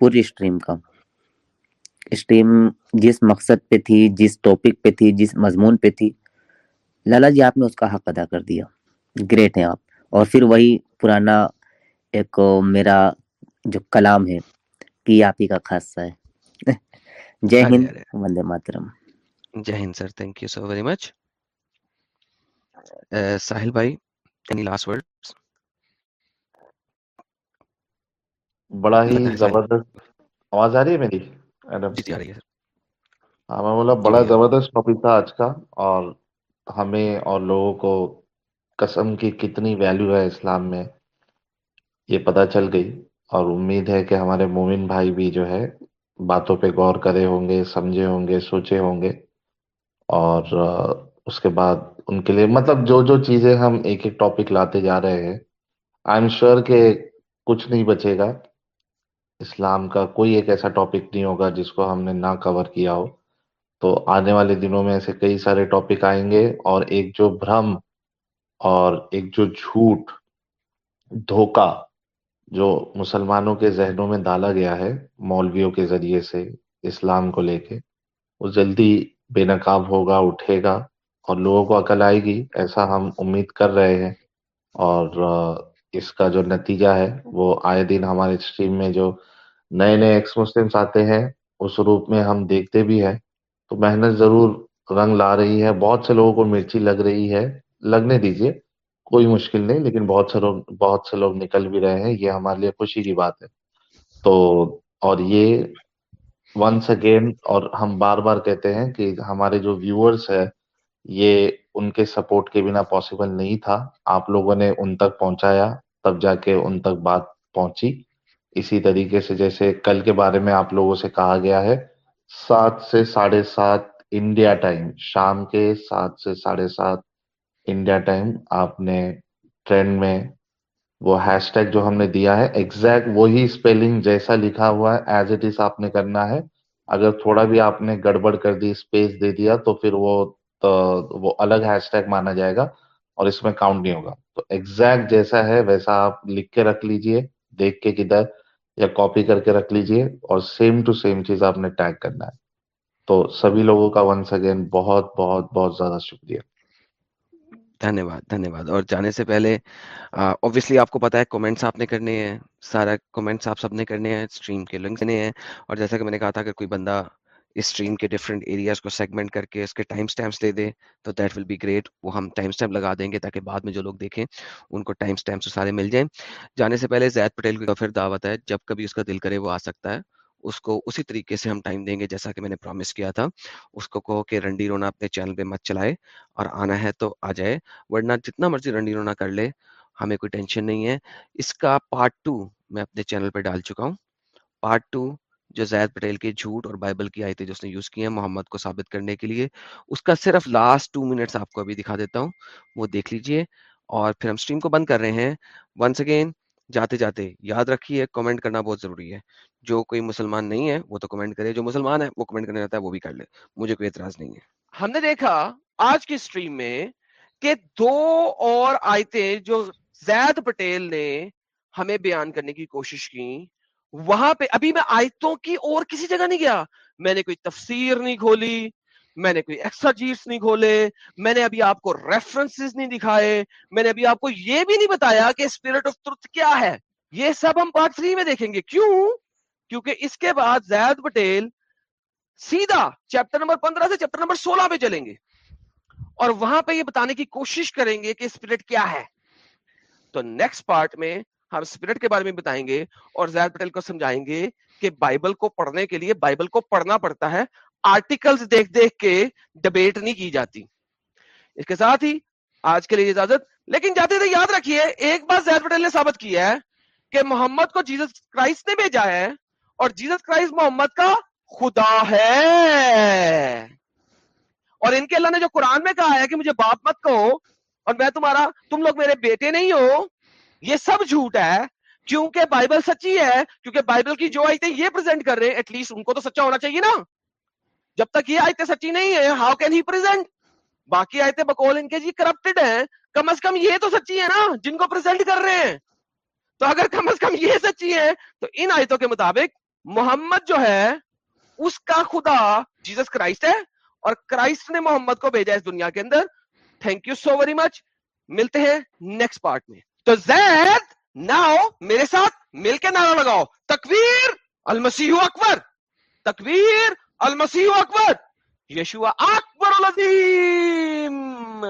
پوری اسٹریم کا۔ اسٹریم جس مقصد پہ تھی جس ٹاپک پہ تھی جس مضمون پہ تھی۔ لالا جی آپ نے اس کا حق ادا کر دیا۔ گریٹ ہیں آپ۔ اور پھر وہی پرانا ایک میرا جو کلام ہے کہ آپ ہی کا خاصہ ہے۔ Jai Hind Vande Mataram. Jai Hind sir thank you so very much Sahil بھائی اینی لاسٹ ورڈ بڑا ہی زبردست آواز آ رہی ہے میری؟ جی رہی ہے ہاں میں بولا بڑا زبردست ٹاپک تھا آج کا اور ہمیں اور لوگوں کو قسم کی کتنی ویلیو ہے اسلام میں یہ پتہ چل گئی۔ اور امید ہے کہ ہمارے مومن بھائی بھی جو ہے باتوں پہ غور کرے ہوں گے سمجھے ہوں گے سوچے ہوں گے۔ اور اس کے بعد ان کے لیے مطلب جو جو چیزیں ہم ایک ایک ٹاپک لاتے جا رہے ہیں آئی ایم شیور کہ کچھ نہیں بچے گا۔ اسلام کا کوئی ایک ایسا ٹاپک نہیں ہوگا جس کو ہم نے نہ کور کیا ہو۔ تو آنے والے دنوں میں ایسے کئی سارے ٹاپک آئیں گے اور ایک جو بھرم اور ایک جو جھوٹ، دھوکا جو مسلمانوں کے ذہنوں میں ڈالا گیا ہے مولویوں کے ذریعے سے اسلام کو لے کے، وہ جلدی بے نقاب ہوگا، اٹھے گا اور لوگوں کو عقل آئے گی۔ ایسا ہم امید کر رہے ہیں اور اس کا جو نتیجہ ہے، وہ آئے دن ہمارے اسٹریم میں جو نئے نئے ایکس مسلمس آتے ہیں، اس روپ میں ہم دیکھتے بھی ہیں۔ تو محنت ضرور رنگ لا رہی ہے۔ بہت سے لوگوں کو مرچی لگ رہی ہے۔ لگنے دیجیے کوئی مشکل نہیں، لیکن بہت سے لوگ، بہت سے لوگ نکل بھی رہے ہیں۔ یہ ہمارے لیے خوشی کی بات ہے۔ تو، اور یہ ونس اگین اور ہم بار بار کہتے ہیں کہ ہمارے جو ویورز ہے یہ ان کے سپورٹ کے بنا پاسبل نہیں تھا۔ آپ لوگوں نے ان تک پہنچایا، تب جا کے ان تک بات پہنچی۔ اسی طریقے سے جیسے کل کے بارے میں آپ لوگوں سے کہا گیا ہے، سات سے ساڑھے سات انڈیا ٹائم شام کے سات سے ساڑھے سات انڈیا ٹائم آپ نے ٹرینڈ میں وہ ہیش ٹیگ جو ہم نے دیا ہے ایگزیکٹ وہی اسپیلنگ جیسا لکھا ہوا ہے ایز اٹ از آپ نے کرنا ہے۔ اگر تھوڑا بھی آپ نے گڑبڑ کر دی اسپیس دے دیا، تو پھر وہ تو وہ الگ ہیش ٹیگ مانا جائے گا اور اس میں کاؤنٹ نہیں ہوگا۔ تو ایگزیکٹ جیسا ہے ویسا آپ لکھ کے رکھ لیجیے، دیکھ کے کدھر یا کاپی کر کے رکھ لیجیے اور سیم ٹو سیم چیز آپ نے ٹیگ کرنا ہے۔ تو سبھی لوگوں کا ونس اگین بہت بہت بہت زیادہ شکریہ۔ دھنیہ دھنیہ اور جانے سے پہلے اوبیسلی آپ کو پتا ہے کومنٹس آپ نے کرنے ہیں، سارا کومنٹس آپ سب نے کرنے ہیں اسٹریم کے لنکس دینے ہیں۔ اور جیسا کہ میں نے کہا تھا، اگر کوئی بندہ اسٹریم کے ڈفرینٹ ایریاز کو سیگمنٹ کر کے اس کے ٹائم اسٹیمپس دے دیں تو دیٹ ول بی گریٹ وہ ہم ٹائم اسٹیمپ لگا دیں گے تاکہ بعد میں جو لوگ دیکھیں ان کو ٹائم اسٹیمپس سارے مل جائیں۔ جانے سے پہلے زید پٹیل کی پھر دعوت ہے، جب کبھی اس کا دل کرے وہ آ سکتا ہے، اس کو اسی طریقے سے ہم ٹائم دیں گے جیسا کہ میں نے پرومس کیا تھا۔ اس کو کہو کہ رنڈی رونا اپنے چینل پہ مت چلائے اور آنا ہے تو آ جائے، ورنہ جتنا مرضی رنڈی رونا کر لے، ہمیں کوئی ٹینشن نہیں ہے۔ اس کا پارٹ ٹو میں اپنے چینل پہ ڈال چکا ہوں۔ پارٹ ٹو جو زید پٹیل کے جھوٹ اور بائبل کی آیتیں جو اس نے یوز کی ہیں محمد کو ثابت کرنے کے لیے، اس کا صرف لاسٹ ٹو منٹس آپ کو ابھی دکھا دیتا ہوں، وہ دیکھ لیجیے۔ اور پھر ہم سٹریم کو بند کر رہے ہیں۔ ونس اگین جاتے جاتے یاد رکھیے کمنٹ کرنا بہت ضروری ہے۔ جو کوئی مسلمان نہیں ہے، وہ تو کمنٹ کرے۔ جو مسلمان ہے، وہ کمنٹ کرنا چاہتا ہے، وہ بھی کر لے۔ مجھے کوئی اعتراض نہیں ہے۔ ہم نے دیکھا آج کی سٹریم میں کہ دو اور آیتیں جو زید پٹیل نے ہمیں بیان کرنے کی کوشش کی وہاں پہ ابھی میں آیتوں کی اور کسی جگہ نہیں گیا۔ میں نے کوئی تفسیر نہیں کھولی، میں نے کوئی ایکسٹرجیٹس نہیں کھولے، میں نے ابھی آپ کو ریفرنسز نہیں دکھائے، میں نے ابھی آپ کو یہ بھی نہیں بتایا کہ اسپرٹ آف ٹروتھ کیا ہے۔ یہ سب ہم پارٹ تھری میں دیکھیں گے۔ کیوں؟ کیونکہ اس کے بعد زید پٹیل سیدھا چیپٹر نمبر پندرہ سے چیپٹر نمبر سولہ پہ چلیں گے۔ اور وہاں پہ یہ بتانے کی کوشش کریں گے کہ اسپرٹ کیا ہے۔ تو نیکسٹ پارٹ میں ہم اسپرٹ کے بارے میں بتائیں گے اور زید پٹیل کو سمجھائیں گے کہ بائبل کو پڑھنے کے لیے بائبل کو پڑھنا پڑتا ہے، آرٹیکلز دیکھ دیکھ کے ڈبیٹ نہیں کی جاتی۔ اس کے ساتھ ہی آج کے لیے اجازت، لیکن جاتے تھے یاد رکھیے، ایک بات زید پٹیل نے ثابت کیا ہے کہ محمد کو جیزس کرائسٹ نے بھیجا ہے اور جیزس کرائسٹ محمد کا خدا ہے۔ اور ان کے اللہ نے جو قرآن میں کہا ہے کہ مجھے باپ مت کہو اور میں تمہارا، تم لوگ میرے بیٹے نہیں ہو یہ سب جھوٹ ہے، کیونکہ بائبل سچی ہے، کیونکہ بائبل کی جو آیتیں یہ پریزنٹ کر رہے ہیں ایٹ لیسٹ ان کو تو سچا ہونا چاہیے نا۔ جب تک یہ آیتیں سچی نہیں ہے ہاؤ کین ہی پریزنٹ باقی آیتیں بکول ان کے جی کرپٹڈ ہیں۔ کم از کم یہ تو سچی ہے نا، جن کو پریزنٹ کر رہے ہیں۔ تو اگر کم از کم یہ سچی ہے تو ان آیتوں کے مطابق محمد جو ہے، اس کا خدا جیزس کرائسٹ ہے۔ اور کرائسٹ نے محمد کو بھیجا اس دنیا کے اندر۔ Thank you so very much ملتے ہیں نیکسٹ پارٹ میں۔ تو زید ناؤ میرے ساتھ مل کے نعرہ لگاؤ۔ تکبیر المسیح اکبر۔ تکبیر المسیح اکبر۔ یشوا اکبر العظیم۔